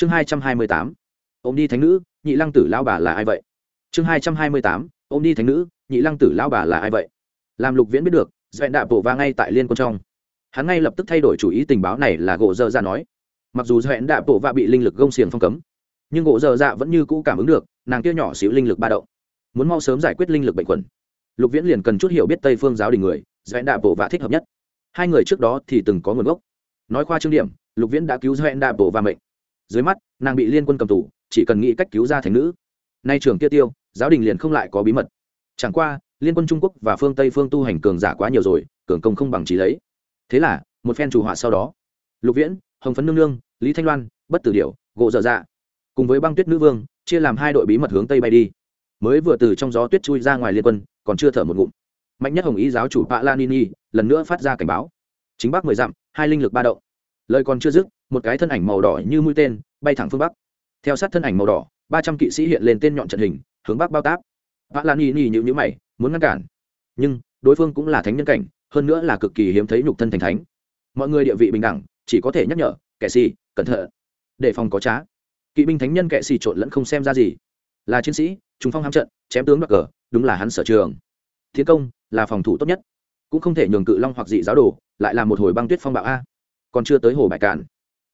chương hai trăm hai mươi tám, ôm đi thánh nữ, nhị lăng tử lao bà là ai vậy? Chương hai trăm hai mươi tám, ôm đi thánh nữ, nhị lăng tử lao bà là ai vậy? Làm lục viễn biết được dẹn đạ bộ va ngay tại liên quân trong. Hắn ngay lập tức thay đổi chủ ý tình báo này là gỗ dơ ra nói. Mặc dù dẹn đạ bộ va bị linh lực gông xiềng phong cấm, nhưng gỗ dơ dạ vẫn như cũ cảm ứng được, nàng kia nhỏ xíu linh lực ba động. Muốn mau sớm giải quyết linh lực bệnh quẩn. Lục viễn liền cần chút hiểu biết tây phương giáo đình người dẹn đạ bộ va thích hợp nhất. Hai người trước đó thì từng có nguồn gốc. Nói khoa trương điểm, lục viễn đã cứu dẹn đạ bộ va mệnh dưới mắt, nàng bị liên quân cầm tù, chỉ cần nghĩ cách cứu ra thành nữ. Nay trường kia tiêu, giáo đình liền không lại có bí mật. Chẳng qua, liên quân trung quốc và phương tây phương tu hành cường giả quá nhiều rồi, cường công không bằng trí lấy. Thế là, một phen chủ họa sau đó. Lục viễn, hồng phấn nương nương, lý thanh loan, bất tử điệu gỗ dở dạ. Cùng với băng tuyết nữ vương, chia làm hai đội bí mật hướng tây bay đi. Mới vừa từ trong gió tuyết chui ra ngoài liên quân, còn chưa thở một ngụm. Mạnh nhất hồng ý giáo chủ pạ lanini lần nữa phát ra cảnh báo. Chính bắc mười dặm, hai linh lực ba động. Lời còn chưa dứt, một cái thân ảnh màu đỏ như mũi tên bay thẳng phương bắc. Theo sát thân ảnh màu đỏ, ba trăm kỵ sĩ hiện lên tên nhọn trận hình, hướng bắc bao táp. Vã lan y nhì nhịu nhữ mày, muốn ngăn cản. Nhưng, đối phương cũng là thánh nhân cảnh, hơn nữa là cực kỳ hiếm thấy nhục thân thành thánh. Mọi người địa vị bình đẳng, chỉ có thể nhắc nhở, kẻ xì, cẩn thận. Để phòng có trá. Kỵ binh thánh nhân kẻ xì trộn lẫn không xem ra gì. Là chiến sĩ chúng phong ham trận, chém tướng đoạt cờ, đúng là hắn sở trường. Thiên công, là phòng thủ tốt nhất. Cũng không thể nhường cự long hoặc dị giáo đồ, lại là một hồi băng tuyết phong bạo a. Còn chưa tới hồ bại cản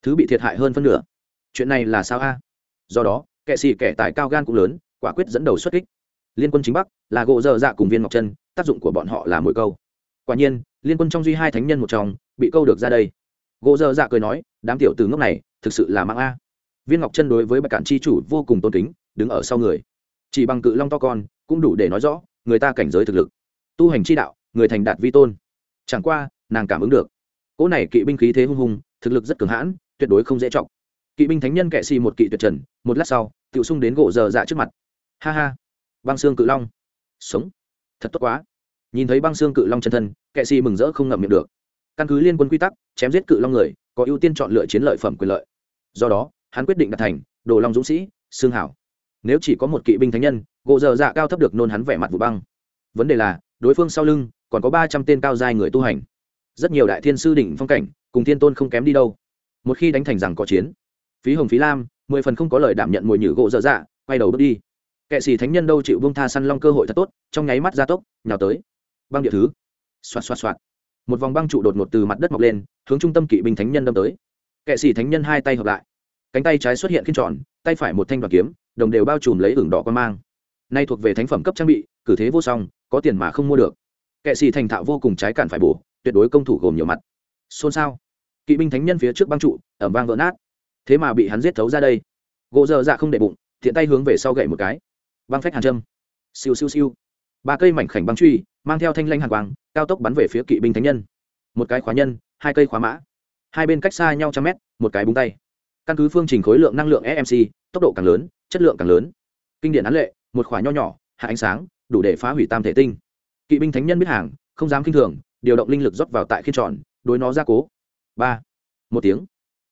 thứ bị thiệt hại hơn phân nửa chuyện này là sao a? Do đó, kẻ xì kẻ tài cao gan cũng lớn, quả quyết dẫn đầu xuất kích. Liên quân chính bắc, là gỗ dơ dạ cùng viên ngọc chân tác dụng của bọn họ là mỗi câu. Quả nhiên, liên quân trong duy hai thánh nhân một trong, bị câu được ra đây. Gỗ dơ dạ cười nói, đám tiểu từ ngốc này, thực sự là mang a. Viên ngọc chân đối với bạch cản chi chủ vô cùng tôn kính, đứng ở sau người. Chỉ bằng cự long to con, cũng đủ để nói rõ, người ta cảnh giới thực lực. Tu hành chi đạo, người thành đạt vi tôn. Chẳng qua, nàng cảm ứng được. Cỗ này kỵ binh khí thế hung hùng, thực lực rất cường hãn, tuyệt đối không dễ trọng kỵ binh thánh nhân kệ xì một kỵ tuyệt trần, một lát sau tự xung đến gỗ dở dạ trước mặt. Ha ha, băng xương cự long. Sống. Thật tốt quá. Nhìn thấy băng xương cự long chân thân, kệ xì mừng rỡ không ngậm miệng được. Căn cứ liên quân quy tắc, chém giết cự long người, có ưu tiên chọn lựa chiến lợi phẩm quyền lợi. Do đó, hắn quyết định đặt thành, đồ long dũng sĩ, xương hảo. Nếu chỉ có một kỵ binh thánh nhân, gỗ dở dạ cao thấp được nôn hắn vẻ mặt vụ băng. Vấn đề là, đối phương sau lưng, còn có ba trăm tên cao dài người tu hành. Rất nhiều đại thiên sư đỉnh phong cảnh, cùng thiên tôn không kém đi đâu. Một khi đánh thành rằng có chiến phí hồng phí lam, mười phần không có lời đảm nhận mùi nhử gỗ dở dạ quay đầu bước đi. Kệ sĩ thánh nhân đâu chịu bông tha săn long cơ hội thật tốt, trong nháy mắt gia tốc, nhào tới. Băng địa thứ. Xoạt xoạt xoạt. Một vòng băng trụ đột ngột từ mặt đất mọc lên, hướng trung tâm kỵ binh thánh nhân đâm tới. Kệ sĩ thánh nhân hai tay hợp lại. Cánh tay trái xuất hiện khiên tròn, tay phải một thanh đoàn kiếm, đồng đều bao trùm lấy ửng đỏ quan mang. Nay thuộc về thánh phẩm cấp trang bị, cử thế vô song, có tiền mà không mua được. Kệ sĩ thành thạo vô cùng trái cản phải bổ, tuyệt đối công thủ gồm nhiều mặt. Xôn xao. Kỵ binh thánh nhân phía trước băng trụ, ẩm vang vỡ nát thế mà bị hắn giết thấu ra đây. Gỗ dơ dạ không để bụng, thiện tay hướng về sau gậy một cái. Băng phách hàn châm. Siêu siêu siêu. Ba cây mảnh khảnh băng truy, mang theo thanh lanh hàn quang, cao tốc bắn về phía kỵ binh thánh nhân. Một cái khóa nhân, hai cây khóa mã. Hai bên cách xa nhau trăm mét, một cái búng tay. Căn cứ phương trình khối lượng năng lượng emc tốc độ càng lớn, chất lượng càng lớn. Kinh điển án lệ, một khóa nho nhỏ, hạ ánh sáng, đủ để phá hủy tam thể tinh. Kỵ binh thánh nhân biết hàng, không dám kinh thường, điều động linh lực rót vào tại khiên tròn, đối nó ra cố. Ba. Một tiếng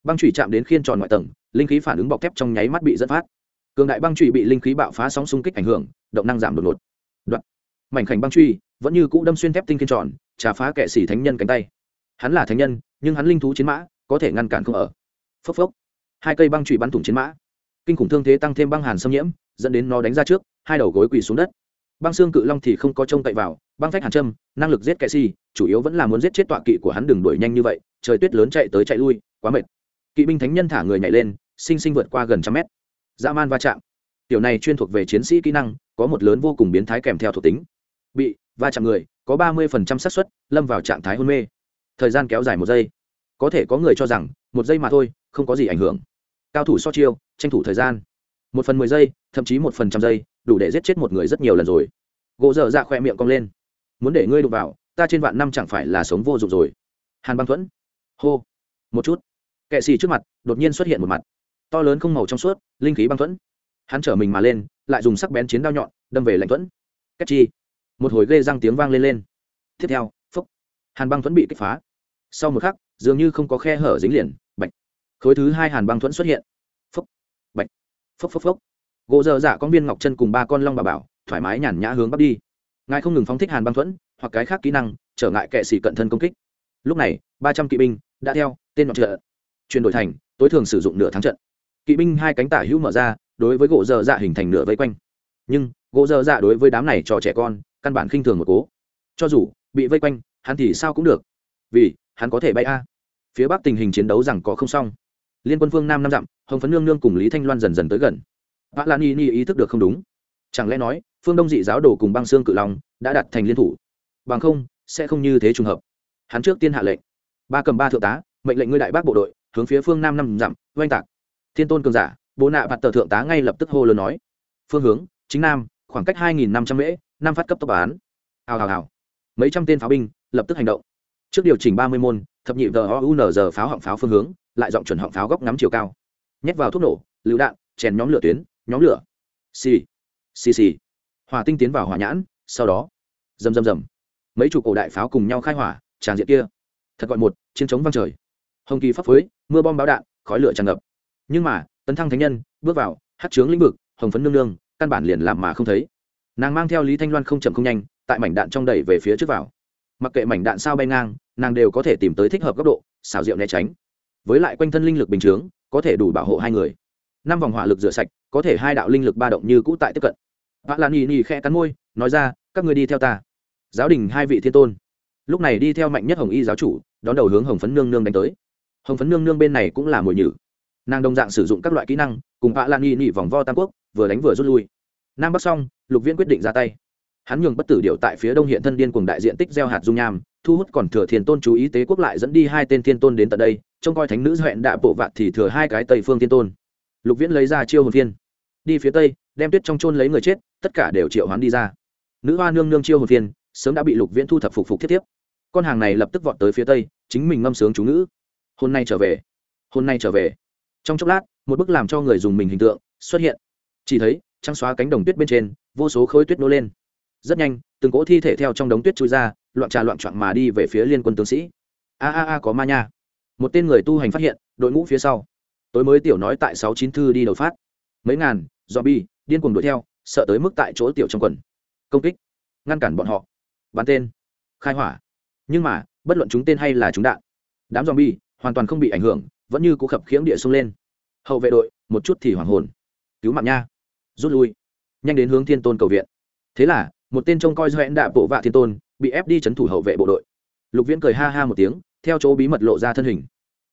băng chủy chạm đến khiên tròn ngoại tầng, linh khí phản ứng bọc thép trong nháy mắt bị dẫn phát. Cường đại băng chủy bị linh khí bạo phá sóng xung kích ảnh hưởng, động năng giảm đột ngột. Đoạn. Mảnh khảnh băng truy vẫn như cũ đâm xuyên thép tinh khiên tròn, trà phá kẻ xỉ thánh nhân cánh tay. Hắn là thánh nhân, nhưng hắn linh thú chiến mã, có thể ngăn cản không ở. Phốc phốc. Hai cây băng chủy bắn thủng chiến mã. Kinh khủng thương thế tăng thêm băng hàn xâm nhiễm, dẫn đến nó đánh ra trước, hai đầu gối quỳ xuống đất. Băng xương cự long thì không có trông cậy vào, băng phách hàn châm, năng lực giết kẻ xì chủ yếu vẫn là muốn giết chết tọa kỵ của hắn đừng đuổi nhanh như vậy, trời tuyết lớn chạy tới chạy lui, quá mệt kỵ binh thánh nhân thả người nhảy lên, sinh sinh vượt qua gần trăm mét. Dã man va chạm. Tiểu này chuyên thuộc về chiến sĩ kỹ năng, có một lớn vô cùng biến thái kèm theo thuộc tính. Bị va chạm người, có ba mươi phần trăm xác suất, lâm vào trạng thái hôn mê. Thời gian kéo dài một giây. Có thể có người cho rằng, một giây mà thôi, không có gì ảnh hưởng. Cao thủ so chiêu, tranh thủ thời gian. Một phần mười giây, thậm chí một phần trăm giây, đủ để giết chết một người rất nhiều lần rồi. Gỗ dở dạ khoe miệng cong lên. Muốn để ngươi đụng vào, ta trên vạn năm chẳng phải là sống vô dụng rồi. Hàn băng thuẫn. Hô. Một chút kệ xì trước mặt, đột nhiên xuất hiện một mặt. To lớn không màu trong suốt, linh khí băng thuẫn. Hắn trở mình mà lên, lại dùng sắc bén chiến đao nhọn, đâm về lạnh thuẫn. Cách chi? Một hồi ghê răng tiếng vang lên lên. Tiếp theo, phúc. Hàn băng thuẫn bị kích phá. Sau một khắc, dường như không có khe hở dính liền, bạch. Khối thứ hai hàn băng thuẫn xuất hiện. Phúc. Bạch. Phúc phúc phúc. Gỗ dơ dạ con viên ngọc chân cùng ba con long bà bảo, thoải mái nhàn nhã hướng bắc đi. Ngài không ngừng phóng thích hàn băng thuẫn, hoặc cái khác kỹ năng, trở ngại kệ xì cận thân công kích. Lúc này, ba trăm kỵ binh đã theo tên ngọc trợ chuyển đổi thành, tối thường sử dụng nửa tháng trận. Kỵ binh hai cánh tả hữu mở ra, đối với gỗ dơ dạ hình thành nửa vây quanh. Nhưng, gỗ dơ dạ đối với đám này cho trẻ con, căn bản khinh thường một cố. Cho dù, bị vây quanh, hắn thì sao cũng được. Vì, hắn có thể bay a. Phía bắc tình hình chiến đấu rằng có không xong. Liên quân phương nam năm dặm, hồng phấn nương nương cùng lý thanh loan dần dần tới gần. Vã lan y ni ý thức được không đúng. Chẳng lẽ nói, phương đông dị giáo đồ cùng băng xương cự long đã đặt thành liên thủ? Bằng không, sẽ không như thế trùng hợp. Hắn trước tiên hạ lệnh. Ba cầm ba thượng tá, mệnh lệnh ngươi đại bác bộ đội hướng phía phương nam năm dặm, oanh tạc. Thiên tôn cường giả, bố nạ bạt tờ thượng tá ngay lập tức hô lớn nói. Phương hướng, chính nam, khoảng cách hai nghìn năm trăm mễ, năm phát cấp tốc bán. Hào hào hào. Mấy trăm tên pháo binh lập tức hành động. Trước điều chỉnh ba mươi môn, thập nhị vun giờ pháo họng pháo phương hướng, lại dọn chuẩn họng pháo góc ngắm chiều cao. Nhét vào thuốc nổ, lựu đạn, chèn nhóm lửa tuyến, nhóm lửa. Xì xì xì. Hỏa tinh tiến vào hỏa nhãn, sau đó, rầm rầm rầm. Mấy chục cổ đại pháo cùng nhau khai hỏa, tràn diện kia. Thật gọi một, chiến chống vang trời hồng kỳ pháp phối, mưa bom báo đạn, khói lửa tràn ngập. Nhưng mà, tấn thăng thánh nhân, bước vào, hát chướng lĩnh vực, hồng phấn nương nương, căn bản liền làm mà không thấy. Nàng mang theo lý thanh loan không chậm không nhanh, tại mảnh đạn trong đẩy về phía trước vào. Mặc kệ mảnh đạn sao bay ngang, nàng đều có thể tìm tới thích hợp góc độ, xảo diệu né tránh. Với lại quanh thân linh lực bình chướng, có thể đủ bảo hộ hai người. Năm vòng hỏa lực rửa sạch, có thể hai đạo linh lực ba động như cũ tại tiếp cận. Vạ lan nhì nhì khe cắn môi, nói ra, các người đi theo ta. Giáo đình hai vị thiên tôn. Lúc này đi theo mạnh nhất hồng y giáo chủ, đón đầu hướng hồng phấn nương nương đánh tới hồng phấn nương nương bên này cũng là mồi nhử. Nàng đồng dạng sử dụng các loại kỹ năng, cùng vạ lan nghi nhì vòng vo tam quốc, vừa đánh vừa rút lui. Nam bắc xong, lục viễn quyết định ra tay. Hắn nhường bất tử điệu tại phía đông hiện thân điên cùng đại diện tích gieo hạt dung nham, thu hút còn thừa thiên tôn chú ý tế quốc lại dẫn đi hai tên thiên tôn đến tận đây, trông coi thánh nữ huyện đạ bộ vạn thì thừa hai cái tây phương thiên tôn. Lục viễn lấy ra chiêu hồn phiên. Đi phía tây, đem tuyết trong chôn lấy người chết, tất cả đều triệu hoán đi ra. Nữ hoa nương nương chiêu hồn phiên, sớm đã bị lục viễn thu thập phục phục thiết tiếp con hàng này lập tức vọt tới phía tây, chính mình ngâm sướng chú ngữ hôm nay trở về. Hôm nay trở về. Trong chốc lát, một bức làm cho người dùng mình hình tượng xuất hiện. Chỉ thấy trăng xóa cánh đồng tuyết bên trên, vô số khối tuyết nô lên. Rất nhanh, từng cỗ thi thể theo trong đống tuyết trôi ra, loạn trà loạn trọn mà đi về phía liên quân tướng sĩ. A a a, có ma nha. Một tên người tu hành phát hiện, đội ngũ phía sau. Tối mới tiểu nói tại sáu chín thư đi đầu phát. Mấy ngàn do bi điên cuồng đuổi theo, sợ tới mức tại chỗ tiểu trong quần. Công kích. Ngăn cản bọn họ. Bắn tên. Khai hỏa. Nhưng mà, bất luận chúng tên hay là chúng đạn. Đám zombie. bi hoàn toàn không bị ảnh hưởng, vẫn như cú khập khiễng địa sung lên. Hậu vệ đội, một chút thì hoảng hồn. Cứu mạng nha. Rút lui. Nhanh đến hướng thiên tôn cầu viện. Thế là, một tên trông coi doẹn đạ bộ vạ thiên tôn, bị ép đi c h ấ n thủ hậu vệ bộ đội. Lục viễn cười ha ha một tiếng, theo chỗ bí mật lộ ra thân hình.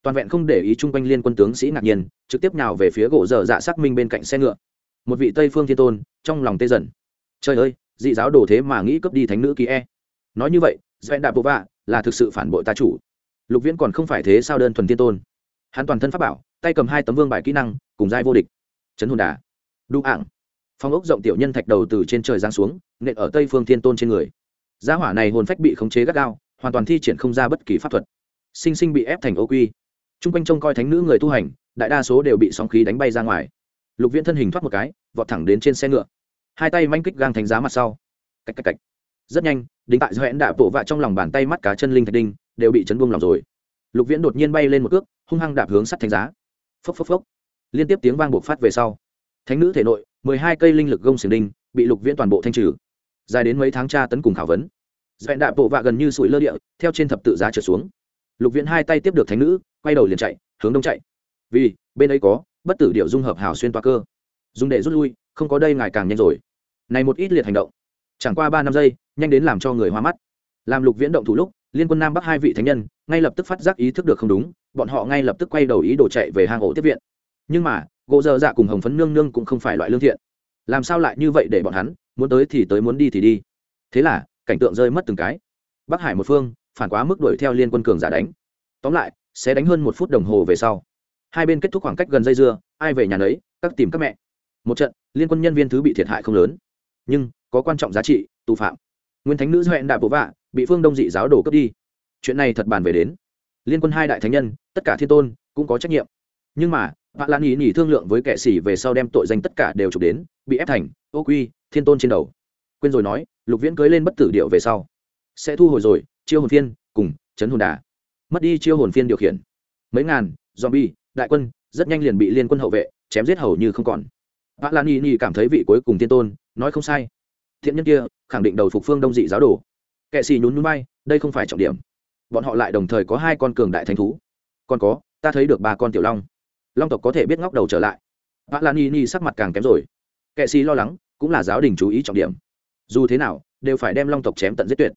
Toàn vẹn không để ý chung quanh liên quân tướng sĩ ngạc nhiên, trực tiếp nào về phía gỗ dở dạ xác minh bên cạnh xe ngựa. Một vị tây phương thiên tôn, trong lòng tê dần. Trời ơi, dị giáo đổ thế mà nghĩ cướp đi thánh nữ ký e nói như vậy doẹn đạ bộ vạ là thực sự phản bội ta chủ lục viễn còn không phải thế sao đơn thuần thiên tôn? Hắn toàn thân pháp bảo, tay cầm hai tấm vương bài kỹ năng, cùng giai vô địch. Trấn hồn đà. Đu ạng. Phong ốc rộng tiểu nhân thạch đầu từ trên trời giáng xuống, nện ở tây phương thiên tôn trên người. Gia hỏa này hồn phách bị khống chế gắt gao, hoàn toàn thi triển không ra bất kỳ pháp thuật. Sinh sinh bị ép thành ô quy. T r u n g quanh trông coi thánh nữ người tu hành, đại đa số đều bị sóng khí đánh bay ra ngoài. Lục viễn thân hình thoát một cái, vọt thẳng đến trên xe ngựa. Hai tay manh kích gang thánh giá mặt sau. Cách cách cách. Rất nhanh, đính tại doẹn đạ bộ vạ trong lòng bàn tay mắt cá chân linh thạch đinh đều bị chấn buông lòng rồi. Lục viễn đột nhiên bay lên một cước, hung hăng đạp hướng sắt thánh giá. Phốc phốc phốc. Liên tiếp tiếng vang buộc phát về sau, thánh nữ thể nội, mười hai cây linh lực gông xiềng đinh, bị lục viễn toàn bộ thanh trừ. Dài đến mấy tháng tra tấn cùng khảo vấn dẹn đạp bộ vạ gần như sụi lơ địa, theo trên thập tự giá trở xuống. Lục viễn hai tay tiếp được thánh nữ, quay đầu liền chạy, hướng đông chạy. Vì, bên ấy có, bất tử điệu dung hợp hào xuyên toa cơ. Dùng để rút lui, không có đây ngày càng nhanh rồi. Này một ít liệt hành động. Chẳng qua ba năm giây, nhanh đến làm cho người hoa mắt. Làm lục viễn động thủ lúc liên quân nam bắc hai vị thánh nhân ngay lập tức phát giác ý thức được không đúng, bọn họ ngay lập tức quay đầu ý đồ chạy về hang ổ tiếp viện. Nhưng mà, gỗ dơ dạ cùng hồng phấn nương nương cũng không phải loại lương thiện. Làm sao lại như vậy để bọn hắn, muốn tới thì tới muốn đi thì đi. Thế là, cảnh tượng rơi mất từng cái. Bắc hải một phương, phản quá mức đuổi theo liên quân cường giả đánh. Tóm lại, sẽ đánh hơn một phút đồng hồ về sau. Hai bên kết thúc khoảng cách gần dây dưa, ai về nhà nấy, các tìm các mẹ. Một trận, liên quân nhân viên thứ bị thiệt hại không lớn. Nhưng, có quan trọng giá trị, tù phạm nguyên thánh nữ huệ đại bộ vạ, bị phương đông dị giáo đổ cướp đi. Chuyện này thật bàn về đến. Liên quân hai đại thánh nhân, tất cả thiên tôn, cũng có trách nhiệm. Nhưng mà, vạ lan ý nhỉ thương lượng với kẻ xỉ về sau đem tội danh tất cả đều chụp đến, bị ép thành, ô quy, thiên tôn trên đầu. Quên rồi nói, lục viễn cưới lên bất tử điệu về sau. Sẽ thu hồi rồi, chiêu hồn phiên, cùng, chấn hồn đà. Mất đi chiêu hồn phiên điều khiển. Mấy ngàn, zombie, đại quân, rất nhanh liền bị liên quân hậu vệ, chém giết hầu như không còn. Vạ lan ý nhỉ cảm thấy vị cuối cùng thiên tôn, nói không sai. Thiện nhân kia khẳng định đầu phục phương đông dị giáo đồ. Kệ xì nhún núi bay đây không phải trọng điểm. Bọn họ lại đồng thời có hai con cường đại thánh thú. Còn có, ta thấy được ba con tiểu long. Long tộc có thể biết ngóc đầu trở lại. Vạ lan y ni sắc mặt càng kém rồi. Kệ xì lo lắng, cũng là giáo đình chú ý trọng điểm. Dù thế nào, đều phải đem long tộc chém tận giết tuyệt.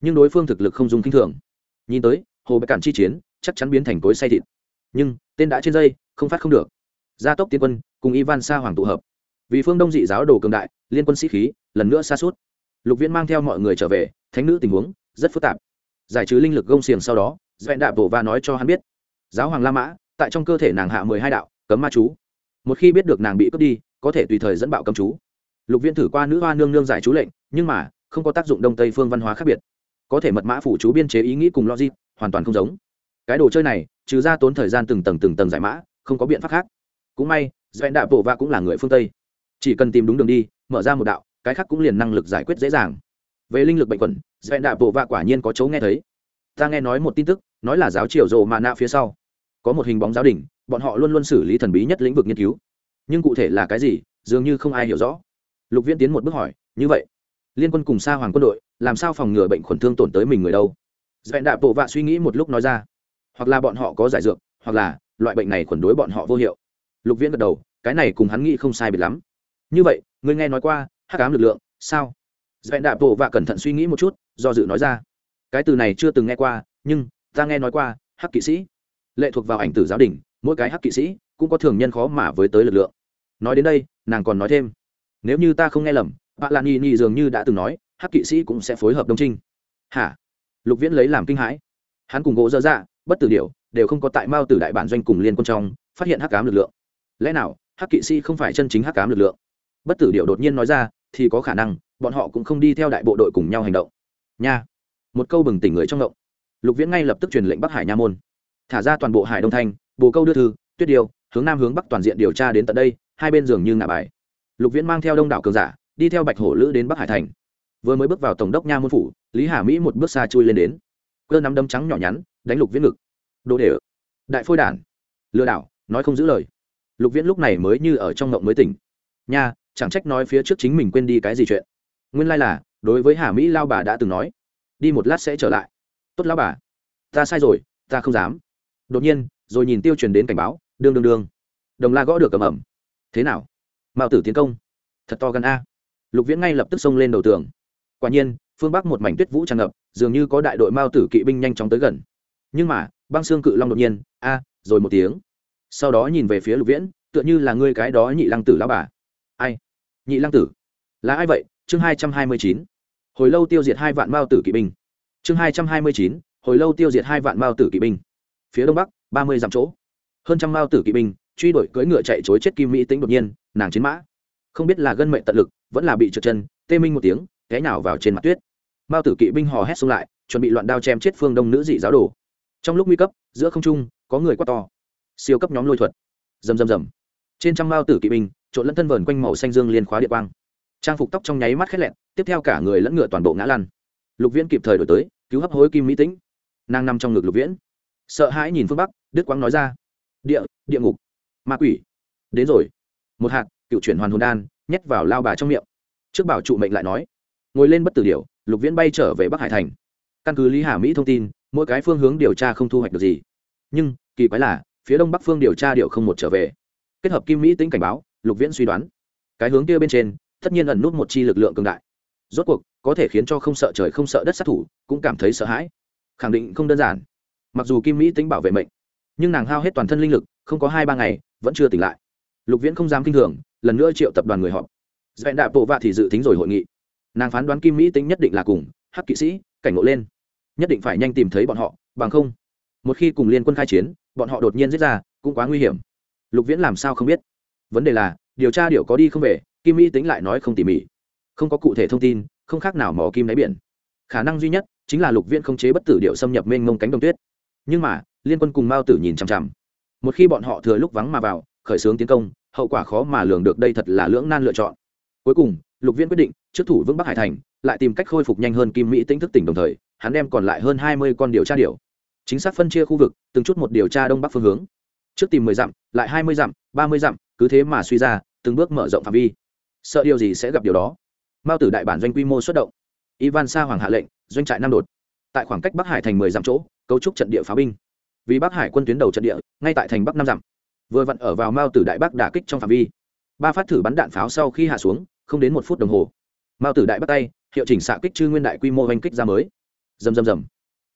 Nhưng đối phương thực lực không dùng kinh thường. Nhìn tới, hồ bạch cản chi chiến, chắc chắn biến thành cối say thịt. Nhưng, tên đã trên dây, không phát không được. Gia tốc tiến quân, cùng ivan sa hoàng tụ hợp. Vì phương đông dị giáo đồ cường đại, liên quân sĩ khí, lần nữa xa suốt lục viễn mang theo mọi người trở về, thánh nữ tình huống rất phức tạp. Giải trừ linh lực gông xiềng sau đó dẹn đạp bộ và nói cho hắn biết, giáo hoàng la mã, tại trong cơ thể nàng hạ mười hai đạo, cấm ma chú. Một khi biết được nàng bị cướp đi, có thể tùy thời dẫn bạo cấm chú. Lục viễn thử qua nữ hoa nương nương giải chú lệnh, nhưng mà, không có tác dụng đông tây phương văn hóa khác biệt. Có thể mật mã phủ chú biên chế ý nghĩ cùng logic, hoàn toàn không giống. Cái đồ chơi này, trừ ra tốn thời gian từng tầng từng tầng giải mã, không có biện pháp khác. Cũng may dẹn đạp bộ và cũng là người phương tây. Chỉ cần tìm đúng đường đi, mở ra một đạo cái khác cũng liền năng lực giải quyết dễ dàng. Về linh lực bệnh quẩn dẹn đạ bộ vạ quả nhiên có chấu nghe thấy. Ta nghe nói một tin tức, nói là giáo triều rồ mà nạ phía sau. Có một hình bóng giáo đình, bọn họ luôn luôn xử lý thần bí nhất lĩnh vực nghiên cứu. Nhưng cụ thể là cái gì, dường như không ai hiểu rõ. Lục viễn tiến một bước hỏi, như vậy, liên quân cùng xa hoàng quân đội, làm sao phòng ngừa bệnh khuẩn thương tổn tới mình người đâu? Dẹn đạ bộ vạ suy nghĩ một lúc nói ra, hoặc là bọn họ có giải dược, hoặc là loại bệnh này khuẩn đối bọn họ vô hiệu. Lục viễn gật đầu, cái này cùng hắn nghĩ không sai biệt lắm. Như vậy, ngươi nghe nói qua hắc ám lực lượng, sao? Dẹn đạp bộ và cẩn thận suy nghĩ một chút, do dự nói ra. Cái từ này chưa từng nghe qua, nhưng, ta nghe nói qua, hắc kỵ sĩ. Lệ thuộc vào ảnh tử giáo đình, mỗi cái hắc kỵ sĩ cũng có thường nhân khó mà với tới lực lượng. Nói đến đây, nàng còn nói thêm. Nếu như ta không nghe lầm bạn lan nhi nhi dường như đã từng nói, hắc kỵ sĩ cũng sẽ phối hợp đông trinh. Hả? Lục viễn lấy làm kinh hãi. Hắn cùng gỗ dơ dạ bất tử điệu đều không có tại mao tử đại bản doanh cùng liên quân trong, phát hiện hắc cám lực lượng. Lẽ nào, hắc kỵ sĩ không phải chân chính hắc cám lực lượng? Bất tử điệu đột nhiên nói ra thì có khả năng, bọn họ cũng không đi theo đại bộ đội cùng nhau hành động. Nha. Một câu bừng tỉnh người trong động lục viễn ngay lập tức truyền lệnh bắc hải nha môn. Thả ra toàn bộ hải đông thanh bồ câu đưa thư, tuyết điều, hướng nam hướng bắc toàn diện điều tra đến tận đây, hai bên giường như ngả bài. Lục viễn mang theo đông đảo cường giả, đi theo bạch hổ lữ đến bắc hải thành. Vừa mới bước vào tổng đốc nha môn phủ, lý hà mỹ một bước xa chui lên đến. Cơ nắm đấm trắng nhỏ nhắn, đánh lục viễn ngực. Đồ để đại phôi đản. Lừa đảo, nói không giữ lời. Lục viễn lúc này mới như ở trong ngộng mới tỉnh. Nha chẳng trách nói phía trước chính mình quên đi cái gì chuyện. Nguyên lai là, đối với hà mỹ lao bà đã từng nói, đi một lát sẽ trở lại. Tốt lao bà. Ta sai rồi, ta không dám. Đột nhiên, rồi nhìn tiêu truyền đến cảnh báo đương đương đương đồng la gõ được cầm ẩm. Thế nào? Mạo tử tiến công. Thật to gần a. Lục viễn ngay lập tức xông lên đầu tường. Quả nhiên, phương bắc một mảnh tuyết vũ tràn ngập, dường như có đại đội mao tử kỵ binh nhanh chóng tới gần. Nhưng mà, băng xương cự long đột nhiên, a, rồi một tiếng. Sau đó nhìn về phía lục viễn, tựa như là ngươi cái đó nhị lăng tử lao bà nhị lăng tử. Là ai vậy? Chương hai trăm hai mươi chín. Hồi lâu tiêu diệt hai vạn mao tử kỵ binh. Chương hai trăm hai mươi chín, hồi lâu tiêu diệt hai vạn mao tử kỵ binh. Phía đông bắc, ba mươi dặm chỗ. Hơn trăm mao tử kỵ binh, truy đuổi cưỡi ngựa chạy chối chết kim mỹ tính đột nhiên, nàng chiến mã. Không biết là gân mệnh tận lực, vẫn là bị trượt chân, tê minh một tiếng, té nào vào trên mặt tuyết. Mao tử kỵ binh hò hét xông lại, chuẩn bị loạn đao chém chết phương đông nữ dị giáo đồ. Trong lúc nguy cấp, giữa không trung, có người quát to. Siêu cấp nhóm lôi thuật. Rầm rầm rầm. Trên trăm mao tử kỵ binh trộn lẫn thân vờn quanh màu xanh dương liên khóa địa quang. Trang phục tóc trong nháy mắt khét lẹn tiếp theo cả người lẫn ngựa toàn bộ ngã lăn. Lục viễn kịp thời đổi tới, cứu hấp hối kim mỹ tĩnh. Nàng nằm trong ngực lục viễn. Sợ hãi nhìn phương bắc, đức quang nói ra, địa địa ngục, ma quỷ. Đến rồi. Một hạt, cựu chuyển hoàn hồn đan, nhét vào lao bà trong miệng. Trước bảo trụ mệnh lại nói, ngồi lên bất tử điều lục viễn bay trở về bắc hải thành. Căn cứ lý hà mỹ thông tin, mỗi cái phương hướng điều tra không thu hoạch được gì. Nhưng, kỳ quái là, phía đông bắc phương điều tra điệu không một trở về. Kết hợp kim mỹ tính cảnh báo lục viễn suy đoán. Cái hướng kia bên trên, tất nhiên ẩn nút một chi lực lượng cường đại. Rốt cuộc, có thể khiến cho không sợ trời không sợ đất sát thủ, cũng cảm thấy sợ hãi. Khẳng định không đơn giản. Mặc dù kim mỹ tính bảo vệ mệnh, nhưng nàng hao hết toàn thân linh lực, không có hai ba ngày, vẫn chưa tỉnh lại. Lục viễn không dám kinh thường, lần nữa triệu tập đoàn người họp. Dẹn đạp bộ vạ thì dự tính rồi hội nghị. Nàng phán đoán kim mỹ tính nhất định là cùng hắc kỵ sĩ, cảnh ngộ lên. Nhất định phải nhanh tìm thấy bọn họ, bằng không, một khi cùng liên quân khai chiến, bọn họ đột nhiên giết ra, cũng quá nguy hiểm. Lục viễn làm sao không biết? Vấn đề là, điều tra điệu có đi không về, kim mỹ tính lại nói không tỉ mỉ. Không có cụ thể thông tin, không khác nào mò kim đáy biển. Khả năng duy nhất chính là lục viễn không chế bất tử điệu xâm nhập mênh mông cánh đồng tuyết. Nhưng mà, liên quân cùng mao tử nhìn chằm chằm. Một khi bọn họ thừa lúc vắng mà vào, khởi xướng tiến công, hậu quả khó mà lường được đây thật là lưỡng nan lựa chọn. Cuối cùng, lục viễn quyết định trước thủ vững bắc hải thành, lại tìm cách khôi phục nhanh hơn kim mỹ tính thức tỉnh đồng thời, hắn đem còn lại hơn hai mươi con điều tra điều chính xác phân chia khu vực, từng chút một điều tra đông bắc phương hướng. Trước tìm mười dặm, lại hai mươi dặm, ba mươi dặm cứ thế mà suy ra, từng bước mở rộng phạm vi. Sợ điều gì sẽ gặp điều đó? Mao tử đại bản doanh quy mô xuất động. Ivan sa hoàng hạ lệnh, doanh trại năm đột. Tại khoảng cách bắc hải thành mười dặm chỗ, cấu trúc trận địa pháo binh. Vì bắc hải quân tuyến đầu trận địa, ngay tại thành bắc năm dặm. Vừa vặn ở vào mao tử đại bắc đả kích trong phạm vi. Ba phát thử bắn đạn pháo sau khi hạ xuống, không đến một phút đồng hồ. Mao tử đại bắt tay, hiệu chỉnh xạ kích chư nguyên đại quy mô oanh kích ra mới. Rầm rầm rầm.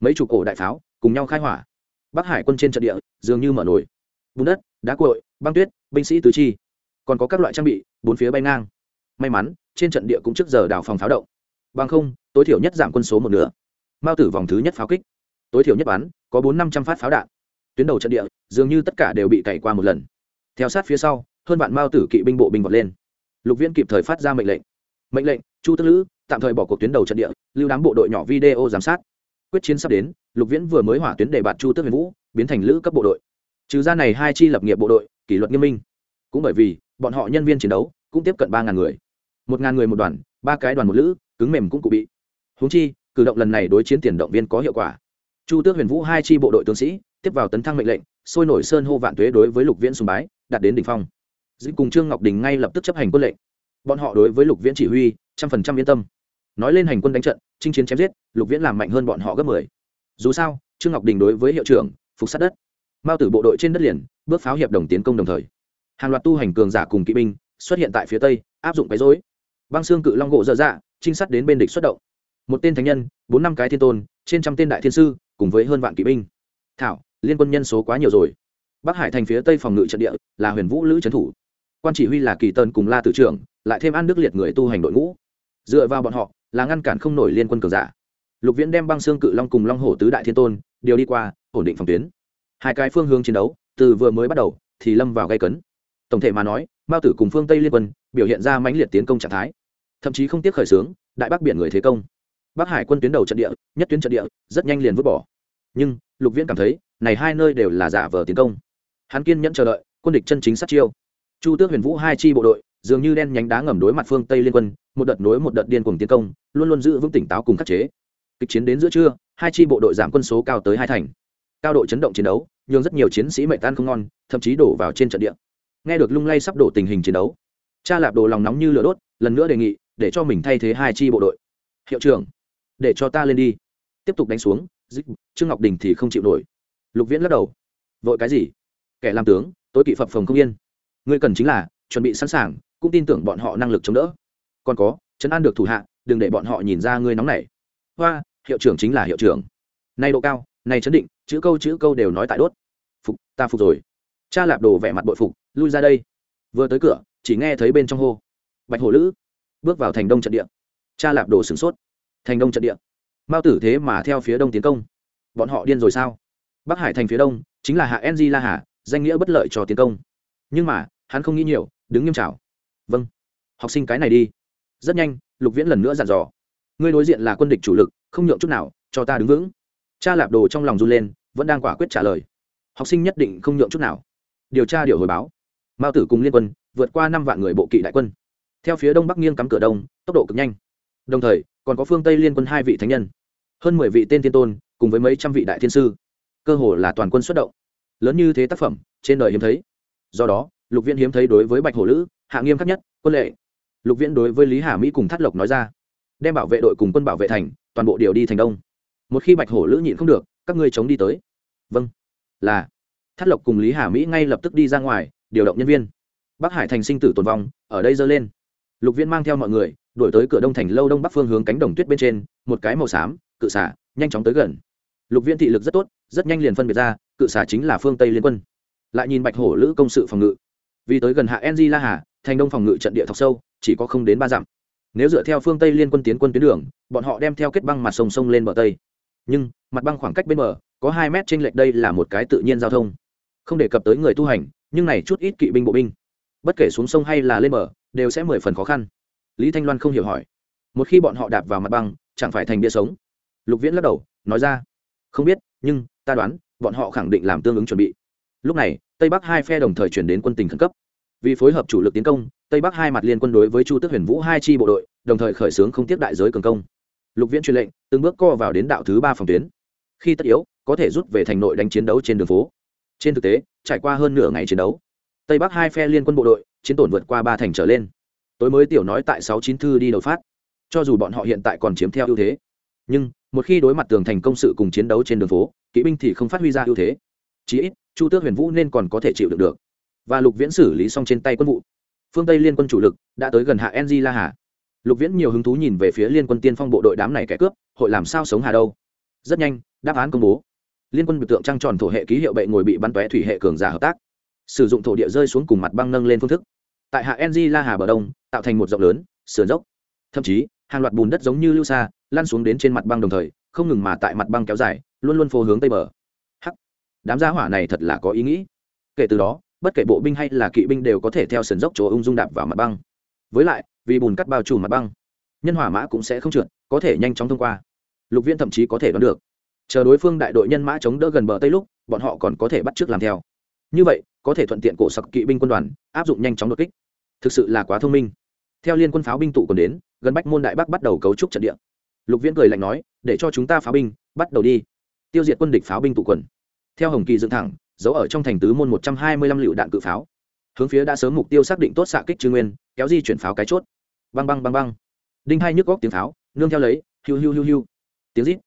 Mấy chục cổ đại pháo cùng nhau khai hỏa. Bắc hải quân trên trận địa dường như mở nổi bùn đất, đá cội băng tuyết, binh sĩ tứ chi. Còn có các loại trang bị, bốn phía bay ngang. May mắn, trên trận địa cũng trước giờ đào phòng pháo động. Bằng không, tối thiểu nhất giảm quân số một nửa. Mao tử vòng thứ nhất pháo kích. Tối thiểu nhất bắn, có bốn năm trăm phát pháo đạn. Tuyến đầu trận địa, dường như tất cả đều bị cày qua một lần. Theo sát phía sau, hơn vạn mao tử kỵ binh bộ binh vọt lên. Lục viễn kịp thời phát ra mệnh lệnh. Mệnh lệnh, chu tức lữ, tạm thời bỏ cuộc tuyến đầu trận địa, lưu đám bộ đội nhỏ video giám sát. Quyết chiến sắp đến, lục viễn vừa mới hỏa tuyến đề bạt chu tức huyền vũ, biến thành lữ cấp bộ đội trừ ra này hai chi lập nghiệp bộ đội, kỷ luật nghiêm minh. Cũng bởi vì, bọn họ nhân viên chiến đấu cũng tiếp cận ba ngàn người. Một ngàn người một đoàn, ba cái đoàn một lữ, cứng mềm cũng cụ bị. Húng chi, cử động lần này đối chiến tiền động viên có hiệu quả. Chu tước huyền vũ hai chi bộ đội tướng sĩ tiếp vào tấn thăng mệnh lệnh, sôi nổi sơn hô vạn tuế đối với lục viễn sùng bái, đạt đến đỉnh phong. Dĩ cùng trương ngọc đình ngay lập tức chấp hành quân lệnh. Bọn họ đối với lục viễn chỉ huy, trăm phần trăm yên tâm. Nói lên hành quân đánh trận, chinh chiến chém giết, lục viễn làm mạnh hơn bọn họ gấp mười. Dù sao, trương ngọc đình đối với hiệu trưởng, phục sát đất mao tử bộ đội trên đất liền, bước pháo hiệp đồng tiến công đồng thời. Hàng loạt tu hành cường giả cùng kỵ binh xuất hiện tại phía tây, áp dụng cái dối băng xương cự long gỗ dở dạ trinh sát đến bên địch xuất động. Một tên thánh nhân, bốn năm cái thiên tôn, trên trăm tên đại thiên sư, cùng với hơn vạn kỵ binh. Thảo, liên quân nhân số quá nhiều rồi. Bắc hải thành phía tây phòng ngự trận địa là huyền vũ lữ trấn thủ. Quan chỉ huy là kỳ tân cùng la tử trưởng, lại thêm an đức liệt người tu hành đội ngũ. Dựa vào bọn họ, là ngăn cản không nổi liên quân cường giả. Lục viễn đem băng xương cự long cùng long hổ tứ đại thiên tôn, điều đi qua, ổn định phòng tuyến hai cái phương hướng chiến đấu, từ vừa mới bắt đầu, thì lâm vào gây cấn. Tổng thể mà nói, mao tử cùng phương tây liên quân biểu hiện ra mãnh liệt tiến công trạng thái. Thậm chí không tiếc khởi xướng, đại bắc biển người thế công. Bắc hải quân tuyến đầu trận địa, nhất tuyến trận địa, rất nhanh liền vứt bỏ. Nhưng, lục viễn cảm thấy, này hai nơi đều là giả vờ tiến công. Hắn kiên nhẫn chờ đợi, quân địch chân chính sát chiêu. Chu tước huyền vũ hai chi bộ đội, dường như đen nhánh đá ngầm đối mặt phương tây liên quân, một đợt nối một đợt điên cuồng tiến công, luôn luôn giữ vững tỉnh táo cùng khắc chế. Kịch chiến đến giữa trưa, hai chi bộ đội giảm quân số cao tới hai thành cao độ chấn động chiến đấu, nhường rất nhiều chiến sĩ mệnh tan không ngon, thậm chí đổ vào trên trận địa. Nghe được lung lay sắp đổ tình hình chiến đấu, cha lạp đồ lòng nóng như lửa đốt, lần nữa đề nghị, để cho mình thay thế hai chi bộ đội. Hiệu trưởng, để cho ta lên đi. Tiếp tục đánh xuống dích trương ngọc đình thì không chịu nổi. Lục viễn lắc đầu. Vội cái gì? Kẻ làm tướng, tối kỵ phập phồng không yên. Ngươi cần chính là chuẩn bị sẵn sàng, cũng tin tưởng bọn họ năng lực chống đỡ. Còn có chấn an được thủ hạ, đừng để bọn họ nhìn ra ngươi nóng nảy. Hoa, hiệu trưởng chính là hiệu trưởng. Nay độ cao này chấn định, chữ câu chữ câu đều nói tại đốt. Phục, ta phục rồi. Cha lạp đồ vẻ mặt bội phục, lui ra đây. Vừa tới cửa, chỉ nghe thấy bên trong hô. Bạch hổ lữ, bước vào thành đông trận địa. Cha lạp đồ sửng sốt. Thành đông trận địa. Mao tử thế mà theo phía đông tiến công. Bọn họ điên rồi sao? Bắc hải thành phía đông, chính là hạ ng la hà danh nghĩa bất lợi cho tiến công. Nhưng mà, hắn không nghĩ nhiều, đứng nghiêm trào vâng học sinh cái này đi. Rất nhanh, lục viễn lần nữa dặn dò. Ngươi đối diện là quân địch chủ lực, không nhượng chút nào, cho ta đứng vững cha lạp đồ trong lòng run lên vẫn đang quả quyết trả lời học sinh nhất định không nhượng chút nào điều tra điều hồi báo mao tử cùng liên quân vượt qua năm vạn người bộ kỵ đại quân theo phía đông bắc nghiêng cắm cửa đông tốc độ cực nhanh đồng thời còn có phương tây liên quân hai vị thánh nhân hơn mười vị tên thiên tôn cùng với mấy trăm vị đại thiên sư cơ hồ là toàn quân xuất động lớn như thế tác phẩm trên đời hiếm thấy do đó lục viễn hiếm thấy đối với bạch hổ lữ hạ nghiêm khắc nhất quân lệ lục viễn đối với lý hà mỹ cùng thắt lộc nói ra đem bảo vệ đội cùng quân bảo vệ thành toàn bộ điều đi thành đông một khi bạch hổ lữ nhịn không được, các ngươi chống đi tới. Vâng. Là. Thắt lộc cùng lý hà mỹ ngay lập tức đi ra ngoài, điều động nhân viên. Bắc hải thành sinh tử tồn vong, ở đây dơ lên. Lục viễn mang theo mọi người đổi tới cửa đông thành lâu đông bắc phương hướng cánh đồng tuyết bên trên, một cái màu xám, cự xả, nhanh chóng tới gần. Lục viễn thị lực rất tốt, rất nhanh liền phân biệt ra, cự xả chính là phương tây liên quân. Lại nhìn bạch hổ lữ công sự phòng ngự. Vì tới gần hạ ng la hà, thành đông phòng ngự trận địa thọc sâu, chỉ có không đến ba dặm. Nếu dựa theo phương tây liên quân tiến quân tuyến đường, bọn họ đem theo kết băng mặt sông sông lên bờ tây nhưng mặt băng khoảng cách bên bờ có hai mét trên lệch đây là một cái tự nhiên giao thông. Không đề cập tới người tu hành, nhưng này chút ít kỵ binh bộ binh, bất kể xuống sông hay là lên bờ, đều sẽ mười phần khó khăn. Lý thanh loan không hiểu hỏi. Một khi bọn họ đạp vào mặt băng, chẳng phải thành bia sống? Lục viễn lắc đầu, nói ra. Không biết, nhưng ta đoán, bọn họ khẳng định làm tương ứng chuẩn bị. Lúc này, tây bắc hai phe đồng thời chuyển đến quân tình khẩn cấp. Vì phối hợp chủ lực tiến công, tây bắc hai mặt liên quân đối với chu tước huyền vũ hai chi bộ đội, đồng thời khởi xướng không tiếp đại giới cường công lục viễn truyền lệnh, từng bước co vào đến đạo thứ ba phòng tuyến. Khi tất yếu, có thể rút về thành nội đánh chiến đấu trên đường phố. Trên thực tế, trải qua hơn nửa ngày chiến đấu, tây bắc hai phe liên quân bộ đội, chiến tổn vượt qua ba thành trở lên. Tối mới tiểu nói tại sáu chín thư đi đầu phát. Cho dù bọn họ hiện tại còn chiếm theo ưu thế, nhưng một khi đối mặt tường thành công sự cùng chiến đấu trên đường phố, kỵ binh thì không phát huy ra ưu thế. Chí ít, chu tước huyền vũ nên còn có thể chịu được được. Và lục viễn xử lý xong trên tay quân vụ. Phương tây liên quân chủ lực đã tới gần hạ enzy la hà lục viễn nhiều hứng thú nhìn về phía liên quân tiên phong bộ đội đám này kẻ cướp, hội làm sao sống hà đâu? Rất nhanh, đáp án công bố. Liên quân biểu tượng trăng tròn thổ hệ ký hiệu bệ ngồi bị bắn tóe thủy hệ cường giả hợp tác. Sử dụng thổ địa rơi xuống cùng mặt băng nâng lên phương thức. Tại hạ ng la hà bờ đông, tạo thành một rộng lớn, sườn dốc. Thậm chí, hàng loạt bùn đất giống như lưu xa lan xuống đến trên mặt băng đồng thời, không ngừng mà tại mặt băng kéo dài, luôn luôn phô hướng tây bờ. Hắc! Đám gia hỏa này thật là có ý nghĩ. Kể từ đó, bất kể bộ binh hay là kỵ binh đều có thể theo sườn dốc chỗ ung dung đạp vào mặt băng. Với lại vì bùn cắt bao trùm mặt băng. Nhân hỏa mã cũng sẽ không trượt, có thể nhanh chóng thông qua. Lục viên thậm chí có thể đoán được. Chờ đối phương đại đội nhân mã chống đỡ gần bờ tây lúc, bọn họ còn có thể bắt trước làm theo. Như vậy, có thể thuận tiện cổ sặc kỵ binh quân đoàn, áp dụng nhanh chóng đột kích. Thực sự là quá thông minh. Theo liên quân pháo binh tụ còn đến, gần bách môn đại bắc bắt đầu cấu trúc trận địa. Lục viễn cười lạnh nói, để cho chúng ta pháo binh, bắt đầu đi. Tiêu diệt quân địch pháo binh tụ quần. Theo hồng kỳ dựng thẳng, giấu ở trong thành tứ môn một trăm hai mươi lăm lựu đạn cự pháo hướng phía đã sớm mục tiêu xác định tốt xạ kích trư nguyên, kéo di chuyển pháo cái chốt. Băng băng băng băng. Đinh hai nhức góc tiếng pháo, nương theo lấy, hiu hiu hiu hiu. Tiếng rít.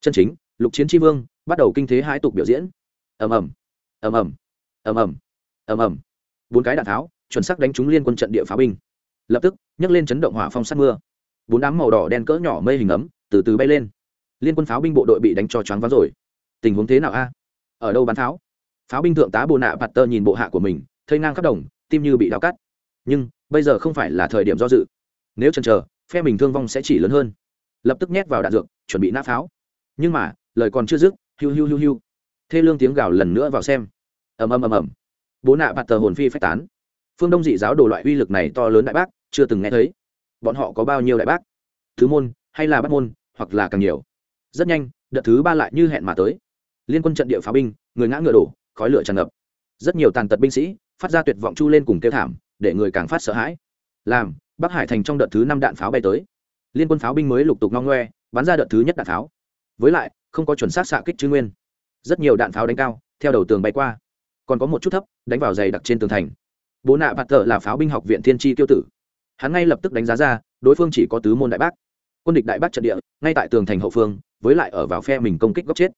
Chân chính, lục chiến tri vương, bắt đầu kinh thế hai tục biểu diễn. Ầm ầm. Ầm ầm. Ầm ầm. Ầm ầm. Bốn cái đạn tháo chuẩn xác đánh trúng liên quân trận địa pháo binh. Lập tức, nhấc lên chấn động hỏa phong sát mưa. Bốn đám màu đỏ đen cỡ nhỏ mây hình ấm, từ từ bay lên. Liên quân pháo binh bộ đội bị đánh cho choáng váng rồi. Tình huống thế nào a? Ở đâu bắn pháo? Pháo binh thượng tá bồ nạ bạt tơ nhìn bộ hạ của mình thây ngang khắp đồng, tim như bị đau cắt. Nhưng, bây giờ không phải là thời điểm do dự. Nếu chần chờ, phe mình thương vong sẽ chỉ lớn hơn. Lập tức nhét vào đạn dược, chuẩn bị nã pháo. Nhưng mà, lời còn chưa dứt, hiu hiu hiu hiu. Thê lương tiếng gào lần nữa vào xem. Ầm ầm ầm ầm. Bố nạ bạt tờ hồn phi phách tán. Phương đông dị giáo đồ loại uy lực này to lớn đại bác, chưa từng nghe thấy. Bọn họ có bao nhiêu đại bác? Thứ môn, hay là bắt môn, hoặc là càng nhiều? Rất nhanh, đợt thứ ba lại như hẹn mà tới. Liên quân trận địa pháo binh, người ngã ngựa đổ, khói lửa tràn ngập. Rất nhiều tàn tật binh sĩ phát ra tuyệt vọng chu lên cùng kêu thảm, để người càng phát sợ hãi. Làm, bắc hải thành trong đợt thứ năm đạn pháo bay tới. Liên quân pháo binh mới lục tục ngong ngoe, bắn ra đợt thứ nhất đạn pháo. Với lại, không có chuẩn xác xạ kích chư nguyên. Rất nhiều đạn pháo đánh cao, theo đầu tường bay qua. Còn có một chút thấp, đánh vào dày đặc trên tường thành. Bố nạ bạt thợ là pháo binh học viện thiên tri tiêu tử. Hắn ngay lập tức đánh giá ra, đối phương chỉ có tứ môn đại bác. Quân địch đại bác trận địa, ngay tại tường thành hậu phương, với lại ở vào phe mình công kích góc chết.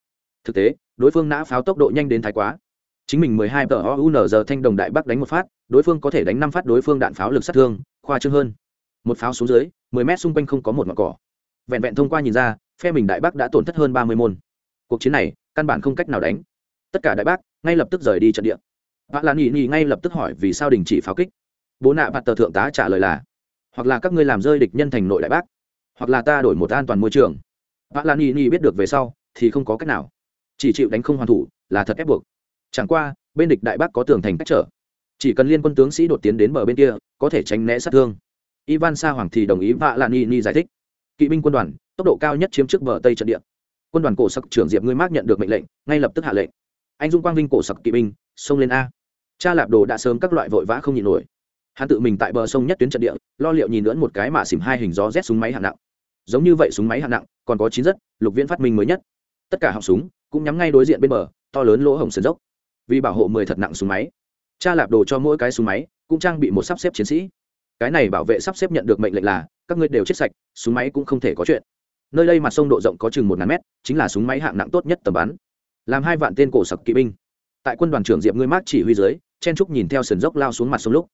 Thực tế, đối phương nã pháo tốc độ nhanh đến thái quá chính mình mười hai tờ o giờ thanh đồng đại bắc đánh một phát, đối phương có thể đánh năm phát đối phương đạn pháo lực sát thương, khoa trương hơn. Một pháo xuống dưới, mười mét xung quanh không có một mặt cỏ. Vẹn vẹn thông qua nhìn ra, phe mình đại bắc đã tổn thất hơn ba mươi môn. Cuộc chiến này, căn bản không cách nào đánh. Tất cả đại bác, ngay lập tức rời đi trận địa. Vạ lan nhị nhị ngay lập tức hỏi vì sao đình chỉ pháo kích. Bố nạ bạt tờ thượng tá trả lời là, hoặc là các ngươi làm rơi địch nhân thành nội đại bác, hoặc là ta đổi một an toàn môi trường. Vạ lan nhị nhị biết được về sau, thì không có cách nào. Chỉ chịu đánh không hoàn thủ, là thật ép buộc chẳng qua, bên địch đại bác có tường thành cách trở. Chỉ cần liên quân tướng sĩ đột tiến đến bờ bên kia, có thể tránh né sát thương. Ivan sa hoàng thì đồng ý vạ lan ni ni giải thích. Kỵ binh quân đoàn, tốc độ cao nhất chiếm trước bờ tây trận địa. Quân đoàn cổ sặc trưởng diệp ngươi mác nhận được mệnh lệnh, ngay lập tức hạ lệnh. Anh dung quang vinh cổ sặc kỵ binh, xông lên a. Cha lạp đồ đã sớm các loại vội vã không nhịn nổi. Hắn tự mình tại bờ sông nhất tuyến trận địa, lo liệu nhìn lưỡn một cái mà xỉm hai hình gió rét súng máy hạng nặng. Giống như vậy súng máy hạng nặng, còn có chín rất, lục viễn phát minh mới nhất. Tất cả họng súng cũng nhắm ngay đối diện bên bờ, to lớn lỗ hổng sườn dốc vì bảo hộ mười thật nặng súng máy. Cha lạp đồ cho mỗi cái súng máy, cũng trang bị một sắp xếp chiến sĩ. Cái này bảo vệ sắp xếp nhận được mệnh lệnh là, các ngươi đều chết sạch, súng máy cũng không thể có chuyện. Nơi đây mặt sông độ rộng có chừng một ngàn mét, chính là súng máy hạng nặng tốt nhất tầm bắn. Làm hai vạn tên cổ sặc kỵ binh. Tại quân đoàn trưởng diệp ngươi mát chỉ huy dưới, chen trúc nhìn theo sườn dốc lao xuống mặt sông lúc.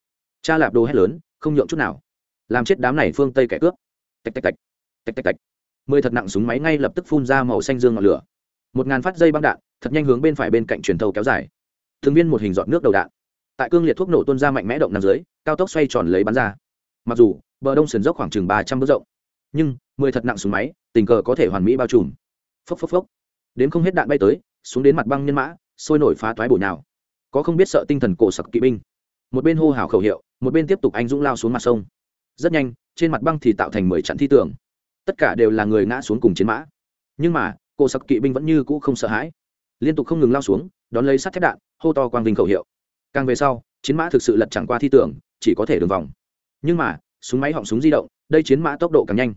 Cha lạp đồ hét lớn, không nhượng chút nào. Làm chết đám này phương tây kẻ cướp. Tạch tạch tạch. Tạch tạch tạch. Mười thật nặng súng máy ngay lập tức phun ra màu xanh dương ngọn lửa. Một ngàn phát dây băng đạn, thật nhanh hướng bên phải bên cạnh truyền thầu kéo dài thường viên một hình dọn nước đầu đạn. Tại cương liệt thuốc nổ tuôn ra mạnh mẽ động nằm dưới, cao tốc xoay tròn lấy bắn ra. Mặc dù, bờ đông sườn dốc khoảng chừng ba trăm bước rộng, nhưng, mười thật nặng súng máy, tình cờ có thể hoàn mỹ bao trùm. Phốc phốc phốc. Đến không hết đạn bay tới, xuống đến mặt băng nhân mã, sôi nổi phá toái bổ nhào. Có không biết sợ tinh thần cổ sặc kỵ binh. Một bên hô hào khẩu hiệu, một bên tiếp tục anh dũng lao xuống mặt sông. Rất nhanh, trên mặt băng thì tạo thành mười trận thi tưởng tất cả đều là người ngã xuống cùng chiến mã. Nhưng mà, cổ sặc kỵ binh vẫn như cũ không sợ hãi. Liên tục không ngừng lao xuống đón lấy sắt thép đạn, hô to quang vinh khẩu hiệu. Càng về sau, chiến mã thực sự lật chẳng qua thi tưởng, chỉ có thể đường vòng. Nhưng mà, súng máy họng súng di động, đây chiến mã tốc độ càng nhanh.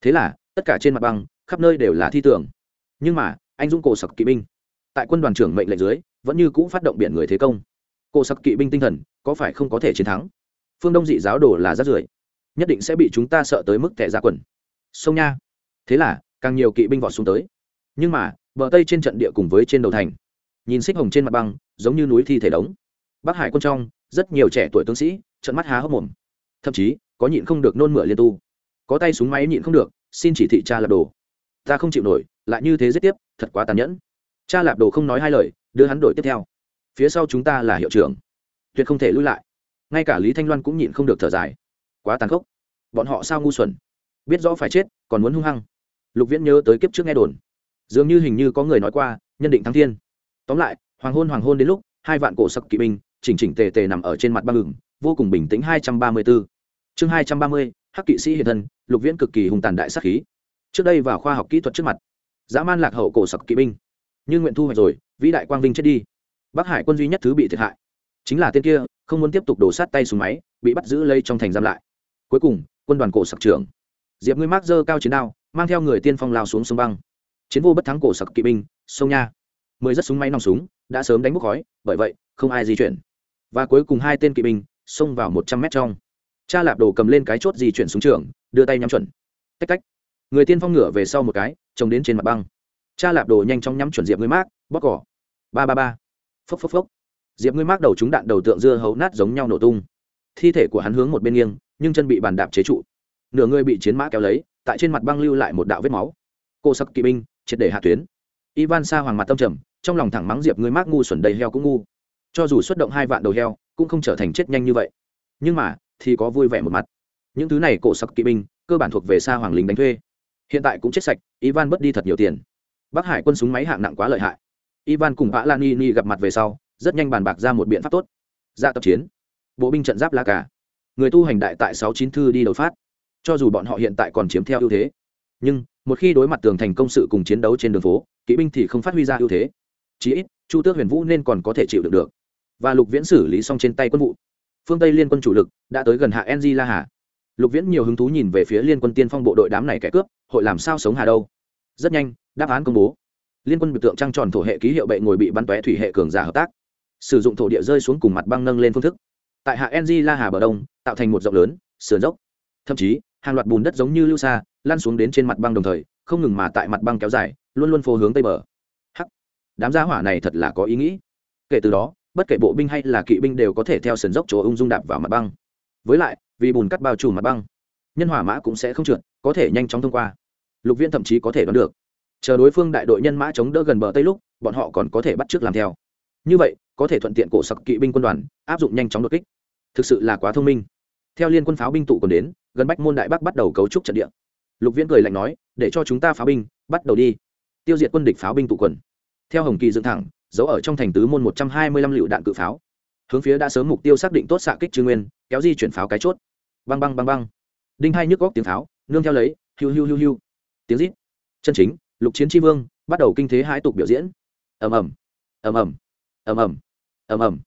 Thế là, tất cả trên mặt băng, khắp nơi đều là thi tưởng. Nhưng mà, anh dũng cổ sặc kỵ binh, tại quân đoàn trưởng mệnh lệnh dưới, vẫn như cũ phát động biển người thế công. Cổ sặc kỵ binh tinh thần, có phải không có thể chiến thắng? Phương đông dị giáo đồ là rát rưởi, nhất định sẽ bị chúng ta sợ tới mức tẻ ra quần. Sông nha. Thế là, càng nhiều kỵ binh vọt xuống tới. Nhưng mà, bờ tây trên trận địa cùng với trên đầu thành nhìn xích hồng trên mặt băng, giống như núi thi thể đống. Bắc hải quân trong, rất nhiều trẻ tuổi tướng sĩ trận mắt há hốc mồm. Thậm chí, có nhịn không được nôn mửa liên tu. Có tay súng máy nhịn không được, xin chỉ thị cha lạp đồ. Ta không chịu nổi, lại như thế giết tiếp, thật quá tàn nhẫn. Cha lạp đồ không nói hai lời, đưa hắn đổi tiếp theo. Phía sau chúng ta là hiệu trưởng. Tuyệt không thể lui lại. Ngay cả lý thanh loan cũng nhịn không được thở dài. Quá tàn khốc. Bọn họ sao ngu xuẩn? Biết rõ phải chết, còn muốn hung hăng. Lục viễn nhớ tới kiếp trước nghe đồn. Dường như hình như có người nói qua, nhân định thắng thiên tóm lại, hoàng hôn hoàng hôn đến lúc, hai vạn cổ sặc kỵ binh, chỉnh chỉnh tề tề nằm ở trên mặt băng ngừng vô cùng bình tĩnh hai trăm ba mươi 234. chương hai trăm ba mươi, hắc kỵ sĩ hiện thân, lục viễn cực kỳ hùng tàn đại sắc khí. Trước đây vào khoa học kỹ thuật trước mặt, dã man lạc hậu cổ sặc kỵ binh. Nhưng nguyện thu hoạch rồi, vĩ đại quang vinh chết đi. Bắc hải quân duy nhất thứ bị thiệt hại, chính là tên kia, không muốn tiếp tục đổ sát tay xuống máy, bị bắt giữ lây trong thành giam lại. Cuối cùng, quân đoàn cổ sặc trưởng, diệp ngươi mác dơ cao chiến đao, mang theo người tiên phong lao xuống sông băng. Chiến vô bất thắng cổ sặc kỵ binh, sông nha mười rất súng máy nòng súng, đã sớm đánh bốc khói, bởi vậy, không ai di chuyển. Và cuối cùng hai tên kỵ binh xông vào một trăm mét trong. Cha lạp đồ cầm lên cái chốt di chuyển xuống trường, đưa tay nhắm chuẩn. Tách cách người tiên phong ngửa về sau một cái trồng đến trên mặt băng. Cha lạp đồ nhanh chóng nhắm chuẩn diệp ngươi mác bóc cỏ. Ba ba ba. Phốc phốc phốc. Diệp ngươi mác đầu trúng đạn đầu tượng dưa hấu nát giống nhau nổ tung. Thi thể của hắn hướng một bên nghiêng, nhưng chân bị bàn đạp chế trụ. Nửa người bị chiến mã kéo lấy, tại trên mặt băng lưu lại một đạo vết máu. Cô sắc kỵ binh, triệt để hạ tuyến. Ivan sa hoàng mặt tâm trầm trong lòng thẳng mắng diệp ngươi mác ngu xuẩn đầy heo cũng ngu. Cho dù xuất động hai vạn đầu heo, cũng không trở thành chết nhanh như vậy. Nhưng mà, thì có vui vẻ một mặt. Những thứ này cổ sắc kỵ binh, cơ bản thuộc về xa hoàng lính đánh thuê. Hiện tại cũng chết sạch, ivan mất đi thật nhiều tiền. Bắc hải quân súng máy hạng nặng quá lợi hại. Ivan cùng vã lan ni gặp mặt về sau, rất nhanh bàn bạc ra một biện pháp tốt. Ra tập chiến. Bộ binh trận giáp la cả người tu hành đại tại sáu chín thư đi đầu phát. Cho dù bọn họ hiện tại còn chiếm theo ưu thế. Nhưng, một khi đối mặt tường thành công sự cùng chiến đấu trên đường phố, kỵ binh thì không phát huy ra ưu thế chí ít, chu tước huyền vũ nên còn có thể chịu được được. Và lục viễn xử lý xong trên tay quân vụ. Phương tây liên quân chủ lực đã tới gần hạ enzy la hà. Lục viễn nhiều hứng thú nhìn về phía liên quân tiên phong bộ đội đám này kẻ cướp, hội làm sao sống hà đâu? Rất nhanh, đáp án công bố. Liên quân biểu tượng trăng tròn thổ hệ ký hiệu bệ ngồi bị bắn tóe thủy hệ cường giả hợp tác. Sử dụng thổ địa rơi xuống cùng mặt băng nâng lên phương thức. Tại hạ enzy la hà bờ đông, tạo thành một rộng lớn, sườn dốc. Thậm chí, hàng loạt bùn đất giống như lưu xa lan xuống đến trên mặt băng đồng thời, không ngừng mà tại mặt băng kéo dài, luôn luôn phô hướng tây bờ đám gia hỏa này thật là có ý nghĩ. Kể từ đó, bất kể bộ binh hay là kỵ binh đều có thể theo sườn dốc chỗ ung dung đạp vào mặt băng. Với lại, vì bùn cắt bao trùm mặt băng, nhân hỏa mã cũng sẽ không trượt, có thể nhanh chóng thông qua. Lục viên thậm chí có thể đoán được. Chờ đối phương đại đội nhân mã chống đỡ gần bờ tây lúc, bọn họ còn có thể bắt t r ư ớ c làm theo. Như vậy, có thể thuận tiện cổ sặc kỵ binh quân đoàn, áp dụng nhanh chóng đột kích. Thực sự là quá thông minh. Theo liên quân pháo binh tụ còn đến, gần bách môn đại bắc bắt đầu cấu trúc trận địa. Lục viễn cười lạnh nói, để cho chúng ta pháo binh, bắt đầu đi. Tiêu diệt quân địch pháo binh tụ quần theo hồng kỳ dựng thẳng giấu ở trong thành tứ môn một trăm hai mươi lăm lựu đạn cự pháo. Hướng phía đã sớm mục tiêu xác định tốt xạ kích trư nguyên, kéo di chuyển pháo cái chốt. Băng băng băng băng. Đinh hai nhức góc tiếng pháo, nương theo lấy, hiu hiu hiu hiu. Tiếng rít. Chân chính, lục chiến tri vương, bắt đầu kinh thế hai tục biểu diễn. Ầm ầm. Ầm ầm. Ầm ầm. Ầm ầm.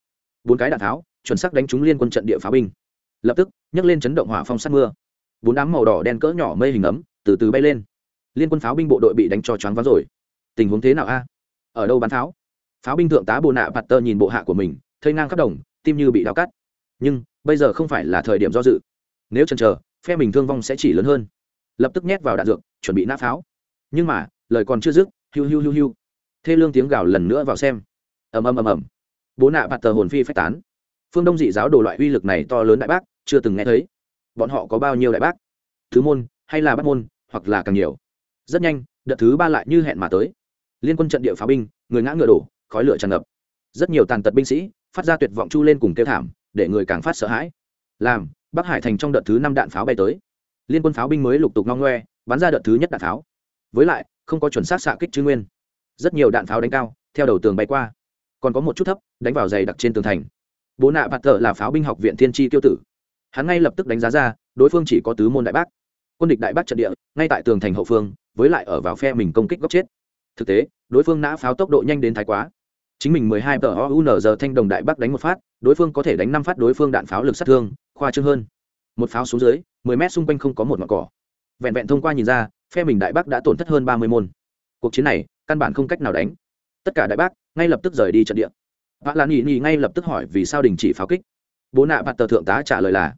Bốn cái đạn tháo chuẩn xác đánh trúng liên quân trận địa pháo binh. Lập tức, nhấc lên chấn động hỏa phong sát mưa. Bốn đám màu đỏ đen cỡ nhỏ mây hình ấm, từ từ bay lên. Liên quân pháo binh bộ đội bị đánh cho choáng váng rồi. Tình huống thế nào a? Ở đâu bắn pháo? Pháo binh thượng tá bồ nạ bạt tơ nhìn bộ hạ của mình, thây ngang khắp đồng, tim như bị đau cắt. Nhưng, bây giờ không phải là thời điểm do dự. Nếu chần chờ, phe mình thương vong sẽ chỉ lớn hơn. Lập tức nhét vào đạn dược, chuẩn bị nã pháo. Nhưng mà, lời còn chưa dứt, hiu hiu hiu hiu. Thê lương tiếng gào lần nữa vào xem. Ầm ầm ầm ầm. Bố nạ bạt tờ hồn phi phách tán. Phương đông dị giáo đồ loại uy lực này to lớn đại bác, chưa từng nghe thấy. Bọn họ có bao nhiêu đại bác? Thứ môn, hay là bắt môn, hoặc là càng nhiều? Rất nhanh, đợt thứ ba lại như hẹn mà tới liên quân trận địa pháo binh, người ngã ngựa đổ, khói lửa tràn ngập. Rất nhiều tàn tật binh sĩ phát ra tuyệt vọng chu lên cùng kêu thảm, để người càng phát sợ hãi. Làm, bắc hải thành trong đợt thứ năm đạn pháo bay tới. Liên quân pháo binh mới lục tục ngong ngoe, bắn ra đợt thứ nhất đạn pháo. Với lại, không có chuẩn xác xạ kích chư nguyên. Rất nhiều đạn pháo đánh cao, theo đầu tường bay qua. Còn có một chút thấp, đánh vào dày đặc trên tường thành. Bố nạ bạt thợ là pháo binh học viện thiên tri tiêu tử. Hắn ngay lập tức đánh giá ra, đối phương chỉ có tứ môn đại bác. Quân địch đại bác trận địa, ngay tại tường thành hậu phương, với lại ở vào phe mình công kích góc chết thực tế, đối phương nã pháo tốc độ nhanh đến thái quá. Chính mình mười hai tờ o giờ thanh đồng đại bắc đánh một phát, đối phương có thể đánh năm phát đối phương đạn pháo lực sát thương, khoa trương hơn. Một pháo xuống dưới, mười mét xung quanh không có một mặt cỏ. Vẹn vẹn thông qua nhìn ra, phe mình đại bắc đã tổn thất hơn ba mươi môn. Cuộc chiến này, căn bản không cách nào đánh. Tất cả đại bác ngay lập tức rời đi trận địa. Vạ lan nhị nhị ngay lập tức hỏi vì sao đình chỉ pháo kích. Bố nạ bạt tờ thượng tá trả lời là,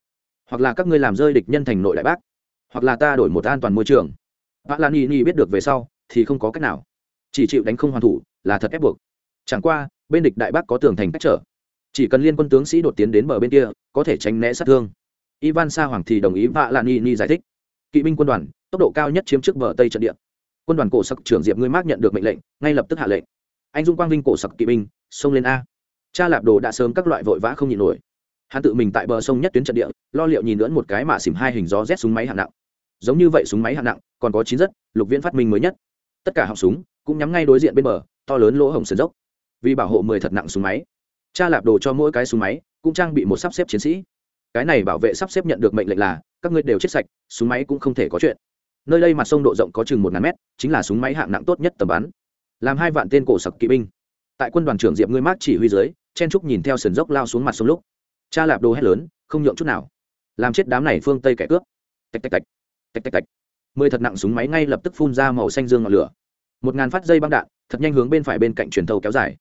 hoặc là các ngươi làm rơi địch nhân thành nội đại bác hoặc là ta đổi một an toàn môi trường. Vạ lan nhị nhị biết được về sau, thì không có cách nào chỉ chịu đánh không hoàn thủ, là thật ép buộc. Chẳng qua, bên địch đại bác có tường thành cách trở. Chỉ cần liên quân tướng sĩ đột tiến đến bờ bên kia, có thể tránh né sát thương. Ivan sa hoàng thì đồng ý vạ lan ni ni giải thích. Kỵ binh quân đoàn, tốc độ cao nhất chiếm trước bờ tây trận địa. Quân đoàn cổ sặc trưởng diệp ngươi mác nhận được mệnh lệnh, ngay lập tức hạ lệnh. Anh dung quang vinh cổ sặc kỵ binh, xông lên a. Cha lạp đồ đã sớm các loại vội vã không nhịn nổi. Hắn tự mình tại bờ sông nhất tuyến trận địa, lo liệu nhìn lưỡn một cái mà xỉm hai hình gió rét súng máy hạng nặng. Giống như vậy súng máy hạng nặng, còn có chín rất, lục viễn phát minh mới nhất. Tất cả họng súng cũng nhắm ngay đối diện bên bờ, to lớn lỗ hổng sườn dốc. Vì bảo hộ mười thật nặng súng máy, cha lạp đồ cho mỗi cái súng máy cũng trang bị một sắp xếp chiến sĩ. Cái này bảo vệ sắp xếp nhận được mệnh lệnh là, các ngươi đều chết sạch, súng máy cũng không thể có chuyện. Nơi đây mặt sông độ rộng có chừng một ngàn mét, chính là súng máy hạng nặng tốt nhất tầm bắn. Làm hai vạn tên cổ sặc kỵ binh. Tại quân đoàn trưởng diệp ngươi mát chỉ huy dưới, chen trúc nhìn theo sườn dốc lao xuống mặt sông lúc. Cha lạp đồ hét lớn, không nhượng chút nào. Làm chết đám này phương tây kẻ cướp. Tạch tạch tạch. Tạch tạch tạch. Mười thật nặng súng máy ngay lập tức phun ra màu xanh dương ngọn lửa một ngàn phát dây băng đạn, thật nhanh hướng bên phải bên cạnh truyền thâu kéo dài.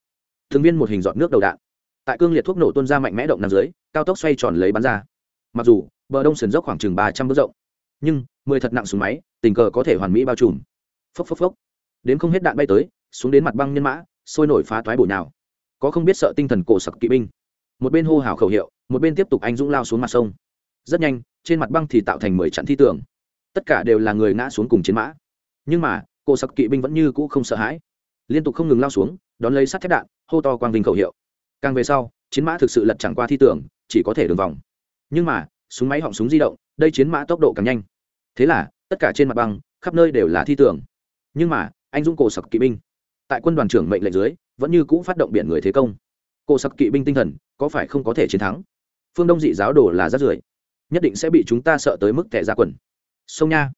Thường viên một hình dọn nước đầu đạn. Tại cương liệt thuốc nổ tuôn ra mạnh mẽ động nằm dưới, cao tốc xoay tròn lấy bắn ra. Mặc dù, bờ đông sườn dốc khoảng chừng ba trăm bước rộng, nhưng, mười thật nặng súng máy, tình cờ có thể hoàn mỹ bao trùm. Phốc phốc phốc. Đến không hết đạn bay tới, xuống đến mặt băng nhân mã, sôi nổi phá toái bổ nào có không biết sợ tinh thần cổ sặc kỵ binh. Một bên hô hào khẩu hiệu, một bên tiếp tục anh dũng lao xuống mặt sông. Rất nhanh, trên mặt băng thì tạo thành mười trận thi tưởng tất cả đều là người ngã xuống cùng chiến mã. Nhưng mà cổ sặc kỵ binh vẫn như cũ không sợ hãi. Liên tục không ngừng lao xuống, đón lấy sắt thép đạn, hô to quang vinh khẩu hiệu. Càng về sau, chiến mã thực sự lật chẳng qua thi tưởng, chỉ có thể đường vòng. Nhưng mà, súng máy họng súng di động, đây chiến mã tốc độ càng nhanh. Thế là, tất cả trên mặt băng, khắp nơi đều là thi tưởng. Nhưng mà, anh dũng cổ sặc kỵ binh, tại quân đoàn trưởng mệnh lệnh dưới, vẫn như cũ phát động biển người thế công. Cổ sặc kỵ binh tinh thần, có phải không có thể chiến thắng? Phương đông dị giáo đồ là rát rưởi nhất định sẽ bị chúng ta sợ tới mức kẻ ra quần. Sông nha.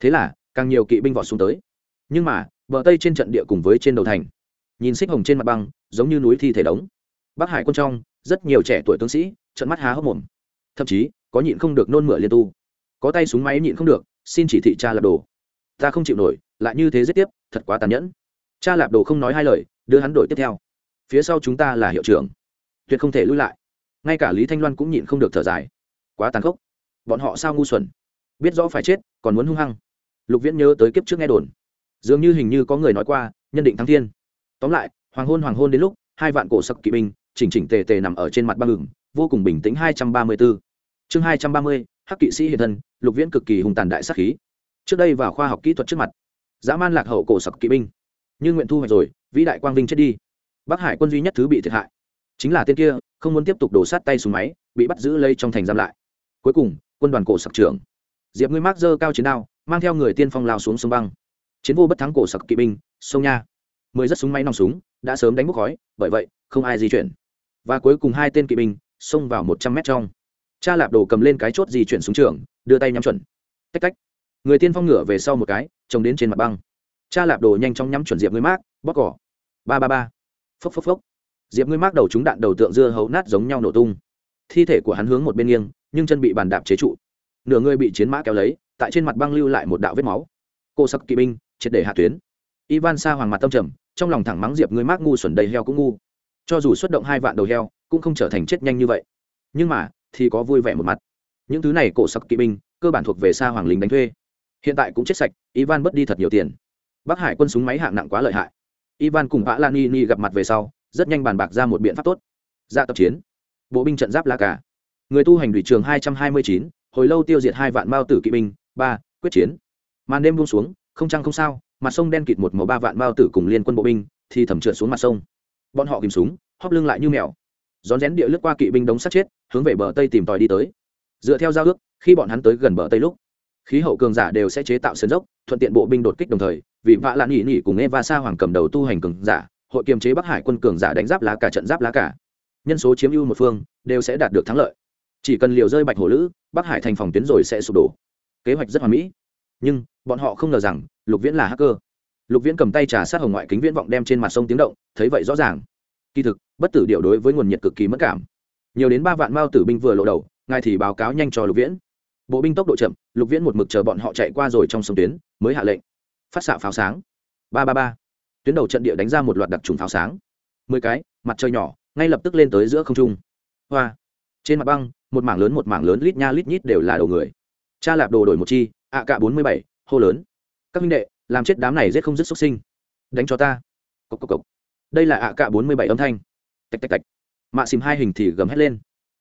Thế là, càng nhiều kỵ binh vọt xuống tới nhưng mà, bờ tây trên trận địa cùng với trên đầu thành, nhìn xích hồng trên mặt băng, giống như núi thi thể đống. Bắc hải quân trong, rất nhiều trẻ tuổi tướng sĩ trận mắt há hốc mồm. Thậm chí, có nhịn không được nôn mửa liên tu. Có tay súng máy nhịn không được, xin chỉ thị cha lạp đồ. Ta không chịu nổi, lại như thế giết tiếp, thật quá tàn nhẫn. Cha lạp đồ không nói hai lời, đưa hắn đổi tiếp theo. Phía sau chúng ta là hiệu trưởng. Tuyệt không thể lui lại. Ngay cả lý thanh loan cũng nhịn không được thở dài. Quá tàn khốc. Bọn họ sao ngu xuẩn? Biết rõ phải chết, còn muốn hung hăng. Lục viễn nhớ tới kiếp trước nghe đồn dường như hình như có người nói qua, nhân định thắng thiên. Tóm lại, hoàng hôn hoàng hôn đến lúc, hai vạn cổ sắc kỵ binh, chỉnh chỉnh tề tề nằm ở trên mặt băng ngừng vô cùng bình tĩnh hai trăm ba mươi 234. chương hai trăm ba mươi, hắc kỵ sĩ hiện thân, lục viễn cực kỳ hùng tàn đại sắc khí. Trước đây vào khoa học kỹ thuật trước mặt, dã man lạc hậu cổ sặc kỵ binh. Nhưng nguyện thu hoạch rồi, vĩ đại quang vinh chết đi. Bắc hải quân duy nhất thứ bị thiệt hại, chính là tên kia, không muốn tiếp tục đổ sát tay súng máy, bị bắt giữ lây trong thành giam lại. Cuối cùng, quân đoàn cổ sặc trưởng. Diệp ngươi mác dơ cao chiến đao, mang theo người tiên phong lao xuống sông băng chiến vô bất thắng cổ sặc kỵ binh, sông nha. Mười rất súng máy nòng súng, đã sớm đánh bốc khói, bởi vậy, không ai di chuyển. Và cuối cùng hai tên kỵ binh, xông vào một trăm mét trong. Cha lạp đồ cầm lên cái chốt di chuyển xuống trường, đưa tay nhắm chuẩn. Tách cách người tiên phong ngửa về sau một cái trồng đến trên mặt băng. Cha lạp đồ nhanh chóng nhắm chuẩn diệp ngươi mát bóc cỏ. Ba ba ba. Phốc phốc phốc. Diệp ngươi mát đầu trúng đạn đầu tượng dưa hấu nát giống nhau nổ tung. Thi thể của hắn hướng một bên nghiêng, nhưng chân bị bàn đạp chế trụ. Nửa người bị chiến mã kéo lấy, tại trên mặt băng lưu lại một đạo vết máu. Cô sắc kỵ binh triệt để hạ tuyến. Ivan sa hoàng mặt tâm trầm, trong lòng thẳng mắng diệp ngươi mát ngu xuẩn đầy heo cũng ngu. Cho dù xuất động hai vạn đầu heo, cũng không trở thành chết nhanh như vậy. Nhưng mà, thì có vui vẻ một mặt. Những thứ này cổ sặc kỵ binh, cơ bản thuộc về xa hoàng lính đánh thuê. Hiện tại cũng chết sạch, ivan mất đi thật nhiều tiền. Bắc hải quân súng máy hạng nặng quá lợi hại. Ivan cùng vã lan ni gặp mặt về sau, rất nhanh bàn bạc ra một biện pháp tốt. Ra tập chiến. Bộ binh trận giáp lá cả người tu hành đủy trường hai trăm hai mươi chín, hồi lâu tiêu diệt hai vạn mao tử kỵ binh. Ba, quyết chiến. Màn đêm buông xuống không chăng không sao, mặt sông đen kịt một màu ba vạn bao tử cùng liên quân bộ binh thì thẩm trượt xuống mặt sông. Bọn họ kìm súng, hóp lưng lại như mèo. Rón rén địa lướt qua kỵ binh đống sát chết, hướng về bờ tây tìm tòi đi tới. Dựa theo giao ước, khi bọn hắn tới gần bờ tây lúc, khí hậu cường giả đều sẽ chế tạo sân dốc, thuận tiện bộ binh đột kích đồng thời, vì vạ lạn nghỉ nghỉ cùng eva sa hoàng cầm đầu tu hành cường giả, hội kiềm chế bắc hải quân cường giả đánh giáp lá cả trận giáp lá cả. Nhân số chiếm ưu một phương, đều sẽ đạt được thắng lợi. Chỉ cần liều rơi bạch hổ lữ, bắc hải thành phòng tuyến rồi sẽ sụp đổ. Kế hoạch rất hoàn mỹ nhưng bọn họ không ngờ rằng lục viễn là hacker. Lục viễn cầm tay trà sát hồng ngoại kính viễn vọng đem trên mặt sông tiếng động, thấy vậy rõ ràng. Kỳ thực, bất tử điệu đối với nguồn nhiệt cực kỳ mất cảm. Nhiều đến ba vạn mao tử binh vừa lộ đầu, ngài thì báo cáo nhanh cho lục viễn. Bộ binh tốc độ chậm, lục viễn một mực chờ bọn họ chạy qua rồi trong sông tuyến, mới hạ lệnh. Phát xạ pháo sáng. Ba ba ba. Tuyến đầu trận địa đánh ra một loạt đặc trùng pháo sáng. Mười cái, mặt trời nhỏ, ngay lập tức lên tới giữa không trung. Hoa. Trên mặt băng, một mảng lớn một mảng lớn lít nha lít nhít đều là đầu người. Cha lạp đồ đổi một chi ạ cả bốn mươi bảy, hô lớn. Các minh đệ, làm chết đám này giết không dứt xuất sinh. Đánh cho ta. Cốc cốc cốc. đây là ạ cả bốn mươi bảy âm thanh. Tạch tạch tạch. Mạ xìm hai hình thì gầm hét lên.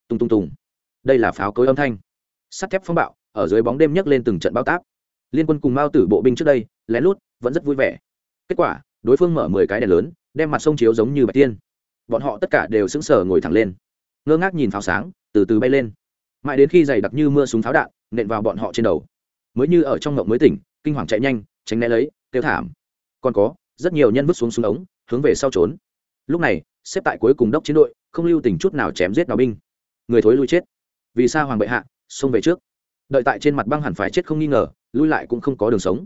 Tùng tùng tùng. Đây là pháo cối âm thanh. Sắt thép phong bạo, ở dưới bóng đêm nhấc lên từng trận bao tác liên quân cùng mao tử bộ binh trước đây, lén lút, vẫn rất vui vẻ. Kết quả, đối phương mở mười cái đèn lớn, đem mặt sông chiếu giống như bạch tiên. Bọn họ tất cả đều sững sờ ngồi thẳng lên. Ngơ ngác nhìn pháo sáng, từ từ bay lên. Mãi đến khi dày đặc như mưa súng pháo đạn, nện vào bọn họ trên đầu mới như ở trong ngộng mới tỉnh, kinh hoàng chạy nhanh, tránh né lấy, kêu thảm. Còn có, rất nhiều nhân vứt xuống xuống ống, hướng về sau trốn. Lúc này, xếp tại cuối cùng đốc chiến đội, không lưu tình chút nào chém giết đào binh. Người thối lui chết. Vì sao hoàng bệ hạ, xông về trước. Đợi tại trên mặt băng hẳn phải chết không nghi ngờ, lui lại cũng không có đường sống.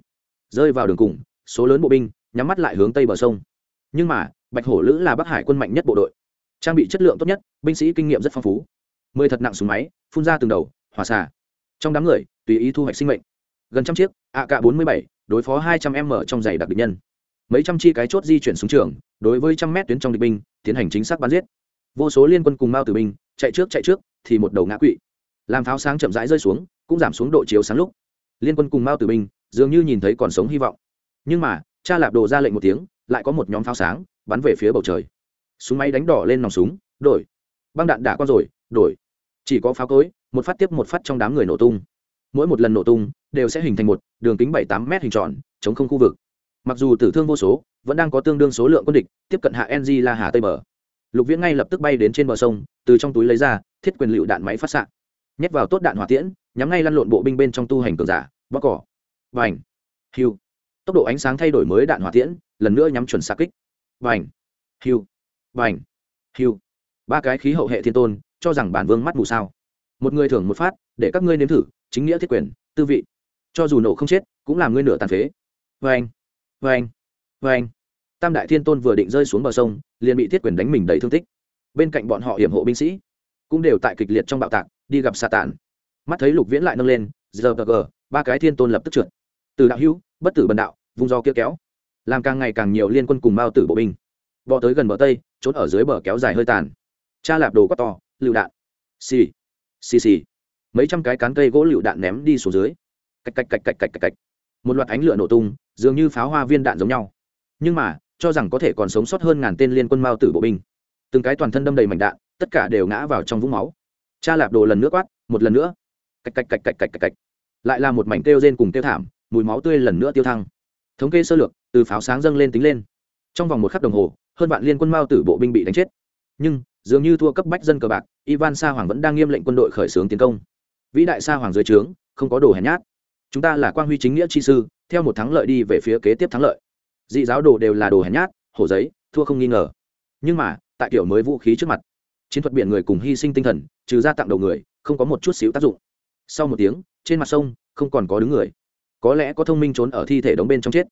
Rơi vào đường cùng, số lớn bộ binh, nhắm mắt lại hướng tây bờ sông. Nhưng mà, bạch hổ lữ là bắc hải quân mạnh nhất bộ đội. Trang bị chất lượng tốt nhất, binh sĩ kinh nghiệm rất phong phú. Mười thật nặng súng máy, phun ra từng đầu, hỏa xà trong đám người, tùy ý thu hoạch sinh mệnh gần trăm chiếc ak bốn mươi bảy, đối phó hai trăm m trong giày đặc địch nhân. Mấy trăm chi cái chốt di chuyển xuống trường, đối với trăm mét tuyến trong địch binh, tiến hành chính xác bắn giết. Vô số liên quân cùng mao tử binh chạy trước chạy trước, thì một đầu ngã quỵ. Làm pháo sáng chậm rãi rơi xuống, cũng giảm xuống độ chiếu sáng lúc. Liên quân cùng mao tử binh dường như nhìn thấy còn sống hy vọng. Nhưng mà, cha lạp đồ ra lệnh một tiếng, lại có một nhóm pháo sáng, bắn về phía bầu trời. Súng máy đánh đỏ lên nòng súng, đổi. Băng đạn đã con rồi, đổi. Chỉ có pháo cối, một phát tiếp một phát trong đám người nổ tung. Mỗi một lần nổ tung đều sẽ hình thành một đường kính bảy tám m hình tròn, chống không khu vực. Mặc dù tử thương vô số, vẫn đang có tương đương số lượng quân địch, tiếp cận hạ ng la hà tây bờ. Lục viễn ngay lập tức bay đến trên bờ sông, từ trong túi lấy ra, thiết quyền lựu đạn máy phát s nhét vào tốt đạn hỏa tiễn, nhắm ngay lăn lộn bộ binh bên trong tu hành cường giả bóc cỏ. Và h hiu. Tốc độ ánh sáng thay đổi mới đạn hỏa tiễn, lần nữa nhắm chuẩn xa kích. Và h hiu. Và h hiu. Ba cái khí hậu hệ thiên tôn, cho rằng bản vương mắt mù sao. Một người thưởng một phát, để các ngươi nếm thử, chính nghĩa thiết quyền, tư vị cho dù nổ không chết, cũng làm ngươi nửa tàn phế. Vê anh vê anh vê anh. Tam đại thiên tôn vừa định rơi xuống bờ sông, liền bị thiết quyền đánh mình đầy thương tích. Bên cạnh bọn họ hiểm hộ binh sĩ, cũng đều tại kịch liệt trong bạo tạc, đi gặp xà tản mắt thấy lục viễn lại nâng lên giờ gờ ba cái thiên tôn lập tức trượt. Từ đạo hữu, bất tử bần đạo, vung do kia kéo. Làm càng ngày càng nhiều liên quân cùng mao tử bộ binh. Bọ tới gần bờ tây, trốn ở dưới bờ kéo dài hơi tàn. Cha lạp đồ quát to, lựu đạn. Xì xì xì. Mấy trăm cái cán cây gỗ lựu đạn ném đi xuống dưới cạch cạch cạch cạch cạch cạch cạch. Một loạt ánh lửa nổ tung, dường như pháo hoa viên đạn giống nhau. Nhưng mà, cho rằng có thể còn sống sót hơn ngàn tên liên quân mao tử bộ binh. Từng cái toàn thân đâm đầy mảnh đạn, tất cả đều ngã vào trong vũng máu. Cha lạp đồ lần nữa quát, một lần nữa. Cạch cạch cạch cạch cạch cạch cạch. Lại là một mảnh kêu rên cùng tiêu thảm, mùi máu tươi lần nữa tiêu thăng. Thống kê sơ lược, từ pháo sáng dâng lên tính lên. Trong vòng một khắc đồng hồ, hơn vạn liên quân mao tử bộ binh bị đánh chết. Nhưng, dường như thua cấp bách dân cờ bạc, ivan sa hoàng vẫn đang nghiêm lệnh quân đội khởi xướng tiến công. Vĩ đại sa hoàng dưới trướng, không có đồ hèn nhát chúng ta là quang huy chính nghĩa chi sư, theo một thắng lợi đi về phía kế tiếp thắng lợi. Dị giáo đồ đều là đồ hèn nhát, hổ giấy, thua không nghi ngờ. Nhưng mà, tại kiểu mới vũ khí trước mặt, chiến thuật biển người cùng hy sinh tinh thần, trừ ra tặng đầu người, không có một chút xíu tác dụng. Sau một tiếng, trên mặt sông, không còn có đứng người. Có lẽ có thông minh trốn ở thi thể đóng bên trong chết.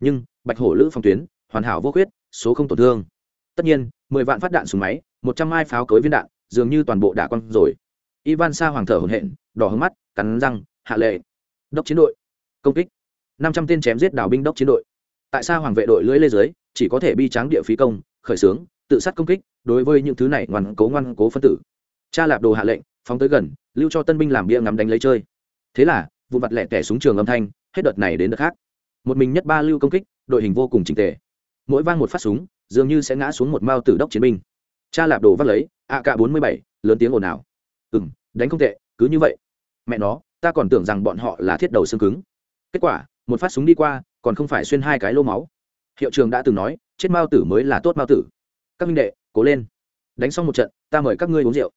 Nhưng, bạch hổ lữ phòng tuyến, hoàn hảo vô khuyết, số không tổn thương. Tất nhiên, mười vạn phát đạn súng máy, một trăm hai pháo cối viên đạn, dường như toàn bộ đả quăng rồi. Ivan sa hoàng thở hổn hển, đỏ hướng mắt, cắn răng, hạ lệ đốc chiến đội. Công kích. Năm trăm tên chém giết đảo binh đốc chiến đội. Tại sao hoàng vệ đội lưỡi lê dưới, chỉ có thể bi tráng địa phí công, khởi xướng, tự sát công kích, đối với những thứ này ngoan cố ngoan cố phân tử. Cha lạp đồ hạ lệnh, phóng tới gần, lưu cho tân binh làm bia ngắm đánh lấy chơi. Thế là, vụ mặt lẹ tẻ súng trường âm thanh, hết đợt này đến đợt khác. Một mình nhất ba lưu công kích, đội hình vô cùng trình tề. Mỗi vang một phát súng, dường như sẽ ngã xuống một mao tử đốc chiến binh. Cha lạp đồ vắt lấy, a k bốn mươi bảy, lớn tiếng ồn ào. Ừ m đánh không tệ, cứ như vậy. Mẹ nó ta còn tưởng rằng bọn họ là thiết đầu xương cứng. Kết quả, một phát súng đi qua, còn không phải xuyên hai cái lô máu. Hiệu trường đã từng nói, chết mao tử mới là tốt mao tử. Các minh đệ, cố lên. Đánh xong một trận, ta mời các ngươi uống rượu.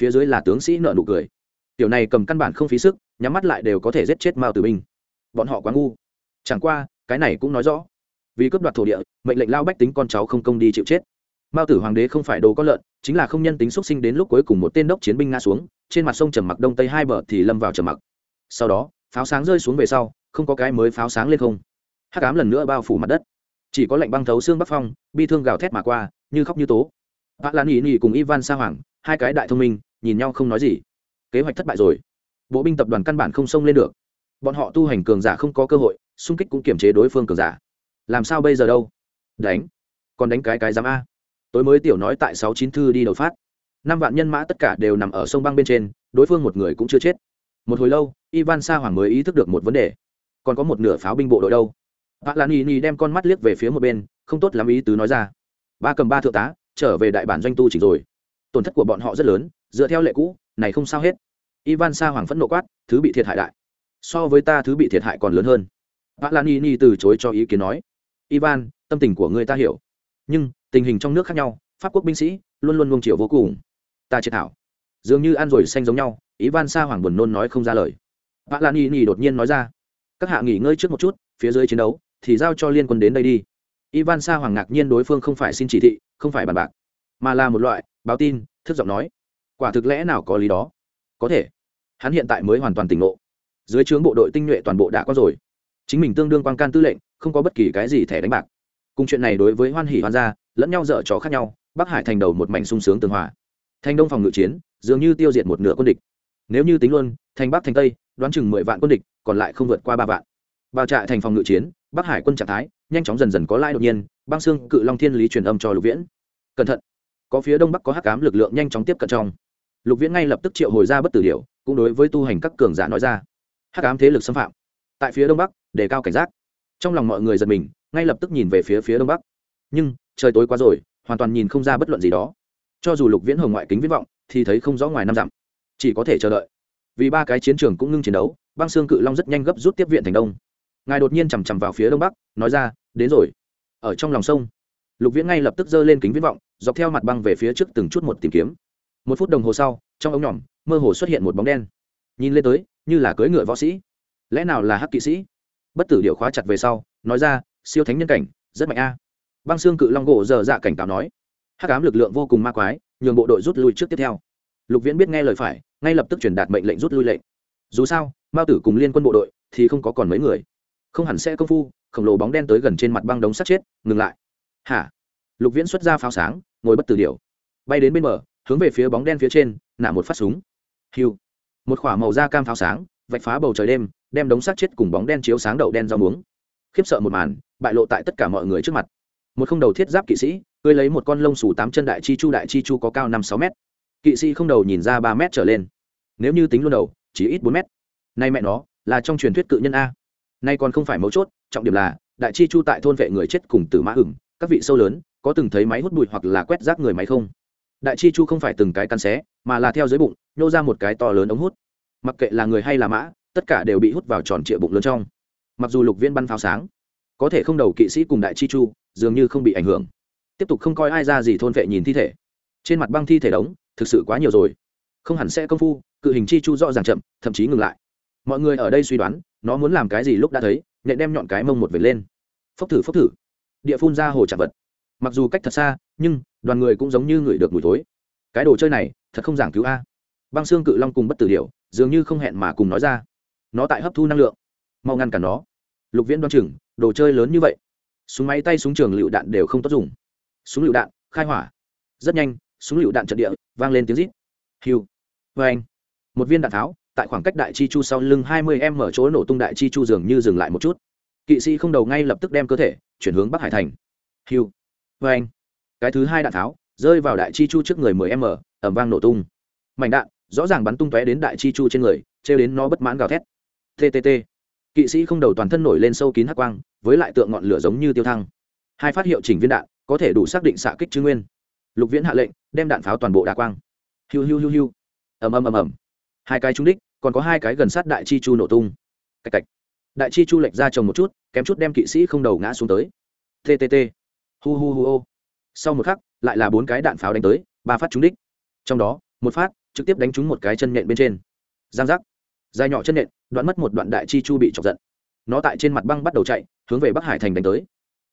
Phía dưới là tướng sĩ nợ nụ cười. Tiểu này cầm căn bản không phí sức, nhắm mắt lại đều có thể giết chết mao tử binh. Bọn họ quá ngu. Chẳng qua, cái này cũng nói rõ. Vì cướp đoạt thổ địa, mệnh lệnh lao bách tính con cháu không công đi chịu chết. Mao tử hoàng đế không phải đồ có lợn, chính là không nhân tính xuất sinh đến lúc cuối cùng một tên đốc chiến binh ngã xuống, trên mặt sông trầm mặc đông tây hai bờ thì lâm vào trầm mặc sau đó, pháo sáng rơi xuống về sau, không có cái mới pháo sáng lên không? Hắc ám lần nữa bao phủ mặt đất. Chỉ có lạnh băng thấu xương bắc phong, bi thương gào thét mà qua, như khóc như tố. Vạ lan ý nhị cùng ivan sa hoàng, hai cái đại thông minh, nhìn nhau không nói gì. Kế hoạch thất bại rồi. Bộ binh tập đoàn căn bản không xông lên được. Bọn họ tu hành cường giả không có cơ hội, xung kích cũng kiểm chế đối phương cường giả. Làm sao bây giờ đâu? Đánh. Còn đánh cái cái giám a. Tối mới tiểu nói tại sáu chín thư đi đầu phát. Năm vạn nhân mã tất cả đều nằm ở sông băng bên trên, đối phương một người cũng chưa chết một hồi lâu, ivan sa hoàng mới ý thức được một vấn đề. Còn có một nửa pháo binh bộ đội đâu? Bác lan y ni đem con mắt liếc về phía một bên, không tốt lắm ý tứ nói ra. Ba cầm ba thượng tá, trở về đại bản doanh tu chỉnh rồi. Tổn thất của bọn họ rất lớn, dựa theo lệ cũ, này không sao hết. Ivan sa hoàng phẫn nộ quát, thứ bị thiệt hại đại. So với ta, thứ bị thiệt hại còn lớn hơn. Palanini từ chối cho ý kiến nói, ivan, tâm tình của người ta hiểu. Nhưng, tình hình trong nước khác nhau, pháp quốc binh sĩ, luôn luôn luông chiều vô cùng. Ta triệt thảo. Dường như ăn rồi xanh giống nhau ivan sa hoàng buồn nôn nói không ra lời. Palanini đột nhiên nói ra, các hạ nghỉ ngơi trước một chút, phía dưới chiến đấu thì giao cho liên quân đến đây đi. Ivan sa hoàng ngạc nhiên đối phương không phải xin chỉ thị, không phải bàn bạc, mà là một loại báo tin thức giọng nói, quả thực lẽ nào có lý đó? Có thể. Hắn hiện tại mới hoàn toàn tỉnh ngộ. Dưới trướng bộ đội tinh nhuệ toàn bộ đã có rồi. Chính mình tương đương quan can tư lệnh, không có bất kỳ cái gì thẻ đánh bạc. Cùng chuyện này đối với hoan hỉ hoan gia, lẫn nhau dở trò khác nhau, bắc hải thành đầu một mảnh sung sướng tường hòa. Thành đông phòng ngự chiến, dường như tiêu diệt một nửa quân địch nếu như tính luôn, thành bắc thành tây, đoán chừng mười vạn quân địch, còn lại không vượt qua ba vạn. Bao trại thành phòng ngự chiến, bắc hải quân trạng thái, nhanh chóng dần dần có lai đột nhiên, băng xương cự long thiên lý truyền âm cho lục viễn. Cẩn thận. Có phía đông bắc có hắc cám lực lượng nhanh chóng tiếp cận trong. Lục viễn ngay lập tức triệu hồi ra bất tử điệu cũng đối với tu hành các cường giả nói ra. Hắc ám thế lực xâm phạm. Tại phía đông bắc, đề cao cảnh giác. Trong lòng mọi người giật mình, ngay lập tức nhìn về phía phía đông bắc. Nhưng, trời tối quá rồi, hoàn toàn nhìn không ra bất luận gì đó. Cho dù lục viễn hồng ngoại kính viết vọng, thì thấy không rõ ngoài năm dặm chỉ có thể chờ đợi. Vì ba cái chiến trường cũng ngưng chiến đấu, băng xương cự long rất nhanh gấp rút tiếp viện thành đông. Ngài đột nhiên chằm chằm vào phía đông bắc, nói ra, đến rồi. Ở trong lòng sông, lục viễn ngay lập tức giơ lên kính viễn vọng, dọc theo mặt băng về phía trước từng chút một tìm kiếm. Một phút đồng hồ sau, trong ống nhỏm mơ hồ xuất hiện một bóng đen. Nhìn lên tới, như là cưỡi ngựa võ sĩ. Lẽ nào là hắc kỵ sĩ? Bất tử điệu khóa chặt về sau, nói ra, siêu thánh nhân cảnh, rất mạnh a. Băng xương cự long gỗ giờ dạ cảnh cáo nói, hắc ám lực lượng vô cùng ma quái, nhường bộ đội rút lui trước tiếp theo lục viễn biết nghe lời phải, ngay lập tức truyền đạt mệnh lệnh rút lui lệnh. Dù sao, mao tử cùng liên quân bộ đội thì không có còn mấy người. Không hẳn sẽ công phu, khổng lồ bóng đen tới gần trên mặt băng đống sắt chết, ngừng lại. Hả? Lục viễn xuất ra pháo sáng, ngồi bất tử điều bay đến bên bờ, hướng về phía bóng đen phía trên, nả một phát súng. Hiu. Một k h ỏ a màu da cam pháo sáng, vạch phá bầu trời đêm, đem đống sắt chết cùng bóng đen chiếu sáng đậu đen rau muống. Khiếp sợ một màn, bại lộ tại tất cả mọi người trước mặt. Một không đầu thiết giáp kỵ sĩ, cưới lấy một con lông xù tám chân đại chi chu đại chi chu có cao năm sáu mét kỵ sĩ không đầu nhìn ra ba mét trở lên. Nếu như tính luôn đầu, chỉ ít bốn mét. Nay mẹ nó, là trong truyền thuyết cự nhân a. Nay còn không phải mấu chốt, trọng điểm là, đại chi chu tại thôn vệ người chết cùng từ mã hửng, các vị sâu lớn, có từng thấy máy hút bụi hoặc là quét rác người máy không? Đại chi chu không phải từng cái căn xé, mà là theo dưới bụng, nhô ra một cái to lớn ống hút. Mặc kệ là người hay là mã, tất cả đều bị hút vào tròn trịa bụng lớn trong. Mặc dù lục viên bắn pháo sáng, có thể không đầu kỵ sĩ cùng đại chi chu, dường như không bị ảnh hưởng. Tiếp tục không coi ai ra gì thôn vệ nhìn thi thể. Trên mặt băng thi thể đống thực sự quá nhiều rồi. Không hẳn sẽ công phu, cự hình chi chu rõ ràng chậm, thậm chí ngừng lại. Mọi người ở đây suy đoán, nó muốn làm cái gì lúc đã thấy nhện đem nhọn cái mông một vệt lên. Phốc thử phốc thử. Địa phun ra hồ chạm vật. Mặc dù cách thật xa, nhưng đoàn người cũng giống như người được mùi thối. Cái đồ chơi này, thật không giảng cứu a. Băng xương cự long cùng bất tử điệu dường như không hẹn mà cùng nói ra. Nó tại hấp thu năng lượng. Mau ngăn cản nó. Lục viễn đoan chừng, đồ chơi lớn như vậy. Súng máy tay súng trường lựu đạn đều không tốt dùng. Súng lựu đạn, khai hỏa. Rất nhanh súng lựu đạn trận địa, vang lên tiếng rít. Hiu. Vê anh. Một viên đạn tháo, tại khoảng cách đại chi chu sau lưng hai mươi em mở chỗ nổ tung đại chi chu dường như dừng lại một chút. Kỵ sĩ không đầu ngay lập tức đem cơ thể, chuyển hướng bắc hải thành. Hiu. Vê anh. Cái thứ hai đạn tháo, rơi vào đại chi chu trước người 10 m ẩm vang nổ tung. Mảnh đạn, rõ ràng bắn tung tóe đến đại chi chu trên người, trêu đến nó bất mãn gào thét. Ttt kỵ sĩ không đầu toàn thân nổi lên sâu kín hắc quang, với lại tượng ngọn lửa giống như tiêu thăng. Hai phát hiệu chỉnh viên đạn, có thể đủ xác định xạ kích chư nguyên. Lục viễn hạ lệnh đem đạn pháo toàn bộ đà quang. Hiu hiu hiu hiu. Ầm ầm ầm ầm. Hai cái trúng đích, còn có hai cái gần sát đại chi chu nổ tung. Cạch cạch. Đại chi chu lệch ra trồng một chút, kém chút đem kỵ sĩ không đầu ngã xuống tới. Ttt hu hu hu ô. Sau một khắc, lại là bốn cái đạn pháo đánh tới, ba phát trúng đích. Trong đó, một phát, trực tiếp đánh trúng một cái chân nện bên trên. Giang giác. Dài nhỏ chân nện đoạn mất một đoạn đại chi chu bị chọc giận. Nó tại trên mặt băng bắt đầu chạy, hướng về bắc hải thành đánh tới.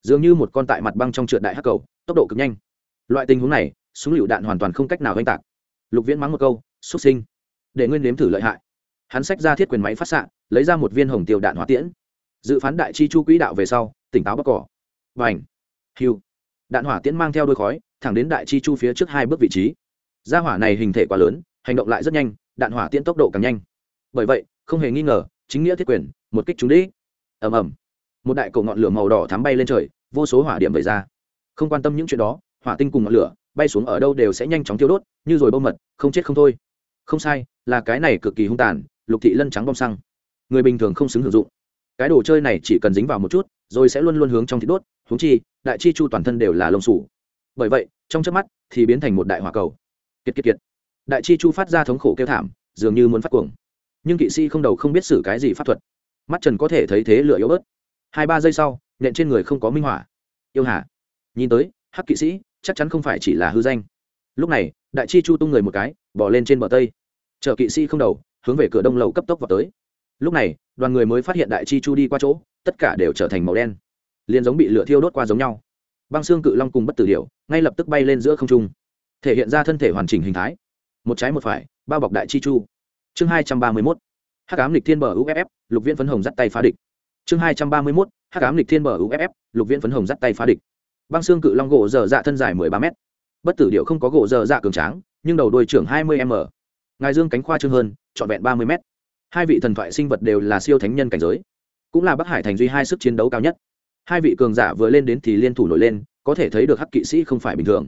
Dường như một con tại mặt băng trong trượt đại hắc cầu, tốc độ cực nhanh. Loại tình huống này súng lựu đạn hoàn toàn không cách nào oanh tạc. Lục viễn mắng một câu xuất sinh, để nguyên nếm thử lợi hại. Hắn xách ra thiết quyền máy phát xạ, lấy ra một viên hồng tiêu đạn hỏa tiễn. Dự phán đại chi chu quỹ đạo về sau, tỉnh táo bắc cỏ. Và ảnh hiu. Đạn hỏa tiễn mang theo đôi khói, thẳng đến đại chi chu phía trước hai bước vị trí. Gia hỏa này hình thể quá lớn, hành động lại rất nhanh, đạn hỏa tiễn tốc độ càng nhanh. Bởi vậy, không hề nghi ngờ, chính nghĩa thiết quyền, một kích trúng đích. Ầm ầm. Một đại cầu ngọn lửa màu đỏ thắm bay lên trời, vô số hỏa điểm về ra. Không quan tâm những chuyện đó, hỏa tinh cùng ngọn lửa bay xuống ở đâu đều sẽ nhanh chóng tiêu đốt, như rồi bông mật, không chết không thôi. Không sai, là cái này cực kỳ hung tàn, lục thị lân trắng bom xăng. Người bình thường không xứng hưởng dụng. Cái đồ chơi này chỉ cần dính vào một chút, rồi sẽ luôn luôn hướng trong thịt đốt húng chi, đại chi chu toàn thân đều là lông sủ. Bởi vậy, trong trước mắt thì biến thành một đại hỏa cầu. Kiệt kiệt kiệt. Đại chi chu phát ra thống khổ kêu thảm, dường như muốn phát cuồng. Nhưng kỵ sĩ không đầu không biết xử cái gì pháp thuật. Mắt trần có thể thấy thế lửa yếu bớt. Hai ba giây sau, nện trên người không có minh hỏa. yêu hà. Nhìn tới, hắc kỵ sĩ chắc chắn không phải chỉ là hư danh. Lúc này, đại chi chu tung người một cái bỏ lên trên bờ tây. Chợ kỵ sĩ không đầu, hướng về cửa đông lầu cấp tốc vào tới. Lúc này, đoàn người mới phát hiện đại chi chu đi qua chỗ, tất cả đều trở thành màu đen. Liền giống bị lửa thiêu đốt qua giống nhau. Băng xương cự long cùng bất tử điệu ngay lập tức bay lên giữa không trung, thể hiện ra thân thể hoàn chỉnh hình thái. Một trái một phải, bao bọc đại chi chu. Chương hai trăm ba mươi mốt, hắc ám lịch thiên bờ uff lục viễn phấn hồng dắt tay phá địch. Chương hai trăm ba mươi mốt, hắc ám lịch thiên bờ uff lục viễn phấn hồng dắt tay phá địch băng xương cự long gỗ dở dạ thân dài mười ba m bất tử điệu không có gỗ dở dạ cường tráng, nhưng đầu đuôi trưởng hai mươi m. Ngài dương cánh khoa trương hơn, trọn vẹn ba mươi m hai vị thần thoại sinh vật đều là siêu thánh nhân cảnh giới. Cũng là bắc hải thành duy hai sức chiến đấu cao nhất. Hai vị cường giả vừa lên đến thì liên thủ nổi lên, có thể thấy được hắc kỵ sĩ không phải bình thường.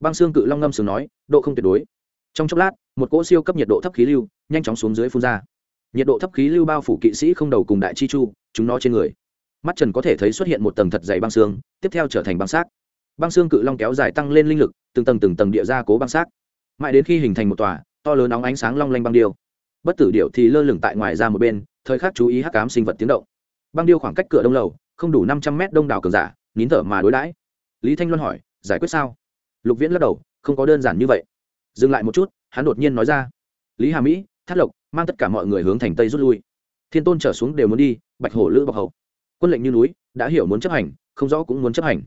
Băng xương cự long ngâm sướng nói, độ không tuyệt đối. Trong chốc lát, một cỗ siêu cấp nhiệt độ thấp khí lưu nhanh chóng xuống dưới phun ra. Nhiệt độ thấp khí lưu bao phủ kỵ sĩ không đầu cùng đại chi chu, chúng nó trên người mắt trần có thể thấy xuất hiện một tầng thật dày băng xương, tiếp theo trở thành băng xác. Băng xương cự long kéo dài tăng lên linh lực, từng tầng từng tầng địa ra cố băng xác. Mãi đến khi hình thành một tòa, to lớn óng ánh sáng long lanh băng điêu. Bất tử điệu thì lơ lửng tại ngoài ra một bên, thời khắc chú ý hắc cám sinh vật tiếng động. Băng điêu khoảng cách cửa đông lầu, không đủ năm trăm mét đông đảo cường giả, nín thở mà đối đãi. Lý thanh loan hỏi, giải quyết sao? Lục viễn lắc đầu, không có đơn giản như vậy. Dừng lại một chút, hắn đột nhiên nói ra, lý hà mỹ, thát lộc, mang tất cả mọi người hướng thành tây rút lui. Thiên tôn trở xuống đều muốn đi, bạch hổ lữ bọc hậu quân lệnh như núi, đã hiểu muốn chấp hành, không rõ cũng muốn chấp hành.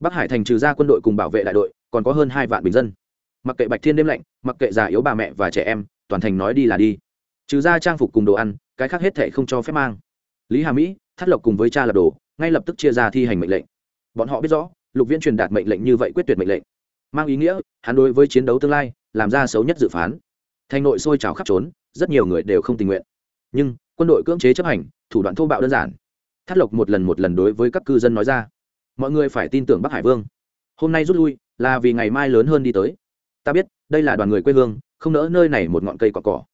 Bắc hải thành trừ ra quân đội cùng bảo vệ đại đội, còn có hơn hai vạn bình dân. Mặc kệ bạch thiên đêm lạnh, mặc kệ già yếu bà mẹ và trẻ em, toàn thành nói đi là đi. Trừ ra trang phục cùng đồ ăn, cái khác hết thệ không cho phép mang. Lý hà mỹ, thắt lộc cùng với cha lập đồ, ngay lập tức chia ra thi hành mệnh lệnh. Bọn họ biết rõ, lục viễn truyền đạt mệnh lệnh như vậy quyết tuyệt mệnh lệnh. Mang ý nghĩa, hắn đối với chiến đấu tương lai, làm ra xấu nhất dự phán. Thành nội sôi trào khắp trốn, rất nhiều người đều không tình nguyện. Nhưng, quân đội cưỡng chế chấp hành, thủ đoạn thô bạo đơn giản thắt lộc một lần một lần đối với các cư dân nói ra. Mọi người phải tin tưởng bắc hải vương. Hôm nay rút lui là vì ngày mai lớn hơn đi tới. Ta biết, đây là đoàn người quê hương, không nỡ nơi này một ngọn cây cỏ cỏ.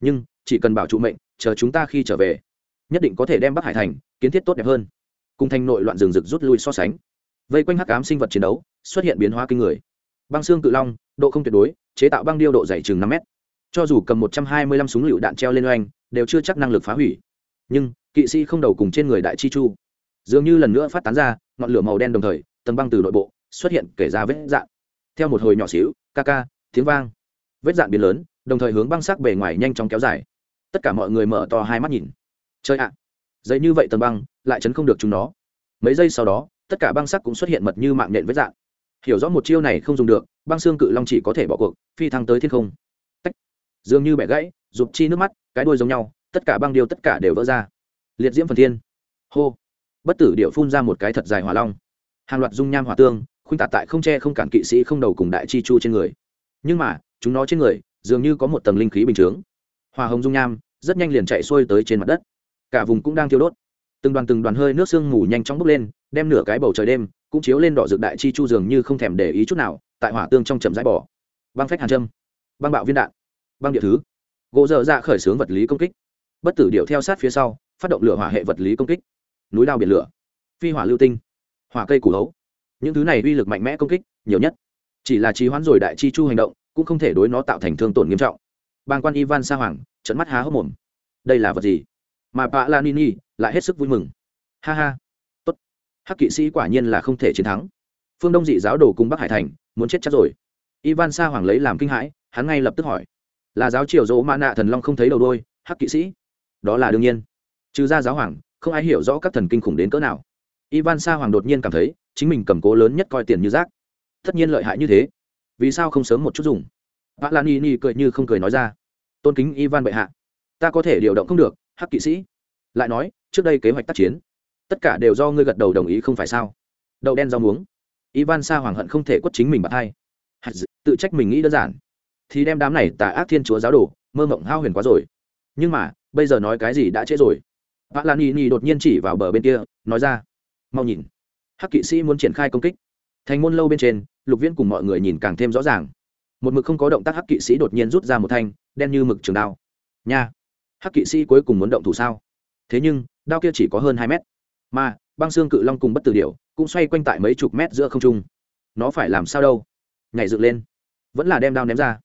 Nhưng, chỉ cần bảo trụ mệnh, chờ chúng ta khi trở về, nhất định có thể đem bắc hải thành, kiến thiết tốt đẹp hơn. Cùng thành nội loạn rừng rực rút lui so sánh. Vây quanh hắc cám sinh vật chiến đấu, xuất hiện biến hóa kinh người. Băng xương cự long, độ không tuyệt đối, chế tạo băng điêu độ dày chừng năm mét. Cho dù cầm một trăm hai mươi lăm súng lựu đạn treo lên oanh, đều chưa chắc năng lực phá hủy. Nhưng kỵ sĩ không đầu cùng trên người đại chi chu. Dường như lần nữa phát tán ra ngọn lửa màu đen đồng thời tầng băng từ nội bộ xuất hiện kể ra vết dạn. Theo một hồi nhỏ xíu ca ca tiếng vang. Vết dạn biến lớn đồng thời hướng băng sắc bề ngoài nhanh chóng kéo dài. Tất cả mọi người mở to hai mắt nhìn. Chơi ạ! À, dây như vậy tầng băng lại chấn không được chúng nó. Mấy giây sau đó tất cả băng sắc cũng xuất hiện mật như mạng nhện vết dạn. Hiểu rõ một chiêu này không dùng được băng xương cự long chỉ có thể bỏ cuộc phi thăng tới thiên không. Tách. Dường như bẻ gãy rụt chi nước mắt cái đuôi giống nhau tất cả băng điêu tất cả đều vỡ ra liệt diễm phần thiên. Hô. Bất tử điệu phun ra một cái thật dài hỏa long. Hàng loạt dung nham hỏa tương, khuynh tạt tại không che không cản kỵ sĩ không đầu cùng đại chi chu trên người. Nhưng mà, chúng nó trên người, dường như có một tầng linh khí bình chướng. Hòa hồng dung nham, rất nhanh liền chạy xuôi tới trên mặt đất. Cả vùng cũng đang thiêu đốt. Từng đoàn từng đoàn hơi nước sương mù nhanh chóng bốc lên, đem nửa cái bầu trời đêm, cũng chiếu lên đỏ dược đại chi chu dường như không thèm để ý chút nào, tại hỏa tương trong chậm rãi bỏ. Băng phách hàn trâm băng bạo viên đạn. Băng địa thứ. Gỗ dở dạ khởi xướng vật lý công kích. Bất tử điệu theo sát phía sau phát động lửa hỏa hệ vật lý công kích. Núi đao biển lửa, phi hỏa lưu tinh, hỏa cây củ hấu. Những thứ này uy lực mạnh mẽ công kích, nhiều nhất. Chỉ là trì hoãn rồi đại chi chu hành động, cũng không thể đối nó tạo thành thương tổn nghiêm trọng. Bàng quan ivan sa hoàng trận mắt há hốc mồm. Đây là vật gì? Mà bà la nini lại hết sức vui mừng. Ha ha. Tốt. Hắc kỵ sĩ quả nhiên là không thể chiến thắng. Phương đông dị giáo đồ cùng bắc hải thành, muốn chết chắc rồi. Ivan sa hoàng lấy làm kinh hãi, hắn ngay lập tức hỏi. Là giáo triều dỗ mã nạ thần long không thấy đầu đôi hắc kỵ sĩ? Đó là đương nhiên trừ ra giáo hoàng, không ai hiểu rõ các thần kinh khủng đến cỡ nào. Ivan sa hoàng đột nhiên cảm thấy, chính mình cầm cố lớn nhất coi tiền như rác. Tất nhiên lợi hại như thế. Vì sao không sớm một chút dùng? Bà lan y ni cười như không cười nói ra. Tôn kính ivan bệ hạ. Ta có thể điều động không được, hắc kỵ sĩ. Lại nói, trước đây kế hoạch tác chiến, tất cả đều do ngươi gật đầu đồng ý không phải sao? Đậu đen rau muống. Ivan sa hoàng hận không thể quất chính mình bạc hai tự trách mình nghĩ đơn giản. Thì đem đám này tà ác thiên chúa giáo đồ, mơ mộng hao huyền quá rồi. Nhưng mà, bây giờ nói cái gì đã trễ rồi? Vạn lan y ni đột nhiên chỉ vào bờ bên kia, nói ra, mau nhìn. Hắc kỵ sĩ muốn triển khai công kích. Thành môn lâu bên trên, lục viễn cùng mọi người nhìn càng thêm rõ ràng. Một mực không có động tác, hắc kỵ sĩ đột nhiên rút ra một thanh, đen như mực trường đao. Nha! Hắc kỵ sĩ cuối cùng muốn động thủ sao? Thế nhưng, đao kia chỉ có hơn hai mét. Mà, băng xương cự long cùng bất tử điệu cũng xoay quanh tại mấy chục mét giữa không trung. Nó phải làm sao đâu? Nhảy dựng lên. Vẫn là đem đao ném ra.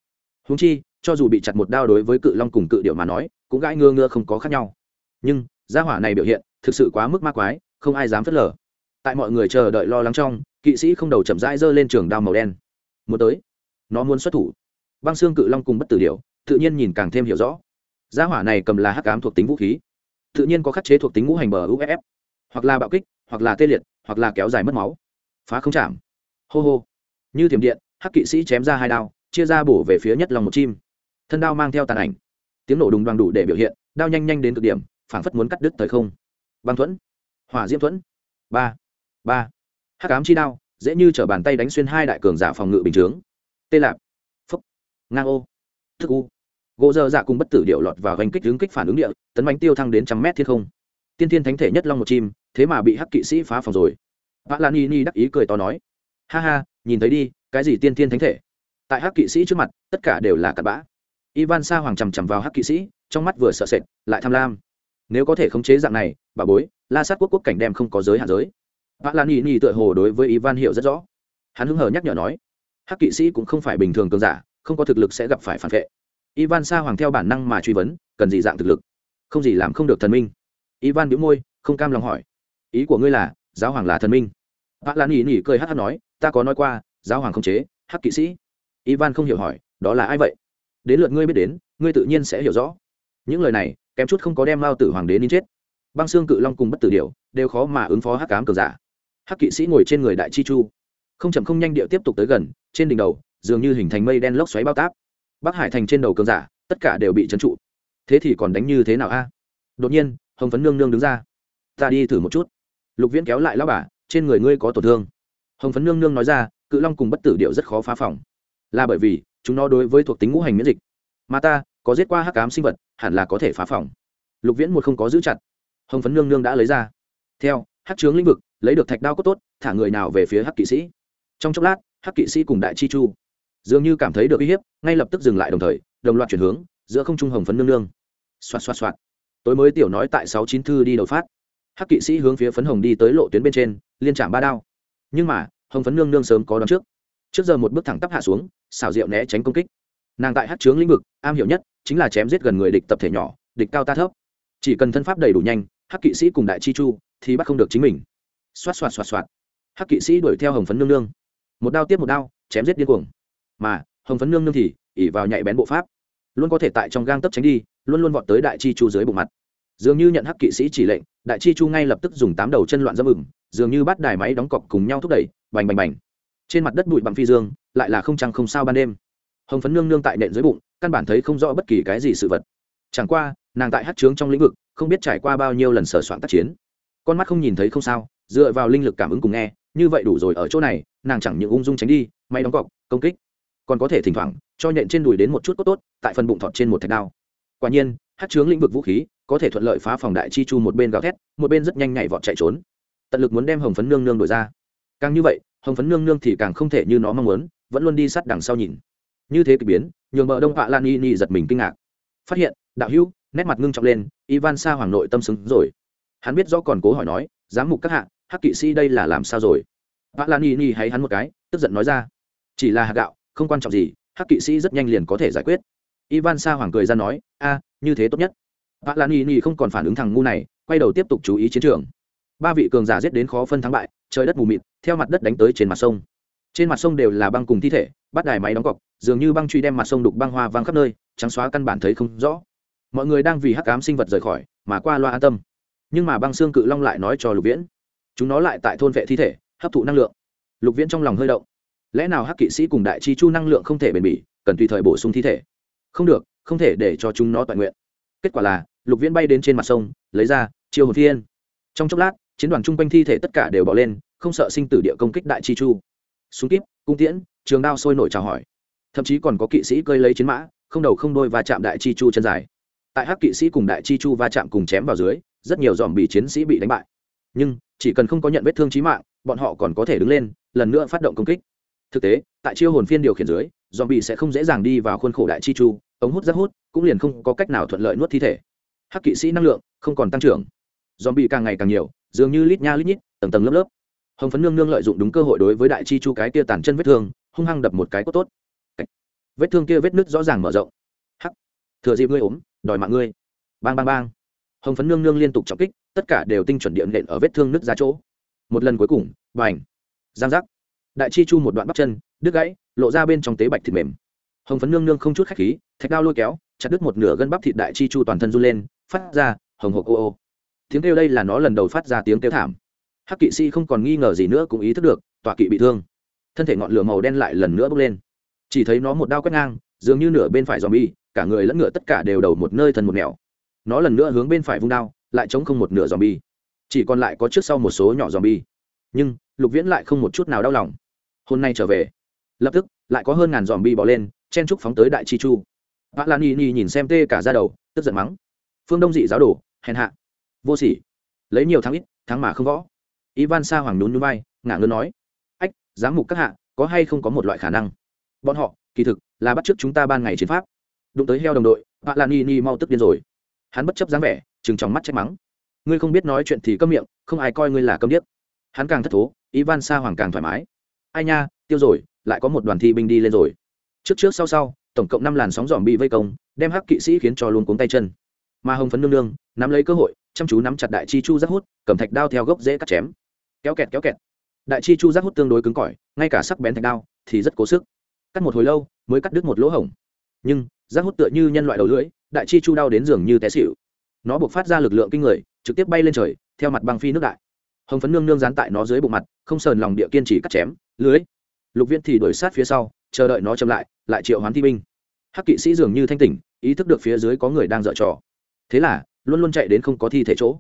Húng chi, cho dù bị chặt một đao đối với cự long cùng cự điệu mà nói, cũng gãi ngơ ngơ không có khác nhau. Nhưng gia hỏa này biểu hiện thực sự quá mức ma quái, không ai dám phớt lờ. Tại mọi người chờ đợi lo lắng trong, kỵ sĩ không đầu chậm rãi giơ lên trường đao màu đen. Muốn tới, nó muốn xuất thủ. Băng xương cự long cùng bất tử điều tự nhiên nhìn càng thêm hiểu rõ. Gia hỏa này cầm là hắc ám thuộc tính vũ khí. Tự nhiên có khắc chế thuộc tính ngũ hành bờ uff hoặc là bạo kích, hoặc là tê liệt, hoặc là kéo dài mất máu. Phá không chạm. Hô hô. Như thiểm điện, hắc kỵ sĩ chém ra hai đao, chia ra bổ về phía nhất lòng một chim. Thân đao mang theo tàn ảnh. Tiếng nổ đùng đoàn đủ để biểu hiện, đao nhanh nhanh đến cực điểm phảng phất muốn cắt đứt thời không. Băng thuẫn, hỏa diễm thuẫn, ba ba. Hắc cám chi đao, dễ như t r ở bàn tay đánh xuyên hai đại cường giả phòng ngự bình chướng. Tê lạp, phúc ngang ô, thức u. Gỗ dơ dạ cùng bất tử điệu lọt vào gánh kích hướng kích phản ứng địa, tấn bánh tiêu thăng đến trăm mét thiên không. Tiên thiên thánh thể nhất long một chim, thế mà bị hắc kỵ sĩ phá phòng rồi. Vã lan y ni đắc ý cười to nói, ha ha, nhìn thấy đi, cái gì tiên thiên thánh thể? Tại hắc kỵ sĩ trước mặt, tất cả đều là cặn bã. Ivan sa hoàng chằm chằm vào hắc kỵ sĩ, trong mắt vừa sợ sệt, lại tham lam nếu có thể khống chế dạng này, bà bối, la sát quốc quốc cảnh đem không có giới hạn giới. Vã lan y ni tựa hồ đối với ivan hiểu rất rõ. Hắn hứng hờ nhắc nhở nói, hắc kỵ sĩ cũng không phải bình thường cường giả, không có thực lực sẽ gặp phải phản vệ. Ivan sa hoàng theo bản năng mà truy vấn, cần gì dạng thực lực? Không gì làm không được thần minh. Ivan biếu môi, không cam lòng hỏi, ý của ngươi là, giáo hoàng là thần minh? Vã lan y ni cười hát hát nói, ta có nói qua, giáo hoàng không chế, hắc kỵ sĩ. Ivan không hiểu hỏi, đó là ai vậy? Đến lượt ngươi biết đến, ngươi tự nhiên sẽ hiểu rõ. Những lời này kém chút không có đem mao tử hoàng đế đến chết. Băng xương cự long cùng bất tử điệu đều khó mà ứng phó hắc cám cường giả. Hắc kỵ sĩ ngồi trên người đại chi chu, không chậm không nhanh điệu tiếp tục tới gần, trên đỉnh đầu, dường như hình thành mây đen lốc xoáy bao táp. Bắc hải thành trên đầu cường giả, tất cả đều bị trấn trụ. Thế thì còn đánh như thế nào a? Đột nhiên, hồng phấn nương nương đứng ra. Ta đi thử một chút. Lục viễn kéo lại lao bà, trên người ngươi có tổn thương. Hồng phấn nương nương nói ra, cự long cùng bất tử điệu rất khó phá phòng. Là bởi vì, chúng nó đối với thuộc tính ngũ hành miễn dịch. Mà ta có giết qua hắc cám sinh vật, hẳn là có thể phá phòng. Lục viễn một không có giữ chặt. Hồng phấn nương nương đã lấy ra. Theo, hắc trướng lĩnh vực, lấy được thạch đao cốt tốt, thả người nào về phía hắc kỵ sĩ. Trong chốc lát, hắc kỵ sĩ cùng đại chi chu, dường như cảm thấy được uy hiếp, ngay lập tức dừng lại đồng thời, đồng loạt chuyển hướng, giữa không trung hồng phấn nương nương. Xoạt xoạt xoạt. Tối mới tiểu nói tại sáu chín thư đi đầu phát. Hắc kỵ sĩ hướng phía phấn hồng đi tới lộ tuyến bên trên, liên trạm ba đao. Nhưng mà, hồng phấn nương nương sớm có đón trước. Trước giờ một bước thẳng tắp hạ xuống, xảo diệu né tránh công kích. Nàng tại hát trướng lĩnh vực, am hiểu nhất chính là chém giết gần người địch tập thể nhỏ, địch cao ta thấp. Chỉ cần thân pháp đầy đủ nhanh, hắc kỵ sĩ cùng đại chi chu thì bắt không được chính mình. Xoát xoát xoát xoát. Hắc kỵ sĩ đuổi theo hồng phấn nương nương. Một đao tiếp một đao, chém giết điên cuồng. Mà, hồng phấn nương nương thì ỉ vào nhạy bén bộ pháp. Luôn có thể tại trong gang tấp tránh đi, luôn luôn vọt tới đại chi chu dưới bộ mặt. Dường như nhận hắc kỵ sĩ chỉ lệnh, đại chi chu ngay lập tức dùng tám đầu chân loạn dâm ửng, dường như bắt đài máy đóng cọc cùng nhau thúc đẩy, bành bành bành. Trên mặt đất bụi bằng phi dương, lại là không trăng không sao ban đêm hồng phấn nương nương tại nện dưới bụng, căn bản thấy không rõ bất kỳ cái gì sự vật. Chẳng qua, nàng tại hát trướng trong lĩnh vực, không biết trải qua bao nhiêu lần sở soạn tác chiến. Con mắt không nhìn thấy không sao, dựa vào linh lực cảm ứng cùng nghe, như vậy đủ rồi ở chỗ này, nàng chẳng những ung dung tránh đi, may đóng cọc, công kích. Còn có thể thỉnh thoảng, cho nhện trên đùi đến một chút tốt tốt, tại phần bụng thọt trên một thạch đao. Quả nhiên, hát trướng lĩnh vực vũ khí, có thể thuận lợi phá phòng đại chi chu một bên gào thét, một bên rất nhanh nhảy vọt chạy trốn. Tận lực muốn đem hồng phấn nương nương đổi ra. Càng như vậy, hồng phấn nương nương thì càng không thể như nó mong muốn, vẫn luôn đi sát đằng sau nhìn như thế k ỳ biến, nhường bờ đông họa lan y ni giật mình kinh ngạc. Phát hiện, đạo hữu, nét mặt ngưng trọng lên, ivan sa hoàng nội tâm xứng rồi. Hắn biết do còn cố hỏi nói, giám mục các hạ, hắc kỵ sĩ đây là làm sao rồi? Họa lan y ni hay hắn một cái, tức giận nói ra, chỉ là hạt gạo, không quan trọng gì, hắc kỵ sĩ rất nhanh liền có thể giải quyết. Ivan sa hoàng cười ra nói, a, như thế tốt nhất. Họa lan y ni không còn phản ứng thằng ngu này, quay đầu tiếp tục chú ý chiến trường. Ba vị cường giả giết đến khó phân thắng bại, trời đất mù mịt, theo mặt đất đánh tới trên mặt sông trên mặt sông đều là băng cùng thi thể, bắt đài máy đóng cọc, dường như băng truy đem mặt sông đục băng hoa văng khắp nơi, trắng xóa căn bản thấy không rõ. Mọi người đang vì hắc cám sinh vật rời khỏi, mà qua loa an tâm. Nhưng mà băng xương cự long lại nói cho lục viễn. Chúng nó lại tại thôn vệ thi thể, hấp thụ năng lượng. Lục viễn trong lòng hơi động. Lẽ nào hắc kỵ sĩ cùng đại chi chu năng lượng không thể bền bỉ, cần tùy thời bổ sung thi thể? Không được, không thể để cho chúng nó toàn nguyện. Kết quả là, lục viễn bay đến trên mặt sông, lấy ra chiêu hồn thiên. Trong chốc lát, chiến đoàn chung quanh thi thể tất cả đều bỏ lên, không sợ sinh tử địa công kích đại chi chu súng kíp, cung tiễn, trường đao sôi nổi chào hỏi. Thậm chí còn có kỵ sĩ cơi lấy chiến mã, không đầu không đôi và chạm đại chi chu chân dài. Tại hắc kỵ sĩ cùng đại chi chu va chạm cùng chém vào dưới, rất nhiều dòm bị chiến sĩ bị đánh bại. Nhưng, chỉ cần không có nhận vết thương trí mạng, bọn họ còn có thể đứng lên, lần nữa phát động công kích. Thực tế, tại chiêu hồn phiên điều khiển dưới, dòm bị sẽ không dễ dàng đi vào khuôn khổ đại chi chu, ống hút rất hút, cũng liền không có cách nào thuận lợi nuốt thi thể. Hắc kỵ sĩ năng lượng không còn tăng trưởng. Dòm bị càng ngày càng nhiều, dường như lít nha lít nhít, tầng tầng lớp lớp hồng phấn nương nương lợi dụng đúng cơ hội đối với đại chi chu cái kia tàn chân vết thương, hung hăng đập một cái cốt tốt. Vết thương kia vết nứt rõ ràng mở rộng. Hắc. Thừa dịp ngươi ốm, đòi mạng ngươi. Bang bang bang. Hồng phấn nương nương liên tục trọng kích, tất cả đều tinh chuẩn điện nện ở vết thương nứt ra chỗ. Một lần cuối cùng và ảnh giang giác. Đại chi chu một đoạn bắp chân, đứt gãy, lộ ra bên trong tế bạch thịt mềm. Hồng phấn nương nương không chút khách khí, thạch đao lôi kéo, chặt đứt một nửa gân bắp thịt đại chi chu toàn thân run lên, phát ra, hồng hộc ô ô. Tiếng kêu đây là nó lần đầu phát ra tiếng kêu thảm hắc kỵ sĩ không còn nghi ngờ gì nữa cũng ý thức được, tọa kỵ bị thương. Thân thể ngọn lửa màu đen lại lần nữa bốc lên. Chỉ thấy nó một đao quét ngang, dường như nửa bên phải dòm bi cả người lẫn ngựa tất cả đều đầu một nơi thân một nẻo. Nó lần nữa hướng bên phải vung đao, lại chống không một nửa dòm bi chỉ còn lại có trước sau một số nhỏ dòm bi nhưng, lục viễn lại không một chút nào đau lòng. Hôm nay trở về, lập tức, lại có hơn ngàn dòm bi bỏ lên, chen trúc phóng tới đại chi chu. Bác lan y nhìn xem tê cả ra đầu, tức giận mắng. Phương đông dị giáo đồ, hèn hạ. Vô sỉ. Lấy nhiều thắng ít, thắng mà không võ ivan sa hoàng nhún nhún vai, ngả ngớn nói, ách, giám mục các hạ, có hay không có một loại khả năng? Bọn họ, kỳ thực, là bắt trước chúng ta ban ngày chiến pháp. Đụng tới heo đồng đội bạn lan ni ni mau tức điên rồi. Hắn bất chấp dáng vẻ chừng trong mắt trách mắng, ngươi không biết nói chuyện thì câm miệng, không ai coi ngươi là câm điếc. Hắn càng thất thố, ivan sa hoàng càng thoải mái, ai nha, tiêu rồi, lại có một đoàn thi binh đi lên rồi. Trước trước sau sau, tổng cộng năm làn sóng dòm bị vây công, đem hắc kỵ sĩ khiến cho luôn cuống tay chân. Mà hồng phấn nương nương, nắm lấy cơ hội, chăm chú nắm chặt đại chi chu giác hút, cầm thạch đao theo gốc dễ cắt chém kéo kẹt kéo kẹt. Đại chi chu giác hút tương đối cứng cỏi, ngay cả sắc bén thạch đao thì rất cố sức. Cắt một hồi lâu, mới cắt đứt một lỗ hổng. Nhưng, giác hút tựa như nhân loại đầu lưỡi, đại chi chu đau đến giường như té xịu nó buộc phát ra lực lượng kinh người, trực tiếp bay lên trời, theo mặt băng phi nước đại. Hồng phấn nương nương dán tại nó dưới bộ mặt, không sờn lòng địa kiên trì cắt chém, lưới. Lục viên thì đuổi sát phía sau, chờ đợi nó chậm lại lại triệu hoán thi binh. Hắc kỵ sĩ dường như thanh tỉnh, ý thức được phía dưới có người đang dở trò. Thế là, luôn luôn chạy đến không có thi thể chỗ.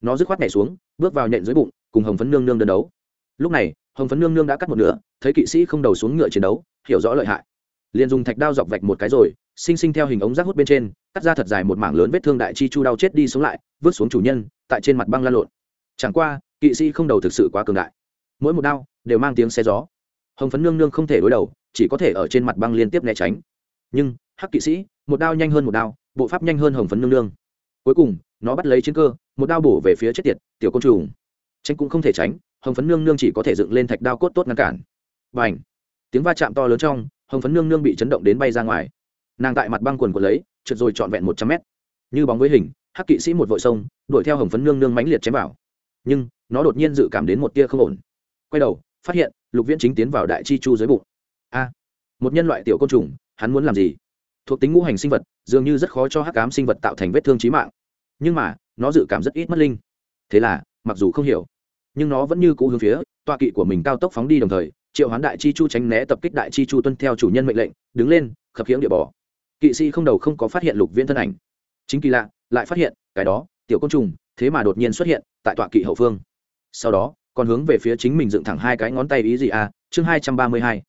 Nó dứt khoát nhảy xuống, bước vào nhện dưới bụng cùng hồng phấn nương nương đơn đấu. Lúc này, hồng phấn nương nương đã cắt một nửa, thấy kỵ sĩ không đầu xuống ngựa chiến đấu, hiểu rõ lợi hại. Liền dùng thạch đao dọc vạch một cái rồi, sinh sinh theo hình ống rác hút bên trên, cắt ra thật dài một mảng lớn vết thương đại chi chu đau chết đi sống lại, vứt xuống chủ nhân, tại trên mặt băng lan lộn. Chẳng qua, kỵ sĩ không đầu thực sự quá cường đại. Mỗi một đao đều mang tiếng xe gió. Hồng phấn nương nương không thể đối đầu, chỉ có thể ở trên mặt băng liên tiếp né tránh. Nhưng, hắc kỵ sĩ, một đao nhanh hơn một đao, bộ pháp nhanh hơn hồng phấn nương nương. Cuối cùng, nó bắt lấy chiến cơ, một đao bổ về phía chết tiệt, tiểu côn trùng tranh cũng không thể tránh, hồng phấn nương nương chỉ có thể dựng lên thạch đao cốt tốt ngăn cản. B à n h tiếng va chạm to lớn trong, hồng phấn nương nương bị chấn động đến bay ra ngoài. Nàng tại mặt băng quần của lấy, trượt rồi trọn vẹn một trăm mét. Như bóng với hình, hắc kỵ sĩ một vội sông, đuổi theo hồng phấn nương nương mãnh liệt chém vào. Nhưng, nó đột nhiên dự cảm đến một tia không ổn. Quay đầu, phát hiện, lục viễn chính tiến vào đại chi chu dưới bụng. A! Một nhân loại tiểu côn trùng, hắn muốn làm gì? Thuộc tính ngũ hành sinh vật, dường như rất khó cho hắc cám sinh vật tạo thành vết thương trí mạng. Nhưng mà, nó dự cảm rất ít mất linh. Thế là, mặc dù không hiểu nhưng nó vẫn như cũ hướng phía toa kỵ của mình cao tốc phóng đi đồng thời, triệu hoán đại chi chu tránh né tập kích đại chi chu tuân theo chủ nhân mệnh lệnh, đứng lên, khập khiễng địa bỏ kỵ sĩ không đầu không có phát hiện lục viễn thân ảnh. Chính kỳ lạ, lại phát hiện, cái đó, tiểu côn trùng, thế mà đột nhiên xuất hiện tại tọa kỵ hậu phương. Sau đó, còn hướng về phía chính mình dựng thẳng hai cái ngón tay ý gì à chương hai trăm ba mươi hai.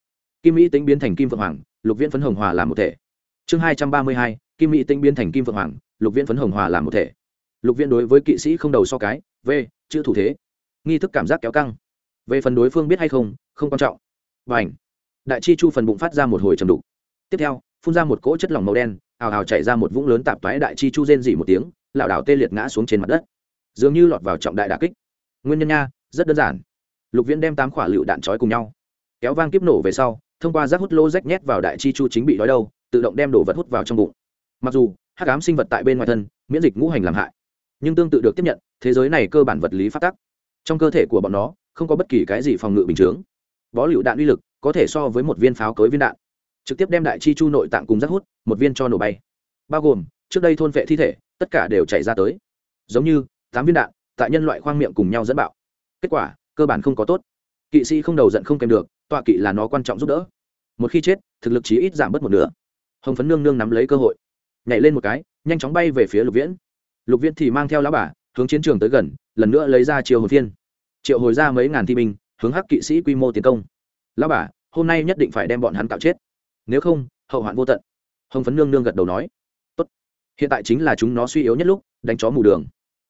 Kim mỹ tính biến thành kim vượng hoàng, lục viễn phấn hồng hòa làm một thể. Chương hai trăm ba mươi hai, kim mỹ tinh biến thành kim vượng hoàng, lục viễn phấn hồng hòa làm một thể. Lục viễn đối với kỵ sĩ không đầu so cái, v, chữ thủ thế nghi thức cảm giác kéo căng. Về phần đối phương biết hay không không quan trọng. Và ảnh đại chi chu phần bụng phát ra một hồi trầm đục. Tiếp theo, phun ra một cỗ chất lỏng màu đen, ào ào chạy ra một vũng lớn tạp toái đại chi chu rên dỉ một tiếng, lảo đảo tê liệt ngã xuống trên mặt đất. Dường như lọt vào trọng đại đà kích. Nguyên nhân nha, rất đơn giản. Lục viễn đem tám quả lựu đạn trói cùng nhau. Kéo vang kiếp nổ về sau, thông qua rác hút lô rách nhét vào đại chi chu chính bị đói đâu tự động đem đồ vật hút vào trong bụng. Mặc dù, hắc ám sinh vật tại bên ngoài thân, miễn dịch ngũ hành làm hại, nhưng tương tự được tiếp nhận, thế giới này cơ bản vật lý phát tắc trong cơ thể của bọn nó, không có bất kỳ cái gì phòng ngự bình chướng. Bó lựu đạn uy lực có thể so với một viên pháo cối viên đạn. Trực tiếp đem đại chi chu nội tạng cùng rác hút, một viên cho nổ bay. Bao gồm, trước đây thôn vệ thi thể, tất cả đều chảy ra tới. Giống như, tám viên đạn, tại nhân loại khoang miệng cùng nhau dẫn bạo. Kết quả, cơ bản không có tốt. Kỵ sĩ không đầu giận không kèm được, tọa kỵ là nó quan trọng giúp đỡ. Một khi chết, thực lực chí ít giảm bớt một nửa. Hồng phấn nương nương nắm lấy cơ hội. Nhảy lên một cái, nhanh chóng bay về phía lục viễn. Lục viễn thì mang theo lá bà hướng chiến trường tới gần, lần nữa lấy ra triệu hồi phiên. Triệu hồi ra mấy ngàn thi binh, hướng hắc kỵ sĩ quy mô tiến công. Lão bà, hôm nay nhất định phải đem bọn hắn cạo chết. Nếu không, hậu hoạn vô tận. Hồng phấn nương nương gật đầu nói. Tốt. hiện tại chính là chúng nó suy yếu nhất lúc, đánh chó mù đường.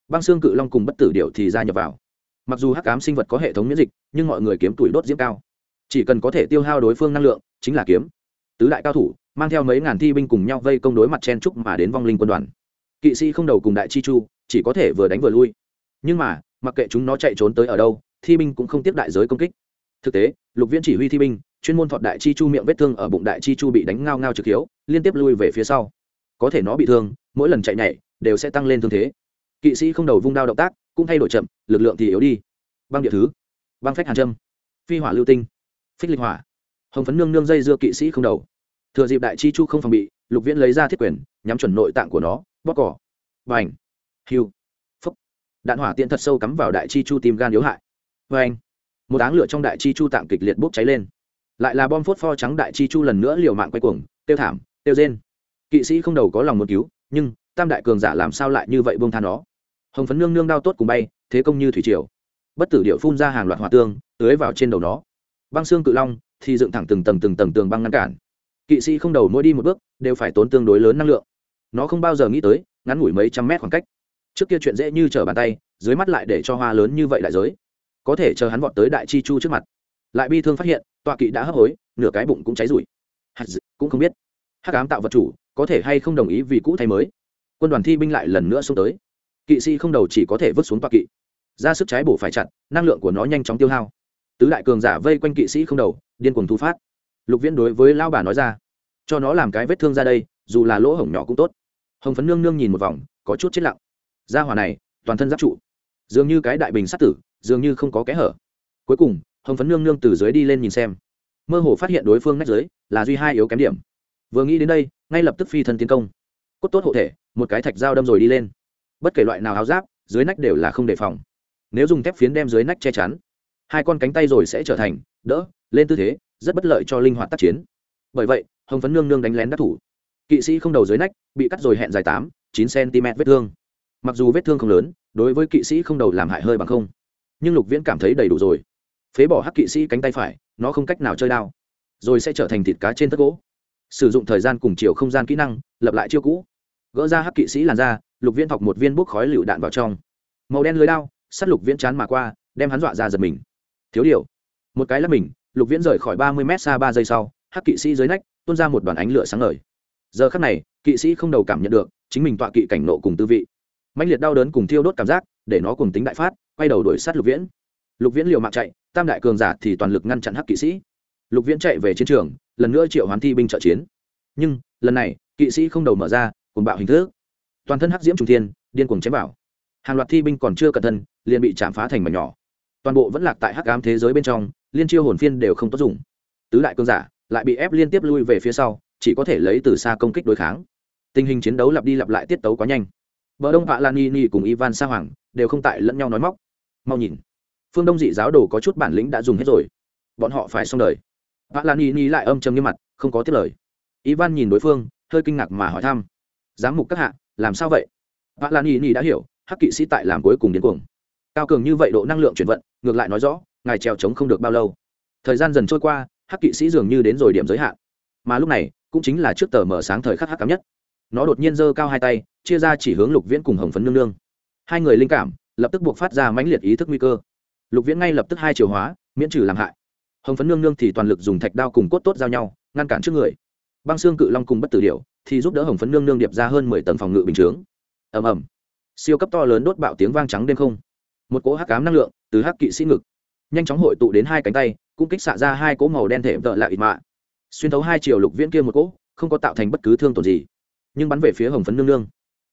Băng xương cự long cùng bất tử điệu thì ra nhập vào. Mặc dù hắc cám sinh vật có hệ thống miễn dịch, nhưng mọi người kiếm tuổi đốt diễm cao. Chỉ cần có thể tiêu hao đối phương năng lượng, chính là kiếm. Tứ đại cao thủ, mang theo mấy ngàn thi binh cùng nhau vây công đối mặt chen trúc mà đến vong linh quân đoàn. Kỵ sĩ không đầu cùng đại chi chu chỉ có thể vừa đánh vừa lui. Nhưng mà, mặc kệ chúng nó chạy trốn tới ở đâu, thi binh cũng không tiếp đại giới công kích. Thực tế, lục viễn chỉ huy thi binh, chuyên môn thọt đại chi chu miệng vết thương ở bụng đại chi chu bị đánh ngao ngao trực hiếu, liên tiếp lui về phía sau. Có thể nó bị thương, mỗi lần chạy nhảy, đều sẽ tăng lên thương thế. Kỵ sĩ không đầu vung đao động tác, cũng thay đổi chậm, lực lượng thì yếu đi. Băng địa thứ. Băng phách hàn trâm phi hỏa lưu tinh. Phích lịch hỏa. Hồng phấn nương nương dây dưa kỵ sĩ không đầu. Thừa dịp đại chi chu không phòng bị, lục viễn lấy ra thiết quyền, nhắm chuẩn nội tạng của nó, bóp cỏ. Và ảnh hiu. Phúc. Đạn hỏa tiện thật sâu cắm vào đại chi chu tim gan yếu hại. Vê anh, một áng lửa trong đại chi chu tạm kịch liệt bốc cháy lên. Lại là bom phốt pho trắng đại chi chu lần nữa liều mạng quay cuồng, tiêu thảm, tiêu rên. Kỵ sĩ không đầu có lòng muốn cứu, nhưng tam đại cường giả làm sao lại như vậy bông tha nó? Hồng phấn nương nương đao tốt cùng bay, thế công như thủy triều. Bất tử điệu phun ra hàng loạt hỏa tương, tưới vào trên đầu nó. Băng xương cự long thì dựng thẳng từng tầng từng tầng tường băng ngăn cản. Kỵ sĩ không đầu mỗi đi một bước, đều phải tốn tương đối lớn năng lượng. Nó không bao giờ nghĩ tới, ngắn ngủi mấy trăm mét khoảng cách trước kia chuyện dễ như trở bàn tay, dưới mắt lại để cho hoa lớn như vậy đại giới. Có thể chờ hắn vọt tới đại chi chu trước mặt. Lại bi thương phát hiện, tọa kỵ đã hấp hối, nửa cái bụng cũng cháy rụi. Cũng không biết. Hắc ám tạo vật chủ, có thể hay không đồng ý vì cũ thay mới? Quân đoàn thi binh lại lần nữa xuống tới. Kỵ sĩ không đầu chỉ có thể vứt xuống tọa kỵ. Ra sức trái bổ phải chặt, năng lượng của nó nhanh chóng tiêu hao. Tứ đại cường giả vây quanh kỵ sĩ không đầu, điên cuồng thu phát. Lục viễn đối với lao bà nói ra, cho nó làm cái vết thương ra đây, dù là lỗ hổng nhỏ cũng tốt. Hồng phấn nương nương nhìn một vòng, có chút chết lặng ra hỏa này, toàn thân giáp trụ. Dường như cái đại bình sát tử, dường như không có kẽ hở. Cuối cùng, hồng phấn nương nương từ dưới đi lên nhìn xem. Mơ hồ phát hiện đối phương nách dưới là duy hai yếu kém điểm. Vừa nghĩ đến đây, ngay lập tức phi thân tiến công. Cốt tốt hộ thể, một cái thạch dao đâm rồi đi lên. Bất kể loại nào áo giáp, dưới nách đều là không đề phòng. Nếu dùng thép phiến đem dưới nách che chắn, hai con cánh tay rồi sẽ trở thành đỡ, lên tư thế, rất bất lợi cho linh hoạt tác chiến. Bởi vậy, hồng phấn nương nương đánh lén đắc thủ. Kỵ sĩ không đầu dưới nách, bị cắt rồi hẹn dài tám, chín cm vết thương mặc dù vết thương không lớn, đối với kỵ sĩ không đầu làm hại hơi bằng không, nhưng lục viễn cảm thấy đầy đủ rồi. Phế bỏ hắc kỵ sĩ cánh tay phải, nó không cách nào chơi đao, rồi sẽ trở thành thịt cá trên tất gỗ. Sử dụng thời gian cùng chiều không gian kỹ năng, lập lại chiêu cũ. Gỡ ra hắc kỵ sĩ làn ra lục viễn thọc một viên bốc khói lựu đạn vào trong. Màu đen lưới đao, sắt lục viễn chán mà qua, đem hắn dọa ra giật mình. Thiếu điều. Một cái là mình, lục viễn rời khỏi ba mươi mét xa ba giây sau, hắc kỵ sĩ dưới nách, tuôn ra một đoàn ánh lửa sáng ngời. Giờ khắc này, kỵ sĩ không đầu cảm nhận được chính mình tọa kỵ cảnh nộ cùng tư vị mạnh liệt đau đớn cùng thiêu đốt cảm giác, để nó cùng tính đại phát, quay đầu đuổi sát lục viễn. Lục viễn liều mạng chạy, tam đại cường giả thì toàn lực ngăn chặn hắc kỵ sĩ. Lục viễn chạy về chiến trường, lần nữa triệu hoán thi binh trợ chiến. Nhưng, lần này, kỵ sĩ không đầu mở ra cùng bạo hình thức. Toàn thân hắc diễm trung thiên, điên cuồng chém vào. Hàng loạt thi binh còn chưa cẩn thân, liền bị chạm phá thành mảnh nhỏ. Toàn bộ vẫn lạc tại hắc ám thế giới bên trong, liên chiêu hồn phiên đều không tốt dùng. Tứ đại cương giả lại bị ép liên tiếp lui về phía sau, chỉ có thể lấy từ xa công kích đối kháng. Tình hình chiến đấu lặp đi lặp lại tiết tấu quá nhanh vợ đông vạ lan ni cùng ivan sa hoàng đều không tại lẫn nhau nói móc. Mau nhìn. Phương đông dị giáo đồ có chút bản lĩnh đã dùng hết rồi. Bọn họ phải xong đời. Vạ lan ni lại âm châm nghiêm mặt, không có tiết lời. Ivan nhìn đối phương, hơi kinh ngạc mà hỏi thăm. Giám mục các hạ, làm sao vậy? Vạ lan ni đã hiểu, hắc kỵ sĩ tại làm cuối cùng đến cuồng. Cao cường như vậy độ năng lượng chuyển vận, ngược lại nói rõ, ngài trèo trống không được bao lâu. Thời gian dần trôi qua, hắc kỵ sĩ dường như đến rồi điểm giới hạn. Mà lúc này, cũng chính là trước tờ mở sáng thời khắc hắc cám nhất nó đột nhiên giơ cao hai tay, chia ra chỉ hướng lục viễn cùng hồng phấn nương nương. Hai người linh cảm, lập tức buộc phát ra mãnh liệt ý thức nguy cơ. Lục viễn ngay lập tức hai chiều hóa, miễn trừ làm hại. Hồng phấn nương nương thì toàn lực dùng thạch đao cùng cốt tốt giao nhau, ngăn cản trước người. Băng xương cự long cùng bất tử điệu thì giúp đỡ hồng phấn nương nương điệp ra hơn mười tầng phòng ngự bình chướng. Ầm ầm. Siêu cấp to lớn đốt bạo tiếng vang trắng đêm không. Một cỗ hắc cám năng lượng từ hắc kỵ sĩ ngực, nhanh chóng hội tụ đến hai cánh tay, cũng kích xạ ra hai cỗ màu đen thể vợ lại ít mạ. Xuyên thấu hai chiều lục viễn kia một cỗ, không có tạo thành bất cứ thương tổn gì nhưng bắn về phía hồng phấn nương nương.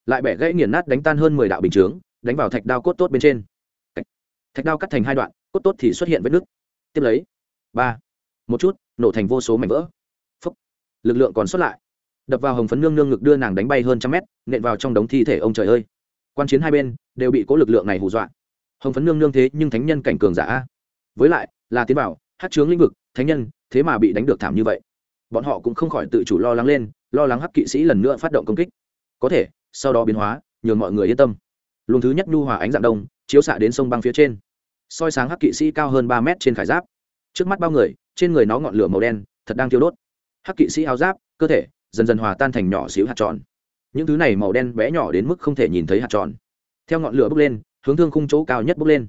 Lại bẻ gãy nghiền nát đánh tan hơn mười đạo bình chướng, đánh vào thạch đao cốt tốt bên trên. Thạch đao cắt thành hai đoạn, cốt tốt thì xuất hiện vết nứt. Tiếp lấy, ba, một chút, nổ thành vô số mảnh vỡ. Phấp lực lượng còn xuất lại. Đập vào hồng phấn nương nương ngực đưa nàng đánh bay hơn trăm mét, nện vào trong đống thi thể ông trời ơi. Quan chiến hai bên đều bị cố lực lượng này hù dọa. Hồng phấn nương nương thế nhưng thánh nhân cảnh cường giả. Với lại, là tiến bảo hát chướng lĩnh vực, thánh nhân thế mà bị đánh được thảm như vậy. Bọn họ cũng không khỏi tự chủ lo lắng lên lo lắng hắc kỵ sĩ lần nữa phát động công kích. Có thể, sau đó biến hóa, nhường mọi người yên tâm. Luồng thứ nhất nhu hòa ánh dạng đông, chiếu xạ đến sông băng phía trên. Soi sáng hắc kỵ sĩ cao hơn ba mét trên khải giáp. Trước mắt bao người, trên người nó ngọn lửa màu đen, thật đang thiêu đốt. Hắc kỵ sĩ áo giáp, cơ thể, dần dần hòa tan thành nhỏ xíu hạt tròn. Những thứ này màu đen bé nhỏ đến mức không thể nhìn thấy hạt tròn. Theo ngọn lửa bốc lên, hướng thương khung chỗ cao nhất bốc lên.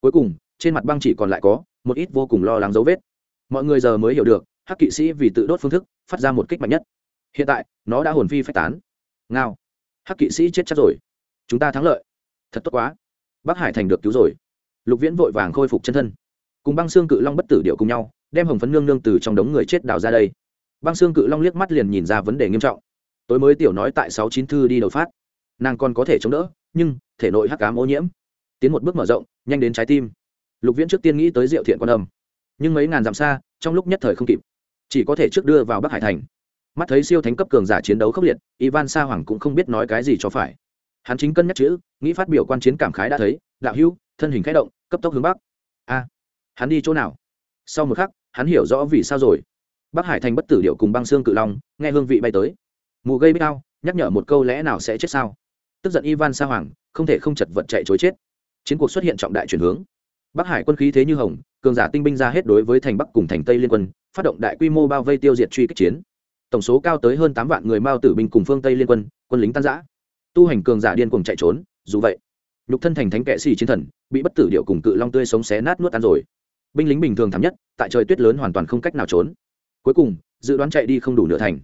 Cuối cùng, trên mặt băng chỉ còn lại có một ít vô cùng lo lắng dấu vết. Mọi người giờ mới hiểu được, hắc kỵ sĩ vì tự đốt phương thức, phát ra một kích mạnh nhất hiện tại, nó đã hồn phi phách tán. Ngao. Hắc kỵ sĩ chết chắc rồi. Chúng ta thắng lợi. Thật tốt quá. Bắc hải thành được cứu rồi. Lục viễn vội vàng khôi phục chân thân. Cùng băng xương cự long bất tử điệu cùng nhau, đem hồng phấn nương nương từ trong đống người chết đào ra đây. Băng xương cự long liếc mắt liền nhìn ra vấn đề nghiêm trọng. Tối mới tiểu nói tại sáu chín thư đi đầu phát. Nàng còn có thể chống đỡ, nhưng thể nội hắc cám ô nhiễm. Tiến một bước mở rộng, nhanh đến trái tim. Lục viễn trước tiên nghĩ tới diệu thiện quan âm. Nhưng mấy ngàn dặm xa, trong lúc nhất thời không kịp. Chỉ có thể trước đưa vào bắc hải thành mắt thấy siêu thánh cấp cường giả chiến đấu khốc liệt ivan sa hoàng cũng không biết nói cái gì cho phải. Hắn chính cân nhắc chữ nghĩ phát biểu quan chiến cảm khái đã thấy đạo hữu thân hình k h ẽ động cấp tốc hướng bắc. A hắn đi chỗ nào? Sau một khắc hắn hiểu rõ vì sao rồi. Bắc hải thành bất tử điệu cùng băng xương cự long nghe hương vị bay tới. Mù gây biết ao, nhắc nhở một câu lẽ nào sẽ chết sao? Tức giận ivan sa hoàng không thể không chật vật chạy chối chết. Chiến cuộc xuất hiện trọng đại chuyển hướng. Bắc hải quân khí thế như hồng cường giả tinh binh ra hết đối với thành bắc cùng thành tây liên quân phát động đại quy mô bao vây tiêu diệt truy kích chiến tổng số cao tới hơn tám vạn người mao tử binh cùng phương tây liên quân quân lính tan giã tu hành cường giả điên cùng chạy trốn, dù vậy, nhục thân thành thánh kệ xì chiến thần, bị bất tử điệu cùng cự long tươi sống xé nát nuốt ăn rồi. Binh lính bình thường thảm nhất, tại trời tuyết lớn hoàn toàn không cách nào trốn. Cuối cùng, dự đoán chạy đi không đủ nửa thành.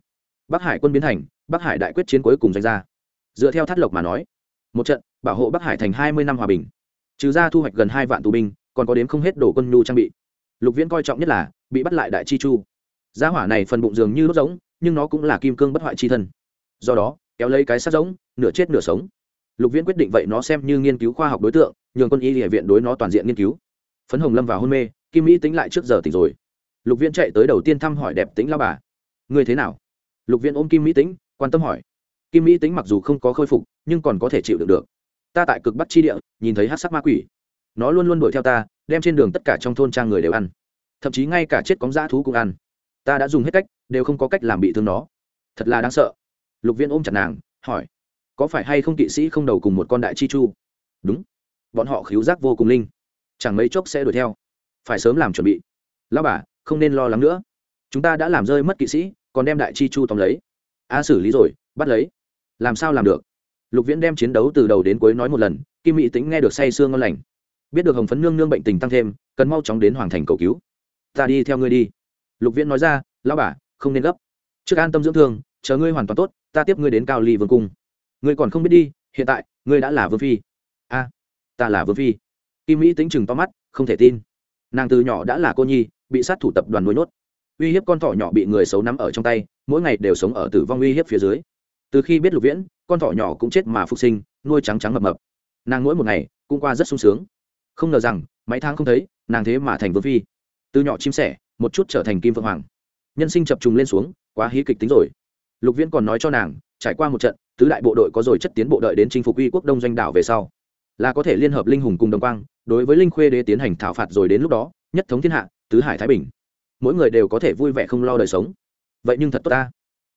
Bắc hải quân biến thành, bắc hải đại quyết chiến cuối cùng danh ra. Dựa theo thắt lộc mà nói, một trận bảo hộ bắc hải thành hai mươi năm hòa bình. Trừ ra thu hoạch gần hai vạn tù binh, còn có đến không hết đổ quân nhu trang bị. Lục viễn coi trọng nhất là, bị bắt lại đại chi chu. Gia hỏa này phần bụng dường như đốt giống nhưng nó cũng là kim cương bất hoại chi thân. Do đó, kéo lấy cái sát giống, nửa chết nửa sống. Lục viễn quyết định vậy nó xem như nghiên cứu khoa học đối tượng, nhường quân y địa viện đối nó toàn diện nghiên cứu. Phấn hồng lâm vào hôn mê, kim mỹ tính lại trước giờ tỉnh rồi. Lục viễn chạy tới đầu tiên thăm hỏi đẹp tính lao bà. Người thế nào? Lục viễn ôm kim mỹ tính, quan tâm hỏi. Kim mỹ tính mặc dù không có khôi phục, nhưng còn có thể chịu được được. Ta tại cực bắc chi địa, nhìn thấy hát sắc ma quỷ. Nó luôn luôn đuổi theo ta, đem trên đường tất cả trong thôn trang người đều ăn. Thậm chí ngay cả chết cóng dã thú cũng ăn ta đã dùng hết cách, đều không có cách làm bị thương nó. Thật là đáng sợ. Lục viễn ôm chặt nàng, hỏi, có phải hay không kỵ sĩ không đầu cùng một con đại chi chu? Đúng. Bọn họ khiếu giác vô cùng linh. Chẳng mấy chốc sẽ đuổi theo. Phải sớm làm chuẩn bị. Lao bà, không nên lo lắng nữa. Chúng ta đã làm rơi mất kỵ sĩ, còn đem đại chi chu tóm lấy. A à, xử lý rồi, bắt lấy. Làm sao làm được? Lục viễn đem chiến đấu từ đầu đến cuối nói một lần, kim mỹ tính nghe được say sương ngon lành. Biết được hồng phấn nương nương bệnh tình tăng thêm, cần mau chóng đến hoàng thành cầu cứu. Ta đi theo ngươi đi lục viễn nói ra lao bà, không nên gấp. Trước an tâm dưỡng thương, chờ ngươi hoàn toàn tốt, ta tiếp ngươi đến cao ly vương cung. Ngươi còn không biết đi, hiện tại, ngươi đã là vương phi. A, ta là vương phi. Kim mỹ tính chừng to mắt, không thể tin. Nàng từ nhỏ đã là cô nhi, bị sát thủ tập đoàn nuôi nhốt. Uy hiếp con thỏ nhỏ bị người xấu nắm ở trong tay, mỗi ngày đều sống ở tử vong uy hiếp phía dưới. Từ khi biết lục viễn, con thỏ nhỏ cũng chết mà phục sinh, nuôi trắng trắng mập mập. Nàng mỗi một ngày cũng qua rất sung sướng. Không ngờ rằng, mấy tháng không thấy, nàng thế mà thành vương phi. Từ nhỏ chim sẻ một chút trở thành kim vượng hoàng. Nhân sinh chập trùng lên xuống, quá hí kịch tính rồi. Lục viễn còn nói cho nàng, trải qua một trận, tứ đại bộ đội có rồi chất tiến bộ đợi đến chinh phục uy quốc đông doanh đảo về sau. Là có thể liên hợp linh hùng cùng đồng quang, đối với linh khuê đế tiến hành thảo phạt rồi đến lúc đó, nhất thống thiên hạ, tứ hải thái bình. Mỗi người đều có thể vui vẻ không lo đời sống. Vậy nhưng thật tốt ta.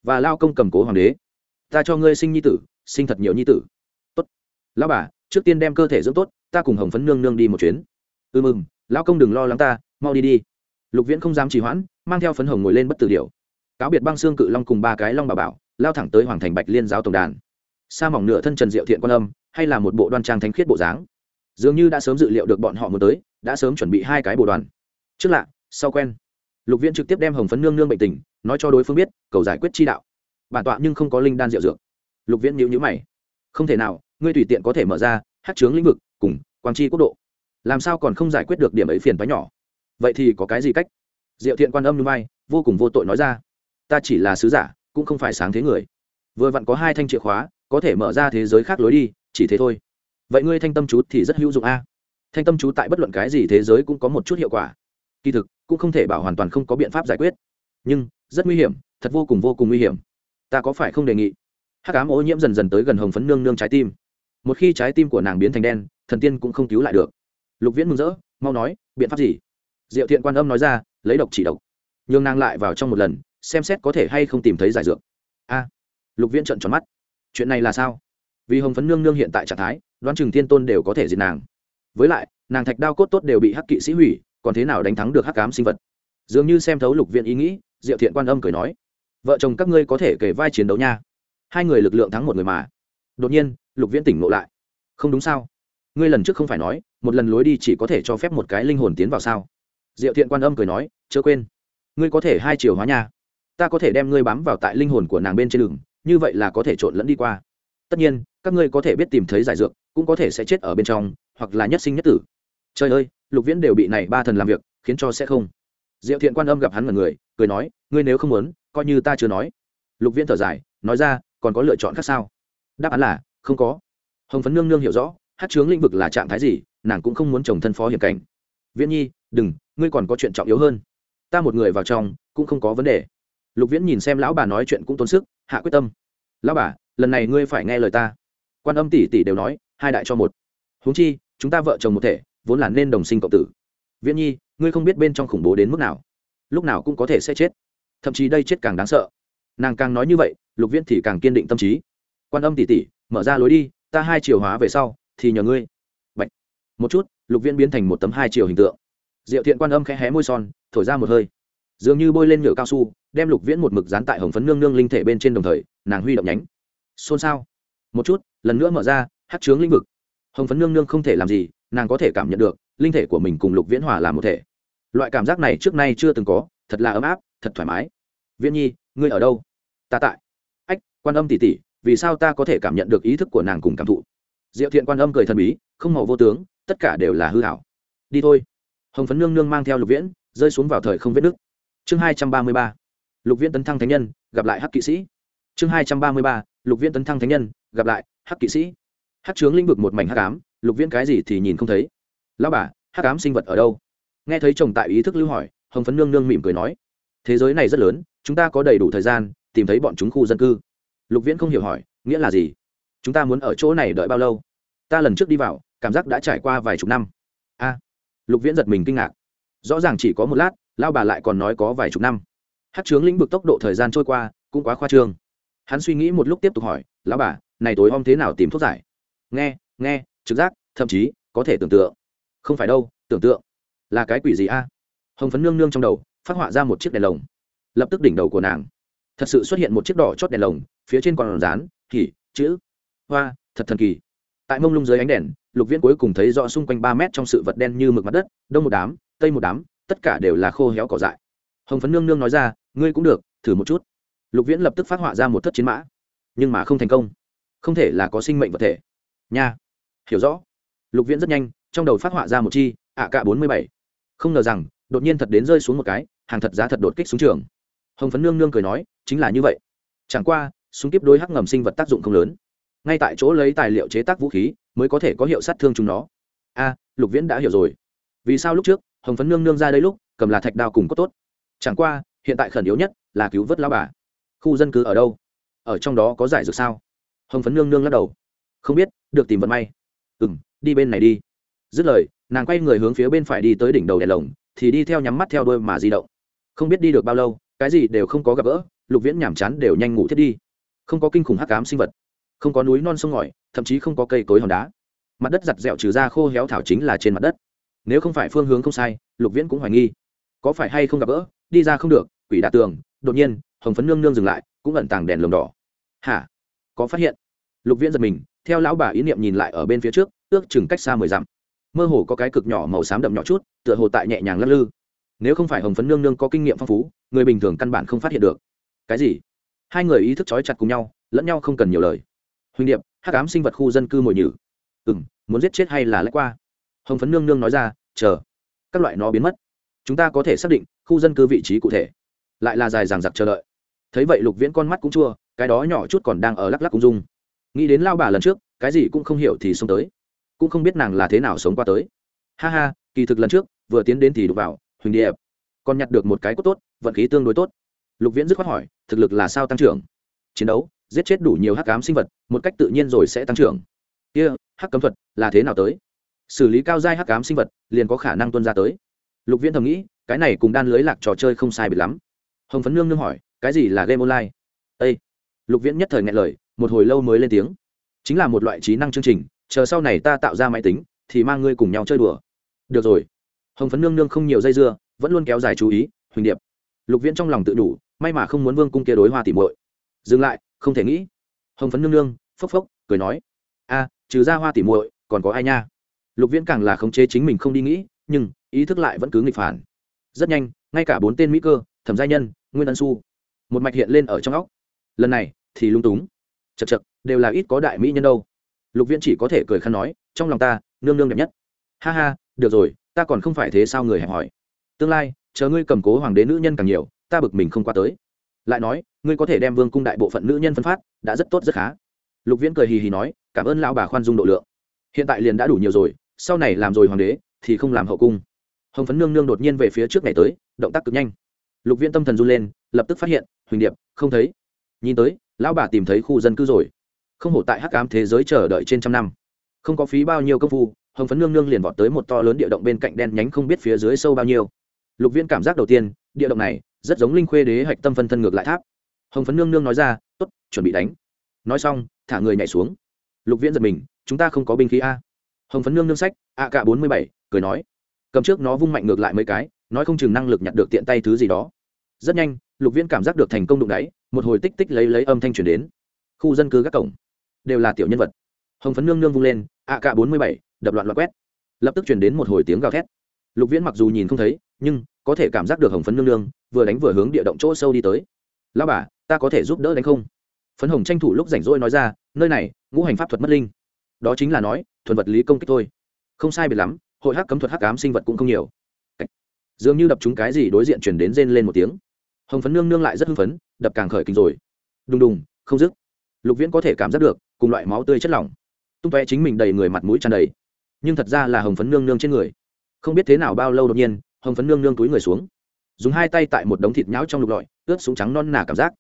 Và lao công cầm cố hoàng đế. Ta cho ngươi sinh nhi tử, sinh thật nhiều nhi tử. Tốt. Lao bà, trước tiên đem cơ thể dưỡng tốt, ta cùng hồng phấn nương nương đi một chuyến. Ừ mừng lao công đừng lo lắng ta, mau đi đi lục viễn không dám trì hoãn, mang theo phấn hồng ngồi lên bất tử điều cáo biệt băng xương cự long cùng ba cái long bà bảo, lao thẳng tới hoàng thành bạch liên giáo tổng đàn. Sa mỏng nửa thân trần diệu thiện quan âm, hay là một bộ đoan trang thánh khiết bộ dáng. Dường như đã sớm dự liệu được bọn họ muốn tới, đã sớm chuẩn bị hai cái bộ đoàn. Trước lạ, sau quen. Lục viễn trực tiếp đem hồng phấn nương nương bệnh tình, nói cho đối phương biết, cầu giải quyết chi đạo. Bản tọa nhưng không có linh đan diệu dược. Lục viễn nhíu nhíu mày. Không thể nào, ngươi tùy tiện có thể mở ra, hát chướng lĩnh vực, cùng quang chi quốc độ. Làm sao còn không giải quyết được điểm ấy phiền toái nhỏ? Vậy thì có cái gì cách? Diệu thiện quan âm như vai vô cùng vô tội nói ra. Ta chỉ là sứ giả, cũng không phải sáng thế người. Vừa vặn có hai thanh chìa khóa, có thể mở ra thế giới khác lối đi, chỉ thế thôi. Vậy ngươi thanh tâm chú thì rất hữu dụng a. Thanh tâm chú tại bất luận cái gì thế giới cũng có một chút hiệu quả. Kỳ thực, cũng không thể bảo hoàn toàn không có biện pháp giải quyết. Nhưng, rất nguy hiểm, thật vô cùng vô cùng nguy hiểm. Ta có phải không đề nghị? Hắc ám ô nhiễm dần dần tới gần hồng phấn nương nương trái tim. Một khi trái tim của nàng biến thành đen, thần tiên cũng không cứu lại được. Lục viễn mừng rỡ, mau nói, biện pháp gì? Diệu thiện quan âm nói ra, lấy độc chỉ độc. Nhường nàng lại vào trong một lần, xem xét có thể hay không tìm thấy giải dược. A. Lục viễn trận tròn mắt. Chuyện này là sao? Vì hồng phấn nương nương hiện tại trạng thái, đoán chừng thiên tôn đều có thể diệt nàng. Với lại, nàng thạch đao cốt tốt đều bị hắc kỵ sĩ hủy, còn thế nào đánh thắng được hắc cám sinh vật? Dường như xem thấu lục viện ý nghĩ, diệu thiện quan âm cười nói, vợ chồng các ngươi có thể kể vai chiến đấu nha. Hai người lực lượng thắng một người mà. Đột nhiên, lục viễn tỉnh ngộ lại. Không đúng sao? Ngươi lần trước không phải nói, một lần lối đi chỉ có thể cho phép một cái linh hồn tiến vào sao? Diệu thiện quan âm cười nói, chớ quên, ngươi có thể hai chiều hóa nha ta có thể đem ngươi bám vào tại linh hồn của nàng bên trên đường, như vậy là có thể trộn lẫn đi qua. Tất nhiên, các ngươi có thể biết tìm thấy giải dược, cũng có thể sẽ chết ở bên trong, hoặc là nhất sinh nhất tử. Trời ơi, lục viễn đều bị này ba thần làm việc, khiến cho sẽ không. Diệu thiện quan âm gặp hắn mật người, cười nói, ngươi nếu không muốn, coi như ta chưa nói. Lục viễn thở dài, nói ra, còn có lựa chọn khác sao? Đáp án là, không có. Hồng phấn nương nương hiểu rõ, hát chướng lĩnh vực là trạng thái gì, nàng cũng không muốn chồng thân phó hiểm cảnh. Viễn nhi, đừng ngươi còn có chuyện trọng yếu hơn. Ta một người vào trong, cũng không có vấn đề. Lục viễn nhìn xem lão bà nói chuyện cũng tốn sức, hạ quyết tâm. Lão bà, lần này ngươi phải nghe lời ta. Quan âm tỷ tỷ đều nói, hai đại cho một. Huống chi, chúng ta vợ chồng một thể, vốn là nên đồng sinh cộng tử. Viễn nhi, ngươi không biết bên trong khủng bố đến mức nào. Lúc nào cũng có thể sẽ chết. Thậm chí đây chết càng đáng sợ. Nàng càng nói như vậy, lục viễn thì càng kiên định tâm trí. Quan âm tỷ tỷ, mở ra lối đi, ta hai chiều hóa về sau, thì nhờ ngươi. Bạch. một chút, lục viễn biến thành một tấm hai chiều hình tượng diệu thiện quan âm khẽ hé môi son, thổi ra một hơi. Dường như bôi lên nhựa cao su, đem lục viễn một mực dán tại hồng phấn nương nương linh thể bên trên đồng thời, nàng huy động nhánh. Xôn xao. Một chút, lần nữa mở ra, hát chướng lĩnh vực. Hồng phấn nương nương không thể làm gì, nàng có thể cảm nhận được, linh thể của mình cùng lục viễn hòa làm một thể. Loại cảm giác này trước nay chưa từng có, thật là ấm áp, thật thoải mái. Viễn nhi, ngươi ở đâu? Ta tại. Ách, quan âm tỉ tỉ, vì sao ta có thể cảm nhận được ý thức của nàng cùng cảm thụ? Diệu thiện quan âm cười thần bí, không màu vô tướng, tất cả đều là hư hảo đi thôi hồng phấn nương nương mang theo lục viễn, rơi xuống vào thời không vết nước chương hai trăm ba mươi ba, lục viễn tấn thăng thánh nhân, gặp lại hắc kỵ sĩ. Chương hai trăm ba mươi ba, lục viễn tấn thăng thánh nhân, gặp lại hắc kỵ sĩ. Hắc trướng lĩnh vực một mảnh hắc ám, lục viễn cái gì thì nhìn không thấy. Lao bà, hắc ám sinh vật ở đâu? Nghe thấy chồng tại ý thức lưu hỏi, hồng phấn nương nương mỉm cười nói, thế giới này rất lớn, chúng ta có đầy đủ thời gian tìm thấy bọn chúng khu dân cư. Lục viễn không hiểu hỏi, nghĩa là gì? Chúng ta muốn ở chỗ này đợi bao lâu? Ta lần trước đi vào, cảm giác đã trải qua vài chục năm. A lục viễn giật mình kinh ngạc. Rõ ràng chỉ có một lát lao bà lại còn nói có vài chục năm. Hát chướng lĩnh vực tốc độ thời gian trôi qua, cũng quá khoa trương. Hắn suy nghĩ một lúc tiếp tục hỏi, lão bà, này tối om thế nào tìm thuốc giải? Nghe nghe, trực giác, thậm chí, có thể tưởng tượng. Không phải đâu, tưởng tượng. Là cái quỷ gì a? Hồng phấn nương nương trong đầu, phát họa ra một chiếc đèn lồng. Lập tức đỉnh đầu của nàng, thật sự xuất hiện một chiếc đỏ chót đèn lồng, phía trên còn dán hỉ chữ, hoa, thật thần kỳ. Tại mông lung dưới ánh đèn lục viễn cuối cùng thấy rõ xung quanh ba mét trong sự vật đen như mực mặt đất, đông một đám, tây một đám, tất cả đều là khô héo cỏ dại. Hồng phấn nương nương nói ra, ngươi cũng được, thử một chút. Lục viễn lập tức phát họa ra một thất chiến mã. Nhưng mà không thành công. Không thể là có sinh mệnh vật thể. Nha. Hiểu rõ. Lục viễn rất nhanh, trong đầu phát họa ra một chi, ạ cạ bốn mươi bảy. Không ngờ rằng, đột nhiên thật đến rơi xuống một cái, hàng thật giá thật đột kích xuống trường. Hồng phấn nương nương cười nói, chính là như vậy. Chẳng qua, súng kíp đối hắc ngầm sinh vật tác dụng không lớn. Ngay tại chỗ lấy tài liệu chế tác vũ khí mới có thể có hiệu sát thương chúng nó. A, lục viễn đã hiểu rồi. Vì sao lúc trước, hồng phấn nương nương ra đây lúc, cầm là thạch đao cùng có tốt? Chẳng qua, hiện tại khẩn yếu nhất là cứu vớt lao bà. Khu dân cư ở đâu? Ở trong đó có giải dược sao? Hồng phấn nương nương lắc đầu. Không biết, được tìm vận may. Ừ m đi bên này đi. Dứt lời, nàng quay người hướng phía bên phải đi tới đỉnh đầu đèn lồng, thì đi theo nhắm mắt theo đôi mà di động. Không biết đi được bao lâu, cái gì đều không có gặp gỡ, lục viễn nhàm chán đều nhanh ngủ thiết đi. Không có kinh khủng hắc cám sinh vật không có núi non sông ngòi, thậm chí không có cây cối hòn đá. Mặt đất giặt dẹo trừ ra khô héo thảo chính là trên mặt đất. Nếu không phải phương hướng không sai, lục viễn cũng hoài nghi. Có phải hay không gặp gỡ, đi ra không được, quỷ đạ tường, đột nhiên, hồng phấn nương nương dừng lại, cũng ẩn tàng đèn lồng đỏ. Hả? Có phát hiện? Lục viễn giật mình, theo lão bà ý niệm nhìn lại ở bên phía trước, ước chừng cách xa mười dặm. Mơ hồ có cái cực nhỏ màu xám đậm nhỏ chút, tựa hồ tại nhẹ nhàng lắc lư. Nếu không phải hồng phấn nương nương có kinh nghiệm phong phú, người bình thường căn bản không phát hiện được. Cái gì? Hai người ý thức trói chặt cùng nhau, lẫn nhau không cần nhiều lời huỳnh điệp, hắc ám sinh vật khu dân cư mồi nhử. Ừ m muốn giết chết hay là lách qua? Hồng phấn nương nương nói ra, chờ. Các loại nó biến mất. Chúng ta có thể xác định khu dân cư vị trí cụ thể. Lại là dài dàng giặc chờ đợi. Thấy vậy lục viễn con mắt cũng chua, cái đó nhỏ chút còn đang ở lắc lắc cung dung. Nghĩ đến lao bà lần trước, cái gì cũng không hiểu thì xông tới. Cũng không biết nàng là thế nào sống qua tới. Ha ha, kỳ thực lần trước, vừa tiến đến thì đục vào, huỳnh điệp. Còn nhặt được một cái cốt tốt, vận khí tương đối tốt. Lục viễn dứt khoát hỏi, thực lực là sao tăng trưởng? Chiến đấu? Giết chết đủ nhiều hắc ám sinh vật một cách tự nhiên rồi sẽ tăng trưởng. Kia、yeah, hắc cấm thuật là thế nào tới? Xử lý cao giai hắc ám sinh vật liền có khả năng tuân ra tới. Lục viễn thầm nghĩ cái này cùng đan lưới lạc trò chơi không sai biệt lắm. Hồng phấn nương nương hỏi cái gì là game online? Â lục viễn nhất thời ngại lời một hồi lâu mới lên tiếng. Chính là một loại trí năng chương trình chờ sau này ta tạo ra máy tính thì mang ngươi cùng nhau chơi đùa. Được rồi. Hồng phấn nương nương không nhiều dây dưa vẫn luôn kéo dài chú ý huỳnh điệp. Lục viễn trong lòng tự đủ may mà không muốn vương cung kia đối hoa tỉ muội. Dừng lại không thể nghĩ. Hồng phấn nương nương, phốc phốc, cười nói. A trừ ra hoa tỉ muội, còn có ai nha? Lục viễn càng là khống chế chính mình không đi nghĩ, nhưng ý thức lại vẫn cứ nghịch phản. Rất nhanh, ngay cả bốn tên mỹ cơ, thẩm gia nhân, nguyên ân su một mạch hiện lên ở trong óc. Lần này thì lung túng. Chật chật đều là ít có đại mỹ nhân đâu. Lục viễn chỉ có thể cười khăn nói, trong lòng ta, nương nương đẹp nhất. Ha ha, được rồi, ta còn không phải thế sao người hẹp hỏi. Tương lai, chờ ngươi cầm cố hoàng đế nữ nhân càng nhiều, ta bực mình không qua tới lại nói, ngươi có thể đem vương cung đại bộ phận nữ nhân phân phát, đã rất tốt rất khá. Lục viễn cười hì hì nói, cảm ơn lão bà khoan dung độ lượng. Hiện tại liền đã đủ nhiều rồi, sau này làm rồi hoàng đế, thì không làm hậu cung. Hồng phấn nương nương đột nhiên về phía trước ngày tới, động tác cực nhanh. Lục viễn tâm thần run lên, lập tức phát hiện, huỳnh điệp, không thấy. Nhìn tới, lão bà tìm thấy khu dân cư rồi. Không hổ tại hắc ám thế giới chờ đợi trên trăm năm. Không có phí bao nhiêu công phu, hồng phấn nương nương liền vọt tới một to lớn địa động bên cạnh đen nhánh không biết phía dưới sâu bao nhiêu. Lục viễn cảm giác đầu tiên, địa động này rất giống linh khuê đế hạch tâm phân thân ngược lại tháp. Hồng phấn nương nương nói ra t ố t chuẩn bị đánh. Nói xong, thả người nhảy xuống. Lục viễn giật mình, chúng ta không có binh khí a. Hồng phấn nương nương sách, a k bốn mươi bảy, cười nói, cầm trước nó vung mạnh ngược lại mấy cái, nói không chừng năng lực nhặt được tiện tay thứ gì đó. Rất nhanh, lục viễn cảm giác được thành công đụng đáy, một hồi tích tích lấy lấy âm thanh chuyển đến. Khu dân cư các cổng, đều là tiểu nhân vật. Hồng phấn nương nương vung lên, a k bốn mươi bảy, đập loạn loạn quét. Lập tức chuyển đến một hồi tiếng gào thét. Lục viễn mặc dù nhìn không thấy, nhưng có thể cảm giác được hồng phấn nương nương vừa đánh vừa hướng địa động chỗ sâu đi tới. Lao bà, ta có thể giúp đỡ đánh không? Phấn hồng tranh thủ lúc rảnh rỗi nói ra, nơi này, ngũ hành pháp thuật mất linh. Đó chính là nói, thuần vật lý công kích thôi. Không sai biệt lắm, hội hắc cấm thuật hắc ám sinh vật cũng không nhiều. Dường như đập chúng cái gì đối diện chuyển đến rên lên một tiếng. Hồng phấn nương nương lại rất hưng phấn, đập càng khởi kinh rồi. Đùng đùng, không dứt. Lục viễn có thể cảm giác được, cùng loại máu tươi chất lỏng. Tung toe chính mình đầy người mặt mũi tràn đầy. Nhưng thật ra là hồng phấn nương nương trên người. Không biết thế nào bao lâu đột nhiên, hồng phấn nương nương túi người xuống dùng hai tay tại một đống thịt nhão trong lục lọi, ướt súng trắng non nà cảm giác.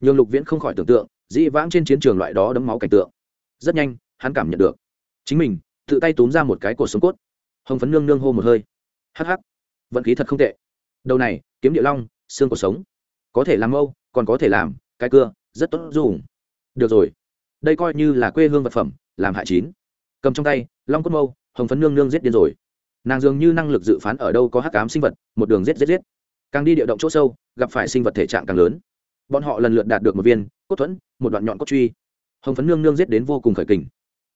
Nhường lục viễn không khỏi tưởng tượng, dĩ vãng trên chiến trường loại đó đấm máu cảnh tượng. Rất nhanh, hắn cảm nhận được. Chính mình, tự tay túm ra một cái cột sống cốt. Hồng phấn nương nương hô một hơi. Hắc hắc. Vận khí thật không tệ. Đầu này, kiếm địa long, xương cuộc sống. Có thể làm mâu, còn có thể làm, cái cưa, rất tốt dùng. Được rồi. Đây coi như là quê hương vật phẩm, làm hại chín. Cầm trong tay, long cốt mâu, hồng phấn nương nương giết điên rồi. Nàng dường như năng lực dự phán ở đâu có hắc cám sinh vật, một đường giết giết giết càng đi địa động chỗ sâu, gặp phải sinh vật thể trạng càng lớn. Bọn họ lần lượt đạt được một viên, cốt thuẫn, một đoạn nhọn cốt truy. Hồng phấn nương nương giết đến vô cùng khởi kình.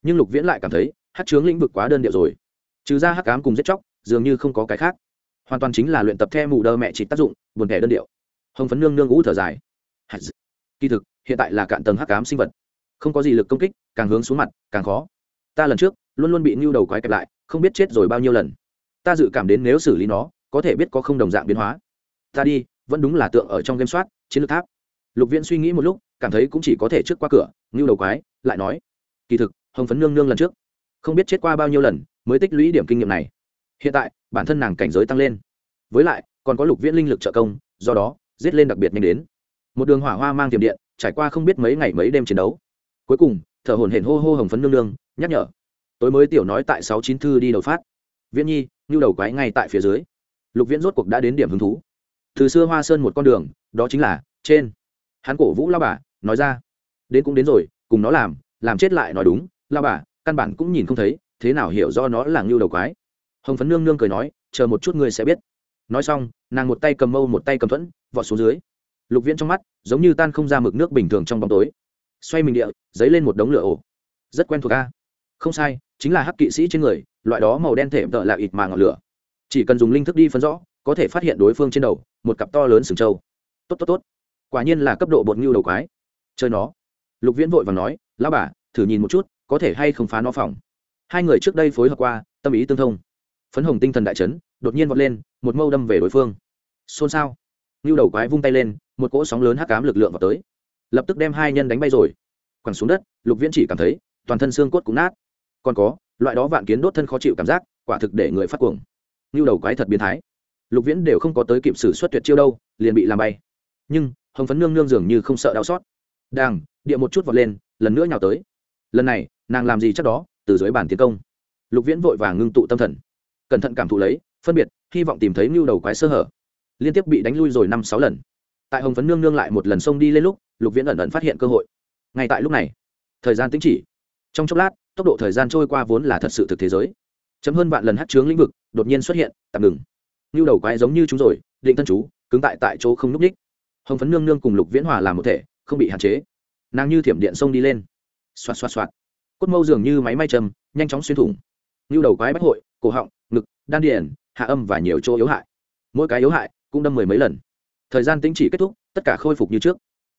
Nhưng lục viễn lại cảm thấy, hát chướng lĩnh vực quá đơn điệu rồi. Trừ ra hát cám cùng giết chóc, dường như không có cái khác. Hoàn toàn chính là luyện tập theo mù đơ mẹ chỉ tác dụng, buồn thẻ đơn điệu. Hồng phấn nương nương ngũ thở dài. Kỳ thực, hiện tại là cạn tầng hát cám sinh vật. Không có gì lực công kích, càng hướng xuống mặt, càng khó. Ta lần trước, luôn luôn bị ngưu đầu quái kẹp lại, không biết chết rồi bao nhiêu lần. Ta dự cảm đến nếu xử lý nó, có thể biết có không đồng dạng biến hóa ta đi, vẫn đúng là tượng ở trong game soát, chiến lược tháp. Lục viễn suy nghĩ một lúc, cảm thấy cũng chỉ có thể trước qua cửa, ngưu đầu quái, lại nói, kỳ thực, hồng phấn nương nương lần trước, không biết chết qua bao nhiêu lần, mới tích lũy điểm kinh nghiệm này. Hiện tại, bản thân nàng cảnh giới tăng lên. Với lại, còn có lục viễn linh lực trợ công, do đó, giết lên đặc biệt nhanh đến. Một đường hỏa hoa mang tiềm điện, trải qua không biết mấy ngày mấy đêm chiến đấu. Cuối cùng, thở hồn hển hô hô hồng phấn nương nương, nhắc nhở. Tối mới tiểu nói tại sáu chín thư đi đầu phát. Viễn nhi như đầu quái ngay tại phía dưới. Lục viễn rốt cuộc đã đến điểm hứng thú từ xưa hoa sơn một con đường, đó chính là trên. Hắn cổ vũ lao bà, nói ra, đến cũng đến rồi, cùng nó làm làm chết lại nói đúng, lao bà, căn bản cũng nhìn không thấy, thế nào hiểu do nó là ngưu đầu quái. Hồng phấn nương nương cười nói, chờ một chút ngươi sẽ biết. Nói xong, nàng một tay cầm mâu, một tay cầm thuẫn, vọt xuống dưới. Lục viễn trong mắt, giống như tan không ra mực nước bình thường trong bóng tối. Xoay mình địa dấy lên một đống lửa ổ. Rất quen thuộc a. Không sai, chính là hắc kỵ sĩ trên người, loại đó màu đen thể tợ là ịt mà ngọn lửa. Chỉ cần dùng linh thức đi phân rõ có thể phát hiện đối phương trên đầu, một cặp to lớn sừng trâu. Tốt tốt tốt. Quả nhiên là cấp độ bột ngưu đầu quái. Chơi nó. Lục viễn vội và nói lao bà, thử nhìn một chút, có thể hay không phá nó phòng? Hai người trước đây phối hợp qua, tâm ý tương thông. Phấn hồng tinh thần đại chấn, đột nhiên vọt lên, một mâu đâm về đối phương. Xôn xao. Ngưu đầu quái vung tay lên, một cỗ sóng lớn hắc cám lực lượng vào tới. Lập tức đem hai nhân đánh bay rồi. Quẳng xuống đất, lục viễn chỉ cảm thấy, toàn thân xương cốt cũng nát. Còn có, loại đó vạn kiến đốt thân khó chịu cảm giác, quả thực để người phát cuồng. Ngưu đầu quái thật biến thái lục viễn đều không có tới kịp xử suất tuyệt chiêu đâu, liền bị làm bay. Nhưng, hồng phấn nương nương dường như không sợ đau xót. Đang địa một chút vọt lên, lần nữa nhào tới. Lần này, nàng làm gì chắc đó, từ dưới bàn tiến công. Lục viễn vội vàng ngưng tụ tâm thần. Cẩn thận cảm thụ lấy, phân biệt, hy vọng tìm thấy mưu đầu quái sơ hở. Liên tiếp bị đánh lui rồi năm sáu lần. Tại hồng phấn nương nương lại một lần xông đi lên lúc, lục viễn ẩn ẩn phát hiện cơ hội. Ngay tại lúc này, thời gian tính chỉ. Trong chốc lát, tốc độ thời gian trôi qua vốn là thật sự thực thế giới. Chấm hơn vạn lần hát chướng lĩnh vực, đột nhiên xuất hiện, tạm ngừng như đầu quái giống như chúng rồi, định thân chú, cứng tại tại chỗ không n ú c ních hồng phấn nương nương cùng lục viễn hòa làm một thể, không bị hạn chế. Nàng như thiểm điện xông đi lên. Xoạt xoạt xoạt. Cốt mâu dường như máy may châm nhanh chóng xuyên thủng. Như đầu quái bách hội, cổ họng, ngực, đan điển hạ âm và nhiều chỗ yếu hại. Mỗi cái yếu hại cũng đâm mười mấy lần. Thời gian tính chỉ kết thúc, tất cả khôi phục như trước.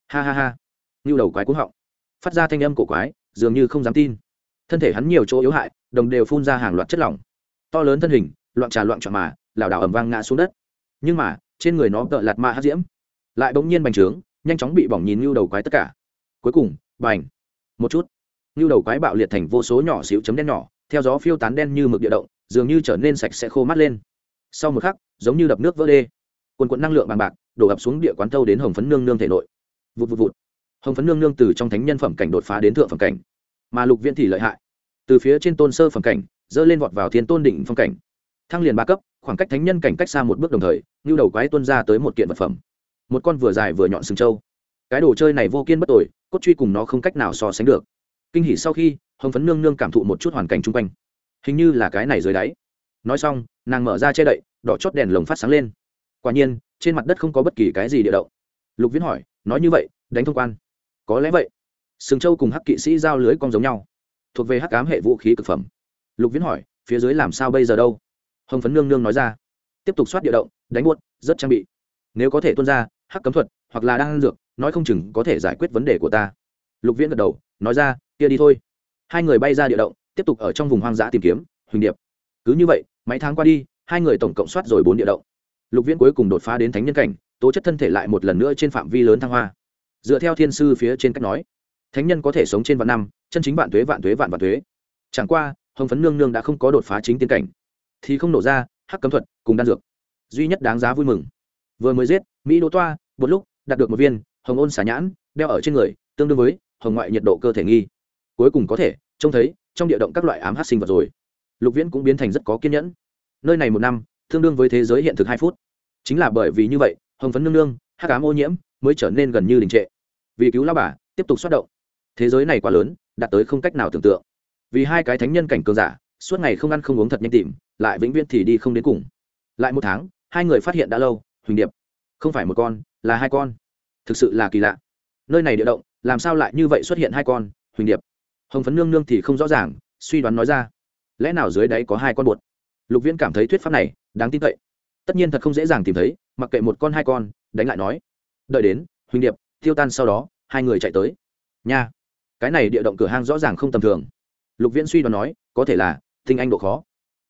Ha ha ha. Như đầu quái cúng họng. Phát ra thanh âm cổ quái, dường như không dám tin. Thân thể hắn nhiều chỗ yếu hại, đồng đều phun ra hàng loạt chất lỏng. To lớn thân hình, loạn trà loạn trọn mà lảo đảo ầm vang ngã xuống đất. Nhưng mà, trên người nó tợ lạt mạ hát diễm lại bỗng nhiên bành trướng, nhanh chóng bị bỏng nhìn như đầu quái tất cả. Cuối cùng, bành! Một chút. Như đầu quái bạo liệt thành vô số nhỏ xíu chấm đen nhỏ, theo gió phiêu tán đen như mực địa động, dường như trở nên sạch sẽ khô mắt lên. Sau một khắc, giống như đập nước vỡ đê. Quần quận năng lượng bằng bạc, đổ ập xuống địa quán thâu đến hồng phấn nương nương thể nội. Vụt vụt vụt. Hồng phấn nương nương từ trong thánh nhân phẩm cảnh đột phá đến thượng phẩm cảnh. Mà lục viễn thì lợi hại. Từ phía trên tôn sơ phẩm cảnh, dơ lên vọt vào thiên tôn đỉnh phong cảnh. Thăng liền ba cấp khoảng cách thánh nhân cảnh cách xa một bước đồng thời như đầu quái tuân ra tới một kiện vật phẩm. Một con vừa dài vừa nhọn sừng trâu. Cái đồ chơi này vô kiên bất tội cốt truy cùng nó không cách nào so sánh được. Kinh hỉ sau khi, hồng phấn nương nương cảm thụ một chút hoàn cảnh chung quanh. Hình như là cái này dưới đáy. Nói xong, nàng mở ra che đậy, đỏ chót đèn lồng phát sáng lên. Quả nhiên, trên mặt đất không có bất kỳ cái gì địa động. Lục viễn hỏi, nói như vậy, đánh thông quan, có lẽ vậy? Sừng châu cùng hắc kỵ sĩ giao lưới con giống nhau, thuộc về hắc cám hệ vũ khí cực phẩm. Lục viễn hỏi, phía dưới làm sao bây giờ đâu? Hồng phấn nương nương nói ra. Tiếp tục soát địa động, đánh buốt rất trang bị. Nếu có thể tuân ra, hắc cấm thuật, hoặc là đang ăn dược, nói không chừng có thể giải quyết vấn đề của ta. Lục viễn gật đầu, nói ra, kia đi thôi. Hai người bay ra địa động, tiếp tục ở trong vùng hoang dã tìm kiếm, huỳnh điệp. Cứ như vậy, mấy tháng qua đi, hai người tổng cộng soát rồi bốn địa động. Lục viễn cuối cùng đột phá đến thánh nhân cảnh, tố chất thân thể lại một lần nữa trên phạm vi lớn thăng hoa. Dựa theo thiên sư phía trên cách nói, thánh nhân có thể sống trên vạn năm, chân chính vạn thuế vạn thuế vạn vạn thuế chẳng qua, hồng phấn nương nương đã không có đột phá chính tiên cảnh thì không nổ ra, hắc cấm thuật cùng đan dược. Duy nhất đáng giá vui mừng. Vừa mới giết, mỹ đỗ toa, một lúc, đạt được một viên, hồng ôn xả nhãn, đeo ở trên người, tương đương với hồng ngoại nhiệt độ cơ thể nghi. Cuối cùng có thể trông thấy trong địa động các loại ám hát sinh vật rồi. Lục viễn cũng biến thành rất có kiên nhẫn. Nơi này một năm, tương đương với thế giới hiện thực hai phút. Chính là bởi vì như vậy, hồng phấn nương nương hát cám ô nhiễm mới trở nên gần như đình trệ. Vì cứu lao bà, tiếp tục xuất động. Thế giới này quá lớn, đạt tới không cách nào tưởng tượng. Vì hai cái thánh nhân cảnh cường giả, suốt ngày không ăn không uống thật nhanh tìm lại vĩnh viễn thì đi không đến cùng. Lại một tháng, hai người phát hiện đã lâu, huỳnh điệp, không phải một con, là hai con. Thực sự là kỳ lạ. Nơi này địa động, làm sao lại như vậy xuất hiện hai con, huỳnh điệp? Hồng phấn nương nương thì không rõ ràng, suy đoán nói ra. Lẽ nào dưới đáy có hai con bột lục viễn cảm thấy thuyết pháp này đáng tin cậy. Tất nhiên thật không dễ dàng tìm thấy, mặc kệ một con hai con, đánh lại nói. Đợi đến, huỳnh điệp, tiêu tan sau đó, hai người chạy tới. Nha, cái này địa động cửa hang rõ ràng không tầm thường. Lục viễn suy đoán nói, có thể là tinh anh độ khó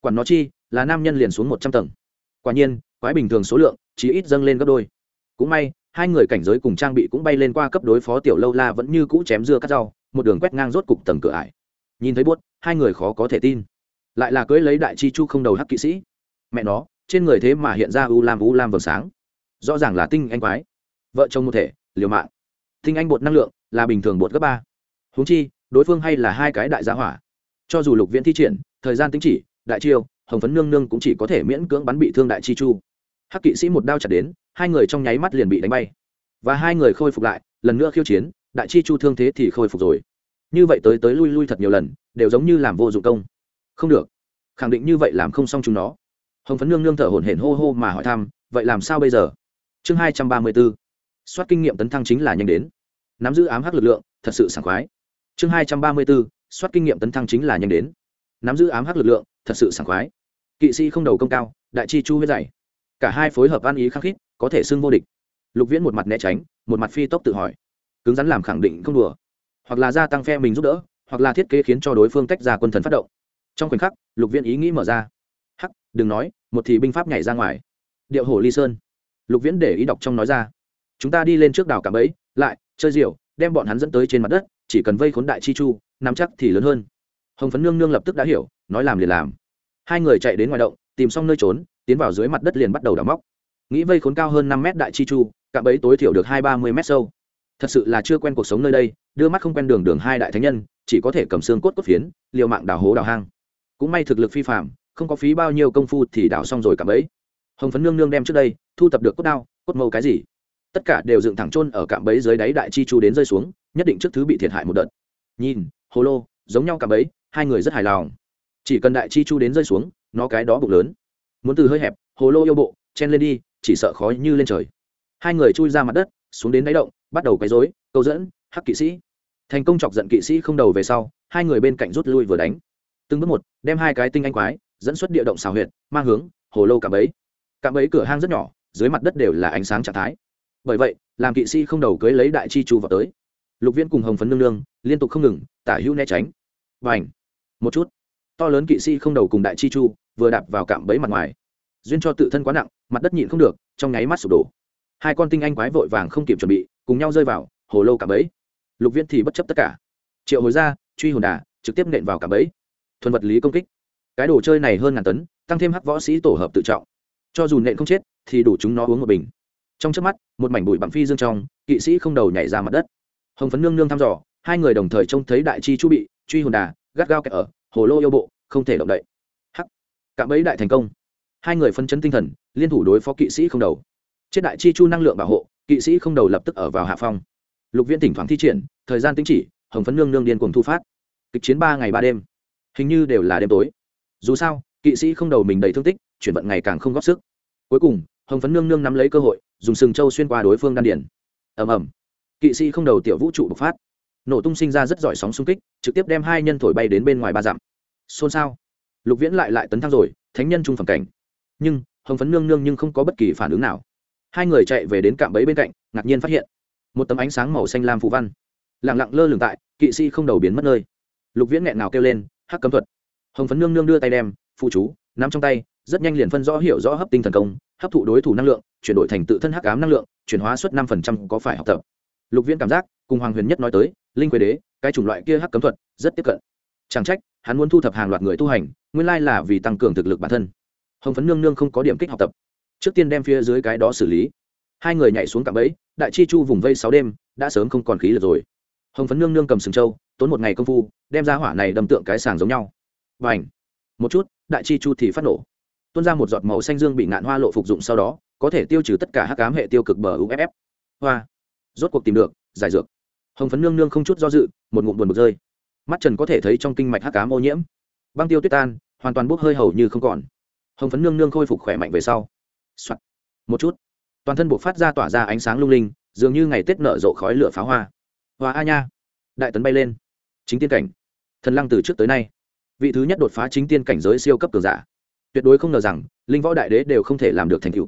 quản nó chi, là nam nhân liền xuống một trăm tầng. Quả nhiên, quái bình thường số lượng chỉ ít dâng lên gấp đôi. Cũng may, hai người cảnh giới cùng trang bị cũng bay lên qua cấp đối phó tiểu lâu la vẫn như cũ chém dưa cắt rau, một đường quét ngang rốt cục tầng cửa ải. Nhìn thấy buốt, hai người khó có thể tin. Lại là cưới lấy đại chi chu không đầu hắc kỵ sĩ. Mẹ nó, trên người thế mà hiện ra u lam u lam vầng sáng. Rõ ràng là tinh anh quái. Vợ chồng một thể, liều mạng. Tinh anh bột năng lượng, là bình thường bột gấp ba. Húng chi, đối phương hay là hai cái đại gia hỏa. Cho dù lục viễn thi triển, thời gian tính chỉ đại chiêu, hồng phấn nương nương cũng chỉ có thể miễn cưỡng bắn bị thương đại chi chu. Hắc kỵ sĩ một đao chặt đến, hai người trong nháy mắt liền bị đánh bay. Và hai người khôi phục lại, lần nữa khiêu chiến, đại chi chu thương thế thì khôi phục rồi. Như vậy tới tới lui lui thật nhiều lần, đều giống như làm vô dụng công. Không được. Khẳng định như vậy làm không xong chúng nó. Hồng phấn nương nương thở hổn hển hô hô mà hỏi thăm, vậy làm sao bây giờ? Chương hai trăm ba mươi b ố soát kinh nghiệm tấn thăng chính là nhanh đến. Nắm giữ ám hắc lực lượng, thật sự sảng khoái. Chương hai trăm ba mươi b ố soát kinh nghiệm tấn thăng chính là nhanh đến nắm giữ ám hắc lực lượng, thật sự sảng khoái. Kỵ sĩ không đầu công cao, đại chi chu huyết dày. Cả hai phối hợp ăn ý khắc khít, có thể xưng vô địch. Lục viễn một mặt né tránh, một mặt phi tốc tự hỏi. Cứng rắn làm khẳng định không đùa. Hoặc là gia tăng phe mình giúp đỡ, hoặc là thiết kế khiến cho đối phương tách ra quân thần phát động. Trong khoảnh khắc, lục viễn ý nghĩ mở ra. Hắc, đừng nói, một thì binh pháp nhảy ra ngoài. Điệu hồ ly sơn. Lục viễn để ý đọc trong nói ra. Chúng ta đi lên trước đảo cả ấy lại, chơi diều, đem bọn hắn dẫn tới trên mặt đất, chỉ cần vây khốn đại chi chu, nắm chắc thì lớn hơn hồng phấn nương nương lập tức đã hiểu nói làm liền làm hai người chạy đến ngoài động tìm xong nơi trốn tiến vào dưới mặt đất liền bắt đầu đào móc nghĩ vây khốn cao hơn năm mét đại chi chu cạm ấy tối thiểu được hai ba mươi mét sâu thật sự là chưa quen cuộc sống nơi đây đưa mắt không quen đường đường hai đại thánh nhân chỉ có thể cầm xương cốt cốt phiến liều mạng đào hố đào hang cũng may thực lực phi phạm không có phí bao nhiêu công phu thì đào xong rồi cạm ấy hồng phấn nương nương đem trước đây thu tập được cốt đao cốt mâu cái gì tất cả đều dựng thẳng trôn ở cạm bẫy dưới đáy đại chi chu đến rơi xuống nhất định trước thứ bị thiệt hại một đợt nhìn hồ lô giống nhau cạm bẫy hai người rất hài lòng. Chỉ cần đại chi chu đến rơi xuống, nó cái đó bụng lớn. Muốn từ hơi hẹp, hồ lô yêu bộ, chen lên đi, chỉ sợ khó như lên trời. Hai người chui ra mặt đất, xuống đến đáy động, bắt đầu quấy rối, câu dẫn, hắc kỵ sĩ. Thành công chọc giận kỵ sĩ không đầu về sau, hai người bên cạnh rút lui vừa đánh. Từng bước một, đem hai cái tinh anh quái, dẫn xuất địa động xào huyệt, mang hướng hồ lô cạm bẫy. Cạm bẫy cửa hang rất nhỏ, dưới mặt đất đều là ánh sáng trạng thái. Bởi vậy, làm kỵ sĩ không đầu cưới lấy đại chi chu vào tới. Lục viên cùng hồng phấn nương nương liên tục không ngừng, tả hữu né tránh. Và ảnh một chút. To lớn kỵ sĩ không đầu cùng đại chi chu, vừa đạp vào cạm bẫy mặt ngoài. Duyên cho tự thân quá nặng, mặt đất nhịn không được, trong nháy mắt sụp đổ. Hai con tinh anh quái vội vàng không kịp chuẩn bị, cùng nhau rơi vào, hồ lô cả bẫy. Lục viễn thì bất chấp tất cả. Triệu hồi ra, truy hồn đà, trực tiếp nện vào cả bẫy. Thuần vật lý công kích. Cái đồ chơi này hơn ngàn tấn, tăng thêm hắc võ sĩ tổ hợp tự trọng. Cho dù nện không chết, thì đủ chúng nó uống một bình. Trong trước mắt, một mảnh bụi bặm phi dương trong, kỵ sĩ không đầu nhảy ra mặt đất. Hồng phấn nương nương thăm dò, hai người đồng thời trông thấy đại chi chu bị, truy hồn đà gắt gao kẹt ở, hồ lô yêu bộ, không thể động đậy. Hắc. Cạm ấy đại thành công. Hai người phân chấn tinh thần, liên thủ đối phó kỵ sĩ không đầu. Chết đại chi chu năng lượng bảo hộ, kỵ sĩ không đầu lập tức ở vào hạ phong. Lục viễn tỉnh thoảng thi triển, thời gian tính chỉ, hồng phấn nương nương điên cùng thu phát. Kịch chiến ba ngày ba đêm. Hình như đều là đêm tối. Dù sao, kỵ sĩ không đầu mình đầy thương tích, chuyển vận ngày càng không góp sức. Cuối cùng, hồng phấn nương nương nắm lấy cơ hội, dùng sừng trâu xuyên qua đối phương đan điển ầm ầm. Kỵ sĩ không đầu tiểu vũ trụ bộc phát nổ tung sinh ra rất giỏi sóng xung kích, trực tiếp đem hai nhân thổi bay đến bên ngoài ba dặm. Xôn xao. Lục viễn lại lại tấn thăng rồi, thánh nhân trung phẩm cảnh. Nhưng, hồng phấn nương nương nhưng không có bất kỳ phản ứng nào. Hai người chạy về đến cạm bẫy bên cạnh, ngạc nhiên phát hiện, một tấm ánh sáng màu xanh lam phù văn. Lẳng lặng lơ lửng tại, kỵ sĩ không đầu biến mất nơi. Lục viễn nghẹn nào kêu lên, hắc cấm thuật. Hồng phấn nương nương đưa tay đem, phụ chú, nắm trong tay, rất nhanh liền phân rõ hiểu rõ hấp tinh thần công, hấp thụ đối thủ năng lượng, chuyển đổi thành tự thân hắc ám năng lượng, chuyển hóa suất năm phần trăm có phải học tập. Lục viễn cảm giác cùng hoàng huyền nhất nói tới, linh quế đế, cái chủng loại kia hắc cấm thuật, rất tiếp cận. Chẳng trách, hắn muốn thu thập hàng loạt người tu hành, nguyên lai là vì tăng cường thực lực bản thân. Hồng phấn nương nương không có điểm kích học tập. Trước tiên đem phía dưới cái đó xử lý. Hai người nhảy xuống cạm bẫy, đại chi chu vùng vây sáu đêm, đã sớm không còn khí lực rồi. Hồng phấn nương nương cầm sừng trâu, tốn một ngày công phu, đem ra hỏa này đâm tượng cái sàng giống nhau. Và ảnh một chút, đại chi chu thì phát nổ. Tuôn ra một giọt màu xanh dương bị ngạn hoa lộ phục dụng sau đó, có thể tiêu trừ tất cả hắc cám hệ tiêu cực bờ uff hoa! Rốt cuộc tìm được, giải dược hồng phấn nương nương không chút do dự, một ngụm buồn bực rơi. Mắt trần có thể thấy trong kinh mạch hắc cám ô nhiễm. Băng tiêu tuyết tan, hoàn toàn bốc hơi hầu như không còn. Hồng phấn nương nương khôi phục khỏe mạnh về sau、Soạn. một chút. Toàn thân buộc phát ra tỏa ra ánh sáng lung linh, dường như ngày tết nở rộ khói lửa pháo hoa. Hoa a nha. Đại tấn bay lên. Chính tiên cảnh. Thần lăng từ trước tới nay. Vị thứ nhất đột phá chính tiên cảnh giới siêu cấp cường giả. Tuyệt đối không ngờ rằng, linh võ đại đế đều không thể làm được thành tựu.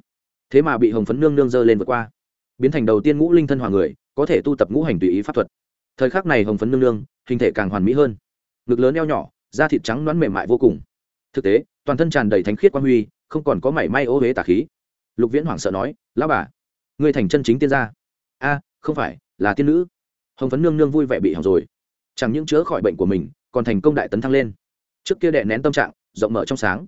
Thế mà bị hồng phấn nương nương dơ lên vượt qua. Biến thành đầu tiên ngũ linh thân hòa người có thể tu tập ngũ hành tùy ý pháp thuật. Thời khắc này hồng phấn nương nương, hình thể càng hoàn mỹ hơn. Ngực lớn eo nhỏ, da thịt trắng đoán mềm mại vô cùng. Thực tế, toàn thân tràn đầy thánh khiết quan huy, không còn có mảy may ô huế tà khí. Lục viễn hoảng sợ nói, lão bà người thành chân chính tiên gia. A, không phải, là tiên nữ. Hồng phấn nương nương vui vẻ bị hỏng rồi. Chẳng những chữa khỏi bệnh của mình, còn thành công đại tấn thăng lên. Trước kia đệ nén tâm trạng, rộng mở trong sáng.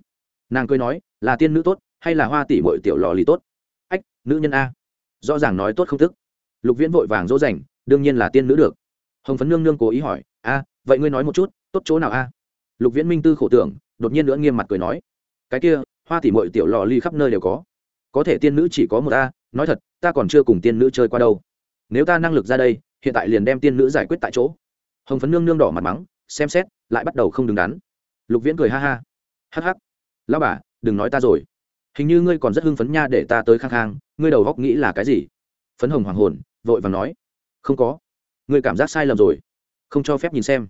Nàng cười nói, là tiên nữ tốt, hay là hoa tỷ bội tiểu lò lì tốt? Ách, nữ nhân a. Rõ ràng nói tốt không thức lục viễn vội vàng dỗ dành, đương nhiên là tiên nữ được. Hồng phấn nương nương cố ý hỏi, a, vậy ngươi nói một chút, tốt chỗ nào a? Lục viễn minh tư khổ tưởng, đột nhiên nữa nghiêm mặt cười nói, cái kia, hoa tỷ mội tiểu lò ly khắp nơi đều có. Có thể tiên nữ chỉ có một a, nói thật, ta còn chưa cùng tiên nữ chơi qua đâu. Nếu ta năng lực ra đây, hiện tại liền đem tiên nữ giải quyết tại chỗ. Hồng phấn nương nương đỏ mặt mắng, xem xét, lại bắt đầu không đứng đắn. Lục viễn cười ha ha, hắc hắc lao bà, đừng nói ta rồi. Hình như ngươi còn rất hưng phấn nha để ta tới khang khang, ngươi đầu góc nghĩ là cái gì? Phấn hồng hoàng hồn vội vàng nói, không có. Ngươi cảm giác sai lầm rồi. Không cho phép nhìn xem.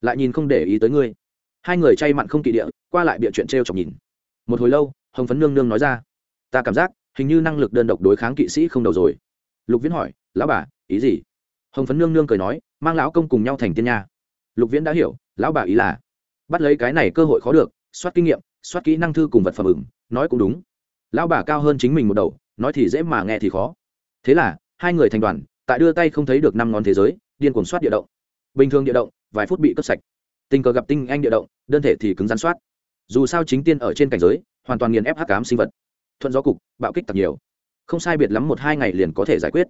Lại nhìn không để ý tới ngươi. Hai người chay mặn không kỵ địa, qua lại bịa chuyện t r e o chọc nhìn. Một hồi lâu, hồng phấn nương nương nói ra, ta cảm giác, hình như năng lực đơn độc đối kháng kỵ sĩ không đầu rồi. Lục viễn hỏi, lão bà, ý gì? Hồng phấn nương nương cười nói, mang lão công cùng nhau thành tiên nha. Lục viễn đã hiểu, lão bà ý là, bắt lấy cái này cơ hội khó được, soát kinh nghiệm, soát kỹ năng thư cùng vật phẩm ửng, nói cũng đúng. Lão bà cao hơn chính mình một đầu, nói thì dễ mà nghe thì khó. Thế là hai người thành đoàn, tại đưa tay không thấy được năm ngón thế giới, điên cuồng soát địa động. Bình thường địa động, vài phút bị cướp sạch. Tình cờ gặp tinh anh địa động, đơn thể thì cứng rắn soát dù sao chính tiên ở trên cảnh giới, hoàn toàn nghiền ép hắc cám sinh vật. Thuận gió cục, bạo kích tặc nhiều. Không sai biệt lắm một hai ngày liền có thể giải quyết.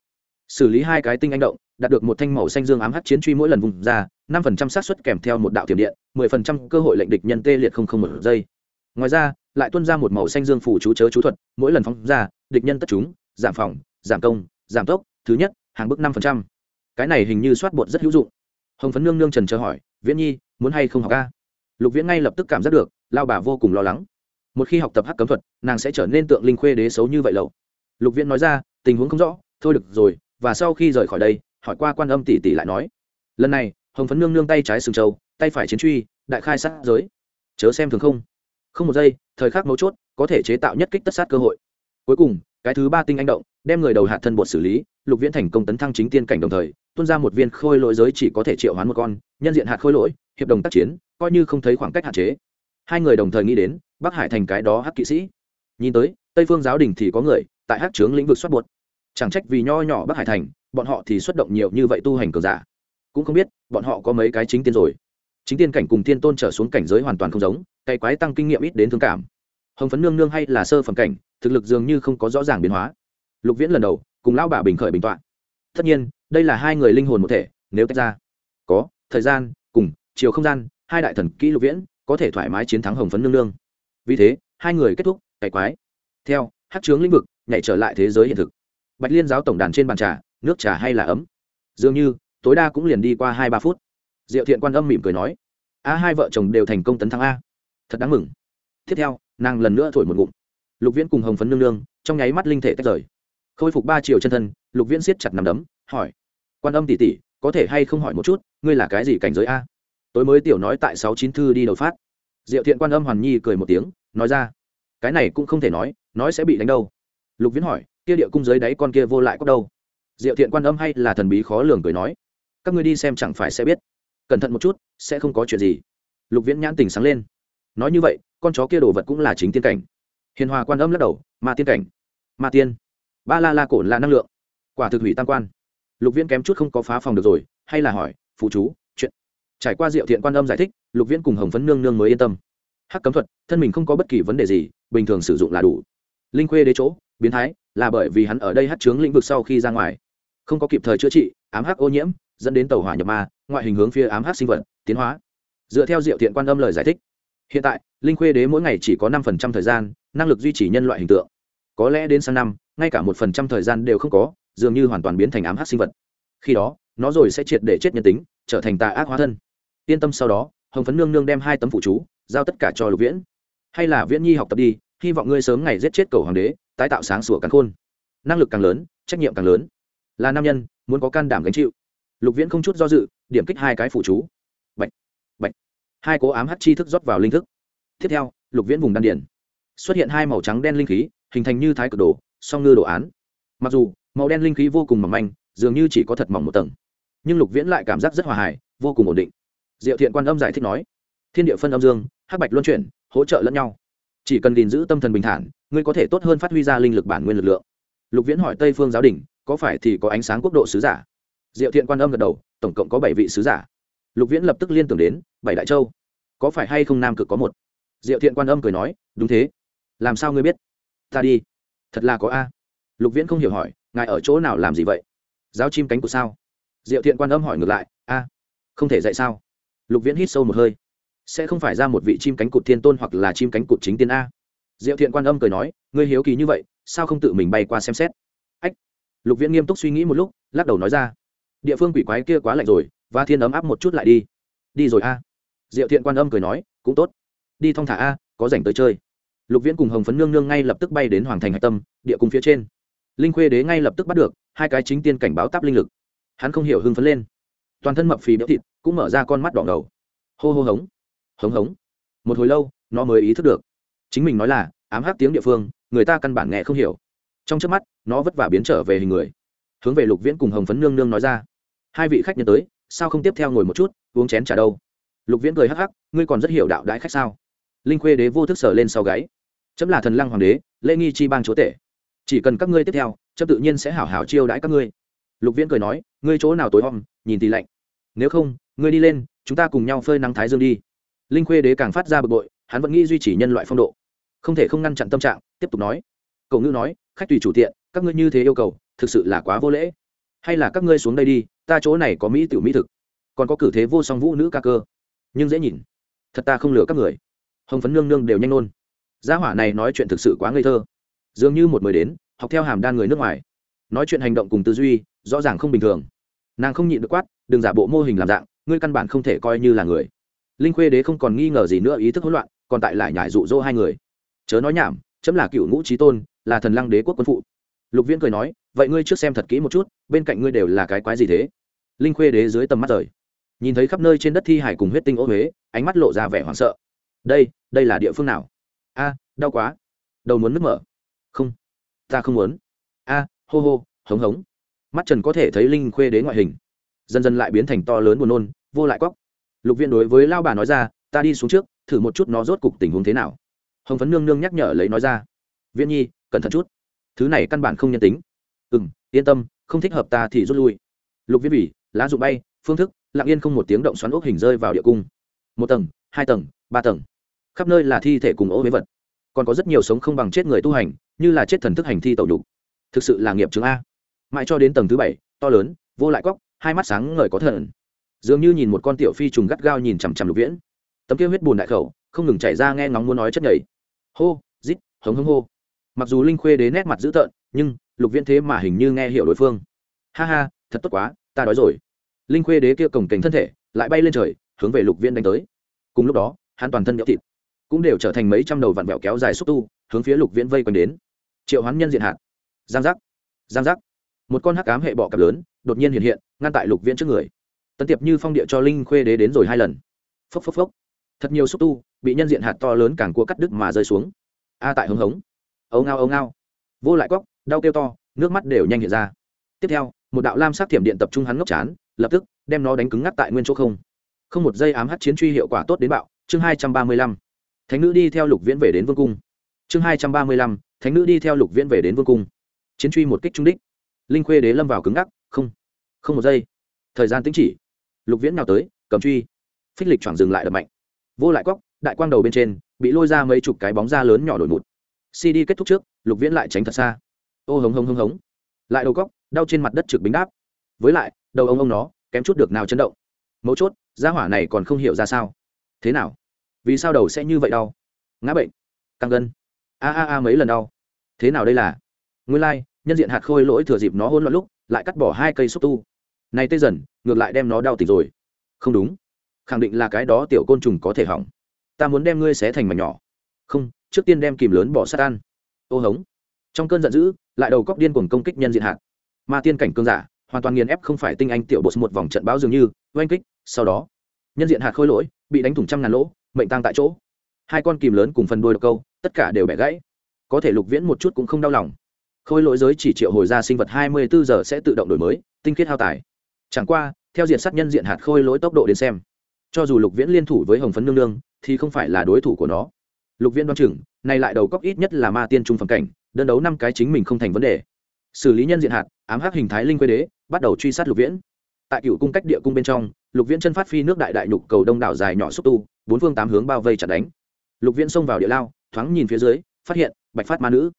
Xử lý hai cái tinh anh động, đạt được một thanh màu xanh dương ám hắc chiến truy mỗi lần vùng ra, năm phần trăm xác suất kèm theo một đạo tiềm điện, mười phần trăm cơ hội lệnh địch nhân tê liệt không không một giây. Ngoài ra, lại tuân ra một màu xanh dương phủ chú chớ chú thuật, mỗi lần phóng ra, địch nhân tất chúng, giảm phòng, giảm công giảm tốc, thứ nhất, hàng bước năm phần trăm. Cái này hình như soát bột rất hữu dụng. Hồng phấn nương nương trần chờ hỏi, viễn nhi, muốn hay không học ca lục viễn ngay lập tức cảm giác được, lao bà vô cùng lo lắng. Một khi học tập hắc cấm thuật, nàng sẽ trở nên tượng linh khuê đế xấu như vậy lậu. Lục viễn nói ra, tình huống không rõ, thôi được rồi, và sau khi rời khỏi đây, hỏi qua quan âm tỷ tỷ lại nói. Lần này, hồng phấn nương nương tay trái sừng trâu, tay phải chiến truy, đại khai sát giới. Chớ xem thường không. Không một giây, thời khắc mấu chốt, có thể chế tạo nhất kích tất sát cơ hội. Cuối cùng, cái thứ ba tinh anh động đem người đầu hạt thân bột xử lý, lục viễn thành công tấn thăng chính tiên cảnh đồng thời, tuôn ra một viên khôi lỗi giới chỉ có thể triệu hoán một con, nhân diện hạt khôi lỗi, hiệp đồng tác chiến, coi như không thấy khoảng cách hạn chế. Hai người đồng thời nghĩ đến, bắc hải thành cái đó hắc kỵ sĩ. Nhìn tới, tây phương giáo đình thì có người, tại hắc trướng lĩnh vực xuất buột chẳng trách vì nho nhỏ bắc hải thành, bọn họ thì xuất động nhiều như vậy tu hành cường giả. Cũng không biết, bọn họ có mấy cái chính tiên rồi. Chính tiên cảnh cùng tiên tôn trở xuống cảnh giới hoàn toàn không giống cây quái tăng kinh nghiệm ít đến thương cảm. Hồng phấn nương nương hay là sơ phẩm cảnh, thực lực dường như không có rõ ràng biến hóa lục viễn lần đầu, cùng lão bà bình khởi bình t o ạ n tất nhiên, đây là hai người linh hồn một thể, nếu tách ra. Có, thời gian, cùng, chiều không gian, hai đại thần kỹ lục viễn, có thể thoải mái chiến thắng hồng phấn nương nương. Vì thế, hai người kết thúc, cày quái. Theo, hát trướng lĩnh vực, nhảy trở lại thế giới hiện thực. Bạch liên giáo tổng đàn trên bàn trà, nước trà hay là ấm? Dường như, tối đa cũng liền đi qua hai ba phút. Diệu thiện quan âm mỉm cười nói, a, hai vợ chồng đều thành công tấn thắng a. Thật đáng mừng. Tiếp theo, nàng lần nữa thổi một ngụm. Lục viễn cùng hồng phấn nương nương, trong nháy mắt linh thể tách rời khôi phục ba triệu chân thân, lục viễn siết chặt nằm đấm, hỏi, quan âm tỷ tỷ, có thể hay không hỏi một chút, ngươi là cái gì cảnh giới a? Tối mới tiểu nói tại sáu chín thư đi đầu phát. Diệu thiện quan âm hoàn nhi cười một tiếng, nói ra, cái này cũng không thể nói nói sẽ bị đánh đâu. Lục viễn hỏi, kia địa cung dưới đáy con kia vô lại có đâu? Diệu thiện quan âm hay là thần bí khó lường cười nói, các ngươi đi xem chẳng phải sẽ biết. Cẩn thận một chút, sẽ không có chuyện gì. Lục viễn nhãn tình sáng lên, nói như vậy, con chó kia đồ vật cũng là chính tiên cảnh. Hiền hòa quan âm lắc đầu, ma tiên cảnh. Ma tiên ba la la cổn là năng lượng. Quả thực hủy tam quan. Lục viễn kém chút không có phá phòng được rồi, hay là hỏi, phụ chú, chuyện trải qua diệu thiện quan âm giải thích, lục viễn cùng hồng phấn nương nương mới yên tâm. Hắc cấm thuật, thân mình không có bất kỳ vấn đề gì, bình thường sử dụng là đủ. Linh khuê đế chỗ, biến thái, là bởi vì hắn ở đây hát chướng lĩnh vực sau khi ra ngoài. Không có kịp thời chữa trị, ám hắc ô nhiễm, dẫn đến tàu hỏa nhập ma, ngoại hình hướng phía ám hắc sinh vật, tiến hóa. Dựa theo diệu thiện quan âm lời giải thích, hiện tại, linh khuê đế mỗi ngày chỉ có năm phần trăm thời gian, năng lực duy trì nhân loại hình tượng có lẽ đến sang năm ngay cả một phần trăm thời gian đều không có dường như hoàn toàn biến thành ám hắc sinh vật. Khi đó nó rồi sẽ triệt để chết nhân tính trở thành tà ác hóa thân. Yên tâm sau đó hồng phấn nương nương đem hai tấm phụ chú giao tất cả cho lục viễn. Hay là viễn nhi học tập đi hy vọng ngươi sớm ngày giết chết cầu hoàng đế tái tạo sáng sủa càng khôn. Năng lực càng lớn trách nhiệm càng lớn. Là nam nhân muốn có can đảm gánh chịu. Lục viễn không chút do dự điểm kích hai cái phụ chú. Bệnh, bệnh. hai cố ám hát chi thức rót vào linh thức. Tiếp theo lục viễn vùng đan điển xuất hiện hai màu trắng đen linh khí hình thành như thái cực đồ, song ngư đồ án. Mặc dù, màu đen linh khí vô cùng mỏng manh, dường như chỉ có thật mỏng một tầng. Nhưng lục viễn lại cảm giác rất hòa hài, vô cùng ổn định. Diệu thiện quan âm giải thích nói, thiên địa phân âm dương, hắc bạch luân chuyển, hỗ trợ lẫn nhau. Chỉ cần gìn giữ tâm thần bình thản, ngươi có thể tốt hơn phát huy ra linh lực bản nguyên lực lượng. Lục viễn hỏi tây phương giáo đình, có phải thì có ánh sáng quốc độ sứ giả? Diệu thiện quan âm gật đầu, tổng cộng có bảy vị sứ giả. Lục viễn lập tức liên tưởng đến, bảy đại châu. Có phải hay không nam cực có một? Diệu thiện quan âm cười nói, đúng thế. Làm sao ngươi biết? Ta đi. Thật là có a. Lục viễn không hiểu hỏi, ngài ở chỗ nào làm gì vậy? Giáo chim cánh của sao? Diệu thiện quan âm hỏi ngược lại, a, không thể dạy sao? Lục viễn hít sâu một hơi. Sẽ không phải ra một vị chim cánh cụt thiên tôn hoặc là chim cánh cụt chính tiên a. Diệu thiện quan âm cười nói, ngươi hiếu kỳ như vậy, sao không tự mình bay qua xem xét? Ách. Lục viễn nghiêm túc suy nghĩ một lúc, lắc đầu nói ra, địa phương quỷ quái kia quá lạnh rồi, và thiên ấm áp một chút lại đi. Đi rồi a. Diệu thiện quan âm cười nói, cũng tốt. Đi thong thả a, có rảnh tới chơi lục viễn cùng hồng phấn nương nương ngay lập tức bay đến hoàng thành hạch tâm, địa cung phía trên. Linh khuê đế ngay lập tức bắt được, hai cái chính tiên cảnh báo táp linh lực. Hắn không hiểu hưng phấn lên. Toàn thân mập phì béo thịt, cũng mở ra con mắt đỏ ngầu. Hô hô hống. Hống hống. Một hồi lâu, nó mới ý thức được. Chính mình nói là, ám hát tiếng địa phương, người ta căn bản nghe không hiểu. Trong trước mắt, nó vất vả biến trở về hình người. Hướng về lục viễn cùng hồng phấn nương nương nói ra. Hai vị khách nhân tới, sao không tiếp theo ngồi một chút, uống chén trả đâu? Lục viễn cười hắc hắc, ngươi còn rất hiểu đạo đãi khách sao? Linh khuê đế vô thức sờ lên sau gáy chấm là thần lăng hoàng đế, lễ nghi chi bang chúa tể. Chỉ cần các ngươi tiếp theo, chấm tự nhiên sẽ hảo hảo chiêu đãi các ngươi. Lục viễn cười nói, ngươi chỗ nào tối om, nhìn thì lạnh. Nếu không, ngươi đi lên, chúng ta cùng nhau phơi nắng thái dương đi. Linh khuê đế càng phát ra bực bội, hắn vẫn nghĩ duy trì nhân loại phong độ. Không thể không ngăn chặn tâm trạng, tiếp tục nói. Cậu ngữ nói, khách tùy chủ tiện, các ngươi như thế yêu cầu, thực sự là quá vô lễ. Hay là các ngươi xuống đây đi, ta chỗ này có mỹ tiểu mỹ thực. Còn có cử thế vô song vũ nữ ca cơ. Nhưng dễ nhìn. Thật ta không lừa các người. Hồng phấn nương nương đều nhanh nôn gia hỏa này nói chuyện thực sự quá ngây thơ. Dường như một người đến, học theo hàm đan người nước ngoài. Nói chuyện hành động cùng tư duy, rõ ràng không bình thường. Nàng không nhịn được quát, đừng giả bộ mô hình làm dạng, ngươi căn bản không thể coi như là người. Linh khuê đế không còn nghi ngờ gì nữa, ý thức hỗn loạn, còn tại lại nhải dụ rỗ hai người. Chớ nói nhảm, chấm là cựu ngũ trí tôn, là thần lăng đế quốc quân phụ. Lục viễn cười nói, vậy ngươi trước xem thật kỹ một chút, bên cạnh ngươi đều là cái quái gì thế? Linh khuê đế dưới tầm mắt rời. Nhìn thấy khắp nơi trên đất thi hải cùng huyết tinh ô huế, ánh mắt lộ ra vẻ hoảng sợ. Đây đây là địa phương nào? A, đau quá. Đầu muốn nứt mở. Không. Ta không muốn. A, hô hô, hống hống. Mắt trần có thể thấy linh khuê đế ngoại hình. Dần dần lại biến thành to lớn buồn nôn, vô lại cóc lục viên đối với lao bà nói ra, ta đi xuống trước, thử một chút nó rốt cục tình huống thế nào. Hồng phấn nương nương nhắc nhở lấy nói ra viên nhi, cẩn thận chút. Thứ này căn bản không nhân tính. Ừ m yên tâm, không thích hợp ta thì rút lui. Lục Viên bỉ lá rụng bay, phương thức, lặng yên không một tiếng động xoắn ốc hình rơi vào địa cung. Một tầng, hai tầng, ba tầng khắp nơi là thi thể cùng ô huế vật. Còn có rất nhiều sống không bằng chết người tu hành, như là chết thần thức hành thi tẩu đục thực sự là nghiệp chứng a. Mãi cho đến tầng thứ bảy, to lớn, vô lại cóc, hai mắt sáng ngời có thần. Dường như nhìn một con tiểu phi trùng gắt gao nhìn chằm chằm lục viễn. Tấm kia huyết bùn đại khẩu, không ngừng chảy ra nghe ngóng muốn nói chất nhảy. Hô, rít, hống hống hô. Mặc dù linh khuê đế nét mặt dữ tợn, nhưng lục viễn thế mà hình như nghe hiểu đối phương. Ha ha, thật tốt quá, ta đói rồi. Linh khuê đế kia cổng cảnh thân thể, lại bay lên trời, hướng về lục viễn đánh tới. Cùng lúc đó, hắn toàn thân nhậu thịt cũng đều trở thành mấy trăm đầu vặn vẹo kéo dài xúc tu, hướng phía lục viễn vây quanh đến. Triệu hoán nhân diện hạt. Giang giác. Giang giác. Một con hắc cám hệ bọ cặp lớn, đột nhiên hiện hiện, ngăn tại lục viễn trước người. Tân tiệp như phong địa cho linh khuê đế đến rồi hai lần. Phốc phốc phốc. Thật nhiều xúc tu, bị nhân diện hạt to lớn càng cua cắt đứt mà rơi xuống. A tại hống hống. Ấu ngao ấu ngao. Vô lại cóc, đau kêu to, nước mắt đều nhanh hiện ra. Tiếp theo, một đạo lam sắc thiểm điện tập trung hắn ngốc chán, lập tức đem nó đánh cứng ngắc tại nguyên chỗ không. Không một giây ám hắt chiến truy hiệu quả tốt đến bạo, chương hai trăm ba mươi lăm thánh nữ đi theo lục viễn về đến vương cung. Chương hai trăm ba mươi lăm, thánh nữ đi theo lục viễn về đến vương cung. Chiến truy một kích trung đích. Linh khuê đế lâm vào cứng ngắc, không không một giây. Thời gian tính chỉ. Lục viễn nào tới, cầm truy. Phích lịch choảng dừng lại đập mạnh. Vô lại cóc, đại quang đầu bên trên, bị lôi ra mấy chục cái bóng da lớn nhỏ đổi mụt cd kết thúc trước, lục viễn lại tránh thật xa. Ô hống hống hống hống. Lại đầu cóc, đau trên mặt đất trực bính đáp. Với lại, đầu ông ông nó, kém chút được nào chấn động. Mấu chốt, gia hỏa này còn không hiểu ra sao. Thế nào? Vì sao đầu sẽ như vậy đau? Ngã bệnh. Căng gân. A a a mấy lần đau? Thế nào đây là? Nguyên lai、like, nhân diện hạt khôi lỗi thừa dịp nó hôn loạn lúc lại cắt bỏ hai cây xúc tu. Này tê dần ngược lại đem nó đau tỉnh rồi. Không đúng. Khẳng định là cái đó tiểu côn trùng có thể hỏng. Ta muốn đem ngươi xé thành mảnh nhỏ. Không trước tiên đem kìm lớn bỏ sát ăn. Ô hống. Trong cơn giận dữ lại đầu cóc điên cuồng công kích nhân diện hạt. Ma tiên cảnh cương giả hoàn toàn nghiền ép không phải tinh anh tiểu bột một vòng trận báo dường như oanh kích sau đó nhân diện hạt khôi lỗi bị đánh thủng trăm ngàn lỗ mệnh tăng tại chỗ. Hai con kìm lớn cùng phần đôi câu, tất cả đều bẻ gãy. Có thể lục viễn một chút cũng không đau lòng. Khôi lỗi giới chỉ triệu hồi ra sinh vật hai mươi bốn giờ sẽ tự động đổi mới, tinh khiết hao tài. Chẳng qua, theo diện sát nhân diện hạt khôi lỗi tốc độ đến xem, cho dù lục viễn liên thủ với hồng phấn nương nương, thì không phải là đối thủ của nó. Lục viễn đoan chừng, nay lại đầu cóc ít nhất là ma tiên trung phẩm cảnh, đơn đấu năm cái chính mình không thành vấn đề. Xử lý nhân diện hạt, ám hắc hình thái linh quê đế, bắt đầu truy sát lục viễn. Tại cựu cung cách địa cung bên trong, lục viễn chân phát phi nước đại đại nhục cầu đông đảo dài nhỏ xúc tu bốn phương tám hướng bao vây chặt đánh. Lục viễn xông vào địa lao, thoáng nhìn phía dưới, phát hiện bạch phát ma nữ.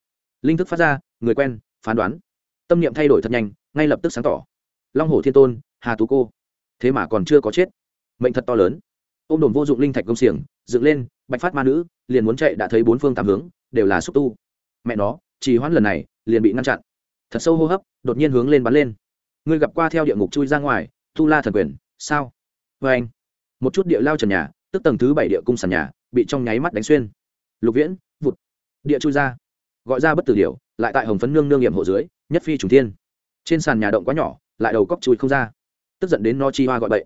Linh thức phát ra, người quen, phán đoán. Tâm niệm thay đổi thật nhanh, ngay lập tức sáng tỏ. Long hồ thiên tôn, hà tú cô. Thế mà còn chưa có chết. Mệnh thật to lớn. Ô m đồn vô dụng linh thạch công xiềng, dựng lên, bạch phát ma nữ, liền muốn chạy đã thấy bốn phương tám hướng, đều là xúc tu. Mẹ nó chỉ hoãn lần này, liền bị ngăn chặn. Thật sâu hô hấp, đột nhiên hướng lên bắn lên. Ngươi gặp qua theo địa ngục chui ra ngoài, tu la thần quyền, sao? Vê anh một chút địa lao trần nhà tức tầng thứ bảy địa cung sàn nhà, bị trong nháy mắt đánh xuyên. Lục viễn, vụt. Địa chui ra. Gọi ra bất tử điều lại tại hồng phấn nương nương nghiệm hộ dưới, nhất phi trùng thiên. Trên sàn nhà động quá nhỏ, lại đầu cóc chui không ra. Tức giận đến no chi hoa gọi bậy.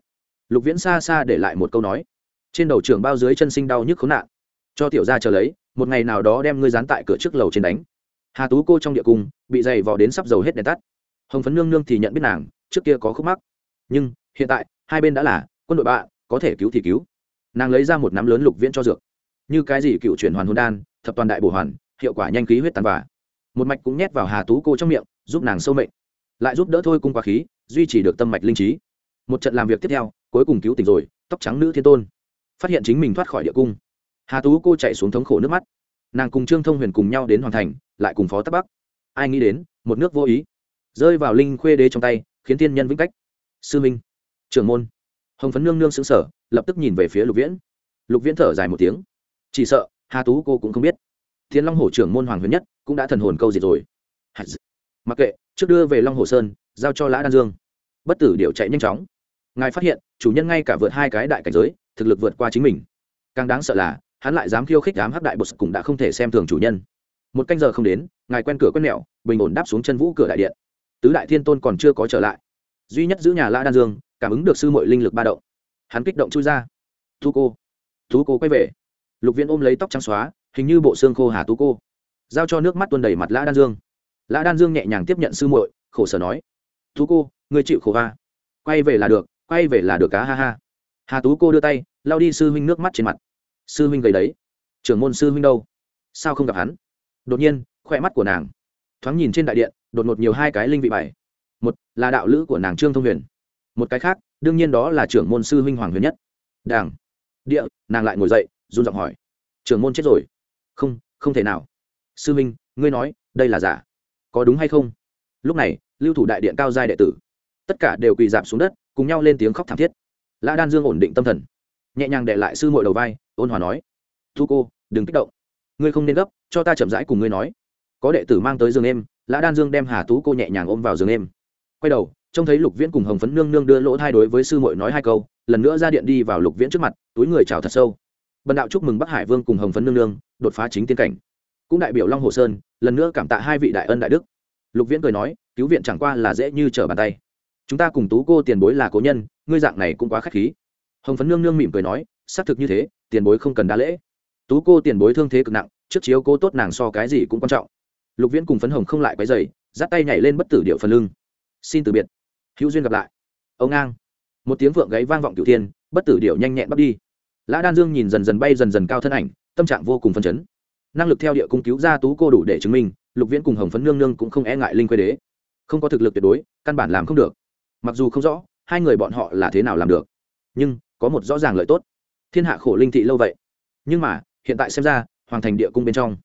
Lục viễn xa xa để lại một câu nói. Trên đầu trường bao dưới chân sinh đau nhức khốn nạn. Cho tiểu ra chờ lấy, một ngày nào đó đem ngươi dán tại cửa trước lầu trên đánh. Hà tú cô trong địa cung, bị dày vò đến sắp dầu hết đèn tắt. Hồng phấn nương nương thì nhận biết nàng, trước kia có khúc mắc. Nhưng, hiện tại, hai bên đã là, quân đội bạn, có thể cứu thì cứu nàng lấy ra một nắm lớn lục viễn cho dược. Như cái gì cựu chuyển hoàn hồn đan, thập toàn đại bổ hoàn, hiệu quả nhanh khí huyết tàn vả một mạch cũng nhét vào hà tú cô trong miệng, giúp nàng sâu mệnh. Lại giúp đỡ thôi cung quá khí, duy trì được tâm mạch linh trí. Một trận làm việc tiếp theo, cuối cùng cứu tỉnh rồi, tóc trắng nữ thiên tôn. Phát hiện chính mình thoát khỏi địa cung. Hà tú cô chạy xuống thống khổ nước mắt. Nàng cùng trương thông huyền cùng nhau đến hoàn thành, lại cùng phó tắc bắc. Ai nghĩ đến, một nước vô ý. Rơi vào linh khuê đế trong tay, khiến tiên nhân vĩnh cách. Sư minh, trưởng môn. Hồng phấn nương nương xứng sở lập tức nhìn về phía lục viễn. Lục viễn thở dài một tiếng. Chỉ sợ, hà tú cô cũng không biết. Thiên long hổ trưởng môn hoàng huyền nhất cũng đã thần hồn câu diệt rồi. Mặc kệ, trước đưa về long hồ sơn, giao cho lã đan dương. Bất tử điệu chạy nhanh chóng. Ngài phát hiện, chủ nhân ngay cả vượt hai cái đại cảnh giới, thực lực vượt qua chính mình. Càng đáng sợ là, hắn lại dám khiêu khích dám hắc đại bột cũng đã không thể xem thường chủ nhân. Một canh giờ không đến, ngài quen cửa quen mẹo, bình ổn đáp xuống chân vũ cửa đại điện. Tứ đại thiên tôn còn chưa có trở lại. Duy nhất giữ nhà lã đan dương, cảm ứng được sư mội linh lực ba động hắn kích động chui ra. Thu cô. Tú cô quay về. Lục viễn ôm lấy tóc trắng xóa, hình như bộ xương khô hà tú cô. Giao cho nước mắt tuôn đầy mặt lã đan dương. Lã đan dương nhẹ nhàng tiếp nhận sư muội, khổ sở nói tú cô người chịu khổ va quay về là được, quay về là được cá, ha ha. Hà tú cô đưa tay lao đi sư huynh nước mắt trên mặt. Sư huynh gầy đấy. Trưởng môn sư huynh đâu? Sao không gặp hắn? Đột nhiên, khỏe mắt của nàng thoáng nhìn trên đại điện, đột ngột nhiều hai cái linh vị bảy một là đạo lữ của nàng trương thông huyền một cái khác, đương nhiên đó là trưởng môn sư huynh hoàng huyền nhất. Đảng địa, nàng lại ngồi dậy, run giọng hỏi. Trưởng môn chết rồi. Không không thể nào. Sư huynh, ngươi nói, đây là giả. Có đúng hay không? Lúc này, lưu thủ đại điện cao giai đệ tử, tất cả đều quỳ dạp xuống đất, cùng nhau lên tiếng khóc thảm thiết. Lã đan dương ổn định tâm thần, nhẹ nhàng đệ lại sư mội đầu vai, ôn hòa nói. Thu cô, đừng kích động. Ngươi không nên gấp, cho ta chậm rãi cùng ngươi nói. Có đệ tử mang tới giường em lã đan dương đem hà tú cô nhẹ nhàng ôm vào giường em quay đầu trông thấy lục viễn cùng hồng phấn nương nương đưa lỗ thai đối với sư mội nói hai câu, lần nữa ra điện đi vào lục viễn trước mặt, túi người chào thật sâu. Bần đạo chúc mừng bắc hải vương cùng hồng phấn nương nương, đột phá chính tiên cảnh. Cũng đại biểu long hồ sơn, lần nữa cảm tạ hai vị đại ân đại đức. Lục viễn cười nói, cứu viện chẳng qua là dễ như trở bàn tay. Chúng ta cùng tú cô tiền bối là cố nhân, ngươi dạng này cũng quá k h á c h khí. Hồng phấn nương nương mỉm cười nói, xác thực như thế, tiền bối không cần đa lễ. Tú cô tiền bối thương thế cực nặng, trước chiếu cô tốt nàng so cái gì cũng quan trọng. Lục viễn cùng phấn hồng không lại cái dày dắt tay nhảy lên bất tử điệu phần lưng. Xin từ biệt hữu duyên gặp lại. Ông ngang. Một tiếng vượng gáy vang vọng cửu thiên, bất tử điệu nhanh nhẹn bắt đi. Lã đan dương nhìn dần dần bay dần dần cao thân ảnh, tâm trạng vô cùng phân chấn. Năng lực theo địa cung cứu ra tú cô đủ để chứng minh, lục viễn cùng hồng phấn nương nương cũng không e ngại linh quê đế. Không có thực lực tuyệt đối, căn bản làm không được. Mặc dù không rõ, hai người bọn họ là thế nào làm được, nhưng có một rõ ràng lợi tốt. Thiên hạ khổ linh thị lâu vậy. Nhưng mà, hiện tại xem ra, hoàng thành địa cung bên trong,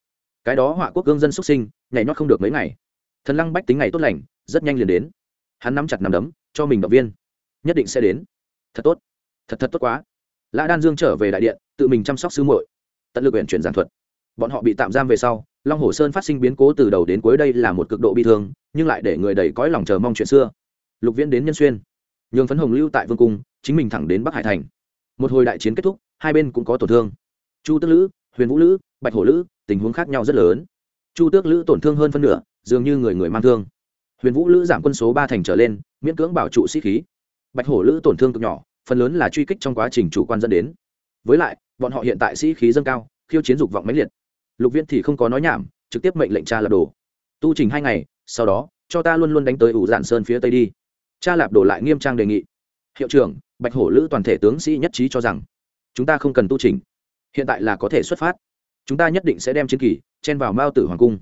cái đó họa quốc gương dân xuất sinh, nhảy nhót không được mấy ngày. Thần lăng bách tính ngày tốt lành, rất nhanh liền đến hắn nắm chặt nắm đấm, cho mình động viên. Nhất định sẽ đến. Thật tốt. Thật thật tốt quá. Lã đan dương trở về đại điện, tự mình chăm sóc sư muội. Tận lực huyện chuyển giảng thuật. Bọn họ bị tạm giam về sau, long hồ sơn phát sinh biến cố từ đầu đến cuối đây là một cực độ bi thương, nhưng lại để người đầy cõi lòng chờ mong chuyện xưa. Lục viễn đến nhân xuyên. Nhường phấn hồng lưu tại vương cung, chính mình thẳng đến bắc hải thành. Một hồi đại chiến kết thúc, hai bên cũng có tổn thương. Chu tước lữ, huyền vũ lữ, bạch hổ lữ, tình huống khác nhau rất lớn. Chu tước lữ tổn thương hơn phân nửa, dường như người người mang thương huyền vũ lữ giảm quân số ba thành trở lên, miễn cưỡng bảo trụ sĩ khí. Bạch hổ lữ tổn thương cực nhỏ, phần lớn là truy kích trong quá trình chủ quan dẫn đến. Với lại, bọn họ hiện tại sĩ khí dâng cao, khiêu chiến dục vọng mãnh liệt. Lục viễn thì không có nói nhảm, trực tiếp mệnh lệnh cha lạp đồ tu trình hai ngày, sau đó, cho ta luôn luôn đánh tới ủ dạn sơn phía tây đi. Cha lạp đồ lại nghiêm trang đề nghị. Hiệu trưởng, bạch hổ lữ toàn thể tướng sĩ nhất trí cho rằng, chúng ta không cần tu trình. Hiện tại là có thể xuất phát. Chúng ta nhất định sẽ đem chiến kỳ, chen vào mao tử hoàng cung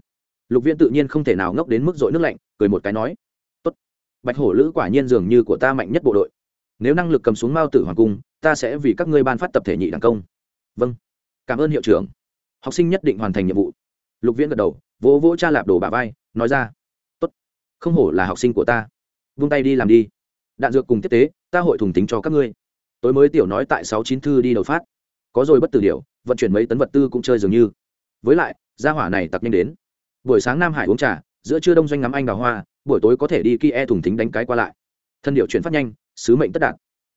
lục viễn tự nhiên không thể nào ngốc đến mức dội nước lạnh, cười một cái nói, tốt, bạch hổ lữ quả nhiên dường như của ta mạnh nhất bộ đội. Nếu năng lực cầm xuống mao tử hoàng cung, ta sẽ vì các ngươi ban phát tập thể nhị đảng công. Vâng cảm ơn hiệu trưởng. Học sinh nhất định hoàn thành nhiệm vụ. Lục viễn gật đầu, vỗ vỗ cha lạp đồ bà vai, nói ra, tốt, không hổ là học sinh của ta. Vung tay đi làm đi. Đạn dược cùng tiếp tế, ta hội thùng tính cho các ngươi. Tối mới tiểu nói tại sáu chín thư đi đầu phát. Có rồi bất tử điều vận chuyển mấy tấn vật tư cũng chơi dường như. Với lại, gia hỏa này tặc nhanh đến buổi sáng nam hải uống trà, giữa trưa đông doanh ngắm anh đào hoa, buổi tối có thể đi kia e thùng thính đánh cái qua lại. Thân điệu chuyển phát nhanh, sứ mệnh tất đạt.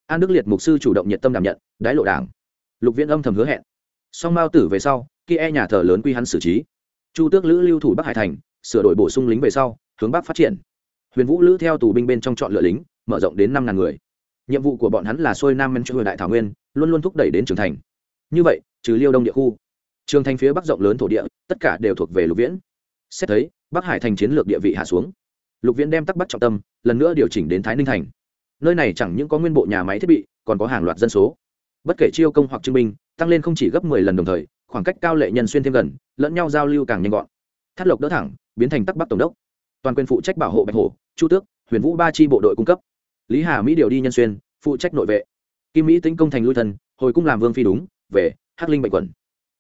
An đức liệt mục sư chủ động nhiệt tâm đảm nhận, đái lộ đảng. Lục viễn âm thầm hứa hẹn. Song mao tử về sau kia e nhà thờ lớn quy hắn xử trí. Chu tước lữ lưu thủ bắc hải thành, sửa đổi bổ sung lính về sau, hướng bắc phát triển. Huyền vũ lữ theo tù binh bên trong chọn lựa lính, mở rộng đến năm ngàn người. Nhiệm vụ của bọn hắn là xuôi nam men cho đại thảo nguyên, luôn luôn thúc đẩy đến trưởng thành. Như vậy, trừ liêu đông địa khu, trường thành phía bắc rộng lớn thổ địa, tất cả đều thuộc về lục viễn xét thấy, bắc hải thành chiến lược địa vị hạ xuống. Lục viễn đem tắc bắc trọng tâm, lần nữa điều chỉnh đến thái ninh thành. Nơi này chẳng những có nguyên bộ nhà máy thiết bị, còn có hàng loạt dân số. Bất kể chiêu công hoặc chứng minh tăng lên không chỉ gấp mười lần đồng thời, khoảng cách cao lệ nhân xuyên thêm gần, lẫn nhau giao lưu càng nhanh gọn. Thắt lộc đỡ thẳng, biến thành tắc bắc tổng đốc. Toàn quyền phụ trách bảo hộ bạch hổ, chu tước, huyền vũ ba chi bộ đội cung cấp. Lý hà mỹ điều đi nhân xuyên, phụ trách nội vệ. Kim mỹ tính công thành lui thần hồi cung làm vương phi đúng, về, hắc linh bệnh quẩn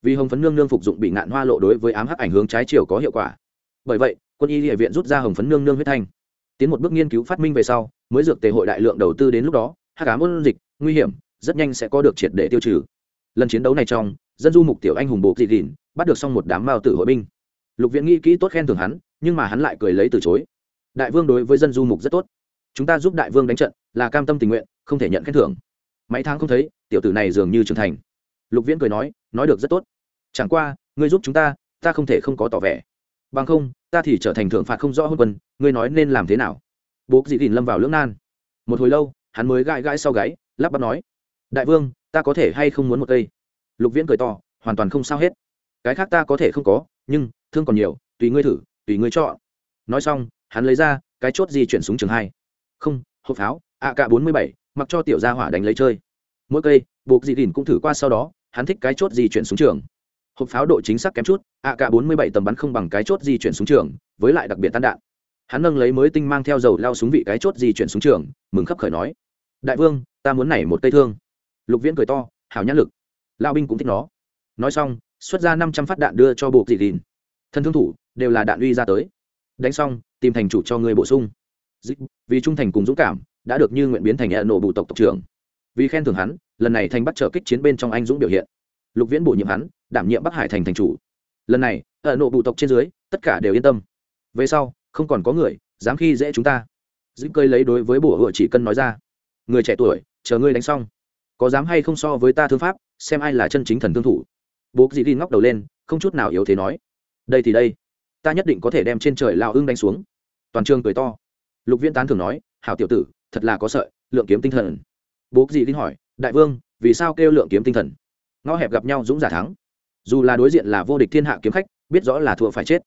vì hồng phấn nương nương phục dụng bị ngạn hoa lộ đối với ám hắc ảnh hướng trái chiều có hiệu quả bởi vậy, quân y địa viện rút ra hồng phấn nương nương huyết thanh. Tiến một bước nghiên cứu phát minh về sau, mới dược tề hội đại lượng đầu tư đến lúc đó, hắc ám ôn dịch, nguy hiểm, rất nhanh sẽ có được triệt để tiêu trừ. Lần chiến đấu này trong, dân du mục tiểu anh hùng bộ dị dịn bắt được xong một đám mao tử hội binh. Lục viện nghĩ kỹ tốt khen thưởng hắn, nhưng mà hắn lại cười lấy từ chối. Đại vương đối với dân du mục rất tốt. Chúng ta giúp đại vương đánh trận, là cam tâm tình nguyện, không thể nhận khen thưởng. Mấy tháng không thấy, tiểu tử này dường như trưởng thành. Lục viễn cười nói nói được rất tốt. Chẳng qua, ngươi giúp chúng ta ta không thể không có tỏ vẻ bằng không, ta thì trở thành thượng phạt không rõ hôn quân, ngươi nói nên làm thế nào? Bố dị đình lâm vào lưỡng nan. Một hồi lâu, hắn mới gãi gãi sau gáy, lắp bắp nói, đại vương, ta có thể hay không muốn một cây? Lục viễn cười to, hoàn toàn không sao hết. Cái khác ta có thể không có, nhưng thương còn nhiều, tùy ngươi thử, tùy ngươi chọn. Nói xong, hắn lấy ra cái chốt di chuyển súng trường hai. Không, hộp pháo ạ cả bốn mươi bảy, mặc cho tiểu gia hỏa đánh lấy chơi. Mỗi cây buộc dị đình cũng thử qua sau đó, hắn thích cái chốt di chuyển súng trường hộp pháo độ chính xác kém chút, a cả bốn mươi bảy tầm bắn không bằng cái chốt di chuyển xuống trường, với lại đặc biệt tan đạn. Hắn nâng lấy mới tinh mang theo dầu lao súng vị cái chốt di chuyển xuống trường, mừng khấp khởi nói, đại vương, ta muốn nảy một cây thương. Lục viễn cười to hào nhãn lực. Lao binh cũng thích nó. Nói xong, xuất ra năm trăm phát đạn đưa cho buộc dị đình. Thân thương thủ đều là đạn uy ra tới. Đánh xong, tìm thành chủ cho người bổ sung. Vì trung thành cùng dũng cảm, đã được như nguyện biến thành hệ nộ bù tộc tộc trưởng. Vì khen thưởng hắn, lần này thành bắt trở kích chiến bên trong anh dũng biểu hiện. Lục viễn bổ nhiệm hắn đảm nhiệm bắc hải thành thành chủ. Lần này, ở nộ bụ tộc trên dưới, tất cả đều yên tâm. Về sau, không còn có người dám khi dễ chúng ta. Dĩ cơi lấy đối với bổ hựa chỉ cân nói ra. Người trẻ tuổi, chờ ngươi đánh xong. Có dám hay không so với ta thương pháp, xem ai là chân chính thần thương thủ. Bố dĩ đi ngóc đầu lên, không chút nào yếu thế nói. Đây thì đây. Ta nhất định có thể đem trên trời lao ưng đánh xuống. Toàn trường cười to. Lục viễn tán thường nói, hảo tiểu tử, thật là có sợi, lượng kiếm tinh thần. Bố dĩ đi hỏi, đại vương, vì sao kêu lượng kiếm tinh thần? Ngõ hẹp gặp nhau dũng giả thắng dù là đối diện là vô địch thiên hạ kiếm khách, biết rõ là thua phải chết.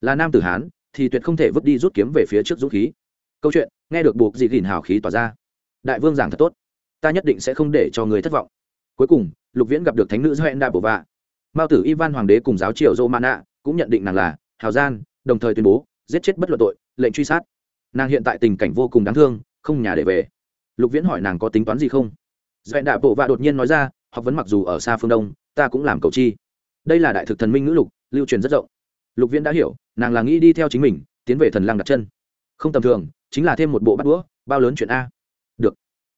Là nam tử hán, thì tuyệt không thể vứt đi rút kiếm về phía trước dũng khí. Câu chuyện, nghe được buộc dị gìn hào khí tỏa ra. Đại vương giảng thật tốt. Ta nhất định sẽ không để cho người thất vọng. Cuối cùng, lục viễn gặp được thánh nữ doẹn đa bồ vạ. Mao tử ivan hoàng đế cùng giáo triều dô mana cũng nhận định nàng là hào gian, đồng thời tuyên bố, giết chết bất luận tội, lệnh truy sát. Nàng hiện tại tình cảnh vô cùng đáng thương, không nhà để về. Lục viễn hỏi nàng có tính toán gì không? Doẹn đa bộ vạ đột nhiên nói ra, học vấn mặc dù ở xa phương đông, ta cũng làm cầu chi đây là đại thực thần minh ngữ lục, lưu truyền rất rộng. Lục viễn đã hiểu, nàng là nghĩ đi theo chính mình, tiến về thần lăng đặt chân. Không tầm thường, chính là thêm một bộ bắt đũa, bao lớn chuyện a. Được,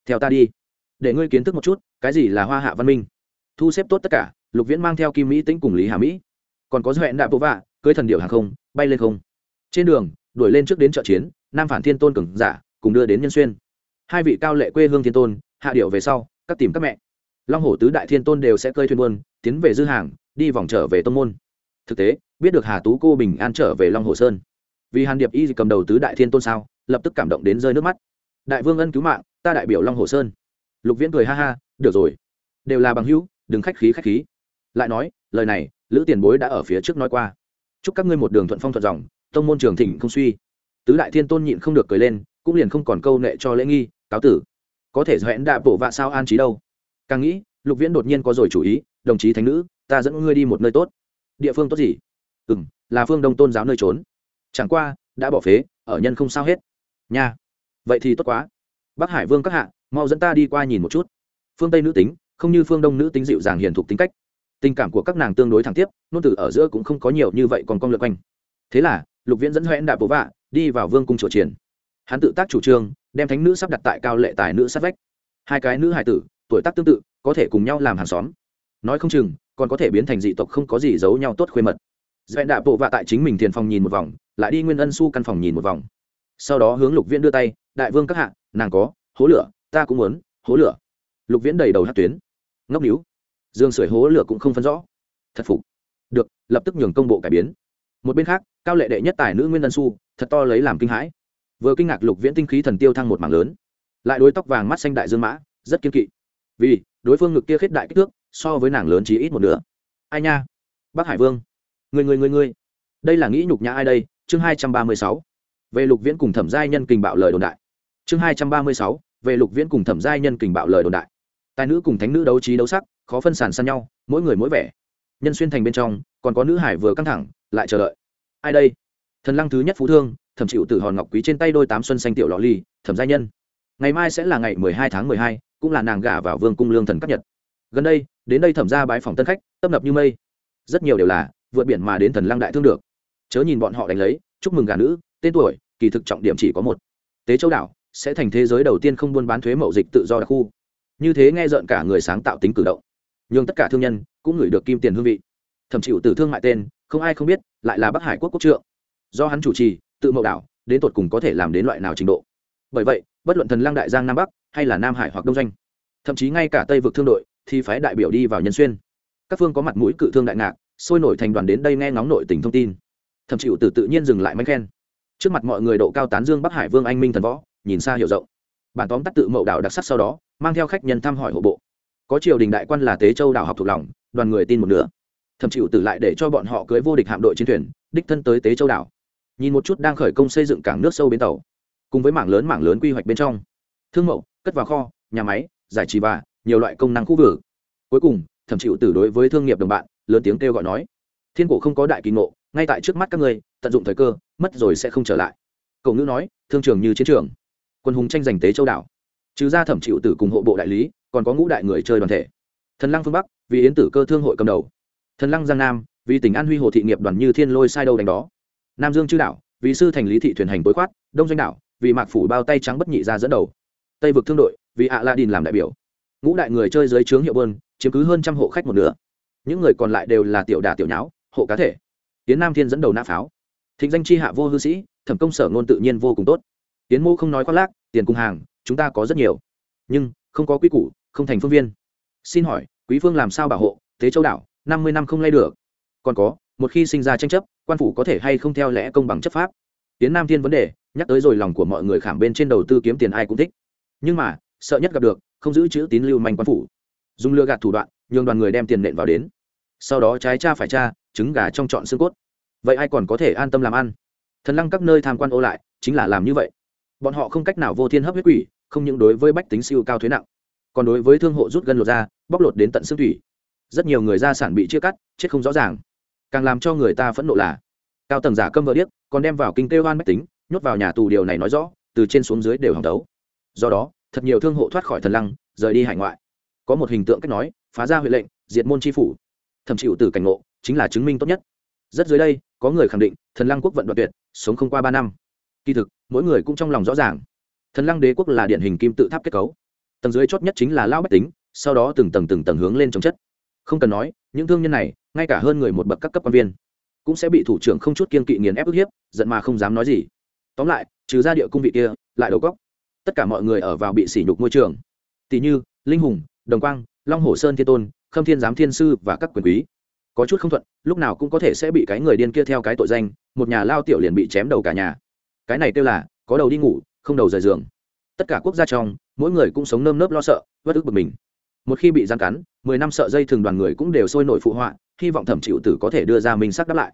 theo ta đi. Để ngươi kiến thức một chút, cái gì là hoa hạ văn minh. Thu xếp tốt tất cả, lục viễn mang theo kim mỹ tĩnh cùng lý hà mỹ. Còn có hẹn đại bộ vạ, cưới thần điệu hàng không, bay lên không. Trên đường, đuổi lên trước đến chợ chiến, nam phản thiên tôn cường giả, cùng đưa đến nhân xuyên. Hai vị cao lệ quê hương thiên tôn, hạ điệu về sau, các tìm các mẹ. Long hổ tứ đại thiên tôn đều sẽ cơi thuyền buôn, tiến về dư hàng đi vòng trở về tông môn. Thực tế, biết được hà tú cô bình an trở về long hồ sơn. Vì hàn điệp y cầm đầu tứ đại thiên tôn sao, lập tức cảm động đến rơi nước mắt. Đại vương ân cứu mạng, ta đại biểu long hồ sơn. Lục viễn cười ha ha, được rồi. Đều là bằng hữu, đừng khách khí khách khí. Lại nói, lời này, lữ tiền bối đã ở phía trước nói qua. Chúc các ngươi một đường thuận phong thuận dòng, tông môn trường thịnh không suy. Tứ đại thiên tôn nhịn không được cười lên, cũng liền không còn câu nệ cho lễ nghi, cáo tử. Có thể hẹn đạ bộ vạ sao an trí đâu? Càng nghĩ, lục viễn đột nhiên có rồi chủ ý, đồng chí thánh nữ ta dẫn ngươi đi một nơi tốt. Địa phương tốt gì? Ừ m là phương đông tôn giáo nơi trốn. Chẳng qua, đã bỏ phế, ở nhân không sao hết. Nha. Vậy thì tốt quá. Bắc hải vương các hạ, mau dẫn ta đi qua nhìn một chút. Phương tây nữ tính, không như phương đông nữ tính dịu dàng hiền thục tính cách. Tình cảm của các nàng tương đối thẳng tiếp, nôn tử ở giữa cũng không có nhiều như vậy còn con lượt quanh. Thế là, lục viễn dẫn hoẹn đạp bố vạ đi vào vương cung chùa triển hắn tự tác chủ trương, đem thánh nữ sắp đặt tại cao lệ tài nữ sát vách. Hai cái nữ hải tử, tuổi tác tương tự, có thể cùng nhau làm hàng xóm. Nói không chừng còn có thể biến thành dị tộc không có gì giấu nhau tốt khuê mật. Dẹn đạ bộ vạ tại chính mình thiền phòng nhìn một vòng, lại đi nguyên ân su căn phòng nhìn một vòng. Sau đó hướng lục viễn đưa tay, đại vương các hạ, nàng có, hố lửa, ta cũng muốn, hố lửa. Lục viễn đầy đầu hát tuyến. Ngốc níu. Dương sưởi hố lửa cũng không phân rõ. Thật phục. Được, lập tức nhường công bộ cải biến. Một bên khác, cao lệ đệ nhất tài nữ nguyên ân su, thật to lấy làm kinh hãi. Vừa kinh ngạc lục viễn tinh khí thần tiêu thăng một mảng lớn. Lại đôi tóc vàng mắt xanh đại dương mã, rất kiên kỵ. Vì, đối phương ngực kia khết đại kích thước so với nàng lớn chỉ ít một nửa. Ai nha? Bác hải vương. Người người người người đây là nghĩ nhục nhã ai đây? Chương hai trăm ba mươi sáu. Về lục viễn cùng thẩm giai nhân kình bạo lời đồn đại. Chương hai trăm ba mươi sáu. Về lục viễn cùng thẩm giai nhân kình bạo lời đồn đại. Tài nữ cùng thánh nữ đấu trí đấu sắc, khó phân sản săn nhau, mỗi người mỗi vẻ. Nhân xuyên thành bên trong, còn có nữ hải vừa căng thẳng, lại chờ đợi. Ai đây? Thần lăng thứ nhất phú thương, thẩm chịu từ hòn ngọc quý trên tay đôi tám xuân xanh tiểu lò ly thẩm giai nhân. Ngày mai sẽ là ngày mười hai tháng mười hai, cũng là nàng gả vào vương cung lương thần cấp nhật gần đây, đến đây thẩm ra bái phòng tân khách, tấp nập như mây. Rất nhiều đều là vượt biển mà đến thần lăng đại thương được. Chớ nhìn bọn họ đánh lấy, chúc mừng gà nữ, tên tuổi, kỳ thực trọng điểm chỉ có một. Tế châu đảo sẽ thành thế giới đầu tiên không buôn bán thuế mậu dịch tự do đặc khu. Như thế nghe rợn cả người sáng tạo tính cử động. Nhưng tất cả thương nhân cũng gửi được kim tiền hương vị. Thậm chịu từ thương mại tên, không ai không biết, lại là bắc hải quốc quốc trượng. Do hắn chủ trì, tự mậu đảo, đến tột cùng có thể làm đến loại nào trình độ. Bởi vậy, bất luận thần lăng đại giang nam bắc hay là nam hải hoặc đông doanh, thậm chí ngay cả tây vực thương đội thì phái đại biểu đi vào nhân xuyên. Các phương có mặt mũi cự thương đại ngạc, sôi nổi thành đoàn đến đây nghe ngóng nội tình thông tin. Thậm chịu từ tự nhiên dừng lại mánh khen. Trước mặt mọi người độ cao tán dương bắc hải vương anh minh thần võ, nhìn xa hiểu rộng. Bản tóm tắt tự mậu đảo đặc sắc sau đó, mang theo khách nhân thăm hỏi hộ bộ. Có triều đình đại quan là tế châu đảo học thuộc lòng, đoàn người tin một nửa. Thậm chịu tử lại để cho bọn họ cưới vô địch hạm đội chiến thuyền, đích thân tới tế châu đảo. Nhìn một chút đang khởi công xây dựng cảng nước sâu bến tàu. Cùng với mảng lớn mảng lớn quy hoạch bên trong. Thương mậu, cất vào kho, nhà máy, giải trí và nhiều loại công năng khu vực. Cuối cùng, thẩm chịu tử đối với thương nghiệp đồng bạn, lớn tiếng kêu gọi nói, thiên cổ không có đại kỳ ngộ, ngay tại trước mắt các ngươi, tận dụng thời cơ, mất rồi sẽ không trở lại. Cậu ngữ nói, thương trường như chiến trường, quân hùng tranh giành tế châu đảo. Trừ ra thẩm chịu tử cùng hộ bộ đại lý, còn có ngũ đại người chơi đoàn thể. Thần lăng phương bắc, vì yến tử cơ thương hội cầm đầu. Thần lăng giang nam, vì tỉnh an huy hồ thị nghiệp đoàn như thiên lôi sai đâu đánh đó. Nam dương chư đảo, vì sư thành lý thị thuyền hành tối khoát. Đông doanh đảo, vì mạc phủ bao tay trắng bất nhị ra dẫn đầu. Tây vực thương đội, vì ạ la đình làm đại biểu ngũ đại người chơi dưới trướng hiệu bơn, chiếm cứ hơn trăm hộ khách một nửa. Những người còn lại đều là tiểu đà tiểu nháo, hộ cá thể. Tiến nam thiên dẫn đầu nã pháo. Thịnh danh chi hạ vô hư sĩ, thẩm công sở ngôn tự nhiên vô cùng tốt. Tiến mô không nói khoác lác, tiền cung hàng, chúng ta có rất nhiều. Nhưng, không có quy củ, không thành phương viên. Xin hỏi, quý phương làm sao bảo hộ tế châu đảo, năm mươi năm không lay được? Còn có, một khi sinh ra tranh chấp, quan phủ có thể hay không theo lẽ công bằng chấp pháp? Tiến nam thiên vấn đề, nhắc tới rồi lòng của mọi người khảm bên trên đầu tư kiếm tiền ai cũng thích. Nhưng mà sợ nhất gặp được, không giữ chữ tín lưu manh quan phủ. Dùng lừa gạt thủ đoạn, nhường đoàn người đem tiền nện vào đến. Sau đó trái cha phải cha, trứng gà trong chọn xương cốt. Vậy ai còn có thể an tâm làm ăn? Thần lăng các nơi tham quan ô lại, chính là làm như vậy. Bọn họ không cách nào vô thiên hấp huyết quỷ, không những đối với bách tính siêu cao thuế nặng, còn đối với thương hộ rút gân lột ra bóc lột đến tận xương thủy. Rất nhiều người gia sản bị chia cắt, chết không rõ ràng. Càng làm cho người ta phẫn nộ là, cao tầng giả câm vợ điếc, còn đem vào kinh tế hoan bách tính, nhốt vào nhà tù điều này nói rõ, từ trên xuống dưới đều hỏng đấu do đó thật nhiều thương hộ thoát khỏi thần lăng, rời đi hải ngoại. Có một hình tượng cách nói, phá ra huệ lệnh, diệt môn tri phủ. Thậm chịu từ cảnh ngộ, chính là chứng minh tốt nhất. Rất dưới đây, có người khẳng định, thần lăng quốc vận đoạn tuyệt, sống không qua ba năm. Kỳ thực, mỗi người cũng trong lòng rõ ràng. Thần lăng đế quốc là điển hình kim tự tháp kết cấu. Tầng dưới chót nhất chính là lao bách tính, sau đó từng tầng từng tầng hướng lên trong chất. Không cần nói, những thương nhân này, ngay cả hơn người một bậc các cấp quan viên, cũng sẽ bị thủ trưởng không chút kiên kỵ nghiền ép ức hiếp, giận mà không dám nói gì. Tóm lại, trừ ra địa cung vị kia, lại đầu góc tất cả mọi người ở vào bị sỉ nhục môi trường. Tỷ như, linh hùng, đồng quang, long hồ sơn thiên tôn, khâm thiên giám thiên sư và các quyền quý. Có chút không thuận, lúc nào cũng có thể sẽ bị cái người điên kia theo cái tội danh, một nhà lao tiểu liền bị chém đầu cả nhà. Cái này kêu là, có đầu đi ngủ, không đầu rời giường. Tất cả quốc gia trong, mỗi người cũng sống nơm nớp lo sợ vất ức bực mình. Một khi bị gian cắn, mười năm sợ dây thường đoàn người cũng đều sôi nổi phụ họa, hy vọng thẩm chịu tử có thể đưa ra mình sắc đáp lại.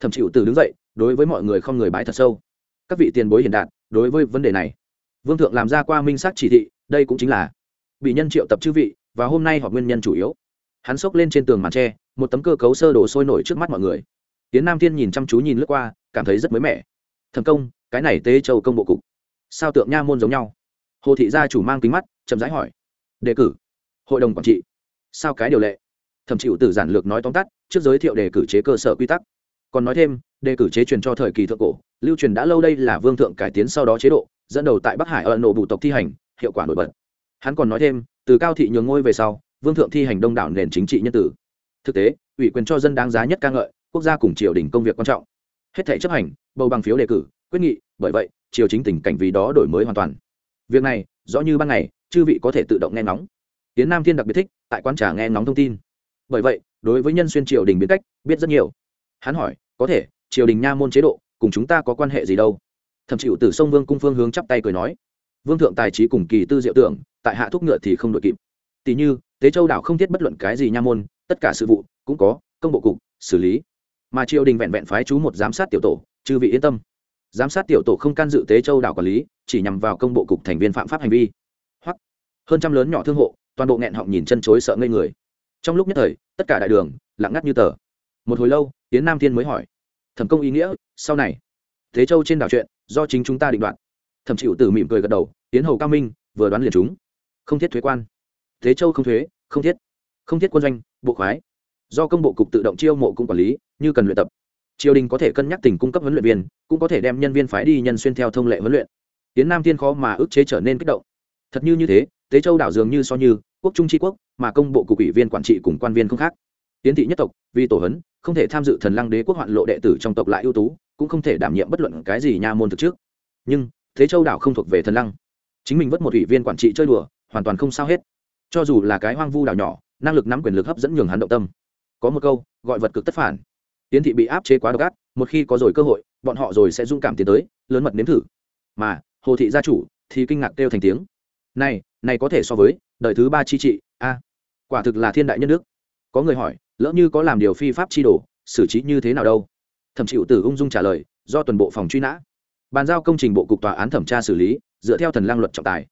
Thẩm chịu tử đứng dậy, đối với mọi người không người bãi thật sâu. Các vị tiền bối hiện đạt, đối với vấn đề này vương thượng làm ra qua minh sắc chỉ thị, đây cũng chính là bị nhân triệu tập chư vị, và hôm nay họ nguyên nhân chủ yếu. Hắn xốc lên trên tường màn tre, một tấm cơ cấu sơ đồ sôi nổi trước mắt mọi người. Tiến nam thiên nhìn chăm chú nhìn lướt qua, cảm thấy rất mới mẻ. Thần công, cái này tế châu công bộ cục. Sao tượng nha môn giống nhau? Hồ thị gia chủ mang kính mắt, chậm rãi hỏi. Đề cử. Hội đồng quản trị. Sao cái điều lệ? Thẩm chịu từ giản lược nói tóm tắt, trước giới thiệu đề cử chế cơ sở quy tắc. Còn nói thêm, đề cử chế truyền cho thời kỳ thượng cổ, lưu truyền đã lâu đây là vương thượng cải tiến sau đó chế độ dẫn đầu tại bắc hải ở nổ bụ tộc thi hành, hiệu quả nổi bật. Hắn còn nói thêm, từ cao thị nhường ngôi về sau, vương thượng thi hành đông đảo nền chính trị nhân tử. Thực tế, ủy quyền cho dân đáng giá nhất ca ngợi, quốc gia cùng triều đình công việc quan trọng. Hết thể chấp hành, bầu bằng phiếu đề cử, quyết nghị, bởi vậy, triều chính tình cảnh vì đó đổi mới hoàn toàn. Việc này, rõ như ban ngày, chư vị có thể tự động nghe ngóng. Tiến nam thiên đặc biệt thích, tại quán trà nghe ngóng thông tin. Bởi vậy, đối với nhân xuyên triều đình biến cách, biết rất nhiều. Hắn hỏi, có thể, triều đình nha môn chế độ, cùng chúng ta có quan hệ gì đâu? Thậm chịu từ sông vương cung phương hướng chắp tay cười nói, vương thượng tài trí cùng kỳ tư diệu tưởng, tại hạ thúc ngựa thì không đội kịp. Tỷ như, tế châu đảo không thiết bất luận cái gì nha môn, tất cả sự vụ cũng có, công bộ cục, xử lý. Mà triều đình vẹn vẹn phái chú một giám sát tiểu tổ, chư vị yên tâm. Giám sát tiểu tổ không can dự tế châu đảo quản lý, chỉ nhằm vào công bộ cục thành viên phạm pháp hành vi. Hoặc, hơn trăm lớn nhỏ thương hộ, toàn bộ nghẹn họng nhìn chân chối sợ ngây người. Trong lúc nhất thời, tất cả đại đường, lặng ngắt như tờ. Một hồi lâu tiến nam thiên mới hỏi, thẩm công ý nghĩa, sau này thế châu trên đảo chuyện do chính chúng ta định đoạt. Thẩm chịu tử mỉm cười gật đầu, tiến hầu cao minh, vừa đoán liền chúng. Không thiết thuế quan. Thế châu không thuế, không thiết. Không thiết quân doanh, bộ khoái. Do công bộ cục tự động chiêu mộ cung quản lý, như cần luyện tập. Triều đình có thể cân nhắc tình cung cấp huấn luyện viên, cũng có thể đem nhân viên phái đi nhân xuyên theo thông lệ huấn luyện. Tiến nam thiên khó mà ức chế trở nên kích động. Thật như như thế tế châu đảo dường như so như quốc trung tri quốc, mà công bộ cục ủy viên quản trị cùng quan viên không khác. Tiến thị nhất tộc, vì tổ hấn không thể tham dự thần lăng đế quốc hoạn lộ đệ tử trong tộc lại ưu tú cũng không thể đảm nhiệm bất luận cái gì nha môn thực trước. Nhưng, thế châu đảo không thuộc về thần lăng. Chính mình vất một ủy viên quản trị chơi đùa, hoàn toàn không sao hết. Cho dù là cái hoang vu đảo nhỏ, năng lực nắm quyền lực hấp dẫn nhường hắn động tâm. Có một câu, gọi vật cực tất phản. Tiến thị bị áp chế quá độc ác, một khi có rồi cơ hội, bọn họ rồi sẽ dung cảm tiến tới, lớn mật nếm thử. Mà, hồ thị gia chủ thì kinh ngạc kêu thành tiếng. Này này có thể so với, đời thứ ba chi trị, a. Quả thực là thiên đại nhân đức. Có người hỏi, lỡ như có làm điều phi pháp chi đồ, xử trí như thế nào đâu? Thẩm chịu tử ung dung trả lời, do toàn bộ phòng truy nã. Bàn giao công trình bộ cục tòa án thẩm tra xử lý, dựa theo thần lang luật trọng tài.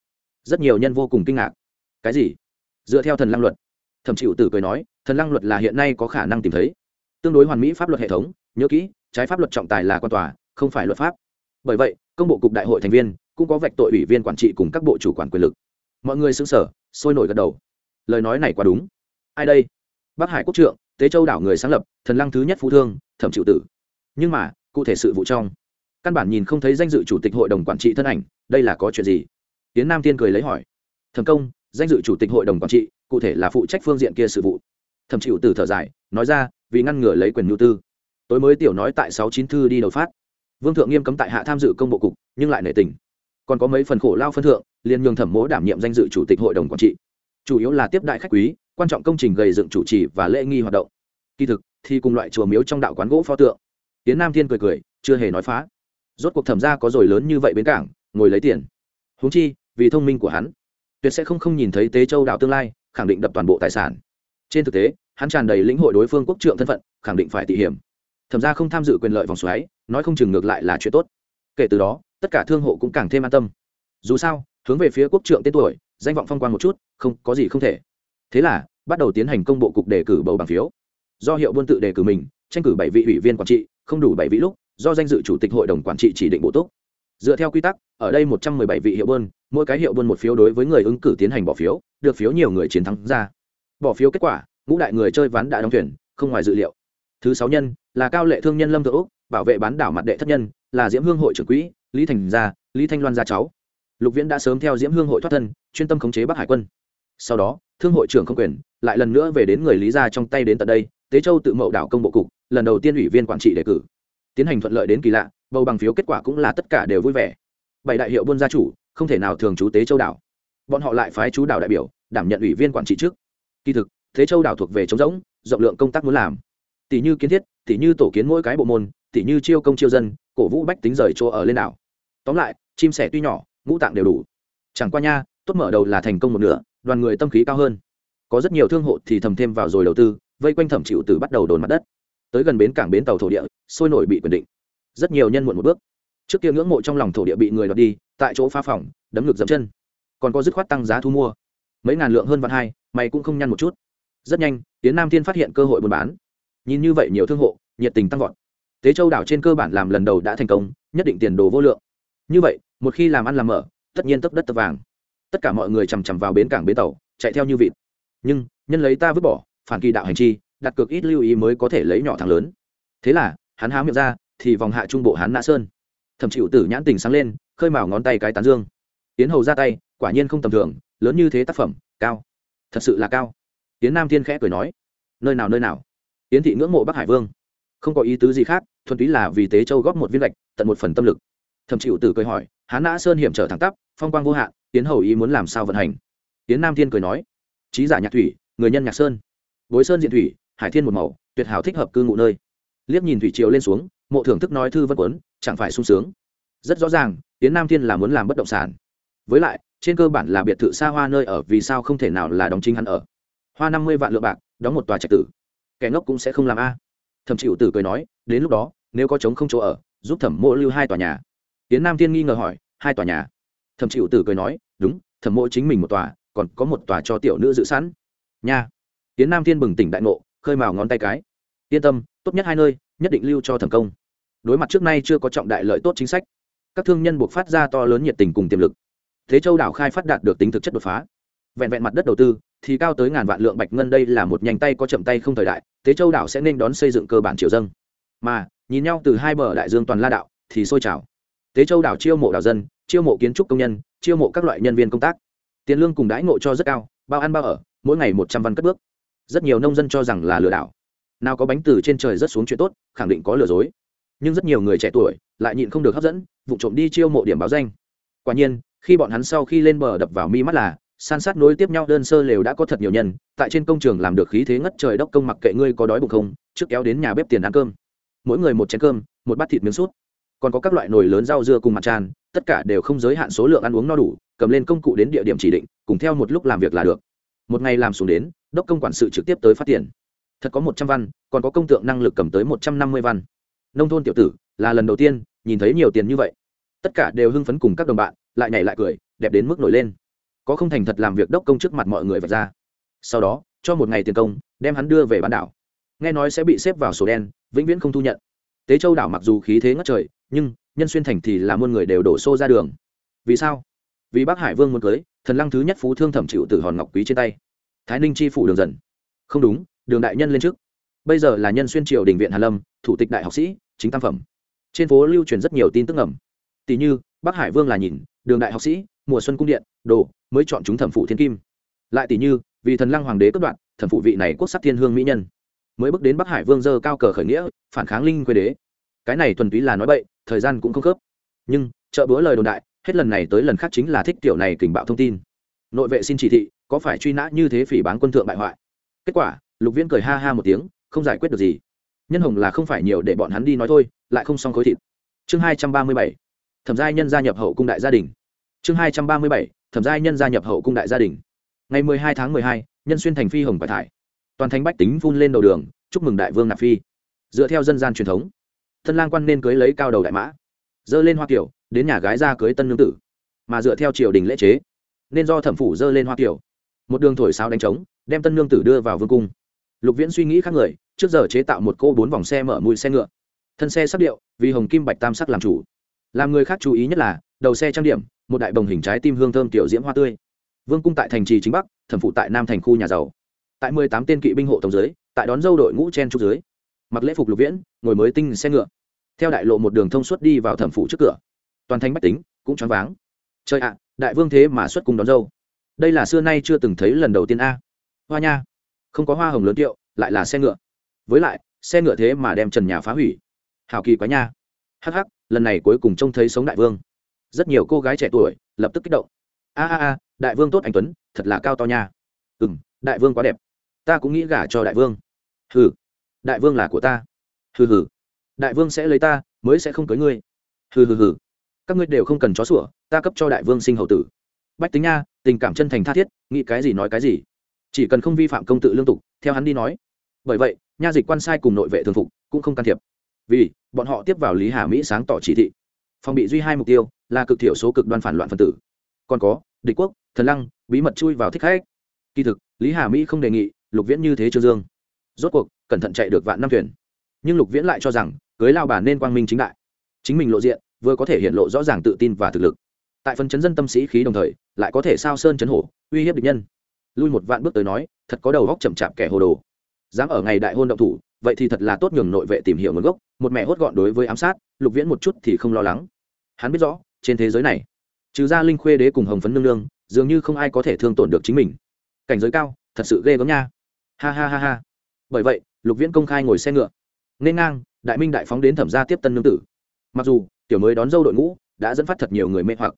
Rất nhiều nhân vô cùng kinh ngạc. Cái gì? Dựa theo thần lang luật? Thẩm chịu tử cười nói, thần Lang luật là hiện nay có khả năng tìm thấy. Tương đối hoàn mỹ pháp luật hệ thống, nhớ kỹ, trái pháp luật trọng tài là quan tòa, không phải luật pháp. Bởi vậy, công bộ cục đại hội thành viên cũng có vạch tội ủy viên quản trị cùng các bộ chủ quản quyền lực. Mọi người xứng sở sôi nổi gật đầu. Lời nói này quá đúng. Ai đây? Bắc hải quốc trượng, tế châu đảo người sáng lập, thần lăng thứ nhất phú thương, thẩm chịu tử nhưng mà, cụ thể sự vụ trong, căn bản nhìn không thấy danh dự chủ tịch hội đồng quản trị thân ảnh, đây là có chuyện gì? Tiến nam tiên cười lấy hỏi. Thẩm công, danh dự chủ tịch hội đồng quản trị, cụ thể là phụ trách phương diện kia sự vụ. Thẩm chịu tử thở dài, nói ra, vì ngăn ngừa lấy quyền nhu tư. Tối mới tiểu nói tại sáu chín thư đi đầu phát. Vương thượng nghiêm cấm tại hạ tham dự công bộ cục, nhưng lại nể tình. Còn có mấy phần khổ lao phân thượng, liền nhường thẩm mỗ đảm nhiệm danh dự chủ tịch hội đồng quản trị. Chủ yếu là tiếp đại khách quý, quan trọng công trình gây dựng chủ trì và lễ nghi hoạt động. Kỳ thực, thì cùng loại chùa miếu trong đạo quán gỗ pho tượng tiến nam thiên cười cười, chưa hề nói phá. Rốt cuộc thẩm ra có rồi lớn như vậy bến cảng, ngồi lấy tiền. Húng chi, vì thông minh của hắn, tuyệt sẽ không không nhìn thấy tế châu đạo tương lai, khẳng định đập toàn bộ tài sản. Trên thực tế, hắn tràn đầy lĩnh hội đối phương quốc trượng thân phận, khẳng định phải tỉ hiểm. Thẩm ra không tham dự quyền lợi vòng xoáy, nói không chừng ngược lại là chuyện tốt. Kể từ đó, tất cả thương hộ cũng càng thêm an tâm. Dù sao, hướng về phía quốc trượng tên tuổi, danh vọng phong quan một chút, không, có gì không thể. Thế là, bắt đầu tiến hành công bộ cục đề cử bầu bằng phiếu. Do hiệu buôn tự đề cử mình tranh cử bảy vị ủy viên quản trị, không đủ bảy vị lúc, do danh dự chủ tịch hội đồng quản trị chỉ định bổ túc. Dựa theo quy tắc, ở đây một trăm mười bảy vị hiệu buôn, mỗi cái hiệu buôn một phiếu đối với người ứng cử tiến hành bỏ phiếu, được phiếu nhiều người chiến thắng ra. Bỏ phiếu kết quả, ngũ đại người chơi ván đã đóng thuyền, không ngoài dự liệu. Thứ sáu nhân, là cao lệ thương nhân lâm thượng úc, bảo vệ bán đảo mặt đệ thất nhân, là diễm hương hội trưởng quỹ, lý thành gia, lý thanh loan gia cháu. Lục viễn đã sớm theo diễm hương hội thoát thân, chuyên tâm khống chế bắc hải quân. Sau đó, thương hội trưởng không quyền, lại lần nữa về đến người lý gia trong tay đến tận đây, tế châu tự mậu đảo công bộ cục lần đầu tiên ủy viên quản trị đề cử. Tiến hành thuận lợi đến kỳ lạ, bầu bằng phiếu kết quả cũng là tất cả đều vui vẻ. Bảy đại hiệu buôn gia chủ, không thể nào thường chú tế châu đảo. Bọn họ lại phái chú đảo đại biểu, đảm nhận ủy viên quản trị trước. Kỳ thực thế châu đảo thuộc về trống rỗng, rộng lượng công tác muốn làm. Tỷ như kiến thiết, tỷ như tổ kiến mỗi cái bộ môn, tỷ như chiêu công chiêu dân, cổ vũ bách tính rời chỗ ở lên đảo. Tóm lại, chim sẻ tuy nhỏ, ngũ tạng đều đủ. Chẳng qua nha, tốt mở đầu là thành công một nửa, đoàn người tâm khí cao hơn. Có rất nhiều thương hộ thì thầm thêm vào rồi đầu tư, vây quanh thẩm chịu từ bắt đầu đồn mặt đất tới gần bến cảng bến tàu thổ địa, sôi nổi bị quyền định. Rất nhiều nhân muộn một bước. Trước kia ngưỡng mộ trong lòng thổ địa bị người đoạt đi, tại chỗ phá phòng, đấm ngực dẫm chân. Còn có dứt khoát tăng giá thu mua. Mấy ngàn lượng hơn vạn hai, mày cũng không nhăn một chút. Rất nhanh tiến nam thiên phát hiện cơ hội buôn bán. Nhìn như vậy nhiều thương hộ, nhiệt tình tăng vọt. Tế châu đảo trên cơ bản làm lần đầu đã thành công, nhất định tiền đồ vô lượng. Như vậy, một khi làm ăn làm mở tất nhiên tấp đất tập vàng. Tất cả mọi người chằm chằm vào bến cảng bến tàu, chạy theo như vịt. Nhưng, nhân lấy ta vứt bỏ, phản kỳ đạo hành chi đặt cược ít lưu ý mới có thể lấy nhỏ thằng lớn. Thế là, hắn há miệng ra, thì vòng hạ trung bộ hắn nã sơn. Thẩm chịu tử nhãn tình sáng lên, khơi mào ngón tay cái tán dương. Tiến hầu ra tay, quả nhiên không tầm thường, lớn như thế tác phẩm, cao. Thật sự là cao. Tiến nam thiên khẽ cười nói, nơi nào nơi nào? Tiến thị ngưỡng mộ bắc hải vương. Không có ý tứ gì khác, thuần túy là vì tế châu góp một viên gạch tận một phần tâm lực. Thẩm chịu tử cười hỏi, hán nã sơn hiểm trở thẳng tắp, phong quang vô hạn tiến hầu ý muốn làm sao vận hành? Tiến nam thiên cười nói trí giả nhạc thủy, người nhân nhạc sơn. Bối sơn diện thủy hải thiên một màu, tuyệt hảo thích hợp cư ngụ nơi. Liếc nhìn thủy triều lên xuống, mộ thưởng thức nói thư vân quấn, chẳng phải sung sướng. Rất rõ ràng tiến nam thiên là muốn làm bất động sản. Với lại, trên cơ bản là biệt thự xa hoa nơi ở, vì sao không thể nào là đóng chính hắn ở? Hoa năm mươi vạn lượng bạc, đóng một tòa trạch tử. Kẻ ngốc cũng sẽ không làm a. Thẩm chịu tử cười nói, đến lúc đó, nếu có chống không chỗ ở, giúp thẩm mộ lưu hai tòa nhà. Tiến nam thiên nghi ngờ hỏi, hai tòa nhà? Thẩm chịu tử cười nói, đúng, thẩm mộ chính mình một tòa, còn có một tòa cho tiểu nữ giữ sẵn. Nha tiến nam thiên bừng tỉnh đại ngộ khơi mào ngón tay cái. Yên tâm, tốt nhất hai nơi, nhất định lưu cho thẩm công. Đối mặt trước nay chưa có trọng đại lợi tốt chính sách, các thương nhân buộc phát ra to lớn nhiệt tình cùng tiềm lực. Thế châu đảo khai phát đạt được tính thực chất đột phá. Vẹn vẹn mặt đất đầu tư, thì cao tới ngàn vạn lượng bạch ngân đây là một nhanh tay có chậm tay không thời đại, thế châu đảo sẽ nên đón xây dựng cơ bản triều dân mà, nhìn nhau từ hai bờ đại dương toàn la đạo, thì sôi trào. Thế châu đảo chiêu mộ đảo dân, chiêu mộ kiến trúc công nhân, chiêu mộ các loại nhân viên công tác. Tiền lương cùng đãi ngộ cho rất cao, bao ăn bao ở, mỗi ngày một trăm văn cất bước rất nhiều nông dân cho rằng là lừa đảo. Nào có bánh từ trên trời rất xuống chuyện tốt, khẳng định có lừa dối. Nhưng rất nhiều người trẻ tuổi lại nhịn không được hấp dẫn vụ trộm đi chiêu mộ điểm báo danh. Quả nhiên, khi bọn hắn sau khi lên bờ đập vào mi mắt là, san sát nối tiếp nhau đơn sơ lều đã có thật nhiều nhân, tại trên công trường làm được khí thế ngất trời đốc công mặc kệ ngươi có đói bụng không, trước kéo đến nhà bếp tiền ăn cơm. Mỗi người một chén cơm, một bát thịt miếng sút còn có các loại nồi lớn rau dưa cùng mặt tràn, tất cả đều không giới hạn số lượng ăn uống no đủ, cầm lên công cụ đến địa điểm chỉ định, cùng theo một lúc làm việc là được. Một ngày làm xuống đến đốc công quản sự trực tiếp tới phát tiền. Thật có một trăm văn, còn có công tượng năng lực cầm tới một trăm năm mươi văn. Nông thôn tiểu tử, là lần đầu tiên, nhìn thấy nhiều tiền như vậy. Tất cả đều hưng phấn cùng các đồng bạn, lại nhảy lại cười, đẹp đến mức nổi lên. Có không thành thật làm việc đốc công trước mặt mọi người vạch ra. Sau đó, cho một ngày tiền công, đem hắn đưa về bán đảo. Nghe nói sẽ bị xếp vào sổ đen, vĩnh viễn không thu nhận. Tế châu đảo mặc dù khí thế ngất trời, nhưng nhân xuyên thành thì là muôn người đều đổ xô ra đường. Vì sao? Vì bắc hải vương muốn cưới, thần lăng thứ nhất phú thương thẩm chịu từ hòn ngọc quý trên tay thái ninh chi phủ đường dần. Không đúng, đường đại nhân lên trước. Bây giờ là nhân xuyên triều đình viện hàn lâm, thủ tịch đại học sĩ, chính tam phẩm. Trên phố lưu truyền rất nhiều tin tức ngầm. Tỷ như, bắc hải vương là nhìn, đường đại học sĩ, mùa xuân cung điện, đồ, mới chọn chúng thẩm phụ thiên kim. Lại tỷ như, vì thần lăng hoàng đế cất đoạn thẩm phụ vị này quốc sắc thiên hương mỹ nhân. Mới bước đến bắc hải vương dơ cao cờ khởi nghĩa, phản kháng linh quê đế. Cái này thuần túy là nói bậy, thời gian cũng không khớp. Nhưng, chợ bữa lời đồn đại, hết lần này tới lần khác chính là thích tiểu này kình bạo thông tin. Nội vệ xin chỉ thị có phải truy nã như thế phỉ bán quân thượng bại hoại? Kết quả, lục viễn cười ha ha một tiếng, không giải quyết được gì. Nhân hồng là không phải nhiều để bọn hắn đi nói thôi, lại không xong khối thịt. Chương hai trăm ba mươi bảy, thẩm giai nhân gia nhập hậu cung đại gia đình. Chương hai trăm ba mươi bảy, thẩm giai nhân gia nhập hậu cung đại gia đình. Ngày mười hai tháng mười hai, nhân xuyên thành phi hồng phải thải. Toàn thành bách tính phun lên đầu đường, chúc mừng đại vương nạp phi. Dựa theo dân gian truyền thống, thân lang quan nên cưới lấy cao đầu đại mã, dơ lên hoa kiểu, đến nhà gái ra cưới tân nương tử. Mà dựa theo triều đình lễ chế, nên do thẩm phủ dơ lên hoa kiểu một đường thổi sao đánh trống, đem tân nương tử đưa vào vương cung. Lục viễn suy nghĩ khác người, trước giờ chế tạo một cô bốn vòng xe mở mũi xe ngựa. Thân xe sắc điệu, vì hồng kim bạch tam sắc làm chủ. Làm người khác chú ý nhất là, đầu xe trang điểm, một đại bồng hình trái tim hương thơm tiểu diễm hoa tươi. Vương cung tại thành trì chính bắc, thẩm phụ tại nam thành khu nhà giàu. Tại mười tám tên kỵ binh hộ tổng giới tại đón dâu đội ngũ chen trúc dưới. Mặc lễ phục lục viễn, ngồi mới tinh xe ngựa. Theo đại lộ một đường thông suốt đi vào thẩm phủ trước cửa. Toàn thành bách tính, cũng choáng váng. Trời ạ, đại vương thế mà xuất cung đón dâu đây là xưa nay chưa từng thấy lần đầu tiên a. Hoa nha. Không có hoa hồng lớn tiệu lại là xe ngựa. Với lại, xe ngựa thế mà đem trần nhà phá hủy. Hào kỳ quá nha. Hắc hắc, lần này cuối cùng trông thấy sống đại vương. Rất nhiều cô gái trẻ tuổi, lập tức kích động. A a a, đại vương tốt anh tuấn, thật là cao to nha. Ừ m đại vương quá đẹp. Ta cũng nghĩ gả cho đại vương. Hừ. Đại vương là của ta. Hừ hừ. Đại vương sẽ lấy ta, mới sẽ không cưới ngươi. Hừ hừ hừ. Các ngươi đều không cần chó sủa, ta cấp cho đại vương sinh hậu tử. Bách tính nha tình cảm chân thành tha thiết, nghĩ cái gì nói cái gì. Chỉ cần không vi phạm công tự lương tục, theo hắn đi nói. Bởi vậy, nha dịch quan sai cùng nội vệ thường phục cũng không can thiệp. Vì, bọn họ tiếp vào lý hà mỹ sáng tỏ chỉ thị. Phòng bị duy hai mục tiêu là cực thiểu số cực đoan phản loạn phân tử. Còn có, địch quốc, thần lăng, bí mật chui vào thích khách. Kỳ thực, lý hà mỹ không đề nghị lục viễn như thế trương dương. Rốt cuộc, cẩn thận chạy được vạn năm thuyền. Nhưng lục viễn lại cho rằng, cưới lao bà nên quang minh chính đại. Chính mình lộ diện, vừa có thể hiện lộ rõ ràng tự tin và thực lực tại phần chấn dân tâm sĩ khí đồng thời, lại có thể sao sơn chấn hổ, uy hiếp địch nhân. Lui một vạn bước tới nói, thật có đầu góc chậm chạp kẻ hồ đồ. Dám ở ngày đại hôn động thủ, vậy thì thật là tốt nhường nội vệ tìm hiểu nguồn gốc, một mẹ hốt gọn đối với ám sát, lục viễn một chút thì không lo lắng. Hắn biết rõ, trên thế giới này, trừ ra linh khuê đế cùng hồng phấn nương nương, dường như không ai có thể thương tổn được chính mình. Cảnh giới cao, thật sự ghê gớm nha. Ha ha ha ha. Bởi vậy, lục viễn công khai ngồi xe ngựa. Nên ngang, đại minh đại phóng đến thẩm gia tiếp tân nương tử. Mặc dù, tiểu mới đón dâu đội ngũ, đã dẫn phát thật nhiều người mê hoặc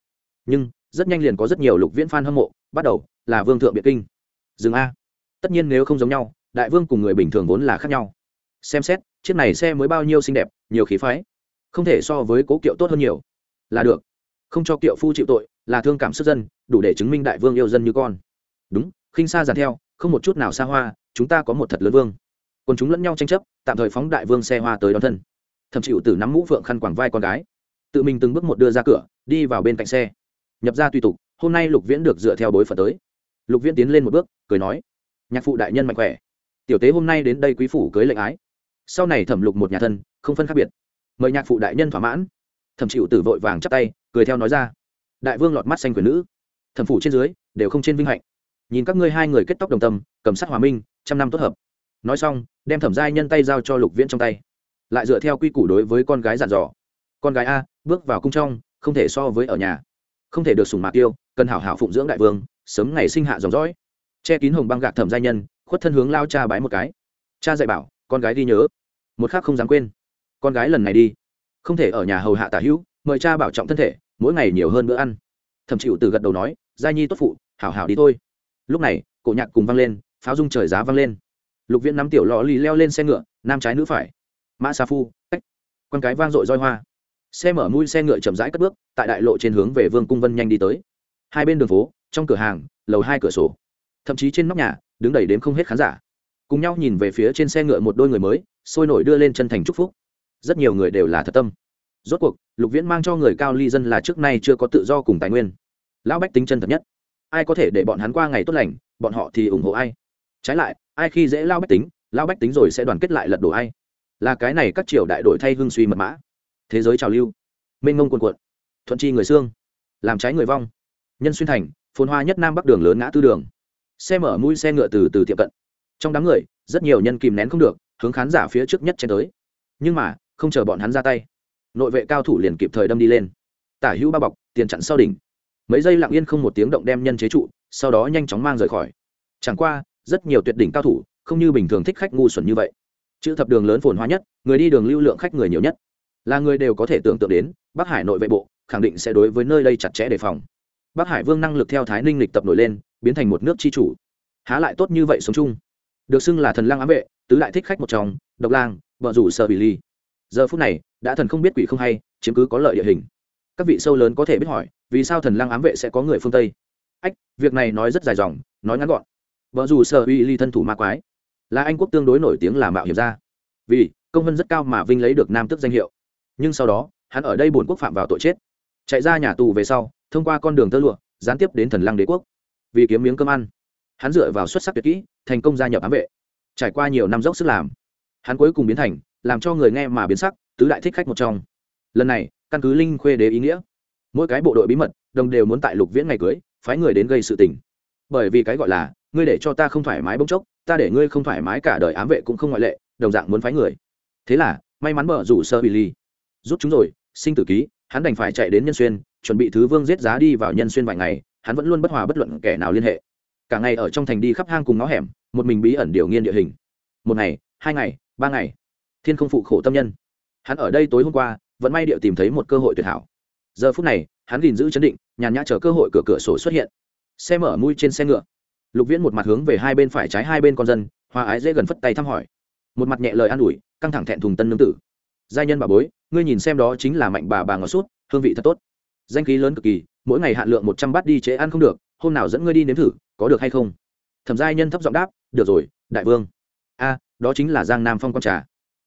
nhưng rất nhanh liền có rất nhiều lục viễn f a n hâm mộ, bắt đầu là vương thượng biệt kinh. Dừng a. Tất nhiên nếu không giống nhau, đại vương cùng người bình thường vốn là khác nhau. Xem xét, chiếc này xe mới bao nhiêu xinh đẹp, nhiều khí phái. Không thể so với cố kiệu tốt hơn nhiều. Là được. Không cho kiệu phu chịu tội, là thương cảm sức dân, đủ để chứng minh đại vương yêu dân như con. Đúng, khinh xa dàn theo, không một chút nào xa hoa, chúng ta có một thật lớn vương. Còn chúng lẫn nhau tranh chấp, tạm thời phóng đại vương xe hoa tới đón thân. Thậm chịu từ nắm mũ phượng khăn quàng vai con gái. Tự mình từng bước một đưa ra cửa, đi vào bên cạnh xe nhập ra tùy tục, hôm nay lục viễn được dựa theo bối phận tới. Lục viễn tiến lên một bước, cười nói, nhạc phụ đại nhân mạnh khỏe. Tiểu tế hôm nay đến đây quý phủ cưới lệnh ái. Sau này thẩm lục một nhà thân, không phân khác biệt. Mời nhạc phụ đại nhân thỏa mãn. Thẩm chịu tử vội vàng chắp tay, cười theo nói ra, đại vương lọt mắt xanh quyền nữ. Thẩm phủ trên dưới đều không trên vinh hạnh. Nhìn các ngươi hai người kết tóc đồng tâm, cầm sát hòa minh, trăm năm tốt hợp. Nói xong, đem thẩm giai nhân tay giao cho lục viễn trong tay. Lại dựa theo quy củ đối với con gái giản dò. Con gái a, bước vào cung trong, không thể so với ở nhà không thể được sùng mạc tiêu cần hảo hảo phụng dưỡng đại vương, sớm ngày sinh hạ dòng dõi. Che kín hồng băng gạc thẩm giai nhân, khuất thân hướng lao cha bái một cái. Cha dạy bảo, con gái đi nhớ. Một khác không dám quên. Con gái lần này đi. Không thể ở nhà hầu hạ tả hữu, mời cha bảo trọng thân thể, mỗi ngày nhiều hơn bữa ăn. Thẩm chịu từ gật đầu nói giai nhi tốt phụ, hảo hảo đi thôi. Lúc này, cổ nhạc cùng văng lên, pháo dung trời giá văng lên. Lục viễn nắm tiểu lò lì leo lên xe ngựa, nam trái nữ phải. Mã sa phu, cách. Con cái vang dội roi hoa xe mở mũi xe ngựa chậm rãi cất bước, tại đại lộ trên hướng về vương cung vân nhanh đi tới. Hai bên đường phố, trong cửa hàng, lầu hai cửa sổ. Thậm chí trên nóc nhà, đứng đầy đếm không hết khán giả. Cùng nhau nhìn về phía trên xe ngựa một đôi người mới, sôi nổi đưa lên chân thành chúc phúc. Rất nhiều người đều là thật tâm. Rốt cuộc, lục viễn mang cho người cao ly dân là trước nay chưa có tự do cùng tài nguyên. Lão bách tính chân thật nhất. Ai có thể để bọn hắn qua ngày tốt lành, bọn họ thì ủng hộ ai? Trái lại, ai khi dễ lao bách tính lao bách tính rồi sẽ đoàn kết lại lật đổ ai? Là cái này các triều đại đổi thay hương suy mật mã thế giới trào lưu, mênh ngông cuồn cuộn, thuận chi người xương, làm trái người vong. Nhân xuyên thành, phồn hoa nhất nam bắc đường lớn ngã tư đường. Xe mở mũi xe ngựa từ từ tiệm cận. Trong đám người, rất nhiều nhân kìm nén không được, hướng khán giả phía trước nhất chen tới. Nhưng mà, không chờ bọn hắn ra tay, nội vệ cao thủ liền kịp thời đâm đi lên. Tả hữu ba bọc, tiền chặn sau đỉnh. Mấy giây lặng yên không một tiếng động đem nhân chế trụ, sau đó nhanh chóng mang rời khỏi. Chẳng qua, rất nhiều tuyệt đỉnh cao thủ, không như bình thường thích khách ngu xuẩn như vậy. Chữ thập đường lớn phồn hoa nhất, người đi đường lưu lượng khách người nhiều nhất là người đều có thể tưởng tượng đến, bắc hải nội vệ bộ khẳng định sẽ đối với nơi đây chặt chẽ đề phòng. Bắc hải vương năng lực theo thái ninh lịch tập nổi lên, biến thành một nước tri chủ. Há lại tốt như vậy sống chung. Được xưng là thần lang ám vệ, tứ đại thích khách một chồng độc lang, vợ rủ sợ bị ly giờ phút này, đã thần không biết quỷ không hay, chiếm cứ có lợi địa hình. Các vị sâu lớn có thể biết hỏi, vì sao thần lang ám vệ sẽ có người phương tây? Ách, việc này nói rất dài dòng, nói ngắn gọn. Vợ dù sợ uy ly thân thủ ma quái. Là anh quốc tương đối nổi tiếng là mạo hiểm gia. Vì, công vân rất cao mà vinh lấy được nam tước danh hiệu nhưng sau đó, hắn ở đây bổn quốc phạm vào tội chết. Chạy ra nhà tù về sau, thông qua con đường tơ lụa, gián tiếp đến thần lăng đế quốc. Vì kiếm miếng cơm ăn, hắn dựa vào xuất sắc tuyệt kỹ, thành công gia nhập ám vệ. Trải qua nhiều năm dốc sức làm, hắn cuối cùng biến thành, làm cho người nghe mà biến sắc, tứ đại thích khách một trong. Lần này, căn cứ linh khuê đế ý nghĩa, mỗi cái bộ đội bí mật, đồng đều muốn tại lục viễn ngày cưới, phái người đến gây sự tình. Bởi vì cái gọi là, ngươi để cho ta không thoải mái bỗng chốc, ta để ngươi không thoải mái cả đời ám vệ cũng không ngoại lệ, đồng dạng muốn phái người. Thế là, may mắn mở rủ sơ bì ly rút chúng rồi, sinh tử ký, hắn đành phải chạy đến nhân xuyên, chuẩn bị thứ vương giết giá đi vào nhân xuyên vài ngày, hắn vẫn luôn bất hòa bất luận kẻ nào liên hệ. Cả ngày ở trong thành đi khắp hang cùng ngõ hẻm, một mình bí ẩn điều nghiên địa hình. Một ngày, hai ngày, ba ngày. Thiên không phụ khổ tâm nhân. Hắn ở đây tối hôm qua, vẫn may điệu tìm thấy một cơ hội tuyệt hảo. Giờ phút này, hắn gìn giữ chấn định, nhàn nhã chờ cơ hội cửa cửa sổ xuất hiện. Xe mở mui trên xe ngựa. Lục viễn một mặt hướng về hai bên phải trái hai bên con dân hoa ái dễ gần phất tay thăm hỏi. Một mặt nhẹ lời an ủi, căng thẳng thẹn thùng tân nương tử giai nhân bà bối, ngươi nhìn xem đó chính là mạnh bà bà ngọt sút, hương vị thật tốt. Danh khí lớn cực kỳ, mỗi ngày hạn lượng một trăm bát đi chế ăn không được, hôm nào dẫn ngươi đi nếm thử, có được hay không? Thẩm giai nhân thấp giọng đáp, được rồi, đại vương. A, đó chính là giang nam phong con trà.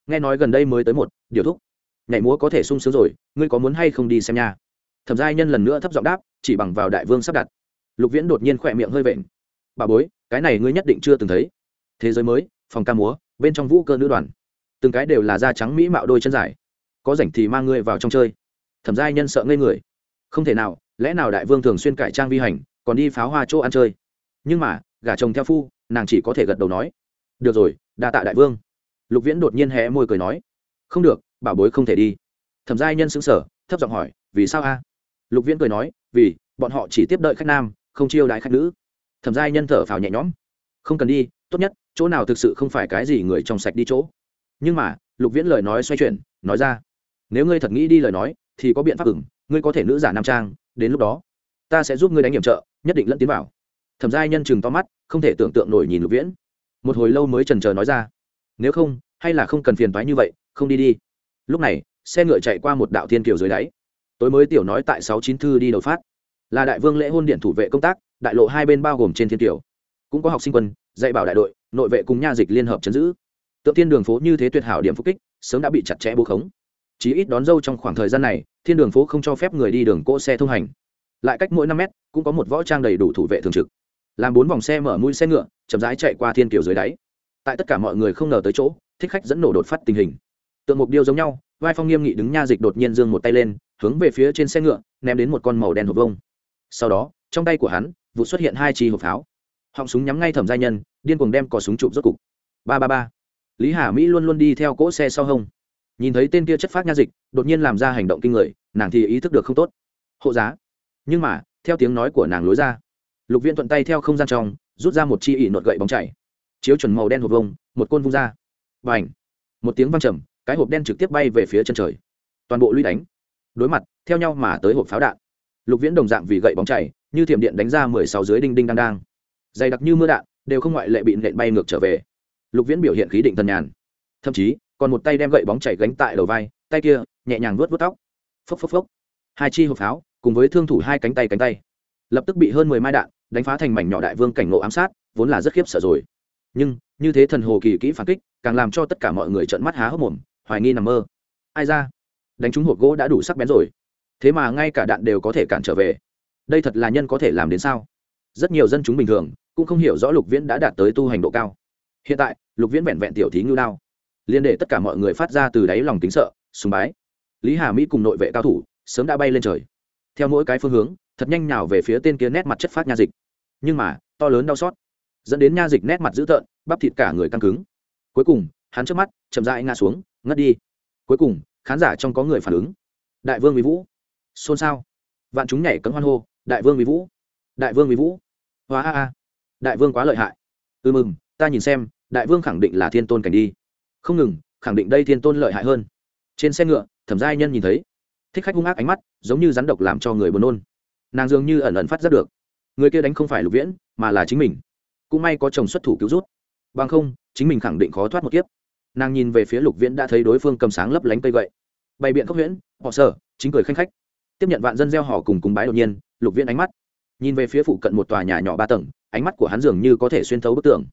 Nghe nói gần đây mới tới một, điều thúc. Nhảy múa có thể sung sướng rồi, ngươi có muốn hay không đi xem nha? Thẩm giai nhân lần nữa thấp giọng đáp, chỉ bằng vào đại vương sắp đặt. Lục viễn đột nhiên khỏe miệng hơi vện. Bà bối, cái này ngươi nhất định chưa từng thấy. Thế giới mới, phòng ca múa, bên trong vũ cơ nữ đoàn từng cái đều là da trắng mỹ mạo đôi chân dài. Có rảnh thì mang ngươi vào trong chơi. Thẩm giai nhân sợ ngây người. Không thể nào, lẽ nào đại vương thường xuyên cải trang vi hành, còn đi pháo hoa chỗ ăn chơi? Nhưng mà, gả chồng theo phu, nàng chỉ có thể gật đầu nói. Được rồi, đa tạ đại vương. Lục viễn đột nhiên hé môi cười nói. Không được, bảo bối không thể đi. Thẩm giai nhân xứng sở thấp giọng hỏi, vì sao a? Lục viễn cười nói, vì, bọn họ chỉ tiếp đợi khách nam, không chiêu đãi khách nữ. Thẩm giai nhân thở phào nhẹ nhõm. Không cần đi, tốt nhất, chỗ nào thực sự không phải cái gì người trong sạch đi chỗ nhưng mà, lục viễn lời nói xoay chuyển, nói ra, nếu ngươi thật nghĩ đi lời nói, thì có biện pháp ửng, ngươi có thể nữ giả nam trang, đến lúc đó, ta sẽ giúp ngươi đánh hiểm trợ, nhất định lẫn tiến vào. Thẩm giai nhân chừng to mắt, không thể tưởng tượng nổi nhìn lục viễn. Một hồi lâu mới trần trờ nói ra, nếu không, hay là không cần phiền thoái như vậy, không đi đi. Lúc này, xe ngựa chạy qua một đạo thiên kiều dưới đáy. Tối mới tiểu nói tại sáu chín thư đi đầu phát. Là đại vương lễ hôn điện thủ vệ công tác, đại lộ hai bên bao gồm trên thiên kiều. Cũng có học sinh quân, dạy bảo đại đội, nội vệ cùng nha dịch liên hợp chấn giữ tượng thiên đường phố như thế tuyệt hảo điểm phúc kích, sớm đã bị chặt chẽ bố khống. Chí ít đón dâu trong khoảng thời gian này, thiên đường phố không cho phép người đi đường cỗ xe thông hành. Lại cách mỗi năm mét, cũng có một võ trang đầy đủ thủ vệ thường trực. Làm bốn vòng xe mở mũi xe ngựa, chậm rãi chạy qua thiên kiều dưới đáy. Tại tất cả mọi người không ngờ tới chỗ, thích khách dẫn nổ đột phát tình hình. Tượng mục điêu giống nhau, vai phong nghiêm nghị đứng nha dịch đột nhiên giương một tay lên, hướng về phía trên xe ngựa, ném đến một con màu đen hộp vông sau đó, trong tay của hắn, vụ xuất hiện hai chi hộp pháo. Họng súng nhắm ngay thẩm gia nhân, điên cuồng đem cò súng chụp rốt cục. Ba ba ba lý hà mỹ luôn luôn đi theo cỗ xe sau hông. Nhìn thấy tên kia chất phát nha dịch, đột nhiên làm ra hành động kinh người, nàng thì ý thức được không tốt. Hộ giá. Nhưng mà, theo tiếng nói của nàng lối ra, lục viên thuận tay theo không gian trong, rút ra một chi ỉ nột gậy bóng chảy. Chiếu chuẩn màu đen hộp vông một côn vung ra. B à n h một tiếng văng trầm, cái hộp đen trực tiếp bay về phía chân trời. Toàn bộ lũy đánh. Đối mặt, theo nhau mà tới hộp pháo đạn. Lục viễn đồng dạng vì gậy bóng chảy, như thiểm điện đánh ra mười sáu dưới đinh đinh đang đang. Dày đặc như mưa đạn, đều không ngoại lệ bị nện bay ngược trở về lục viễn biểu hiện khí định thần nhàn. Thậm chí, còn một tay đem gậy bóng chảy gánh tại đầu vai, tay kia, nhẹ nhàng vuốt vuốt tóc. Phốc phốc phốc. Hai chi hộp pháo, cùng với thương thủ hai cánh tay cánh tay. Lập tức bị hơn mười mai đạn, đánh phá thành mảnh nhỏ đại vương cảnh ngộ ám sát, vốn là rất khiếp sợ rồi. Nhưng, như thế thần hồ kỳ kỹ phản kích, càng làm cho tất cả mọi người trợn mắt há hốc mồm, hoài nghi nằm mơ. Ai ra? Đánh trúng hộp gỗ đã đủ sắc bén rồi. Thế mà ngay cả đạn đều có thể cản trở về. Đây thật là nhân có thể làm đến sao? Rất nhiều dân chúng bình thường, cũng không hiểu rõ lục viễn đã đạt tới tu hành độ cao hiện tại, lục viễn vẹn vẹn tiểu thí ngưu đao. Liên để tất cả mọi người phát ra từ đáy lòng tính sợ, sùng bái. Lý hà mỹ cùng nội vệ cao thủ, sớm đã bay lên trời. Theo mỗi cái phương hướng, thật nhanh nào về phía tên kia nét mặt chất phát nha dịch. Nhưng mà, to lớn đau xót, dẫn đến nha dịch nét mặt dữ tợn, bắp thịt cả người căng cứng. Cuối cùng, hắn trước mắt, chậm rãi ngã xuống, ngất đi. Cuối cùng, khán giả trong có người phản ứng. Đại vương mỹ vũ. Xôn xao. Vạn chúng nhảy cấm hoan hô. Đại vương mỹ vũ. Đại vương mỹ vũ. Hóa a a. Đại vương quá lợi hại. Ư ừ mừng, ta nhìn xem đại vương khẳng định là thiên tôn cảnh đi. Không ngừng, khẳng định đây thiên tôn lợi hại hơn. Trên xe ngựa, thẩm giai nhân nhìn thấy. Thích khách hung ác ánh mắt, giống như rắn độc làm cho người buồn nôn. Nàng dường như ẩn ẩn phát giác được. Người kia đánh không phải lục viễn, mà là chính mình. Cũng may có chồng xuất thủ cứu rút. Bằng không, chính mình khẳng định khó thoát một kiếp. Nàng nhìn về phía lục viễn đã thấy đối phương cầm sáng lấp lánh cây gậy. Bày biện khốc viễn họ sở chính cười khanh khách. Tiếp nhận vạn dân gieo họ cùng cùng bái đột nhiên, lục viễn ánh mắt. Nhìn về phía phụ cận một tòa nhà nhỏ ba tầng, ánh mắt của hắn dường như có thể xuyên thấu bức tường.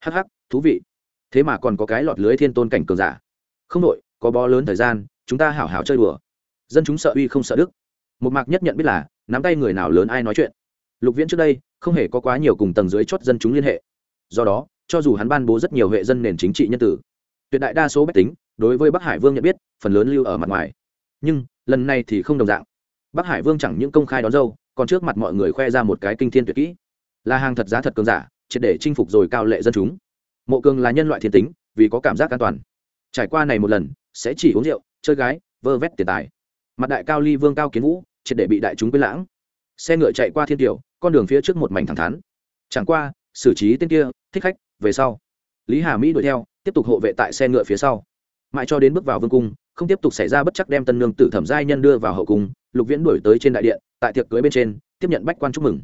Hắc hắc thú vị. Thế mà còn có cái lọt lưới thiên tôn cảnh cường giả. Không đội có bó lớn thời gian, chúng ta hảo hảo chơi đùa. Dân chúng sợ uy không sợ đức. Một mạc nhất nhận biết là, nắm tay người nào lớn ai nói chuyện. Lục viễn trước đây, không hề có quá nhiều cùng tầng dưới chót dân chúng liên hệ. Do đó, cho dù hắn ban bố rất nhiều hệ dân nền chính trị nhân tử, tuyệt đại đa số bách tính, đối với bắc hải vương nhận biết, phần lớn lưu ở mặt ngoài. Nhưng, lần này thì không đồng dạng. Bắc hải vương chẳng những công khai đón dâu, còn trước mặt mọi người khoe ra một cái kinh thiên tuyệt kỹ. Là hàng thật giá thật cường giả, triệt để chinh phục rồi cao lệ dân chúng mộ cường là nhân loại thiên tính, vì có cảm giác an toàn. Trải qua này một lần, sẽ chỉ uống rượu, chơi gái, vơ vét tiền tài. Mặt đại cao ly vương cao kiến vũ, triệt để bị đại chúng quên lãng. Xe ngựa chạy qua thiên tiểu, con đường phía trước một mảnh thẳng thắn. Chẳng qua, xử trí tên kia, thích khách, về sau. Lý hà mỹ đuổi theo, tiếp tục hộ vệ tại xe ngựa phía sau. Mãi cho đến bước vào vương cung, không tiếp tục xảy ra bất chắc đem tân nương tử thẩm giai nhân đưa vào hậu cung, lục viễn đuổi tới trên đại điện, tại tiệc cưới bên trên, tiếp nhận bách quan chúc mừng.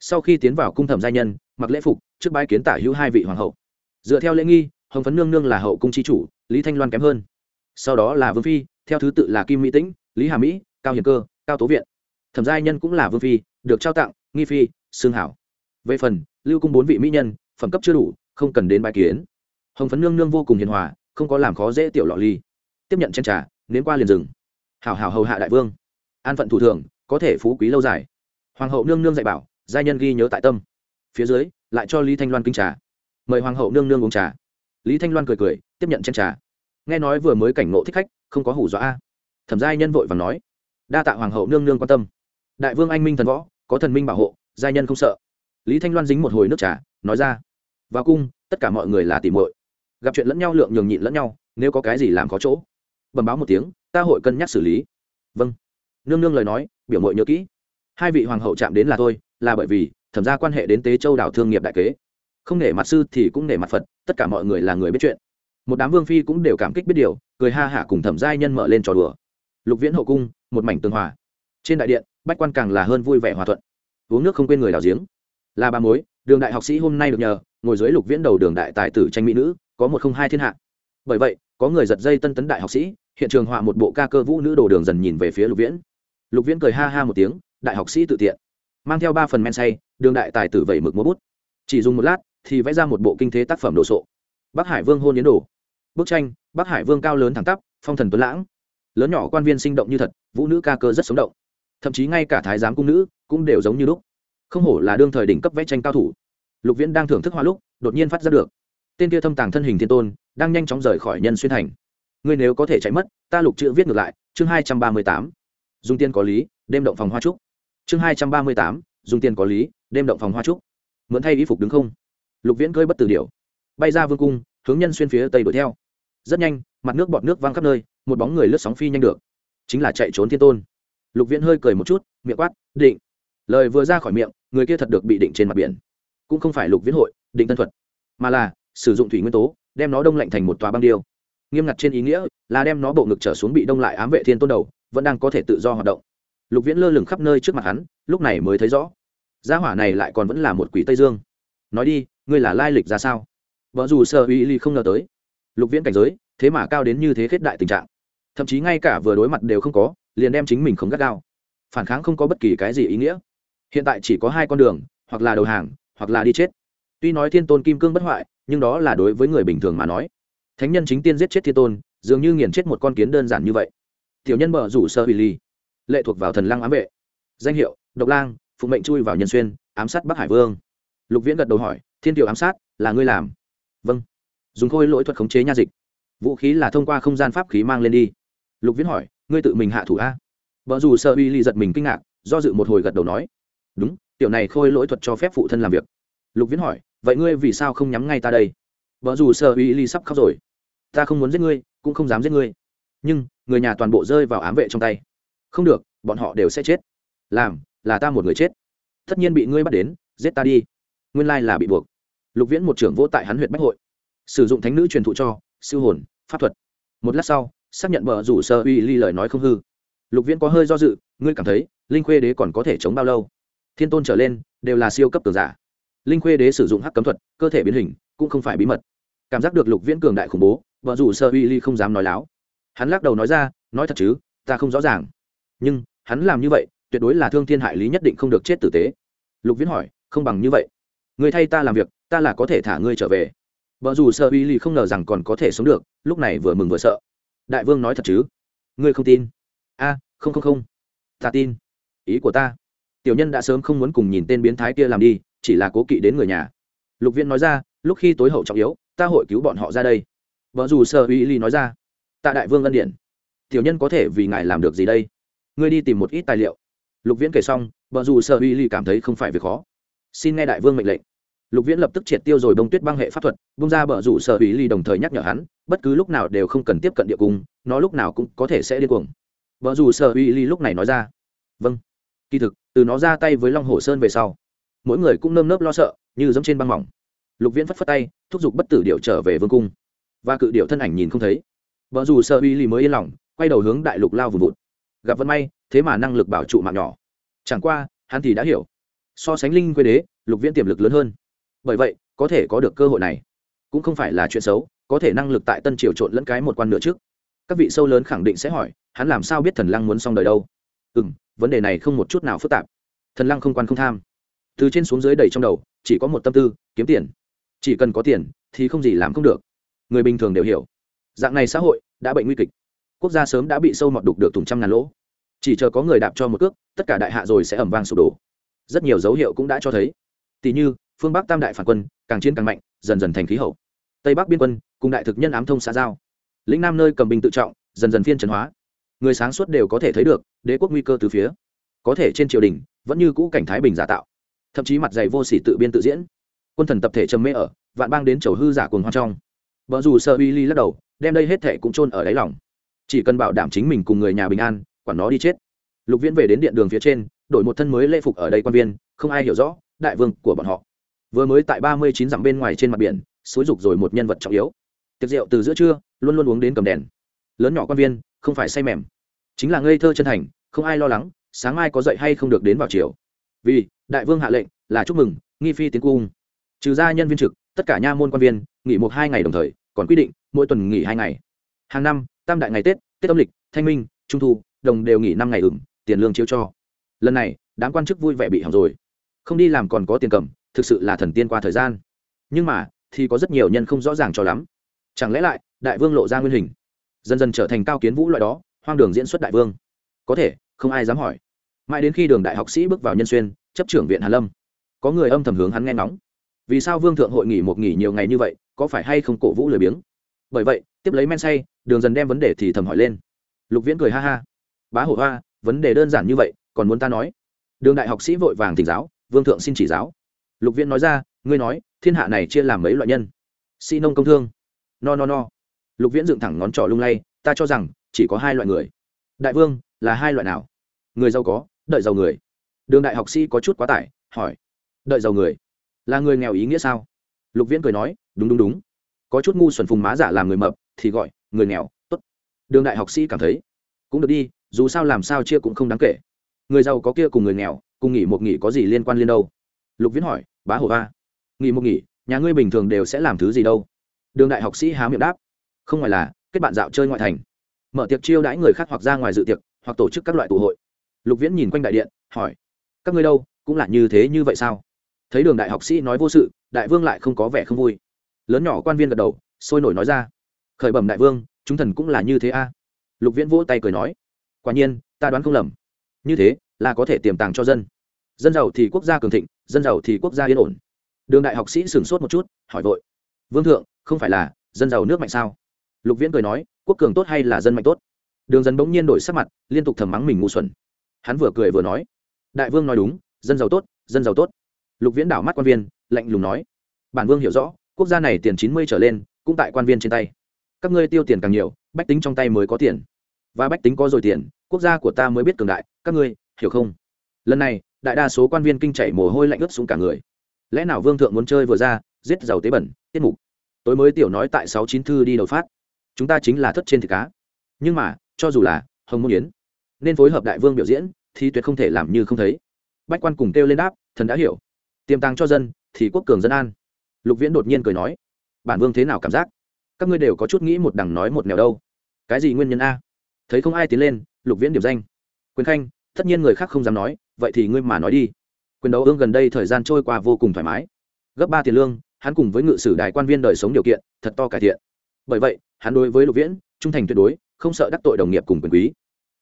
Sau khi tiến vào cung thẩm giai nhân, mặc lễ phục, trước bái kiến tả hữu hai vị hoàng hậu dựa theo lễ nghi, hồng phấn nương nương là hậu cung chi chủ, lý thanh loan kém hơn. Sau đó là vương phi, theo thứ tự là kim mỹ tĩnh, lý hà mỹ, cao hiền cơ, cao tố viện. Thẩm giai nhân cũng là vương phi, được trao tặng, nghi phi xương hảo. Về phần, lưu cung bốn vị mỹ nhân, phẩm cấp chưa đủ, không cần đến bài kiến. Hồng phấn nương nương vô cùng hiền hòa, không có làm khó dễ tiểu lọ ly. Tiếp nhận chen trà nến qua liền rừng hảo hảo hầu hạ đại vương. An phận thủ thường, có thể phú quý lâu dài. Hoàng hậu nương nương dạy bảo giai nhân ghi nhớ tại tâm. Phía dưới, lại cho lý thanh loan kinh trà mời hoàng hậu nương nương uống trà. Lý thanh loan cười cười, tiếp nhận chén trà. Nghe nói vừa mới cảnh ngộ thích khách, không có hủ dọa thẩm giai nhân vội và nói, đa tạ hoàng hậu nương nương quan tâm. Đại vương anh minh thần võ, có thần minh bảo hộ, giai nhân không sợ. Lý thanh loan dính một hồi nước trà, nói ra, vào cung, tất cả mọi người là tìm muội. Gặp chuyện lẫn nhau lượng nhường nhịn lẫn nhau, nếu có cái gì làm có chỗ. Bẩm báo một tiếng, ta hội cân nhắc xử lý. Vâng. Nương nương lời nói, biểu mội nhớ kỹ. Hai vị hoàng hậu chạm đến là thôi là bởi vì, thẩm ra quan hệ đến tế châu đảo thương nghiệp đại kế không nể mặt sư thì cũng nể mặt phật, tất cả mọi người là người biết chuyện. Một đám vương phi cũng đều cảm kích biết điều, cười ha hả cùng thẩm giai nhân mở lên trò đùa. Lục viễn hậu cung, một mảnh tường hòa. Trên đại điện, bách quan càng là hơn vui vẻ hòa thuận. Uống nước không quên người đào giếng. Là ba mối, đường đại học sĩ hôm nay được nhờ, ngồi dưới lục viễn đầu đường đại tài tử tranh mỹ nữ, có một không hai thiên hạ. Bởi vậy, có người giật dây tân tấn đại học sĩ, hiện trường họa một bộ ca cơ vũ nữ đồ đường dần nhìn về phía lục viễn. Lục viễn cười ha ha một tiếng, đại học sĩ tự tiện. Mang theo ba phần men say, đường đại tài tử vẩy mực múa bút. Chỉ dùng một lát thì vẽ ra một bộ kinh thế tác phẩm đồ sộ. Bắc hải vương hôn yến đồ. Bức tranh, bắc hải vương cao lớn thẳng tắp, phong thần tuấn lãng. Lớn nhỏ quan viên sinh động như thật, vũ nữ ca cơ rất sống động. Thậm chí ngay cả thái giám cung nữ cũng đều giống như lúc. Không hổ là đương thời đỉnh cấp vẽ tranh cao thủ. Lục viễn đang thưởng thức hoa lúc, đột nhiên phát ra được. Tên kia thâm tàng thân hình thiên tôn, đang nhanh chóng rời khỏi nhân xuyên thành. Ngươi nếu có thể chạy mất, ta lục chữ viết ngược lại, chương hai trăm ba mươi tám. Dùng tiền có lý, đêm động phòng hoa trúc. Chương hai trăm ba mươi tám dùng tiền có lý, đêm động phòng hoa trúc. Mượn thay y phục đứng không? Lục viễn cơi bất tử điều bay ra vương cung, hướng nhân xuyên phía tây đuổi theo. Rất nhanh, mặt nước bọt nước văng khắp nơi, một bóng người lướt sóng phi nhanh được. Chính là chạy trốn thiên tôn. Lục viễn hơi cười một chút, miệng quát, định. Lời vừa ra khỏi miệng, người kia thật được bị định trên mặt biển. Cũng không phải lục viễn hội, định tân thuật, mà là sử dụng thủy nguyên tố, đem nó đông lạnh thành một tòa băng điêu. Nghiêm ngặt trên ý nghĩa là đem nó bộ ngực trở xuống bị đông lại ám vệ thiên tôn đầu, vẫn đang có thể tự do hoạt động. Lục viễn lơ lửng khắp nơi trước mặt hắn, lúc này mới thấy rõ. Gia hỏa này lại còn vẫn là một quỷ tây dương nói đi, ngươi là lai lịch ra sao? Vợ dù sợ uy ly không ngờ tới. Lục viễn cảnh giới, thế mà cao đến như thế khết đại tình trạng. Thậm chí ngay cả vừa đối mặt đều không có, liền đem chính mình không gắt gao. Phản kháng không có bất kỳ cái gì ý nghĩa. Hiện tại chỉ có hai con đường, hoặc là đầu hàng, hoặc là đi chết. Tuy nói thiên tôn kim cương bất hoại, nhưng đó là đối với người bình thường mà nói. Thánh nhân chính tiên giết chết thiên tôn, dường như nghiền chết một con kiến đơn giản như vậy. Tiểu nhân mở rủ sơ bị ly. Lệ thuộc vào thần lăng ám vệ. Danh hiệu, độc lang phụ mệnh chui vào nhân xuyên, ám sát bắc hải vương lục viễn gật đầu hỏi, thiên tiểu ám sát là ngươi làm? Vâng. Dùng khôi lỗi thuật khống chế nha dịch. Vũ khí là thông qua không gian pháp khí mang lên đi. Lục viễn hỏi, ngươi tự mình hạ thủ a? Vợ dù sợ uy ly giật mình kinh ngạc, do dự một hồi gật đầu nói, đúng, tiểu này khôi lỗi thuật cho phép phụ thân làm việc. Lục viễn hỏi, vậy ngươi vì sao không nhắm ngay ta đây? Vợ dù sợ uy ly sắp khóc rồi, ta không muốn giết ngươi, cũng không dám giết ngươi. Nhưng, người nhà toàn bộ rơi vào ám vệ trong tay. Không được, bọn họ đều sẽ chết. Làm, là ta một người chết. Tất nhiên bị ngươi bắt đến, giết ta đi nguyên lai là bị buộc. Lục viễn một trưởng vô tại hắn huyện bách hội. Sử dụng thánh nữ truyền thụ cho, siêu hồn, pháp thuật. Một lát sau, xác nhận bờ rủ sơ uy ly lời nói không hư. Lục viễn có hơi do dự, ngươi cảm thấy, linh khuê đế còn có thể chống bao lâu? Thiên tôn trở lên, đều là siêu cấp tường giả. Linh khuê đế sử dụng hắc cấm thuật, cơ thể biến hình, cũng không phải bí mật. Cảm giác được lục viễn cường đại khủng bố vợ rủ sơ uy ly không dám nói láo. Hắn lắc đầu nói ra, nói thật chứ, ta không rõ ràng. Nhưng, hắn làm như vậy, tuyệt đối là thương thiên hại lý nhất định không được chết tử tế. Lục viễn hỏi, không bằng như vậy người thay ta làm việc, ta là có thể thả ngươi trở về. Vợ dù sợ uy Lì không ngờ rằng còn có thể sống được, lúc này vừa mừng vừa sợ. Đại vương nói thật chứ? Ngươi không tin? A, không không không. Ta tin. Ý của ta. Tiểu nhân đã sớm không muốn cùng nhìn tên biến thái kia làm đi, chỉ là cố kỵ đến người nhà. Lục viễn nói ra, lúc khi tối hậu trọng yếu, ta hội cứu bọn họ ra đây. Vợ dù sợ uy ly nói ra, tạ đại vương ân điện tiểu nhân có thể vì ngài làm được gì đây? Ngươi đi tìm một ít tài liệu. Lục viễn kể xong vợ dù sợ uy ly cảm thấy không phải việc khó. Xin nghe đại vương mệnh lệnh lục viễn lập tức triệt tiêu rồi bông tuyết băng hệ pháp thuật, bung ra bờ rủ sở ủy ly đồng thời nhắc nhở hắn, bất cứ lúc nào đều không cần tiếp cận địa cung, nó lúc nào cũng có thể sẽ điên cuồng. Vợ rủ sở ủy ly lúc này nói ra vâng. Kỳ thực, từ nó ra tay với long hồ sơn về sau, mỗi người cũng nơm nớp lo sợ, như giống trên băng mỏng. Lục viễn phất phất tay, thúc giục bất tử điệu trở về vương cung. Và cự điệu thân ảnh nhìn không thấy. Vợ dù sợ uy ly mới yên lòng, quay đầu hướng đại lục lao vùng vụt. Gặp vận may, thế mà năng lực bảo trụ mạng nhỏ. Chẳng qua, hắn thì đã hiểu. So sánh linh quê đế, lục viễn tiềm lực lớn hơn bởi vậy, có thể có được cơ hội này. Cũng không phải là chuyện xấu, có thể năng lực tại tân triều trộn lẫn cái một quan nữa trước các vị sâu lớn khẳng định sẽ hỏi, hắn làm sao biết thần lăng muốn xong đời đâu? Ừ m vấn đề này không một chút nào phức tạp. Thần lăng không quan không tham. Từ trên xuống dưới đầy trong đầu, chỉ có một tâm tư, kiếm tiền. Chỉ cần có tiền, thì không gì làm không được. Người bình thường đều hiểu. Dạng này xã hội, đã bệnh nguy kịch. Quốc gia sớm đã bị sâu mọt đục được thùng trăm ngàn lỗ. Chỉ chờ có người đạp cho một cước, tất cả đại hạ rồi sẽ ẩm vang sụp đổ. Rất nhiều dấu hiệu cũng đã cho thấy. Tỷ như phương bắc tam đại phản quân, càng chiến càng mạnh, dần dần thành khí hậu. Tây bắc biên quân, cùng đại thực nhân ám thông xã giao. Lĩnh nam nơi cầm binh tự trọng, dần dần phiên trần hóa. Người sáng suốt đều có thể thấy được, đế quốc nguy cơ từ phía. Có thể trên triều đình, vẫn như cũ cảnh thái bình giả tạo. Thậm chí mặt dày vô sỉ tự biên tự diễn. Quân thần tập thể trầm mê ở, vạn bang đến chầu hư giả cuồng hoang trong. Vợ dù sợ uy ly lắc đầu, đem đây hết thệ cũng chôn ở đáy lòng. Chỉ cần bảo đảm chính mình cùng người nhà bình an, quản nó đi chết. Lục viễn về đến điện đường phía trên, đổi một thân mới lễ phục ở đây quan viên, không ai hiểu rõ, đại vương của bọn họ vừa mới tại ba mươi chín dặm bên ngoài trên mặt biển, xúi rục rồi một nhân vật trọng yếu. Tiệc rượu từ giữa trưa, luôn luôn uống đến cầm đèn. Lớn nhỏ quan viên, không phải say mềm. Chính là ngây thơ chân thành, không ai lo lắng, sáng mai có dậy hay không được đến vào chiều. Vì, đại vương hạ lệnh, là chúc mừng, nghi phi tiến cung. Trừ ra nhân viên trực, tất cả nha môn quan viên, nghỉ một hai ngày đồng thời, còn quy định, mỗi tuần nghỉ hai ngày. Hàng năm, tam đại ngày tết tết âm lịch, thanh minh, trung thu, đồng đều nghỉ năm ngày ửng tiền lương chiếu cho. Lần này, đám quan chức vui vẻ bị hỏng rồi. Không đi làm còn có tiền cầm thực sự là thần tiên qua thời gian. Nhưng mà, thì có rất nhiều nhân không rõ ràng cho lắm. Chẳng lẽ lại, đại vương lộ ra nguyên hình? Dần dần trở thành cao kiến vũ loại đó, hoang đường diễn xuất đại vương. Có thể, không ai dám hỏi. Mãi đến khi đường đại học sĩ bước vào nhân xuyên, chấp trưởng viện hàn lâm, có người âm thầm hướng hắn nghe ngóng. Vì sao vương thượng hội nghỉ một nghỉ nhiều ngày như vậy, có phải hay không cổ vũ lười biếng? Bởi vậy, tiếp lấy men say, đường dần đem vấn đề thì thầm hỏi lên. Lục viễn cười ha ha. Bá hổ hoa, vấn đề đơn giản như vậy, còn muốn ta nói? Đường đại học sĩ vội vàng thỉnh giáo, vương thượng xin chỉ giáo lục viễn nói ra, ngươi nói, thiên hạ này chia làm mấy loại nhân? Sĩ nông công thương. No no no. Lục viễn dựng thẳng ngón trỏ lung lay, ta cho rằng, chỉ có hai loại người. Đại vương, là hai loại nào? Người giàu có, đợi giàu người. Đường đại học sĩ có chút quá tải, hỏi, đợi giàu người, là người nghèo ý nghĩa sao? Lục viễn cười nói, đúng đúng đúng. Có chút ngu xuẩn phùng má giả làm người mập, thì gọi, người nghèo t ố t đường đại học sĩ cảm thấy, cũng được đi, dù sao làm sao chia cũng không đáng kể. Người giàu có kia cùng người nghèo, cùng nghỉ một nghỉ có gì liên quan liên đâu? Lục viễn hỏi bá hồ a, nghỉ một nghỉ nhà ngươi bình thường đều sẽ làm thứ gì đâu? Đường đại học sĩ há miệng đáp không ngoài là kết bạn dạo chơi ngoại thành. Mở tiệc chiêu đãi người khác hoặc ra ngoài dự tiệc hoặc tổ chức các loại tụ hội. Lục viễn nhìn quanh đại điện hỏi các ngươi đâu cũng là như thế như vậy sao? Thấy đường đại học sĩ nói vô sự đại vương lại không có vẻ không vui. Lớn nhỏ quan viên gật đầu sôi nổi nói ra khởi bẩm đại vương chúng thần cũng là như thế a. Lục viễn vỗ tay cười nói quả nhiên ta đoán không lầm. Như thế là có thể tiềm tàng cho dân dân giàu thì quốc gia cường thịnh, dân giàu thì quốc gia yên ổn. Đường đại học sĩ sửng sốt một chút, hỏi vội. Vương thượng, không phải là dân giàu nước mạnh sao? Lục viễn cười nói, quốc cường tốt hay là dân mạnh tốt? Đường dân bỗng nhiên đổi sắc mặt, liên tục thầm mắng mình ngu xuẩn. Hắn vừa cười vừa nói, đại vương nói đúng, dân giàu tốt, dân giàu tốt. Lục viễn đảo mắt quan viên, lạnh lùng nói, bản vương hiểu rõ, quốc gia này tiền chín mươi trở lên, cũng tại quan viên trên tay. Các ngươi tiêu tiền càng nhiều, bách tính trong tay mới có tiền. Và bách tính có rồi tiền, quốc gia của ta mới biết cường đại, các ngươi hiểu không? Lần này đại đa số quan viên kinh chảy mồ hôi lạnh ướt xuống cả người. Lẽ nào vương thượng muốn chơi vừa ra, giết giàu tế bẩn, tiết mục? Tối mới tiểu nói tại sáu chín thư đi đầu phát. Chúng ta chính là thất trên thịt cá. Nhưng mà, cho dù là hồng môn yến, nên phối hợp đại vương biểu diễn thì tuyệt không thể làm như không thấy. Bách quan cùng kêu lên đáp, thần đã hiểu. Tiềm tàng cho dân thì quốc cường dân an. Lục viễn đột nhiên cười nói, bản vương thế nào cảm giác? Các ngươi đều có chút nghĩ một đằng nói một nẻo đâu. Cái gì nguyên nhân a? Thấy không ai tiến lên, lục viễn điểm danh. Quyền khanh, tất nhiên người khác không dám nói vậy thì ngươi mà nói đi. Quyền đấu ương gần đây thời gian trôi qua vô cùng thoải mái. Gấp ba tiền lương, hắn cùng với ngự sử đại quan viên đời sống điều kiện, thật to cải thiện. Bởi vậy, hắn đối với lục viễn, trung thành tuyệt đối, không sợ đắc tội đồng nghiệp cùng quyền quý.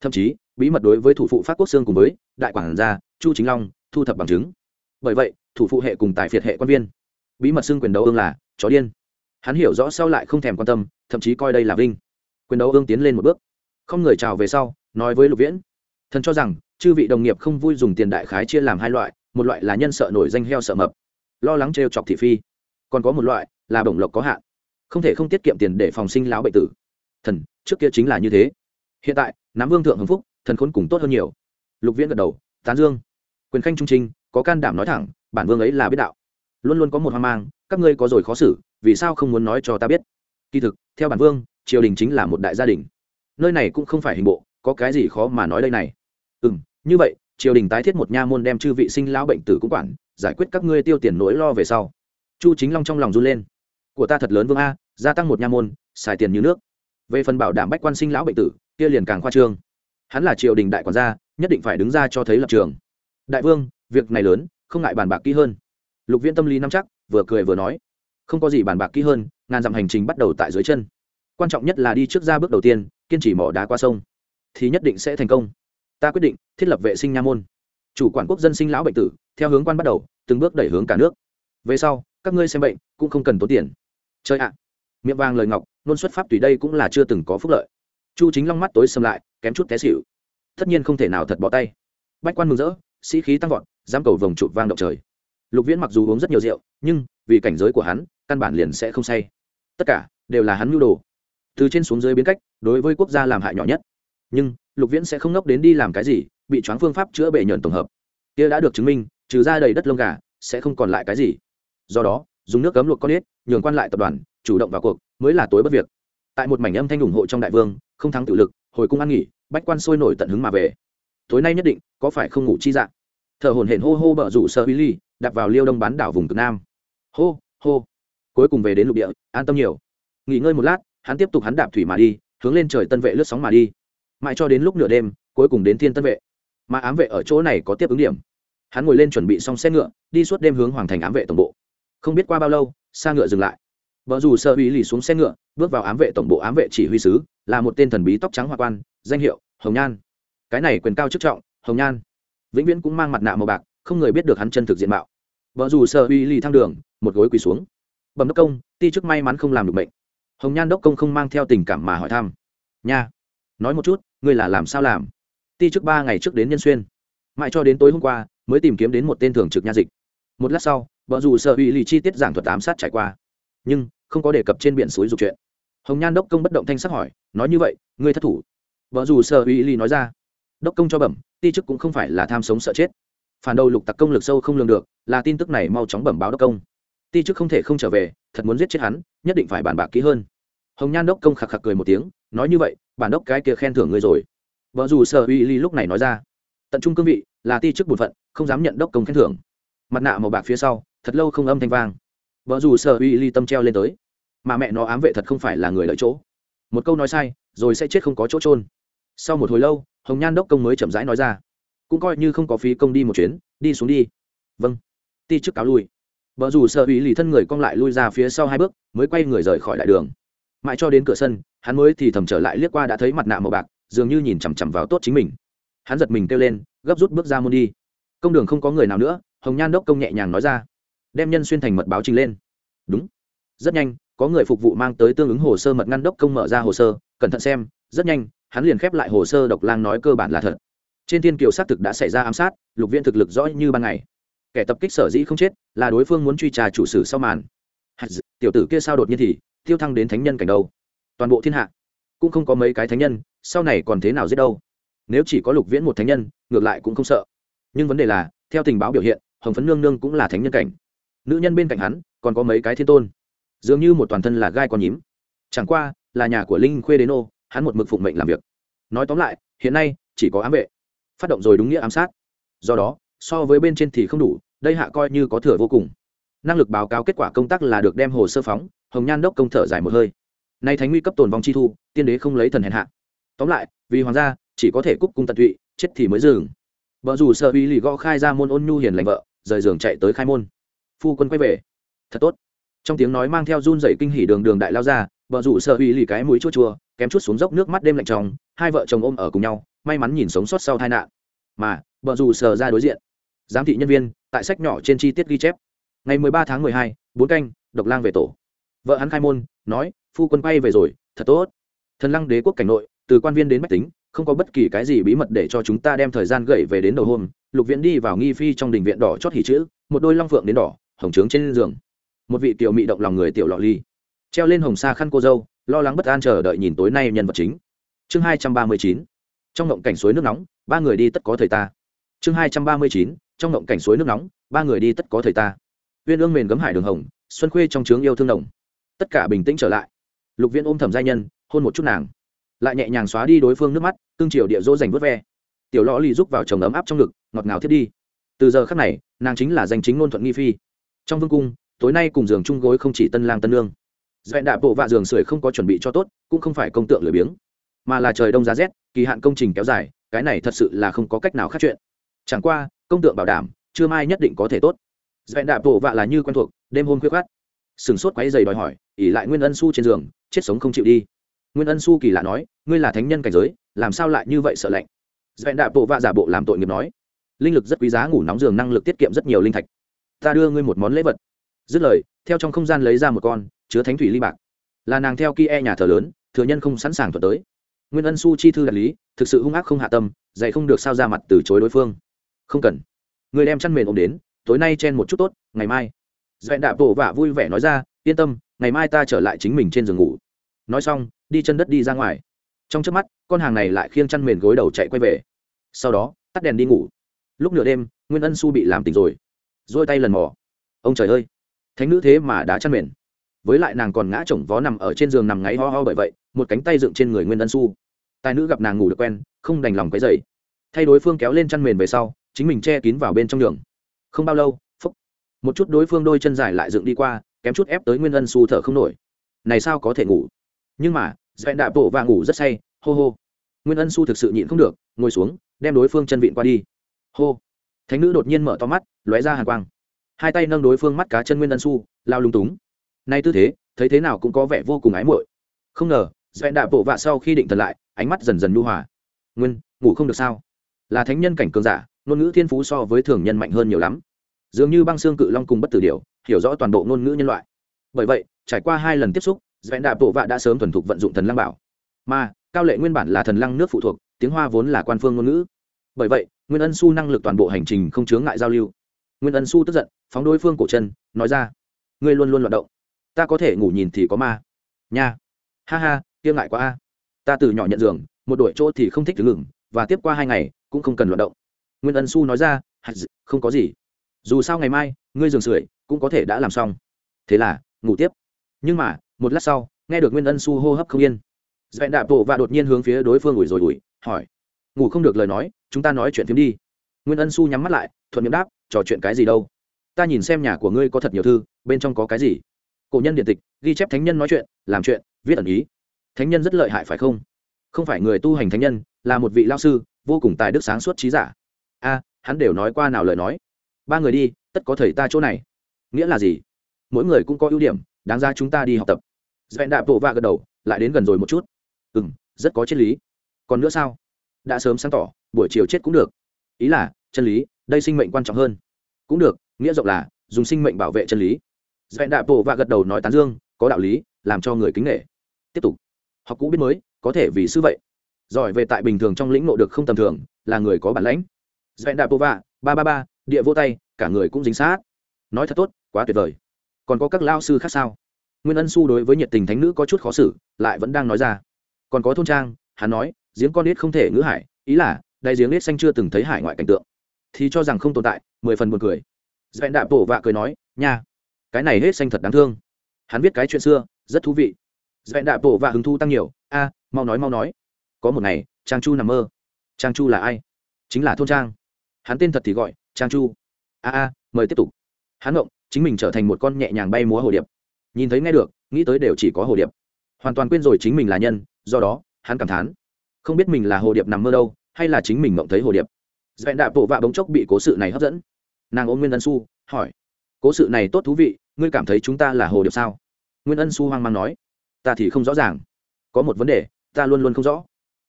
Thậm chí, bí mật đối với thủ phụ pháp quốc sương cùng với đại quản gia, chu chính long, thu thập bằng chứng. Bởi vậy, thủ phụ hệ cùng tài phiệt hệ quan viên, bí mật xưng quyền đấu ương là chó điên. Hắn hiểu rõ sau lại không thèm quan tâm, thậm chí coi đây là vinh. Quyền đấu ương tiến lên một bước. Không người chào về sau, nói với lục viễn, thần cho rằng chư vị đồng nghiệp không vui dùng tiền đại khái chia làm hai loại, một loại là nhân sợ nổi danh heo sợ mập, lo lắng trêu chọc thị phi, còn có một loại là bổng lộc có hạn, không thể không tiết kiệm tiền để phòng sinh lão bệnh tử. Thần, trước kia chính là như thế. Hiện tại nắm vương thượng hưng phúc, thần khốn cùng tốt hơn nhiều. Lục viễn gật đầu, tán dương. Quyền khanh trung trinh có can đảm nói thẳng, bản vương ấy là biết đạo. Luôn luôn có một hoang mang, các ngươi có rồi khó xử, vì sao không muốn nói cho ta biết? Kỳ thực, theo bản vương, triều đình chính là một đại gia đình. Nơi này cũng không phải hình bộ, có cái gì khó mà nói đây này ừ m như vậy, triều đình tái thiết một nha môn đem chư vị sinh lão bệnh tử cũng quản, giải quyết các ngươi tiêu tiền nỗi lo về sau. Chu chính long trong lòng run lên. Của ta thật lớn vương a, gia tăng một nha môn, xài tiền như nước. Về phần bảo đảm bách quan sinh lão bệnh tử, kia liền càng khoa trương. Hắn là triều đình đại quản gia, nhất định phải đứng ra cho thấy lập trường. Đại vương, việc này lớn, không ngại bàn bạc kỹ hơn. Lục viên tâm lý nắm chắc, vừa cười vừa nói. Không có gì bàn bạc kỹ hơn, ngàn dặm hành trình bắt đầu tại dưới chân. Quan trọng nhất là đi trước ra bước đầu tiên, kiên trì mỏ đá qua sông. Thì nhất định sẽ thành công ta quyết định thiết lập vệ sinh nha môn. Chủ quản quốc dân sinh lão bệnh tử, theo hướng quan bắt đầu, từng bước đẩy hướng cả nước. Về sau, các ngươi xem bệnh cũng không cần tốn tiền. Chơi ạ! Miệng vàng lời ngọc, luôn xuất pháp tùy đây cũng là chưa từng có phúc lợi. Chu chính long mắt tối xâm lại, kém chút té xịu tất nhiên không thể nào thật bỏ tay. Bách quan mừng rỡ, sĩ khí tăng vọt giam cầu vòng chụp vang động trời. Lục viễn mặc dù uống rất nhiều rượu, nhưng vì cảnh giới của hắn, căn bản liền sẽ không say. Tất cả đều là hắn mưu đồ. Từ trên xuống dưới biến cách, đối với quốc gia làm hại nhỏ nhất. Nhưng lục viễn sẽ không nốc đến đi làm cái gì, bị choáng phương pháp chữa bệ nhuận tổng hợp. Kia đã được chứng minh, trừ ra đầy đất lông gà, sẽ không còn lại cái gì. Do đó, dùng nước cấm luộc con ếch nhường quan lại tập đoàn, chủ động vào cuộc, mới là tối bất việc. Tại một mảnh âm thanh ủng hộ trong đại vương, không thắng tự lực, hồi cung ăn nghỉ, bách quan sôi nổi tận hứng mà về. Tối nay nhất định, có phải không ngủ chi dạng thợ hồn hển hô hô bở rủ sơ uy ly đặt vào liêu đông bán đảo vùng cực nam. Hô hô. Cuối cùng về đến lục địa, an tâm nhiều. Nghỉ ngơi một lát, hắn tiếp tục hắn đạp thủy mà đi, hướng lên trời tân vệ lướt sóng mà đi mãi cho đến lúc nửa đêm, cuối cùng đến thiên tân vệ. Mà ám vệ ở chỗ này có tiếp ứng điểm. Hắn ngồi lên chuẩn bị xong xe ngựa, đi suốt đêm hướng hoàng thành ám vệ tổng bộ. Không biết qua bao lâu xa ngựa dừng lại. Vợ dù sợ uy lì xuống xe ngựa, bước vào ám vệ tổng bộ ám vệ chỉ huy sứ, là một tên thần bí tóc trắng hoa quan, danh hiệu hồng nhan. Cái này quyền cao chức trọng, hồng nhan. Vĩnh viễn cũng mang mặt nạ màu bạc, không người biết được hắn chân thực diện mạo. Vợ dù sợ uy lì thang đường, một gối quỳ xuống. Bẩm đốc công, ti chức may mắn không làm được bệnh hồng nhan đốc công không mang theo tình cảm mà hỏi thăm. Nha nói một chút, ngươi là làm sao làm? Ti trước ba ngày trước đến nhân xuyên. Mãi cho đến tối hôm qua, mới tìm kiếm đến một tên thường trực nha dịch. Một lát sau vợ dù sợ uy lì chi tiết giảng thuật ám sát trải qua. Nhưng, không có đề cập trên biển suối dục chuyện. Hồng nhan đốc công bất động thanh sắc hỏi, nói như vậy, ngươi thất thủ? Vợ dù sợ uy lì nói ra, đốc công cho bẩm, ti chức cũng không phải là tham sống sợ chết. Phản đầu lục tặc công lực sâu không lường được, là tin tức này mau chóng bẩm báo đốc công. Ti chức không thể không trở về, thật muốn giết chết hắn, nhất định phải bàn bạc kỹ hơn. Hồng nhan đốc công khạc khạc cười một tiếng nói như vậy, bản đốc cái kia khen thưởng ngươi rồi. Vợ dù sợ uy ly lúc này nói ra, tận trung cương vị, là ti chức bổn phận, không dám nhận đốc công khen thưởng. Mặt nạ màu bạc phía sau, thật lâu không âm thanh vang. Vợ dù sợ uy ly tâm treo lên tới. Mà mẹ nó ám vệ thật không phải là người lợi chỗ. Một câu nói sai, rồi sẽ chết không có chỗ trôn sau một hồi lâu, hồng nhan đốc công mới chậm rãi nói ra, cũng coi như không có phí công đi một chuyến, đi xuống đi. Vâng. Ti chức cáo lui. Vợ dù sợ ủy ly thân người cong lại lui ra phía sau hai bước, mới quay người rời khỏi đại đường. Mãi cho đến cửa sân hắn mới thì thầm trở lại liếc qua đã thấy mặt nạ màu bạc, dường như nhìn chằm chằm vào tốt chính mình. Hắn giật mình kêu lên, gấp rút bước ra môn đi. Công đường không có người nào nữa, hồng nhan đốc công nhẹ nhàng nói ra. Đem nhân xuyên thành mật báo trình lên. Đúng. Rất nhanh, có người phục vụ mang tới tương ứng hồ sơ mật ngăn đốc công mở ra hồ sơ, cẩn thận xem, rất nhanh, hắn liền khép lại hồ sơ độc lang nói cơ bản là thật. Trên thiên kiều xác thực đã xảy ra ám sát, lục viện thực lực rõ như ban ngày. Kẻ tập kích sở dĩ không chết, là đối phương muốn truy trà chủ sử sau màn. Tiểu tử kia sao đột nhiên thì tiêu thăng đến thánh nhân cảnh đâu? Toàn bộ thiên hạ. Cũng không có mấy cái thánh nhân, sau này còn thế nào giết đâu? Nếu chỉ có lục viễn một thánh nhân, ngược lại cũng không sợ. Nhưng vấn đề là, theo tình báo biểu hiện, hồng phấn nương nương cũng là thánh nhân cảnh. Nữ nhân bên cạnh hắn, còn có mấy cái thiên tôn. Dường như một toàn thân là gai con nhím. Chẳng qua, là nhà của linh khuê đến ô hắn một mực phụng mệnh làm việc. Nói tóm lại, hiện nay, chỉ có ám vệ. Phát động rồi đúng nghĩa ám sát. Do đó, so với bên trên thì không đủ, đây hạ coi như có thừa vô cùng. Năng lực báo cáo kết quả công tác là được đem hồ sơ phóng, hồng nhan đốc công thở dài một hơi nay thánh nguy cấp tồn vong chi thu, tiên đế không lấy thần hèn hạ. Tóm lại, vì hoàng gia, chỉ có thể cúc cung tận tụy, chết thì mới dừng. Vợ dù sợ uy lì gõ khai ra môn ôn nhu hiền lành vợ, rời giường chạy tới khai môn. Phu quân quay về. Thật tốt. Trong tiếng nói mang theo run dậy kinh hỉ đường đường đại lao ra vợ rủ sợ uy lì cái mũi chua chua, kém chút xuống dốc nước mắt đêm lạnh tròng, hai vợ chồng ôm ở cùng nhau, may mắn nhìn sống sót sau tai nạn. Mà vợ rủ sợ ra đối diện. Giám thị nhân viên, tại sách nhỏ trên chi tiết ghi chép. Ngày mười ba tháng mười hai, bốn canh, độc lang về tổ. Vợ hắn khai môn, nói phu quân quay về rồi, thật tốt. Thần lăng đế quốc cảnh nội, từ quan viên đến bách tính, không có bất kỳ cái gì bí mật để cho chúng ta đem thời gian gậy về đến đầu hôm, lục Viễn đi vào nghi phi trong đình viện đỏ chót hỉ chữ, một đôi long phượng đến đỏ, hồng trướng trên giường. Một vị tiểu mị động lòng người tiểu lọ ly. Treo lên hồng sa khăn cô dâu, lo lắng bất an chờ đợi nhìn tối nay nhân vật chính. Chương hai trăm ba mươi chín, trong ngộng cảnh suối nước nóng, ba người đi tất có thời ta. Chương hai trăm ba mươi chín, trong ngộng cảnh suối nước nóng, ba người đi tất có thời ta. Viên ương mền gấm hải đường hồng, xuân khuê trong trướng yêu thương đồng. Tất cả bình tĩnh trở lại lục viên ôm thẩm giai nhân, hôn một chút nàng. Lại nhẹ nhàng xóa đi đối phương nước mắt tương triều địa dỗ dành vớt ve. Tiểu lõ lì rúc vào chồng ấm áp trong ngực, ngọt ngào thiết đi. Từ giờ khắc này, nàng chính là danh chính ngôn thuận nghi phi. Trong vương cung, tối nay cùng giường chung gối không chỉ tân lang tân lương dẹn đạp bộ vạ giường sưởi không có chuẩn bị cho tốt, cũng không phải công tượng lười biếng, mà là trời đông giá rét, kỳ hạn công trình kéo dài, cái này thật sự là không có cách nào khác chuyện. Chẳng qua, công tượng bảo đảm chưa mai nhất định có thể tốt. Dẹn đạp bộ vạ là như quen thuộc, đêm hôm khuya khát sừng sốt quáy dày đòi hỏi, ỉ lại nguyên ân su trên giường, chết sống không chịu đi. Nguyên ân su kỳ lạ nói, ngươi là thánh nhân cảnh giới, làm sao lại như vậy sợ lạnh? Dẹn đạp bộ vạ giả bộ làm tội nghiệp nói, linh lực rất quý giá, ngủ nóng giường năng lực tiết kiệm rất nhiều linh thạch. Ta đưa ngươi một món lễ vật. Dứt lời, theo trong không gian lấy ra một con chứa thánh thủy ly bạc. Là nàng theo kia nhà thờ lớn, thừa nhân không sẵn sàng thuật tới. Nguyên ân su chi thư đạt lý, thực sự hung ác không hạ tâm, dạy không được sao ra mặt từ chối đối phương. Không cần. Người đem chăn mền ôm đến, tối nay chen một chút tốt, ngày mai dạy đạp bộ vạ vui vẻ nói ra, yên tâm, ngày mai ta trở lại chính mình trên giường ngủ. Nói xong, đi chân đất đi ra ngoài. Trong trước mắt, con hàng này lại khiêng chăn mền gối đầu chạy quay về. Sau đó, tắt đèn đi ngủ. Lúc nửa đêm, nguyên ân su bị làm tỉnh rồi. Dôi tay lần mò. Ông trời ơi! Thánh nữ thế mà đã chăn mền. Với lại nàng còn ngã chồng vó nằm ở trên giường nằm ngáy ho ho bởi vậy, một cánh tay dựng trên người nguyên ân su tài nữ gặp nàng ngủ được quen, không đành lòng cái dậy thay đối phương kéo lên chăn mền về sau, chính mình che kín vào bên trong giường. Không bao lâu một chút đối phương đôi chân dài lại dựng đi qua, kém chút ép tới nguyên ân su thở không nổi. Này sao có thể ngủ? Nhưng mà dẹn đạp bộ và ngủ rất say, hô hô. Nguyên ân su thực sự nhịn không được, ngồi xuống, đem đối phương chân vịn qua đi. Hô. Thánh nữ đột nhiên mở to mắt, lóe ra hàn quang. Hai tay nâng đối phương mắt cá chân nguyên ân su, lao lung túng. Nay tư thế, thấy thế nào cũng có vẻ vô cùng ái muội. Không ngờ dẹn đạp bộ vạ sau khi định thần lại, ánh mắt dần dần nhu hòa. Nguyên, ngủ không được sao? Là thánh nhân cảnh cường giả, ngôn ngữ thiên phú so với thường nhân mạnh hơn nhiều lắm dường như băng xương cự long cùng bất tử điều hiểu rõ toàn bộ ngôn ngữ nhân loại. Bởi vậy, trải qua hai lần tiếp xúc dạy đạp bộ vạ đã sớm thuần thục vận dụng thần lăng bảo. Mà, cao lệ nguyên bản là thần lăng nước phụ thuộc, tiếng hoa vốn là quan phương ngôn ngữ. Bởi vậy, nguyên ân su năng lực toàn bộ hành trình không chướng ngại giao lưu. Nguyên ân su tức giận, phóng đối phương cổ chân, nói ra, ngươi luôn luôn loạt động. Ta có thể ngủ nhìn thì có ma. Nha. Ha ha, kia ngại quá a. Ta từ nhỏ nhận giường, một đội chỗ thì không thích thứ ngừng, và tiếp qua hai ngày, cũng không cần loạt động. Nguyên ân su nói ra không có gì dù sao ngày mai, ngươi giường sưởi cũng có thể đã làm xong. Thế là, ngủ tiếp. Nhưng mà, một lát sau, nghe được nguyên ân su hô hấp không yên. Dẹn đạp bộ và đột nhiên hướng phía đối phương ủi rồi ủi, hỏi, ngủ không được lời nói, chúng ta nói chuyện phim đi. Nguyên ân su nhắm mắt lại, thuận miệng đáp, trò chuyện cái gì đâu? Ta nhìn xem nhà của ngươi có thật nhiều thư, bên trong có cái gì? Cổ nhân điện tịch, ghi chép thánh nhân nói chuyện, làm chuyện, viết ẩn ý. Thánh nhân rất lợi hại phải không? Không phải người tu hành thánh nhân, là một vị lao sư, vô cùng tài đức sáng suốt trí giả. A, hắn đều nói qua nào lời nói? Ba người đi, tất có thầy ta chỗ này. Nghĩa là gì? Mỗi người cũng có ưu điểm, đáng ra chúng ta đi học tập. Dẹn đạp bộ va gật đầu, lại đến gần rồi một chút. Ừ m rất có triết lý. Còn nữa sao? Đã sớm sáng tỏ, buổi chiều chết cũng được. Ý là, chân lý, đây sinh mệnh quan trọng hơn. Cũng được, nghĩa rộng là, dùng sinh mệnh bảo vệ chân lý. Dẹn đạp bộ và gật đầu nói tán dương, có đạo lý, làm cho người kính nghệ tiếp tục. Học cũ biết mới, có thể vì sư vậy. Giỏi về tại bình thường trong lĩnh ngộ được không tầm thường, là người có bản lãnh. Dẹn đạp bộ vạ, ba ba ba địa vô tay, cả người cũng dính sát. Nói thật tốt, quá tuyệt vời. Còn có các lao sư khác sao? Nguyên ân su đối với nhiệt tình thánh nữ có chút khó xử, lại vẫn đang nói ra. Còn có thôn trang, hắn nói, giếng con nít không thể ngữ hải, ý là đại giếng nít xanh chưa từng thấy hải ngoại cảnh tượng. Thì cho rằng không tồn tại, mười phần buồn cười. Dẹn đạp tổ vạ cười nói, nha, cái này hết xanh thật đáng thương. Hắn viết cái chuyện xưa, rất thú vị. Dẹn đạp tổ vạ hứng thu tăng nhiều, a, mau nói mau nói. Có một ngày, trang chu nằm mơ. Trang chu là ai? Chính là thôn trang. Hắn tên thật thì gọi trang chu. A a, mời tiếp tục. Hắn ngộng, chính mình trở thành một con nhẹ nhàng bay múa hồ điệp. Nhìn thấy nghe được, nghĩ tới đều chỉ có hồ điệp. Hoàn toàn quên rồi chính mình là nhân, do đó, hắn cảm thán. Không biết mình là hồ điệp nằm mơ đâu, hay là chính mình ngộng thấy hồ điệp. Dẹn đạp bộ vạ bỗng chốc bị cố sự này hấp dẫn. Nàng ôm nguyên ân su hỏi. Cố sự này tốt thú vị, ngươi cảm thấy chúng ta là hồ điệp sao? Nguyên ân su hoang mang nói. Ta thì không rõ ràng. Có một vấn đề, ta luôn luôn không rõ.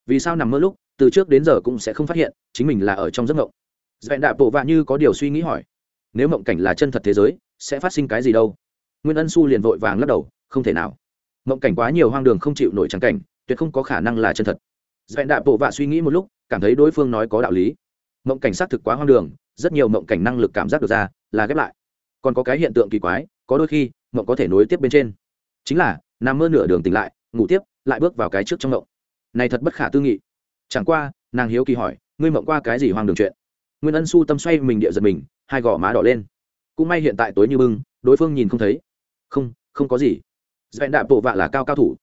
Vì sao nằm mơ lúc, từ trước đến giờ cũng sẽ không phát hiện, chính mình là ở trong giấc ngộng dẹn đạ bộ vạ như có điều suy nghĩ hỏi, nếu mộng cảnh là chân thật thế giới, sẽ phát sinh cái gì đâu? Nguyên ân su liền vội vàng lắc đầu, không thể nào. Mộng cảnh quá nhiều hoang đường không chịu nổi trắng cảnh, tuyệt không có khả năng là chân thật. Dẹn đạ bộ vạ suy nghĩ một lúc, cảm thấy đối phương nói có đạo lý. Mộng cảnh xác thực quá hoang đường, rất nhiều mộng cảnh năng lực cảm giác được ra, là ghép lại. Còn có cái hiện tượng kỳ quái, có đôi khi, mộng có thể nối tiếp bên trên. Chính là, nằm mơ nửa đường tỉnh lại, ngủ tiếp, lại bước vào cái trước trong mộng. Này thật bất khả tư nghị. Chẳng qua, nàng hiếu kỳ hỏi, ngươi mộng qua cái gì hoang đường chuyện? Nguyên ân su tâm xoay mình địa giật mình, hai gò má đỏ lên. Cũng may hiện tại tối như bưng, đối phương nhìn không thấy. Không không có gì. Dẹn đạp bộ vạ là cao cao thủ.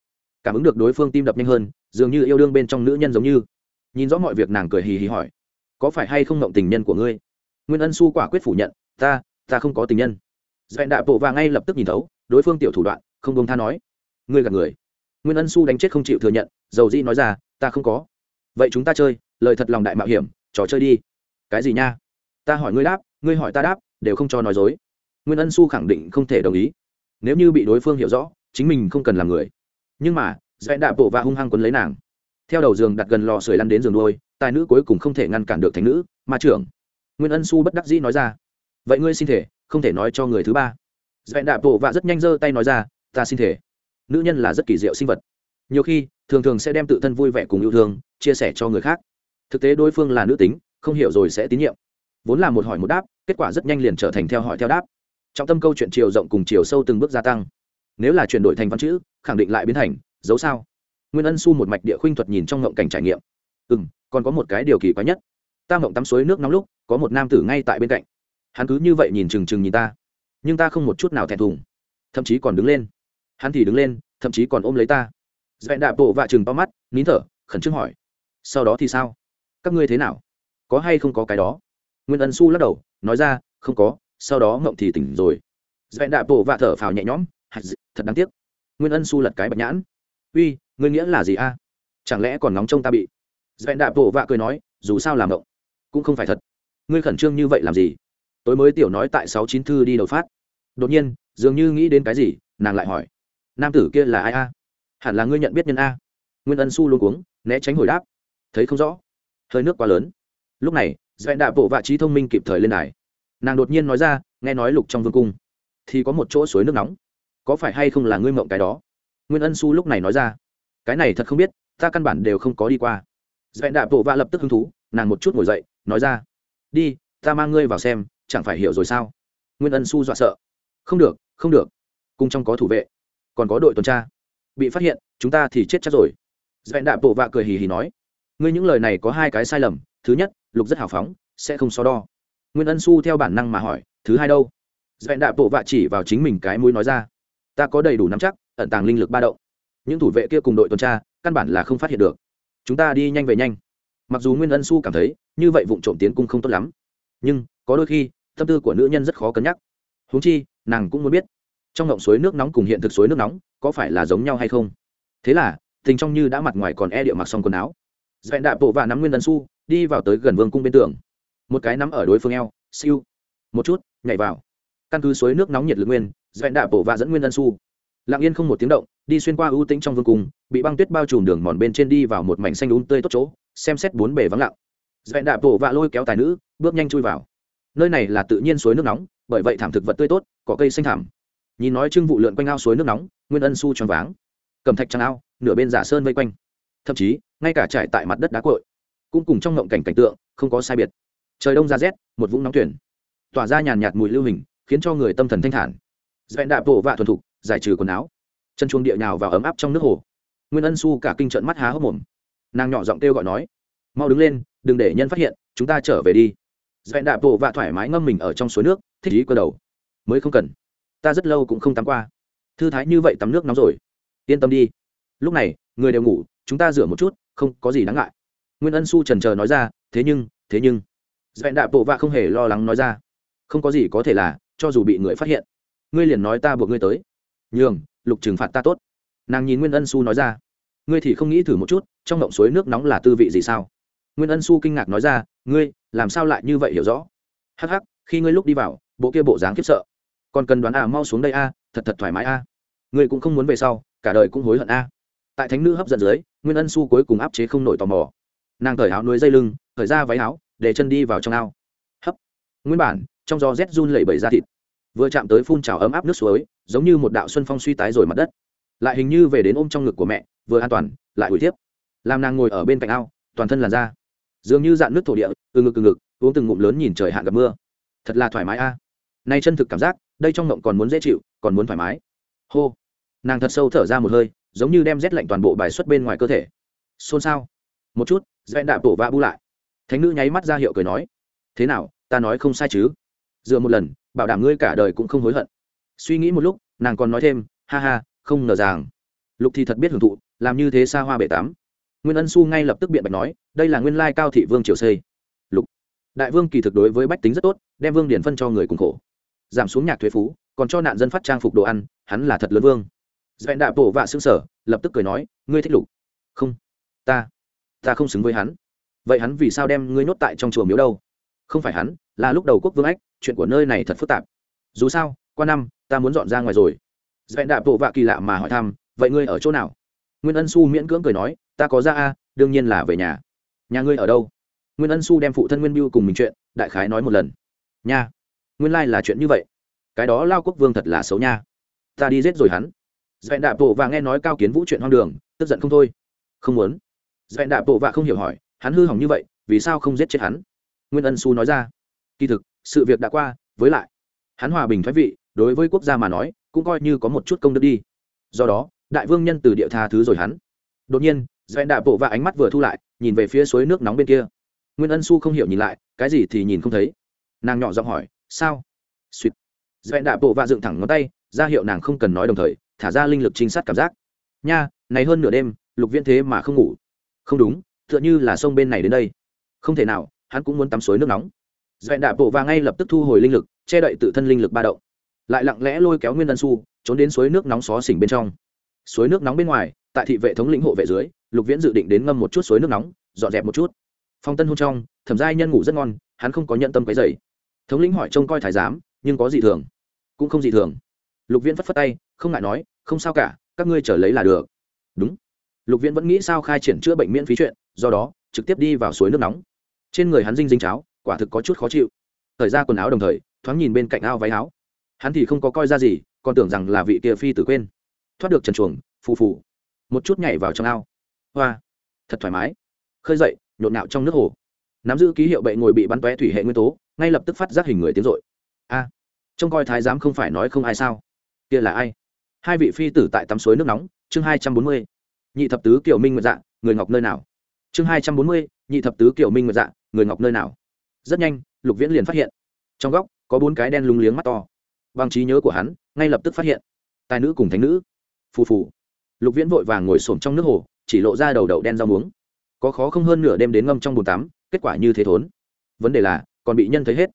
Cảm ứng được đối phương tim đập nhanh hơn, dường như yêu đương bên trong nữ nhân giống như. Nhìn rõ mọi việc nàng cười hì hì hỏi, có phải hay không ngộng tình nhân của ngươi? Nguyên ân su quả quyết phủ nhận, ta ta không có tình nhân. Dẹn đạp bộ vạ ngay lập tức nhìn thấu, đối phương tiểu thủ đoạn, không công tha nói, ngươi gạt người. Nguyên ân su đánh chết không chịu thừa nhận, dầu dĩ nói ra, ta không có. Vậy chúng ta chơi, lời thật lòng đại mạo hiểm, trò chơi đi cái gì nha? Ta hỏi ngươi đáp, ngươi hỏi ta đáp, đều không cho nói dối. Nguyên ân su khẳng định không thể đồng ý. Nếu như bị đối phương hiểu rõ, chính mình không cần làm người. Nhưng mà dạy đạp bộ và hung hăng quấn lấy nàng. Theo đầu giường đặt gần lò sưởi lăn đến giường đôi tài nữ cuối cùng không thể ngăn cản được thành nữ, ma trưởng. Nguyên ân su bất đắc dĩ nói ra. Vậy ngươi xin thể, không thể nói cho người thứ ba. Dạy đạp bộ và rất nhanh giơ tay nói ra, ta xin thể. Nữ nhân là rất kỳ diệu sinh vật. Nhiều khi, thường thường sẽ đem tự thân vui vẻ cùng yêu thương, chia sẻ cho người khác. Thực tế đối phương là nữ tính không hiểu rồi sẽ tín nhiệm. Vốn là một hỏi một đáp, kết quả rất nhanh liền trở thành theo hỏi theo đáp. Trọng tâm câu chuyện chiều rộng cùng chiều sâu từng bước gia tăng. Nếu là chuyển đổi thành văn chữ, khẳng định lại biến thành, dấu sao? Nguyên ân su một mạch địa khuynh thuật nhìn trong ngộng cảnh trải nghiệm. Ừ m còn có một cái điều kỳ quái nhất. Ta ngộng tắm suối nước nóng lúc, có một nam tử ngay tại bên cạnh. Hắn cứ như vậy nhìn trừng trừng nhìn ta. Nhưng ta không một chút nào thẹn thùng. Thậm chí còn đứng lên. Hắn thì đứng lên, thậm chí còn ôm lấy ta. Dẹn đạp bộ vạ chừng to mắt, nín thở, khẩn trương hỏi. Sau đó thì sao? Các ngươi thế nào? Có hay không có cái đó? Nguyên ân su lắc đầu, nói ra, không có, sau đó ngộng thì tỉnh rồi. Dạy đạp bộ vạ thở phào nhẹ nhõm thật đáng tiếc. Nguyên ân su lật cái bạch nhãn. Uy, ngươi nghĩa là gì a? Chẳng lẽ còn ngóng trông ta bị? Dạy đạp bộ vạ cười nói, dù sao làm ngộng, cũng không phải thật. Ngươi khẩn trương như vậy làm gì? Tối mới tiểu nói tại sáu chín thư đi đầu phát. Đột nhiên, dường như nghĩ đến cái gì, nàng lại hỏi. Nam tử kia là ai a? Hẳn là ngươi nhận biết nhân a. Nguyên ân su luôn cuống, né tránh hồi đáp. Thấy không rõ. Hơi nước quá lớn lúc này dẹn đạ bộ vạ trí thông minh kịp thời lên đài. Nàng đột nhiên nói ra, nghe nói lục trong vương cung, thì có một chỗ suối nước nóng. Có phải hay không là ngươi mộng cái đó? Nguyên ân su lúc này nói ra, cái này thật không biết, ta căn bản đều không có đi qua. Dẹn đạ bộ vạ lập tức hứng thú, nàng một chút ngồi dậy, nói ra, đi, ta mang ngươi vào xem, chẳng phải hiểu rồi sao? Nguyên ân su dọa sợ, không được không được cung trong có thủ vệ, còn có đội tuần tra, bị phát hiện, chúng ta thì chết chắc rồi. Dẹn đạ bộ vạ cười hì hì nói, ngươi những lời này có hai cái sai lầm thứ nhất, lục rất hào phóng, sẽ không so đo. Nguyên ân su theo bản năng mà hỏi, thứ hai đâu? Dẹn đạp bộ vạ chỉ vào chính mình cái mũi nói ra, ta có đầy đủ nắm chắc, ẩn tàng linh lực ba động. Những thủ vệ kia cùng đội tuần tra, căn bản là không phát hiện được. Chúng ta đi nhanh về nhanh. Mặc dù nguyên ân su cảm thấy, như vậy vụ trộm tiến cung không tốt lắm, nhưng có đôi khi, tâm tư của nữ nhân rất khó cân nhắc. Huống chi, nàng cũng muốn biết, trong ngộng suối nước nóng cùng hiện thực suối nước nóng, có phải là giống nhau hay không? Thế là, tình trong như đã mặt ngoài còn e địa mặc xong quần áo. Dẹn đạp bộ và nắm nguyên ân su đi vào tới gần vương cung bên tường. Một cái nắm ở đối phương eo, siêu. Một chút, nhảy vào. Căn cứ suối nước nóng nhiệt lực nguyên dẹn đạ bổ và dẫn nguyên ân su lặng yên không một tiếng động, đi xuyên qua ưu tĩnh trong vương cung, bị băng tuyết bao trùm đường mòn bên trên đi vào một mảnh xanh đúng tươi tốt chỗ, xem xét bốn bề vắng lặng. Dẹn đạ bổ và lôi kéo tài nữ, bước nhanh chui vào. Nơi này là tự nhiên suối nước nóng, bởi vậy thảm thực vật tươi tốt, có cây xanh thảm nhìn nói trưng vụ lượn quanh ao suối nước nóng, nguyên ân su tròn váng. Cầm thạch trăng ao, nửa bên giả sơn vây quanh. Thậm chí, ngay cả trải tại mặt đất đá cội cũng cùng trong ngộng cảnh cảnh tượng, không có sai biệt. Trời đông ra rét, một vũng nóng tuyển tỏa ra nhàn nhạt mùi lưu hình, khiến cho người tâm thần thanh thản. Dẹn đạp bộ vạ thuần thục, giải trừ quần áo. Chân chuông địa nhào vào ấm áp trong nước hồ. Nguyên ân su cả kinh trận mắt há hốc mồm. Nàng nhỏ giọng kêu gọi nói, mau đứng lên, đừng để nhân phát hiện, chúng ta trở về đi. Dẹn đạp bộ vạ thoải mái ngâm mình ở trong suối nước, thích ý cơ đầu. Mới không cần. Ta rất lâu cũng không tắm qua. Thư thái như vậy tắm nước nóng rồi. Yên tâm đi. Lúc này, người đều ngủ, chúng ta rửa một chút, không có gì đáng ngại nguyên ân su trần trờ nói ra, thế nhưng thế nhưng. Dẹn đạp bộ vạ không hề lo lắng nói ra, không có gì có thể là, cho dù bị người phát hiện, ngươi liền nói ta buộc ngươi tới. Nhường, lục trừng phạt ta tốt. Nàng nhìn nguyên ân su nói ra, ngươi thì không nghĩ thử một chút, trong động suối nước nóng là tư vị gì sao? Nguyên ân su kinh ngạc nói ra, ngươi, làm sao lại như vậy hiểu rõ? Hắc hắc, khi ngươi lúc đi vào, bộ kia bộ dáng khiếp sợ. Còn cần đoán à mau xuống đây a, thật thật thoải mái a. Ngươi cũng không muốn về sau, cả đời cũng hối hận a. Tại thánh nữ hấp dẫn dưới, nguyên ân su cuối cùng áp chế không nổi tò mò nàng cởi áo nuôi dây lưng, cởi ra váy áo, để chân đi vào trong ao. Hấp. Nguyên bản, trong gió rét run lẩy bẩy ra thịt. Vừa chạm tới phun trào ấm áp nước suối, giống như một đạo xuân phong suy tái rồi mặt đất. Lại hình như về đến ôm trong ngực của mẹ, vừa an toàn, lại ủi thiếp làm nàng ngồi ở bên cạnh ao, toàn thân làn da. Dường như dạn nước thổ địa, từ ngực từ ngực, uống từng ngụm lớn nhìn trời hạn gặp mưa. Thật là thoải mái a. Nay chân thực cảm giác, đây trong ngộng còn muốn dễ chịu, còn muốn thoải mái. Hô. Nàng thật sâu thở ra một hơi, giống như đem rét lạnh toàn bộ bài xuất bên ngoài cơ thể. Xôn xao một chút dẹn đạp tổ vạ bu lại. Thánh nữ nháy mắt ra hiệu cười nói, thế nào, ta nói không sai chứ? Dựa một lần, bảo đảm ngươi cả đời cũng không hối hận. Suy nghĩ một lúc, nàng còn nói thêm, ha ha, không ngờ rằng. Lục thì thật biết hưởng thụ, làm như thế xa hoa bể tám nguyên ân su ngay lập tức biện bạch nói, đây là nguyên lai cao thị vương triều xây. Lục, đại vương kỳ thực đối với bách tính rất tốt, đem vương điển phân cho người cùng khổ. Giảm xuống nhạc thuế phú, còn cho nạn dân phát trang phục đồ ăn, hắn là thật lớn vương. Dẹn đạp tổ vạ xương sở lập tức cười nói, ngươi thích lục? Không, ta ta không xứng với hắn. Vậy hắn vì sao đem ngươi nhốt tại trong chùa miếu đâu? Không phải hắn, là lúc đầu quốc vương ách, chuyện của nơi này thật phức tạp. Dù sao, qua năm, ta muốn dọn ra ngoài rồi. Dẹn đạp bộ vạ kỳ lạ mà hỏi thăm, vậy ngươi ở chỗ nào? Nguyên ân su miễn cưỡng cười nói, ta có ra a, đương nhiên là về nhà. Nhà ngươi ở đâu? Nguyên ân su đem phụ thân nguyên biêu cùng mình chuyện, đại khái nói một lần. Nha, nguyên lai、like、là chuyện như vậy. Cái đó lao quốc vương thật là xấu nha. Ta đi giết rồi hắn. Dẹn đạp bộ và nghe nói cao kiến vũ chuyện hoang đường, tức giận không thôi. Không muốn dẹn đạp bộ vạ không hiểu hỏi, hắn hư hỏng như vậy, vì sao không giết chết hắn? Nguyên ân su nói ra. Kỳ thực, sự việc đã qua, với lại, hắn hòa bình thoái vị, đối với quốc gia mà nói, cũng coi như có một chút công đức đi. Do đó, đại vương nhân từ địa tha thứ rồi hắn. Đột nhiên, dẹn đạp bộ vạ ánh mắt vừa thu lại, nhìn về phía suối nước nóng bên kia. Nguyên ân su không hiểu nhìn lại, cái gì thì nhìn không thấy. Nàng nhỏ giọng hỏi, sao? Suýt dẹn đạp bộ vạ dựng thẳng ngón tay, ra hiệu nàng không cần nói đồng thời, thả ra linh lực trinh sát cảm giác. Nha, này hơn nửa đêm, lục viễn thế mà không ngủ không đúng, tựa như là sông bên này đến đây. Không thể nào, hắn cũng muốn tắm suối nước nóng. Dẹn đạp bộ và ngay lập tức thu hồi linh lực, che đậy tự thân linh lực ba động. Lại lặng lẽ lôi kéo nguyên ân su trốn đến suối nước nóng xó xỉnh bên trong. Suối nước nóng bên ngoài, tại thị vệ thống lĩnh hộ vệ dưới, lục viễn dự định đến ngâm một chút suối nước nóng, dọn dẹp một chút. Phong tân hôn trong, thẩm giai nhân ngủ rất ngon, hắn không có nhận tâm cái dày thống lĩnh hỏi trông coi thái giám, nhưng có gì thường? Cũng không gì thường. Lục viễn phất phất tay, không ngại nói, không sao cả, các ngươi trở lấy là được. Đúng lục viễn vẫn nghĩ sao khai triển chữa bệnh miễn phí chuyện, do đó, trực tiếp đi vào suối nước nóng. Trên người hắn dinh dinh cháo, quả thực có chút khó chịu. Thời ra quần áo đồng thời, thoáng nhìn bên cạnh ao váy áo. Hắn thì không có coi ra gì, còn tưởng rằng là vị kia phi tử quên. Thoát được trần chuồng, phù phù. Một chút nhảy vào trong ao. Hoa. Thật thoải mái. Khơi dậy, nhộn nạo trong nước hồ. Nắm giữ ký hiệu bệ ngồi bị bắn tóe thủy hệ nguyên tố, ngay lập tức phát giác hình người tiếng rội a. Trông coi thái giám không phải nói không ai sao. Kia là ai? Hai vị phi tử tại tắm suối nước nóng, chương hai trăm bốn mươi nhị thập tứ kiểu minh nguyện dạ người ngọc nơi nào? Chương hai trăm bốn mươi, nhị thập tứ kiểu minh nguyện dạ người ngọc nơi nào? Rất nhanh, lục viễn liền phát hiện. Trong góc, có bốn cái đen lúng liếng mắt to. Bằng trí nhớ của hắn, ngay lập tức phát hiện. Tài nữ cùng thánh nữ. Phù phù. Lục viễn vội vàng ngồi xổm trong nước hồ, chỉ lộ ra đầu đậu đen rau muống. Có khó không hơn nửa đêm đến ngâm trong bồn tắm, kết quả như thế thốn. Vấn đề là, còn bị nhân thấy hết.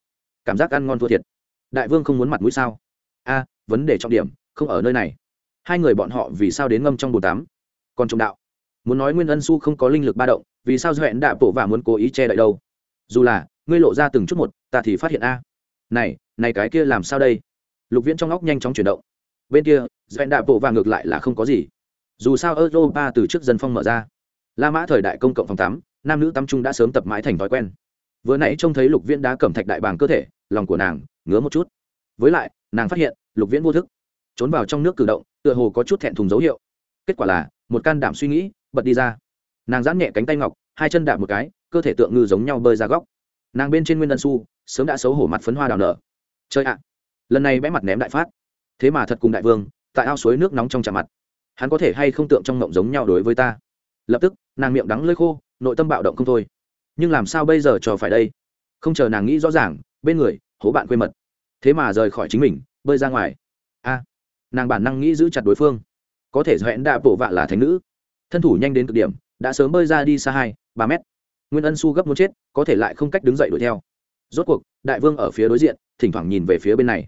Cảm giác ăn ngon thua thiệt. Đại vương không muốn mặt mũi sao? A, vấn đề trọng điểm, không ở nơi này. Hai người bọn họ vì sao đến ngâm trong bồn tắm? Còn trọng đạo. Muốn nói nguyên ân su không có linh lực ba động, vì sao doẹn đạ bộ và muốn cố ý che đậy đâu? Dù là, ngươi lộ ra từng chút một, ta thì phát hiện a. Này này cái kia làm sao đây? Lục viễn trong óc nhanh chóng chuyển động. Bên kia doẹn đạ bộ và ngược lại là không có gì. Dù sao europa từ trước dân phong mở ra. La mã thời đại công cộng phòng tắm, nam nữ tắm trung đã sớm tập mãi thành thói quen. Vừa nãy trông thấy lục viễn đã cẩm thạch đại bàng cơ thể, lòng của nàng ngứa một chút. Với lại, nàng phát hiện lục viễn vô thức, trốn vào trong nước cử động, tựa hồ có chút thẹn thùng dấu hiệu. Kết quả là một can đảm suy nghĩ, bật đi ra. Nàng giãn nhẹ cánh tay ngọc, hai chân đạp một cái, cơ thể tượng ngư giống nhau bơi ra góc. Nàng bên trên nguyên ân su, sớm đã xấu hổ mặt phấn hoa đào nở. Chơi ạ! Lần này bẽ mặt ném đại phát. Thế mà thật cùng đại vương, tại ao suối nước nóng trong chạm mặt. Hắn có thể hay không tượng trong ngộng giống nhau đối với ta? Lập tức, nàng miệng đắng lơi khô, nội tâm bạo động không thôi. Nhưng làm sao bây giờ cho phải đây? Không chờ nàng nghĩ rõ ràng, bên người, hố bạn quê mật. Thế mà rời khỏi chính mình, bơi ra ngoài. A! Nàng bản năng nghĩ giữ chặt đối phương có thể doẹn đạ bộ vạ là thánh nữ. Thân thủ nhanh đến cực điểm, đã sớm bơi ra đi xa hai, ba mét. Nguyên ân su gấp muốn chết, có thể lại không cách đứng dậy đuổi theo. Rốt cuộc, đại vương ở phía đối diện, thỉnh thoảng nhìn về phía bên này.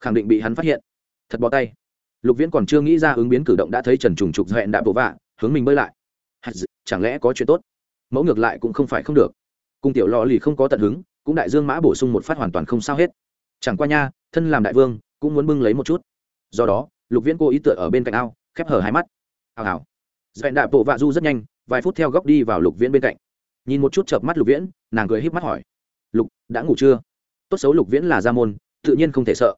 Khẳng định bị hắn phát hiện. Thật bó tay. Lục viễn còn chưa nghĩ ra ứng biến cử động đã thấy trần trùng trục hẹn đã bộ vạ, hướng mình bơi lại. Chẳng lẽ có chuyện tốt? Mẫu ngược lại cũng không phải không được. Cung tiểu lò lì không có tận hứng, cũng đại dương mã bổ sung một phát hoàn toàn không sao hết. Chẳng qua nha, thân làm đại vương, cũng muốn bưng lấy một chút. Do đó, lục viễn cô ý tựa ở bên cạnh ao khép hở hai mắt. Hào hào. Dẹn đạp bộ vạ du rất nhanh, vài phút theo góc đi vào lục viễn bên cạnh. Nhìn một chút chợp mắt lục viễn, nàng cười híp mắt hỏi. Lục, đã ngủ chưa? Tốt xấu lục viễn là gia môn, tự nhiên không thể sợ.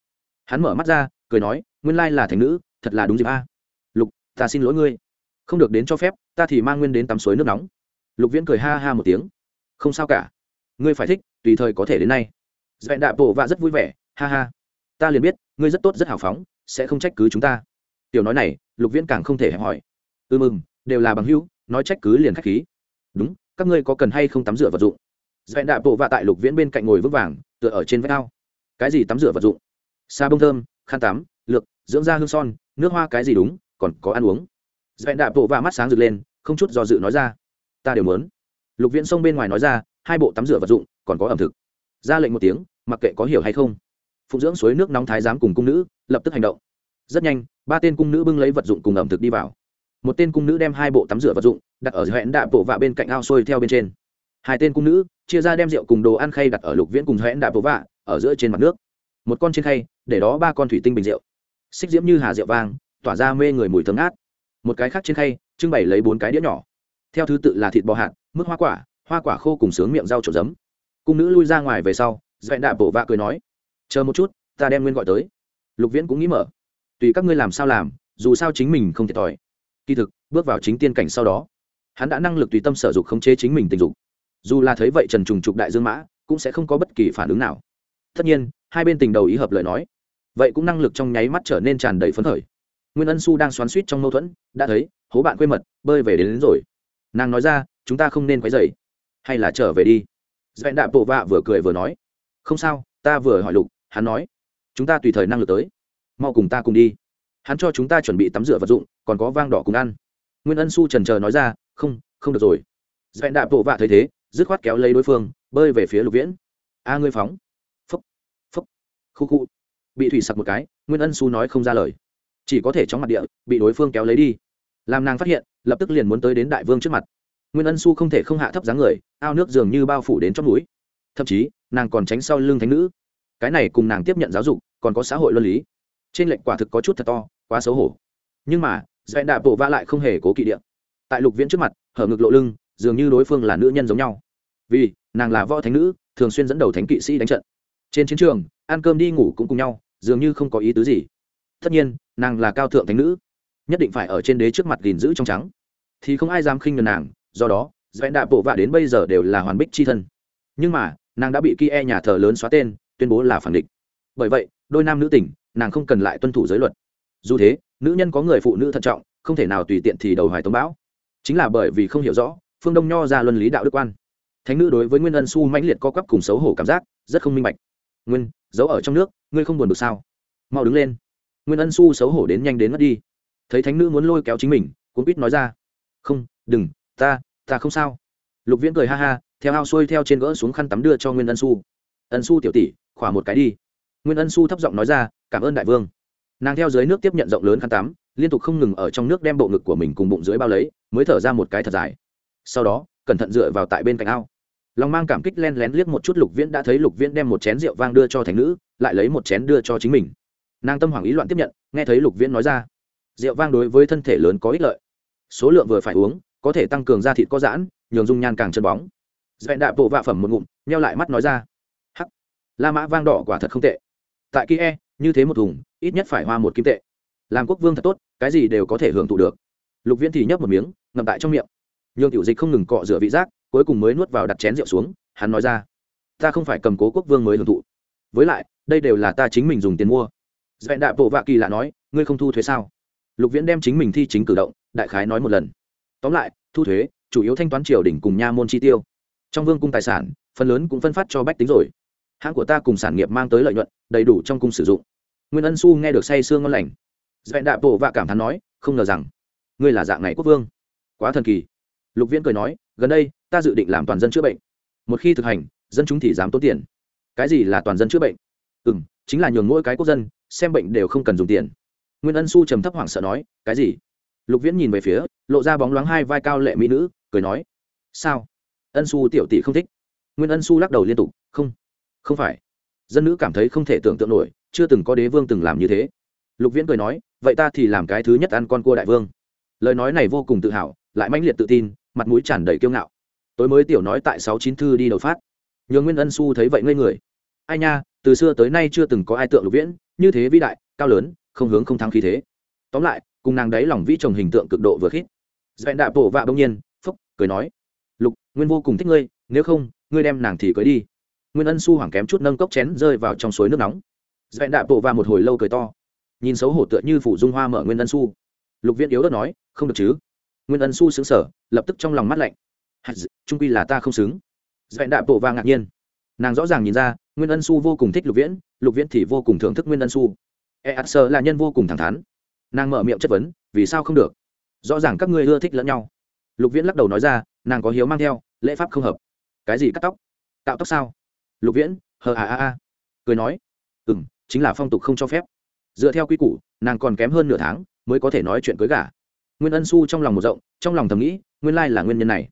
Hắn mở mắt ra, cười nói, nguyên lai là thành nữ, thật là đúng dịp a. Lục, ta xin lỗi ngươi. Không được đến cho phép, ta thì mang nguyên đến tắm suối nước nóng. Lục viễn cười ha ha một tiếng. Không sao cả. Ngươi phải thích, tùy thời có thể đến nay. Dẹn đạp bộ vạ rất vui vẻ. Ha ha. Ta liền biết, ngươi rất tốt rất hào phóng, sẽ không trách cứ chúng ta. Tiểu nói này lục viễn càng không thể hẹp hỏi. Ư ừ mừng, đều là bằng hữu, nói trách cứ liền k h á c h khí. Đúng, các ngươi có cần hay không tắm rửa vật dụng? Dạy đạ bộ vạ tại lục viễn bên cạnh ngồi vững vàng, tựa ở trên vách ao. Cái gì tắm rửa vật dụng? Xa bông thơm, khăn tắm, lược, dưỡng da hương son, nước hoa cái gì đúng, còn có ăn uống. Dạy đạ bộ vạ mắt sáng rực lên, không chút do dự nói ra. Ta đều muốn. lục viễn xông bên ngoài nói ra, hai bộ tắm rửa vật dụng, còn có ẩm thực. Ra lệnh một tiếng, mặc kệ có hiểu hay không. Phụng dưỡng suối nước nóng thái giám cùng cung nữ, lập tức hành động. Rất nhanh ba tên cung nữ bưng lấy vật dụng cùng ẩm thực đi vào. Một tên cung nữ đem hai bộ tắm rửa vật dụng đặt ở hẹn đạ bộ vạ bên cạnh ao sôi theo bên trên. Hai tên cung nữ chia ra đem rượu cùng đồ ăn khay đặt ở lục viễn cùng hẹn đạ bộ vạ ở giữa trên mặt nước. Một con trên khay, để đó ba con thủy tinh bình rượu. Xích diễm như hà rượu vang, tỏa ra mê người mùi thơm ngát. Một cái khác trên khay, trưng bày lấy bốn cái đĩa nhỏ. Theo thứ tự là thịt bò hạt mức hoa quả hoa quả khô cùng sướng miệng rau trộn giấm. Cung nữ lui ra ngoài về sau dẹn đạ bộ vạ cười nói, chờ một chút, ta đem nguyên gọi tới. Lục viễn cũng nghĩ mở tùy các ngươi làm sao làm dù sao chính mình không thiệt thòi. Kỳ thực bước vào chính tiên cảnh sau đó hắn đã năng lực tùy tâm sở dục khống chế chính mình tình dục. Dù là thấy vậy trần trùng trục đại dương mã cũng sẽ không có bất kỳ phản ứng nào. Tất nhiên hai bên tình đầu ý hợp lời nói vậy cũng năng lực trong nháy mắt trở nên tràn đầy phấn khởi. Nguyên ân su đang xoắn suýt trong mâu thuẫn đã thấy hố bạn quê mật bơi về đến, đến rồi. Nàng nói ra chúng ta không nên quấy dày hay là trở về đi. Dẹn đạp bộ vạ vừa cười vừa nói không sao ta vừa hỏi lục hắn nói chúng ta tùy thời năng lực tới mau cùng ta cùng đi. Hắn cho chúng ta chuẩn bị tắm rửa vật dụng, còn có vang đỏ cùng ăn. Nguyên ân su trần trờ nói ra, không không được rồi. Dẹn đạp bộ vạ thấy thế, dứt khoát kéo lấy đối phương, bơi về phía lục viễn. A, ngươi phóng. Phúc phúc. Khu khu. Bị thủy sặc một cái, nguyên ân su nói không ra lời. Chỉ có thể chóng mặt địa, bị đối phương kéo lấy đi. Làm nàng phát hiện, lập tức liền muốn tới đến đại vương trước mặt. Nguyên ân su không thể không hạ thấp dáng người, ao nước dường như bao phủ đến trong núi thậm chí, nàng còn tránh sau lưng thánh nữ. Cái này cùng nàng tiếp nhận giáo dục, còn có xã hội luân lý trên lệnh quả thực có chút thật to, quá xấu hổ. Nhưng mà dạy đạ bộ vã lại không hề cố kỵ địa tại lục viễn trước mặt, hở ngực lộ lưng, dường như đối phương là nữ nhân giống nhau. Vì, nàng là võ thánh nữ, thường xuyên dẫn đầu thánh kỵ sĩ đánh trận. Trên chiến trường, ăn cơm đi ngủ cũng cùng nhau, dường như không có ý tứ gì. Tất nhiên, nàng là cao thượng thánh nữ, nhất định phải ở trên đế trước mặt gìn giữ trong trắng. Thì không ai dám khinh ngần nàng, do đó dạy đạ bộ vạ đến bây giờ đều là hoàn bích c h i thân. Nhưng mà, nàng đã bị kia nhà thờ lớn xóa tên, tuyên bố là phản địch. Bởi vậy đôi nam nữ tình, nàng không cần lại tuân thủ giới luật. Dù thế nữ nhân có người phụ nữ thận trọng không thể nào tùy tiện thì đầu hoài tống bão. Chính là bởi vì không hiểu rõ phương đông nho ra luân lý đạo đức quan. Thánh nữ đối với nguyên ân su mãnh liệt co quắp cùng xấu hổ cảm giác rất không minh bạch. Nguyên giấu ở trong nước ngươi không buồn được sao? Mau đứng lên. Nguyên ân su xấu hổ đến nhanh đến mất đi. Thấy thánh nữ muốn lôi kéo chính mình cuốn quýt nói ra. Không đừng ta ta không sao. Lục viễn cười ha ha theo ao xuôi theo trên gỡ xuống khăn tắm đưa cho nguyên ân su. Ân su tiểu tỷ khỏa một cái đi nguyên ân su thấp giọng nói ra, cảm ơn đại vương. Nàng theo dưới nước tiếp nhận rộng lớn khăn tắm, liên tục không ngừng ở trong nước đem bộ ngực của mình cùng bụng dưới bao lấy, mới thở ra một cái thật dài. Sau đó, cẩn thận dựa vào tại bên cạnh ao. Lòng mang cảm kích len lén liếc một chút lục viễn, đã thấy lục viễn đem một chén rượu vang đưa cho thành nữ, lại lấy một chén đưa cho chính mình. Nàng tâm hoảng ý loạn tiếp nhận, nghe thấy lục viễn nói ra, rượu vang đối với thân thể lớn có ích lợi. Số lượng vừa phải uống, có thể tăng cường da thịt có giãn, nhường dung nhan càng chân bóng. Dẹn đạp bộ vạ phẩm một ngụm neo lại mắt nói ra, hắc, la mã vang đỏ quả thật không tệ tại kia như thế một thùng, ít nhất phải hoa một kim tệ. Làm quốc vương thật tốt, cái gì đều có thể hưởng thụ được. Lục viễn thì nhấp một miếng, ngậm tại trong miệng. Nhường tiểu dịch không ngừng cọ rửa vị giác, cuối cùng mới nuốt vào đặt chén rượu xuống, hắn nói ra, ta không phải cầm cố quốc vương mới hưởng thụ. Với lại, đây đều là ta chính mình dùng tiền mua. Dẹn đạ bộ vạ kỳ lạ nói, ngươi không thu thuế sao? Lục viễn đem chính mình thi chính cử động, đại khái nói một lần. Tóm lại, thu thuế, chủ yếu thanh toán triều đỉnh cùng nha môn chi tiêu. Trong vương cung tài sản, phần lớn cũng phân phát cho bách tính rồi hãng của ta cùng sản nghiệp mang tới lợi nhuận, đầy đủ trong cung sử dụng. Nguyên ân su nghe được say sương ngon lành. Dẹn đạp bộ và cảm thán nói, không ngờ rằng, ngươi là dạng này quốc vương. Quá thần kỳ. Lục viễn cười nói, gần đây, ta dự định làm toàn dân chữa bệnh. Một khi thực hành, dân chúng thì dám tốn tiền. Cái gì là toàn dân chữa bệnh? Ừ m chính là nhường mỗi cái quốc dân, xem bệnh đều không cần dùng tiền. Nguyên ân su trầm thấp hoảng sợ nói, cái gì? Lục viễn nhìn về phía, lộ ra bóng loáng hai vai cao lệ mỹ nữ, cười nói, sao? Ân su tiểu tỷ không thích. Nguyên ân su lắc đầu liên tục, không không phải. Dân nữ cảm thấy không thể tưởng tượng nổi, chưa từng có đế vương từng làm như thế. Lục viễn cười nói, vậy ta thì làm cái thứ nhất ăn con cua đại vương. Lời nói này vô cùng tự hào, lại mãnh liệt tự tin, mặt mũi tràn đầy kiêu ngạo. Tối mới tiểu nói tại sáu chín thư đi đầu phát. Nhường nguyên ân su thấy vậy ngây người. Ai nha, từ xưa tới nay chưa từng có ai tượng lục viễn, như thế vĩ đại, cao lớn, không hướng không thắng khí thế. Tóm lại, cùng nàng đấy lòng vĩ chồng hình tượng cực độ vừa khít. Dẹn đạ bộ vạ bỗng nhiên, phúc, cười nói, lục, nguyên vô cùng thích ngươi, nếu không, ngươi đem nàng thì cưới đi nguyên ân su hoảng kém chút nâng cốc chén rơi vào trong suối nước nóng. Dẹn đạp bộ và một hồi lâu cười to. Nhìn xấu hổ tựa như phủ dung hoa mở nguyên ân su. Lục viễn yếu đất nói, không được chứ. Nguyên ân su xứng sở lập tức trong lòng mắt lạnh. Trung quy là ta không xứng. Dẹn đạp bộ và ngạc nhiên. Nàng rõ ràng nhìn ra, nguyên ân su vô cùng thích lục viễn lục viễn thì vô cùng thưởng thức nguyên ân su. E ạt sơ là nhân vô cùng thẳng thắn. Nàng mở miệng chất vấn, vì sao không được? Rõ ràng các ngươi ưa thích lẫn nhau. Lục viễn lắc đầu nói ra, nàng có hiếu mang theo, lễ pháp không hợp. Cái gì cắt tóc? Tạo tóc sao? Lục viễn hờ à à à cười nói ừ m chính là phong tục không cho phép. Dựa theo quy củ nàng còn kém hơn nửa tháng mới có thể nói chuyện cưới gả. Nguyên ân su trong lòng một rộng trong lòng thầm nghĩ nguyên lai là nguyên nhân này.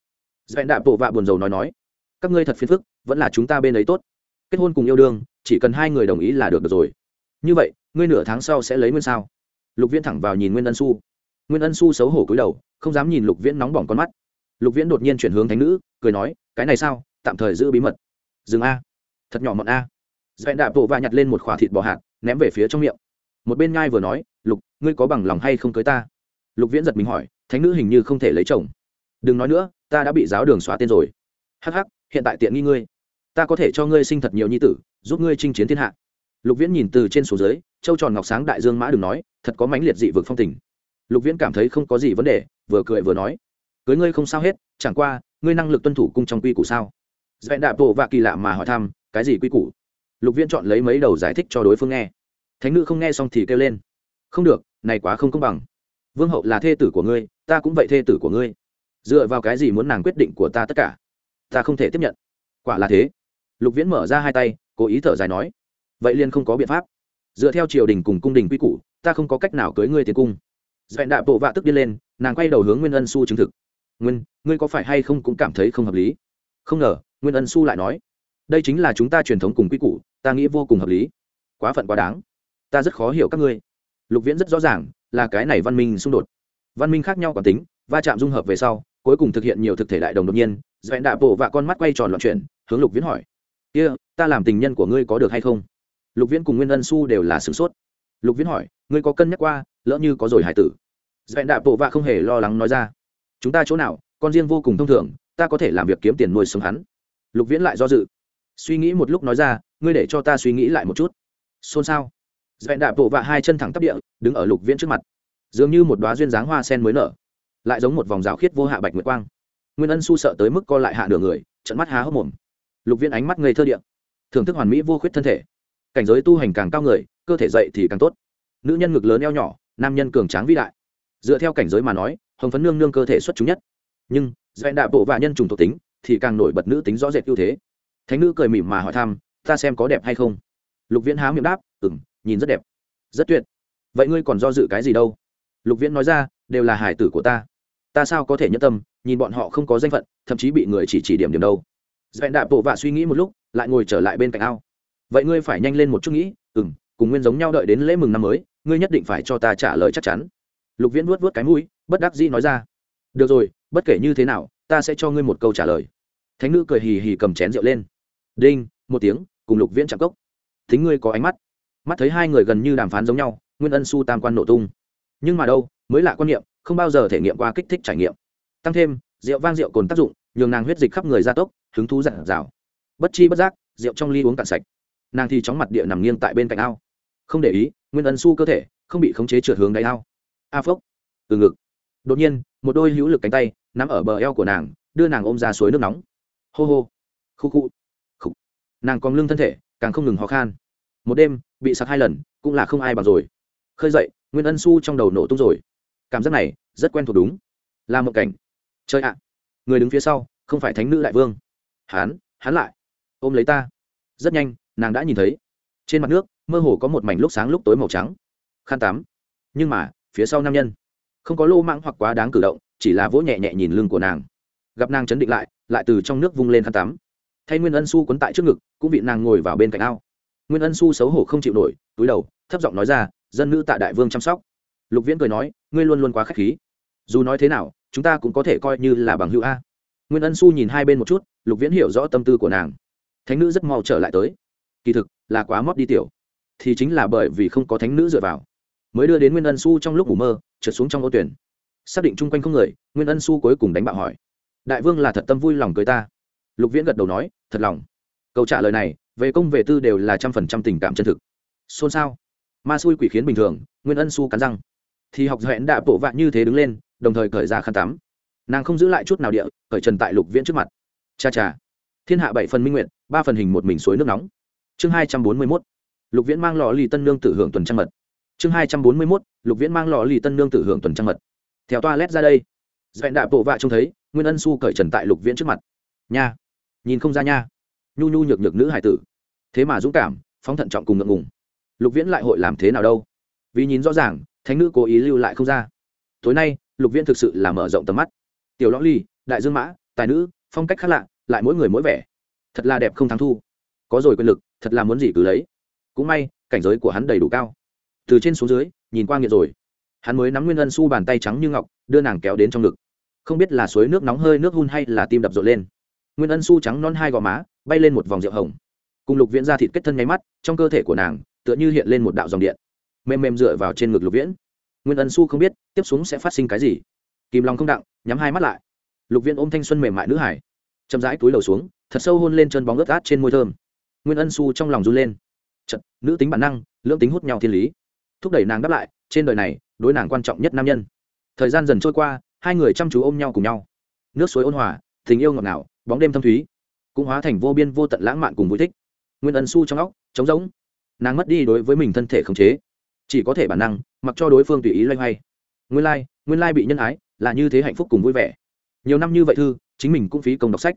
Dẹn đạp bộ vạ buồn rầu nói nói các ngươi thật phiền phức vẫn là chúng ta bên ấy tốt. Kết hôn cùng yêu đương chỉ cần hai người đồng ý là được, được rồi. Như vậy ngươi nửa tháng sau sẽ lấy nguyên sao? Lục viễn thẳng vào nhìn nguyên ân su nguyên ân su xấu hổ cúi đầu không dám nhìn lục viễn nóng bỏng con mắt. Lục viễn đột nhiên chuyển hướng thánh nữ cười nói cái này sao? Tạm thời giữ bí mật. Dừng a thật nhỏ mọn a. Dẹn đạp bộ và nhặt lên một khỏa thịt bò hạt, ném về phía trong miệng. Một bên ngai vừa nói, lục, ngươi có bằng lòng hay không cưới ta? Lục viễn giật mình hỏi, thánh nữ hình như không thể lấy chồng. Đừng nói nữa, ta đã bị giáo đường xóa tên rồi. Hh hiện tại tiện nghi ngươi. Ta có thể cho ngươi sinh thật nhiều nhi tử, giúp ngươi chinh chiến thiên hạ. Lục viễn nhìn từ trên xuống dưới châu tròn ngọc sáng đại dương mã đừng nói, thật có mãnh liệt dị vực phong tình. Lục viễn cảm thấy không có gì vấn đề, vừa cười vừa nói, cưới ngươi không sao hết, chẳng qua, ngươi năng lực tuân thủ cung trong quy củ sao? Dẹn đạp bộ và kỳ lạ mà hỏi thăm cái gì quy củ? Lục viễn chọn lấy mấy đầu giải thích cho đối phương nghe. Thánh nữ không nghe xong thì kêu lên. Không được, này quá không công bằng. Vương hậu là thê tử của ngươi, ta cũng vậy thê tử của ngươi. Dựa vào cái gì muốn nàng quyết định của ta tất cả? Ta không thể tiếp nhận. Quả là thế. Lục viễn mở ra hai tay, cố ý thở dài nói. Vậy liền không có biện pháp. Dựa theo triều đình cùng cung đình quy củ, ta không có cách nào cưới ngươi tiến cung. Dẹn đạp bộ vạ tức điên lên, nàng quay đầu hướng nguyên ân su chứng thực. Nguyên, ngươi có phải hay không cũng cảm thấy không hợp lý? Không ngờ, nguyên ân su lại nói đây chính là chúng ta truyền thống cùng quy củ ta nghĩ vô cùng hợp lý. Quá phận quá đáng. Ta rất khó hiểu các ngươi. Lục viễn rất rõ ràng là cái này văn minh xung đột. Văn minh khác nhau còn tính va chạm dung hợp về sau cuối cùng thực hiện nhiều thực thể đại đồng đột nhiên dẹn đạ bộ và con mắt quay tròn loạn chuyển hướng lục viễn hỏi. Kia、yeah, ta làm tình nhân của ngươi có được hay không? Lục viễn cùng nguyên ân su đều là sửng sốt. Lục viễn hỏi ngươi có cân nhắc qua lỡ như có rồi hải tử? Dẹn đạ bộ và không hề lo lắng nói ra chúng ta chỗ nào con riêng vô cùng thông thường ta có thể làm việc kiếm tiền nuôi sống hắn. Lục viễn lại do dự suy nghĩ một lúc nói ra ngươi để cho ta suy nghĩ lại một chút. Xôn xao. Dẹn đạp bộ vạ hai chân thẳng tắp địa đứng ở lục viễn trước mặt. Dường như một đoá duyên dáng hoa sen mới nở lại giống một vòng rào khiết vô hạ bạch nguyệt quang. Nguyên ân su sợ tới mức co lại hạ nửa người trận mắt há hốc mồm. Lục viễn ánh mắt ngây thơ địa, thưởng thức hoàn mỹ vô khuyết thân thể. Cảnh giới tu hành càng cao người cơ thể dậy thì càng tốt. Nữ nhân ngực lớn eo nhỏ nam nhân cường tráng vĩ đại. Dựa theo cảnh giới mà nói hồng phấn nương nương cơ thể xuất chúng nhất. Nhưng dẹn đạp bộ vạ nhân trùng thuộc tính thì càng nổi bật nữ tính rõ rệt ưu thế thánh nữ cười mỉm mà hỏi thăm, ta xem có đẹp hay không? Lục viễn há miệng đáp ừ m nhìn rất đẹp. Rất tuyệt. Vậy ngươi còn do dự cái gì đâu? Lục viễn nói ra, đều là hải tử của ta. Ta sao có thể nhẫn tâm, nhìn bọn họ không có danh phận, thậm chí bị người chỉ chỉ điểm điểm đâu. Dẹn đạp bộ vạ suy nghĩ một lúc, lại ngồi trở lại bên cạnh ao. Vậy ngươi phải nhanh lên một chút nghĩ ừ m cùng nguyên giống nhau đợi đến lễ mừng năm mới, ngươi nhất định phải cho ta trả lời chắc chắn. Lục viễn vuốt vuốt cái mũi, bất đắc dĩ nói ra, được rồi, bất kể như thế nào, ta sẽ cho ngươi một câu trả lời thánh nữ cười hì hì cầm chén rượu lên. Đinh một tiếng cùng lục viễn chạm cốc. Thính ngươi có ánh mắt. Mắt thấy hai người gần như đàm phán giống nhau nguyên ân su tam quan nổ tung. Nhưng mà đâu mới lạ quan niệm không bao giờ thể nghiệm qua kích thích trải nghiệm. Tăng thêm rượu vang rượu cồn tác dụng nhường nàng huyết dịch khắp người gia tốc hứng thú dặn dào, bất chi bất giác rượu trong ly uống cạn sạch. Nàng thì chóng mặt địa nằm nghiêng tại bên cạnh ao. Không để ý nguyên ân su cơ thể không bị khống chế trượt hướng đáy ao. A phốc. Từ ngực. Đột nhiên một đôi hữu lực cánh tay nắm ở bờ eo của nàng đưa nàng ôm ra suối nước nóng hô hô. Khu khu. Khục. Nàng còn lưng thân thể, càng không ngừng ho khan. Một đêm, bị sặc hai lần, cũng là không ai bằng rồi. Khơi dậy, nguyên ân su trong đầu nổ tung rồi. Cảm giác này, rất quen thuộc đúng. Là một cảnh. Chơi ạ. Người đứng phía sau, không phải thánh nữ đại vương. Hán hán lại. Ôm lấy ta. Rất nhanh, nàng đã nhìn thấy. Trên mặt nước, mơ hồ có một mảnh lúc sáng lúc tối màu trắng. Khăn tắm nhưng mà, phía sau nam nhân. Không có lô mãng hoặc quá đáng cử động, chỉ là vỗ nhẹ nhẹ nhìn lưng của nàng. Gặp nàng chấn định lại lại từ trong nước vung lên khăn tắm. Thay nguyên ân su quấn tại trước ngực, cũng bị nàng ngồi vào bên cạnh ao. Nguyên ân su xấu hổ không chịu nổi, túi đầu, thấp giọng nói ra, dân nữ tạ đại vương chăm sóc. Lục viễn cười nói, ngươi luôn luôn quá k h á c h khí. Dù nói thế nào, chúng ta cũng có thể coi như là bằng hữu a. Nguyên ân su nhìn hai bên một chút, lục viễn hiểu rõ tâm tư của nàng. Thánh nữ rất mau trở lại tới. Kỳ thực, là quá mót đi tiểu. Thì chính là bởi vì không có thánh nữ dựa vào. Mới đưa đến nguyên ân su trong lúc ngủ mơ, trượt xuống trong ô tuyển. Xác định chung quanh không người, nguyên ân su cuối cùng đánh bạo hỏi đại vương là thật tâm vui lòng cưới ta. Lục viễn gật đầu nói, thật lòng. Câu trả lời này, về công về tư đều là trăm phần trăm tình cảm chân thực. Xôn xao. Ma xui quỷ khiến bình thường, nguyên ân su cắn răng. Thì học hẹn đã bộ vạn như thế đứng lên, đồng thời cởi ra khăn tắm. Nàng không giữ lại chút nào địa, cởi trần tại lục viễn trước mặt. Cha cha. Thiên hạ bảy phần minh nguyện, ba phần hình một mình suối nước nóng. Chương hai trăm bốn mươi mốt. Lục viễn mang lò lì tân nương tử hưởng tuần trăng mật. Chương hai trăm bốn mươi mốt, lục viễn mang lò lì tân nương tử hưởng tuần trăng mật. Theo toa lét ra đây. Dẹn đạ bộ vạ trông thấy nguyên ân su cởi trần tại lục viễn trước mặt. Nha! Nhìn không ra nha. Nhu nhu nhược nhược nữ hải tử. Thế mà dũng cảm, phóng thận trọng cùng ngượng ngùng. Lục viễn lại hội làm thế nào đâu? Vì nhìn rõ ràng, thánh nữ cố ý lưu lại không ra. Tối nay, lục viễn thực sự là mở rộng tầm mắt. Tiểu lõ ly, đại dương mã, tài nữ, phong cách khác lạ, lại mỗi người mỗi vẻ. Thật là đẹp không thắng thu. Có rồi quyền lực, thật là muốn gì cứ lấy. Cũng may, cảnh giới của hắn đầy đủ cao. Từ trên xuống dưới, nhìn qua nghiện rồi. Hắn mới nắm nguyên ân su bàn tay trắng như ngọc, đưa nàng kéo đến trong ngực không biết là suối nước nóng hơi nước hun hay là tim đập rộn lên. Nguyên ân su trắng non hai gò má bay lên một vòng rượu hồng. Cùng lục viễn ra thịt kết thân nháy mắt trong cơ thể của nàng tựa như hiện lên một đạo dòng điện. Mềm mềm dựa vào trên ngực lục viễn. Nguyên ân su không biết tiếp xuống sẽ phát sinh cái gì. Kìm lòng không đặng nhắm hai mắt lại. Lục viễn ôm thanh xuân mềm mại nữ hải chậm rãi túi đầu xuống thật sâu hôn lên chân bóng ướt át trên môi thơm. Nguyên ân su trong lòng run lên. Chật, nữ tính bản năng lưỡng tính hút nhau thiên lý. Thúc đẩy nàng đáp lại trên đời này đối nàng quan trọng nhất nam nhân. Thời gian dần trôi qua hai người chăm chú ôm nhau cùng nhau. Nước suối ôn hòa tình yêu ngọt ngào bóng đêm thâm thúy cũng hóa thành vô biên vô tận lãng mạn cùng vui thích. Nguyên ân su trong óc trống rỗng. Nàng mất đi đối với mình thân thể khống chế chỉ có thể bản năng mặc cho đối phương tùy ý loay hoay. Nguyên lai、like, nguyên lai bị nhân ái là như thế hạnh phúc cùng vui vẻ. Nhiều năm như vậy thư chính mình cũng phí công đọc sách.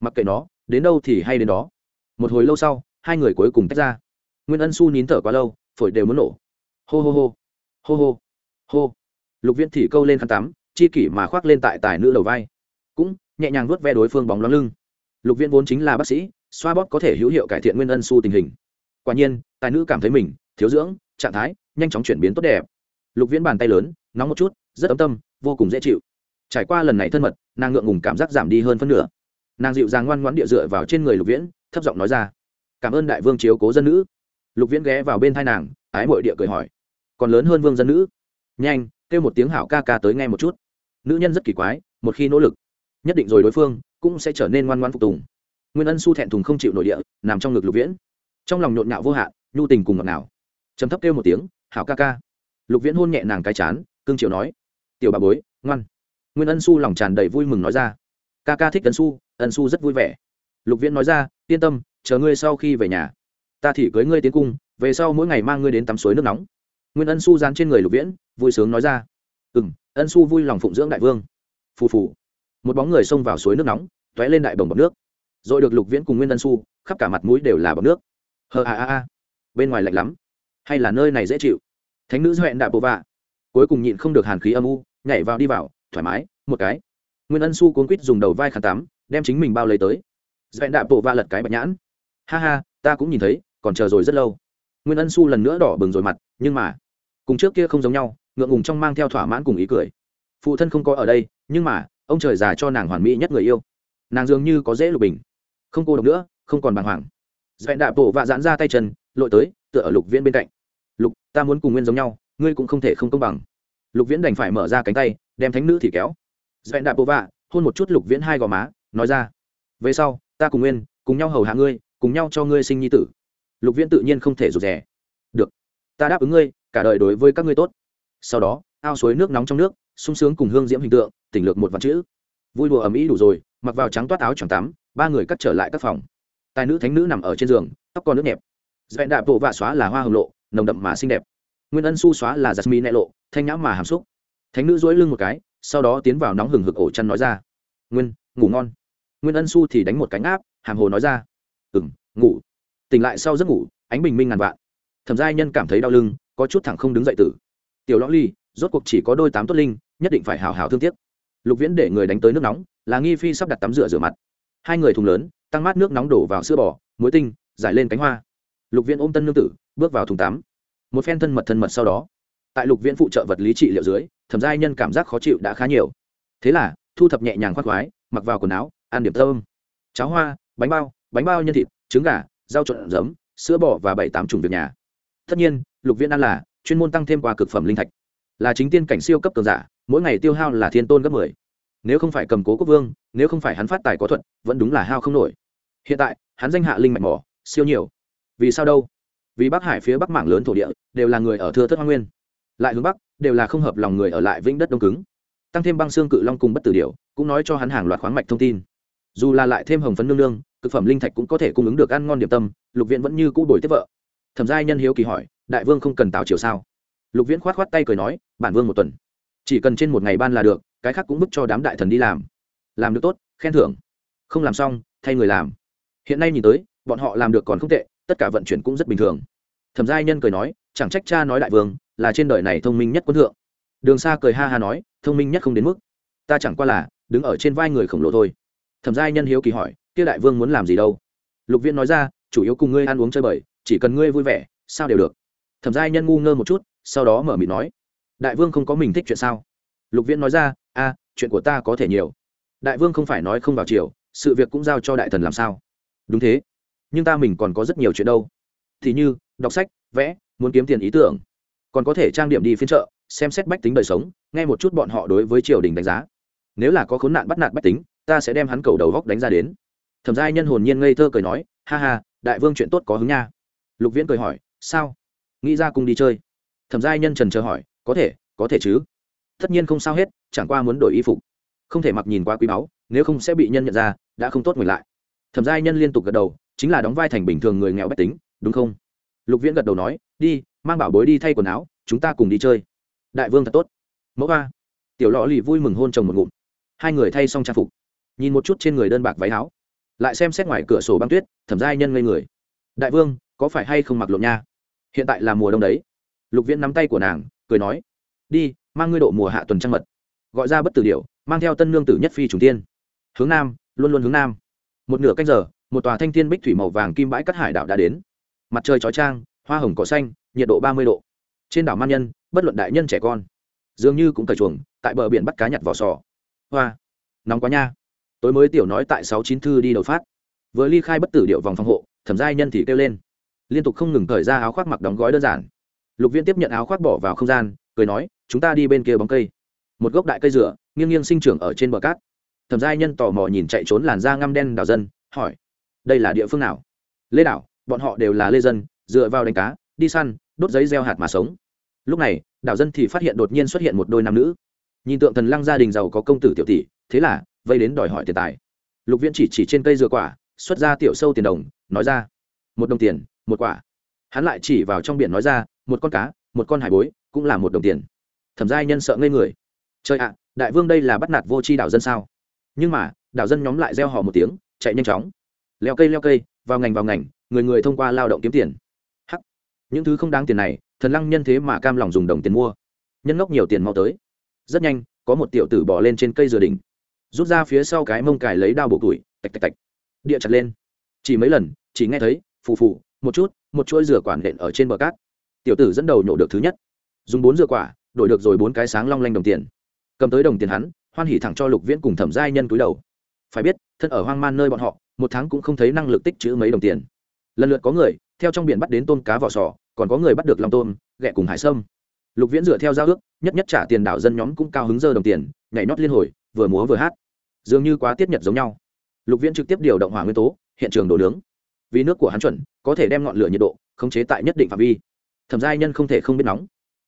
Mặc kệ nó đến đâu thì hay đến đó. Một hồi lâu sau hai người cuối cùng tách ra. Nguyên ân su nín thở quá lâu phổi đều muốn nổ. Hô hô hô. Hô hô. Hô. Lục viễn thì câu lên khăn tắm chi kỷ mà khoác lên tại tài nữ đầu vai. Cũng nhẹ nhàng vuốt ve đối phương bóng loáng lưng. Lục viễn vốn chính là bác sĩ, xoa bóp có thể hữu hiệu cải thiện nguyên ân su tình hình. Quả nhiên, tài nữ cảm thấy mình thiếu dưỡng, trạng thái nhanh chóng chuyển biến tốt đẹp. Lục viễn bàn tay lớn, nóng một chút, rất ấm tâm, vô cùng dễ chịu. Trải qua lần này thân mật, nàng ngượng ngùng cảm giác giảm đi hơn phân nửa. Nàng dịu dàng ngoan ngoãn địa dựa vào trên người lục viễn, thấp giọng nói ra, cảm ơn đại vương chiếu cố dân nữ. Lục viễn ghé vào bên thai nàng, ái mội địa cười hỏi, còn lớn hơn vương dân nữ? Nhanh, kêu một tiếng hảo ca ca tới nghe một chút nữ nhân rất kỳ quái, một khi nỗ lực, nhất định rồi đối phương cũng sẽ trở nên ngoan ngoan phục tùng. Nguyên ân su thẹn thùng không chịu nội địa, nằm trong ngực lục viễn. Trong lòng nhộn nhạo vô hạn, nhu tình cùng ngọt nào trầm thấp kêu một tiếng, hảo ca ca. Lục viễn hôn nhẹ nàng cái chán, cương triệu nói, tiểu bà bối, ngoan. Nguyên ân su lòng tràn đầy vui mừng nói ra, ca ca thích ân su ân su rất vui vẻ. Lục viễn nói ra, yên tâm, chờ ngươi sau khi về nhà, ta thì cưới ngươi tiến cung, về sau mỗi ngày mang ngươi đến tắm suối nước nóng. Nguyên ân su dán trên người lục viễn, vui sướng nói ra ừ m ân su vui lòng phụng dưỡng đại vương. Phù phù. Một bóng người xông vào suối nước nóng t ó é lên đại bồng bọc nước. Rồi được lục viễn cùng nguyên ân su khắp cả mặt mũi đều là bọc nước. Hờ a a a. Bên ngoài lạnh lắm. Hay là nơi này dễ chịu? Thánh nữ huệ đạp bộ vạ. Cuối cùng nhịn không được hàn khí âm u, nhảy vào đi vào, thoải mái, một cái. Nguyên ân su cuốn quýt dùng đầu vai khăn tắm, đem chính mình bao lấy tới. Huệ đạp bộ vạ lật cái bạch nhãn. Ha ha, ta cũng nhìn thấy, còn chờ rồi rất lâu. Nguyên ân su lần nữa đỏ bừng rồi mặt, nhưng mà, cùng trước kia không giống nhau ngượng ngùng trong mang theo thỏa mãn cùng ý cười. Phụ thân không có ở đây, nhưng mà, ông trời già cho nàng hoàn mỹ nhất người yêu. Nàng dường như có dễ lục bình. Không cô độc nữa, không còn bàng hoàng. Dẹn đạp bộ vạ giãn ra tay chân, lội tới, tựa ở lục viễn bên cạnh. Lục, ta muốn cùng nguyên giống nhau, ngươi cũng không thể không công bằng. Lục viễn đành phải mở ra cánh tay, đem thánh nữ thì kéo. Dẹn đạp bộ vạ, hôn một chút lục viễn hai gò má, nói ra, về sau, ta cùng nguyên, cùng nhau hầu hạ ngươi, cùng nhau cho ngươi sinh nhi tử. Lục viễn tự nhiên không thể rụt rè. Được, ta đáp ứng ngươi, cả đời đối với các ngươi tốt sau đó, ao suối nước nóng trong nước, sung sướng cùng hương diễm hình tượng, tỉnh lược một vạn chữ. Vui đùa ầm ĩ đủ rồi, mặc vào trắng toát áo chẳng tắm, ba người cắt trở lại các phòng. Tài nữ thánh nữ nằm ở trên giường, tóc còn nước nhẹp. Dẹn đạp bộ vạ xóa là hoa hồng lộ, nồng đậm mà xinh đẹp. Nguyên ân su xóa là jasmine nẹ lộ, thanh nhãm mà hàm xúc. Thánh nữ dối lưng một cái, sau đó tiến vào nóng hừng hực ổ chăn nói ra. Nguyên, ngủ ngon. Nguyên ân su thì đánh một cánh áp, hàm hồ nói ra. Ừ m ngủ. Tỉnh lại sau giấc ngủ, ánh bình minh ngàn vạn. Thẩm giai nhân cảm thấy đau lưng, có chút thẳng không đứng dậy tử tiểu lõ ly, rốt cuộc chỉ có đôi tám tốt linh, nhất định phải hào hào thương tiếc. Lục viễn để người đánh tới nước nóng, là nghi phi sắp đặt tắm rửa rửa mặt. Hai người thùng lớn, tăng mát nước nóng đổ vào sữa bò, muối tinh, giải lên cánh hoa. Lục viễn ôm tân nương tử, bước vào thùng tắm. Một phen thân mật thân mật sau đó, tại lục viễn phụ trợ vật lý trị liệu dưới, thẩm giai nhân cảm giác khó chịu đã khá nhiều. Thế là, thu thập nhẹ nhàng khoác khoái, mặc vào quần áo, ăn điểm thơm cháo hoa, bánh bao bánh bao nhân thịt, trứng gà, rau trộn giấm, sữa bò và bảy tám chủng việc nhà. Tất nhiên, lục viễn ăn là chuyên môn tăng thêm qua cực phẩm linh thạch. Là chính tiên cảnh siêu cấp cường giả, mỗi ngày tiêu hao là thiên tôn gấp mười. Nếu không phải cầm cố quốc vương, nếu không phải hắn phát tài có thuận vẫn đúng là hao không nổi. Hiện tại, hắn danh hạ linh mạch mỏ, siêu nhiều. Vì sao đâu? Vì bắc hải phía bắc mảng lớn thổ địa, đều là người ở thưa thất hoa nguyên. Lại hướng bắc, đều là không hợp lòng người ở lại vĩnh đất đông cứng. Tăng thêm băng xương cự long cùng bất tử điệu cũng nói cho hắn hàng loạt khoáng mạch thông tin. Dù là lại thêm hồng phấn nương nương thực phẩm linh thạch cũng có thể cung ứng được ăn ngon điểm tâm, lục viện vẫn như cũ đổi tiếp vợ thẩm giai nhân hiếu kỳ hỏi, đại vương không cần tào triều sao? Lục viễn khoát khoát tay cười nói, bản vương một tuần. Chỉ cần trên một ngày ban là được, cái khác cũng bức cho đám đại thần đi làm. Làm được tốt, khen thưởng. Không làm xong, thay người làm. Hiện nay nhìn tới, bọn họ làm được còn không tệ, tất cả vận chuyển cũng rất bình thường. Thẩm giai nhân cười nói, chẳng trách cha nói đại vương, là trên đời này thông minh nhất quân thượng. Đường xa cười ha ha nói, thông minh nhất không đến mức. Ta chẳng qua là, đứng ở trên vai người khổng lồ thôi. Thẩm giai nhân hiếu kỳ hỏi, kia đại vương muốn làm gì đâu? Lục viễn nói ra, chủ yếu cùng ngươi ăn uống chơi bời chỉ cần ngươi vui vẻ, sao đều được. Thẩm giai nhân ngu ngơ một chút, sau đó mở mịt nói, đại vương không có mình thích chuyện sao? Lục viễn nói ra, a, chuyện của ta có thể nhiều. Đại vương không phải nói không vào chiều sự việc cũng giao cho đại thần làm sao? Đúng thế, nhưng ta mình còn có rất nhiều chuyện đâu. Thì như, đọc sách, vẽ, muốn kiếm tiền ý tưởng. Còn có thể trang điểm đi phiên chợ, xem xét bách tính đời sống, nghe một chút bọn họ đối với triều đình đánh giá. Nếu là có khốn nạn bắt nạt bách tính, ta sẽ đem hắn cầu đầu góc đánh ra đến. Thẩm giai nhân hồn nhiên ngây thơ cười nói, ha ha, đại vương chuyện tốt có hứng nha lục viễn cười hỏi, sao? Nghĩ ra cùng đi chơi? Thẩm giai nhân trần chờ hỏi, có thể có thể chứ. Tất nhiên không sao hết, chẳng qua muốn đổi y phục. Không thể mặc nhìn quá quý báu, nếu không sẽ bị nhân nhận ra, đã không tốt ngược lại. Thẩm giai nhân liên tục gật đầu, chính là đóng vai thành bình thường người nghèo bách tính, đúng không? Lục viễn gật đầu nói, đi, mang bảo bối đi thay quần áo, chúng ta cùng đi chơi. Đại vương thật tốt. Mẫu ba tiểu lọ lì vui mừng hôn chồng một ngụm. Hai người thay xong trang phục. Nhìn một chút trên người đơn bạc váy áo. Lại xem xét ngoài cửa sổ băng tuyết, thẩm giai nhân ngây người. Đại vương có phải hay không mặc lộn nha? Hiện tại là mùa đông đấy. Lục viễn nắm tay của nàng, cười nói, đi, mang ngươi độ mùa hạ tuần trăng mật. Gọi ra bất tử điệu mang theo tân nương tử nhất phi trùng tiên. Hướng nam, luôn luôn hướng nam. Một nửa canh giờ, một tòa thanh thiên bích thủy màu vàng kim bãi cắt hải đảo đã đến. Mặt trời chói trang hoa hồng cỏ xanh, nhiệt độ ba mươi độ. Trên đảo man nhân, bất luận đại nhân trẻ con, dường như cũng cởi chuồng, tại bờ biển bắt cá nhặt vỏ sò. Hoa, nóng quá nha. Tối mới tiểu nói tại sáu chín thư đi đầu phát. Vừa ly khai bất tử điệu vòng phòng hộ, thẩm giai nhân thì kêu lên liên tục không ngừng thời ra áo khoác mặc đóng gói đơn giản. Lục viên tiếp nhận áo khoác bỏ vào không gian, cười nói, chúng ta đi bên kia bóng cây. Một gốc đại cây dừa nghiêng nghiêng sinh trưởng ở trên bờ cát. Thẩm giai nhân tò mò nhìn chạy trốn làn da ngăm đen đảo dân, hỏi, đây là địa phương nào? Lê đảo, bọn họ đều là lê dân, dựa vào đánh cá, đi săn, đốt giấy gieo hạt mà sống. Lúc này, đảo dân thì phát hiện đột nhiên xuất hiện một đôi nam nữ. Nhìn tượng thần lăng gia đình giàu có công tử tiểu tỷ, thế là, vây đến đòi hỏi tiền tài. Lục viễn chỉ chỉ trên cây dừa quả, xuất ra tiểu sâu tiền đồng, nói ra, một đồng tiền một quả. Hắn lại chỉ vào trong biển nói ra, một con cá, một con hải bối, cũng là một đồng tiền. Thẩm giai nhân sợ ngây người. Trời ạ, đại vương đây là bắt nạt vô tri đảo dân sao? Nhưng mà đảo dân nhóm lại gieo họ một tiếng, chạy nhanh chóng. Leo cây leo cây, vào ngành vào ngành, người người thông qua lao động kiếm tiền. Hắc! Những thứ không đáng tiền này, thần lăng nhân thế mà cam lòng dùng đồng tiền mua. Nhân ngốc nhiều tiền mau tới. Rất nhanh, có một tiểu tử bỏ lên trên cây dừa đỉnh. Rút ra phía sau cái mông cài lấy đao bổ củi, tạch tạch tạch. Địa chặt lên. Chỉ mấy lần, chỉ nghe thấy, phù phù một chút, một chuỗi dừa quản nện ở trên bờ cát. Tiểu tử dẫn đầu nhổ được thứ nhất. Dùng bốn dừa quả, đổi được rồi bốn cái sáng long lanh đồng tiền. Cầm tới đồng tiền hắn, hoan hỉ thẳng cho lục viễn cùng thẩm giai nhân cúi đầu. Phải biết, thân ở hoang man nơi bọn họ, một tháng cũng không thấy năng lực tích chữ mấy đồng tiền. Lần lượt có người, theo trong biển bắt đến tôm cá vỏ sò, còn có người bắt được lòng tôm, ghẹ cùng hải sâm. Lục viễn dựa theo giao ước, nhất nhất trả tiền đảo dân nhóm cũng cao hứng dơ đồng tiền, nhảy nót liên hồi, vừa múa vừa hát. Dường như quá tiết nhật giống nhau. Lục viễn trực tiếp điều động hỏa nguyên tố, hiện trường đổ nướng vì nước của hắn chuẩn, có thể đem ngọn lửa nhiệt độ khống chế tại nhất định phạm vi. Thẩm giai nhân không thể không biết nóng.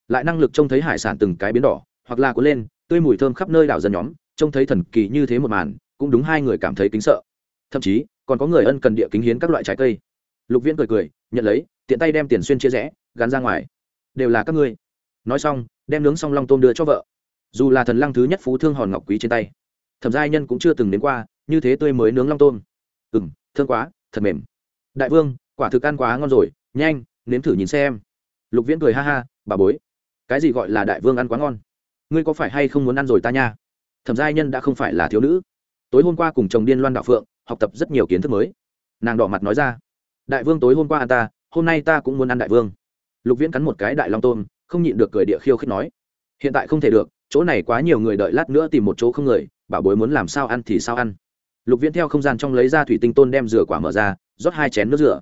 Lại năng lực trông thấy hải sản từng cái biến đỏ, hoặc là cuốn lên, tươi mùi thơm khắp nơi đảo dân nhóm, trông thấy thần kỳ như thế một màn, cũng đúng hai người cảm thấy kính sợ. Thậm chí, còn có người ân cần địa kính hiến các loại trái cây. Lục viễn cười cười, nhận lấy, tiện tay đem tiền xuyên chia rẽ, gắn ra ngoài. Đều là các ngươi. Nói xong, đem nướng xong long tôm đưa cho vợ. Dù là thần lăng thứ nhất phú thương hòn ngọc quý trên tay, thẩm giai nhân cũng chưa từng đến qua như thế tươi mới nướng long tôm. Ừ m thương quá, thật mềm đại vương, quả thực ăn quá ngon rồi, nhanh, nếm thử nhìn xem. Lục viễn cười ha ha, bà bối, cái gì gọi là đại vương ăn quá ngon? Ngươi có phải hay không muốn ăn rồi ta nha? Thẩm giai nhân đã không phải là thiếu nữ. Tối hôm qua cùng chồng điên loan đạo phượng, học tập rất nhiều kiến thức mới. Nàng đỏ mặt nói ra, đại vương tối hôm qua ăn ta, hôm nay ta cũng muốn ăn đại vương. Lục viễn cắn một cái đại long tôm, không nhịn được cười địa khiêu khích nói, hiện tại không thể được, chỗ này quá nhiều người đợi lát nữa tìm một chỗ không người bảo bối muốn làm sao ăn thì sao ăn. Lục viễn theo không gian trong lấy ra thủy tinh tôn đem rửa quả mở ra rót hai chén nước rửa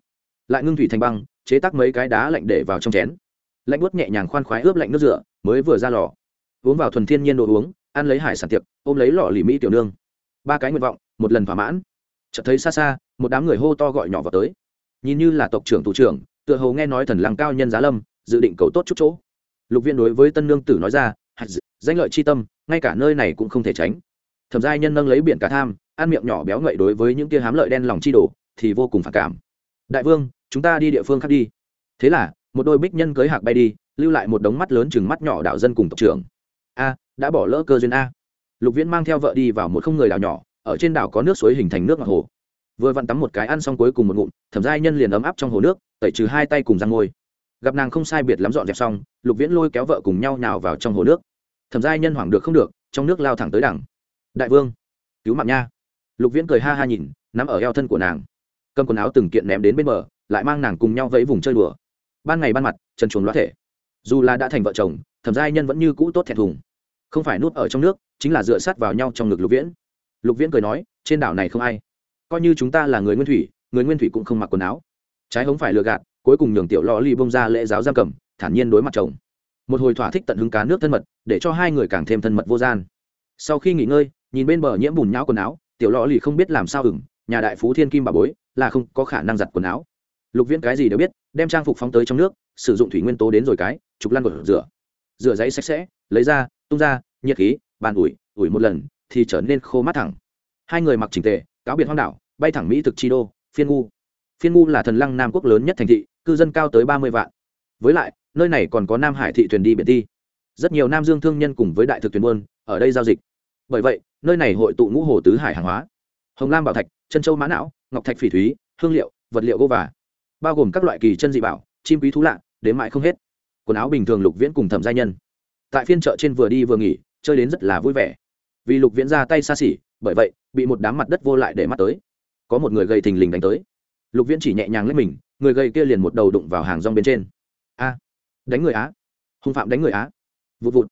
lại ngưng thủy thành băng, chế tác mấy cái đá lạnh để vào trong chén. Lạnh buốt nhẹ nhàng khoan khoái ướp lạnh nước rửa mới vừa ra lò. Uống vào thuần thiên nhiên đồ uống, ăn lấy hải sản tiệc, ôm lấy lọ lì mỹ tiểu nương. Ba cái nguyện vọng, một lần thỏa mãn. Chợt thấy xa xa, một đám người hô to gọi nhỏ vào tới. Nhìn như là tộc trưởng thủ trưởng, tựa hồ nghe nói thần lăng cao nhân giá lâm, dự định cầu tốt chút chỗ. Lục viên đối với tân nương tử nói ra danh lợi chi tâm, ngay cả nơi này cũng không thể tránh. Thẩm giai nhân nâng lấy biển cả tham, ăn miệng nhỏ béo ngậy đối với những tia hám lợi đen lòng chi đồ thì vô cùng phản cảm. Đại vương, chúng ta đi địa phương khác đi. Thế là, một đôi bích nhân cưới hạc bay đi, lưu lại một đống mắt lớn chừng mắt nhỏ đạo dân cùng tộc trưởng. A, đã bỏ lỡ cơ duyên a. Lục viễn mang theo vợ đi vào một không người đảo nhỏ, ở trên đảo có nước suối hình thành nước ngọc hồ. Vừa vặn tắm một cái ăn xong cuối cùng một ngụm, thẩm giai nhân liền ấm áp trong hồ nước, tẩy trừ hai tay cùng răng ngôi. Gặp nàng không sai biệt lắm dọn dẹp xong, lục viễn lôi kéo vợ cùng nhau nào vào trong hồ nước. Thẩm giai nhân hoảng được không được, trong nước lao thẳng tới đẳng đại vương, cứu mạng nha. Lục viễn cười ha ha nhìn, nắm ở eo thân của nàng cầm quần áo từng kiện ném đến bên bờ, lại mang nàng cùng nhau vẫy vùng chơi đùa. Ban ngày ban mặt, trần chuồn loa thể. Dù là đã thành vợ chồng, thẩm giai nhân vẫn như cũ tốt thẹn thùng. Không phải nuốt ở trong nước, chính là dựa sát vào nhau trong ngực lục viễn. Lục viễn cười nói, trên đảo này không ai. Coi như chúng ta là người nguyên thủy, người nguyên thủy cũng không mặc quần áo. Trái hống phải lừa gạt, cuối cùng nhường tiểu lò ly bông ra lễ giáo giam cầm, thản nhiên đối mặt chồng. Một hồi thỏa thích tận hứng cá nước thân mật, để cho hai người càng thêm thân mật vô gian. Sau khi nghỉ ngơi, nhìn bên bờ nhiễm bùn nhão quần áo, tiểu lò lì không biết làm sao ửng nhà đại phú thiên kim bà bối là không có khả năng giặt quần áo. Lục viễn cái gì đều biết đem trang phục phóng tới trong nước sử dụng thủy nguyên tố đến rồi cái trục lăn gột rửa. Rửa giấy sạch sẽ lấy ra tung ra nhiệt khí bàn ủi ủi một lần thì trở nên khô mát thẳng. Hai người mặc chỉnh tề cáo biệt hoang đảo bay thẳng mỹ thực chi đô phiên ngu. Phiên ngu là thần lăng nam quốc lớn nhất thành thị cư dân cao tới ba mươi vạn. Với lại nơi này còn có nam hải thị thuyền đi biển đi, rất nhiều nam dương thương nhân cùng với đại thực thuyền buôn ở đây giao dịch. Bởi vậy nơi này hội tụ ngũ hồ tứ hải hàng hóa hồng lam bảo thạch, chân châu mã não, ngọc thạch phỉ thúy, hương liệu, vật liệu gỗ vả bao gồm các loại kỳ chân dị bảo, chim quý thú lạ, đến mãi không hết. Quần áo bình thường lục viễn cùng thẩm gia nhân. Tại phiên chợ trên vừa đi vừa nghỉ, chơi đến rất là vui vẻ. Vì lục viễn ra tay xa xỉ, bởi vậy, bị một đám mặt đất vô lại để mắt tới. Có một người gầy thình lình đánh tới. Lục viễn chỉ nhẹ nhàng lên mình, người gầy kia liền một đầu đụng vào hàng rong bên trên. A, đánh người á. Hung phạm đánh người á. Vụt vụt.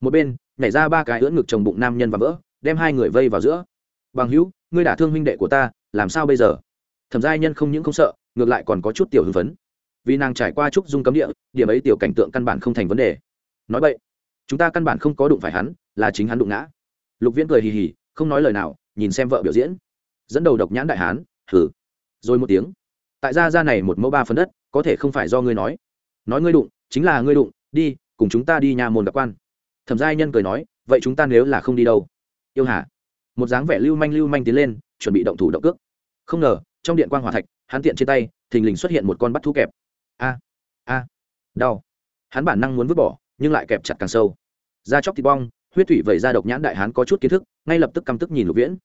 Một bên, nhảy ra ba cái ưỡn ngực chồng bụng nam nhân và vỡ, đem hai người vây vào giữa. Bằng hữu ngươi đả thương huynh đệ của ta, làm sao bây giờ? Thẩm giai nhân không những không sợ, ngược lại còn có chút tiểu hưng phấn. Vì nàng trải qua trúc dung cấm địa, điểm ấy tiểu cảnh tượng căn bản không thành vấn đề. Nói vậy chúng ta căn bản không có đụng phải hắn, là chính hắn đụng ngã. Lục viễn cười hì hì, không nói lời nào, nhìn xem vợ biểu diễn. Dẫn đầu độc nhãn đại hán thử rồi một tiếng. Tại gia gia này một mẫu ba phần đất, có thể không phải do ngươi nói. Nói ngươi đụng, chính là ngươi đụng, đi, cùng chúng ta đi nhà môn gặp quan. Thẩm giai nhân cười nói, vậy chúng ta nếu là không đi đâu? Yêu hả một dáng vẻ lưu manh lưu manh tiến lên, chuẩn bị động thủ động cước. Không ngờ, trong điện quan g hòa thạch, hắn tiện trên tay, thình lình xuất hiện một con bắt thú kẹp. A a, đau. Hắn bản năng muốn vứt bỏ, nhưng lại kẹp chặt càng sâu. Da chóc thịt bong, huyết thủy vẩy ra độc nhãn đại hán có chút kiến thức, ngay lập tức căm tức nhìn lục viễn.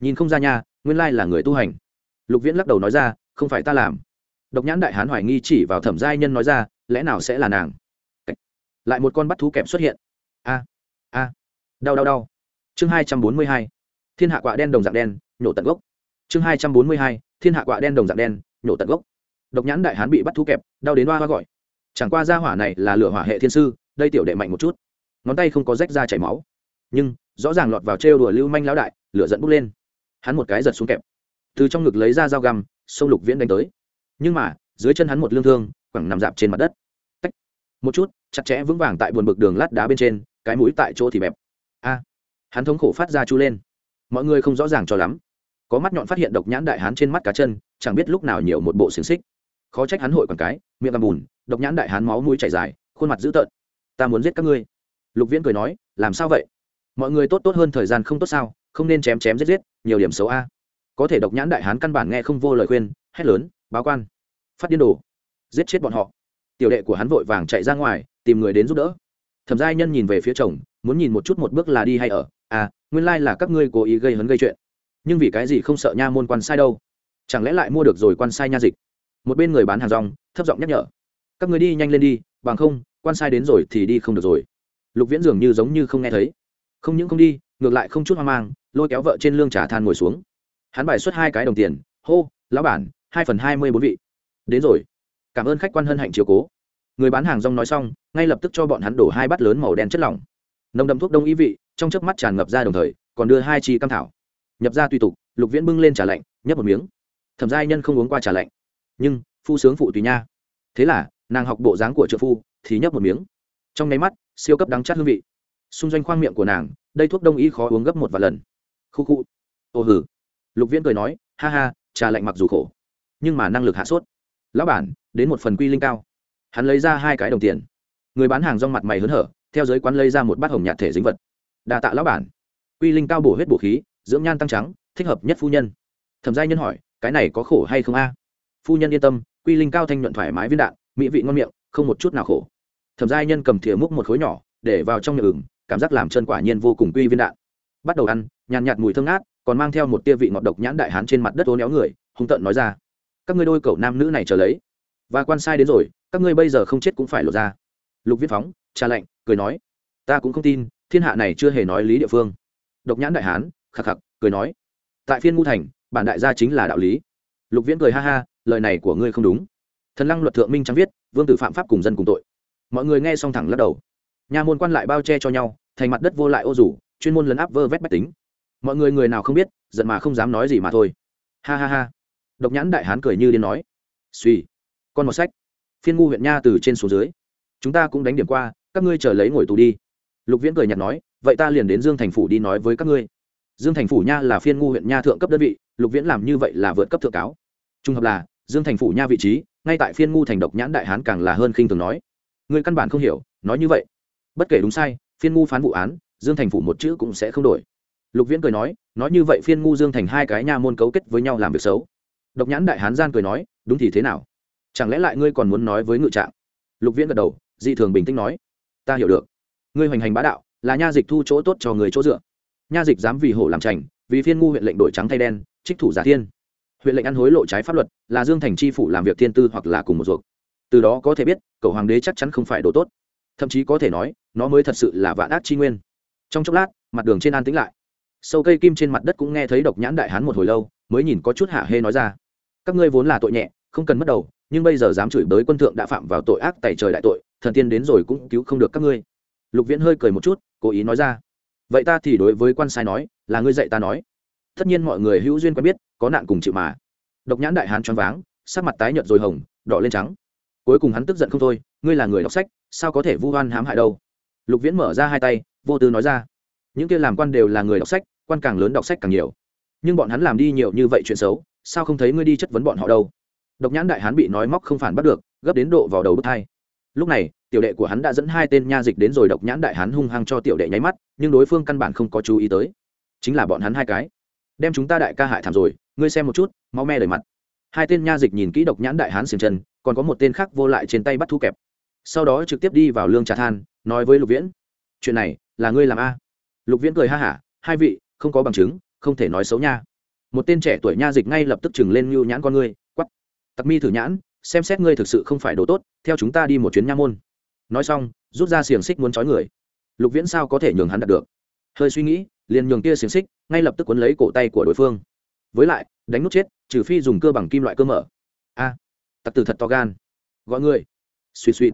Nhìn không ra nha, nguyên lai là người tu hành. Lục viễn lắc đầu nói ra, không phải ta làm. Độc nhãn đại hán hoài nghi chỉ vào thẩm giai nhân nói ra, lẽ nào sẽ là nàng? Lại một con bắt thú kẹp xuất hiện. A a, đau đau đau. Chương hai trăm bốn mươi hai thiên hạ quạ đen đồng dạng đen, nhổ tận gốc. Chương hai trăm bốn mươi hai, thiên hạ quạ đen đồng dạng đen, nhổ tận gốc. Độc nhãn đại hán bị bắt thú kẹp, đau đến hoa hoa gọi. Chẳng qua ra hỏa này là lửa hỏa hệ thiên sư, đây tiểu đệ mạnh một chút. Ngón tay không có rách ra chảy máu. Nhưng, rõ ràng lọt vào trêu đùa lưu manh lão đại, lửa dẫn bốc lên. Hắn một cái giật xuống kẹp. Từ trong ngực lấy ra dao găm, sông lục viễn đánh tới. Nhưng mà, dưới chân hắn một lương thương, quẳng nằm dạp trên mặt đất. Tách. một chút, chặt chẽ vững vàng tại buồn bực đường lát đá bên trên, cái mũi tại chỗ thì bẹp. A. Hắn thống khổ phát ra chu lên mọi người không rõ ràng cho lắm. Có mắt nhọn phát hiện độc nhãn đại hán trên mắt cá chân, chẳng biết lúc nào nhiều một bộ xiềng xích. Khó trách hắn hội quảng cái, miệng gầm bùn, độc nhãn đại hán máu mũi chảy dài, khuôn mặt dữ tợn. Ta muốn giết các ngươi. Lục viễn cười nói, làm sao vậy? Mọi người tốt tốt hơn thời gian không tốt sao, không nên chém chém giết giết, nhiều điểm xấu a. Có thể độc nhãn đại hán căn bản nghe không vô lời khuyên, hét lớn, báo quan. Phát điên đồ. Giết chết bọn họ. Tiểu đệ của hắn vội vàng chạy ra ngoài, tìm người đến giúp đỡ. Thẩm giai nhân nhìn về phía chồng, muốn nhìn một chút một bước là đi hay ở nguyên lai là các ngươi cố ý gây hấn gây chuyện. Nhưng vì cái gì không sợ nha môn quan sai đâu? Chẳng lẽ lại mua được rồi quan sai nha dịch? Một bên người bán hàng rong, thấp giọng nhắc nhở. Các người đi nhanh lên đi, bằng không, quan sai đến rồi thì đi không được rồi. Lục viễn dường như giống như không nghe thấy. Không những không đi, ngược lại không chút hoang mang, lôi kéo vợ trên lương trà than ngồi xuống. Hắn bài xuất hai cái đồng tiền, hô, lão bản, hai phần hai mươi bốn vị. Đến rồi. Cảm ơn khách quan hân hạnh chiều cố. Người bán hàng rong nói xong, ngay lập tức cho bọn hắn đổ hai bát lớn màu đen chất lỏng. Nồng đậm thuốc đông ý vị trong chớp mắt tràn ngập ra đồng thời, còn đưa hai chi cam thảo. Nhập ra tùy tục, lục viễn bưng lên trà lạnh, nhấp một miếng. Thẩm giai nhân không uống qua trà lạnh. Nhưng, phu sướng phụ tùy nha. Thế là, nàng học bộ dáng của trợ phu, thì nhấp một miếng. Trong nháy mắt, siêu cấp đắng chát hương vị. Xung doanh khoang miệng của nàng, đây thuốc đông y khó uống gấp một vài lần. Khu khu. Ô hử lục viễn cười nói, ha ha, trà lạnh mặc dù khổ, nhưng mà năng lực hạ sốt. Lão bản, đến một phần quy linh cao. Hắn lấy ra hai cái đồng tiền. Người bán hàng rong mặt mày hớn hở, theo giới quán lấy ra một bát hồng nhạt thể dính vật đà tạ lão bản. Quy linh cao bổ huyết bổ khí dưỡng nhan tăng trắng thích hợp nhất phu nhân. Thẩm giai nhân hỏi cái này có khổ hay không a? Phu nhân yên tâm quy linh cao thanh nhuận thoải mái viên đạn mỹ vị ngon miệng không một chút nào khổ. Thẩm giai nhân cầm thìa múc một khối nhỏ để vào trong miệng ửng cảm giác làm chân quả nhiên vô cùng quy viên đạn. Bắt đầu ăn nhàn nhạt mùi thơm ngát còn mang theo một tia vị ngọt độc nhãn đại hán trên mặt đất ố néo người hung tợn nói ra. Các ngươi đôi cậu nam nữ này chờ lấy. Và quan sai đến rồi các ngươi bây giờ không chết cũng phải lột ra. Lục viết phóng cha lạnh, cười nói. Ta cũng không tin thiên hạ này chưa hề nói lý địa phương. Độc nhãn đại hán, khạc khạc, cười nói. Tại phiên ngu thành, bản đại gia chính là đạo lý. Lục viễn cười ha ha, lời này của ngươi không đúng. Thần lăng luật thượng minh trang viết, vương tử phạm pháp cùng dân cùng tội. Mọi người nghe xong thẳng lắc đầu. Nhà môn quan lại bao che cho nhau, thành mặt đất vô lại ô rủ, chuyên môn lấn áp vơ vét bách tính. Mọi người người nào không biết, giận mà không dám nói gì mà thôi. Ha ha ha. Độc nhãn đại hán cười như điên nói. Suy con một sách. Phiên ngu huyện nha từ trên xuống dưới. Chúng ta cũng đánh điểm qua, các ngươi chờ lấy ngồi tù đi lục viễn cười nhạt nói, vậy ta liền đến dương thành phủ đi nói với các ngươi. Dương thành phủ nha là phiên ngu huyện nha thượng cấp đơn vị, lục viễn làm như vậy là vượt cấp thượng cáo. Trung hợp là, dương thành phủ nha vị trí, ngay tại phiên ngu thành độc nhãn đại hán càng là hơn khinh thường nói. Người căn bản không hiểu, nói như vậy. Bất kể đúng sai, phiên ngu phán vụ án, dương thành phủ một chữ cũng sẽ không đổi. Lục viễn cười nói nói như vậy phiên ngu dương thành hai cái nha môn cấu kết với nhau làm việc xấu. Độc nhãn đại hán gian cười nói, đúng thì thế nào? Chẳng lẽ lại ngươi còn muốn nói với ngự trạng? Lục viễn gật đầu, dị thường bình tĩnh nói, ta hiểu được ngươi hoành hành bá đạo, là nha dịch thu chỗ tốt cho người chỗ dựa. Nha dịch dám vì hổ làm trành vì phiên ngu huyện lệnh đổi trắng thay đen, trích thủ giả thiên. Huyện lệnh ăn hối lộ trái pháp luật, là dương thành chi phủ làm việc thiên tư hoặc là cùng một ruột. Từ đó có thể biết, cầu hoàng đế chắc chắn không phải đồ tốt. Thậm chí có thể nói, nó mới thật sự là vạn ác chi nguyên. Trong chốc lát, mặt đường trên an tĩnh lại. Sâu cây kim trên mặt đất cũng nghe thấy độc nhãn đại hán một hồi lâu, mới nhìn có chút hạ hê nói ra. Các ngươi vốn là tội nhẹ, không cần mất đầu, nhưng bây giờ dám chửi bới quân thượng đã phạm vào tội ác tẩy trời đại tội, thần tiên đến rồi cũng cứu không được các ngươi lục viễn hơi cười một chút, cố ý nói ra. Vậy ta thì đối với quan sai nói, là ngươi dạy ta nói. Tất nhiên mọi người hữu duyên quen biết, có nạn cùng chịu mà. Độc nhãn đại hán choáng váng, sắc mặt tái nhợt rồi hồng, đỏ lên trắng. Cuối cùng hắn tức giận không thôi, ngươi là người đọc sách, sao có thể vu oan hãm hại đâu? Lục viễn mở ra hai tay, vô tư nói ra. Những kia làm quan đều là người đọc sách, quan càng lớn đọc sách càng nhiều. Nhưng bọn hắn làm đi nhiều như vậy chuyện xấu, sao không thấy ngươi đi chất vấn bọn họ đâu? Độc nhãn đại hán bị nói móc không phản bắt được, gấp đến độ vào đầu bức thai lúc này tiểu đệ của hắn đã dẫn hai tên nha dịch đến rồi độc nhãn đại hán hung hăng cho tiểu đệ nháy mắt, nhưng đối phương căn bản không có chú ý tới. Chính là bọn hắn hai cái. Đem chúng ta đại ca hại thảm rồi, ngươi xem một chút, máu me đầy mặt. Hai tên nha dịch nhìn kỹ độc nhãn đại hán xiềng chân, còn có một tên khác vô lại trên tay bắt thu kẹp. Sau đó trực tiếp đi vào lương trà than, nói với lục viễn, chuyện này là ngươi làm a? Lục viễn cười ha hả, hai vị, không có bằng chứng, không thể nói xấu nha. Một tên trẻ tuổi nha dịch ngay lập tức chừng lên mưu nhãn con ngươi quắp tặc mi thử nhãn, xem xét ngươi thực sự không phải đồ tốt, theo chúng ta đi một chuyến nha môn nói xong, rút ra xiềng xích muốn trói người. Lục viễn sao có thể nhường hắn đạt được? Hơi suy nghĩ, liền nhường kia xiềng xích, ngay lập tức quấn lấy cổ tay của đối phương. Với lại, đánh nút chết, trừ phi dùng cơ bằng kim loại cơ mở. A, tặc tử thật to gan. Gọi người. Suy suy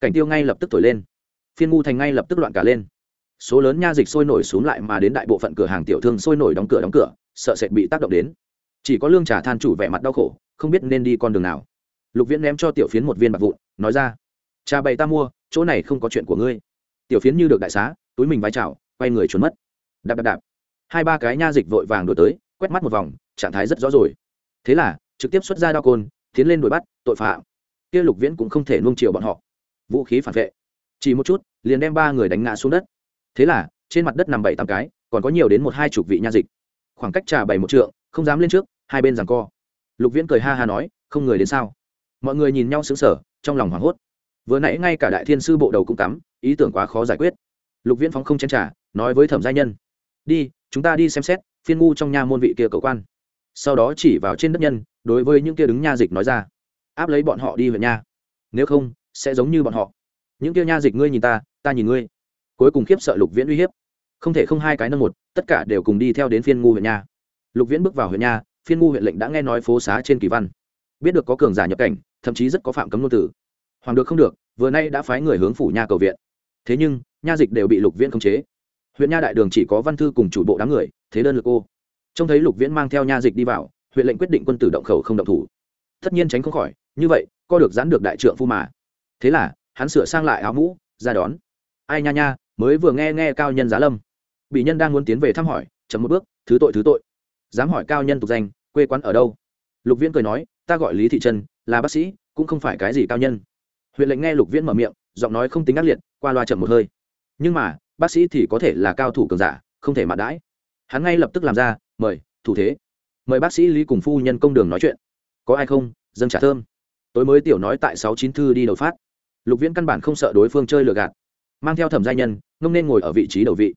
cảnh tiêu ngay lập tức thổi lên. Phiên ngu thành ngay lập tức loạn cả lên. Số lớn nha dịch sôi nổi xuống lại mà đến đại bộ phận cửa hàng tiểu thương sôi nổi đóng cửa đóng cửa, sợ sệt bị tác động đến. Chỉ có lương trà than chủ vẻ mặt đau khổ, không biết nên đi con đường nào. Lục viễn ném cho tiểu phiến một viên bạc vụn, nói ra cha bày ta mua, chỗ này không có chuyện của ngươi. Tiểu phiến như được đại xá, túi mình vai trào quay người trốn mất. Đạp đạp đạp. Hai ba cái nha dịch vội vàng đổi tới, quét mắt một vòng, trạng thái rất rõ rồi. Thế là, trực tiếp xuất ra đao côn, tiến lên đuổi bắt, tội phạm. Kia lục viễn cũng không thể nuông chiều bọn họ. Vũ khí phản vệ. Chỉ một chút, liền đem ba người đánh ngã xuống đất. Thế là, trên mặt đất nằm bảy tám cái, còn có nhiều đến một hai chục vị nha dịch. Khoảng cách trà bảy một trượng, không dám lên trước, hai bên rằng co. Lục viễn cười ha ha nói, không người đến sao? Mọi người nhìn nhau sững sờ, trong lòng hoảng hốt vừa nãy ngay cả đại thiên sư bộ đầu cũng cắm, ý tưởng quá khó giải quyết. Lục viễn phóng không chén trả nói với thẩm gia nhân, đi, chúng ta đi xem xét, phiên ngu trong nha môn vị kia cầu quan. Sau đó chỉ vào trên đất nhân, đối với những kia đứng nha dịch nói ra, áp lấy bọn họ đi huyện nha. Nếu không, sẽ giống như bọn họ. Những kia nha dịch ngươi nhìn ta ta nhìn ngươi. Cuối cùng khiếp sợ lục viễn uy hiếp. Không thể không hai cái nâng một, tất cả đều cùng đi theo đến phiên ngu huyện nha. Lục viễn bước vào huyện nha, phiên ngu huyện lệnh đã nghe nói phố xá trên kỳ văn. Biết được có cường giả nhập cảnh, thậm chí rất có phạm cấm ngôn tử hoàng được không được, vừa nay đã phái người hướng phủ nha cầu viện. Thế nhưng, nha dịch đều bị lục viễn khống chế. Huyện nha đại đường chỉ có văn thư cùng chủ bộ đám người, thế đơn lực ô. Trông thấy lục viễn mang theo nha dịch đi vào, huyện lệnh quyết định quân tử động khẩu không động thủ. Tất nhiên tránh không khỏi, như vậy, co được giãn được đại trượng phu mà. Thế là, hắn sửa sang lại áo mũ, ra đón. Ai nha nha, mới vừa nghe nghe cao nhân giá lâm. Bị nhân đang muốn tiến về thăm hỏi, chậm một bước, thứ tội thứ tội. Dám hỏi cao nhân tục danh, quê quán ở đâu? Lục viễn cười nói, ta gọi lý thị trân, là bác sĩ, cũng không phải cái gì cao nhân huyện lệnh nghe lục viễn mở miệng, giọng nói không tính ác liệt, qua loa chậm một hơi. Nhưng mà, bác sĩ thì có thể là cao thủ cường giả, không thể mạn đãi. Hắn ngay lập tức làm ra, mời, thủ thế. Mời bác sĩ lý cùng phu nhân công đường nói chuyện. Có ai không? Dâng trả thơm. Tối mới tiểu nói tại sáu chín thư đi đầu phát. Lục viễn căn bản không sợ đối phương chơi lừa gạt. Mang theo thẩm gia nhân, ngông nên ngồi ở vị trí đầu vị.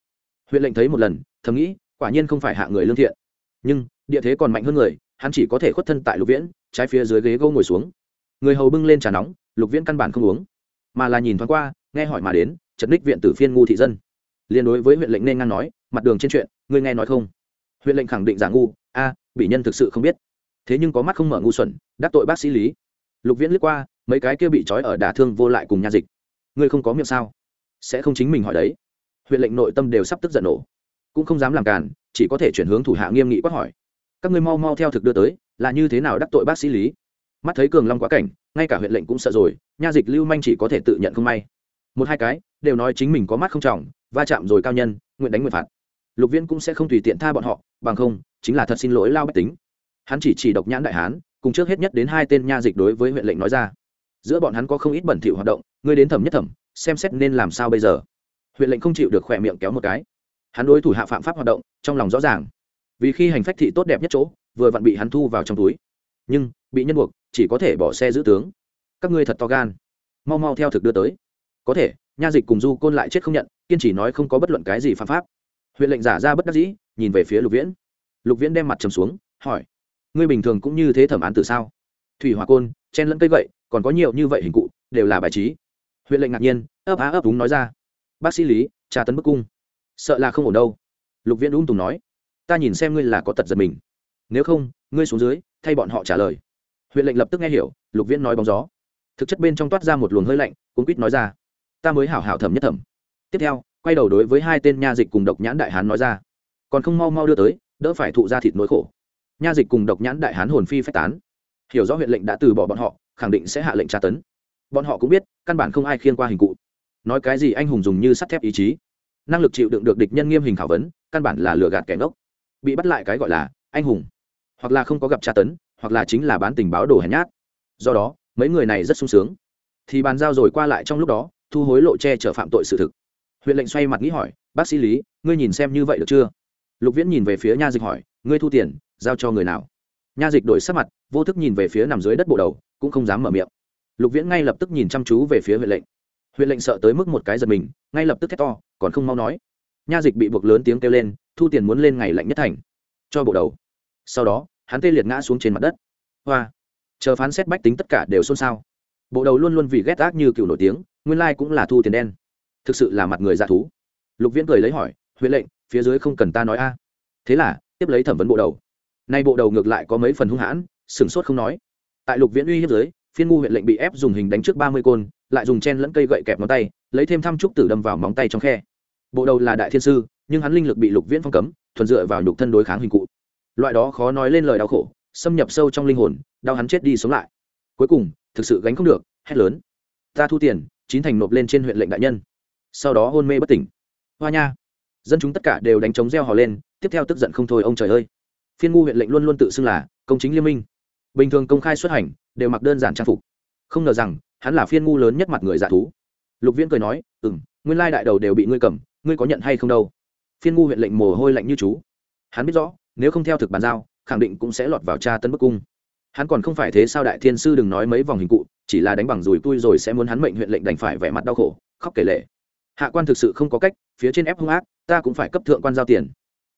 Huyện lệnh thấy một lần, thầm nghĩ, quả nhiên không phải hạ người lương thiện. Nhưng, địa thế còn mạnh hơn người, hắn chỉ có thể khuất thân tại lục viễn, trái phía dưới ghế gỗ ngồi xuống. Người hầu bưng lên trà nóng lục viễn căn bản không uống, mà là nhìn thoáng qua, nghe hỏi mà đến trật ních viện tử phiên ngu thị dân. Liên đối với huyện lệnh nên ngang nói, mặt đường trên chuyện, ngươi nghe nói không? Huyện lệnh khẳng định giả ngu, a, bị nhân thực sự không biết. Thế nhưng có mắt không mở ngu xuẩn, đắc tội bác sĩ lý. Lục viễn liếc qua, mấy cái kia bị trói ở đả thương vô lại cùng nha dịch. Ngươi không có miệng sao? Sẽ không chính mình hỏi đấy. Huyện lệnh nội tâm đều sắp tức giận nổ. Cũng không dám làm càn, chỉ có thể chuyển hướng thủ hạ nghiêm nghị quát hỏi. Các ngươi mau mau theo thực đưa tới, là như thế nào đắc tội bác sĩ lý? Mắt thấy cường long quá cảnh, ngay cả huyện lệnh cũng sợ rồi, nha dịch lưu manh chỉ có thể tự nhận không may. Một hai cái, đều nói chính mình có mắt không trọng, va chạm rồi cao nhân, nguyện đánh nguyện phạt. Lục viễn cũng sẽ không tùy tiện tha bọn họ, bằng không, chính là thật xin lỗi lao bách tính. Hắn chỉ chỉ độc nhãn đại hán, cùng trước hết nhất đến hai tên nha dịch đối với huyện lệnh nói ra. Giữa bọn hắn có không ít bẩn thỉu hoạt động, ngươi đến thẩm nhất thẩm, xem xét nên làm sao bây giờ. Huyện lệnh không chịu được khỏe miệng kéo một cái. Hắn đối thủ hạ phạm pháp hoạt động, trong lòng rõ ràng. Vì khi hành phách thị tốt đẹp nhất chỗ, vừa vặn bị hắn thu vào trong túi nhưng bị nhân buộc, chỉ có thể bỏ xe giữ tướng. Các ngươi thật to gan. Mau mau theo thực đưa tới. Có thể, nha dịch cùng du côn lại chết không nhận, kiên chỉ nói không có bất luận cái gì phạm pháp. Huyện lệnh giả ra bất đắc dĩ, nhìn về phía lục viễn. Lục viễn đem mặt trầm xuống, hỏi, ngươi bình thường cũng như thế thẩm án từ sao? Thủy hỏa côn, chen lẫn cây gậy, còn có nhiều như vậy hình cụ, đều là bài trí. Huyện lệnh ngạc nhiên, ấp á ấp đúng nói ra, bác sĩ lý, tra tấn bức cung. Sợ là không ổn đâu. Lục viễn ung tùng nói, ta nhìn xem ngươi là có tật giật mình. Nếu không, ngươi xuống dưới thay bọn họ trả lời. Huyện lệnh lập tức nghe hiểu, lục viễn nói bóng gió. Thực chất bên trong toát ra một luồng hơi lạnh cũng quýt nói ra, ta mới hảo hảo thẩm nhất thẩm. Tiếp theo, quay đầu đối với hai tên nha dịch cùng độc nhãn đại hán nói ra, còn không mau mau đưa tới, đỡ phải thụ ra thịt nỗi khổ. Nha dịch cùng độc nhãn đại hán hồn phi phách tán. Hiểu rõ huyện lệnh đã từ bỏ bọn họ, khẳng định sẽ hạ lệnh tra tấn. Bọn họ cũng biết, căn bản không ai khiên qua hình cụ. Nói cái gì anh hùng dùng như sắt thép ý chí. Năng lực chịu đựng được địch nhân nghiêm hình khảo vấn, căn bản là lừa gạt kẻ ngốc. Bị bắt lại cái gọi là anh hùng hoặc là không có gặp tra tấn, hoặc là chính là bán tình báo đồ hèn nhát. Do đó, mấy người này rất sung sướng. Thì bàn giao rồi qua lại trong lúc đó, thu hối lộ che chở phạm tội sự thực. Huyện lệnh xoay mặt nghĩ hỏi, bác sĩ lý, ngươi nhìn xem như vậy được chưa? Lục viễn nhìn về phía nha dịch hỏi, ngươi thu tiền, giao cho người nào? Nha dịch đổi sắc mặt, vô thức nhìn về phía nằm dưới đất bộ đầu, cũng không dám mở miệng. Lục viễn ngay lập tức nhìn chăm chú về phía huyện lệnh. Huyện lệnh sợ tới mức một cái giật mình, ngay lập tức thét to, còn không mau nói. Nha dịch bị buộc lớn tiếng kêu lên, thu tiền muốn lên ngày lạnh nhất thành. Cho bộ đầu. Sau đó hắn tê liệt ngã xuống trên mặt đất. Hoa. Chờ phán xét bách tính tất cả đều xôn xao. Bộ đầu luôn luôn vì ghét ác như cựu nổi tiếng, nguyên lai cũng là thu tiền đen. Thực sự là mặt người dạ thú. Lục viễn cười lấy hỏi, huyện lệnh, phía dưới không cần ta nói a. Thế là, tiếp lấy thẩm vấn bộ đầu. Nay bộ đầu ngược lại có mấy phần hung hãn, sửng sốt không nói. Tại lục viễn uy hiếp dưới, phiên ngu huyện lệnh bị ép dùng hình đánh trước ba mươi côn, lại dùng chen lẫn cây gậy kẹp ngón tay, lấy thêm thăm trúc tử đâm vào móng tay trong khe. Bộ đầu là đại thiên sư, nhưng hắn linh lực bị lục viễn phong cấm, thuần dựa vào nhục thân đối kháng hình cụ loại đó khó nói lên lời đau khổ, xâm nhập sâu trong linh hồn, đau hắn chết đi sống lại. Cuối cùng, thực sự gánh không được, hét lớn. Ta thu tiền, chín thành nộp lên trên huyện lệnh đại nhân. Sau đó hôn mê bất tỉnh. Hoa nha. Dân chúng tất cả đều đánh trống reo hò lên, tiếp theo tức giận không thôi, ông trời ơi. Phiên ngu huyện lệnh luôn luôn tự xưng là công chính liên minh. Bình thường công khai xuất hành, đều mặc đơn giản trang phục. Không ngờ rằng, hắn là phiên ngu lớn nhất mặt người giả thú. Lục viễn cười nói ừ m nguyên lai đại đầu đều bị ngươi cầm, ngươi có nhận hay không đâu? Phiên ngu huyện lệnh mồ hôi lạnh như chú. Hắn biết rõ nếu không theo thực bàn giao, khẳng định cũng sẽ lọt vào tra tân bức cung. Hắn còn không phải thế sao đại thiên sư đừng nói mấy vòng hình cụ, chỉ là đánh bằng rùi tui rồi sẽ muốn hắn mệnh huyện lệnh đành phải vẻ mặt đau khổ, khóc kể lệ hạ quan thực sự không có cách, phía trên ép hung ác, ta cũng phải cấp thượng quan giao tiền.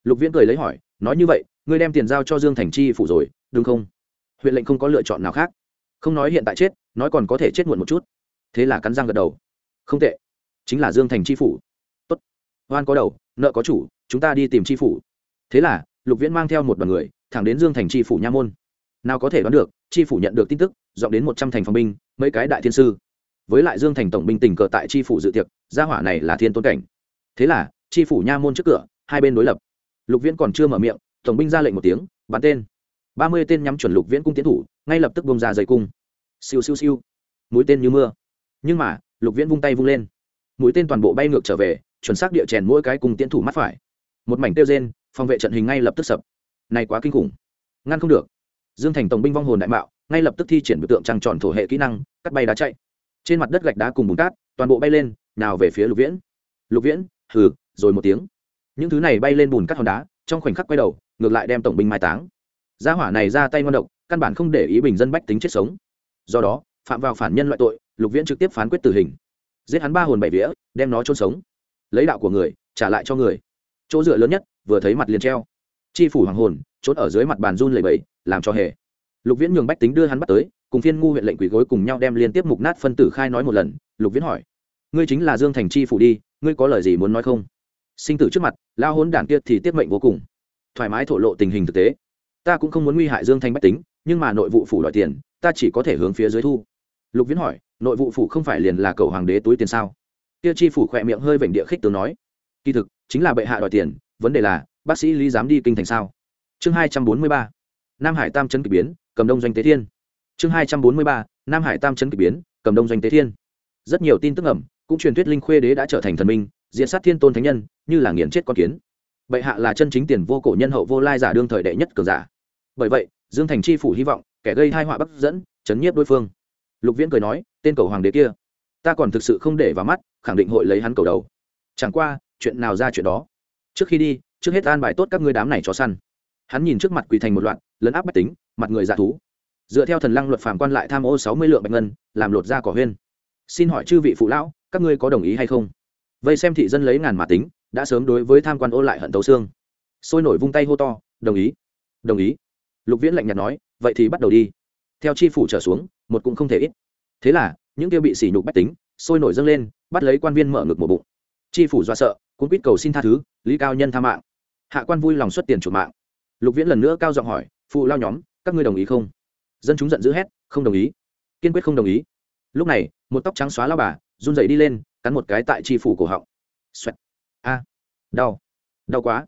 Lục viễn cười lấy hỏi, nói như vậy, ngươi đem tiền giao cho dương thành chi phủ rồi, đúng không? Huyện lệnh không có lựa chọn nào khác. Không nói hiện tại chết, nói còn có thể chết muộn một chút. Thế là cắn răng gật đầu. Không tệ. Chính là dương thành chi phủ. Tốt. Hoan có đầu, nợ có chủ, chúng ta đi tìm chi phủ. Thế là lục viễn mang theo một đoàn người, thẳng đến dương thành chi phủ nha môn. Nào có thể đoán được, chi phủ nhận được tin tức dọn đến một trăm thành phòng binh, mấy cái đại thiên sư. Với lại dương thành tổng binh tình cờ tại chi phủ dự tiệc, gia hỏa này là thiên tôn cảnh. Thế là, chi phủ nha môn trước cửa, hai bên đối lập. Lục viễn còn chưa mở miệng, tổng binh ra lệnh một tiếng, bắn tên. Ba mươi tên nhắm chuẩn lục viễn cung tiến thủ, ngay lập tức bông ra dây cung. Siêu siêu siêu. Mũi tên như mưa. Nhưng mà, lục viễn vung tay vung lên. Mũi tên toàn bộ bay ngược trở về, chuẩn xác địa chèn mỗi cái cung tiến thủ mắt phải. Một mảnh tiêu rên phòng vệ trận hình ngay lập tức sập. Này quá kinh khủng. Ngăn không được. Dương thành tổng binh vong hồn đại mạo, ngay lập tức thi triển biểu tượng trăng tròn thổ hệ kỹ năng, cắt bay đá chạy. Trên mặt đất gạch đá cùng bùn cát, toàn bộ bay lên, nào về phía lục viễn. Lục viễn, hừ, rồi một tiếng. Những thứ này bay lên bùn cát hòn đá, trong khoảnh khắc quay đầu, ngược lại đem tổng binh mai táng. Gia hỏa này ra tay ngon độc, căn bản không để ý bình dân bách tính chết sống. Do đó, phạm vào phản nhân loại tội, lục viễn trực tiếp phán quyết tử hình. Giết hắn ba hồn bảy vía, đem nó trôn sống. Lấy đạo của người, trả lại cho người. Chỗ dựa lớn nhất vừa thấy mặt liền treo. Chi phủ hoàng hồn trốn ở dưới mặt bàn run lầy bẩy, làm cho hề. Lục viễn nhường bách tính đưa hắn bắt tới cùng phiên ngu huyện lệnh quỷ gối cùng nhau đem liên tiếp mục nát phân tử khai nói một lần. Lục viễn hỏi ngươi chính là dương thành chi phủ đi ngươi có lời gì muốn nói không? Sinh tử trước mặt lao hôn đản kia thì tiết mệnh vô cùng. Thoải mái thổ lộ tình hình thực tế. Ta cũng không muốn nguy hại dương thanh bách tính nhưng mà nội vụ phủ đòi tiền ta chỉ có thể hướng phía dưới thu. Lục viễn hỏi nội vụ phủ không phải liền là cầu hoàng đế túi tiền sao? Kia chi phủ khỏe miệng hơi vểnh địa khích tướng nói kỳ thực chính là bệ hạ đòi tiền vấn đề là, bác sĩ lý dám đi kinh thành sao? Chương hai trăm bốn mươi ba, nam hải tam trấn k ỳ biến, cầm đông doanh tế thiên. Chương hai trăm bốn mươi ba, nam hải tam trấn k ỳ biến, cầm đông doanh tế thiên. Rất nhiều tin tức ẩm, cũng truyền thuyết linh khuê đế đã trở thành thần minh diện sát thiên tôn thánh nhân, như là nghiền chết con kiến. Bệ hạ là chân chính tiền vô cổ nhân hậu vô lai giả đương thời đệ nhất cường giả. Bởi vậy, dương thành chi phủ hy vọng, kẻ gây hai họa bắc dẫn, chấn nhiếp đối phương. Lục viễn cười nói, tên cầu hoàng đế kia, ta còn thực sự không để vào mắt, khẳng định hội lấy hắn cầu đầu. Chẳng qua, chuyện nào ra chuyện đó? Trước khi đi, trước hết an bài tốt các ngươi đám này cho săn. Hắn nhìn trước mặt quỳ thành một loạt, lấn áp bách tính, mặt người dạ thú. Dựa theo thần lăng luật phản quan lại tham ô sáu mươi lượng bạch ngân, làm lột ra cỏ huyên. Xin hỏi chư vị phụ lão, các ngươi có đồng ý hay không? Vây xem thị dân lấy ngàn mà tính, đã sớm đối với tham quan ô lại hận tấu xương. Sôi nổi vung tay hô to, đồng ý đồng ý. Lục viễn lạnh nhạt nói, vậy thì bắt đầu đi. Theo chi phủ trở xuống, một cũng không thể ít. Thế là, những kia bị sỉ nhục bách tính, sôi nổi dâng lên, bắt lấy quan viên mở ngực một bụng. Chi phủ do sợ cũng quýt cầu xin tha thứ, lý cao nhân tha mạng. Hạ quan vui lòng xuất tiền chuộc mạng. Lục viễn lần nữa cao giọng hỏi, phụ lao nhóm, các ngươi đồng ý không? Dân chúng giận dữ hét, không đồng ý. Kiên quyết không đồng ý. Lúc này, một tóc trắng xóa lao bà, run dậy đi lên, cắn một cái tại tri phủ cổ họng. Xoẹt. A. À. Đau. Đau quá.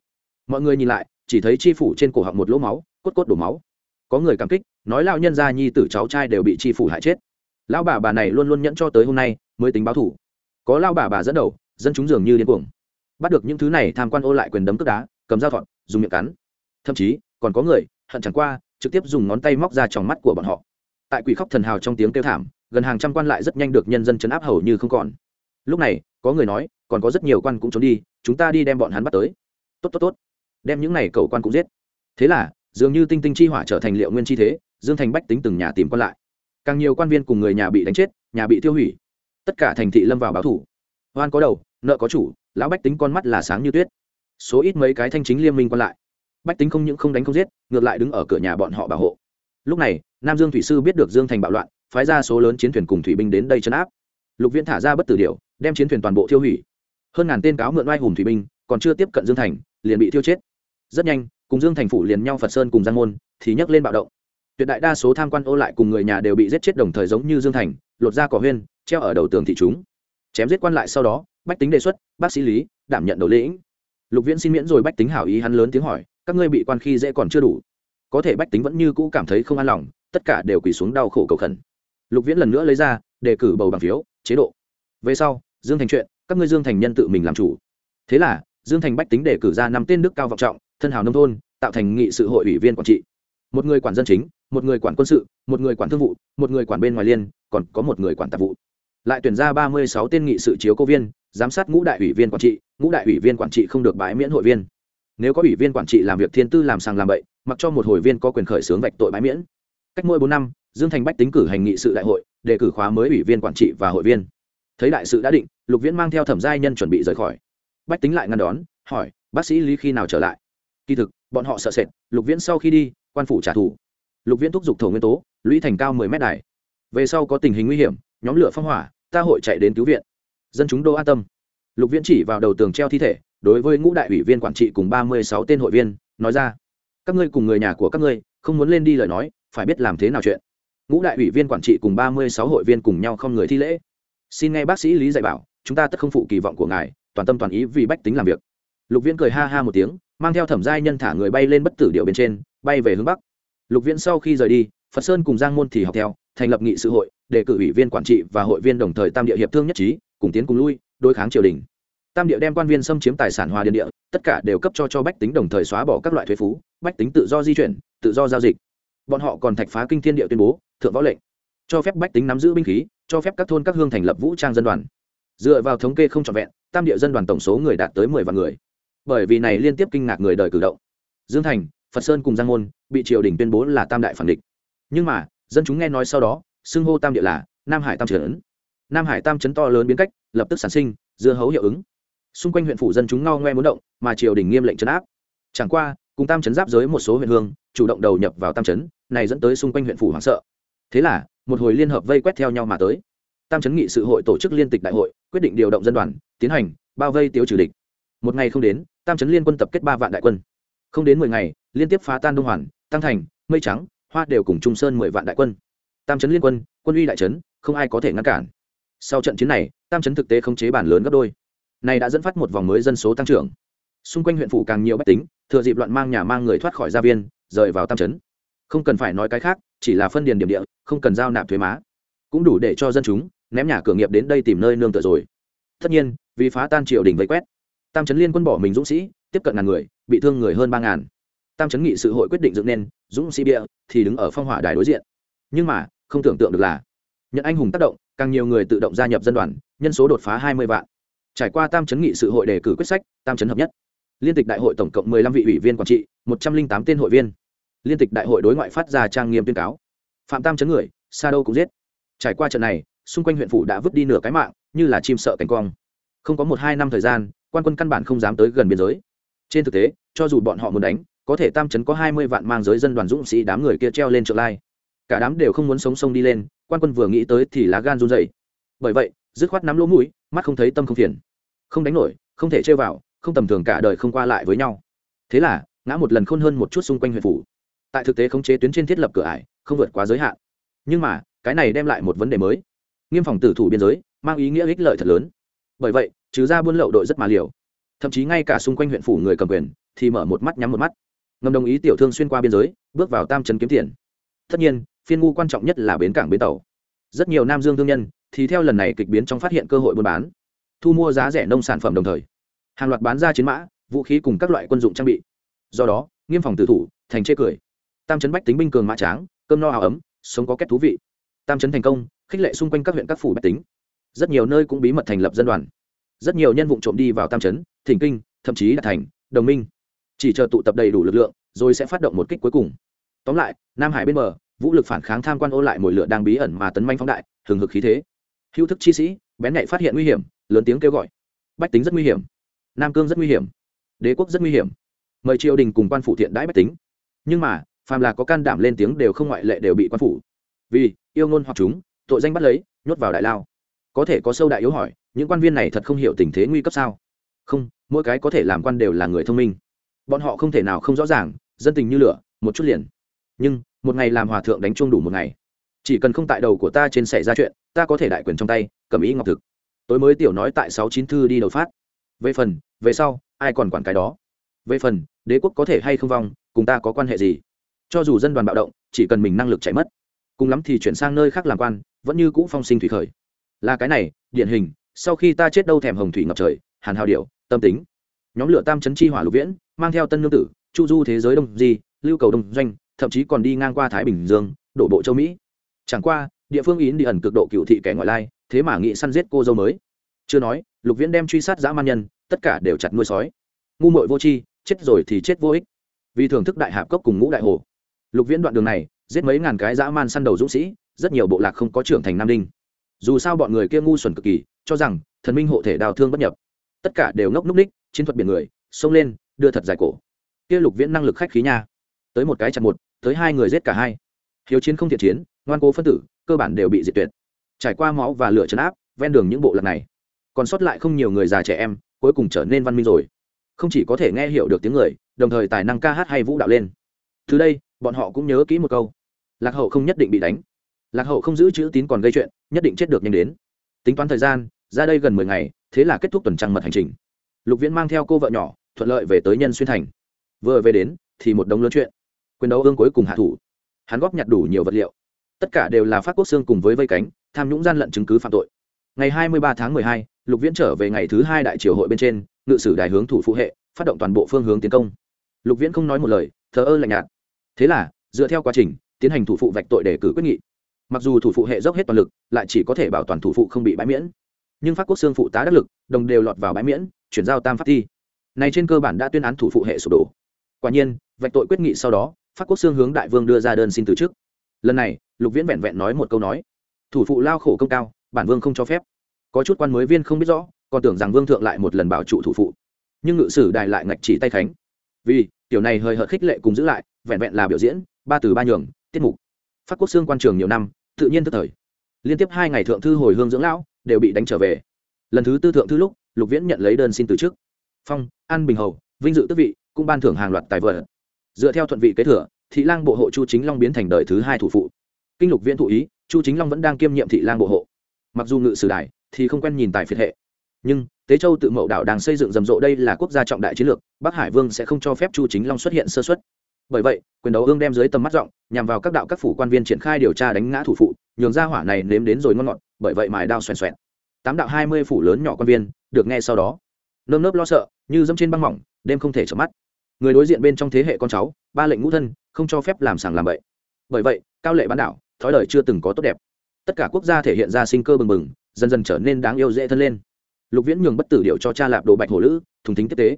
Mọi người nhìn lại, chỉ thấy tri phủ trên cổ họng một lỗ máu, cốt cốt đổ máu. Có người cảm kích, nói lao nhân gia nhi tử cháu trai đều bị tri phủ hại chết. Lão bà bà này luôn luôn nhẫn cho tới hôm nay, mới tính báo thủ có lao bà bà dẫn đầu, dân chúng dường như điên cuồng bắt được những thứ này tham quan ô lại quyền đấm cướp đá, cầm dao thọn, dùng miệng cắn. Thậm chí, còn có người, hận chẳng qua, trực tiếp dùng ngón tay móc ra tròng mắt của bọn họ. Tại quỷ khóc thần hào trong tiếng kêu thảm, gần hàng trăm quan lại rất nhanh được nhân dân chấn áp hầu như không còn. Lúc này, có người nói, còn có rất nhiều quan cũng trốn đi, chúng ta đi đem bọn hắn bắt tới. Tốt tốt tốt. Đem những này cầu quan cũng giết. Thế là, dường như tinh tinh chi hỏa trở thành liệu nguyên chi thế, dương thành bách tính từng nhà tìm quan lại. Càng nhiều quan viên cùng người nhà bị đánh chết, nhà bị tiêu hủy. Tất cả thành thị lâm vào báo thủ. Oan có đầu, nợ có chủ lão bách tính con mắt là sáng như tuyết. Số ít mấy cái thanh chính liên minh còn lại. Bách tính không những không đánh không giết, ngược lại đứng ở cửa nhà bọn họ bảo hộ. Lúc này, nam dương thủy sư biết được dương thành bạo loạn, phái ra số lớn chiến thuyền cùng thủy binh đến đây chấn áp. Lục viễn thả ra bất tử điệu đem chiến thuyền toàn bộ tiêu hủy. Hơn ngàn tên cáo mượn oai hùng thủy binh, còn chưa tiếp cận dương thành, liền bị tiêu chết. Rất nhanh, cùng dương thành phủ liền nhau phật sơn cùng giang môn, thì nhấc lên bạo động. Tuyệt đại đa số tham quan ô lại cùng người nhà đều bị giết chết đồng thời giống như dương thành, lột ra cỏ huyên, treo ở đầu tường thị chúng chém giết quan lại sau đó, bách tính đề xuất, bác sĩ lý, đảm nhận đầu lĩnh. Lục viễn xin miễn rồi bách tính hảo ý hắn lớn tiếng hỏi, các ngươi bị quan khi dễ còn chưa đủ? Có thể bách tính vẫn như cũ cảm thấy không an lòng, tất cả đều quỳ xuống đau khổ cầu khẩn. Lục viễn lần nữa lấy ra, đề cử bầu bằng phiếu, chế độ. Về sau, dương thành chuyện, các ngươi dương thành nhân tự mình làm chủ. Thế là, dương thành bách tính đề cử ra năm tên đức cao vọng trọng, thân hào nông thôn, tạo thành nghị sự hội ủy viên quản trị. Một người quản dân chính, một người quản quân sự, một người quản thương vụ, một người quản bên ngoài liên, còn có một người quản tạp vụ lại tuyển ra ba mươi sáu tên nghị sự chiếu cố viên, giám sát ngũ đại ủy viên quản trị, ngũ đại ủy viên quản trị không được bãi miễn hội viên. Nếu có ủy viên quản trị làm việc thiên tư làm sàng làm bậy, mặc cho một hội viên có quyền khởi xướng vạch tội bãi miễn. Cách mỗi bốn năm, dương thành bách tính cử hành nghị sự đại hội, đề cử khóa mới ủy viên quản trị và hội viên. Thấy đại sự đã định, lục viễn mang theo thẩm giai nhân chuẩn bị rời khỏi. Bách tính lại ngăn đón, hỏi, bác sĩ lý khi nào trở lại? Kỳ thực, bọn họ sợ sệt, lục viễn sau khi đi, quan phủ trả thù. Lục viễn thúc giục thổ nguyên tố, lũy thành cao mười mét đài. Về sau có tình hình nguy hiểm, nhóm lửa phong hỏa ta hội chạy đến cứu viện. Dân chúng đô an tâm. Lục viễn chỉ vào đầu tường treo thi thể, đối với ngũ đại ủy viên quản trị cùng ba mươi sáu tên hội viên, nói ra, các ngươi cùng người nhà của các ngươi, không muốn lên đi lời nói, phải biết làm thế nào chuyện. Ngũ đại ủy viên quản trị cùng ba mươi sáu hội viên cùng nhau không người thi lễ. Xin nghe bác sĩ lý dạy bảo, chúng ta tất không phụ kỳ vọng của ngài, toàn tâm toàn ý vì bách tính làm việc. Lục viễn cười ha ha một tiếng, mang theo thẩm giai nhân thả người bay lên bất tử điệu bên trên, bay về hướng bắc. Lục viễn sau khi rời đi, phật sơn cùng giang môn thì học theo thành lập nghị sự hội, đề cử ủy viên quản trị và hội viên đồng thời tam địa hiệp thương nhất trí, cùng tiến cùng lui, đối kháng triều đình. Tam địa đem quan viên xâm chiếm tài sản hòa điện địa, tất cả đều cấp cho cho bách tính đồng thời xóa bỏ các loại thuế phú, bách tính tự do di chuyển, tự do giao dịch. Bọn họ còn thạch phá kinh thiên địa tuyên bố, thượng võ lệnh. Cho phép bách tính nắm giữ binh khí, cho phép các thôn các hương thành lập vũ trang dân đoàn. Dựa vào thống kê không trọn vẹn, tam địa dân đoàn tổng số người đạt tới mười vạn người. Bởi vì này liên tiếp kinh ngạc người đời cử động. Dương thành, phật sơn cùng giang môn, bị triều đình tuyên bố là tam đại phản địch. Nhưng mà dân chúng nghe nói sau đó, xưng hô tam địa là nam hải tam trấn. Nam hải tam trấn to lớn biến cách, lập tức sản sinh, dưa hấu hiệu ứng. Xung quanh huyện phủ dân chúng ngao ngoe muốn động, mà triều đình nghiêm lệnh trấn áp. Chẳng qua, cùng tam trấn giáp giới một số huyện hương, chủ động đầu nhập vào tam trấn, này dẫn tới xung quanh huyện phủ hoảng sợ. Thế là, một hồi liên hợp vây quét theo nhau mà tới. Tam trấn nghị sự hội tổ chức liên tịch đại hội, quyết định điều động dân đoàn, tiến hành bao vây tiêu trừ địch. Một ngày không đến, tam trấn liên quân tập kết ba vạn đại quân. Không đến mười ngày, liên tiếp phá tan đông hoàn, tăng thành, mây trắng hoa đều cùng trung sơn mười vạn đại quân. Tam trấn liên quân quân uy đại trấn, không ai có thể ngăn cản. Sau trận chiến này, tam trấn thực tế không chế bản lớn gấp đôi. Này đã dẫn phát một vòng mới dân số tăng trưởng. Xung quanh huyện phủ càng nhiều bách tính, thừa dịp loạn mang nhà mang người thoát khỏi gia viên, rời vào tam trấn. Không cần phải nói cái khác, chỉ là phân điền điểm địa, không cần giao nạp thuế má. Cũng đủ để cho dân chúng ném nhà cửa nghiệp đến đây tìm nơi nương tựa rồi. Tất nhiên, vì phá tan triều đình vây quét, tam trấn liên quân bỏ mình dũng sĩ, tiếp cận ngàn người, bị thương người hơn ba ngàn tam trấn nghị sự hội quyết định dựng nên dũng sĩ bia, thì đứng ở phong hỏa đài đối diện. Nhưng mà không tưởng tượng được là nhận anh hùng tác động càng nhiều người tự động gia nhập dân đoàn nhân số đột phá hai mươi vạn. Trải qua tam trấn nghị sự hội đề cử quyết sách tam trấn hợp nhất. Liên tịch đại hội tổng cộng mười lăm vị ủy viên quản trị một trăm linh tám tên hội viên. Liên tịch đại hội đối ngoại phát ra trang nghiêm tuyên cáo. Phạm tam chấn người sa đâu cũng giết. Trải qua trận này xung quanh huyện phủ đã vứt đi nửa cái mạng như là chim sợ cánh cong. Không có một hai năm thời gian quan quân căn bản không dám tới gần biên giới. Trên thực tế cho dù bọn họ muốn đánh có thể tam chấn có hai mươi vạn mang giới dân đoàn dũng sĩ đám người kia treo lên trợ lai. Cả đám đều không muốn sống sông đi lên, quan quân vừa nghĩ tới thì lá gan run dậy bởi vậy, dứt khoát nắm lỗ mũi, mắt không thấy tâm không phiền. Không đánh nổi, không thể chơi vào, không tầm thường cả đời không qua lại với nhau. Thế là, ngã một lần khôn hơn một chút xung quanh huyện phủ. Tại thực tế khống chế tuyến trên thiết lập cửa ải, không vượt quá giới hạn. Nhưng mà, cái này đem lại một vấn đề mới. Nghiêm phòng tử thủ biên giới, mang ý nghĩa ích lợi thật lớn. Bởi vậy, trừ ra buôn lậu đội rất mà liều. Thậm chí ngay cả xung quanh huyện phủ người cầm quyền, thì mở một mắt nhắm một mắt ngầm đồng ý tiểu thương xuyên qua biên giới, bước vào tam trấn kiếm tiền. Tất nhiên, phiên ngu quan trọng nhất là bến cảng bến tàu. Rất nhiều nam dương thương nhân thì theo lần này kịch biến trong phát hiện cơ hội buôn bán, thu mua giá rẻ nông sản phẩm đồng thời, hàng loạt bán ra chiến mã, vũ khí cùng các loại quân dụng trang bị. Do đó, nghiêm phòng tử thủ, thành chê cười. Tam trấn bách tính binh cường mã tráng, cơm no áo ấm, sống có kết thú vị. Tam trấn thành công, khích lệ xung quanh các huyện các phủ bách tính. Rất nhiều nơi cũng bí mật thành lập dân đoàn. Rất nhiều nhân vụ trộm đi vào tam trấn, thỉnh kinh, thậm chí là thành, đồng minh chỉ chờ tụ tập đầy đủ lực lượng, rồi sẽ phát động một kích cuối cùng. Tóm lại, nam hải bên bờ, vũ lực phản kháng tham quan ô lại mồi lửa đang bí ẩn mà tấn manh phóng đại, hừng hực khí thế. Hữu thức chi sĩ, bén nhạy phát hiện nguy hiểm, lớn tiếng kêu gọi. Bách tính rất nguy hiểm. Nam cương rất nguy hiểm. Đế quốc rất nguy hiểm. Mời triều đình cùng quan phụ thiện đãi bách tính. Nhưng mà, phàm là có can đảm lên tiếng đều không ngoại lệ đều bị quan phủ. Vì, yêu ngôn hoặc chúng, tội danh bắt lấy, nhốt vào đại lao. Có thể có sâu đại yếu hỏi, những quan viên này thật không hiểu tình thế nguy cấp sao? Không, mỗi cái có thể làm quan đều là người thông minh bọn họ không thể nào không rõ ràng, dân tình như lửa, một chút liền. Nhưng, một ngày làm hòa thượng đánh chuông đủ một ngày. Chỉ cần không tại đầu của ta trên xảy ra chuyện, ta có thể đại quyền trong tay, cầm ý ngọc thực. Tối mới tiểu nói tại sáu chín thư đi đầu phát. Về phần, về sau, ai còn quản cái đó? Về phần, đế quốc có thể hay không vong, cùng ta có quan hệ gì? Cho dù dân đoàn bạo động, chỉ cần mình năng lực chạy mất. Cùng lắm thì chuyển sang nơi khác làm quan, vẫn như cũ phong sinh thủy khởi. Là cái này, điển hình, sau khi ta chết đâu thèm hồng thủy ngập trời, hàn hào điệu tâm tính. Nhóm lửa tam chấn chi hỏa lục viễn mang theo tân nương tử, chu du thế giới đông di, lưu cầu đông doanh, thậm chí còn đi ngang qua thái bình dương, đổ bộ châu mỹ. Chẳng qua, địa phương yến đi ẩn cực độ cựu thị kẻ ngoại lai, thế mà nghị săn giết cô dâu mới. Chưa nói, lục viễn đem truy sát dã man nhân, tất cả đều chặt nuôi sói. Ngu mội vô tri, chết rồi thì chết vô ích. Vì thưởng thức đại hạp cốc cùng ngũ đại hồ. Lục viễn đoạn đường này, giết mấy ngàn cái dã man săn đầu dũng sĩ, rất nhiều bộ lạc không có trưởng thành nam đinh. Dù sao bọn người kia ngu xuẩn cực kỳ, cho rằng thần minh hộ thể đào thương bất nhập. Tất cả đều ngốc núc ních, chiến thuật biển người, xông lên đưa thật dài cổ. Kia lục viễn năng lực khách khí nha. Tới một cái chặt một, tới hai người giết cả hai. Hiếu chiến không thiện chiến, ngoan cố phân tử, cơ bản đều bị diệt tuyệt. Trải qua máu và lửa chấn áp, ven đường những bộ lạc này, còn sót lại không nhiều người già trẻ em, cuối cùng trở nên văn minh rồi. Không chỉ có thể nghe hiểu được tiếng người, đồng thời tài năng ca hát hay vũ đạo lên. Từ đây, bọn họ cũng nhớ kỹ một câu. Lạc hậu không nhất định bị đánh. Lạc hậu không giữ chữ tín còn gây chuyện, nhất định chết được nhanh đến. Tính toán thời gian, ra đây gần mười ngày, thế là kết thúc tuần trăng mật hành trình. Lục viễn mang theo cô vợ nhỏ thuận lợi về tới nhân xuyên thành. Vừa về đến, thì một đống lớn chuyện. Quyền đấu ương cuối cùng hạ thủ. Hắn góp nhặt đủ nhiều vật liệu. Tất cả đều là phát quốc xương cùng với vây cánh, tham nhũng gian lận chứng cứ phạm tội. Ngày hai mươi ba tháng mười hai, lục viễn trở về ngày thứ hai đại triều hội bên trên, ngự sử đài hướng thủ phụ hệ, phát động toàn bộ phương hướng tiến công. Lục viễn không nói một lời, thờ ơ lạnh nhạt. Thế là, dựa theo quá trình, tiến hành thủ phụ vạch tội để cử quyết nghị. Mặc dù thủ phụ hệ dốc hết toàn lực, lại chỉ có thể bảo toàn thủ phụ không bị bãi miễn. Nhưng pháp quốc xương phụ tá đắc lực, đồng đều lọt vào bãi miễn, chuyển giao tam pháp thi này trên cơ bản đã tuyên án thủ phụ hệ sụp đổ. Quả nhiên, vạch tội quyết nghị sau đó phát quốc xương hướng đại vương đưa ra đơn xin từ chức. Lần này, lục viễn vẹn vẹn nói một câu nói. Thủ phụ lao khổ công cao, bản vương không cho phép. Có chút quan mới viên không biết rõ, còn tưởng rằng vương thượng lại một lần bảo trụ thủ phụ. Nhưng ngự sử đài lại ngạch chỉ tay khánh. Vì, tiểu này hơi hợt khích lệ cùng giữ lại, vẹn vẹn là biểu diễn, ba từ ba nhường, tiết mục. Phát quốc xương quan trường nhiều năm, tự nhiên tức thời. Liên tiếp hai ngày thượng thư hồi hương dưỡng lão, đều bị đánh trở về. Lần thứ tư thượng thư lúc, lục viễn nhận lấy đơn xin từ chức phong an bình hầu, vinh dự tước vị, cũng ban thưởng hàng loạt tài vật dựa theo thuận vị kế thừa, thị lang bộ hộ chu chính long biến thành đời thứ hai thủ phụ. Kinh lục viễn thụ ý, chu chính long vẫn đang kiêm nhiệm thị lang bộ hộ. Mặc dù ngự sử đại, thì không quen nhìn tài phiệt hệ. Nhưng, tế châu tự mậu đảo đang xây dựng rầm rộ đây là quốc gia trọng đại chiến lược, bắc hải vương sẽ không cho phép chu chính long xuất hiện sơ xuất bởi vậy, quyền đấu ương đem dưới tầm mắt rộng, nhằm vào các đạo các phủ quan viên triển khai điều tra đánh ngã thủ phụ, nhường ra hỏa này nếm đến rồi ngon ngọt, bởi vậy mài đao xoèn xoẹn. Tám đạo hai mươi phủ lớn nhỏ quan viên, được nghe sau đó nơm nớp lo sợ, như dẫm trên băng mỏng, đêm không thể chợp mắt. Người đối diện bên trong thế hệ con cháu, ba lệnh ngũ thân, không cho phép làm sàng làm bậy. Bởi vậy, cao lệ bán đảo, thói đời chưa từng có tốt đẹp. Tất cả quốc gia thể hiện ra sinh cơ bừng bừng, dần dần trở nên đáng yêu dễ thân lên. Lục viễn nhường bất tử điệu cho cha lạp đồ bạch hổ lữ, thùng thính tiếp tế.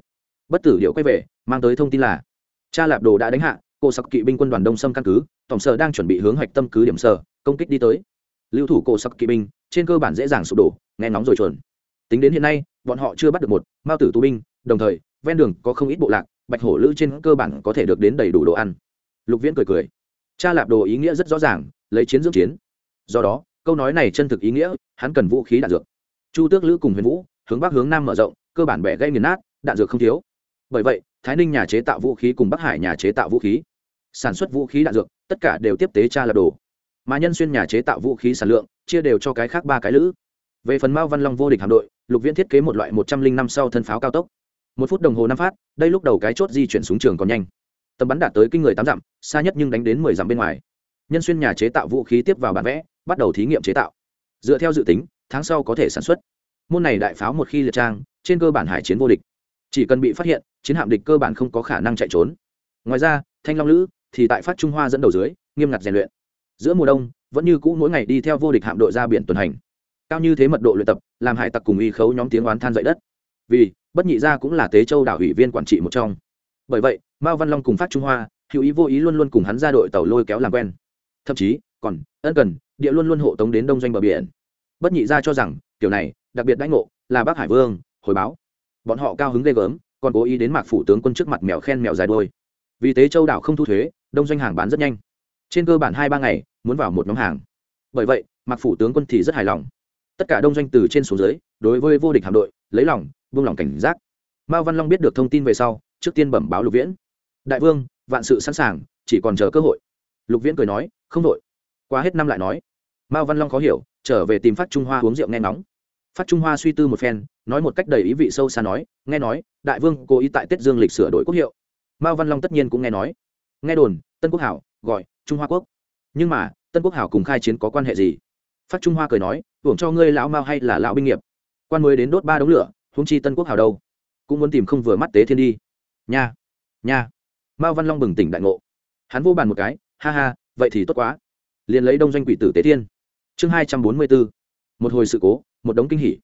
Bất tử điệu quay về, mang tới thông tin là, cha lạp đồ đã đánh hạ, cô sặc kỵ binh quân đoàn đông xâm căn cứ, tổng sở đang chuẩn bị hướng hoạch tâm cứ điểm sở, công kích đi tới. Lưu thủ cô sặc kỵ binh, trên cơ bản dễ dàng sụp đổ, nghe nóng rồi chuẩn tính đến hiện nay bọn họ chưa bắt được một, mao tử tù binh, đồng thời, ven đường có không ít bộ lạc, bạch hổ lữ trên cơ bản có thể được đến đầy đủ đồ ăn. Lục viễn cười cười. Cha lạp đồ ý nghĩa rất rõ ràng, lấy chiến dưỡng chiến. Do đó, câu nói này chân thực ý nghĩa, hắn cần vũ khí đạn dược. Chu tước lữ cùng huyền vũ, hướng bắc hướng nam mở rộng, cơ bản bẻ gây nghiền nát, đạn dược không thiếu. Bởi vậy, thái ninh nhà chế tạo vũ khí cùng bắc hải nhà chế tạo vũ khí, sản xuất vũ khí đạn dược, tất cả đều tiếp tế cha lạp đồ. Mà nhân xuyên nhà chế tạo vũ khí sản lượng, chia đều cho cái khác ba cái lữ về phần mao văn long vô địch hạm đội, lục viễn thiết kế một loại một trăm linh năm sau thân pháo cao tốc. Một phút đồng hồ năm phát, đây lúc đầu cái chốt di chuyển xuống trường còn nhanh. Tầm bắn đạt tới kinh người tám dặm, xa nhất nhưng đánh đến mười dặm bên ngoài. Nhân xuyên nhà chế tạo vũ khí tiếp vào bản vẽ, bắt đầu thí nghiệm chế tạo. Dựa theo dự tính, tháng sau có thể sản xuất. Môn này đại pháo một khi liệt trang, trên cơ bản hải chiến vô địch. Chỉ cần bị phát hiện, chiến hạm địch cơ bản không có khả năng chạy trốn. Ngoài ra, thanh long lữ thì tại phát trung hoa dẫn đầu dưới, nghiêm ngặt rèn luyện. Giữa mùa đông, vẫn như cũ mỗi ngày đi theo vô địch hạm đội ra biển tuần hành cao như thế mật độ luyện tập, làm hải tặc cùng y khấu nhóm tiếng oán than dậy đất. Vì, bất nhị gia cũng là tế châu đảo ủy viên quản trị một trong. Bởi vậy, mao văn long cùng phát trung hoa, hữu ý vô ý luôn luôn cùng hắn ra đội tàu lôi kéo làm quen. Thậm chí, còn, ân cần, địa luôn luôn hộ tống đến đông doanh bờ biển. Bất nhị gia cho rằng, kiểu này, đặc biệt đãi ngộ, là bác hải vương, hồi báo. Bọn họ cao hứng ghê gớm, còn cố ý đến mạc phủ tướng quân trước mặt mèo khen mèo dài đôi vì tế châu đảo không thu thuế, đông doanh hàng bán rất nhanh. Trên cơ bản hai ba ngày, muốn vào một nhóm hàng. Bởi vậy, mạc phủ tướng quân thì rất hài lòng tất cả đông doanh từ trên xuống dưới, đối với vô địch hạm đội, lấy lòng vương lòng cảnh giác. Mao văn long biết được thông tin về sau, trước tiên bẩm báo lục viễn. Đại vương, vạn sự sẵn sàng, chỉ còn chờ cơ hội. Lục viễn cười nói, không đội qua hết năm lại nói. Mao văn long khó hiểu, trở về tìm phát trung hoa uống rượu nghe nóng phát trung hoa suy tư một phen, nói một cách đầy ý vị sâu xa nói, nghe nói, đại vương cố ý tại tết dương lịch sửa đổi quốc hiệu. Mao văn long tất nhiên cũng nghe nói. Nghe đồn, tân quốc hảo, gọi trung hoa quốc. Nhưng mà, tân quốc hảo cùng khai chiến có quan hệ gì? Phát trung hoa cười nói, hưởng cho ngươi lão mao hay là lão binh nghiệp. Quan mới đến đốt ba đống lửa húng chi tân quốc hào đâu? Cũng muốn tìm không vừa mắt tế thiên đi. Nha nha. Mao văn long bừng tỉnh đại ngộ. Hắn vô bàn một cái, ha ha, vậy thì tốt quá. Liền lấy đông doanh quỷ tử tế thiên. Chương hai trăm bốn mươi bốn một hồi sự cố, một đống kinh hỉ.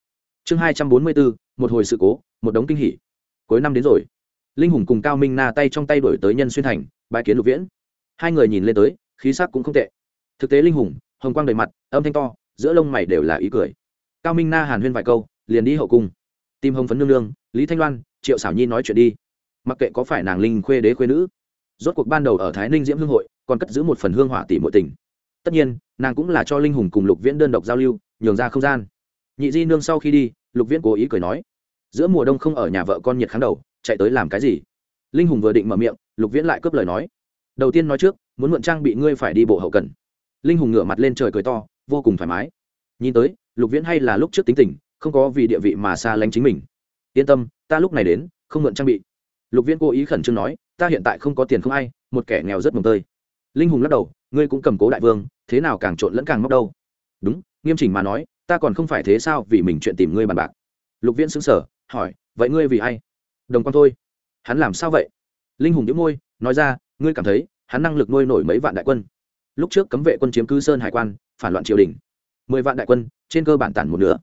Chương hai trăm bốn mươi bốn một hồi sự cố, một đống kinh hỉ. Cuối năm đến rồi, linh hùng cùng cao minh na tay trong tay đổi tới nhân xuyên thành bãi kiến lục viễn. Hai người nhìn lên tới, khí sắc cũng không tệ. Thực tế linh hùng, hồng quang đầy mặt âm thanh to, giữa lông mày đều là ý cười. Cao minh na hàn huyên vài câu, liền đi hậu cung. Tim hồng phấn nương nương, lý thanh loan, triệu xảo nhi nói chuyện đi. Mặc kệ có phải nàng linh khuê đế khuê nữ, rốt cuộc ban đầu ở thái ninh diễm hương hội, còn cất giữ một phần hương hỏa tỷ mọi tình. Tất nhiên, nàng cũng là cho linh hùng cùng lục viễn đơn độc giao lưu, nhường ra không gian. Nhị di nương sau khi đi, lục viễn cố ý cười nói, giữa mùa đông không ở nhà vợ con nhiệt kháng đầu, chạy tới làm cái gì? Linh hùng vừa định mở miệng, lục viễn lại cướp lời nói, đầu tiên nói trước, muốn mượn trang bị ngươi phải đi bộ hậu cần. Linh hùng ngửa mặt lên trời cười to vô cùng thoải mái. Nhìn tới, lục viễn hay là lúc trước tính tình, không có vì địa vị mà xa lánh chính mình. Yên tâm, ta lúc này đến, không mượn trang bị. Lục viễn cố ý khẩn trương nói, ta hiện tại không có tiền không ai, một kẻ nghèo rất mồng tơi. Linh hùng lắc đầu, ngươi cũng cầm cố đại vương, thế nào càng trộn lẫn càng móc đâu. Đúng, nghiêm chỉnh mà nói, ta còn không phải thế sao vì mình chuyện tìm ngươi bàn bạc. Lục viễn xứng sở hỏi, vậy ngươi vì ai? Đồng quan thôi. Hắn làm sao vậy? Linh hùng đĩu môi, nói ra, ngươi cảm thấy, hắn năng lực nuôi nổi mấy vạn đại quân. Lúc trước cấm vệ quân chiếm cứ sơn hải quan phản loạn triều đình. Mười vạn đại quân, trên cơ bản tản một nửa.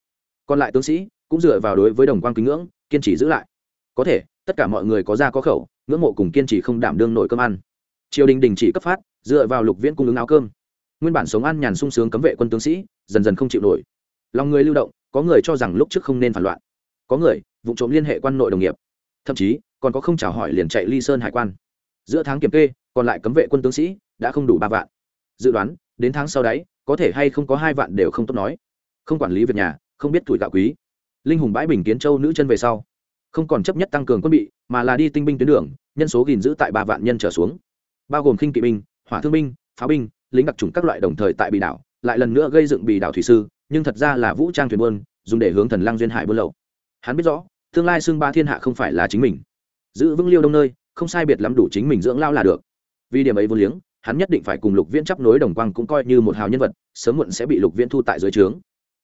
Còn lại tướng sĩ cũng dựa vào đối với đồng quan kính ngưỡng, kiên trì giữ lại. Có thể, tất cả mọi người có ra có khẩu, ngưỡng mộ cùng kiên trì không đảm đương nổi cơm ăn. Triều đình đình chỉ cấp phát, dựa vào lục viễn cung ứng áo cơm. Nguyên bản sống ăn nhàn sung sướng cấm vệ quân tướng sĩ, dần dần không chịu nổi. Lòng người lưu động, có người cho rằng lúc trước không nên phản loạn. Có người, vụ trộm liên hệ quan nội đồng nghiệp. Thậm chí, còn có không chào hỏi liền chạy ly sơn hải quan. Giữa tháng kiểm kê, còn lại cấm vệ quân tướng sĩ đã không đủ ba vạn. Dự đoán, đến tháng sau đấy có thể hay không có hai vạn đều không tốt nói. Không quản lý việc nhà, không biết tuổi gạo quý. Linh hùng bãi bình kiến châu nữ chân về sau. Không còn chấp nhất tăng cường quân bị, mà là đi tinh binh tuyến đường, nhân số gìn giữ tại ba vạn nhân trở xuống. Bao gồm khinh kỵ binh, hỏa thương binh, pháo binh, lính đặc trùng các loại đồng thời tại bị đảo, lại lần nữa gây dựng bị đảo thủy sư, nhưng thật ra là vũ trang thuyền buôn, dùng để hướng thần lang duyên hải buôn lậu. Hắn biết rõ, tương lai xưng ba thiên hạ không phải là chính mình. Giữ vững liêu đông nơi, không sai biệt lắm đủ chính mình dưỡng lao là được. Vì điểm ấy vô liếng hắn nhất định phải cùng lục viễn chấp nối đồng quang cũng coi như một hào nhân vật, sớm muộn sẽ bị lục viễn thu tại dưới trướng.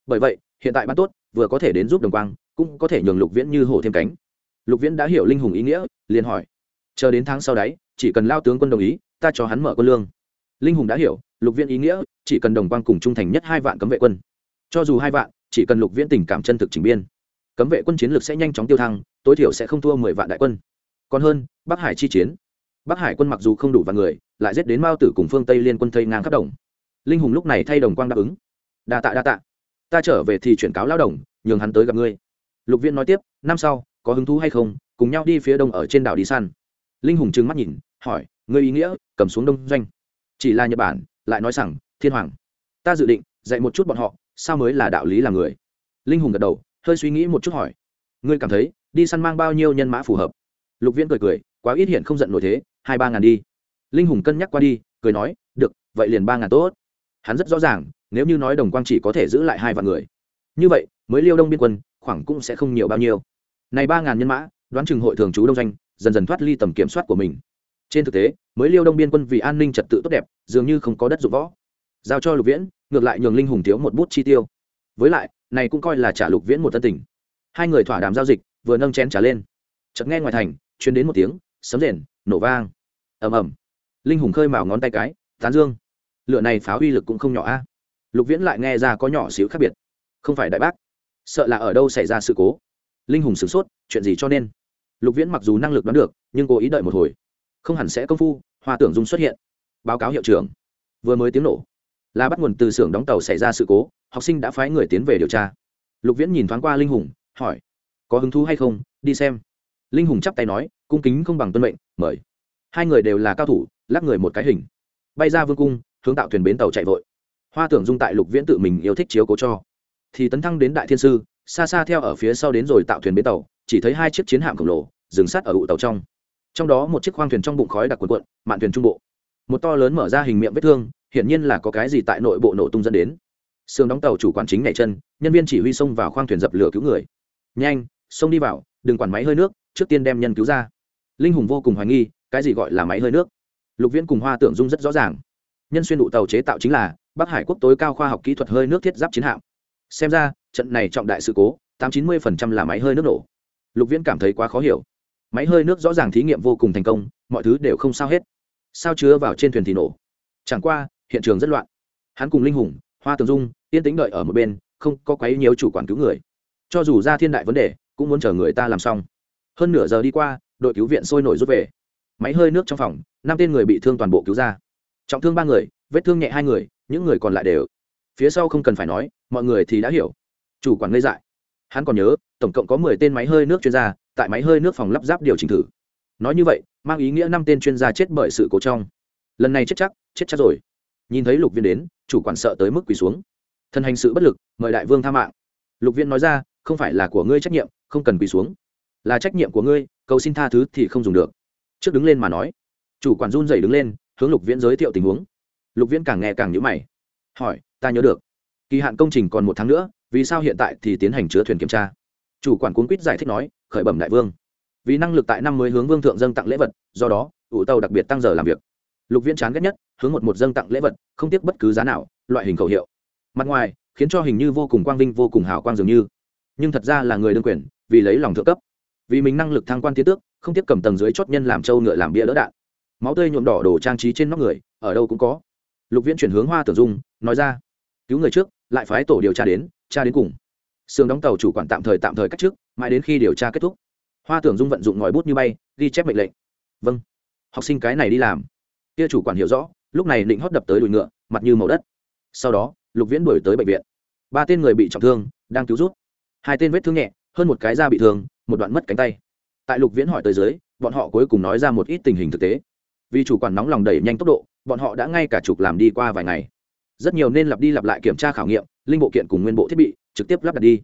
Bởi vậy, hiện tại ban tốt, vừa có thể đến giúp đồng quang, cũng có thể nhường lục viễn như hổ thêm cánh. Lục viễn đã hiểu linh hùng ý nghĩa, liền hỏi, chờ đến tháng sau đấy, chỉ cần lao tướng quân đồng ý, ta cho hắn mở quân lương. Linh hùng đã hiểu, lục viễn ý nghĩa, chỉ cần đồng quang cùng trung thành nhất hai vạn cấm vệ quân. Cho dù hai vạn, chỉ cần lục viễn tình cảm chân thực chỉnh biên, cấm vệ quân chiến lược sẽ nhanh chóng tiêu thăng, tối thiểu sẽ không thua mười vạn đại quân. Còn hơn, bắc hải chi chiến bắc hải quân mặc dù không đủ vạn người, lại giết đến mao tử cùng phương tây liên quân thây ngang khắp đồng. Linh hùng lúc này thay đồng quang đáp ứng. Đa tạ đa tạ. Ta trở về thì chuyển cáo lao đồng, nhường hắn tới gặp ngươi. Lục viễn nói tiếp, năm sau, có hứng thú hay không, cùng nhau đi phía đông ở trên đảo đi săn linh hùng trừng mắt nhìn, hỏi, ngươi ý nghĩa, cầm xuống đông doanh. Chỉ là nhật bản, lại nói rằng, thiên hoàng. Ta dự định, dạy một chút bọn họ, sao mới là đạo lý làm người? Linh hùng gật đầu, hơi suy nghĩ một chút hỏi, ngươi cảm thấy, đi săn mang bao nhiêu nhân mã phù hợp? Lục viễn cười cười quá ít hiện không giận nổi thế, hai ba ngàn đi. Linh hùng cân nhắc qua đi, cười nói, được, vậy liền ba ngàn tốt. Hắn rất rõ ràng, nếu như nói đồng quang chỉ có thể giữ lại hai vạn người, như vậy, mới liêu đông biên quân, khoảng cũng sẽ không nhiều bao nhiêu. Này ba ngàn nhân mã, đoán chừng hội thường trú đông doanh, dần dần thoát ly tầm kiểm soát của mình. Trên thực tế, mới liêu đông biên quân vì an ninh trật tự tốt đẹp, dường như không có đất dụng võ. Giao cho lục viễn, ngược lại nhường linh hùng thiếu một bút chi tiêu. Với lại, này cũng coi là trả lục viễn một tân tình. Hai người thỏa đàm giao dịch, vừa nâng chén trả lên. Chợt nghe ngoài thành chuyến đến một tiếng sấm rền, nổ vang. Ầm ầm. Linh hùng khơi mào ngón tay cái, tán dương. Lựa này phá uy lực cũng không nhỏ a. Lục viễn lại nghe ra có nhỏ xíu khác biệt. Không phải đại bác. Sợ là ở đâu xảy ra sự cố. Linh hùng sửng sốt, chuyện gì cho nên? Lục viễn mặc dù năng lực đoán được, nhưng cố ý đợi một hồi. Không hẳn sẽ công phu hoa tưởng dung xuất hiện. Báo cáo hiệu trưởng. Vừa mới tiếng nổ. Là bắt nguồn từ xưởng đóng tàu xảy ra sự cố, học sinh đã phái người tiến về điều tra. Lục viễn nhìn thoáng qua linh hùng, hỏi, có hứng thú hay không? Đi xem. Linh hùng chắp tay nói cung kính không bằng tuân mệnh, mời. Hai người đều là cao thủ, lắc người một cái hình. Bay ra vương cung, hướng tạo thuyền bến tàu chạy vội. Hoa tưởng dung tại lục viễn tự mình yêu thích chiếu cố cho. Thì tấn thăng đến đại thiên sư, xa xa theo ở phía sau đến rồi tạo thuyền bến tàu, chỉ thấy hai chiếc chiến hạm khổng lồ, dừng sát ở ụ tàu trong. Trong đó một chiếc khoang thuyền trong bụng khói đặc quần quận mạn thuyền trung bộ. Một to lớn mở ra hình miệng vết thương, hiển nhiên là có cái gì tại nội bộ nổ tung dẫn đến. Sương đóng tàu chủ quản chính nhảy chân, nhân viên chỉ huy xông vào khoang thuyền dập lửa cứu người. Nhanh, xông đi vào, đừng quản máy hơi nước, trước tiên đem nhân cứu ra linh hùng vô cùng hoài nghi, cái gì gọi là máy hơi nước? Lục viễn cùng hoa tưởng dung rất rõ ràng. Nhân xuyên đụ tàu chế tạo chính là bắc hải quốc tối cao khoa học kỹ thuật hơi nước thiết giáp chiến hạm. Xem ra, trận này trọng đại sự cố, tám chín mươi là máy hơi nước nổ. Lục viễn cảm thấy quá khó hiểu. Máy hơi nước rõ ràng thí nghiệm vô cùng thành công, mọi thứ đều không sao hết. Sao chứa vào trên thuyền thì nổ? Chẳng qua, hiện trường rất loạn. Hắn cùng linh hùng, hoa tường dung, yên tĩnh đợi ở một bên, không có quấy nhiều chủ quản cứu người. Cho dù ra thiên đại vấn đề, cũng muốn chờ người ta làm xong. Hơn nửa giờ đi qua đội cứu viện sôi nổi rút về. Máy hơi nước trong phòng, năm tên người bị thương toàn bộ cứu ra. Trọng thương ba người, vết thương nhẹ hai người, những người còn lại đều. Phía sau không cần phải nói, mọi người thì đã hiểu. Chủ quản ngây dại. Hắn còn nhớ, tổng cộng có mười tên máy hơi nước chuyên gia, tại máy hơi nước phòng lắp ráp điều chỉnh thử. Nói như vậy, mang ý nghĩa năm tên chuyên gia chết bởi sự cố trong. Lần này chết chắc chết chắc rồi. Nhìn thấy lục viên đến, chủ quản sợ tới mức quỳ xuống. Thân hành sự bất lực, mời đại vương tha mạng. Lục viên nói ra, không phải là của ngươi trách nhiệm, không cần quỳ xuống là trách nhiệm của ngươi, cầu xin tha thứ thì không dùng được. Trước đứng lên mà nói, chủ quản run dày đứng lên, hướng lục viễn giới thiệu tình huống. Lục viễn càng nghe càng nhữ mày, hỏi, ta nhớ được, kỳ hạn công trình còn một tháng nữa, vì sao hiện tại thì tiến hành chứa thuyền kiểm tra? Chủ quản cuốn quýt giải thích nói, khởi bẩm đại vương, vì năng lực tại năm mới hướng vương thượng dâng tặng lễ vật, do đó, ủ tàu đặc biệt tăng giờ làm việc. Lục viễn chán ghét nhất, hướng một một dâng tặng lễ vật, không tiếc bất cứ giá nào, loại hình khẩu hiệu. Mặt ngoài, khiến cho hình như vô cùng quang vinh, vô cùng hào quang dường như. Nhưng thật ra là người đương quyền, vì lấy lòng thượng cấp vì mình năng lực thăng quan tiến tước, không tiếp cầm tầng dưới chót nhân làm trâu ngựa làm bia đỡ đạn. Máu tươi nhuộm đỏ đồ trang trí trên nóc người, ở đâu cũng có. Lục viễn chuyển hướng hoa tử dung, nói ra, cứu người trước, lại phái tổ điều tra đến tra đến cùng. Sương đóng tàu chủ quản tạm thời tạm thời cách trước, mãi đến khi điều tra kết thúc. Hoa tưởng dung vận dụng ngòi bút như bay, ghi chép mệnh lệnh. Vâng học sinh cái này đi làm. Kia chủ quản hiểu rõ, lúc này định hót đập tới đùi ngựa, mặt như màu đất. Sau đó, lục viễn đuổi tới bệnh viện. Ba tên người bị trọng thương, đang cứu rút. Hai tên vết thương nhẹ hơn một cái da bị thương, một đoạn mất cánh tay. Tại lục viễn hỏi tới dưới, bọn họ cuối cùng nói ra một ít tình hình thực tế. Vì chủ quản nóng lòng đẩy nhanh tốc độ, bọn họ đã ngay cả chục làm đi qua vài ngày. Rất nhiều nên lặp đi lặp lại kiểm tra khảo nghiệm, linh bộ kiện cùng nguyên bộ thiết bị, trực tiếp lắp đặt đi.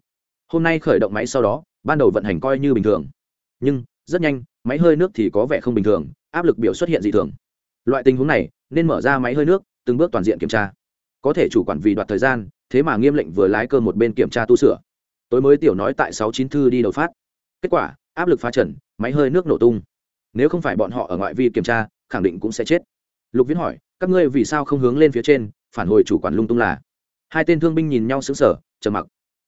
Hôm nay khởi động máy sau đó, ban đầu vận hành coi như bình thường. Nhưng, rất nhanh, máy hơi nước thì có vẻ không bình thường, áp lực biểu xuất hiện dị thường. Loại tình huống này, nên mở ra máy hơi nước, từng bước toàn diện kiểm tra. Có thể chủ quản vì đoạt thời gian, thế mà nghiêm lệnh vừa lái cơ một bên kiểm tra tu sửa tối mới tiểu nói tại sáu chín thư đi đầu phát. Kết quả, áp lực phá trần, máy hơi nước nổ tung. Nếu không phải bọn họ ở ngoại vi kiểm tra, khẳng định cũng sẽ chết. Lục viễn hỏi, các ngươi vì sao không hướng lên phía trên, phản hồi chủ quản lung tung là? Hai tên thương binh nhìn nhau xứng sở chờ mặc.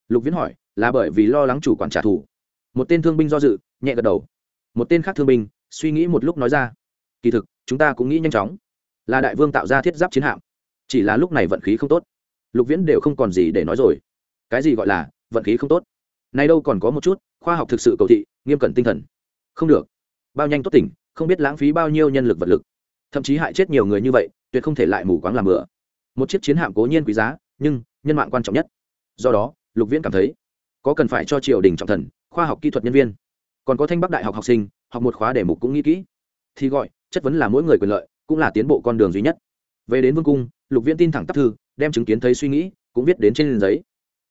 Lục viễn hỏi, là bởi vì lo lắng chủ quản trả thù. Một tên thương binh do dự, nhẹ gật đầu. Một tên khác thương binh, suy nghĩ một lúc nói ra, kỳ thực, chúng ta cũng nghĩ nhanh chóng. Là đại vương tạo ra thiết giáp chiến hạm. Chỉ là lúc này vận khí không tốt. Lục viễn đều không còn gì để nói rồi. Cái gì gọi là vận khí không tốt. Nay đâu còn có một chút, khoa học thực sự cầu thị, nghiêm cẩn tinh thần. Không được. Bao nhanh tốt tỉnh, không biết lãng phí bao nhiêu nhân lực vật lực. Thậm chí hại chết nhiều người như vậy, tuyệt không thể lại mù quáng làm bừa. Một chiếc chiến hạm cố nhiên quý giá, nhưng, nhân mạng quan trọng nhất. Do đó, lục viễn cảm thấy, có cần phải cho triều đình trọng thần, khoa học kỹ thuật nhân viên. Còn có thanh bắc đại học học sinh, học một khóa đề mục cũng nghĩ kỹ. Thì gọi, chất vấn là mỗi người quyền lợi, cũng là tiến bộ con đường duy nhất. Về đến vương cung, lục viễn tin thẳng tắp thư, đem chứng kiến thấy suy nghĩ, cũng viết đến trên giấy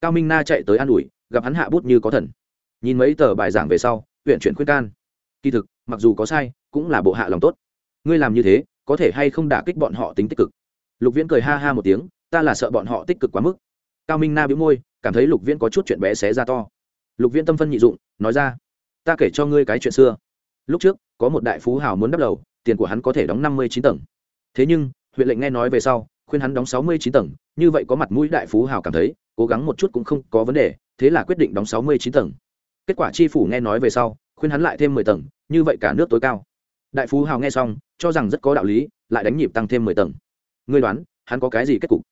cao minh na chạy tới an ủi, gặp hắn hạ bút như có thần. Nhìn mấy tờ bài giảng về sau, huyện chuyển khuyên can. Kỳ thực, mặc dù có sai, cũng là bộ hạ lòng tốt. Ngươi làm như thế, có thể hay không đả kích bọn họ tính tích cực? Lục viễn cười ha ha một tiếng, ta là sợ bọn họ tích cực quá mức. Cao minh na biếu môi, cảm thấy lục viễn có chút chuyện bé xé ra to. Lục viễn tâm phân nhị dụng, nói ra, ta kể cho ngươi cái chuyện xưa. Lúc trước, có một đại phú hào muốn đắp lầu, tiền của hắn có thể đóng năm mươi chín tầng. Thế nhưng, huyện lệnh nghe nói về sau khuyên hắn đóng sáu mươi chín tầng, như vậy có mặt mũi đại phú hào cảm thấy, cố gắng một chút cũng không có vấn đề, thế là quyết định đóng sáu mươi chín tầng. Kết quả chi phủ nghe nói về sau, khuyên hắn lại thêm mười tầng, như vậy cả nước tối cao. Đại phú hào nghe xong, cho rằng rất có đạo lý, lại đánh nhịp tăng thêm mười tầng. Ngươi đoán, hắn có cái gì kết cục?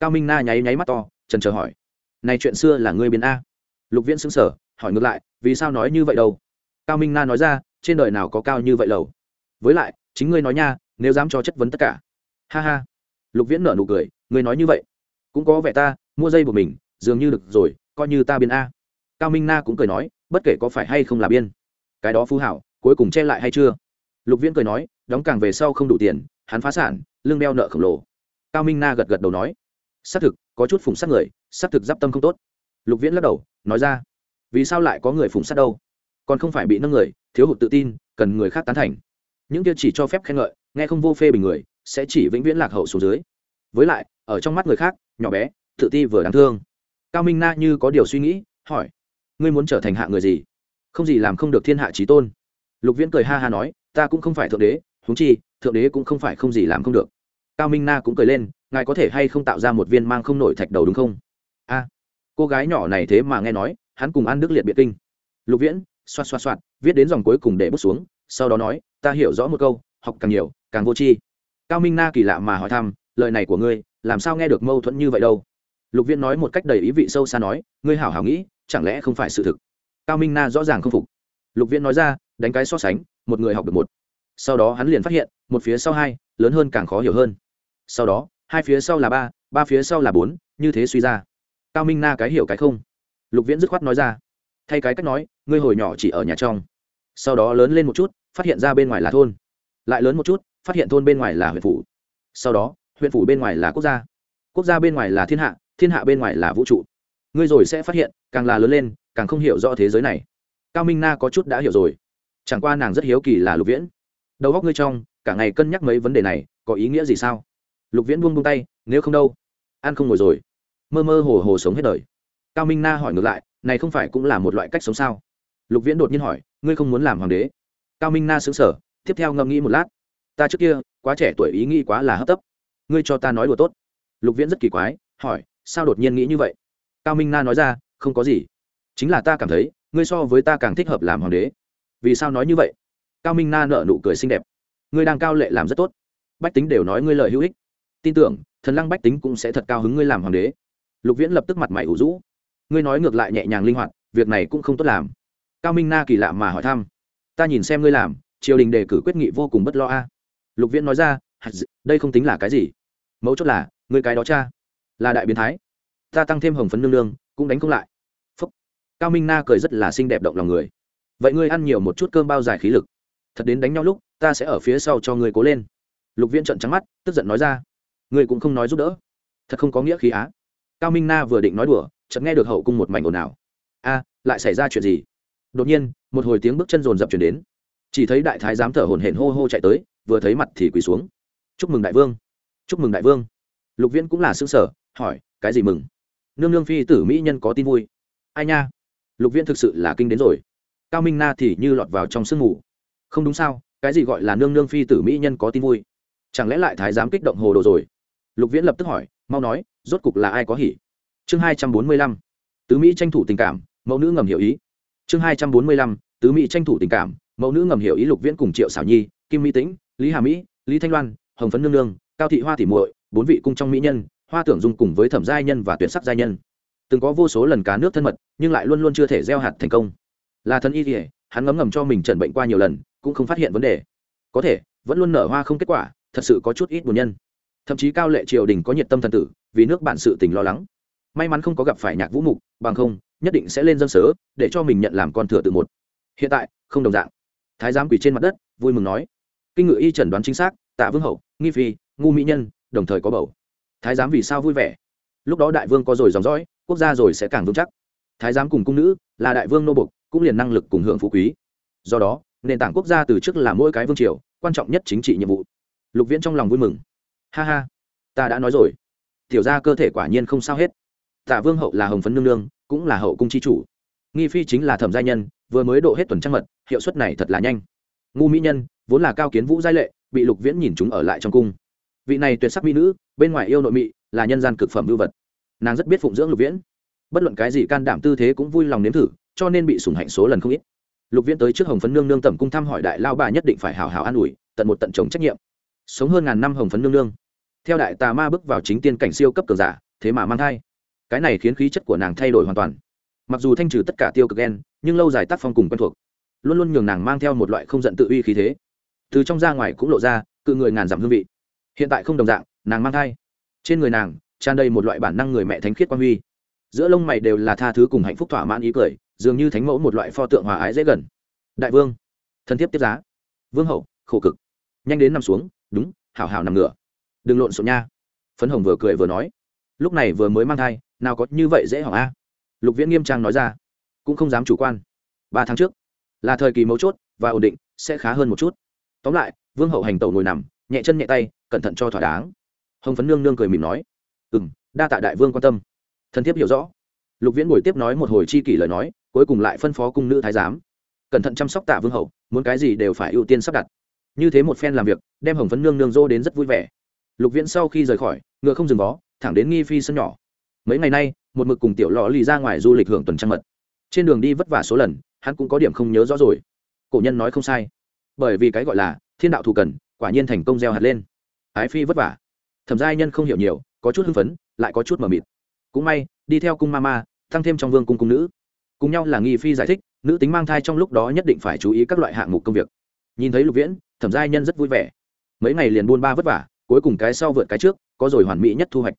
Cao minh na nháy nháy mắt to, trần chờ hỏi. Này chuyện xưa là ngươi biến a. Lục viễn xứng sở hỏi ngược lại, vì sao nói như vậy đâu? Cao minh na nói ra, trên đời nào có cao như vậy lầu? Với lại, chính ngươi nói nha, nếu dám cho chất vấn tất cả. Ha ha lục viễn nở nụ cười người nói như vậy, cũng có vẻ ta, mua dây của mình, dường như được rồi, coi như ta biên a. Cao minh na cũng cười nói, bất kể có phải hay không là biên, cái đó phú hảo, cuối cùng che lại hay chưa? Lục viễn cười nói, đóng càng về sau không đủ tiền, hắn phá sản, lương đeo nợ khổng lồ. Cao minh na gật gật đầu nói, xác thực, có chút phùng sát người, xác thực d tâm không tốt. Lục viễn lắc đầu, nói ra, vì sao lại có người phùng sát đâu? Còn không phải bị nâng người, thiếu hụt tự tin, cần người khác tán thành. Những kia chỉ cho phép khen ngợi, nghe không vô phê bình người sẽ chỉ vĩnh viễn lạc hậu xuống dưới. Với lại, ở trong mắt người khác, nhỏ bé, tự ti vừa đáng thương. Cao minh na như có điều suy nghĩ, hỏi, ngươi muốn trở thành hạ người gì? Không gì làm không được thiên hạ trí tôn. Lục viễn cười ha ha nói, ta cũng không phải thượng đế, huống chi, thượng đế cũng không phải không gì làm không được. Cao minh na cũng cười lên, ngài có thể hay không tạo ra một viên mang không nổi thạch đầu đúng không? A. Cô gái nhỏ này thế mà nghe nói, hắn cùng ăn đức liệt biệt kinh. Lục viễn xoa xoa xoạt, viết đến dòng cuối cùng để bút xuống, sau đó nói, ta hiểu rõ một câu, học càng nhiều, càng vô tri cao minh na kỳ lạ mà hỏi thăm, lời này của ngươi, làm sao nghe được mâu thuẫn như vậy đâu? Lục viễn nói một cách đầy ý vị sâu xa nói, ngươi hảo hảo nghĩ, chẳng lẽ không phải sự thực? Cao minh na rõ ràng không phục. Lục viễn nói ra, đánh cái so sánh, một người học được một. Sau đó hắn liền phát hiện, một phía sau hai, lớn hơn càng khó hiểu hơn. Sau đó, hai phía sau là ba ba phía sau là bốn, như thế suy ra. Cao minh na cái hiểu cái không. Lục viễn dứt khoát nói ra, thay cái cách nói, ngươi hồi nhỏ chỉ ở nhà trong. Sau đó lớn lên một chút, phát hiện ra bên ngoài là thôn. Lại lớn một chút phát hiện thôn bên ngoài là huyện phủ. Sau đó, huyện phủ bên ngoài là quốc gia. Quốc gia bên ngoài là thiên hạ thiên hạ bên ngoài là vũ trụ. Ngươi rồi sẽ phát hiện, càng là lớn lên, càng không hiểu rõ thế giới này. Cao minh na có chút đã hiểu rồi. Chẳng qua nàng rất hiếu kỳ là lục viễn. Đầu góc ngươi trong, cả ngày cân nhắc mấy vấn đề này, có ý nghĩa gì sao? Lục viễn buông buông tay, nếu không đâu? Ăn không ngồi rồi. Mơ mơ hồ hồ sống hết đời. Cao minh na hỏi ngược lại, này không phải cũng là một loại cách sống sao? Lục viễn đột nhiên hỏi, ngươi không muốn làm hoàng đế? Cao minh na xứng sở tiếp theo ngẫm nghĩ một lát ta trước kia, quá trẻ tuổi ý nghĩ quá là hấp tấp. Ngươi cho ta nói đùa tốt. Lục viễn rất kỳ quái, hỏi, sao đột nhiên nghĩ như vậy? Cao minh na nói ra, không có gì. Chính là ta cảm thấy, ngươi so với ta càng thích hợp làm hoàng đế. Vì sao nói như vậy? Cao minh na nợ nụ cười xinh đẹp. Ngươi đang cao lệ làm rất tốt. Bách tính đều nói ngươi lời hữu ích. Tin tưởng, thần lăng bách tính cũng sẽ thật cao hứng ngươi làm hoàng đế. Lục viễn lập tức mặt mày ủ rũ. Ngươi nói ngược lại nhẹ nhàng linh hoạt, việc này cũng không tốt làm. Cao minh na kỳ lạ mà hỏi thăm. Ta nhìn xem ngươi làm, triều đình đề cử quyết nghị vô cùng bất lo a lục viễn nói ra đây không tính là cái gì. Mấu chốt là ngươi cái đó cha, là đại biến thái. Ta tăng thêm hồng phấn nương nương, cũng đánh không lại. Phúc. cao minh na cười rất là xinh đẹp động lòng người. Vậy ngươi ăn nhiều một chút cơm bao dài khí lực. Thật đến đánh nhau lúc, ta sẽ ở phía sau cho ngươi cố lên. Lục viễn trận trắng mắt, tức giận nói ra, ngươi cũng không nói giúp đỡ. Thật không có nghĩa khí á. Cao minh na vừa định nói đùa, chợt nghe được hậu cung một mảnh ồn ào. A, lại xảy ra chuyện gì? Đột nhiên, một hồi tiếng bước chân rồn rập chuyển đến. Chỉ thấy đại thái giám thở hổn hển hô hô chạy tới vừa thấy mặt thì quỳ xuống. Chúc mừng đại vương. Chúc mừng đại vương. Lục viễn cũng là xương sở hỏi, cái gì mừng? Nương nương phi tử mỹ nhân có tin vui. Ai nha, lục viễn thực sự là kinh đến rồi. Cao minh na thì như lọt vào trong sương mù. Không đúng sao, cái gì gọi là nương nương phi tử mỹ nhân có tin vui? Chẳng lẽ lại thái giám kích động hồ đồ rồi? Lục viễn lập tức hỏi, mau nói, rốt cục là ai có hỉ? Chương hai trăm bốn mươi lăm. Tứ mỹ tranh thủ tình cảm, mẫu nữ ngầm hiểu ý. Chương hai trăm bốn mươi lăm, tứ mỹ tranh thủ tình cảm mẫu nữ ngầm hiểu ý lục viễn cùng triệu xảo nhi, kim mỹ tĩnh, lý hà mỹ, lý thanh loan, hồng phấn nương nương, cao thị hoa thị muội, bốn vị cung trong mỹ nhân, hoa tưởng dung cùng với thẩm giai nhân và tuyển sắc giai nhân. từng có vô số lần cá nước thân mật, nhưng lại luôn luôn chưa thể gieo hạt thành công. là thân y thể hắn ngấm ngầm cho mình trần bệnh qua nhiều lần, cũng không phát hiện vấn đề. có thể, vẫn luôn nở hoa không kết quả, thật sự có chút ít buồn nhân. thậm chí cao lệ triều đình có nhiệt tâm thần tử, vì nước bạn sự tình lo lắng. may mắn không có gặp phải nhạc vũ mục, bằng không, nhất định sẽ lên dân sớ, để cho mình nhận làm con thừa tự một. hiện tại, không đồng dạng thái giám quỳ trên mặt đất, vui mừng nói. Kinh ngự y chẩn đoán chính xác, tạ vương hậu, nghi phi, ngu mỹ nhân, đồng thời có bầu. Thái giám vì sao vui vẻ? Lúc đó đại vương có rồi dòng dõi, quốc gia rồi sẽ càng vững chắc. Thái giám cùng cung nữ, là đại vương nô bục cũng liền năng lực cùng hưởng phú quý. Do đó, nền tảng quốc gia từ trước là mỗi cái vương triều, quan trọng nhất chính trị nhiệm vụ. Lục viễn trong lòng vui mừng. Ha ha, ta đã nói rồi. Tiểu ra cơ thể quả nhiên không sao hết. Tạ vương hậu là hồng phấn nương nương, cũng là hậu cung chi chủ. Nghi phi chính là thẩm gia nhân vừa mới độ hết tuần trăng mật, hiệu suất này thật là nhanh. Ngu mỹ nhân, vốn là cao kiến vũ giai lệ, bị lục viễn nhìn chúng ở lại trong cung. Vị này tuyệt sắc mỹ nữ, bên ngoài yêu nội mị, là nhân gian cực phẩm lưu vật. Nàng rất biết phụng dưỡng lục viễn. Bất luận cái gì can đảm tư thế cũng vui lòng nếm thử, cho nên bị sủng hạnh số lần không ít. Lục viễn tới trước hồng phấn nương nương tẩm cung thăm hỏi đại lao bà nhất định phải hào hào an ủi, tận một tận chồng trách nhiệm. Sống hơn ngàn năm hồng phấn nương nương. Theo đại tà ma bước vào chính tiên cảnh siêu cấp cường giả, thế mà mang thai. Cái này khiến khí chất của nàng thay đổi hoàn toàn mặc dù thanh trừ tất cả tiêu cực đen nhưng lâu dài tác phong cùng quen thuộc. Luôn luôn nhường nàng mang theo một loại không giận tự uy khí thế. Từ trong ra ngoài cũng lộ ra, cự người ngàn dặm hương vị. Hiện tại không đồng dạng, nàng mang thai. Trên người nàng, tràn đầy một loại bản năng người mẹ thánh khiết quan huy. Giữa lông mày đều là tha thứ cùng hạnh phúc thỏa mãn ý cười, dường như thánh mẫu một loại pho tượng hòa ái dễ gần. Đại vương, thân thiết tiếp giá. Vương hậu, khổ cực. Nhanh đến nằm xuống, đúng, hảo hảo nằm ngửa. Đừng lộn xộn nha. Phấn hồng vừa cười vừa nói. Lúc này vừa mới mang thai, nào có như vậy dễ hỏng a lục viễn nghiêm trang nói ra. Cũng không dám chủ quan. Ba tháng trước là thời kỳ mấu chốt và ổn định sẽ khá hơn một chút. Tóm lại vương hậu hành tẩu ngồi nằm nhẹ chân nhẹ tay cẩn thận cho thỏa đáng. Hồng phấn nương nương cười mỉm nói. Ừ m đa tạ đại vương quan tâm. Thân thiết hiểu rõ. Lục viễn buổi tiếp nói một hồi chi kỷ lời nói cuối cùng lại phân phó cung nữ thái giám. Cẩn thận chăm sóc tạ vương hậu muốn cái gì đều phải ưu tiên sắp đặt. Như thế một phen làm việc đem hồng phấn nương nương dô đến rất vui vẻ. Lục viễn sau khi rời khỏi ngựa không dừng bó, thẳng đến nghi phi sân nhỏ mấy ngày nay, một mực cùng tiểu lò lì ra ngoài du lịch hưởng tuần trăng mật. Trên đường đi vất vả số lần, hắn cũng có điểm không nhớ rõ rồi. Cổ nhân nói không sai. Bởi vì cái gọi là thiên đạo thù cần, quả nhiên thành công gieo hạt lên. Ái phi vất vả. Thẩm giai nhân không hiểu nhiều, có chút hưng phấn, lại có chút mờ mịt. Cũng may, đi theo cung ma ma tăng thêm trong vương cung cung nữ. Cùng nhau là nghi phi giải thích, nữ tính mang thai trong lúc đó nhất định phải chú ý các loại hạng mục công việc. Nhìn thấy lục viễn, thẩm giai nhân rất vui vẻ. Mấy ngày liền buôn ba vất vả, cuối cùng cái sau vượt cái trước, có rồi hoàn mỹ nhất thu hoạch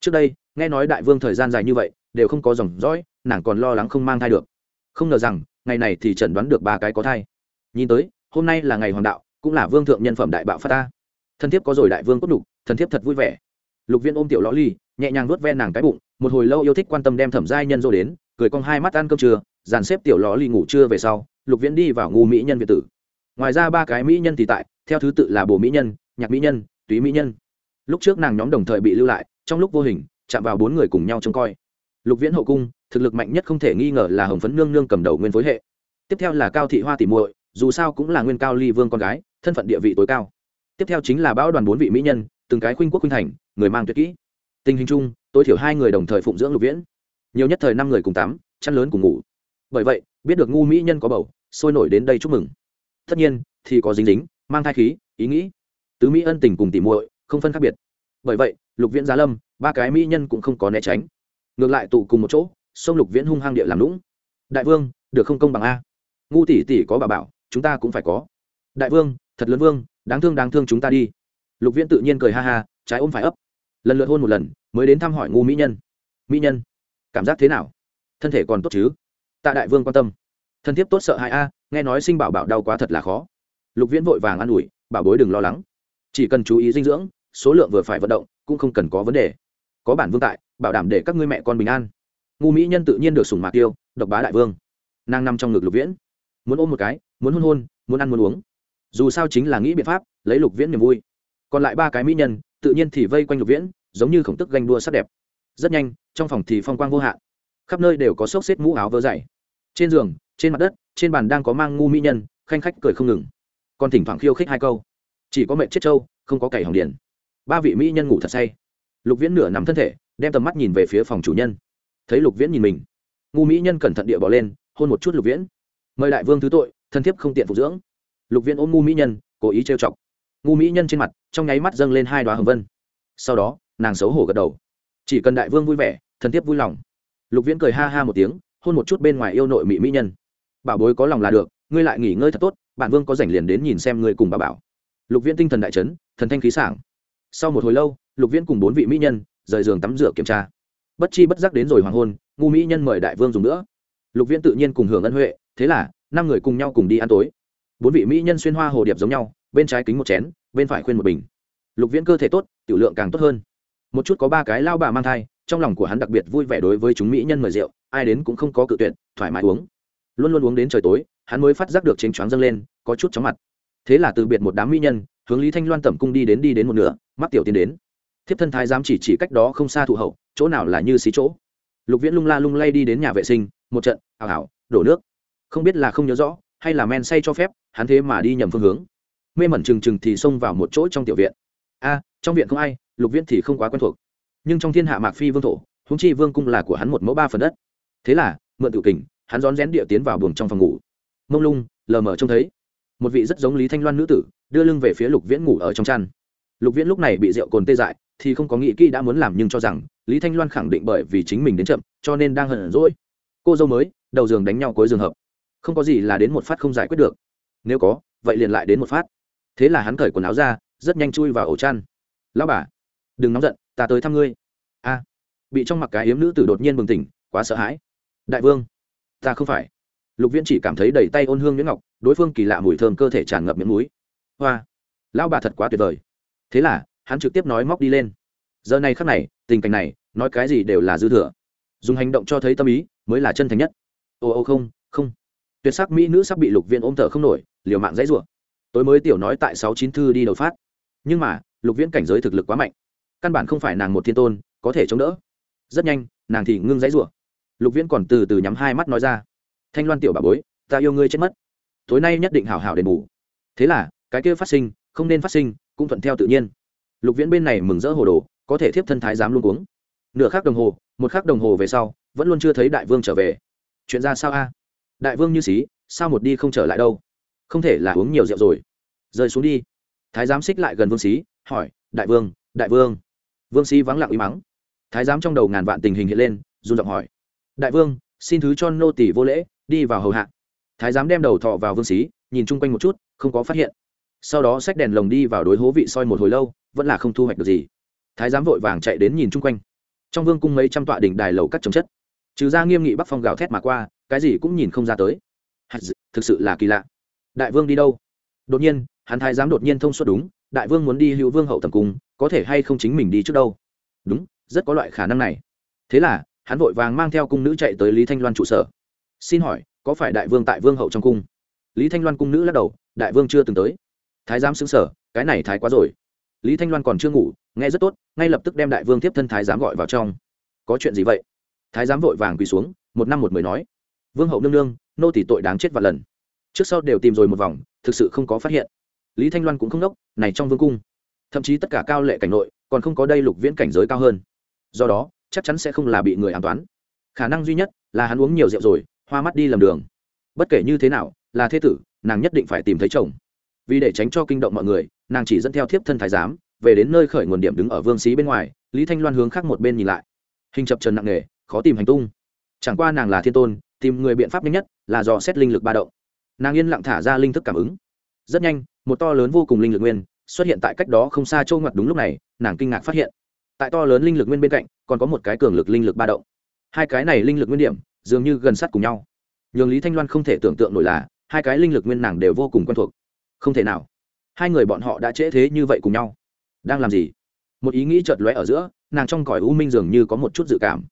trước đây, nghe nói đại vương thời gian dài như vậy, đều không có dòng dõi, nàng còn lo lắng không mang thai được. Không ngờ rằng, ngày này thì chẩn đoán được ba cái có thai. Nhìn tới, hôm nay là ngày hoàng đạo, cũng là vương thượng nhân phẩm đại bạo phát ta. Thân thiết có rồi đại vương cốt đục thân thiết thật vui vẻ. Lục viên ôm tiểu lõ ly, nhẹ nhàng nuốt ve nàng cái bụng, một hồi lâu yêu thích quan tâm đem thẩm giai nhân dô đến, cười cong hai mắt ăn cơm trưa, dàn xếp tiểu lõ ly ngủ trưa về sau, lục viễn đi vào ngu mỹ nhân việt tử. Ngoài ra ba cái mỹ nhân thì tại, theo thứ tự là bồ mỹ nhân, nhạc mỹ nhân, túy mỹ nhân. Lúc trước nàng nhóm đồng thời bị lưu lại trong lúc vô hình, chạm vào bốn người cùng nhau trông coi. Lục viễn hậu cung, thực lực mạnh nhất không thể nghi ngờ là hồng phấn nương nương cầm đầu nguyên phối hệ. Tiếp theo là cao thị hoa tỷ muội, dù sao cũng là nguyên cao ly vương con gái, thân phận địa vị tối cao. Tiếp theo chính là bão đoàn bốn vị mỹ nhân, từng cái khuynh quốc khuynh thành, người mang tuyệt kỹ. Tình hình chung, tối thiểu hai người đồng thời phụng dưỡng lục viễn. Nhiều nhất thời năm người cùng tắm, chăn lớn cùng ngủ. Bởi vậy, biết được ngu mỹ nhân có bầu, sôi nổi đến đây chúc mừng. Tất nhiên, thì có dính dính, mang thai khí, ý nghĩ. Tứ mỹ ân tình cùng tỉ muội, không phân khác biệt. Bởi vậy lục viễn giá lâm, ba cái mỹ nhân cũng không có né tránh. Ngược lại tụ cùng một chỗ, sông lục viễn hung hăng địa làm lũng đại vương, được không công bằng a? Ngu tỷ tỷ có bà bảo, chúng ta cũng phải có. Đại vương, thật lớn vương, đáng thương đáng thương chúng ta đi. Lục viễn tự nhiên cười ha ha, trái ôm phải ấp. Lần lượt hôn một lần, mới đến thăm hỏi ngu mỹ nhân. Mỹ nhân, cảm giác thế nào? Thân thể còn tốt chứ? Tạ đại vương quan tâm. Thân thiết tốt sợ hãi a, nghe nói sinh bảo bảo đau quá thật là khó. Lục viễn vội vàng an ủi, bảo bối đừng lo lắng. Chỉ cần chú ý dinh dưỡng số lượng vừa phải vận động, cũng không cần có vấn đề. Có bản vương tại, bảo đảm để các ngươi mẹ con bình an. Ngu mỹ nhân tự nhiên được sùng mạc tiêu độc bá đại vương. Nàng nằm trong ngực lục viễn. Muốn ôm một cái, muốn hôn hôn, muốn ăn muốn uống. Dù sao chính là nghĩ biện pháp, lấy lục viễn niềm vui. Còn lại ba cái mỹ nhân, tự nhiên thì vây quanh lục viễn, giống như khổng tức ganh đua sắc đẹp. Rất nhanh, trong phòng thì phong quang vô hạn. Khắp nơi đều có xốc xếp mũ áo vớ dày. Trên giường, trên mặt đất, trên bàn đang có mang ngu mỹ nhân, khanh khách cười không ngừng. Còn thỉnh thoảng khiêu khích hai câu. Chỉ có mẹ chết trâu, không có cày hỏng điền ba vị mỹ nhân ngủ thật say. Lục viễn nửa nằm thân thể, đem tầm mắt nhìn về phía phòng chủ nhân. Thấy lục viễn nhìn mình, ngu mỹ nhân cẩn thận địa bỏ lên, hôn một chút lục viễn. Mời đại vương thứ tội, thân thiếp không tiện phục dưỡng. Lục viễn ôm ngu mỹ nhân, cố ý trêu chọc. Ngu mỹ nhân trên mặt, trong nháy mắt dâng lên hai đoá hồng vân. Sau đó, nàng xấu hổ gật đầu. Chỉ cần đại vương vui vẻ, thân thiếp vui lòng. Lục viễn cười ha ha một tiếng, hôn một chút bên ngoài yêu nội mỹ mỹ nhân. Bảo bối có lòng là được, ngươi lại nghỉ ngơi thật tốt, bản vương có rảnh liền đến nhìn xem ngươi cùng bà bảo. Lục viễn tinh thần đại trấn thần thanh khí sảng sau một hồi lâu, lục viễn cùng bốn vị mỹ nhân rời giường tắm rửa kiểm tra. Bất chi bất giác đến rồi hoàng hôn, ngu mỹ nhân mời đại vương dùng nữa. Lục viễn tự nhiên cùng hưởng ân huệ, thế là, năm người cùng nhau cùng đi ăn tối. Bốn vị mỹ nhân xuyên hoa hồ điệp giống nhau, bên trái kính một chén, bên phải khuyên một bình. Lục viễn cơ thể tốt, tiểu lượng càng tốt hơn. Một chút có ba cái lao bà mang thai, trong lòng của hắn đặc biệt vui vẻ đối với chúng mỹ nhân mời rượu, ai đến cũng không có cự tuyệt, thoải mái uống. Luôn luôn uống đến trời tối, hắn mới phát giác được chênh choáng dâng lên, có chút chóng mặt. Thế là từ biệt một đám mỹ nhân hướng lý thanh loan tẩm cung đi đến đi đến một nửa mắt tiểu tiến đến. Thiếp thân thái giám chỉ chỉ cách đó không xa thụ hậu, chỗ nào là như xí chỗ. Lục viễn lung la lung lay đi đến nhà vệ sinh, một trận ảo ảo đổ nước. Không biết là không nhớ rõ, hay là men say cho phép, hắn thế mà đi nhầm phương hướng. Mê mẩn trừng trừng thì xông vào một chỗ trong tiểu viện. A, trong viện không ai, lục viễn thì không quá quen thuộc. Nhưng trong thiên hạ mạc phi vương thổ húng chi vương cung là của hắn một mẫu ba phần đất. Thế là, mượn tự kình, hắn rón rén địa tiến vào buồng trong phòng ngủ. Mông lung, lờ mờ trông thấy. Một vị rất giống lý thanh loan nữ tử đưa lưng về phía lục viễn ngủ ở trong chăn. Lục viễn lúc này bị rượu cồn tê dại, thì không có nghĩ kỹ đã muốn làm nhưng cho rằng, lý thanh loan khẳng định bởi vì chính mình đến chậm, cho nên đang hận rỗi cô dâu mới, đầu giường đánh nhau cuối giường hợp. Không có gì là đến một phát không giải quyết được. Nếu có, vậy liền lại đến một phát. Thế là hắn cởi quần áo ra, rất nhanh chui vào ổ chăn. Lão bà, đừng nóng giận, ta tới thăm ngươi. A. Bị trong mặc cái yếm nữ tử đột nhiên bừng tỉnh, quá sợ hãi. Đại vương, ta không phải. Lục viễn chỉ cảm thấy đầy tay ôn hương nhuyễn ngọc, đối phương kỳ lạ mùi thơm cơ thể tràn ngập miệng núi hoa. Lão bà thật quá tuyệt vời. Thế là, hắn trực tiếp nói móc đi lên. Giờ này khắc này, tình cảnh này, nói cái gì đều là dư thừa. Dùng hành động cho thấy tâm ý, mới là chân thành nhất. Ô ô không không. Tuyệt sắc mỹ nữ sắp bị lục viễn ôm thở không nổi, liều mạng dãy rủa. Tối mới tiểu nói tại sáu chín thư đi đầu phát. Nhưng mà, lục viễn cảnh giới thực lực quá mạnh. Căn bản không phải nàng một thiên tôn, có thể chống đỡ. Rất nhanh, nàng thì ngưng dãy rủa. Lục viễn còn từ từ nhắm hai mắt nói ra. Thanh loan tiểu bà bối, ta yêu ngươi chết mất. Tối nay nhất định hảo hảo đền bù. Thế là cái kia phát sinh, không nên phát sinh, cũng thuận theo tự nhiên. Lục viễn bên này mừng rỡ hồ đồ, có thể thiếp thân thái giám luôn uống nửa khắc đồng hồ, một khắc đồng hồ về sau, vẫn luôn chưa thấy đại vương trở về. Chuyện ra sao a? Đại vương như xí, sao một đi không trở lại đâu? Không thể là uống nhiều rượu rồi. Rơi xuống đi. Thái giám xích lại gần vương xí, hỏi, đại vương đại vương. Vương xí vắng lặng uy mắng. Thái giám trong đầu ngàn vạn tình hình hiện lên, run giọng hỏi, đại vương, xin thứ cho nô tỷ vô lễ, đi vào hầu hạ. Thái giám đem đầu thọ vào vương xí, nhìn chung quanh một chút, không có phát hiện sau đó xách đèn lồng đi vào đối hố vị soi một hồi lâu, vẫn là không thu hoạch được gì. Thái giám vội vàng chạy đến nhìn chung quanh. Trong vương cung mấy trăm tọa đỉnh đài lầu cắt trồng chất. Trừ ra nghiêm nghị bắc phong gào thét mà qua, cái gì cũng nhìn không ra tới. Thực sự là kỳ lạ. Đại vương đi đâu? Đột nhiên, hắn thái giám đột nhiên thông suốt đúng, đại vương muốn đi hữu vương hậu tầm cung, có thể hay không chính mình đi trước đâu? Đúng, rất có loại khả năng này. Thế là, hắn vội vàng mang theo cung nữ chạy tới lý thanh loan trụ sở. Xin hỏi, có phải đại vương tại vương hậu trong cung? Lý thanh loan cung nữ lắc đầu, đại vương chưa từng tới thái giám xứng sở, cái này thái quá rồi. Lý thanh loan còn chưa ngủ, nghe rất tốt, ngay lập tức đem đại vương tiếp thân thái giám gọi vào trong. Có chuyện gì vậy? Thái giám vội vàng quỳ xuống, một năm một mười nói. Vương hậu nương nương, nô tỷ tội đáng chết vạn lần. Trước sau đều tìm rồi một vòng, thực sự không có phát hiện. Lý thanh loan cũng không đốc này trong vương cung. Thậm chí tất cả cao lệ cảnh nội, còn không có đây lục viễn cảnh giới cao hơn. Do đó, chắc chắn sẽ không là bị người an toán. Khả năng duy nhất là hắn uống nhiều rượu rồi, hoa mắt đi lầm đường. Bất kể như thế nào, là thế tử, nàng nhất định phải tìm thấy chồng vì để tránh cho kinh động mọi người, nàng chỉ dẫn theo thiếp thân thái giám, về đến nơi khởi nguồn điểm đứng ở vương xí bên ngoài, lý thanh loan hướng khác một bên nhìn lại. Hình chập trần nặng nề, khó tìm hành tung. Chẳng qua nàng là thiên tôn, tìm người biện pháp nhanh nhất là dò xét linh lực ba động. Nàng yên lặng thả ra linh thức cảm ứng. Rất nhanh, một to lớn vô cùng linh lực nguyên xuất hiện tại cách đó không xa châu ngoặt đúng lúc này, nàng kinh ngạc phát hiện, tại to lớn linh lực nguyên bên cạnh, còn có một cái cường lực linh lực ba động. Hai cái này linh lực nguyên điểm, dường như gần sát cùng nhau. Nhường lý thanh loan không thể tưởng tượng nổi là, hai cái linh lực nguyên nàng đều vô cùng quen thuộc không thể nào. Hai người bọn họ đã trễ thế như vậy cùng nhau. Đang làm gì? Một ý nghĩ chợt lóe ở giữa, nàng trong cõi u minh dường như có một chút dự cảm.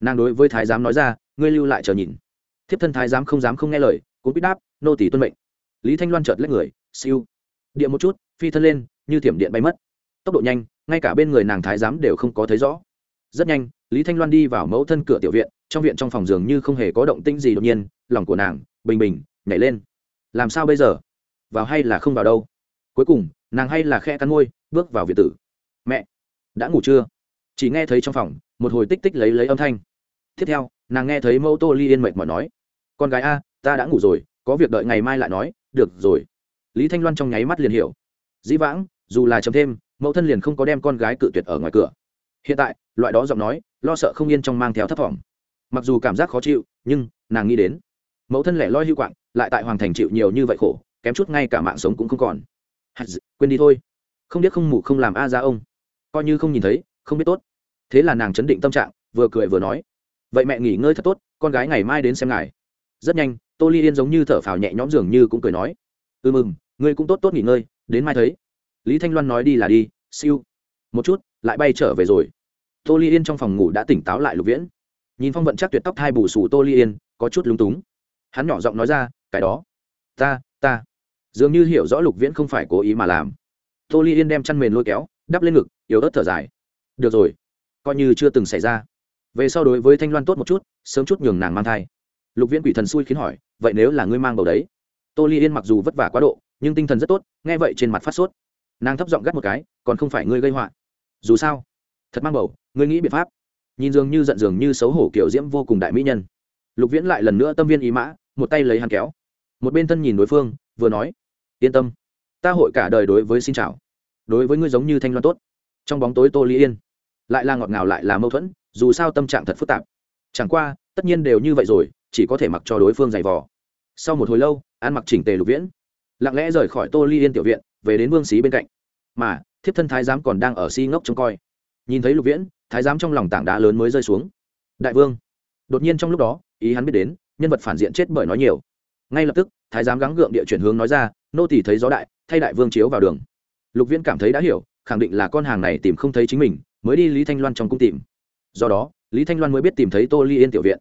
Nàng đối với thái giám nói ra, ngươi lưu lại chờ nhìn. Thiếp thân thái giám không dám không nghe lời, cũng biết đáp, nô tỷ tuân mệnh. Lý thanh loan chợt lấy người, siêu. Điện một chút, phi thân lên, như thiểm điện bay mất. Tốc độ nhanh, ngay cả bên người nàng thái giám đều không có thấy rõ. Rất nhanh, lý thanh loan đi vào mẫu thân cửa tiểu viện, trong viện trong phòng giường như không hề có động tĩnh gì đột nhiên, lòng của nàng bình bình, nhảy lên. Làm sao bây giờ? Vào hay là không vào đâu. Cuối cùng, nàng hay là khe cắn môi, bước vào việt tử. Mẹ, đã ngủ chưa? Chỉ nghe thấy trong phòng, một hồi tích tích lấy lấy âm thanh. Tiếp theo, nàng nghe thấy mẫu tô ly yên mệt mỏi nói, con gái a, ta đã ngủ rồi, có việc đợi ngày mai lại nói, được rồi. Lý thanh loan trong nháy mắt liền hiểu. Dĩ vãng, dù là chấm thêm, mẫu thân liền không có đem con gái cự tuyệt ở ngoài cửa. Hiện tại, loại đó giọng nói, lo sợ không yên trong mang theo thấp thỏm. Mặc dù cảm giác khó chịu, nhưng nàng nghĩ đến. Mẫu thân lẻ loi hưu quạng, lại tại hoàng thành chịu nhiều như vậy khổ kém chút ngay cả mạng sống cũng không còn. Quên đi thôi. Không biết không mù không làm a ra ông. Coi như không nhìn thấy, không biết tốt. Thế là nàng chấn định tâm trạng, vừa cười vừa nói. Vậy mẹ nghỉ ngơi thật tốt, con gái ngày mai đến xem ngài. Rất nhanh, tô ly yên giống như thở phào nhẹ nhõm dường như cũng cười nói. Ừ mừng ngươi cũng tốt tốt nghỉ ngơi, đến mai thấy. Lý thanh loan nói đi là đi, siêu. Một chút, lại bay trở về rồi. Tô ly yên trong phòng ngủ đã tỉnh táo lại lục viễn. Nhìn phong vận chắc tuyệt tóc hai bù sù tô ly yên, có chút lúng túng. Hắn nhỏ giọng nói ra, cái đó. Ta ta dường như hiểu rõ lục viễn không phải cố ý mà làm. Tô ly yên đem chăn mền lôi kéo, đắp lên ngực, yếu ớt thở dài. Được rồi, coi như chưa từng xảy ra. Về sau đối với thanh loan tốt một chút, sớm chút nhường nàng mang thai. Lục viễn quỷ thần xui khiến hỏi, vậy nếu là ngươi mang bầu đấy? Tô ly yên mặc dù vất vả quá độ, nhưng tinh thần rất tốt, nghe vậy trên mặt phát sốt. Nàng thấp giọng gắt một cái, còn không phải ngươi gây họa. Dù sao, thật mang bầu, ngươi nghĩ biện pháp. Nhìn dường như giận dường như xấu hổ kiểu diễm vô cùng đại mỹ nhân. Lục viễn lại lần nữa tâm viên ý mã, một tay lấy hắn kéo. Một bên thân nhìn đối phương, vừa nói yên tâm. Ta hội cả đời đối với xin chào. Đối với ngươi giống như thanh loan tốt. Trong bóng tối tô lý yên. Lại là ngọt ngào, lại là mâu thuẫn, dù sao tâm trạng thật phức tạp. Chẳng qua, tất nhiên đều như vậy rồi, chỉ có thể mặc cho đối phương giày vò. Sau một hồi lâu an mặc chỉnh tề lục viễn. Lặng lẽ rời khỏi tô ly yên tiểu viện, về đến vương xí bên cạnh. Mà, thiếp thân thái giám còn đang ở si ngốc trông coi. Nhìn thấy lục viễn, thái giám trong lòng tảng đá lớn mới rơi xuống. Đại vương. Đột nhiên trong lúc đó, ý hắn biết đến, nhân vật phản diện chết bởi nói nhiều. Ngay lập tức, thái giám gắng gượng địa chuyển hướng nói ra nô tỷ thấy gió đại, thay đại vương chiếu vào đường. Lục viễn cảm thấy đã hiểu, khẳng định là con hàng này tìm không thấy chính mình, mới đi lý thanh loan trong cung tìm. Do đó, lý thanh loan mới biết tìm thấy tô ly yên tiểu viện.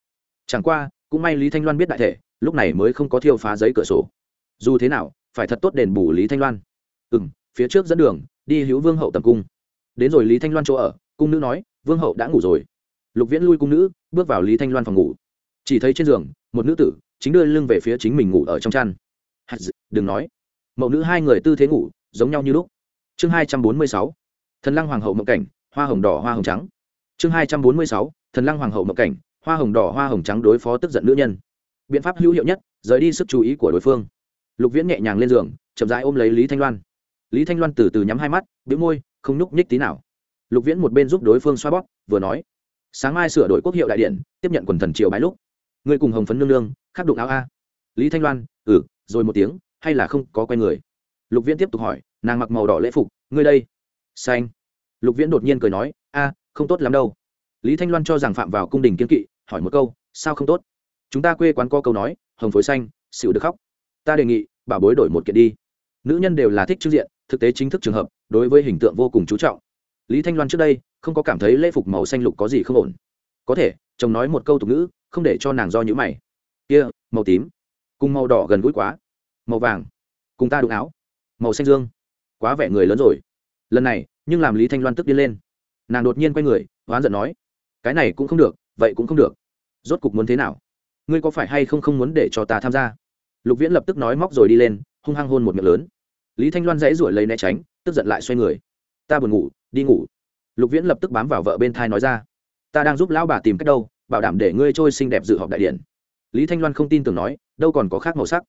Chẳng qua, cũng may lý thanh loan biết đại thể, lúc này mới không có thiêu phá giấy cửa sổ. Dù thế nào, phải thật tốt đền bù lý thanh loan. Ừ m phía trước dẫn đường, đi hữu vương hậu tầm cung. Đến rồi lý thanh loan chỗ ở, cung nữ nói, vương hậu đã ngủ rồi. Lục viễn lui cung nữ, bước vào lý thanh loan phòng ngủ. Chỉ thấy trên giường, một nữ tử, chính đưa lưng về phía chính mình ngủ ở trong chăn. Đừng nói mẫu nữ hai người tư thế ngủ, giống nhau như lúc. Chương hai trăm bốn mươi sáu, thần lăng hoàng hậu mộng cảnh, hoa hồng đỏ, hoa hồng trắng. Chương hai trăm bốn mươi sáu, thần lăng hoàng hậu mộng cảnh, hoa hồng đỏ, hoa hồng trắng đối phó tức giận nữ nhân. Biện pháp hữu hiệu nhất, rời đi sức chú ý của đối phương. Lục viễn nhẹ nhàng lên giường, chậm rãi ôm lấy lý thanh loan. Lý thanh loan từ từ nhắm hai mắt b môi, không nhúc nhích tí nào. Lục viễn một bên giúp đối phương xoa bóp, vừa nói, sáng mai sửa đổi quốc hiệu đại điện, tiếp nhận quần thần triều bái lúc. Người cùng hồng phấn nương nương, khắc đụng áo a. Lý thanh loan ừ rồi một tiếng hay là không có quen người? Lục viễn tiếp tục hỏi, nàng mặc màu đỏ lễ phục, ngươi đây. Xanh. Lục viễn đột nhiên cười nói, a, không tốt lắm đâu. Lý thanh loan cho rằng phạm vào cung đình kiên kỵ, hỏi một câu, sao không tốt? Chúng ta quê quán có câu nói, hồng phối xanh xịu được khóc. Ta đề nghị, bảo bối đổi một kiện đi. Nữ nhân đều là thích trưng diện, thực tế chính thức trường hợp, đối với hình tượng vô cùng chú trọng. Lý thanh loan trước đây, không có cảm thấy lễ phục màu xanh lục có gì không ổn. Có thể, chồng nói một câu tục ngữ, không để cho nàng do nhữ mày. Kia, màu tím. Cùng màu đỏ gần gũi quá màu vàng. Cùng ta đụng áo. Màu xanh dương. Quá vẻ người lớn rồi. Lần này, nhưng làm lý thanh loan tức điên lên. Nàng đột nhiên quay người oán giận nói, cái này cũng không được, vậy cũng không được. Rốt cục muốn thế nào? Ngươi có phải hay không không muốn để cho ta tham gia? Lục viễn lập tức nói móc rồi đi lên, hung hăng hôn một miệng lớn. Lý thanh loan dãy ruổi lấy né tránh, tức giận lại xoay người. Ta buồn ngủ, đi ngủ. Lục viễn lập tức bám vào vợ bên thai nói ra, ta đang giúp lão bà tìm cách đâu, bảo đảm để ngươi trôi xinh đẹp dự họp đại điện. Lý thanh loan không tin tưởng nói, đâu còn có khác màu sắc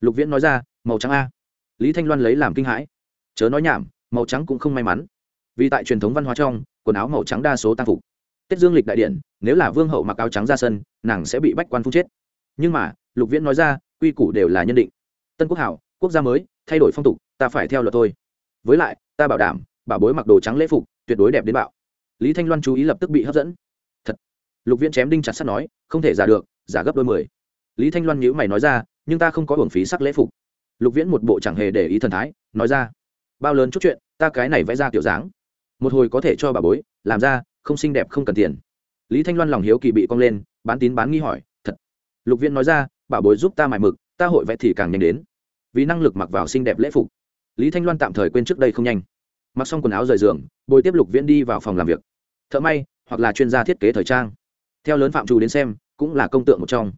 lục viễn nói ra, màu trắng a. Lý thanh loan lấy làm kinh hãi. Chớ nói nhảm, màu trắng cũng không may mắn. Vì tại truyền thống văn hóa trong, quần áo màu trắng đa số tăng phục. Tết dương lịch đại điện, nếu là vương hậu mặc áo trắng ra sân, nàng sẽ bị bách quan phun chết. Nhưng mà, lục viễn nói ra, quy củ đều là nhân định. Tân quốc hảo, quốc gia mới, thay đổi phong tục, ta phải theo luật thôi. Với lại, ta bảo đảm, bà bối mặc đồ trắng lễ phục, tuyệt đối đẹp đến bạo. Lý thanh loan chú ý lập tức bị hấp dẫn. Thật. Lục viễn chém đinh chặt sắt nói, không thể giả được, giả gấp đôi mười. Lý thanh loan nhữ mày nói ra nhưng ta không có hưởng phí sắc lễ phục. Lục viễn một bộ chẳng hề để ý thần thái, nói ra, bao lớn chút chuyện, ta cái này vẽ ra kiểu dáng. Một hồi có thể cho bà bối, làm ra, không xinh đẹp không cần tiền. Lý thanh loan lòng hiếu kỳ bị cong lên, bán tín bán nghi hỏi, thật. Lục viễn nói ra, bà bối giúp ta mải mực, ta hội vẽ thì càng nhanh đến. Vì năng lực mặc vào xinh đẹp lễ phục. Lý thanh loan tạm thời quên trước đây không nhanh. Mặc xong quần áo rời giường, bồi tiếp lục viễn đi vào phòng làm việc. Thợ may, hoặc là chuyên gia thiết kế thời trang. Theo lớn phạm trù đến xem, cũng là công tượng một trong.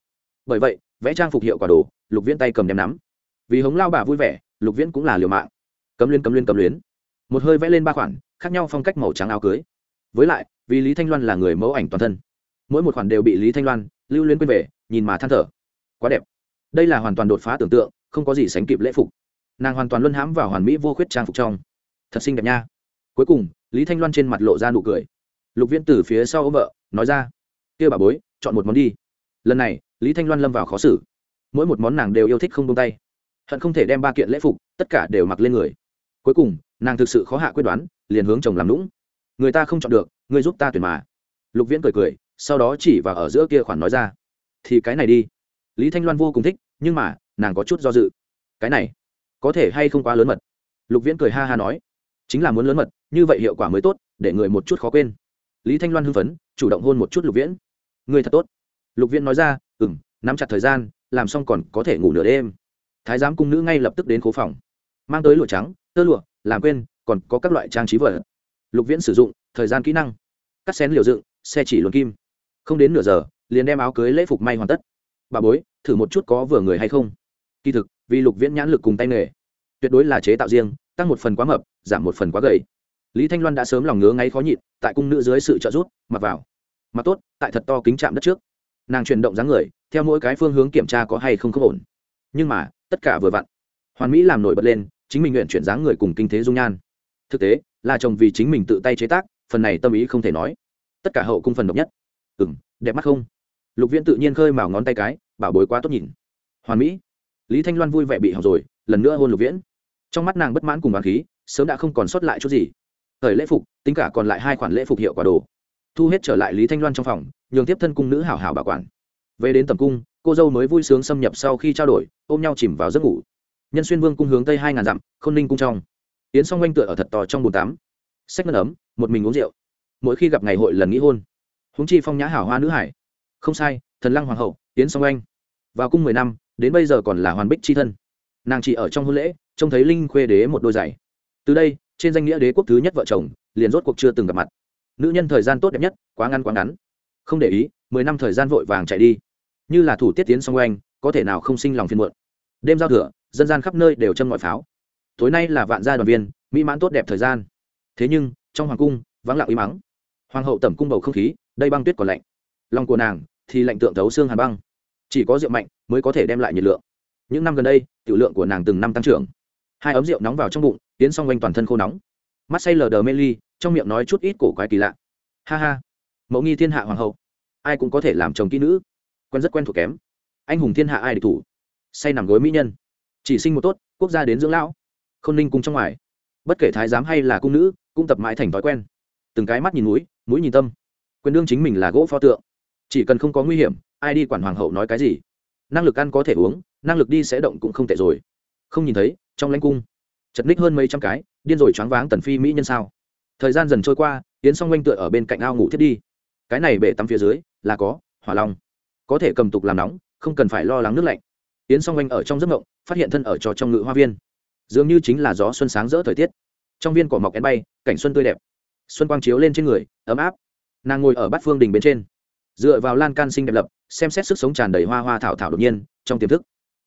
Bởi vậy, vẽ trang phục hiệu quả đồ lục viễn tay cầm đem nắm. Vì hống lao bà vui vẻ, lục viễn cũng là liều mạng. Cấm liên cấm liên cấm luyến. Một hơi vẽ lên ba khoản, khác nhau phong cách màu trắng áo cưới. Với lại, vì lý thanh loan là người mẫu ảnh toàn thân. Mỗi một khoản đều bị lý thanh loan, lưu luyến quên về, nhìn mà than thở. Quá đẹp. Đây là hoàn toàn đột phá tưởng tượng, không có gì sánh kịp lễ phục. Nàng hoàn toàn luân hãm vào hoàn mỹ vô khuyết trang phục trong. Thật xinh đẹp nha. Cuối cùng, lý thanh loan trên mặt lộ ra nụ cười. Lục viễn từ phía sau ôm vợ, nói ra. Kia bà bối, chọn một món đi. Lần này, lý thanh loan lâm vào khó xử mỗi một món nàng đều yêu thích không tung tay. Hận không thể đem ba kiện lễ phục, tất cả đều mặc lên người. Cuối cùng, nàng thực sự khó hạ quyết đoán, liền hướng chồng làm lũng người ta không chọn được người giúp ta tuyển mà. Lục viễn cười cười, sau đó chỉ vào ở giữa kia khoản nói ra. Thì cái này đi. Lý thanh loan vô cùng thích, nhưng mà, nàng có chút do dự. Cái này, có thể hay không quá lớn mật? Lục viễn cười ha ha nói. Chính là muốn lớn mật, như vậy hiệu quả mới tốt, để người một chút khó quên. Lý thanh loan hưng phấn, chủ động hôn một chút lục viễn. Người thật tốt. Lục viễn nói ra ừ m nắm chặt thời gian làm xong còn có thể ngủ nửa đêm. Thái giám cung nữ ngay lập tức đến khố phòng. Mang tới lụa trắng, tơ lụa, làm quên, còn có các loại trang trí vở lục viễn sử dụng, thời gian kỹ năng. Cắt xén liều dựng, xe chỉ luồn kim. Không đến nửa giờ, liền đem áo cưới lễ phục may hoàn tất. Bà bối, thử một chút có vừa người hay không? Kỳ thực, vì lục viễn nhãn lực cùng tay nghề, tuyệt đối là chế tạo riêng, tăng một phần quá mập, giảm một phần quá gầy. Lý thanh loan đã sớm lòng ngứa ngáy khó nhịn, tại cung nữ dưới sự trợ giúp, mặc vào. Mặc tốt, tại thật to kính chạm đất trước nàng chuyển động dáng người, theo mỗi cái phương hướng kiểm tra có hay không không ổn. Nhưng mà, tất cả vừa vặn. Hoàn mỹ làm nổi bật lên, chính mình nguyện chuyển dáng người cùng kinh thế dung nhan. Thực tế, là chồng vì chính mình tự tay chế tác, phần này tâm ý không thể nói. Tất cả hậu cung phần độc nhất. Ừ m đẹp mắt không? Lục viễn tự nhiên khơi mào ngón tay cái, bảo bối quá tốt nhìn. Hoàn mỹ. Lý thanh loan vui vẻ bị học rồi, lần nữa hôn lục viễn. Trong mắt nàng bất mãn cùng bán khí, sớm đã không còn sót lại chút gì. Thời lễ phục, tính cả còn lại hai khoản lễ phục hiệu quả đồ. Thu hết trở lại lý thanh loan trong phòng nhường tiếp thân cung nữ hảo hảo bảo quản. Về đến tầm cung, cô dâu mới vui sướng xâm nhập sau khi trao đổi, ôm nhau chìm vào giấc ngủ. Nhân xuyên vương cung hướng tây hai ngàn dặm k h ô n ninh cung trong. Yến song oanh tựa ở thật to trong bồn tắm. Sách ngân ấm, một mình uống rượu. Mỗi khi gặp ngày hội lần nghĩ hôn húng chi phong nhã hảo hoa nữ hải. Không sai, thần lăng hoàng hậu, yến song oanh. Vào cung mười năm, đến bây giờ còn là hoàn bích c h i thân. Nàng chỉ ở trong hôn lễ, trông thấy linh khuê đế một đôi giày. Từ đây, trên danh nghĩa đế quốc thứ nhất vợ chồng, liền rốt cuộc chưa từng gặp mặt. Nữ nhân thời gian tốt đẹp nhất, quá ngăn quá ngắn không để ý, mười năm thời gian vội vàng chạy đi. Như là thủ tiết tiến song oanh, có thể nào không sinh lòng phiên muộn. Đêm giao thừa, dân gian khắp nơi đều châm ngoại pháo. Tối nay là vạn gia đoàn viên, mỹ mãn tốt đẹp thời gian. Thế nhưng, trong hoàng cung, vắng lặng im mắng hoàng hậu tẩm cung bầu không khí, đây băng tuyết còn lạnh. Lòng của nàng thì lạnh tượng thấu xương hàn băng. Chỉ có rượu mạnh mới có thể đem lại nhiệt lượng. Những năm gần đây, tiểu lượng của nàng từng năm tăng trưởng. Hai ấm rượu nóng vào trong bụng, tiến xong quanh toàn thân khô nóng. Mắt say lờ đờ mê ly, trong miệng nói chút ít cổ quái kỳ lạ. Ha ha. Mẫu nghi thiên hạ hoàng hậu ai cũng có thể làm chồng kỹ nữ. Quen rất quen thuộc kém. Anh hùng thiên hạ ai địch thủ. Say nằm gối mỹ nhân. Chỉ sinh một tốt, quốc gia đến dưỡng lão. K h ô n ninh cung trong ngoài. Bất kể thái giám hay là cung nữ, cũng tập mãi thành thói quen. Từng cái mắt nhìn mũi mũi nhìn tâm. Quyền đương chính mình là gỗ pho tượng. Chỉ cần không có nguy hiểm, ai đi quản hoàng hậu nói cái gì? Năng lực ăn có thể uống, năng lực đi sẽ động cũng không tệ rồi. Không nhìn thấy, trong lãnh cung. Chật ních hơn mấy trăm cái, điên rồi choáng váng tần phi mỹ nhân sao? Thời gian dần trôi qua, yến song oanh tựa ở bên cạnh ao ngủ thiết đi. Cái này bể tắm phía dưới là có, hỏa long. Có thể cầm tục làm nóng, không cần phải lo lắng nước lạnh. Yến song Anh ở trong giấc mộng, phát hiện thân ở trò trong ngự hoa viên. Dường như chính là gió xuân sáng rỡ thời tiết. Trong viên cỏ mọc én bay, cảnh xuân tươi đẹp. Xuân quang chiếu lên trên người, ấm áp. Nàng ngồi ở bát phương đình bên trên. Dựa vào lan can sinh đẹp lập, xem xét sức sống tràn đầy hoa hoa thảo thảo đột nhiên, trong tiềm thức,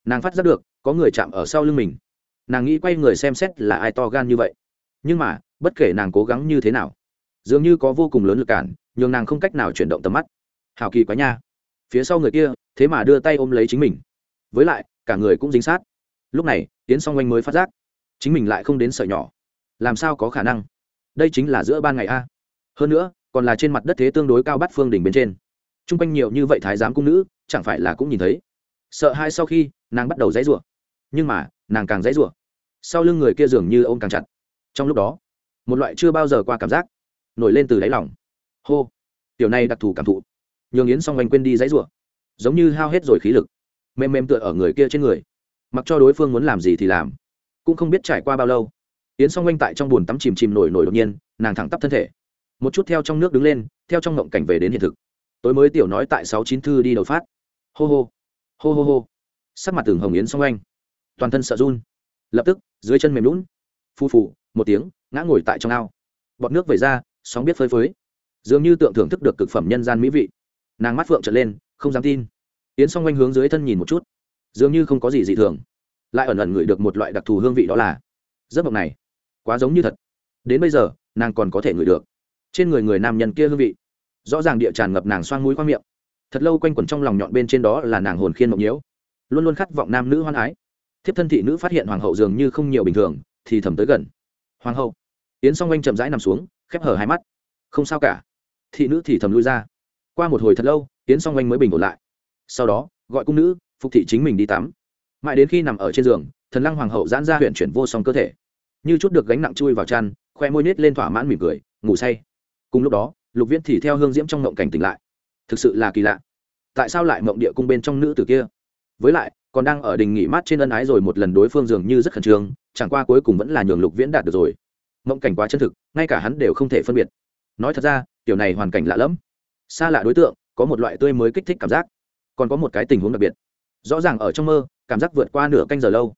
nàng phát giác được, có người chạm ở sau lưng mình. Nàng nghĩ quay người xem xét là ai to gan như vậy. Nhưng mà, bất kể nàng cố gắng như thế nào, dường như có vô cùng lớn lực cản, nhường nàng không cách nào chuyển động tầm mắt hào kỳ quá nha. Phía sau người kia, thế mà đưa tay ôm lấy chính mình. Với lại, cả người cũng dính sát. Lúc này tiến song oanh mới phát giác, chính mình lại không đến sợi nhỏ. Làm sao có khả năng? Đây chính là giữa ban ngày a. Hơn nữa, còn là trên mặt đất thế tương đối cao bắt phương đỉnh bên trên. T r u n g quanh nhiều như vậy thái giám cung nữ, chẳng phải là cũng nhìn thấy? Sợ hai sau khi, nàng bắt đầu dãy rủa. Nhưng mà, nàng càng dãy rủa. Sau lưng người kia dường như ô m càng chặt. Trong lúc đó, một loại chưa bao giờ qua cảm giác, nổi lên từ đáy lòng. Hô! Tiểu này đặc thù cảm thụ nhường yến song oanh quên đi dãy rủa, giống như hao hết rồi khí lực, mềm mềm tựa ở người kia trên người, mặc cho đối phương muốn làm gì thì làm, cũng không biết trải qua bao lâu, yến song oanh tại trong bùn tắm chìm chìm nổi nổi đột nhiên, nàng thẳng tắp thân thể, một chút theo trong nước đứng lên, theo trong ngộng cảnh về đến hiện thực. Tối mới tiểu nói tại sáu chín thư đi đầu phát, hô hô hô hô hô, sắc mặt tường hồng yến song oanh toàn thân sợ run, lập tức, dưới chân mềm lún phu phù, một tiếng, ngã ngồi tại trong ao, bọt nước vẩy ra, sóng biết phơi phới, dường như tượng thưởng thức được cực phẩm nhân gian mỹ vị nàng mắt phượng trở lên, không dám tin. Yến song oanh hướng dưới thân nhìn một chút. Dường như không có gì dị thường. Lại ẩn ẩn ngửi được một loại đặc thù hương vị đó là giấc mộng này. Quá giống như thật. Đến bây giờ, nàng còn có thể ngửi được. Trên người người nam nhân kia hương vị, rõ ràng địa tràn ngập nàng xoang mũi khoang miệng. Thật lâu quanh quẩn trong lòng nhọn bên trên đó là nàng hồn khiên mộng nhiễu. Luôn luôn khát vọng nam nữ hoan ái. Thiếp thân thị nữ phát hiện hoàng hậu dường như không nhiều bình thường, thì thầm tới gần. Hoàng hậu. Yến song oanh chậm rãi nằm xuống, khép hở hai mắt. Không sao cả. Thị nữ thì thầm lui ra qua một hồi thật lâu, yến song oanh mới bình ổn lại. Sau đó, gọi cung nữ, phục thị chính mình đi tắm. Mãi đến khi nằm ở trên giường, thần lăng hoàng hậu giãn ra huyện chuyển vô song cơ thể. Như chút được gánh nặng chui vào chăn, khoe môi nết lên thỏa mãn mỉm cười, ngủ say. Cùng lúc đó, lục viễn thì theo hương diễm trong ngộng cảnh tỉnh lại. Thực sự là kỳ lạ. Tại sao lại mộng địa cung bên trong nữ tử kia? Với lại, còn đang ở đình nghỉ mát trên ân ái rồi một lần đối phương dường như rất khẩn trương, chẳng qua cuối cùng vẫn là nhường lục viễn đạt được rồi. Mộng cảnh quá chân thực, ngay cả hắn đều không thể phân biệt. Nói thật ra kiểu này hoàn cảnh lạ lẫm xa lạ đối tượng, có một loại tươi mới kích thích cảm giác, còn có một cái tình huống đặc biệt. Rõ ràng ở trong mơ, cảm giác vượt qua nửa canh giờ lâu.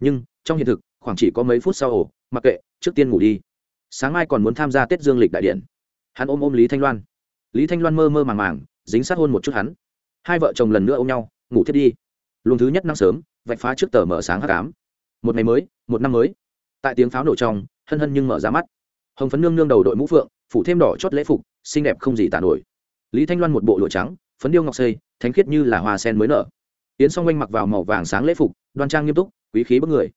Nhưng, trong hiện thực, khoảng chỉ có mấy phút sau ổ mặc kệ, trước tiên ngủ đi. Sáng mai còn muốn tham gia tết dương lịch đại điện. Hắn ôm ôm lý thanh loan. Lý thanh loan mơ mơ màng màng, dính sát hôn một chút hắn. Hai vợ chồng lần nữa ôm nhau, ngủ thiết đi. Luồng thứ nhất năng sớm, vạch phá trước tờ mở sáng h tám một ngày mới, một năm mới. Tại tiếng pháo nổ trong, hân hân nhưng mở ra mắt. Hồng phấn nương nương đầu đội mũ phượng, phủ thêm đỏ chót lễ phục, xinh đẹp không gì tàn nổi lý thanh loan một bộ lụa trắng, phấn điêu ngọc xây thánh khiết như là hoa sen mới nở. Yến song oanh mặc vào màu vàng sáng lễ phục, đoan trang nghiêm túc, quý khí bức người.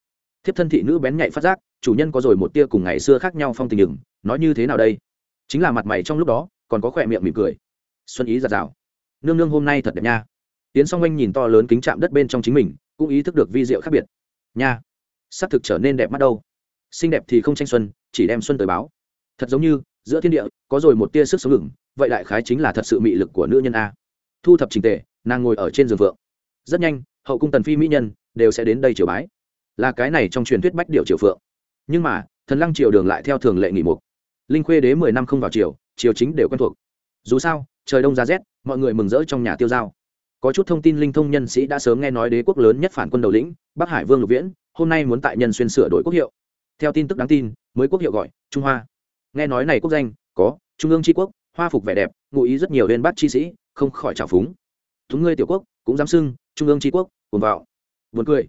Thiếp thân thị nữ bén nhạy phát giác, chủ nhân có rồi một tia cùng ngày xưa khác nhau phong tình đừng nói như thế nào đây? Chính là mặt mày trong lúc đó, còn có khỏe miệng mỉm cười. Xuân ý giạt rào nương nương hôm nay thật đẹp nha. Tiến song oanh nhìn to lớn kính chạm đất bên trong chính mình, cũng ý thức được vi diệu khác biệt. Nha. S ắ c thực trở nên đẹp mắt đâu. Xinh đẹp thì không tranh xuân, chỉ đem xuân tới báo. Thật giống như, giữa thiên địa, có rồi một tia sức sống ngừng vậy đại khái chính là thật sự mị lực của nữ nhân a. Thu thập trình tề, nàng ngồi ở trên giường vượng. Rất nhanh, hậu cung tần phi mỹ nhân đều sẽ đến đây triều bái. Là cái này trong truyền thuyết bách điệu triều phượng. Nhưng mà, thần lăng triều đường lại theo thường lệ nghỉ mục. Linh khuê đế mười năm không vào triều triều chính đều quen thuộc. Dù sao, trời đông ra rét, mọi người mừng rỡ trong nhà tiêu giao có chút thông tin linh thông nhân sĩ đã sớm nghe nói đế quốc lớn nhất phản quân đầu lĩnh, bắc hải vương lục viễn, hôm nay muốn tại nhân xuyên sửa đổi quốc hiệu. Theo tin tức đáng tin, mới quốc hiệu gọi trung hoa. Nghe nói này quốc danh, có trung ương tri quốc hoa phục vẻ đẹp, ngụ ý rất nhiều lên bắt chi sĩ, không khỏi trào phúng. Thúng ngươi tiểu quốc, cũng dám xưng, trung ương tri quốc cùng vào buồn cười.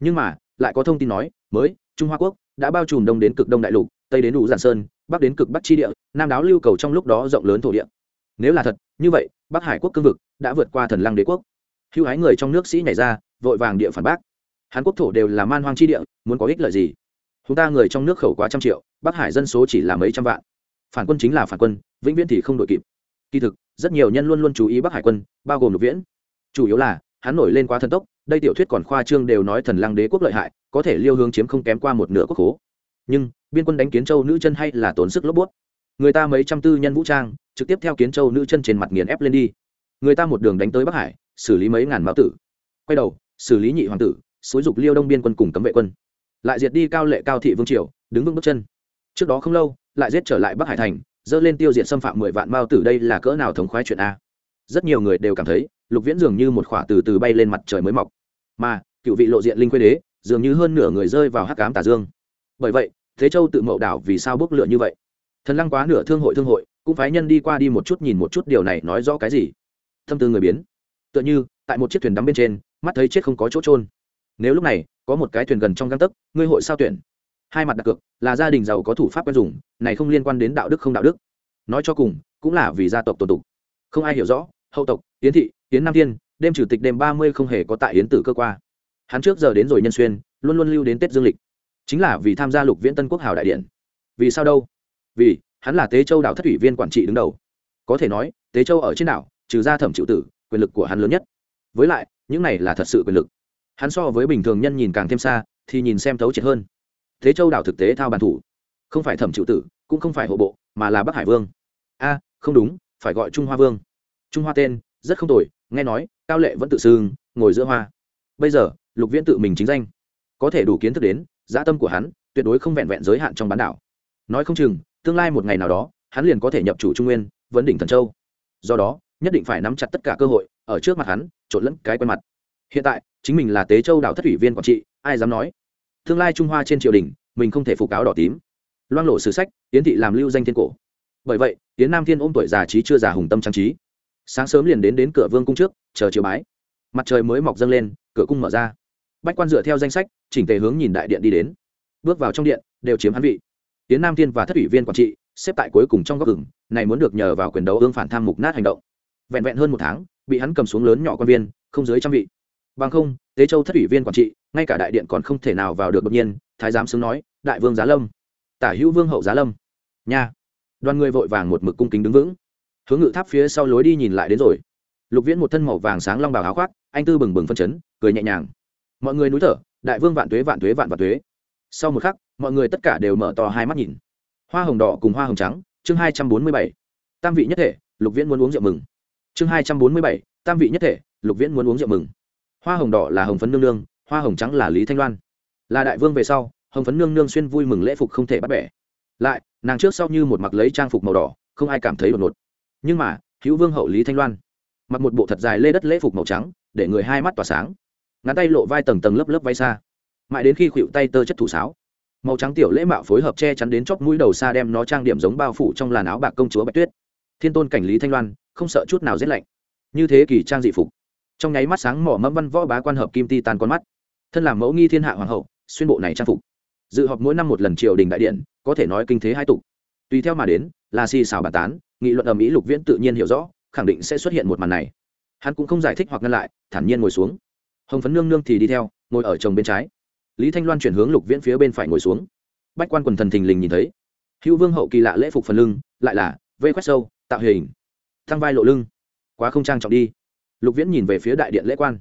Nhưng mà, lại có thông tin nói, mới, trung hoa quốc, đã bao trùm đông đến cực đông đại lục, tây đến đủ giản sơn, bắc đến cực bắc chi địa, nam đáo lưu cầu trong lúc đó rộng lớn thổ địa. Nếu là thật, như vậy, bắc hải quốc cương vực đã vượt qua thần lăng đế quốc. Hưu hái người trong nước sĩ nhảy ra, vội vàng địa phản bác. Hàn quốc thổ đều là man hoang chi địa, muốn có ích lợi gì? Chúng ta người trong nước khẩu quá trăm triệu, bắc hải dân số chỉ là mấy trăm vạn phản quân chính là phản quân, vĩnh viễn thì không đội kịp. Kỳ thực, rất nhiều nhân luôn luôn chú ý bắc hải quân, bao gồm lục viễn. Chủ yếu là, hắn nổi lên quá thần tốc, đây tiểu thuyết còn khoa trương đều nói thần lăng đế quốc lợi hại, có thể liêu hướng chiếm không kém qua một nửa quốc hố nhưng, biên quân đánh kiến châu nữ chân hay là tốn sức lốp bút. Người ta mấy trăm tư nhân vũ trang, trực tiếp theo kiến châu nữ chân trên mặt nghiền ép lên đi. Người ta một đường đánh tới bắc hải, xử lý mấy ngàn mão tử. Quay đầu, xử lý nhị hoàng tử, xúi dục liêu đông biên quân cùng cấm vệ quân. Lại diệt đi cao lệ cao thị vương triều, đứng vững bước chân. Trước đó không lâu lại giết trở lại bắc hải thành, dơ lên tiêu diệt xâm phạm mười vạn mao tử, đây là cỡ nào thống khoái chuyện a? Rất nhiều người đều cảm thấy, lục viễn dường như một khỏa từ từ bay lên mặt trời mới mọc. Mà, cựu vị lộ diện linh quê đế, dường như hơn nửa người rơi vào hắc cám tà dương. Bởi vậy, thế châu tự mậu đảo vì sao bốc lửa như vậy? Thần lăng quá nửa thương hội thương hội, cũng phái nhân đi qua đi một chút nhìn một chút điều này nói rõ cái gì? Thâm tư người biến. Tựa như, tại một chiếc thuyền đắm bên trên, mắt thấy chết không có chỗ trôn nếu lúc này, có một cái thuyền gần trong găng tấc, ngươi hội sao tuyển? Hai mặt đặt cược, là gia đình giàu có thủ pháp quen dùng, này không liên quan đến đạo đức không đạo đức. Nói cho cùng, cũng là vì gia tộc tổ tục. Không ai hiểu rõ, hậu tộc tiến thị tiến nam thiên, đêm chủ tịch đêm ba mươi không hề có tại yến tử cơ qua. Hắn trước giờ đến rồi nhân xuyên, luôn luôn lưu đến tết dương lịch. Chính là vì tham gia lục viễn tân quốc hào đại điện. Vì sao đâu? Vì, hắn là tế châu đảo thất ủy viên quản trị đứng đầu. Có thể nói, tế châu ở trên đảo, trừ ra thẩm chịu tử, quyền lực của hắn lớn nhất. Với lại, những này là thật sự quyền lực. Hắn so với bình thường nhân nhìn càng thêm xa, thì nhìn xem thấu triệt hơn thế châu đảo thực tế thao bàn thủ. Không phải thẩm chịu tử, cũng không phải hộ bộ, mà là bắc hải vương. A, không đúng, phải gọi trung hoa vương. Trung hoa tên, rất không tồi, nghe nói, cao lệ vẫn tự xưng, ngồi giữa hoa. Bây giờ, lục viễn tự mình chính danh. Có thể đủ kiến thức đến, dã tâm của hắn, tuyệt đối không vẹn vẹn giới hạn trong bán đảo. Nói không chừng, tương lai một ngày nào đó, hắn liền có thể nhập chủ trung nguyên, vấn đỉnh thần châu. Do đó, nhất định phải nắm chặt tất cả cơ hội, ở trước mặt hắn, trộn lẫn cái quen mặt. Hiện tại, chính mình là tế châu đảo thất ủy viên quản trị, ai dám nói? Tương lai trung hoa trên triều đình, mình không thể phục áo đỏ tím. Loan lộ sử sách tiến thị làm lưu danh thiên cổ. Bởi vậy tiến nam thiên ôm tuổi già trí chưa già hùng tâm trang trí. Sáng sớm liền đến đến cửa vương cung trước, chờ chiều bái. Mặt trời mới mọc dâng lên, cửa cung mở ra. Bách quan dựa theo danh sách, chỉnh tề hướng nhìn đại điện đi đến. Bước vào trong điện, đều chiếm hắn vị. Tiến nam thiên và thất ủy viên quản trị, xếp tại cuối cùng trong góc gừng này muốn được nhờ vào quyền đấu ương phản tham mục nát hành động. Vẹn vẹn hơn một tháng, bị hắn cầm xuống lớn nhỏ quan viên, không dưới trăm vị bằng không, tế châu thất ủy viên quản trị, ngay cả đại điện còn không thể nào vào được đột nhiên, thái giám xứng nói, đại vương giá lâm, tả hữu vương hậu giá lâm. Nha. Đoàn người vội vàng một mực cung kính đứng vững. Hướng ngự tháp phía sau lối đi nhìn lại đến rồi. Lục viễn một thân màu vàng sáng long bào áo khoác, anh tư bừng bừng phân chấn, cười nhẹ nhàng. Mọi người núi thở, đại vương vạn tuế vạn tuế vạn vạn tuế. Sau một khắc, mọi người tất cả đều mở to hai mắt nhìn. Hoa hồng đỏ cùng hoa hồng trắng, chương hai trăm bốn mươi bảy. Tam vị nhất thể, lục viễn muốn uống rượu mừng. Chương hai trăm bốn mươi bảy, tam vị nhất thể, lục viễn muốn uống rượu mừng hoa hồng đỏ là hồng phấn nương nương, hoa hồng trắng là lý thanh loan. Là đại vương về sau, hồng phấn nương nương xuyên vui mừng lễ phục không thể bắt bẻ. Lại, nàng trước sau như một mặc lấy trang phục màu đỏ, không ai cảm thấy đột ngột. Nhưng mà, hữu vương hậu lý thanh loan, mặc một bộ thật dài lê đất lễ phục màu trắng, để người hai mắt tỏa sáng. Ngắn tay lộ vai tầng tầng lớp lớp vai xa. Mãi đến khi khuỵu tay tơ chất thủ sáo, màu trắng tiểu lễ mạo phối hợp che chắn đến chóp mũi đầu xa đem nó trang điểm giống bao phủ trong làn áo bạc công chúa bạch tuyết. Thiên tôn cảnh lý thanh loan, không sợ chút nào rét lạnh. Như thế kỳ trang dị phục trong nháy mắt sáng mỏ mẫm văn võ bá quan hợp kim ti tan con mắt. Thân làm mẫu nghi thiên hạ hoàng hậu, xuyên bộ này trang phục. Dự họp mỗi năm một lần triều đình đại điện, có thể nói kinh thế hai tục. Tùy theo mà đến, là xì xào bàn tán, nghị luận ầm ĩ lục viễn tự nhiên hiểu rõ, khẳng định sẽ xuất hiện một màn này. Hắn cũng không giải thích hoặc ngăn lại, thản nhiên ngồi xuống. Hồng phấn nương nương thì đi theo, ngồi ở chồng bên trái. Lý thanh loan chuyển hướng lục viễn phía bên phải ngồi xuống. Bách quan quần thần thình lình nhìn thấy. Hữu vương hậu kỳ lạ lễ phục phần lưng, lại là vây quét sâu, tạo hình. Thăng vai lộ lưng. Quá không trang trọng đi lục viễn nhìn về phía đại điện lễ quan.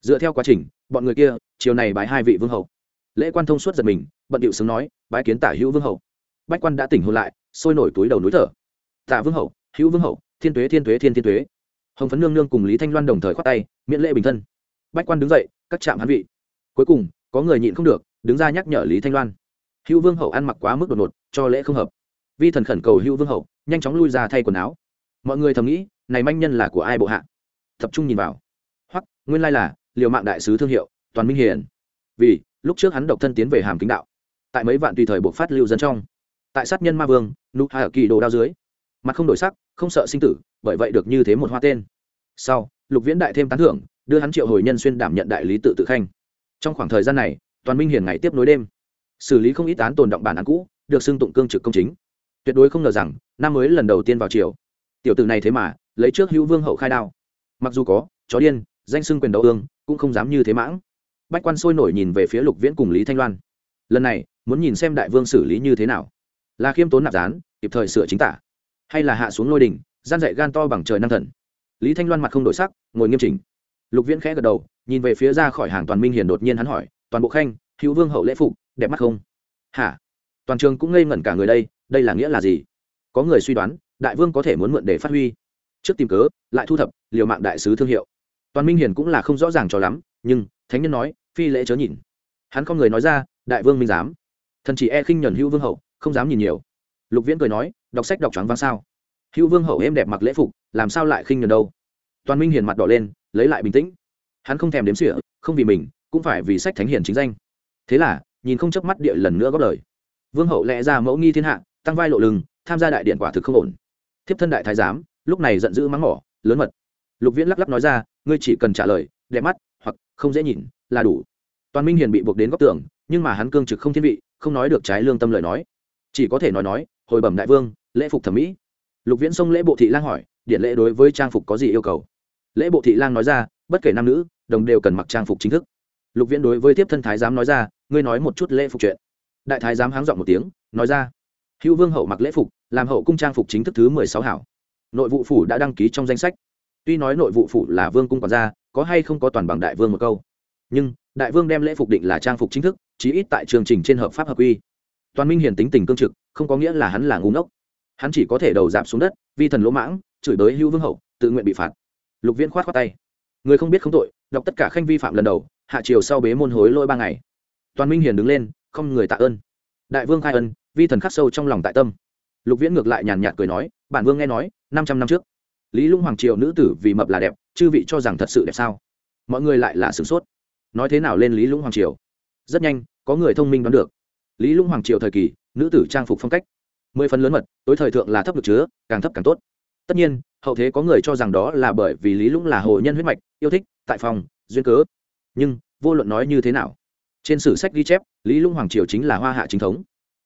Dựa theo quá trình, bọn người kia, chiều này bái hai vị vương hậu lễ quan thông suốt giật mình, bận điệu sướng nói, bái kiến tả hữu vương hậu bách quan đã tỉnh hôn lại, sôi nổi túi đầu núi thở. Tả vương hậu hữu vương hậu thiên tuế thiên tuế, thiên thiên tuế. Hồng phấn nương nương cùng lý thanh loan đồng thời khoát tay, miễn lễ bình thân. Bách quan đứng dậy cắt chạm hắn vị. Cuối cùng, có người nhịn không được, đứng ra nhắc nhở lý thanh loan. Hữu vương hậu ăn mặc quá mức đột ngột, cho lễ không hợp. Vi thần khẩn cầu hữu vương hậu nhanh chóng lui ra thay quần áo. Mọi người thầm nghĩ, này manh nhân là của ai bộ hạ? Tập trung nhìn vào. Hoặc, nguyên lai là, liều mạng đại sứ thương hiệu, toàn minh hiền. Vì, lúc trước hắn độc thân tiến về hàm kính đạo. Tại mấy vạn tùy thời buộc phát lưu dân trong. Tại sát nhân ma vương nụ hạ kỳ đồ đao dưới. Mặt không đổi sắc, không sợ sinh tử, bởi vậy được như thế một hoa tên. Sau, lục viễn đại thêm tán thưởng, đưa hắn triệu hồi nhân xuyên đảm nhận đại lý tự tự khanh. Trong khoảng thời gian này, toàn minh hiền ngày tiếp nối đêm. Xử lý không ít án tồn động bản án cũ, được xưng tụng cương trực công chính. Tuyệt đối không ngờ rằng, năm mới lần đầu tiên vào triều. Tiểu tử này thế mà, lấy trước hữu vương hậu khai đao mặc dù có, chó điên, danh xưng quyền đấu ương, cũng không dám như thế mãng. Bách quan sôi nổi nhìn về phía lục viễn cùng lý thanh loan. Lần này, muốn nhìn xem đại vương xử lý như thế nào. Là khiêm tốn nạp gián kịp thời sửa chính tả. Hay là hạ xuống lôi đình gian dạy gan to bằng trời năng thần. Lý thanh loan mặt không đổi sắc, ngồi nghiêm chỉnh. Lục viễn khẽ gật đầu, nhìn về phía ra khỏi hàng toàn minh hiền đột nhiên hắn hỏi, toàn bộ khanh, hữu vương hậu lễ phục, đẹp mắt không? Hả? Toàn trường cũng ngây ngẩn cả người đây đây là nghĩa là gì? Có người suy đoán, đại vương có thể muốn mượn để phát huy trước tìm cớ, lại thu thập, liều mạng đại sứ thương hiệu. Toàn minh hiền cũng là không rõ ràng cho lắm, nhưng thánh nhân nói, phi lễ chớ nhìn. Hắn không người nói ra, đại vương minh dám thần chỉ e khinh nhuần hữu vương hậu, không dám nhìn nhiều. Lục viễn cười nói, đọc sách đọc choáng vang sao? Hữu vương hậu êm đẹp mặc lễ phục, làm sao lại khinh nhuần đâu? Toàn minh hiền mặt đỏ lên, lấy lại bình tĩnh. Hắn không thèm đếm sỉa không vì mình, cũng phải vì sách thánh hiền chính danh. Thế là, nhìn không chớp mắt địa lần nữa góp lời. Vương hậu lẽ ra mẫu nghi thiên hạ, tăng vai lộ lừng, tham gia đại điện quả thực không ổn. Thiếp thân đại thái giám lúc này giận dữ mắng mỏ, lớn mật. Lục viễn lắc lắc nói ra, ngươi chỉ cần trả lời, đẹp mắt, hoặc không dễ nhìn, là đủ. Toàn minh hiền bị buộc đến góc tường, nhưng mà hắn cương trực không thiên vị, không nói được trái lương tâm lời nói. Chỉ có thể nói nói, hồi bẩm đại vương, lễ phục thẩm mỹ. Lục viễn xông lễ bộ thị lang hỏi, điện lễ đối với trang phục có gì yêu cầu? Lễ bộ thị lang nói ra, bất kể nam nữ, đồng đều cần mặc trang phục chính thức. Lục viễn đối với tiếp thân thái giám nói ra, ngươi nói một chút lễ phục chuyện. Đại thái giám háng dọn một tiếng, nói ra, hữu vương hậu mặc lễ phục, làm hậu cung trang phục chính thức thứ mười sáu hảo nội vụ phủ đã đăng ký trong danh sách. Tuy nói nội vụ phủ là vương cung quản gia, có hay không có toàn bằng đại vương một câu. Nhưng, đại vương đem lễ phục định là trang phục chính thức, chí ít tại chương trình trên hợp pháp hợp quy. Toàn minh hiền tính tình cương trực, không có nghĩa là hắn là ngu ngốc. Hắn chỉ có thể đầu dạp xuống đất, vi thần lỗ mãng, chửi bới hữu vương hậu, tự nguyện bị phạt. Lục viễn khoát khoát tay. Người không biết không tội, đọc tất cả khanh vi phạm lần đầu, hạ triều sau bế môn hối lỗi ba ngày. Toàn minh hiền đứng lên, không người tạ ơn. Đại vương khai ân, vi thần khắc sâu trong lòng tại tâm. Lục viễn ngược lại nhàn nhạt cười nói bản vương nghe nói, năm trăm năm trước, lý lũng hoàng triều nữ tử vì mập là đẹp, chư vị cho rằng thật sự đẹp sao? Mọi người lại là sửng sốt. Nói thế nào lên lý lũng hoàng triều? Rất nhanh, có người thông minh đoán được. Lý lũng hoàng triều thời kỳ, nữ tử trang phục phong cách. Mười phần lớn mật, tối thời thượng là thấp được chứa, càng thấp càng tốt. Tất nhiên, hậu thế có người cho rằng đó là bởi vì lý lũng là hồ nhân huyết mạch, yêu thích, tại phòng, duyên cớ. Nhưng, vô luận nói như thế nào, trên sử sách ghi chép, lý lũng hoàng triều chính là hoa hạ chính thống.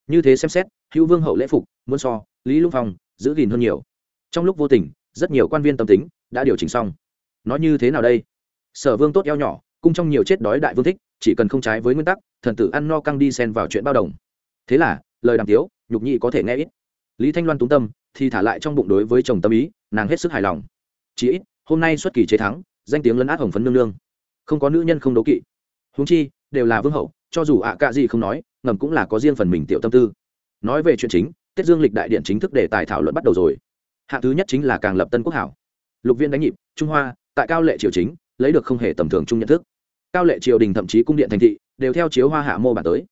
Như thế xem xét, hữu vương hậu lễ phục, muốn so, lý lũng phong giữ gìn hơn nhiều. Trong lúc vô tình, rất nhiều quan viên tâm tính đã điều chỉnh xong. Nói như thế nào đây? Sở vương tốt eo nhỏ, cung trong nhiều chết đói đại vương thích, chỉ cần không trái với nguyên tắc, thần tử ăn no căng đi xen vào chuyện bao đồng. Thế là, lời đàm tiếu, nhục nhị có thể nghe ít. Lý thanh loan túng tâm, thì thả lại trong bụng đối với chồng tâm ý, nàng hết sức hài lòng. Chỉ ít, hôm nay xuất kỳ chế thắng, danh tiếng lấn át hồng phấn nương nương. Không có nữ nhân không đấu kỵ. Húng chi, đều là vương hậu, cho dù ạ à cạ gì không nói, ngầm cũng là có riêng phần mình tiểu tâm tư. Nói về chuyện chính tết dương lịch đại điện chính thức để tài thảo luận bắt đầu rồi. Hạng thứ nhất chính là càng lập tân quốc hảo. Lục viên đánh nhịp, trung hoa, tại cao lệ triều chính, lấy được không hề tầm thường chung nhận thức. Cao lệ triều đình thậm chí cung điện thành thị, đều theo chiếu hoa hạ mô bản tới.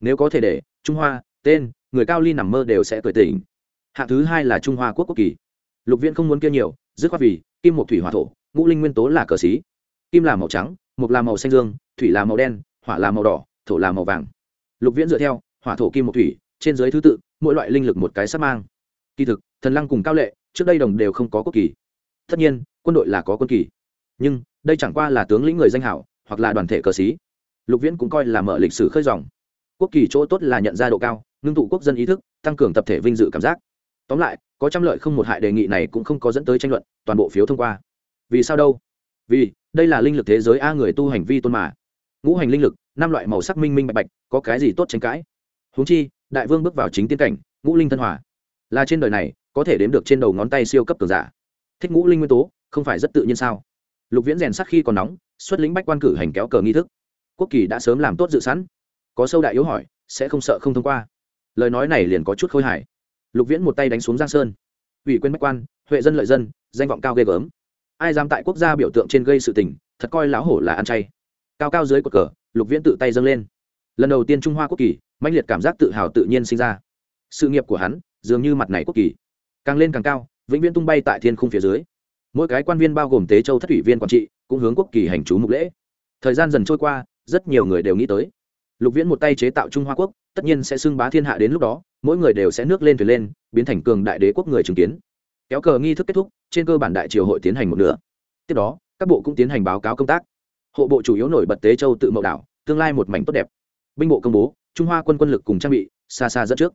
Nếu có thể để, trung hoa, tên, người cao ly nằm mơ đều sẽ cười tỉnh. Hạng thứ hai là trung hoa quốc quốc kỳ. Lục viên không muốn kia nhiều, dứt khoát vì, kim một thủy hỏa thổ, ngũ linh nguyên tố là cờ xí. Kim là màu trắng mục là màu xanh dương, thủy là màu đen, hỏa là màu đỏ, thổ là màu vàng. Lục viễn dựa theo, hỏa thổ kim một thủy, trên dưới thứ tự mỗi loại linh lực một cái sắp mang. Kỳ thực, thần lăng cùng cao lệ, trước đây đồng đều không có quốc kỳ. Tất nhiên, quân đội là có quân kỳ. Nhưng, đây chẳng qua là tướng lĩnh người danh hảo, hoặc là đoàn thể cờ xí lục viễn cũng coi là mở lịch sử khơi dòng. Quốc kỳ chỗ tốt là nhận ra độ cao, ngưng tụ quốc dân ý thức, tăng cường tập thể vinh dự cảm giác. Tóm lại, có trăm lợi không một hại đề nghị này cũng không có dẫn tới tranh luận, toàn bộ phiếu thông qua. Vì sao đâu? Vì, đây là linh lực thế giới a người tu hành vi tôn mà. Ngũ hành linh lực, năm loại màu sắc minh minh bạch bạch, có cái gì tốt tranh cãi? Huống chi đại vương bước vào chính tiên cảnh, ngũ linh thân hòa. Là trên đời này, có thể đếm được trên đầu ngón tay siêu cấp cường giả. Thích ngũ linh nguyên tố, không phải rất tự nhiên sao? Lục viễn rèn sắc khi còn nóng, xuất lĩnh bách quan cử hành kéo cờ nghi thức. Quốc kỳ đã sớm làm tốt dự sẵn. Có sâu đại yếu hỏi, sẽ không sợ không thông qua. Lời nói này liền có chút khôi hài. Lục viễn một tay đánh xuống giang sơn. Ủy quyền bách quan, huệ dân lợi dân, danh vọng cao ghê gớm. Ai dám tại quốc gia biểu tượng trên gây sự tình, thật coi lão hổ là ăn chay. Cao cao dưới cột cờ, lục viễn tự tay dâng lên. Lần đầu tiên trung hoa quốc kỳ mạnh liệt cảm giác tự hào tự nhiên sinh ra. Sự nghiệp của hắn dường như mặt này quốc kỳ. Càng lên càng cao, vĩnh viễn tung bay tại thiên khung phía dưới. Mỗi cái quan viên bao gồm tế châu thất ủy viên quản trị cũng hướng quốc kỳ hành chú mục lễ. Thời gian dần trôi qua, rất nhiều người đều nghĩ tới. Lục viễn một tay chế tạo trung hoa quốc, tất nhiên sẽ xưng bá thiên hạ đến lúc đó, mỗi người đều sẽ nước lên thuyền lên, biến thành cường đại đế quốc người chứng kiến. Kéo cờ nghi thức kết thúc, trên cơ bản đại triều hội tiến hành một nửa. Tiếp đó, các bộ cũng tiến hành báo cáo công tác. Hộ bộ chủ yếu nổi bật tế châu tự mậu đảo, tương lai một mảnh tốt đẹp. Binh bộ công bố trung hoa quân quân lực cùng trang bị xa xa dẫn trước.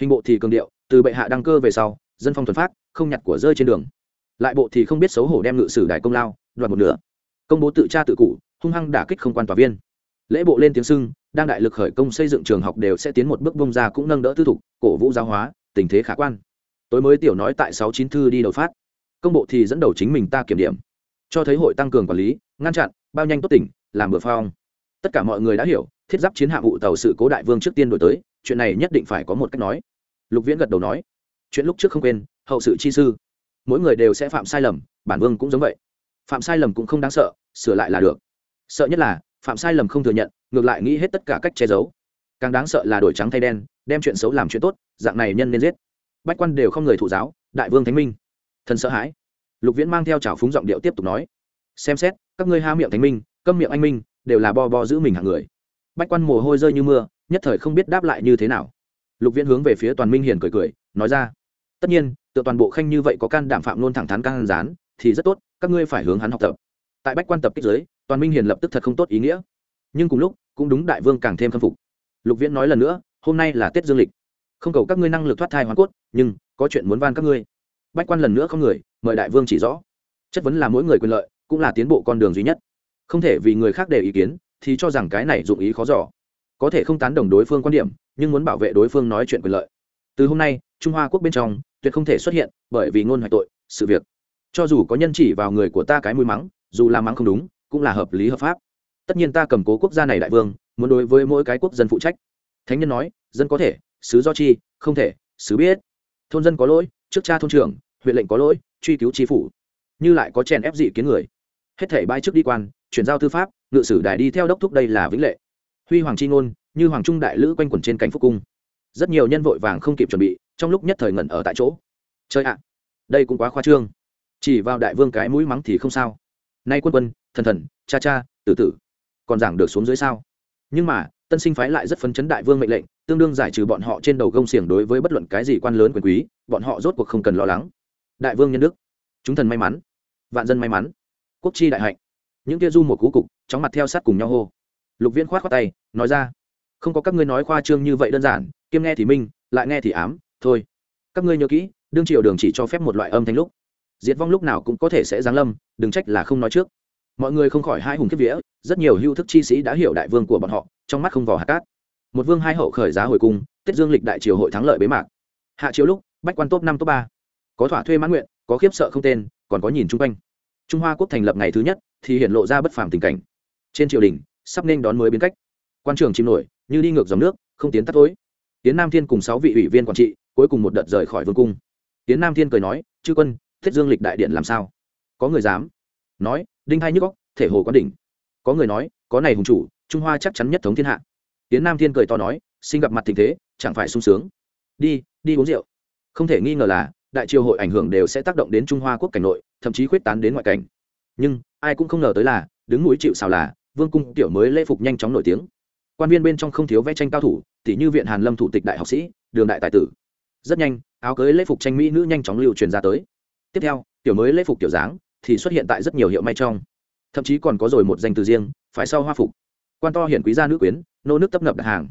Hình bộ thì cường điệu, từ bệ hạ đăng cơ về sau, dân phong thuần phát, không nhặt của rơi trên đường. Lại bộ thì không biết xấu hổ đem ngự sử đại công lao, đoạt một nửa. Công bố tự tra tự cụ, hung hăng đả kích không quan tòa viên. Lễ bộ lên tiếng sưng, đang đại lực khởi công xây dựng trường học đều sẽ tiến một bước bông ra cũng nâng đỡ tư thục, cổ vũ giáo hóa, tình thế khả quan. Tối mới tiểu nói tại sáu chín thư đi đầu phát. Công bộ thì dẫn đầu chính mình ta kiểm điểm. Cho thấy hội tăng cường quản lý, ngăn chặn, bao nhanh tốt tỉnh, làm bừa phong tất cả mọi người đã hiểu thiết giáp chiến hạm vụ tàu sự cố đại vương trước tiên đổi tới, chuyện này nhất định phải có một cách nói. Lục viễn gật đầu nói. Chuyện lúc trước không quên, hậu sự chi sư. Mỗi người đều sẽ phạm sai lầm, bản vương cũng giống vậy. Phạm sai lầm cũng không đáng sợ, sửa lại là được. Sợ nhất là, phạm sai lầm không thừa nhận, ngược lại nghĩ hết tất cả cách che giấu. Càng đáng sợ là đổi trắng thay đen, đem chuyện xấu làm chuyện tốt, dạng này nhân nên giết. Bách quan đều không người thụ giáo, đại vương thánh minh. Thần sợ hãi. Lục viễn mang theo trào phúng giọng điệu tiếp tục nói. Xem xét, các ngươi ha miệng thánh minh, câm miệng anh minh, đều là bo bo giữ mình hàng người bách quan mồ hôi rơi như mưa, nhất thời không biết đáp lại như thế nào. Lục viễn hướng về phía toàn minh hiền cười cười, nói ra, tất nhiên tự toàn bộ khanh như vậy có can đảm phạm luôn thẳng thắn can gián, thì rất tốt, các ngươi phải hướng hắn học tập. Tại bách quan tập kích giới toàn minh hiền lập tức thật không tốt ý nghĩa. Nhưng cùng lúc, cũng đúng đại vương càng thêm khâm phục. Lục viễn nói lần nữa, hôm nay là tết dương lịch. Không cầu các ngươi năng lực thoát thai hoàn cốt, nhưng, có chuyện muốn van các ngươi. Bách quan lần nữa không người, mời đại vương chỉ rõ. Chất vấn là mỗi người quyền lợi, cũng là tiến bộ con đường duy nhất. Không thể vì người khác để ý kiến thì cho rằng cái này dụng ý khó giỏ có thể không tán đồng đối phương quan điểm, nhưng muốn bảo vệ đối phương nói chuyện quyền lợi. Từ hôm nay, trung hoa quốc bên trong, tuyệt không thể xuất hiện, bởi vì ngôn hoạch tội, sự việc. Cho dù có nhân chỉ vào người của ta cái mũi mắng, dù là mắng không đúng, cũng là hợp lý hợp pháp. Tất nhiên ta cầm cố quốc gia này đại vương, muốn đối với mỗi cái quốc dân phụ trách. Thánh nhân nói, dân có thể, sứ do chi, không thể, sứ biết. Thôn dân có lỗi, trước cha thôn trưởng, huyện lệnh có lỗi, truy cứu tri phủ. Như lại có chèn ép dị kiến người. Hết thể bãi trước đi quan chuyển giao tư pháp, ngự sử đài đi theo đốc thúc đây là vĩnh lệ. Huy hoàng c h i ngôn, như hoàng trung đại lữ quanh quẩn trên cánh phúc cung. Rất nhiều nhân vội vàng không kịp chuẩn bị, trong lúc nhất thời ngẩn ở tại chỗ. Chơi ạ, đây cũng quá khoa trương. Chỉ vào đại vương cái mũi mắng thì không sao. Nay quân quân, thần thần, cha cha, tử tử, còn giảng được xuống dưới sao? Nhưng mà, tân sinh phái lại rất phấn chấn đại vương mệnh lệnh, tương đương giải trừ bọn họ trên đầu gông xiềng đối với bất luận cái gì quan lớn quyền quý, bọn họ rốt cuộc không cần lo lắng. Đại vương nhân đức, chúng thần may mắn, vạn dân may mắn, quốc chi đại hạnh những kia du một cú cục, chóng mặt theo sát cùng nhau hô. Lục viễn khoát khoát tay, nói ra, không có các ngươi nói khoa trương như vậy đơn giản, kiêm nghe thì minh, lại nghe thì ám, thôi. Các ngươi nhớ kỹ, đương triều đường chỉ cho phép một loại âm thanh lúc. Diệt vong lúc nào cũng có thể sẽ giáng lâm, đừng trách là không nói trước. Mọi người không khỏi hai hùng kiếp vía, rất nhiều hưu thức chi sĩ đã hiểu đại vương của bọn họ, trong mắt không vỏ hạt cát. Một vương hai hậu khởi giá hồi cung, tết dương lịch đại triều hội thắng lợi bế mạc. Hạ chiếu lúc, bách quan top năm top ba. Có thỏa thuê mãn nguyện, có khiếp sợ không tên, còn có nhìn chung quanh. Trung hoa quốc thành lập ngày thứ nhất thì hiện lộ ra bất phàm tình cảnh. Trên triều đình, sắp nên đón mới biến cách. Quan trường chìm nổi, như đi ngược dòng nước, không tiến tắt tối tiến nam thiên cùng sáu vị ủy viên quản trị, cuối cùng một đợt rời khỏi vương cung. Tiến nam thiên cười nói, chư quân, thiết dương lịch đại điện làm sao? Có người dám. Nói, đinh hai nhức góc thể hồ quan đỉnh. Có người nói, có này hùng chủ, trung hoa chắc chắn nhất thống thiên hạ. Tiến nam thiên cười to nói, xin gặp mặt tình thế, chẳng phải sung sướng. Đi đi uống rượu. Không thể nghi ngờ là, đại triều hội ảnh hưởng đều sẽ tác động đến trung hoa quốc cảnh nội, thậm chí khuyết tán đến ngoại cảnh nhưng ai cũng không ngờ tới là, đứng núi chịu xào là, vương cung tiểu mới lễ phục nhanh chóng nổi tiếng. Quan viên bên trong không thiếu vẽ tranh cao thủ tỷ như viện hàn lâm thủ tịch đại học sĩ, đường đại tài tử. Rất nhanh, áo cưới lễ phục tranh mỹ nữ nhanh chóng lưu truyền ra tới. Tiếp theo, tiểu mới lễ phục tiểu dáng thì xuất hiện tại rất nhiều hiệu may trong. Thậm chí còn có rồi một danh từ riêng, phải sau hoa phục. Quan to hiển quý gia nữ quyến, nô nước tấp nập đặt hàng.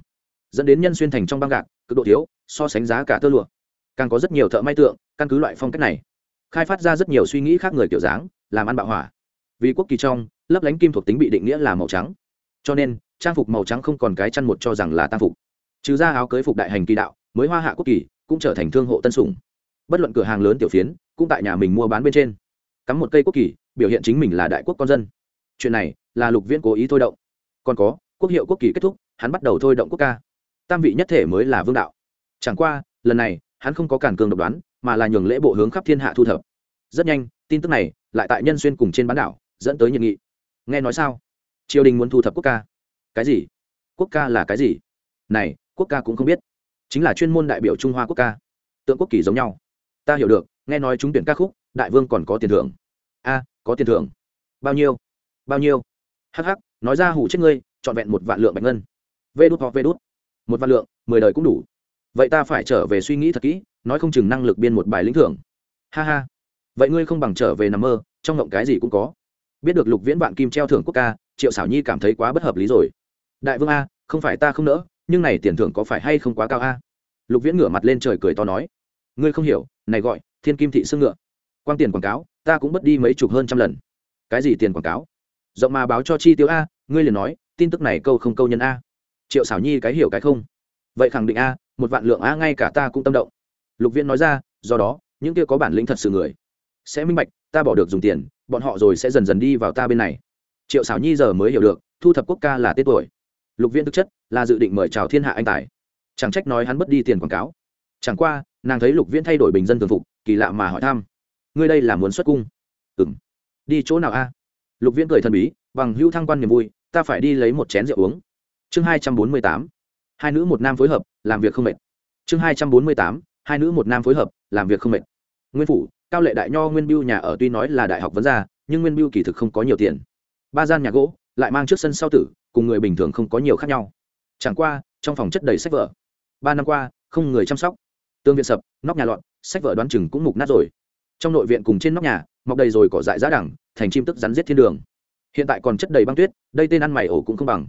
Dẫn đến nhân xuyên thành trong băng gạc, cực độ thiếu, so sánh giá cả tơ lụa. Càng có rất nhiều thợ may tượng, căn cứ loại phong cách này, khai phát ra rất nhiều suy nghĩ khác người kiểu dáng, làm ăn bạo hỏa vì quốc kỳ trong, lấp lánh kim thuộc tính bị định nghĩa là màu trắng. Cho nên, trang phục màu trắng không còn cái chăn một cho rằng là trang phục. Trừ ra áo cưới phục đại hành kỳ đạo, mới hoa hạ quốc kỳ, cũng trở thành thương hộ tân sủng. Bất luận cửa hàng lớn tiểu phiến, cũng tại nhà mình mua bán bên trên. Cắm một cây quốc kỳ, biểu hiện chính mình là đại quốc con dân. Chuyện này, là lục viễn cố ý thôi động. Còn có, quốc hiệu quốc kỳ kết thúc, hắn bắt đầu thôi động quốc ca. Tam vị nhất thể mới là vương đạo. Chẳng qua, lần này, hắn không có cản cường độc đoán, mà là nhường lễ bộ hướng khắp thiên hạ thu thập. Rất nhanh, tin tức này, lại tại nhân xuyên cùng trên bán đảo dẫn tới nhiệt nghị. Nghe nói sao? Triều đình muốn thu thập quốc ca. Cái gì? Quốc ca là cái gì? Này, quốc ca cũng không biết. Chính là chuyên môn đại biểu trung hoa quốc ca. Tượng quốc kỳ giống nhau. Ta hiểu được, nghe nói chúng tuyển ca khúc, đại vương còn có tiền thưởng. A, có tiền thưởng. Bao nhiêu? Bao nhiêu? Hh nói ra hủ chết ngươi, trọn vẹn một vạn lượng bạch ngân. Vê đút hoặc vê đút. Một vạn lượng, mười đời cũng đủ. Vậy ta phải trở về suy nghĩ thật kỹ, nói không chừng năng lực biên một bài lĩnh thưởng. Ha ha. Vậy ngươi không bằng trở về nằm mơ, trong ngộng cái gì cũng có biết được lục viễn vạn kim treo thưởng quốc ca, triệu xảo nhi cảm thấy quá bất hợp lý rồi. Đại vương a, không phải ta không nỡ, nhưng này tiền thưởng có phải hay không quá cao a? Lục viễn ngửa mặt lên trời cười to nói. Ngươi không hiểu, này gọi, thiên kim thị xương ngựa. Quang tiền quảng cáo, ta cũng mất đi mấy chục hơn trăm lần. Cái gì tiền quảng cáo? Rộng mà báo cho chi tiêu a, ngươi liền nói, tin tức này câu không câu nhân a. Triệu xảo nhi cái hiểu cái không. Vậy khẳng định a, một vạn lượng a ngay cả ta cũng tâm động. Lục viễn nói ra, do đó, những kia có bản lĩnh thật sự người sẽ minh bạch, ta bỏ được dùng tiền, bọn họ rồi sẽ dần dần đi vào ta bên này. Triệu xảo nhi giờ mới hiểu được, thu thập quốc ca là tết tuổi. Lục viễn thực chất, là dự định mời chào thiên hạ anh tài. Chẳng trách nói hắn mất đi tiền quảng cáo. Chẳng qua, nàng thấy lục viễn thay đổi bình dân thường phục, kỳ lạ mà hỏi thăm. Ngươi đây là muốn xuất cung? Ừ m đi chỗ nào a? Lục viễn cười thần bí, bằng hữu thăng quan niềm vui, ta phải đi lấy một chén rượu uống. Chương hai trăm bốn mươi tám. Hai nữ một nam phối hợp, làm việc không mệt. Chương hai trăm bốn mươi tám. Hai nữ một nam phối hợp, làm việc không mệt. Nguyên phủ cao lệ đại nho nguyên biêu nhà ở tuy nói là đại học vấn gia, nhưng nguyên biêu kỳ thực không có nhiều tiền. Ba gian nhà gỗ, lại mang trước sân sau tử, cùng người bình thường không có nhiều khác nhau. Chẳng qua, trong phòng chất đầy sách vở. Ba năm qua, không người chăm sóc. Tương viện sập, nóc nhà lọn sách vở đoán chừng cũng mục nát rồi. Trong nội viện cùng trên nóc nhà, mọc đầy rồi cỏ dại giá đẳng, thành chim tức rắn giết thiên đường. Hiện tại còn chất đầy băng tuyết, đây tên ăn mày ổ cũng không bằng.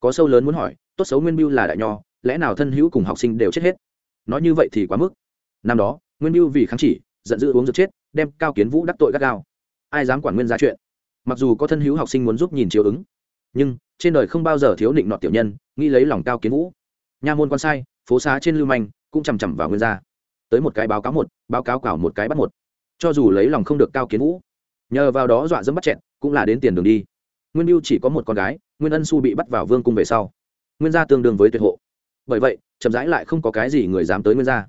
Có sâu lớn muốn hỏi, tốt xấu nguyên biêu là đại nho, lẽ nào thân hữu cùng học sinh đều chết hết? Nói như vậy thì quá mức. Năm đó, nguyên biêu vì kháng chỉ giận dữ uống giật chết, đem cao kiến vũ đắc tội gắt gao. Ai dám quản nguyên ra chuyện? Mặc dù có thân hữu học sinh muốn giúp nhìn chiếu ứng, nhưng trên đời không bao giờ thiếu định nọ tiểu nhân, nghĩ lấy lòng cao kiến vũ. Nha môn quan sai, phố xá trên lưu manh, cũng chằm chằm vào nguyên gia. Tới một cái báo cáo một, báo cáo cảo một cái bắt một. Cho dù lấy lòng không được cao kiến vũ, nhờ vào đó dọa dẫm bắt chẹn cũng là đến tiền đường đi. Nguyên mưu chỉ có một con gái, nguyên ân su bị bắt vào vương cung về sau. Nguyên gia tương đương với tuyệt hộ. Bởi vậy, chậm rãi lại không có cái gì người dám tới nguyên gia.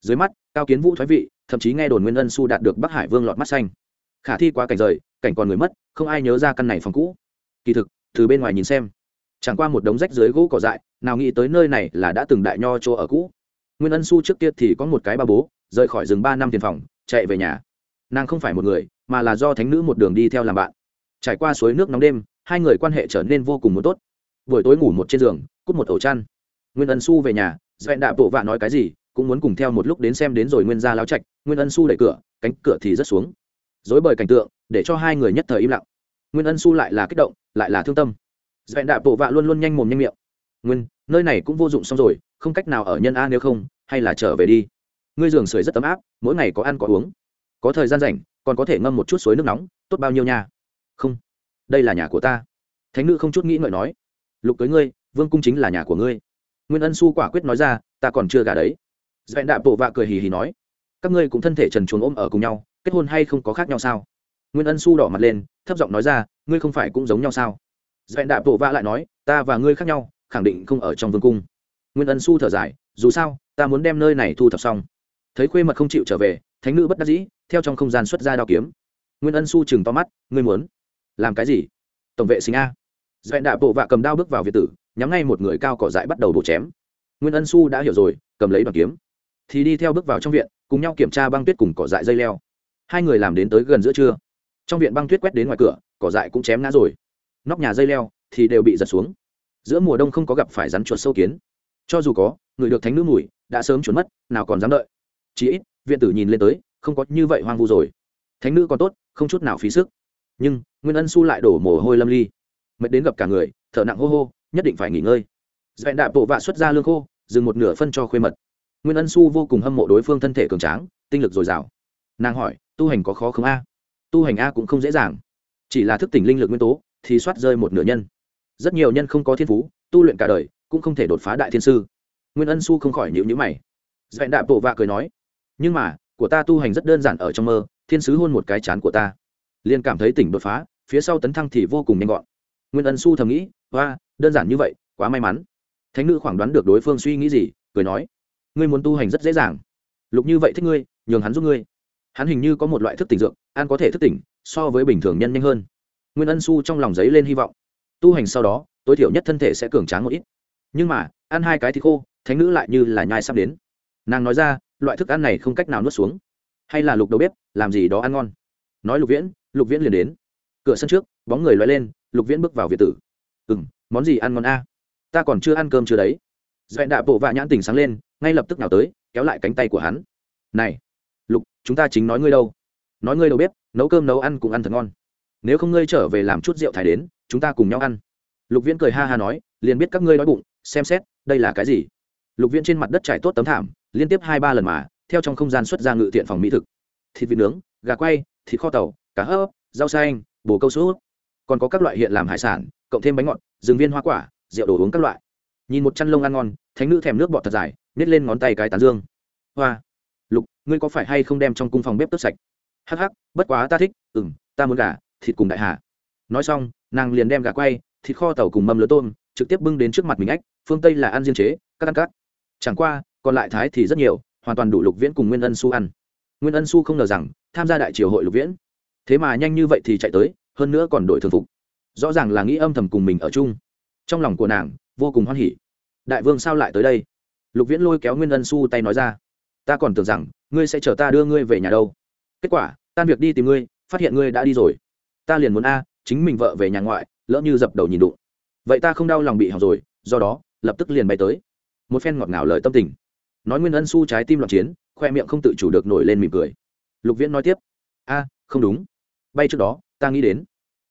Dưới mắt, cao kiến vũ thoái vị thậm chí nghe đồn nguyên ân su đạt được bắc hải vương lọt mắt xanh. Khả thi quá cảnh rời, cảnh còn người mất, không ai nhớ ra căn này phòng cũ. Kỳ thực, từ bên ngoài nhìn xem, chẳng qua một đống rách dưới gỗ cỏ dại, nào nghĩ tới nơi này là đã từng đại nho chỗ ở cũ. Nguyên ân su trước kia thì có một cái ba bố, rời khỏi rừng ba năm tiền phòng, chạy về nhà. Nàng không phải một người, mà là do thánh nữ một đường đi theo làm bạn. Trải qua suối nước nóng đêm, hai người quan hệ trở nên vô cùng muốn tốt. Buổi tối ngủ một trên giường, cút một ổ chăn. Nguyên ân su về nhà dẹn đạ bộ vạ nói cái gì cũng muốn cùng theo một lúc đến xem đến rồi nguyên gia lao trạch, nguyên ân su đẩy cửa, cánh cửa thì rất xuống. Dối bời cảnh tượng, để cho hai người nhất thời im lặng. Nguyên ân su lại là kích động, lại là thương tâm. Dẹn đạp bộ vạ luôn luôn nhanh mồm nhanh miệng. Nguyên, nơi này cũng vô dụng xong rồi, không cách nào ở nhân a nếu không, hay là trở về đi. Ngươi giường sưởi rất ấm áp, mỗi ngày có ăn có uống. Có thời gian rảnh, còn có thể ngâm một chút suối nước nóng, tốt bao nhiêu nha. Không, đây là nhà của ta. Thánh nữ không chút nghĩ ngợi nói. Lục cưới ngươi, vương cung chính là nhà của ngươi. Nguyên ân su quả quyết nói ra, ta còn chưa gả đấy dẹn đạp bộ vạ cười hì hì nói, các ngươi cũng thân thể trần chuồng ôm ở cùng nhau, kết hôn hay không có khác nhau sao? Nguyên ân su đỏ mặt lên, thấp giọng nói ra, ngươi không phải cũng giống nhau sao? Dẹn đạp bộ vạ lại nói, ta và ngươi khác nhau, khẳng định không ở trong vương cung. Nguyên ân su thở dài, dù sao, ta muốn đem nơi này thu thập xong. Thấy khuê mật không chịu trở về, thánh nữ bất đắc dĩ, theo trong không gian xuất ra đao kiếm. Nguyên ân su chừng to mắt, ngươi muốn làm cái gì? Tổng vệ sinh a. Dẹn đạp bộ vạ cầm đao bước vào việt tử, nhắm ngay một người cao cỏ dại bắt đầu bổ chém. Nguyên ân su đã hiểu rồi, cầm lấy đoàn kiếm thì đi theo bước vào trong viện, cùng nhau kiểm tra băng tuyết cùng cỏ dại dây leo. Hai người làm đến tới gần giữa trưa. Trong viện băng tuyết quét đến ngoài cửa, cỏ dại cũng chém ngã rồi. Nóc nhà dây leo thì đều bị giật xuống. Giữa mùa đông không có gặp phải rắn chuột sâu kiến. Cho dù có, người được thánh nữ mùi đã sớm trốn mất, nào còn dám đợi. Chí ít, viện tử nhìn lên tới, không có như vậy hoang vu rồi. Thánh nữ còn tốt, không chút nào phí sức. Nhưng, nguyên ân su lại đổ mồ hôi lâm ly. Mệt đến gặp cả người, thở nặng hô hô, nhất định phải nghỉ ngơi. Dẹn đạp bộ vạ xuất ra lương khô, dừng một nửa phân cho khuê mật nguyên ân su vô cùng hâm mộ đối phương thân thể cường tráng, tinh lực dồi dào. Nàng hỏi, tu hành có khó không a? Tu hành a cũng không dễ dàng. Chỉ là thức tỉnh linh lực nguyên tố, thì soát rơi một nửa nhân. Rất nhiều nhân không có thiên phú, tu luyện cả đời, cũng không thể đột phá đại thiên sư. Nguyên ân su không khỏi nhịu nhữ mày. Dẹn đạp bộ vạ cười nói, nhưng mà, của ta tu hành rất đơn giản ở trong mơ, thiên sứ hôn một cái chán của ta. Liền cảm thấy tỉnh đột phá, phía sau tấn thăng thì vô cùng nhanh gọn. Nguyên ân su thầm nghĩ hoa đơn giản như vậy, quá may mắn. Thánh nữ khoảng đoán được đối phương suy nghĩ gì, cười nói ngươi muốn tu hành rất dễ dàng. Lục như vậy thích ngươi, nhường hắn giúp ngươi. Hắn hình như có một loại thức tỉnh dược an có thể thức tỉnh, so với bình thường nhân nhanh hơn. Nguyên ân su trong lòng giấy lên hy vọng. Tu hành sau đó, tối thiểu nhất thân thể sẽ cường tráng một ít. Nhưng mà, ăn hai cái thì khô, thánh nữ lại như là nhai sắp đến. Nàng nói ra, loại thức ăn này không cách nào nuốt xuống. Hay là lục đầu bếp, làm gì đó ăn ngon. Nói lục viễn lục viễn liền đến. Cửa sân trước, bóng người loay lên, lục viễn bước vào việt tử. Ừ m món gì ăn ngon a? Ta còn chưa ăn cơm chưa đấy dẹn đạ bộ vạ nhãn tình sáng lên ngay lập tức nào tới kéo lại cánh tay của hắn. Này lục chúng ta chính nói ngươi đâu? Nói ngươi đâu biết nấu cơm nấu ăn cũng ăn thật ngon. Nếu không ngươi trở về làm chút rượu thải đến chúng ta cùng nhau ăn. Lục viễn cười ha ha nói liền biết các ngươi đói bụng xem xét đây là cái gì? Lục viễn trên mặt đất trải tốt tấm thảm liên tiếp hai ba lần mà theo trong không gian xuất ra ngự tiện phòng mỹ thực. Thịt vịt nướng gà quay thịt kho tàu cá hấp rau xanh bồ câu sữa, còn có các loại hiện làm hải sản cộng thêm bánh ngọt rừng viên hoa quả rượu đồ uống các loại nhìn một chăn lông ăn ngon, thánh nữ thèm nước bọt thật dài nhét lên ngón tay cái tán dương. Hoa. Lục, ngươi có phải hay không đem trong cung phòng bếp tước sạch? Hắc hắc, bất quá ta thích ừng ta muốn gà, thịt cùng đại hà. Nói xong, nàng liền đem gà quay, thịt kho tàu cùng mâm lứa tôm, trực tiếp bưng đến trước mặt mình ách, phương tây là ăn riêng chế, các ăn cắt chẳng qua, còn lại thái thì rất nhiều, hoàn toàn đủ lục viễn cùng nguyên ân su ăn. Nguyên ân su không ngờ rằng, tham gia đại triều hội lục viễn. Thế mà nhanh như vậy thì chạy tới, hơn nữa còn đổi thường phục. Rõ ràng là nghĩ âm thầm cùng mình ở chung. Trong lòng của nàng vô cùng hoan hỉ. Đại vương sao lại tới đây? Lục viễn lôi kéo nguyên ân su tay nói ra. Ta còn tưởng rằng, ngươi sẽ chờ ta đưa ngươi về nhà đâu. Kết quả, tan việc đi tìm ngươi, phát hiện ngươi đã đi rồi. Ta liền muốn a, chính mình vợ về nhà ngoại, lỡ như dập đầu nhìn đụng. Vậy ta không đau lòng bị hỏng rồi, do đó, lập tức liền bay tới. Một phen ngọt ngào lời tâm tình. Nói nguyên ân su trái tim loạn chiến, khoe miệng không tự chủ được nổi lên mỉm cười. Lục viễn nói tiếp. A, không đúng. Bay trước đó, ta nghĩ đến.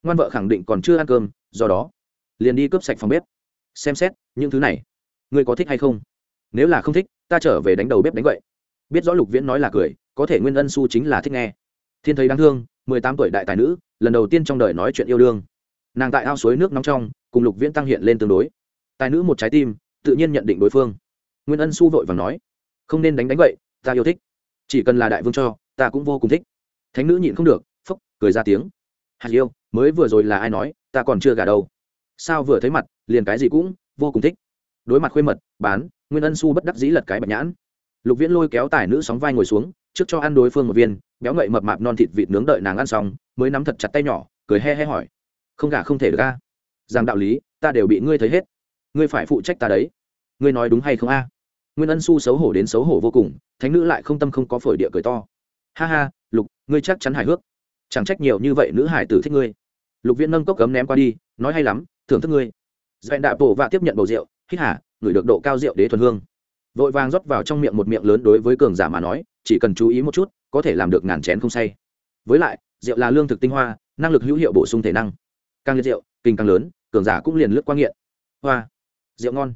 Ngoan vợ khẳng định còn chưa ăn cơm, do đó, liền đi cướp sạch phòng bếp xem xét những thứ này. Ngươi có thích hay không? Nếu là không thích, ta trở về đánh đầu bếp đánh vậy biết rõ lục viễn nói là cười, có thể nguyên ân su chính là thích nghe. Thiên thấy đáng thương, mười tám tuổi đại tài nữ, lần đầu tiên trong đời nói chuyện yêu đương. Nàng tại ao suối nước nóng trong, cùng lục viễn tăng hiện lên tương đối. Tài nữ một trái tim, tự nhiên nhận định đối phương. Nguyên ân su vội và nói, không nên đánh đánh vậy ta yêu thích. Chỉ cần là đại vương cho, ta cũng vô cùng thích. Thánh nữ nhịn không được phúc cười ra tiếng. Hạt yêu, mới vừa rồi là ai nói, ta còn chưa gả đâu sao vừa thấy mặt, liền cái gì cũng vô cùng thích. Đối mặt khuê mật, bán, nguyên ân su bất đắc dĩ lật cái bạch nhãn. Lục viễn lôi kéo tài nữ sóng vai ngồi xuống, trước cho ăn đối phương một viên, béo ngậy mập mạp non thịt vịt nướng đợi nàng ăn xong, mới nắm thật chặt tay nhỏ, cười he he hỏi. Không gả không thể được a. Rằng đạo lý, ta đều bị ngươi thấy hết. Ngươi phải phụ trách ta đấy. Ngươi nói đúng hay không a? Nguyên ân su xấu hổ đến xấu hổ vô cùng, thánh nữ lại không tâm không có phổi địa cười to. Ha ha, lục, ngươi chắc chắn hài hước. Chẳng trách nhiều như vậy nữ hải tử thích ngươi. Lục viễn nâng cốc cấm ném qua đi, nói hay lắm thưởng thức ngươi. Dạy đạ bộ và tiếp nhận bầu rượu, hít hả ngửi được độ cao rượu đế thuần hương. Vội vàng rót vào trong miệng một miệng lớn đối với cường giả mà nói, chỉ cần chú ý một chút, có thể làm được ngàn chén không say. Với lại, rượu là lương thực tinh hoa, năng lực hữu hiệu bổ sung thể năng. Càng liệt rượu, kinh càng lớn, cường giả cũng liền lướt qua nghiện. Hoa. Rượu ngon.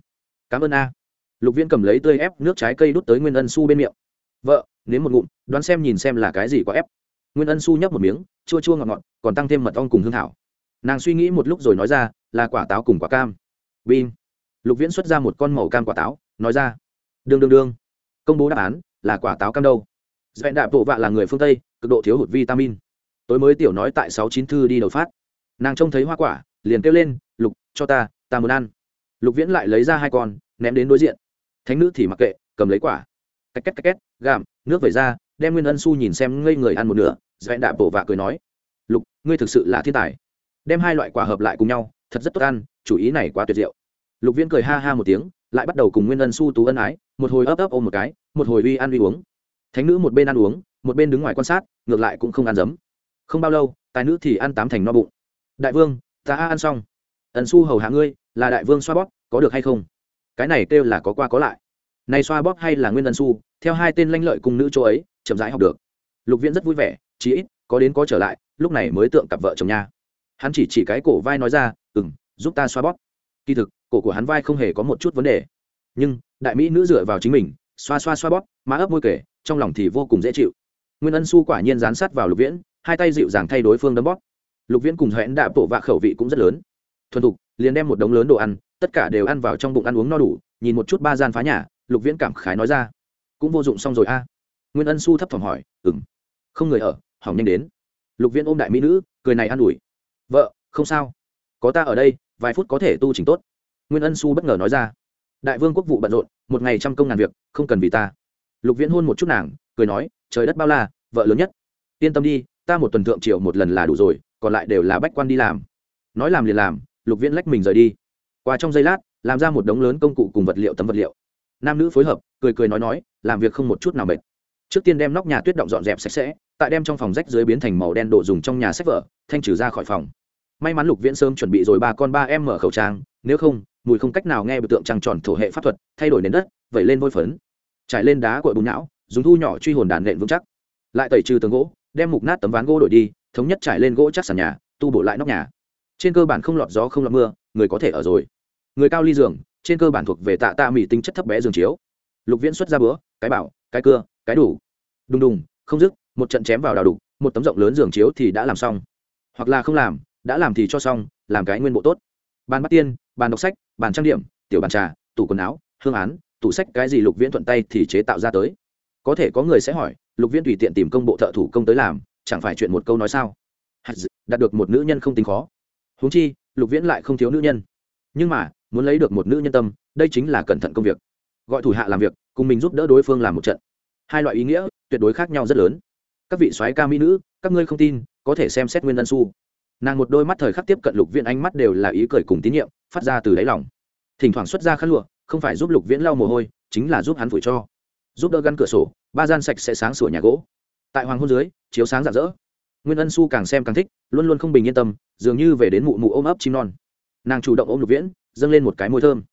Cảm ơn a. Lục viên cầm lấy tươi ép nước trái cây đút tới nguyên ân su bên miệng. Vợ, nếm một ngụm, đoán xem nhìn xem là cái gì có ép. Nguyên ân su nhấp một miếng, chua chua ngọt ngọt, còn tăng thêm mật ong cùng hương thảo nàng suy nghĩ một lúc rồi nói ra, là quả táo cùng quả cam. Vin lục viễn xuất ra một con màu cam quả táo, nói ra, đương đương đương. Công bố đáp án, là quả táo cam đâu? Dẹn đạp bộ vạ là người phương tây, cực độ thiếu hụt vitamin. Tối mới tiểu nói tại sáu chín thư đi đầu phát. Nàng trông thấy hoa quả, liền kêu lên, lục, cho ta ta muốn ăn. Lục viễn lại lấy ra hai con, ném đến đối diện. Thánh nữ thì mặc kệ, cầm lấy quả. Cách két cách két gàm nước vẩy ra, đem nguyên ân su nhìn xem ngây người ăn một nửa. Dẹn đạp bộ vạ cười nói, lục, ngươi thực sự là thiên tài đem hai loại quả hợp lại cùng nhau, thật rất tốt ăn, chủ ý này quá tuyệt diệu. Lục viễn cười ha ha một tiếng, lại bắt đầu cùng nguyên ân su tú ân ái, một hồi ấp ấp ôm một cái, một hồi uy ăn uy uống. Thánh nữ một bên ăn uống, một bên đứng ngoài quan sát, ngược lại cũng không ăn dấm. Không bao lâu, tài nữ thì ăn tám thành no bụng. Đại vương, ta ăn xong. Ẩn su hầu hạ ngươi, là đại vương xoa bóp, có được hay không? Cái này kêu là có qua có lại. Này xoa bóp hay là nguyên ân su theo hai tên lanh lợi cùng nữ chỗ ấy, chậm rãi học được. Lục viễn rất vui vẻ, chí ít, có đến có trở lại, lúc này mới tượng cặp vợ chồng nha hắn chỉ chỉ cái cổ vai nói ra ừ m giúp ta xoa bóp. Kỳ thực, cổ của hắn vai không hề có một chút vấn đề. Nhưng, đại mỹ nữ dựa vào chính mình, xoa xoa xoa bóp má ấp môi kể, trong lòng thì vô cùng dễ chịu. Nguyên ân su quả nhiên dán sát vào lục viễn, hai tay dịu dàng thay đối phương đấm bóp. Lục viễn cùng hẹn đạp tổ vạ khẩu vị cũng rất lớn. Thuần thục, liền đem một đống lớn đồ ăn, tất cả đều ăn vào trong bụng ăn uống no đủ, nhìn một chút ba gian phá nhà, lục viễn cảm khái nói ra, cũng vô dụng xong rồi a. Nguyên ân su thấp thỏm hỏi ừng không người ở, hỏng nhanh đến. Lục viễn ôm đại mỹ nữ, cười này an ủi vợ, không sao. Có ta ở đây, vài phút có thể tu chỉnh tốt. Nguyên ân su bất ngờ nói ra. Đại vương quốc vụ bận rộn, một ngày trăm công ngàn việc, không cần vì ta. Lục viễn hôn một chút nàng, cười nói, trời đất bao la, vợ lớn nhất. Yên tâm đi, ta một tuần thượng triệu một lần là đủ rồi, còn lại đều là bách quan đi làm. Nói làm liền làm, lục viễn lách mình rời đi. Qua trong giây lát, làm ra một đống lớn công cụ cùng vật liệu tấm vật liệu. Nam nữ phối hợp, cười cười nói nói, làm việc không một chút nào mệt. Trước tiên đem nóc nhà tuyết động dọn dẹp sạch sẽ tại đem trong phòng rách dưới biến thành màu đen đồ dùng trong nhà sách vở, thanh trừ ra khỏi phòng. May mắn lục viễn sớm chuẩn bị rồi ba con ba em mở khẩu trang, nếu không, mùi không cách nào nghe biểu tượng trăng tròn thổ hệ pháp thuật, thay đổi nền đất, vẩy lên vôi phấn. Trải lên đá cội bùn não, dùng thu nhỏ truy hồn đàn nện vững chắc. Lại tẩy trừ tường gỗ, đem mục nát tấm ván gỗ đổi đi, thống nhất trải lên gỗ chắc sàn nhà, tu bổ lại nóc nhà. Trên cơ bản không lọt gió, không lọt mưa, người có thể ở rồi. Người cao ly giường, trên cơ bản thuộc về tạ tạ mỹ tính chất thấp bé giường chiếu. Lục viễn xuất ra bữa, cái bảo, cái cưa, cái đủ. Đùng đùng, không dứt một trận chém vào đào đục, một tấm rộng lớn giường chiếu thì đã làm xong. Hoặc là không làm, đã làm thì cho xong, làm cái nguyên bộ tốt. Bàn bắt tiên, bàn đọc sách, bàn trang điểm, tiểu bàn trà, tủ quần áo, hương án, tủ sách cái gì lục viễn thuận tay thì chế tạo ra tới. Có thể có người sẽ hỏi, lục viễn tùy tiện tìm công bộ thợ thủ công tới làm, chẳng phải chuyện một câu nói sao? Đạt được một nữ nhân không tính khó. Huống chi, lục viễn lại không thiếu nữ nhân. Nhưng mà, muốn lấy được một nữ nhân tâm, đây chính là cẩn thận công việc. Gọi thủ hạ làm việc, cùng mình giúp đỡ đối phương làm một trận. Hai loại ý nghĩa, tuyệt đối khác nhau rất lớn các vị soái ca mỹ nữ, các ngươi không tin, có thể xem xét nguyên ân su nàng một đôi mắt thời khắc tiếp cận lục viễn ánh mắt đều là ý cười cùng tín nhiệm, phát ra từ đáy lòng. Thỉnh thoảng xuất ra khăn lụa, không phải giúp lục viễn lau mồ hôi, chính là giúp hắn phủi cho. Giúp đỡ gắn cửa sổ, ba gian sạch sẽ sáng sủa nhà gỗ. Tại hoàng hôn dưới, chiếu sáng rạng rỡ. Nguyên ân su càng xem càng thích, luôn luôn không bình yên tâm, dường như về đến mụ mụ ôm ấp chim non. Nàng chủ động ôm lục viễn, dâng lên một cái môi thơm.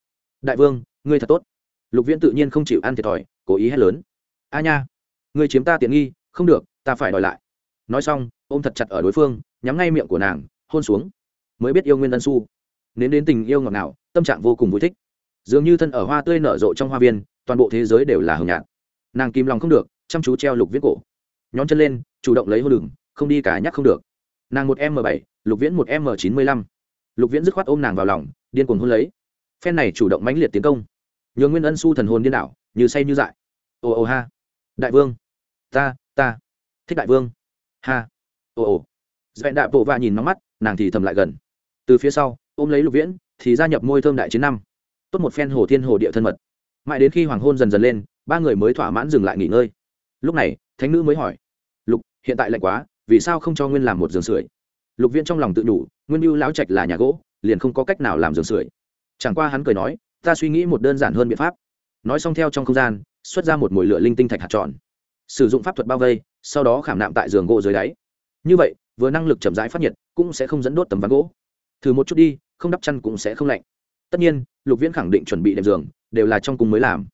Đại vương, ngươi thật tốt. Lục viễn tự nhiên không chịu ăn thiệt thòi, cố ý hét lớn. A nha, ngươi chiếm ta tiện nghi, không được ta phải đòi lại. Nói xong, ôm thật chặt ở đối phương, nhắm ngay miệng của nàng, hôn xuống. Mới biết yêu nguyên ân su. Nến đến tình yêu ngọt ngào, tâm trạng vô cùng vui thích. Dường như thân ở hoa tươi nở rộ trong hoa viên, toàn bộ thế giới đều là hồng nhạt. Nàng kìm lòng không được, chăm chú treo lục viễn cổ. Nhón chân lên, chủ động lấy hô đường không đi cả nhắc không được. Nàng một m bảy, lục viễn một m chín mươi lăm. Lục viễn dứt khoát ôm nàng vào lòng, điên cuồng hôn lấy. Phen này chủ động mãnh liệt tiến công. Nhường nguyên ân su thần hồn điên đảo, như say như dại. Ồ ồ ha. Đại vương. Ta ta thích đại vương. Ha. Ồ ồ. Dẹn đạ bộ vạ nhìn nóng mắt, nàng thì thầm lại gần. Từ phía sau, ôm lấy lục viễn, thì gia nhập môi thơm đại chiến năm. Tốt một phen hồ thiên hồ địa thân mật. Mãi đến khi hoàng hôn dần dần lên, ba người mới thỏa mãn dừng lại nghỉ ngơi. Lúc này, thánh nữ mới hỏi. Lục, hiện tại lạnh quá, vì sao không cho nguyên làm một giường sưởi? Lục viễn trong lòng tự đủ nguyên mưu lão trạch là nhà gỗ, liền không có cách nào làm giường sưởi. Chẳng qua hắn cười nói, ta suy nghĩ một đơn giản hơn biện pháp. Nói xong theo trong không gian, xuất ra một mồi lửa linh tinh thạch hạt tròn. Sử dụng pháp thuật bao vây sau đó khảm nạm tại giường gỗ dưới đáy. Như vậy, vừa năng lực chậm rãi phát nhiệt, cũng sẽ không dẫn đốt tấm ván gỗ. Thử một chút đi, không đắp chăn cũng sẽ không lạnh. Tất nhiên, lục viễn khẳng định chuẩn bị đệm giường, đều là trong cung mới làm.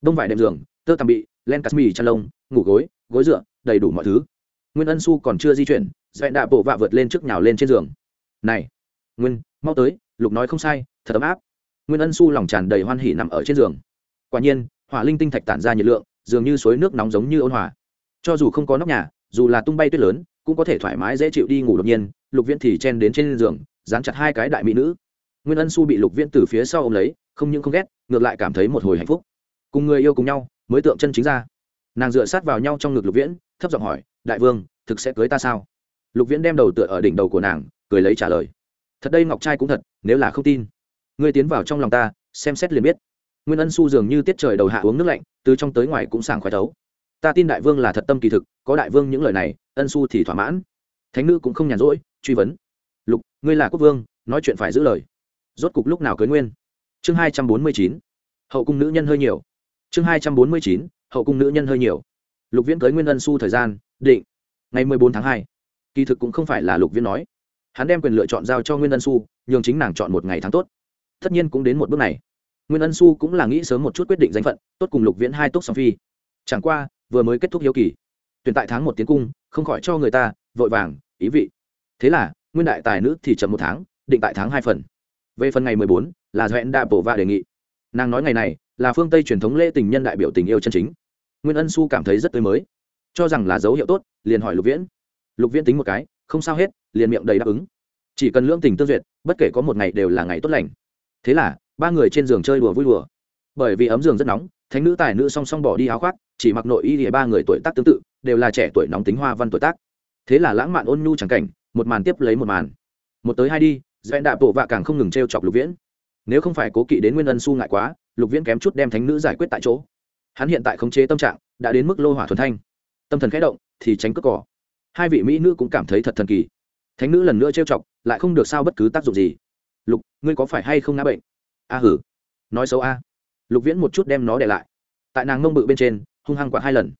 Đông vải đệm giường, tơ tằm bị, len cắt mì chăn lông, ngủ gối gối dựa, đầy đủ mọi thứ. Nguyên ân su còn chưa di chuyển, dẹn đạ bộ vạ vượt lên trước nhào lên trên giường. Này, nguyên, mau tới, lục nói không sai, thật ấm áp. Nguyên ân su lòng tràn đầy hoan hỉ nằm ở trên giường. Quả nhiên, hỏa linh tinh thạch tản ra nhiệt lượng, dường như suối nước nóng giống như ôn hòa cho dù không có nóc nhà, dù là tung bay tuyết lớn, cũng có thể thoải mái dễ chịu đi ngủ đột nhiên, lục viễn thì chen đến trên giường, dán chặt hai cái đại mỹ nữ. Nguyên ân su bị lục viễn từ phía sau ôm lấy, không những không ghét, ngược lại cảm thấy một hồi hạnh phúc. Cùng người yêu cùng nhau, mới tượng chân chính ra. Nàng dựa sát vào nhau trong ngực lục viễn, thấp giọng hỏi, đại vương, thực sẽ cưới ta sao? Lục viễn đem đầu tựa ở đỉnh đầu của nàng, cười lấy trả lời, thật đây ngọc trai cũng thật, nếu là không tin, ngươi tiến vào trong lòng ta, xem xét liền biết. Nguyên ân su dường như tiết trời đầu hạ uống nước lạnh, từ trong tới ngoài cũng sảng khoái thấu ta tin đại vương là thật tâm kỳ thực, có đại vương những lời này, ân su thì thỏa mãn. Thánh nữ cũng không nhàn rỗi, truy vấn. Lục, ngươi là quốc vương, nói chuyện phải giữ lời. Rốt cục lúc nào cưới nguyên? Chương hai trăm bốn mươi chín. Hậu cung nữ nhân hơi nhiều. Chương hai trăm bốn mươi chín, hậu cung nữ nhân hơi nhiều. Lục viễn cưới nguyên ân su thời gian, định. Ngày mười bốn tháng hai. Kỳ thực cũng không phải là lục viễn nói. Hắn đem quyền lựa chọn giao cho nguyên ân su nhường chính nàng chọn một ngày tháng tốt. Tất nhiên cũng đến một bước này. Nguyên ân su cũng là nghĩ sớm một chút quyết định danh phận, tốt cùng lục viễn hai túc song phi. Chẳng qua vừa mới kết thúc hiếu kỳ. Tuyển tại tháng một tiến cung, không khỏi cho người ta vội vàng, ý vị. Thế là, nguyên đại tài nữ thì chậm một tháng, định tại tháng hai phần. Về phần ngày mười bốn, là doẹn đạ bổ và đề nghị. Nàng nói ngày này là phương tây truyền thống lễ tình nhân đại biểu tình yêu chân chính. Nguyên ân su cảm thấy rất tươi mới. Cho rằng là dấu hiệu tốt, liền hỏi lục viễn. Lục viễn tính một cái, không sao hết, liền miệng đầy đáp ứng. Chỉ cần lưỡng tình tương duyệt, bất kể có một ngày đều là ngày tốt lành. Thế là, ba người trên giường chơi đùa vui đùa bởi vì ấm giường rất nóng, thánh nữ tài nữ song song bỏ đi áo khoác, chỉ mặc nội y thì ba người tuổi tác tương tự, đều là trẻ tuổi nóng tính hoa văn tuổi tác. Thế là lãng mạn ôn nhu chẳng cảnh, một màn tiếp lấy một màn. Một tới hai đi dẹn đạp bộ vạ càng không ngừng t r e o chọc lục viễn. Nếu không phải cố kỵ đến nguyên ân su ngại quá, lục viễn kém chút đem thánh nữ giải quyết tại chỗ. Hắn hiện tại khống chế tâm trạng, đã đến mức lô hỏa thuần thanh. Tâm thần khẽ động, thì tránh cướp cỏ hai vị mỹ nữ cũng cảm thấy thật thần kỳ. Thánh nữ lần nữa trêu chọc, lại không được sao bất cứ tác dụng gì. Lục, ngươi có phải hay không ngã bệnh? A hử. Nói xấu a lục viễn một chút đem nó để lại. Tại nàng ngông bự bên trên, hung hăng quạt hai lần.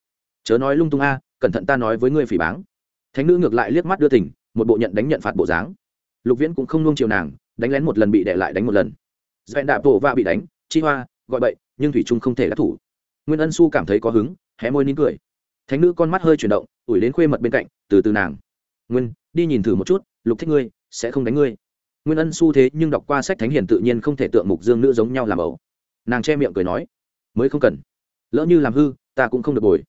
Chớ nói lung tung a, cẩn thận ta nói với ngươi phỉ báng. Thánh nữ ngược lại liếc mắt đưa tỉnh một bộ nhận đánh nhận phạt bộ dáng. Lục viễn cũng không nung chiều nàng, đánh lén một lần bị để lại đánh một lần. Dẹn đạp bộ va bị đánh, chi hoa, gọi bậy, nhưng thủy trung không thể đắc thủ. Nguyên ân su cảm thấy có hứng, hé môi nín cười. Thánh nữ con mắt hơi chuyển động, ủi đến khuê mật bên cạnh, từ từ nàng. Nguyên, đi nhìn thử một chút, lục thích ngươi, sẽ không đánh ngươi. Nguyên ân su thế nhưng đọc qua sách thánh hiền tự nhiên không thể tượng mục dương nữ giống nhau làm ẩu nàng che miệng cười nói, mới không cần. Lỡ như làm hư, ta cũng không được bồi.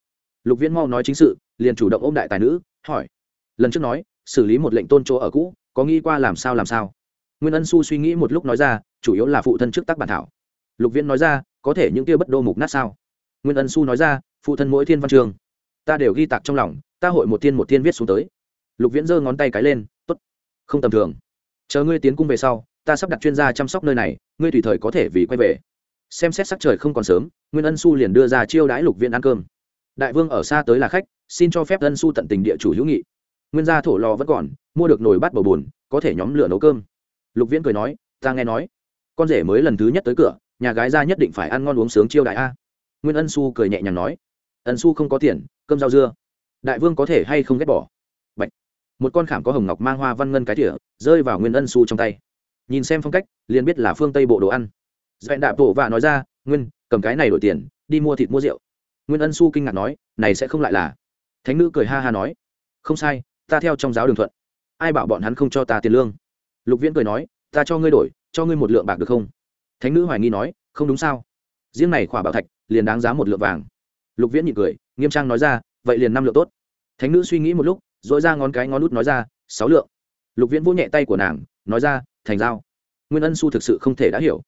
Lục viễn mau nói chính sự, liền chủ động ôm đại tài nữ, hỏi, lần trước nói, xử lý một lệnh tôn chỗ ở cũ, có nghĩ qua làm sao làm sao? Nguyên ân su suy nghĩ một lúc nói ra, chủ yếu là phụ thân trước tác bản thảo. Lục viễn nói ra, có thể những kia bất đô mục nát sao? Nguyên ân su nói ra, phụ thân mỗi thiên văn trường, ta đều ghi tạc trong lòng, ta hội một thiên một thiên viết xuống tới. Lục viễn giơ ngón tay cái lên t ố t không tầm thường. Chờ ngươi tiến cung về sau, ta sắp đặt chuyên gia chăm sóc nơi này, ngươi tùy thời có thể vì quay về xem xét sắc trời không còn sớm, nguyên ân su liền đưa ra chiêu đãi lục viễn ăn cơm. Đại vương ở xa tới là khách, xin cho phép ân su tận tình địa chủ hữu nghị. Nguyên gia thổ lò vẫn còn, mua được nồi bát bầu bùn có thể nhóm lửa nấu cơm. Lục viễn cười nói, ta nghe nói, con rể mới lần thứ nhất tới cửa, nhà gái ra nhất định phải ăn ngon uống sướng chiêu đại a. Nguyên ân su cười nhẹ nhàng nói, ân su không có tiền, cơm rau dưa. Đại vương có thể hay không ghét bỏ? Bạch. một con khảm có hồng ngọc mang hoa văn ngân cái tỉa rơi vào nguyên ân su trong tay. Nhìn xem phong cách, liền biết là phương tây bộ đồ ăn dẹn đạp tổ và nói ra, nguyên, cầm cái này đổi tiền, đi mua thịt mua rượu. Nguyên ân su kinh ngạc nói, này sẽ không lại là. Thánh nữ cười ha ha nói, không sai, ta theo trong giáo đường thuận. Ai bảo bọn hắn không cho ta tiền lương? Lục viễn cười nói, ta cho ngươi đổi, cho ngươi một lượng bạc được không? Thánh nữ hoài nghi nói, không đúng sao? Riêng này khỏa bảo thạch, liền đáng giá một lượng vàng. Lục viễn nhị cười, nghiêm trang nói ra, vậy liền năm lượng tốt. Thánh nữ suy nghĩ một lúc dội ra ngón cái ngón nút nói ra, sáu lượng. Lục viễn vỗ nhẹ tay của nàng, nói ra, thành giao. Nguyên ân su thực sự không thể đã hiểu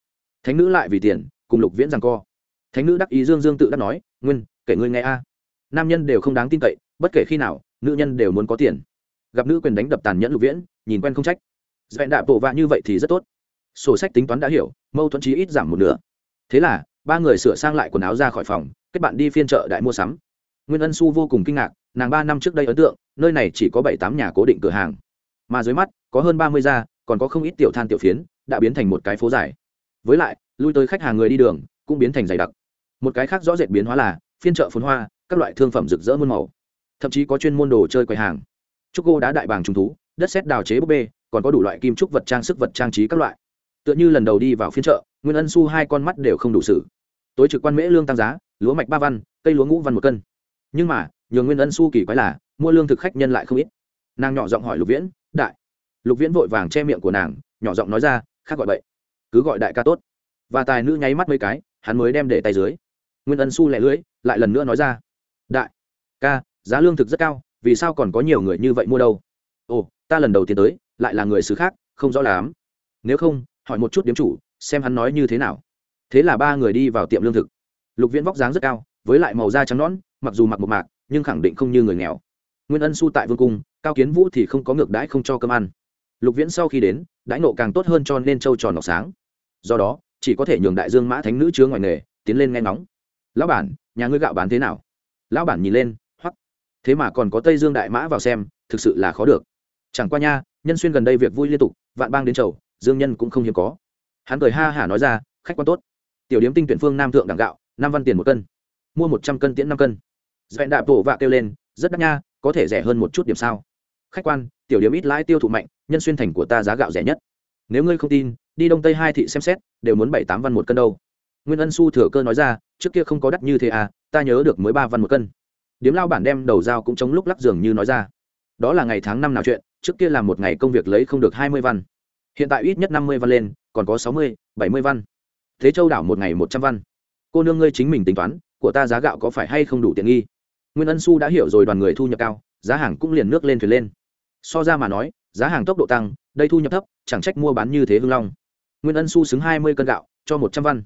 thánh nữ lại vì tiền, cùng lục viễn rằng co. Thánh nữ đắc ý dương dương tự đắc nói, nguyên, kể ngươi nghe a. Nam nhân đều không đáng tin cậy, bất kể khi nào, nữ nhân đều muốn có tiền. Gặp nữ quyền đánh đập tàn nhẫn lục viễn, nhìn quen không trách. Dẹn đạp bộ vạ như vậy thì rất tốt. Sổ sách tính toán đã hiểu, mâu thuẫn chí ít giảm một nửa. Thế là, ba người sửa sang lại quần áo ra khỏi phòng, kết bạn đi phiên chợ đại mua sắm. Nguyên ân su vô cùng kinh ngạc, nàng ba năm trước đây ấn tượng, nơi này chỉ có bảy tám nhà cố định cửa hàng. Mà dưới mắt, có hơn ba mươi gia, còn có không ít tiểu than tiểu phiến, đã biến thành một cái phố dài với lại, lui tới khách hàng người đi đường, cũng biến thành dày đặc. Một cái khác rõ rệt biến hóa là, phiên chợ phun hoa, các loại thương phẩm rực rỡ muôn màu. Thậm chí có chuyên môn đồ chơi quầy hàng. Trúc gô đá đại bàng trung thú, đất xét đào chế búp bê, còn có đủ loại kim trúc vật trang sức vật trang trí các loại. Tựa như lần đầu đi vào phiên chợ, nguyên ân su hai con mắt đều không đủ sử tối trực quan mễ lương tăng giá, lúa mạch ba văn, cây lúa ngũ văn một cân. Nhưng mà nhường nguyên ân su kỳ quái là, mua lương thực khách nhân lại không ít. Nàng nhỏ giọng hỏi lục viễn, đại. Lục viễn vội vàng che miệng của nàng, nhỏ giọng nói ra, khác gọi vậy cứ gọi đại ca tốt. Và tài nữ nháy mắt mấy cái, hắn mới đem để tay dưới. Nguyên ân su lẹ lưới lại lần nữa nói ra. Đại ca, giá lương thực rất cao, vì sao còn có nhiều người như vậy mua đâu? Ồ, ta lần đầu tiên tới, lại là người xứ khác, không rõ lắm. Nếu không, hỏi một chút điếm chủ, xem hắn nói như thế nào. Thế là ba người đi vào tiệm lương thực. Lục viễn vóc dáng rất cao, với lại màu da trắng nõn, mặc dù mặc một mạc, nhưng khẳng định không như người nghèo. Nguyên ân su tại vương cung, cao kiến vũ thì không có ngược đãi không cho cơm ăn. Lục viễn sau khi đến, đãi nộ càng tốt hơn cho nên trâu tròn ngọc sáng do đó, chỉ có thể nhường đại dương mã thánh nữ chứa ngoài nghề, tiến lên nghe ngóng. Lão bản, nhà ngươi gạo bán thế nào? Lão bản nhìn lên, hoắc. Thế mà còn có tây dương đại mã vào xem, thực sự là khó được. Chẳng qua nha, nhân xuyên gần đây việc vui liên tục, vạn bang đến chầu, dương nhân cũng không hiếm có. Hắn cười ha hả nói ra, khách quan tốt. Tiểu điếm tinh tuyển phương nam thượng đẳng gạo, năm văn tiền một cân. Mua một trăm cân tiễn năm cân. Dẹn đạp tổ vạ kêu lên, rất đắt nha, có thể rẻ hơn một chút điểm sao? Khách quan, tiểu điếm ít lãi tiêu thụ mạnh, nhân xuyên thành của ta giá gạo rẻ nhất. Nếu ngươi không tin đi đông tây hai thị xem xét, đều muốn bảy tám văn một cân đâu. Nguyên ân su thừa cơ nói ra, trước kia không có đắt như thế à ta nhớ được mới ba văn một cân. Điếm lao bản đem đầu dao cũng chống lúc lắc giường như nói ra. Đó là ngày tháng năm nào chuyện, trước kia làm một ngày công việc lấy không được hai mươi văn. Hiện tại ít nhất năm mươi văn lên, còn có sáu mươi, bảy mươi văn. Thế châu đảo một ngày một trăm văn. Cô nương ngươi chính mình tính toán, của ta giá gạo có phải hay không đủ tiện nghi? Nguyên ân su đã hiểu rồi đoàn người thu nhập cao, giá hàng cũng liền nước lên thuyền lên. So ra mà nói, giá hàng tốc độ tăng, đây thu nhập thấp, chẳng trách mua bán như thế hưng long nguyên ân su xứng hai mươi cân gạo, cho một trăm văn.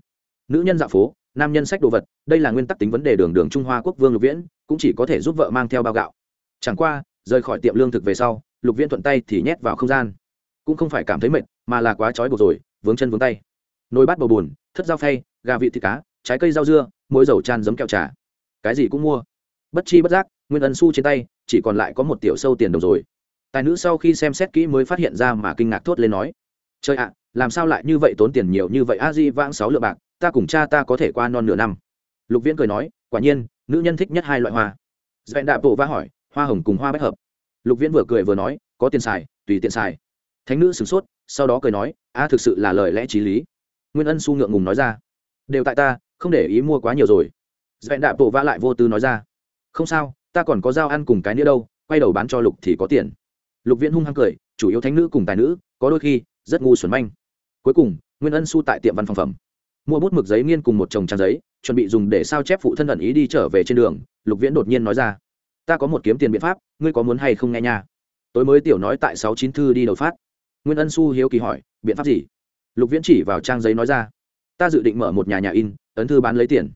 Nữ nhân dạo phố, nam nhân sách đồ vật, đây là nguyên tắc tính vấn đề đường đường trung hoa quốc vương lục viễn, cũng chỉ có thể giúp vợ mang theo bao gạo. Chẳng qua, rời khỏi tiệm lương thực về sau, lục viễn thuận tay thì nhét vào không gian. Cũng không phải cảm thấy mệt, mà là quá trói buộc rồi, vướng chân vướng tay. Nồi bát bầu bùn, thất dao phay, gà vị thịt cá, trái cây rau dưa, muối dầu tràn giấm kẹo trà. Cái gì cũng mua. Bất chi bất giác, nguyên ân su trên tay, chỉ còn lại có một tiểu sâu tiền đồng rồi. Tài nữ sau khi xem xét kỹ mới phát hiện ra mà kinh ngạc thốt lên nói trời ạ, làm sao lại như vậy tốn tiền nhiều như vậy? A di vãng sáu lượng bạc, ta cùng cha ta có thể qua non nửa năm. Lục viễn cười nói, quả nhiên, nữ nhân thích nhất hai loại hoa. Dẹn đạp bộ va hỏi, hoa hồng cùng hoa bách hợp. Lục viễn vừa cười vừa nói, có tiền xài, tùy tiện xài. Thánh nữ sửng sốt, sau đó cười nói, a, thực sự là lời lẽ t r í lý. Nguyên ân su ngượng ngùng nói ra, đều tại ta, không để ý mua quá nhiều rồi. Dẹn đạp bộ va lại vô tư nói ra, không sao, ta còn có dao ăn cùng cái nữa đâu, quay đầu bán cho lục thì có tiền. Lục viễn hung hăng cười, chủ yếu thánh nữ cùng tài nữ, có đôi khi rất ngu xuẩn manh. Cuối cùng, nguyên ân su tại tiệm văn phòng phẩm. Mua bút mực giấy nghiên cùng một chồng trang giấy, chuẩn bị dùng để sao chép phụ thân ẩn ý đi trở về trên đường, lục viễn đột nhiên nói ra. Ta có một kiếm tiền biện pháp, ngươi có muốn hay không nghe nha? Tối mới tiểu nói tại sáu chín thư đi đầu phát. Nguyên ân su hiếu kỳ hỏi, biện pháp gì? Lục viễn chỉ vào trang giấy nói ra. Ta dự định mở một nhà nhà in, ấn thư bán lấy tiền.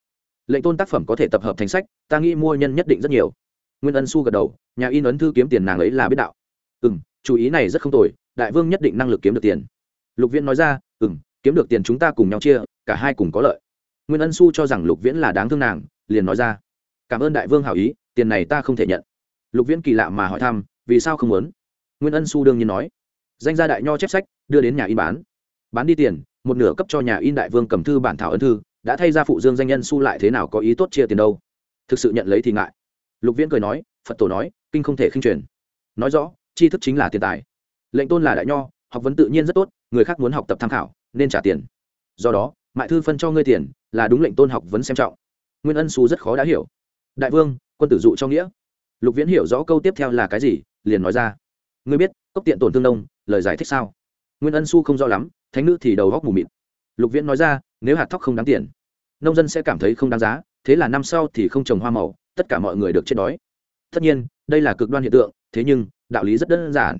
Lệnh tôn tác phẩm có thể tập hợp thành sách, ta nghĩ mua nhân nhất định rất nhiều. Nguyên ân su gật đầu, nhà in ấn thư kiếm tiền nàng ấy là biết đạo. Ừ m chú ý này rất không tồi đại vương nhất định năng lực kiếm được tiền. Lục viễn nói ra ừ m kiếm được tiền chúng ta cùng nhau chia, cả hai cùng có lợi. Nguyên ân su cho rằng lục viễn là đáng thương nàng, liền nói ra, cảm ơn đại vương hảo ý, tiền này ta không thể nhận. Lục viễn kỳ lạ mà hỏi thăm, vì sao không muốn? Nguyên ân su đương nhiên nói, danh gia đại nho chép sách, đưa đến nhà in bán. Bán đi tiền, một nửa cấp cho nhà in đại vương cầm thư bản thảo ân thư, đã thay ra phụ dương danh nhân su lại thế nào có ý tốt chia tiền đâu? Thực sự nhận lấy thì ngại. Lục viễn cười nói, phật tổ nói, kinh không thể khinh truyền. Nói rõ, tri thức chính là tiền tài lệnh tôn là đại nho, học vấn tự nhiên rất tốt, người khác muốn học tập tham khảo, nên trả tiền. Do đó, mại thư phân cho ngươi tiền, là đúng lệnh tôn học vấn xem trọng. Nguyên ân Xu rất khó đã hiểu. Đại vương, quân tử dụ cho nghĩa. Lục viễn hiểu rõ câu tiếp theo là cái gì, liền nói ra. Ngươi biết, cốc tiện tổn thương đông lời giải thích sao? Nguyên ân Xu không rõ lắm, thánh nữ thì đầu góc mù mịt. Lục viễn nói ra, nếu hạt thóc không đáng tiền, nông dân sẽ cảm thấy không đáng giá, thế là năm sau thì không trồng hoa màu, tất cả mọi người được chết đói. Tất nhiên, đây là cực đoan hiện tượng, thế nhưng, đạo lý rất đơn giản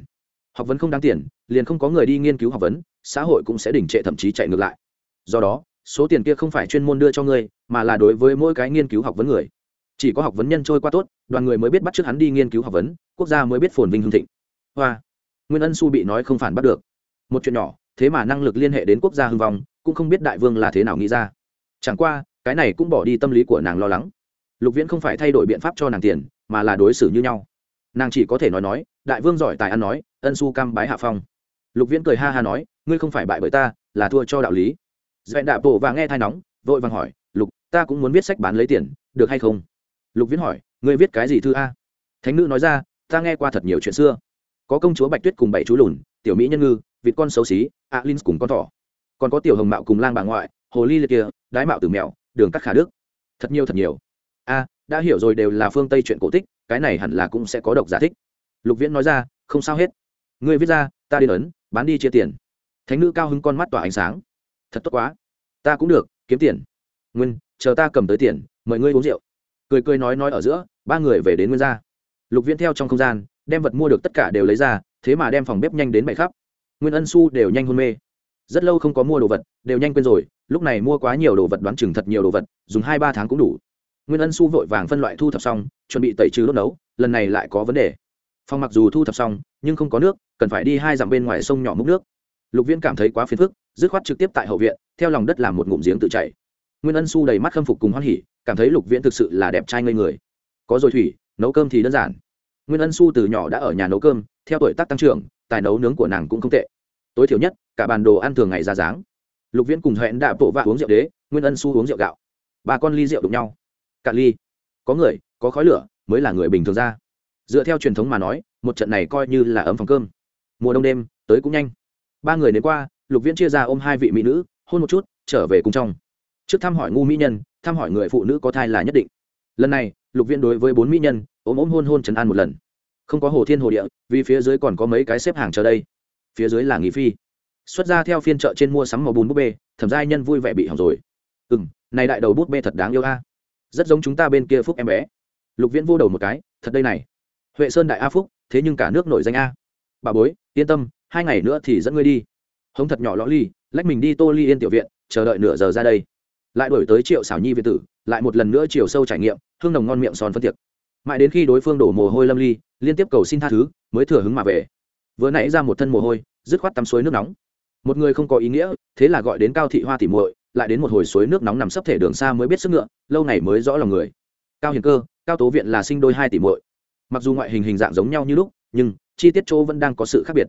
học vấn không đáng tiền, liền không có người đi nghiên cứu học vấn, xã hội cũng sẽ đình trệ thậm chí chạy ngược lại. Do đó, số tiền kia không phải chuyên môn đưa cho ngươi, mà là đối với mỗi cái nghiên cứu học vấn người. Chỉ có học vấn nhân trôi qua tốt, đoàn người mới biết bắt t r ư ớ c hắn đi nghiên cứu học vấn, quốc gia mới biết phồn vinh hương thịnh. Hoa, nguyên ân su bị nói không phản bắt được. Một chuyện nhỏ, thế mà năng lực liên hệ đến quốc gia hưng vong, cũng không biết đại vương là thế nào nghĩ ra. Chẳng qua, cái này cũng bỏ đi tâm lý của nàng lo lắng. Lục viễn không phải thay đổi biện pháp cho nàng tiền, mà là đối xử như nhau nàng chỉ có thể nói nói, đại vương giỏi tài ăn nói, ân su cam bái hạ phong. Lục viễn cười ha ha nói, ngươi không phải bại bởi ta, là thua cho đạo lý. Dẹn đạp bộ và nghe thai nóng, vội vàng hỏi, lục, ta cũng muốn viết sách bán lấy tiền, được hay không? Lục viễn hỏi, ngươi viết cái gì thư a? Thánh nữ nói ra, ta nghe qua thật nhiều chuyện xưa. Có công chúa bạch tuyết cùng bảy chú lùn, tiểu mỹ nhân ngư, vịt con xấu xí a linh cùng con thỏ. Còn có tiểu hồng mạo cùng lang bà ngoại, hồ ly liệt kia, đái mạo từ mèo đường cắt khả đức. Thật nhiều thật nhiều. A, đã hiểu rồi đều là phương tây chuyện cổ tích cái này hẳn là cũng sẽ có độc giả thích. Lục viễn nói ra, không sao hết. Ngươi viết ra, ta đến ấn, bán đi chia tiền. Thánh nữ cao hứng con mắt tỏa ánh sáng. Thật tốt quá. Ta cũng được, kiếm tiền. Nguyên, chờ ta cầm tới tiền, mời ngươi uống rượu. Cười cười nói nói ở giữa, ba người về đến nguyên gia. Lục viễn theo trong không gian, đem vật mua được tất cả đều lấy ra, thế mà đem phòng bếp nhanh đến bậy khắp. Nguyên ân su đều nhanh hôn mê. Rất lâu không có mua đồ vật, đều nhanh quên rồi, lúc này mua quá nhiều đồ vật đoán chừng thật nhiều đồ vật, dùng hai ba tháng cũng đủ nguyên ân su vội vàng phân loại thu thập xong, chuẩn bị tẩy trừ đốt nấu, lần này lại có vấn đề. Phòng mặc dù thu thập xong, nhưng không có nước, cần phải đi hai dặm bên ngoài sông nhỏ múc nước. Lục viễn cảm thấy quá phiền phức, dứt khoát trực tiếp tại hậu viện, theo lòng đất làm một ngụm giếng tự chảy. Nguyên ân su đầy mắt khâm phục cùng hoan hỉ, cảm thấy lục viễn thực sự là đẹp trai ngây người. Có rồi thủy, nấu cơm thì đơn giản. Nguyên ân su từ nhỏ đã ở nhà nấu cơm, theo tuổi tác tăng trưởng, tài nấu nướng của nàng cũng không tệ. Tối thiểu nhất, cả bàn đồ ăn thường ngày ra dáng. Lục viễn cùng hẹn đạ bộ và uống rượu đế, nguyên ân su uống rượu gạo. Ba con ly rượu đụng nhau cạn ly. Có người, có khói lửa, mới là người bình thường ra. Dựa theo truyền thống mà nói, một trận này coi như là ấm phòng cơm. Mùa đông đêm, tới cũng nhanh. Ba người đến qua, lục viễn chia ra ôm hai vị mỹ nữ, hôn một chút, trở về cùng trong. Trước thăm hỏi ngu mỹ nhân, thăm hỏi người phụ nữ có thai là nhất định. Lần này, lục Viễn đối với bốn mỹ nhân, ôm ôm hôn hôn trấn an một lần. Không có hồ thiên hồ địa, vì phía dưới còn có mấy cái xếp hàng chờ đây. Phía dưới là nghị phi. Xuất ra theo phiên chợ trên mua sắm màu bùn búp bê, thẩm giai nhân vui vẻ bị hỏng rồi. Ừ m này đại đầu búp bê thật đáng yêu a rất giống chúng ta bên kia phúc em bé. Lục viễn vô đầu một cái, thật đây này. Huệ sơn đại a phúc, thế nhưng cả nước nổi danh a. Bà bối, yên tâm, hai ngày nữa thì dẫn ngươi đi. Hống thật nhỏ lõ ly, lách mình đi tô ly yên tiểu viện, chờ đợi nửa giờ ra đây. Lại đổi tới triệu xảo nhi việt tử, lại một lần nữa chiều sâu trải nghiệm, hương nồng ngon miệng son phân tiệc. Mãi đến khi đối phương đổ mồ hôi lâm ly, liên tiếp cầu xin tha thứ, mới thừa hứng mà về. Vừa nãy ra một thân mồ hôi, dứt khoát tắm suối nước nóng. Một người không có ý nghĩa, thế là gọi đến cao thị hoa tỉ muội lại đến một hồi suối nước nóng nằm sấp thể đường xa mới biết sức ngựa, lâu này mới rõ lòng người. Cao hiền cơ, cao tố viện là sinh đôi hai tỷ muội. Mặc dù ngoại hình hình dạng giống nhau như lúc, nhưng chi tiết chỗ vẫn đang có sự khác biệt.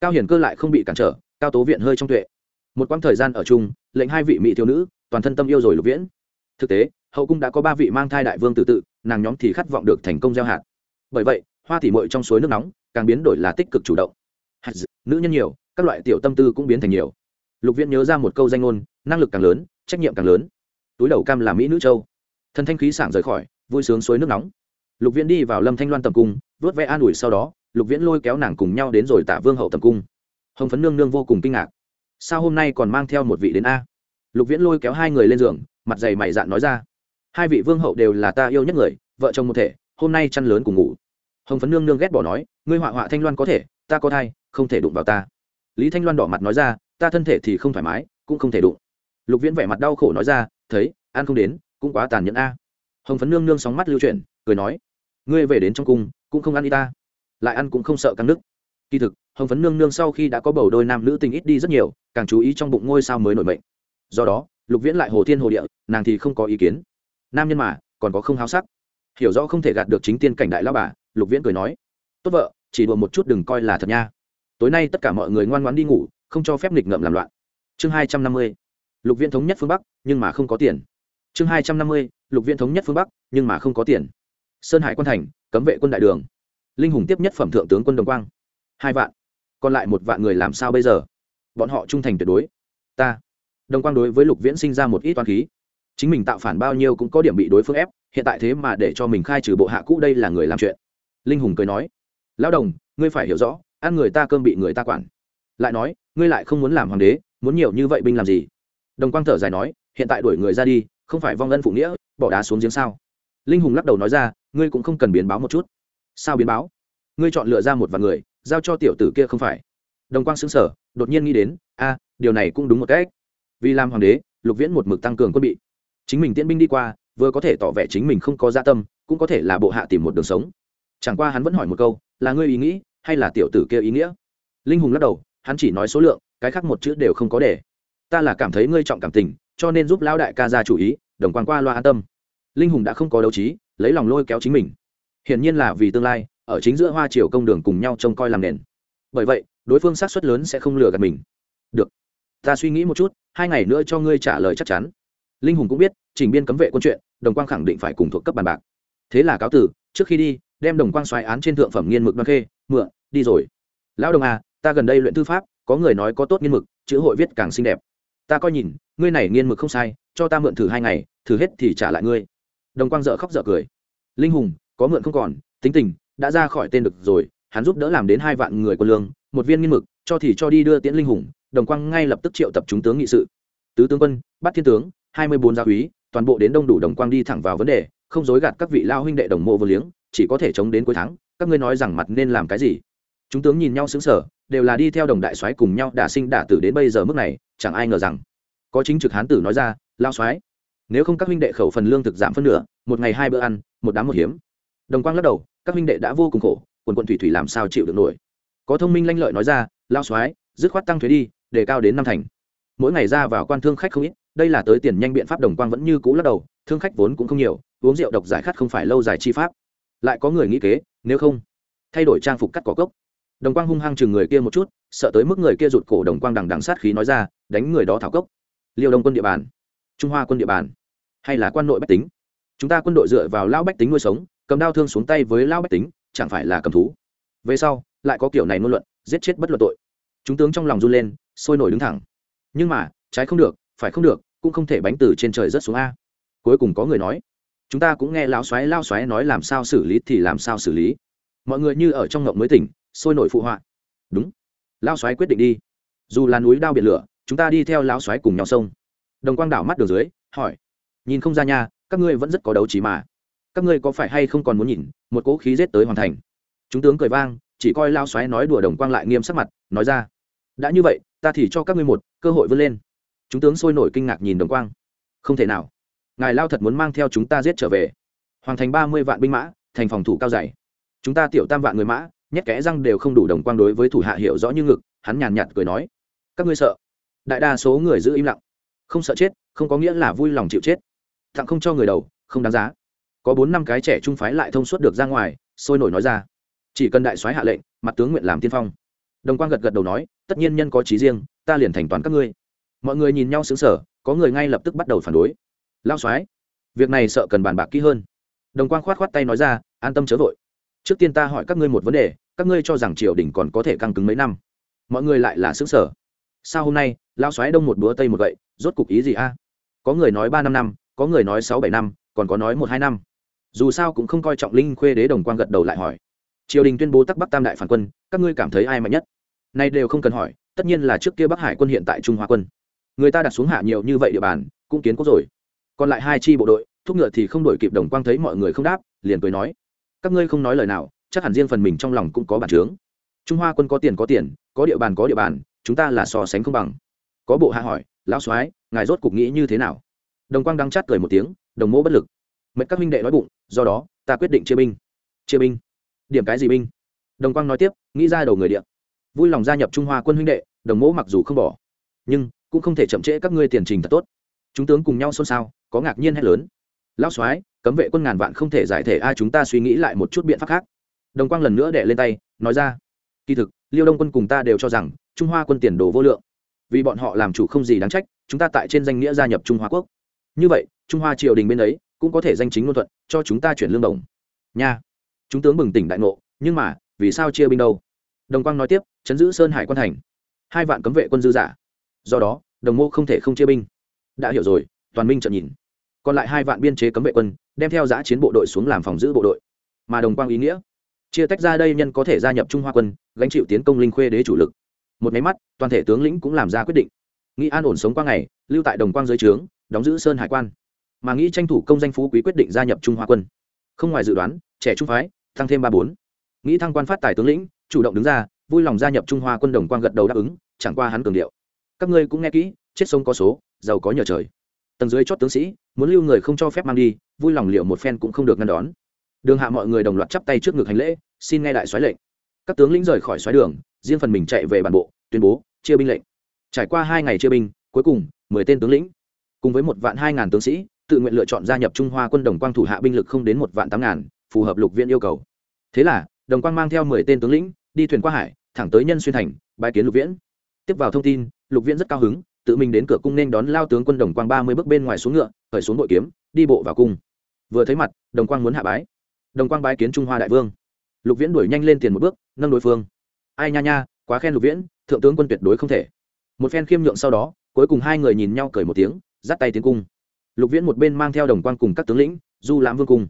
Cao hiền cơ lại không bị cản trở, cao tố viện hơi trong tuệ. Một quãng thời gian ở chung, lệnh hai vị mỹ thiếu nữ, toàn thân tâm yêu rồi lục viễn. Thực tế, hậu cung đã có ba vị mang thai đại vương tự tự, nàng nhóm thì khát vọng được thành công gieo hạt. Bởi vậy, hoa tỉ mội trong suối nước nóng, càng biến đổi là tích cực chủ động. Hạt nữ nhân nhiều, các loại tiểu tâm tư cũng biến thành nhiều lục viễn nhớ ra một câu danh ngôn, năng lực càng lớn, trách nhiệm càng lớn. Túi đầu cam là mỹ nữ châu. Thần thanh khí sảng rời khỏi, vui sướng suối nước nóng. Lục viễn đi vào lâm thanh loan tầm cung vớt vẽ an ủi sau đó, lục viễn lôi kéo nàng cùng nhau đến rồi tả vương hậu tầm cung. Hồng phấn nương nương vô cùng kinh ngạc. Sao hôm nay còn mang theo một vị đến a? Lục viễn lôi kéo hai người lên giường, mặt dày mày dạn nói ra. Hai vị vương hậu đều là ta yêu nhất người, vợ chồng một thể, hôm nay chăn lớn cùng ngủ. Hồng phấn nương nương ghét bỏ nói, ngươi họa họa thanh loan có thể, ta có thai, không thể đụng vào ta. Lý thanh loan đỏ mặt nói ra ta thân thể thì không thoải mái, cũng không thể đụng. Lục viễn vẻ mặt đau khổ nói ra, thấy, ăn không đến, cũng quá tàn nhẫn a. Hồng phấn nương nương sóng mắt lưu chuyển, cười nói, ngươi về đến trong cung, cũng không ăn y ta. Lại ăn cũng không sợ căng nức kỳ thực, hồng phấn nương nương sau khi đã có bầu đôi nam nữ tình ít đi rất nhiều, càng chú ý trong bụng ngôi sao mới nổi mệnh. Do đó, lục viễn lại hồ thiên hồ địa, nàng thì không có ý kiến. Nam nhân mà, còn có không háo sắc. Hiểu rõ không thể gạt được chính tiên cảnh đại lao bà, lục viễn cười nói, tốt vợ, chỉ đùa một chút đừng coi là thật nha. Tối nay tất cả mọi người ngoan ngoãn đi ngủ không cho phép nghịch ngợm làm loạn. Chương hai trăm năm mươi, lục viễn thống nhất phương bắc, nhưng mà không có tiền. Chương hai trăm năm mươi, lục viễn thống nhất phương bắc, nhưng mà không có tiền. Sơn hải quan thành, cấm vệ quân đại đường. Linh hùng tiếp nhất phẩm thượng tướng quân đồng quang. Hai vạn. Còn lại một vạn người làm sao bây giờ? Bọn họ trung thành tuyệt đối. Ta. Đồng quang đối với lục viễn sinh ra một ít toán khí. Chính mình tạo phản bao nhiêu cũng có điểm bị đối phương ép, hiện tại thế mà để cho mình khai trừ bộ hạ cũ đây là người làm chuyện. Linh hùng cười nói. Lão đồng, ngươi phải hiểu rõ, ăn người ta cơm bị người ta quản lại nói, ngươi lại không muốn làm hoàng đế, muốn nhiều như vậy binh làm gì? Đồng quang thở dài nói, hiện tại đuổi người ra đi, không phải vong ân phụ nghĩa, bỏ đá xuống giếng sao? Linh hùng lắc đầu nói ra, ngươi cũng không cần biến báo một chút. Sao biến báo? Ngươi chọn lựa ra một vài người, giao cho tiểu tử kia không phải. Đồng quang xứng sở đột nhiên nghĩ đến, a, điều này cũng đúng một cách. Vì làm hoàng đế, lục viễn một mực tăng cường quân bị. Chính mình tiễn binh đi qua, vừa có thể tỏ vẻ chính mình không có gia tâm, cũng có thể là bộ hạ tìm một đường sống. Chẳng qua hắn vẫn hỏi một câu, là ngươi ý nghĩ, hay là tiểu tử kia ý nghĩa? Linh hùng lắc đầu hắn chỉ nói số lượng, cái khác một chữ đều không có để. Ta là cảm thấy ngươi trọng cảm tình, cho nên giúp lão đại ca ra chủ ý, đồng quan qua loa an tâm. Linh hùng đã không có đấu trí, lấy lòng lôi kéo chính mình. Hiển nhiên là vì tương lai, ở chính giữa hoa triều công đường cùng nhau trông coi làm nền. Bởi vậy, đối phương sát xuất lớn sẽ không lừa gạt mình. Được, ta suy nghĩ một chút, hai ngày nữa cho ngươi trả lời chắc chắn. Linh hùng cũng biết, trình biên cấm vệ quân chuyện, đồng quang khẳng định phải cùng thuộc cấp bàn bạc. Thế là cáo tử trước khi đi, đem đồng quang xoáy án trên thượng phẩm nghiên mực đoan khê, mượn, đi rồi. Lão đồng à ta gần đây luyện thư pháp, có người nói có tốt nghiên mực, chữ hội viết càng xinh đẹp. Ta coi nhìn, ngươi này nghiên mực không sai, cho ta mượn thử hai ngày, thử hết thì trả lại ngươi. Đồng quang dợ khóc dợ cười. Linh hùng, có mượn không còn, tính tình, đã ra khỏi tên được rồi, hắn giúp đỡ làm đến hai vạn người quân lương, một viên nghiên mực, cho thì cho đi đưa tiễn linh hùng. Đồng quang ngay lập tức triệu tập chúng tướng nghị sự. Tứ tướng quân, bắt thiên tướng, hai mươi bốn gia úy, toàn bộ đến đông đủ đồng quang đi thẳng vào vấn đề, không dối gạt các vị lao huynh đệ đồng mộ vô liếng, chỉ có thể chống đến cuối tháng, các ngươi nói rằng mặt nên làm cái gì? Chúng tướng nhìn nhau xứng sở đều là đi theo đồng đại soái cùng nhau đả sinh đả tử đến bây giờ mức này, chẳng ai ngờ rằng, có chính trực hán tử nói ra lao soái, nếu không các huynh đệ khẩu phần lương thực giảm phân nửa, một ngày hai bữa ăn, một đám một hiếm. Đồng quang lắc đầu, các huynh đệ đã vô cùng khổ, quần quận thủy thủy làm sao chịu được nổi? Có thông minh lanh lợi nói ra lao soái, dứt khoát tăng thuế đi, để cao đến năm thành. Mỗi ngày ra vào quan thương khách không ít, đây là tới tiền nhanh biện pháp đồng quang vẫn như cũ lắc đầu, thương khách vốn cũng không nhiều, uống rượu độc giải khát không phải lâu dài chi pháp. Lại có người nghĩ kế, nếu không, thay đổi trang phục cắt cỏ cốc đồng quang hung hăng chừng người kia một chút, sợ tới mức người kia rụt cổ đồng quang đằng đằng sát khí nói ra, đánh người đó thảo cốc. Liêu đông quân địa bàn, trung hoa quân địa bàn, hay là quan nội bách tính? Chúng ta quân đội dựa vào lao bách tính nuôi sống, cầm đao thương xuống tay với lao bách tính, chẳng phải là cầm thú? Về sau, lại có kiểu này ngôn luận, giết chết bất luận tội. Chúng tướng trong lòng run lên, sôi nổi đứng thẳng. Nhưng mà, trái không được, phải không được, cũng không thể bánh từ trên trời rớt xuống a. Cuối cùng có người nói, chúng ta cũng nghe lão xoáy lao xoáy nói làm sao xử lý thì làm sao xử lý. Mọi người như ở trong ngộng mới tỉnh sôi nổi phụ họa. Đúng. Lao xoáy quyết định đi. Dù là núi đao biển lửa, chúng ta đi theo lão xoáy cùng nhau sông. Đồng quang đảo mắt đường dưới, hỏi. Nhìn không ra nha, các ngươi vẫn rất có đấu trí mà. Các ngươi có phải hay không còn muốn nhìn, một cỗ khí giết tới hoàn thành? Chúng tướng cười vang, chỉ coi lao xoáy nói đùa đồng quang lại nghiêm sắc mặt, nói ra. Đã như vậy, ta thì cho các ngươi một cơ hội vươn lên. Chúng tướng sôi nổi kinh ngạc nhìn đồng quang. Không thể nào. Ngài lao thật muốn mang theo chúng ta giết trở về. Hoàng thành ba mươi vạn binh mã, thành phòng thủ cao dày. Chúng ta tiểu tam vạn người mã nhét kẽ răng đều không đủ đồng quang đối với thủ hạ hiểu rõ như ngực, hắn nhàn nhạt cười nói, các ngươi sợ? Đại đa số người giữ im lặng. Không sợ chết, không có nghĩa là vui lòng chịu chết. Thặng không cho người đầu, không đáng giá. Có bốn năm cái trẻ trung phái lại thông suốt được ra ngoài, sôi nổi nói ra, chỉ cần đại soái hạ lệnh, mặt tướng nguyện làm tiên phong. Đồng quang gật gật đầu nói, tất nhiên nhân có trí riêng, ta liền thành toàn các ngươi. Mọi người nhìn nhau xứng sở có người ngay lập tức bắt đầu phản đối. Lao soái, việc này sợ cần bàn bạc kỹ hơn. Đồng quang khoát khoát tay nói ra, an tâm chớ vội. Trước tiên ta hỏi các ngươi một vấn đề các ngươi cho rằng triều đình còn có thể căng cứng mấy năm. Mọi người lại là xứng sở sao hôm nay lao xoáy đông một búa tây một gậy, rốt cục ý gì a? Có người nói ba năm năm, có người nói sáu bảy năm, còn có nói một hai năm. Dù sao cũng không coi trọng linh khuê đế đồng quang gật đầu lại hỏi. Triều đình tuyên bố tắc bắc tam đại phản quân, các ngươi cảm thấy ai mạnh nhất? Nay đều không cần hỏi, tất nhiên là trước kia bắc hải quân hiện tại trung hoa quân. Người ta đặt xuống hạ nhiều như vậy địa bàn, cũng kiến quốc rồi. Còn lại hai chi bộ đội, thúc ngựa thì không đổi kịp đồng quang thấy mọi người không đáp, liền cười nói. Các ngươi không nói lời nào chắc hẳn riêng phần mình trong lòng cũng có bản chướng. Trung hoa quân có tiền có tiền, có địa bàn có địa bàn, chúng ta là so sánh không bằng. Có bộ hạ hỏi, lão soái, ngài rốt cục nghĩ như thế nào? Đồng quang đang chát cười một tiếng, đồng mô bất lực. Mệnh các minh đệ nói bụng, do đó, ta quyết định chia binh. Chia binh? Điểm cái gì binh? Đồng quang nói tiếp, nghĩ ra đầu người địa. vui lòng gia nhập trung hoa quân huynh đệ, đồng mỗ mặc dù không bỏ, nhưng cũng không thể chậm trễ các ngươi tiền trình thật tốt. Chúng tướng cùng nhau xôn xao, có ngạc nhiên hay lớn. Lão soái, cấm vệ quân ngàn vạn không thể giải thể ai chúng ta suy nghĩ lại một chút biện pháp khác đồng quang lần nữa đệ lên tay, nói ra, kỳ thực, liêu đông quân cùng ta đều cho rằng trung hoa quân tiền đồ vô lượng. Vì bọn họ làm chủ không gì đáng trách, chúng ta tại trên danh nghĩa gia nhập trung hoa quốc. Như vậy, trung hoa triều đình bên ấy cũng có thể danh chính ngôn thuận, cho chúng ta chuyển lương đồng. Nha. Chúng tướng bừng tỉnh đại ngộ, nhưng mà, vì sao chia binh đâu? Đồng quang nói tiếp, chấn giữ sơn hải quan thành, hai vạn cấm vệ quân dư giả. Do đó, đồng mô không thể không chia binh. Đã hiểu rồi, toàn minh trợn nhìn. Còn lại hai vạn biên chế cấm vệ quân, đem theo giã chiến bộ đội xuống làm phòng giữ bộ đội. Mà đồng quang ý nghĩa chia tách ra đây nhân có thể gia nhập trung hoa quân, gánh chịu tiến công linh khuê đế chủ lực. Một máy mắt, toàn thể tướng lĩnh cũng làm ra quyết định. Nghĩ an ổn sống qua ngày, lưu tại đồng quang dưới trướng, đóng giữ sơn hải quan. Mà nghĩ tranh thủ công danh phú quý quyết định gia nhập trung hoa quân. Không ngoài dự đoán, trẻ trung phái, tăng thêm ba bốn. Nghĩ thăng quan phát tài tướng lĩnh, chủ động đứng ra, vui lòng gia nhập trung hoa quân đồng quang gật đầu đáp ứng, chẳng qua hắn cường điệu. Các ngươi cũng nghe kỹ, chết sông có số, giàu có nhờ trời. Tầng dưới chót tướng sĩ, muốn lưu người không cho phép mang đi, vui lòng liệu một phen cũng không được ngăn đón đường hạ mọi người đồng loạt chắp tay trước ngực hành lễ, xin nghe đại soái lệnh. Các tướng lĩnh rời khỏi soái đường, riêng phần mình chạy về bản bộ, tuyên bố, chia binh lệnh. Trải qua hai ngày chia binh, cuối cùng, mười tên tướng lĩnh, cùng với một vạn hai ngàn tướng sĩ, tự nguyện lựa chọn gia nhập trung hoa quân đồng quang thủ hạ binh lực không đến một vạn tám ngàn, phù hợp lục viện yêu cầu. Thế là, đồng quang mang theo mười tên tướng lĩnh, đi thuyền qua hải, thẳng tới nhân xuyên thành bãi kiến lục viễn tiếp vào thông tin, lục viễn rất cao hứng, tự mình đến cửa cung nên đón lao tướng quân đồng quang ba mươi bước bên ngoài xuống ngựa, khởi xuống bội kiếm, đi bộ vào cung. Vừa thấy mặt, đồng quang muốn hạ bái đồng quang bái kiến trung hoa đại vương lục viễn đuổi nhanh lên tiền một bước nâng đối phương ai nha nha quá khen lục viễn thượng tướng quân tuyệt đối không thể một phen khiêm nhượng sau đó cuối cùng hai người nhìn nhau cười một tiếng dắt tay tiến cung lục viễn một bên mang theo đồng quang cùng các tướng lĩnh du lãm vương cung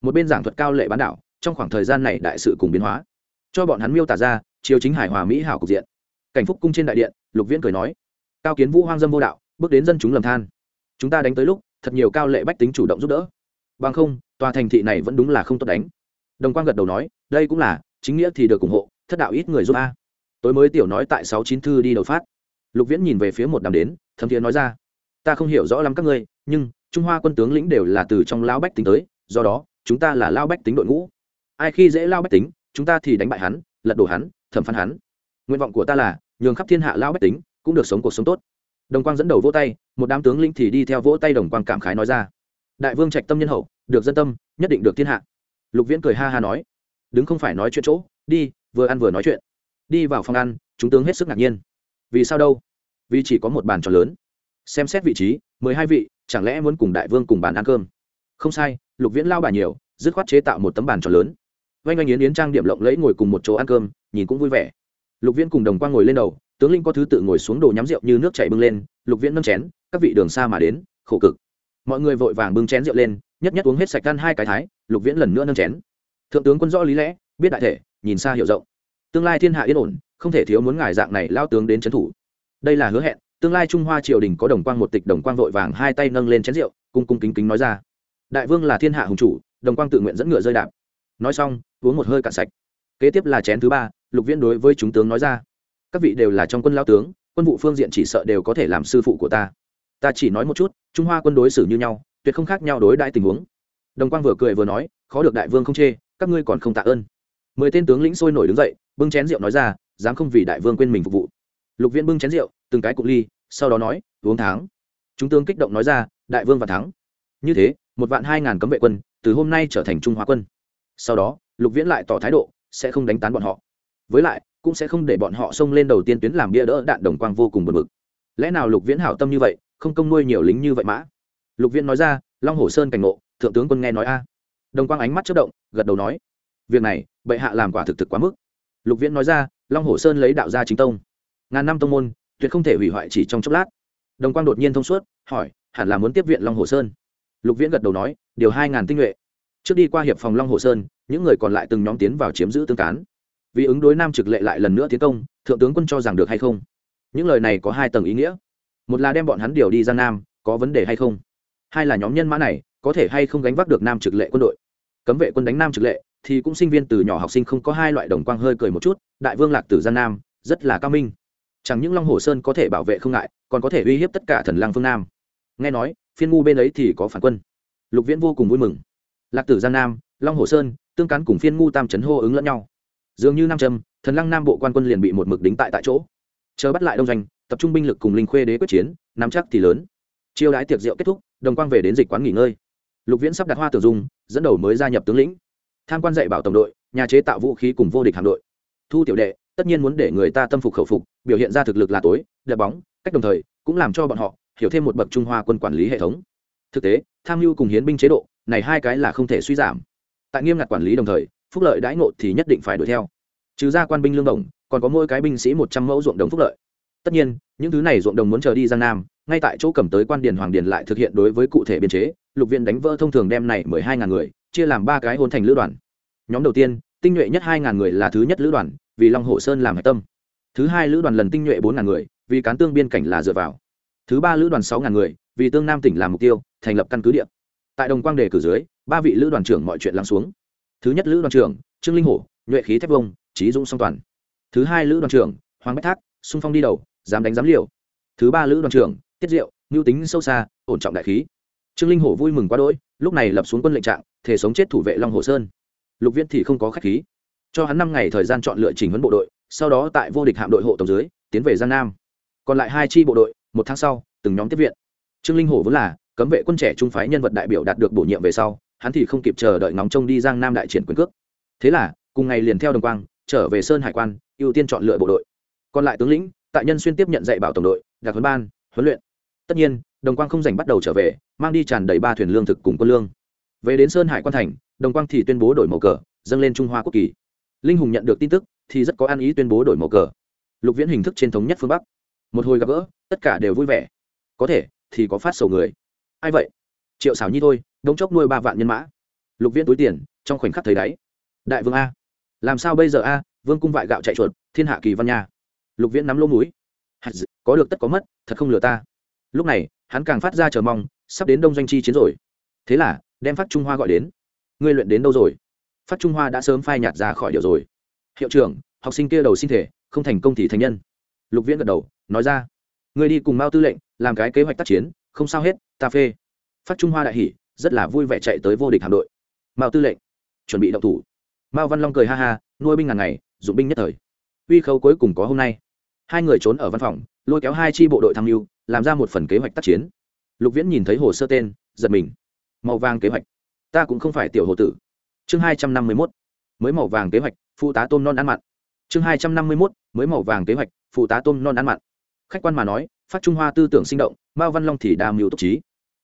một bên giảng thuật cao lệ bán đảo trong khoảng thời gian này đại sự cùng biến hóa cho bọn hắn miêu tả ra chiều chính hải hòa mỹ hảo cục diện cảnh phúc cung trên đại điện lục viễn cười nói cao kiến vũ hoang dâm vô đạo bước đến dân chúng lầm than chúng ta đánh tới lúc thật nhiều cao lệ bách tính chủ động giúp đỡ bằng không tòa thành thị này vẫn đúng là không tốt đánh. Đồng quang gật đầu nói, đây cũng là, chính nghĩa thì được ủng hộ, thất đạo ít người giúp a. Tối mới tiểu nói tại sáu chín thư đi đầu phát. Lục viễn nhìn về phía một đám đến, thấm thiế nói ra, ta không hiểu rõ lắm các ngươi, nhưng trung hoa quân tướng lĩnh đều là từ trong lao bách tính tới, do đó, chúng ta là lao bách tính đội ngũ. Ai khi dễ lao bách tính, chúng ta thì đánh bại hắn, lật đổ hắn, thẩm phán hắn. Nguyện vọng của ta là, nhường khắp thiên hạ lao bách tính cũng được sống cuộc sống tốt. Đồng quang dẫn đầu vỗ tay, một đám tướng lĩnh thì đi theo vỗ tay đồng quang cảm khái nói ra đại vương trạch tâm nhân hậu, được dân tâm, nhất định được thiên hạ. Lục viễn cười ha ha nói, đứng không phải nói chuyện chỗ, đi, vừa ăn vừa nói chuyện. Đi vào phòng ăn, chúng tướng hết sức ngạc nhiên. Vì sao đâu? Vì chỉ có một bàn tròn lớn. Xem xét vị trí, mười hai vị, chẳng lẽ muốn cùng đại vương cùng bàn ăn cơm? Không sai, lục viễn lao bà nhiều, dứt khoát chế tạo một tấm bàn tròn lớn. Vanh oanh yến yến trang điểm lộng lẫy ngồi cùng một chỗ ăn cơm, nhìn cũng vui vẻ. Lục viễn cùng đồng quang ngồi lên đầu, tướng linh có thứ tự ngồi xuống đồ nhắm rượu như nước chảy bưng lên, lục viễn nâng chén, các vị đường xa mà đến, khổ cực mọi người vội vàng bưng chén rượu lên, nhất nhất uống hết sạch gan hai cái thái, lục viễn lần nữa nâng chén. Thượng tướng quân rõ lý lẽ, biết đại thể, nhìn xa hiểu rộng. Tương lai thiên hạ yên ổn, không thể thiếu muốn ngài dạng này lao tướng đến trấn thủ. Đây là hứa hẹn, tương lai trung hoa triều đình có đồng quang một tịch đồng quang vội vàng hai tay nâng lên chén rượu, cung cung kính kính nói ra. Đại vương là thiên hạ hùng chủ, đồng quang tự nguyện dẫn ngựa rơi đạp. Nói xong, uống một hơi cạn sạch. Kế tiếp là chén thứ ba, lục viễn đối với chúng tướng nói ra. Các vị đều là trong quân lao tướng, quân vụ phương diện chỉ sợ đều có thể làm sư phụ của ta ta chỉ nói một chút, trung hoa quân đối xử như nhau, tuyệt không khác nhau đối đại tình huống. Đồng quang vừa cười vừa nói, khó được đại vương không chê, các ngươi còn không tạ ơn. Mười tên tướng lĩnh sôi nổi đứng dậy, bưng chén rượu nói ra, dám không vì đại vương quên mình phục vụ. Lục viễn bưng chén rượu, từng cái cụng ly, sau đó nói, uống thắng chúng tướng kích động nói ra, đại vương và thắng. Như thế, một vạn hai ngàn cấm vệ quân, từ hôm nay trở thành trung hoa quân. Sau đó, lục viễn lại tỏ thái độ, sẽ không đánh tán bọn họ. Với lại, cũng sẽ không để bọn họ xông lên đầu tiên tuyến làm bia đỡ đạn đồng quang vô cùng bật mực lẽ nào lục viễn hảo tâm như vậy, không công nuôi nhiều lính như vậy mã lục viễn nói ra, long hồ sơn cảnh ngộ, thượng tướng quân nghe nói a. À. Đồng quang ánh mắt chất động, gật đầu nói, việc này, bệ hạ làm quả thực thực quá mức. Lục viễn nói ra, long hồ sơn lấy đạo gia chính tông. Ngàn năm tông môn, tuyệt không thể hủy hoại chỉ trong chốc lát. Đồng quang đột nhiên thông suốt, hỏi, hẳn là muốn tiếp viện long hồ sơn. Lục viễn gật đầu nói, điều hai ngàn tinh nhuệ. Trước đi qua hiệp phòng long hồ sơn, những người còn lại từng nhóm tiến vào chiếm giữ tương cán. Vì ứng đối nam trực lệ lại lần nữa tiến công, thượng tướng quân cho rằng được hay không? Những lời này có hai tầng ý nghĩa. Một là đem bọn hắn điều đi ra nam, có vấn đề hay không? Hai là nhóm nhân mã này có thể hay không gánh vác được nam trực lệ quân đội? Cấm vệ quân đánh nam trực lệ thì cũng sinh viên từ nhỏ học sinh không có hai loại đồng quang hơi cười một chút, đại vương lạc tử gian nam rất là cao minh. Chẳng những long hồ sơn có thể bảo vệ không ngại, còn có thể uy hiếp tất cả thần lăng phương nam. Nghe nói, phiên ngu bên ấy thì có phản quân. Lục viễn vô cùng vui mừng. Lạc tử giang nam, long hồ sơn, tương cán cùng phiên ngu tam trấn hô ứng lẫn nhau. Dường như nam trâm, thần lăng nam bộ quan quân liền bị một mực đính tại tại chỗ chờ bắt lại đông doanh, tập trung binh lực cùng linh khuê đế quyết chiến, nắm chắc thì lớn. Chiêu đãi tiệc rượu kết thúc, đồng quang về đến dịch quán nghỉ ngơi. Lục viễn sắp đặt hoa tử dung dẫn đầu mới gia nhập tướng lĩnh. Tham quan dạy bảo tổng đội, nhà chế tạo vũ khí cùng vô địch hạm đội. Thu tiểu đệ, tất nhiên muốn để người ta tâm phục khẩu phục, biểu hiện ra thực lực là tối đập bóng, cách đồng thời, cũng làm cho bọn họ hiểu thêm một bậc trung hoa quân quản lý hệ thống. Thực tế, tham mưu cùng hiến binh chế độ, này hai cái là không thể suy giảm. Tại nghiêm ngặt quản lý đồng thời, phúc lợi đãi ngộ thì nhất định phải đuổi theo. Trừ ra quan binh lương đồng còn có mỗi cái binh sĩ một trăm mẫu ruộng đồng phúc lợi. Tất nhiên, những thứ này ruộng đồng muốn chờ đi giang nam, ngay tại chỗ cầm tới quan điền hoàng điền lại thực hiện đối với cụ thể biên chế, lục viện đánh vỡ thông thường đem này mười hai ngàn người, chia làm ba cái hôn thành lữ đoàn. Nhóm đầu tiên, tinh nhuệ nhất hai ngàn người là thứ nhất lữ đoàn, vì long hồ sơn làm hạch tâm. Thứ hai lữ đoàn lần tinh nhuệ bốn ngàn người, vì cán tương biên cảnh là dựa vào. Thứ ba lữ đoàn sáu ngàn người, vì tương nam tỉnh làm mục tiêu, thành lập căn cứ địa. Tại đồng quang đề cử dưới, ba vị lữ đoàn trưởng mọi chuyện lắng xuống. Thứ nhất lữ đoàn trưởng, trương linh hổ, nhuệ khí thép vông, trí dũng song toàn thứ hai lữ đoàn trưởng, hoàng bách thác, xung phong đi đầu, dám đánh dám liều. Thứ ba lữ đoàn trưởng, tiết diệu, mưu tính sâu xa, ổn trọng đại khí. Trương linh hổ vui mừng quá đỗi, lúc này lập xuống quân lệnh trạng thể sống chết thủ vệ long hồ sơn. Lục viễn thì không có khách khí. Cho hắn năm ngày thời gian chọn lựa chỉnh huấn bộ đội, sau đó tại vô địch hạm đội hộ tổng dưới, tiến về giang nam. Còn lại hai chi bộ đội, một tháng sau, từng nhóm tiếp viện. Trương linh hổ vốn là cấm vệ quân trẻ trung phái nhân vật đại biểu đạt được bổ nhiệm về sau, hắn thì không kịp chờ đợi ngóng trông đi giang nam đại triển quyền cước. Thế là, cùng ngày liền theo đồng quang, trở về sơn hải quan ưu tiên chọn lựa bộ đội. Còn lại tướng lĩnh, tại nhân xuyên tiếp nhận dạy bảo tổng đội đặc huấn ban, huấn luyện. Tất nhiên, đồng quang không dành bắt đầu trở về, mang đi tràn đầy ba thuyền lương thực cùng quân lương. Về đến sơn hải quan thành, đồng quang thì tuyên bố đổi màu cờ, dâng lên trung hoa quốc kỳ. Linh hùng nhận được tin tức, thì rất có ăn ý tuyên bố đổi màu cờ. Lục viễn hình thức trên thống nhất phương bắc. Một hồi gặp gỡ, tất cả đều vui vẻ. Có thể, thì có phát sầu người. Ai vậy? Triệu xảo nhi thôi, đống chốc nuôi ba vạn nhân mã. Lục viễn túi tiền, trong khoảnh khắc thấy đáy. Đại vương a, làm sao bây giờ a? Vương cung vại gạo chạy chuột, thiên hạ kỳ văn nha. Lục viễn nắm lỗ mũi. Có được tất có mất, thật không lừa ta. Lúc này, hắn càng phát ra chờ mong, sắp đến đông doanh chi chiến rồi. Thế là, đem phát trung hoa gọi đến. Ngươi luyện đến đâu rồi? Phát trung hoa đã sớm phai nhạt ra khỏi điều rồi. Hiệu trưởng, học sinh kia đầu sinh thể, không thành công thì thành nhân. Lục viễn gật đầu, nói ra. Ngươi đi cùng mao tư lệnh, làm cái kế hoạch tác chiến, không sao hết, ta phê. Phát trung hoa đại hỷ rất là vui vẻ chạy tới vô địch hạm đội. Mao tư lệnh, chuẩn bị động thủ. Mao văn long cười ha ha, nuôi binh ngàn ngày dụng binh nhất thời. Uy khâu cuối cùng có hôm nay. Hai người trốn ở văn phòng, lôi kéo hai chi bộ đội tham mưu, làm ra một phần kế hoạch tác chiến. Lục viễn nhìn thấy hồ sơ tên, giật mình. Màu vàng kế hoạch. Ta cũng không phải tiểu hồ tử. Chương hai trăm năm mươi mốt, mới màu vàng kế hoạch, phụ tá tôm non ăn mặn. Chương hai trăm năm mươi mốt, mới màu vàng kế hoạch, phụ tá tôm non ăn mặn. Khách quan mà nói, phát trung hoa tư tưởng sinh động, mao văn long thì đa mưu túc trí.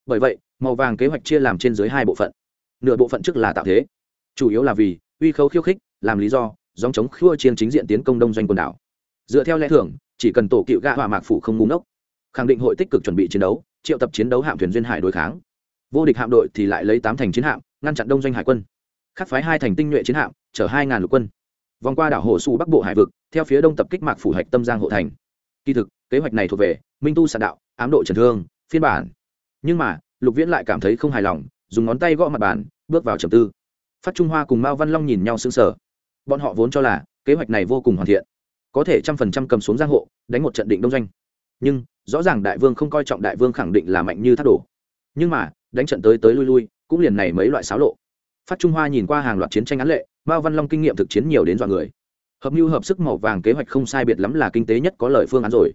Bởi vậy, màu vàng kế hoạch chia làm trên dưới hai bộ phận. Nửa bộ phận trước là tạo thế. Chủ yếu là vì uy khấu khiêu khích, làm lý do dòng chống khua chiên chính diện tiến công đông doanh quần đảo. Dựa theo lẽ thường, chỉ cần tổ cựu gạ hỏa mạc phủ không ngúng ốc khẳng định hội tích cực chuẩn bị chiến đấu, triệu tập chiến đấu hạm thuyền duyên hải đối kháng. Vô địch hạm đội thì lại lấy tám thành chiến hạm, ngăn chặn đông doanh hải quân. Khắc phái hai thành tinh nhuệ chiến hạm, chở hai ngàn lục quân. Vòng qua đảo hồ su bắc bộ hải vực, theo phía đông tập kích mạc phủ hạch tâm giang hộ thành. Kỳ thực, kế hoạch này thuộc về minh tu sạn đạo, ám độ trần thương, phiên bản. Nhưng mà, lục viễn lại cảm thấy không hài lòng, dùng ngón tay gõ mặt bàn, bước vào trầm tư. Phát trung hoa cùng mao văn long nhìn nhau sững sờ bọn họ vốn cho là kế hoạch này vô cùng hoàn thiện, có thể trăm phần trăm cầm xuống giang hộ, đánh một trận định đông doanh. Nhưng, rõ ràng đại vương không coi trọng đại vương khẳng định là mạnh như thác đổ. Nhưng mà, đánh trận tới tới lui lui, cũng liền này mấy loại xáo lộ. Phát trung hoa nhìn qua hàng loạt chiến tranh án lệ, mao văn long kinh nghiệm thực chiến nhiều đến dọa người. Hợp mưu hợp sức màu vàng kế hoạch không sai biệt lắm là kinh tế nhất có lời phương án rồi.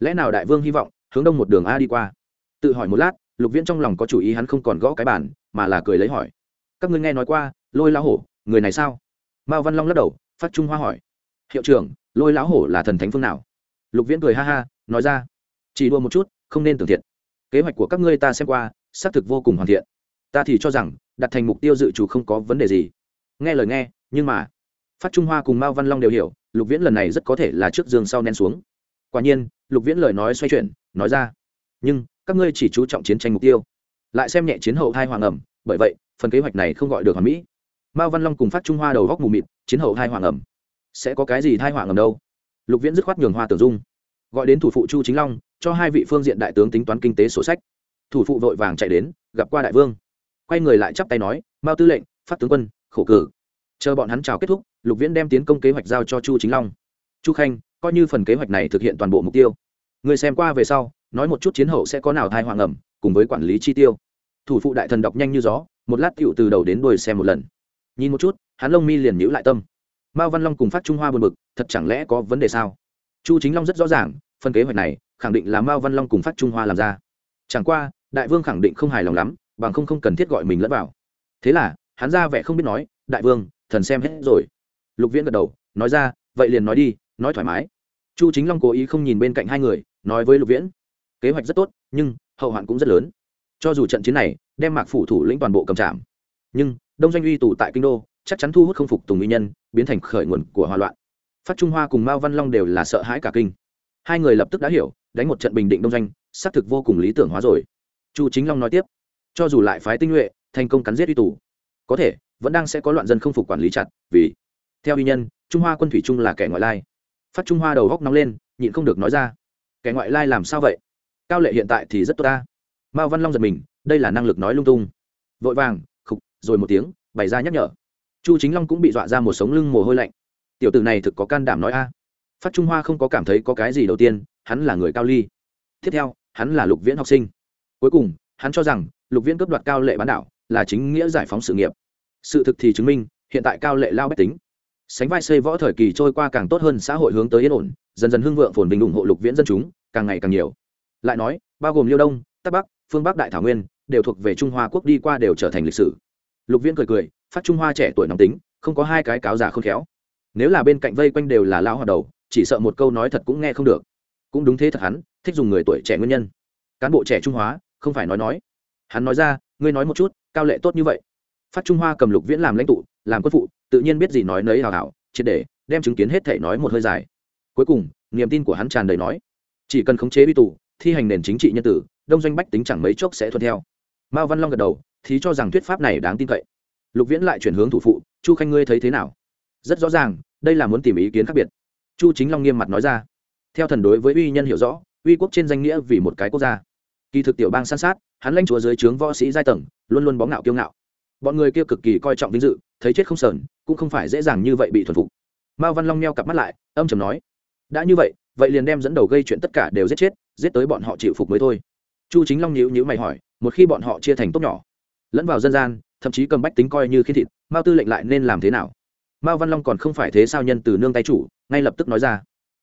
Lẽ nào đại vương hy vọng, hướng đông một đường a đi qua? Tự hỏi một lát, lục viễn trong lòng có chủ ý hắn không còn gõ cái bản mà là cười lấy hỏi. Các ngươi nghe nói qua, lôi lão hổ, người này sao? Mao văn long lắc đầu, phát trung hoa hỏi. Hiệu trưởng, lôi lão hổ là thần thánh phương nào? Lục viễn cười ha ha, nói ra. Chỉ đua một chút, không nên tưởng thiện kế hoạch của các ngươi ta xem qua, xác thực vô cùng hoàn thiện. Ta thì cho rằng, đặt thành mục tiêu dự trù không có vấn đề gì. Nghe lời nghe, nhưng mà, phát trung hoa cùng mao văn long đều hiểu, lục viễn lần này rất có thể là trước giường sau nen xuống. Quả nhiên, lục viễn lời nói xoay chuyển, nói ra. Nhưng, các ngươi chỉ chú trọng chiến tranh mục tiêu, lại xem nhẹ chiến hậu hai hoàng ẩm, bởi vậy, phần kế hoạch này không gọi được hoàn mỹ mao văn long cùng phát trung hoa đầu góc mù mịt, chiến hậu hai hoàng ẩm. Sẽ có cái gì thai hoàng ẩm đâu? Lục viễn dứt khoát nhường hoa tử dung. Gọi đến thủ phụ chu chính long, cho hai vị phương diện đại tướng tính toán kinh tế sổ sách. Thủ phụ vội vàng chạy đến, gặp qua đại vương. Quay người lại chắp tay nói, mao tư lệnh, phát tướng quân, khổ cử. Chờ bọn hắn chào kết thúc, lục viễn đem tiến công kế hoạch giao cho chu chính long. Chu khanh, coi như phần kế hoạch này thực hiện toàn bộ mục tiêu. Người xem qua về sau, nói một chút chiến hậu sẽ có nào thai hoàng ẩm, cùng với quản lý chi tiêu. Thủ phụ đại thần đọc nhanh như gió, một lát cựu từ đầu đến đuôi xem một lần nhìn một chút, hắn lông mi liền nhữ lại tâm. Mao văn long cùng phát trung hoa buồn bực, thật chẳng lẽ có vấn đề sao? Chu chính long rất rõ ràng, phần kế hoạch này, khẳng định là mao văn long cùng phát trung hoa làm ra. Chẳng qua, đại vương khẳng định không hài lòng lắm, bằng không không cần thiết gọi mình lẫn vào. Thế là, hắn ra vẻ không biết nói, đại vương, thần xem hết rồi. Lục viễn gật đầu, nói ra, vậy liền nói đi, nói thoải mái. Chu chính long cố ý không nhìn bên cạnh hai người, nói với lục viễn, kế hoạch rất tốt, nhưng hậu hoạn cũng rất lớn. Cho dù trận chiến này, đem mạc phủ thủ lĩnh toàn bộ cầm trạm, nhưng đông doanh uy tù tại kinh đô, chắc chắn thu hút không phục tùng nguyên nhân, biến thành khởi nguồn của hòa loạn. Phát trung hoa cùng mao văn long đều là sợ hãi cả kinh. Hai người lập tức đã hiểu, đánh một trận bình định đông doanh, xác thực vô cùng lý tưởng hóa rồi. Chu chính long nói tiếp, cho dù lại phái tinh nhuệ, thành công cắn giết uy tù, có thể, vẫn đang sẽ có loạn dân không phục quản lý chặt, vì, theo uy nhân, trung hoa quân thủy trung là kẻ ngoại lai. Phát trung hoa đầu góc nóng lên, nhịn không được nói ra, kẻ ngoại lai làm sao vậy? Cao lệ hiện tại thì rất tốt ta. Mao văn long giật mình, đây là năng lực nói lung tung. Vội vàng rồi một tiếng, bày ra nhắc nhở. Chu chính long cũng bị dọa ra một sống lưng mồ hôi lạnh. Tiểu tử này thực có can đảm nói a. Phát trung hoa không có cảm thấy có cái gì đầu tiên, hắn là người cao ly. Tiếp theo, hắn là lục viễn học sinh. Cuối cùng, hắn cho rằng, lục viễn cướp đoạt cao lệ bán đảo là chính nghĩa giải phóng sự nghiệp. Sự thực thì chứng minh, hiện tại cao lệ lao bách tính. Sánh vai xây võ thời kỳ trôi qua càng tốt hơn xã hội hướng tới yên ổn, dần dần hưng vượng phồn bình ủng hộ lục viễn dân chúng, càng ngày càng nhiều. Lại nói, bao gồm liêu đông, tắc bắc, phương bắc đại thảo nguyên, đều thuộc về trung hoa quốc đi qua đều trở thành lịch sử lục viễn cười cười, phát trung hoa trẻ tuổi nóng tính, không có hai cái cáo giả không khéo. Nếu là bên cạnh vây quanh đều là lao hoạt đầu, chỉ sợ một câu nói thật cũng nghe không được. Cũng đúng thế thật hắn, thích dùng người tuổi trẻ nguyên nhân. Cán bộ trẻ trung hóa không phải nói nói. Hắn nói ra, ngươi nói một chút, cao lệ tốt như vậy. Phát trung hoa cầm lục viễn làm lãnh tụ, làm quân phụ, tự nhiên biết gì nói nấy hào hảo triệt để, đem chứng kiến hết thể nói một hơi dài. Cuối cùng, niềm tin của hắn tràn đầy nói, chỉ cần khống chế bi tù, thi hành nền chính trị nhân tử, đông doanh bách tính chẳng mấy chốc sẽ thuận theo. Mao văn long gật đầu thì cho rằng thuyết pháp này đáng tin cậy. Lục viễn lại chuyển hướng thủ phụ, chu khanh ngươi thấy thế nào? Rất rõ ràng, đây là muốn tìm ý kiến khác biệt. Chu chính long nghiêm mặt nói ra. Theo thần đối với uy nhân hiểu rõ, uy quốc trên danh nghĩa vì một cái quốc gia. Kỳ thực tiểu bang san sát, hắn lãnh chúa dưới trướng võ sĩ giai tầng, luôn luôn bóng ngạo kiêu ngạo. Bọn người kia cực kỳ coi trọng vinh dự, thấy chết không sờn, cũng không phải dễ dàng như vậy bị thuần phục. Mao văn long meo cặp mắt lại, âm chầm nói, đã như vậy vậy liền đem dẫn đầu gây chuyện tất cả đều giết chết, giết tới bọn họ chịu phục mới thôi. Chu chính long nhíu nhíu mày hỏi, một khi bọn họ chia thành tốt nhỏ lẫn vào dân gian, thậm chí cầm bách tính coi như khi thịt, mao tư lệnh lại nên làm thế nào? Mao văn long còn không phải thế sao nhân từ nương tay chủ, ngay lập tức nói ra.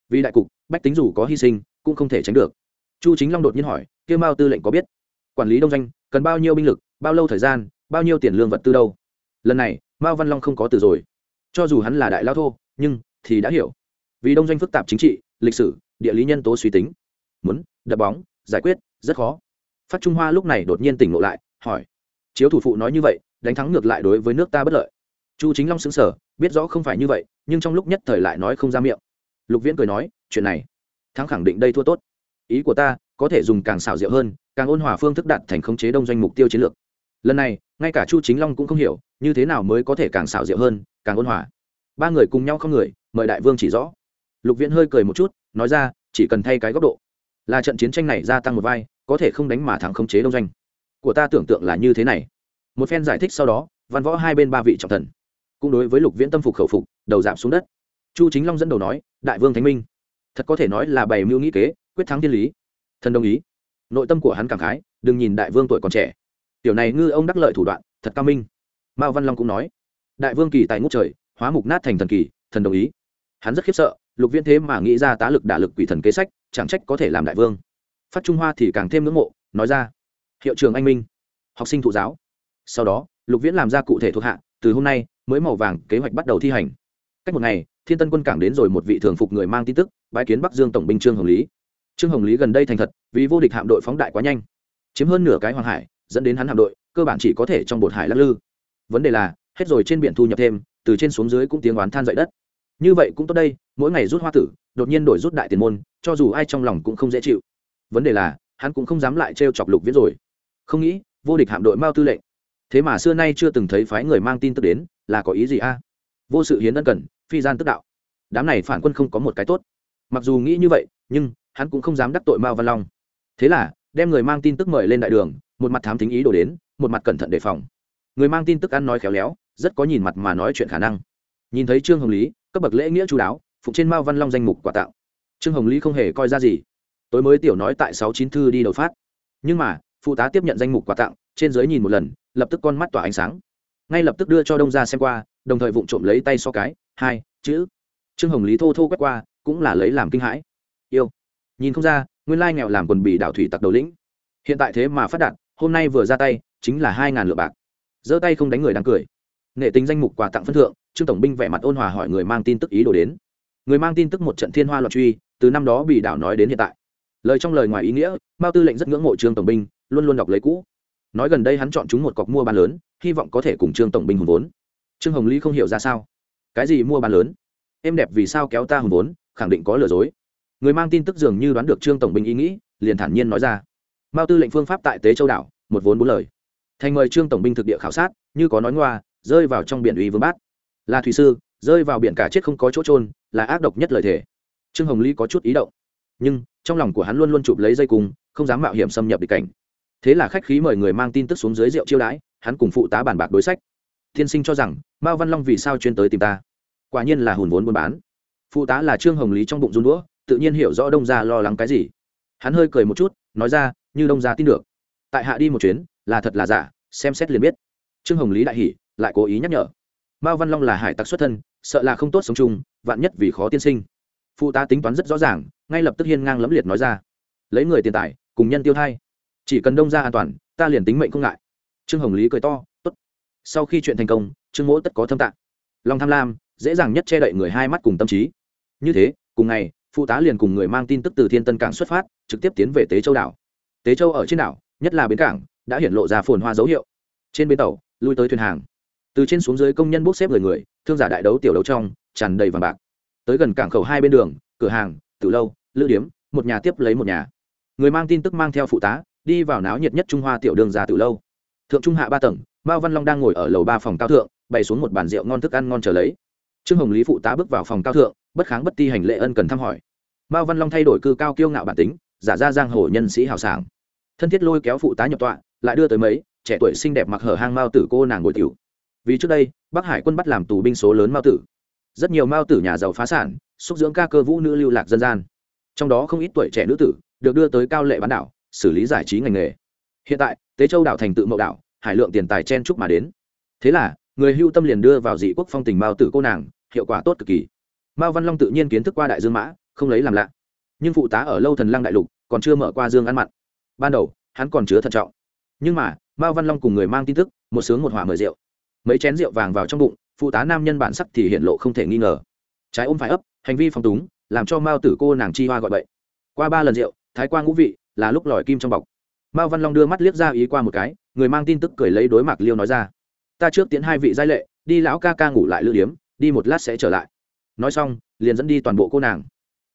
Vì đại cục, bách tính dù có hy sinh, cũng không thể tránh được. Chu chính long đột nhiên hỏi kêu mao tư lệnh có biết quản lý đông doanh, cần bao nhiêu binh lực, bao lâu thời gian, bao nhiêu tiền lương vật tư đâu? Lần này, mao văn long không có từ rồi. Cho dù hắn là đại lao thô, nhưng thì đã hiểu. Vì đông doanh phức tạp chính trị, lịch sử, địa lý nhân tố suy tính. Muốn, đập bóng, giải quyết, rất khó. Phát trung hoa lúc này đột nhiên tỉnh ngộ lại, hỏi chiếu thủ phụ nói như vậy, đánh thắng ngược lại đối với nước ta bất lợi. Chu chính long xứng sở biết rõ không phải như vậy, nhưng trong lúc nhất thời lại nói không ra miệng. Lục viễn cười nói, chuyện này, thắng khẳng định đây thua tốt. Ý của ta, có thể dùng càng xảo diệu hơn, càng ôn hòa phương thức đạt thành khống chế đông doanh mục tiêu chiến lược. Lần này, ngay cả chu chính long cũng không hiểu, như thế nào mới có thể càng xảo diệu hơn, càng ôn hòa. Ba người cùng nhau không người, mời đại vương chỉ rõ. Lục viễn hơi cười một chút, nói ra, chỉ cần thay cái góc độ. Là trận chiến tranh này gia tăng một vai, có thể không đánh mà thắng khống chế đông doanh của ta tưởng tượng là như thế này. Một phen giải thích sau đó, văn võ hai bên ba vị trọng thần, cũng đối với lục viễn tâm phục khẩu phục, đầu giảm xuống đất. Chu chính long dẫn đầu nói, đại vương thánh minh, thật có thể nói là bày mưu nghĩ kế, quyết thắng thiên lý. Thần đồng ý. Nội tâm của hắn cảm khái, đừng nhìn đại vương tuổi còn trẻ. Tiểu này ngư ông đắc lợi thủ đoạn, thật cao minh. Mao văn long cũng nói, đại vương kỳ tại ngút trời, hóa mục nát thành thần kỳ. Thần đồng ý. Hắn rất khiếp sợ, lục viễn thế mà nghĩ ra tá lực đả lực quỷ thần kế sách, chẳng trách có thể làm đại vương. Phát trung hoa thì càng thêm ngưỡng mộ, nói ra hiệu trường anh minh, học sinh thụ giáo. Sau đó, lục viễn làm ra cụ thể thuộc hạ, từ hôm nay, mới màu vàng, kế hoạch bắt đầu thi hành. Cách một ngày, thiên tân quân cảng đến rồi một vị thường phục người mang tin tức, bãi kiến bắc dương tổng binh trương hồng lý. Trương hồng lý gần đây thành thật, vì vô địch hạm đội phóng đại quá nhanh. Chiếm hơn nửa cái hoàng hải, dẫn đến hắn hạm đội, cơ bản chỉ có thể trong bột hải lắc lư. Vấn đề là, hết rồi trên biển thu nhập thêm, từ trên xuống dưới cũng tiếng oán than dậy đất. Như vậy cũng tốt đây, mỗi ngày rút hoa tử, đột nhiên đổi rút đại tiền môn, cho dù ai trong lòng cũng không dễ chịu. Vấn đề là, hắn cũng không dám lại trêu chọc lục viễn rồi không nghĩ, vô địch hạm đội mao tư lệnh. Thế mà xưa nay chưa từng thấy phái người mang tin tức đến, là có ý gì a? Vô sự hiến ân cần, phi gian tức đạo. Đám này phản quân không có một cái tốt. Mặc dù nghĩ như vậy, nhưng hắn cũng không dám đắc tội mao văn long. Thế là, đem người mang tin tức mời lên đại đường, một mặt thám thính ý đồ đến, một mặt cẩn thận đề phòng. Người mang tin tức ăn nói khéo léo, rất có nhìn mặt mà nói chuyện khả năng. Nhìn thấy trương hồng lý, cấp bậc lễ nghĩa chú đáo, phụng trên mao văn long danh mục quà tặng trương hồng lý không hề coi ra gì. Tối mới tiểu nói tại sáu chín thư đi đầu phát. Nhưng mà phụ tá tiếp nhận danh mục quà tặng, trên dưới nhìn một lần, lập tức con mắt tỏa ánh sáng. Ngay lập tức đưa cho đông ra xem qua, đồng thời vụng trộm lấy tay so cái, hai, chữ. Trương hồng lý thô thô quét qua, cũng là lấy làm kinh hãi. Yêu. Nhìn không ra, nguyên lai nghèo làm quần bì đảo thủy tặc đầu lĩnh. Hiện tại thế mà phát đạt, hôm nay vừa ra tay, chính là hai ngàn lượng bạc. Giơ tay không đánh người đang cười. Nghệ tính danh mục quà tặng phân thượng, trương tổng binh vẻ mặt ôn hòa hỏi người mang tin tức ý đồ đến. Người mang tin tức một trận thiên hoa loạn truy, từ năm đó bị đảo nói đến hiện tại. Lời trong lời ngoài ý nghĩa, mao tư lệnh rất ngưỡng mộ trương tổng binh luôn luôn đọc lấy cũ. Nói gần đây hắn chọn chúng một cọc mua bán lớn, hy vọng có thể cùng trương tổng binh hùng vốn. Trương hồng ly không hiểu ra sao. Cái gì mua bán lớn? Em đẹp vì sao kéo ta hùng vốn, khẳng định có lừa dối. Người mang tin tức dường như đoán được trương tổng binh ý nghĩ, liền thản nhiên nói ra. Mao tư lệnh phương pháp tại tế châu đảo, một vốn bốn lời. Thành mời trương tổng binh thực địa khảo sát, như có nói ngoa, rơi vào trong biển uy vương bát. Là thủy sư, rơi vào biển cả chết không có chỗ trôn là ác độc nhất lời thề. Trương hồng ly có chút ý động. Nhưng, trong lòng của hắn luôn luôn chụp lấy dây cung, không dám mạo hiểm xâm nhập địch cảnh thế là khách khí mời người mang tin tức xuống dưới rượu chiêu đãi, hắn cùng phụ tá bàn bạc đối sách. Tiên sinh cho rằng, mao văn long vì sao chuyên tới tìm ta? Quả nhiên là hùn vốn buôn bán. Phụ tá là trương hồng lý trong bụng run đũa, tự nhiên hiểu rõ đông gia lo lắng cái gì. Hắn hơi cười một chút, nói ra, như đông gia tin được. Tại hạ đi một chuyến, là thật là giả, xem xét liền biết. Trương hồng lý đại hỉ, lại cố ý nhắc nhở. Mao văn long là hải tặc xuất thân, sợ là không tốt sống chung, vạn nhất vì khó tiên sinh. Phụ tá tính toán rất rõ ràng, ngay lập tức hiên ngang lẫm liệt nói ra. Lấy người tiền tài, cùng nhân tiêu thay chỉ cần đông ra an toàn, ta liền tính mệnh không ngại. Trương hồng lý cười to, tốt. Sau khi chuyện thành công, trương mỗ tất có thâm tạng. Lòng tham lam, dễ dàng nhất che đậy người hai mắt cùng tâm trí. Như thế, cùng ngày, phụ tá liền cùng người mang tin tức từ thiên tân cảng xuất phát, trực tiếp tiến về tế châu đảo. Tế châu ở trên đảo, nhất là bến cảng, đã hiện lộ ra phồn hoa dấu hiệu. Trên bến tàu, lui tới thuyền hàng. Từ trên xuống dưới công nhân bốc xếp người người, thương giả đại đấu tiểu đấu trong, tràn đầy vàng bạc. Tới gần cảng khẩu hai bên đường, cửa hàng từ lâu, lữ điếm, một nhà tiếp lấy một nhà. Người mang tin tức mang theo phụ tá đi vào náo nhiệt nhất trung hoa tiểu đường già từ lâu. Thượng trung hạ ba tầng, mao văn long đang ngồi ở lầu ba phòng cao thượng, bày xuống một bàn rượu ngon thức ăn ngon trở lấy. Trương hồng lý phụ tá bước vào phòng cao thượng, bất kháng bất ti hành lệ ân cần thăm hỏi. Mao văn long thay đổi cư cao kiêu ngạo bản tính, giả ra giang hồ nhân sĩ hào sảng. Thân thiết lôi kéo phụ tá nhập tọa, lại đưa tới mấy, trẻ tuổi xinh đẹp mặc hở hang mao tử cô nàng ngồi tiểu. Vì trước đây, bắc hải quân bắt làm tù binh số lớn mao tử. Rất nhiều mao tử nhà giàu phá sản, xúc dưỡng ca cơ vũ nữ lưu lạc dân gian. Trong đó không ít tuổi trẻ nữ tử, được đưa tới cao lệ bán đảo xử lý giải trí ngành nghề. Hiện tại, tế châu đảo thành tự mậu đảo, hải lượng tiền tài chen chúc mà đến. Thế là, người hưu tâm liền đưa vào dị quốc phong tình mao tử cô nàng, hiệu quả tốt cực kỳ. Mao văn long tự nhiên kiến thức qua đại dương mã, không lấy làm lạ. Nhưng phụ tá ở lâu thần lăng đại lục, còn chưa mở qua dương ăn mặn. Ban đầu, hắn còn chứa thận trọng. Nhưng mà, mao văn long cùng người mang tin tức, một sướng một hỏa mời rượu. Mấy chén rượu vàng vào trong bụng, phụ tá nam nhân bản sắc thì hiện lộ không thể nghi ngờ. Trái ôm phải ấp, hành vi phong túng, làm cho mao tử cô nàng chi hoa gọi bậy. Qua ba lần rượu, thái quang ngũ vị là lúc lòi kim trong bọc. Mao văn long đưa mắt liếc ra ý qua một cái, người mang tin tức cười lấy đối mặt liêu nói ra. Ta trước tiến hai vị giai lệ, đi lão ca ca ngủ lại lữ điếm, đi một lát sẽ trở lại. Nói xong, liền dẫn đi toàn bộ cô nàng.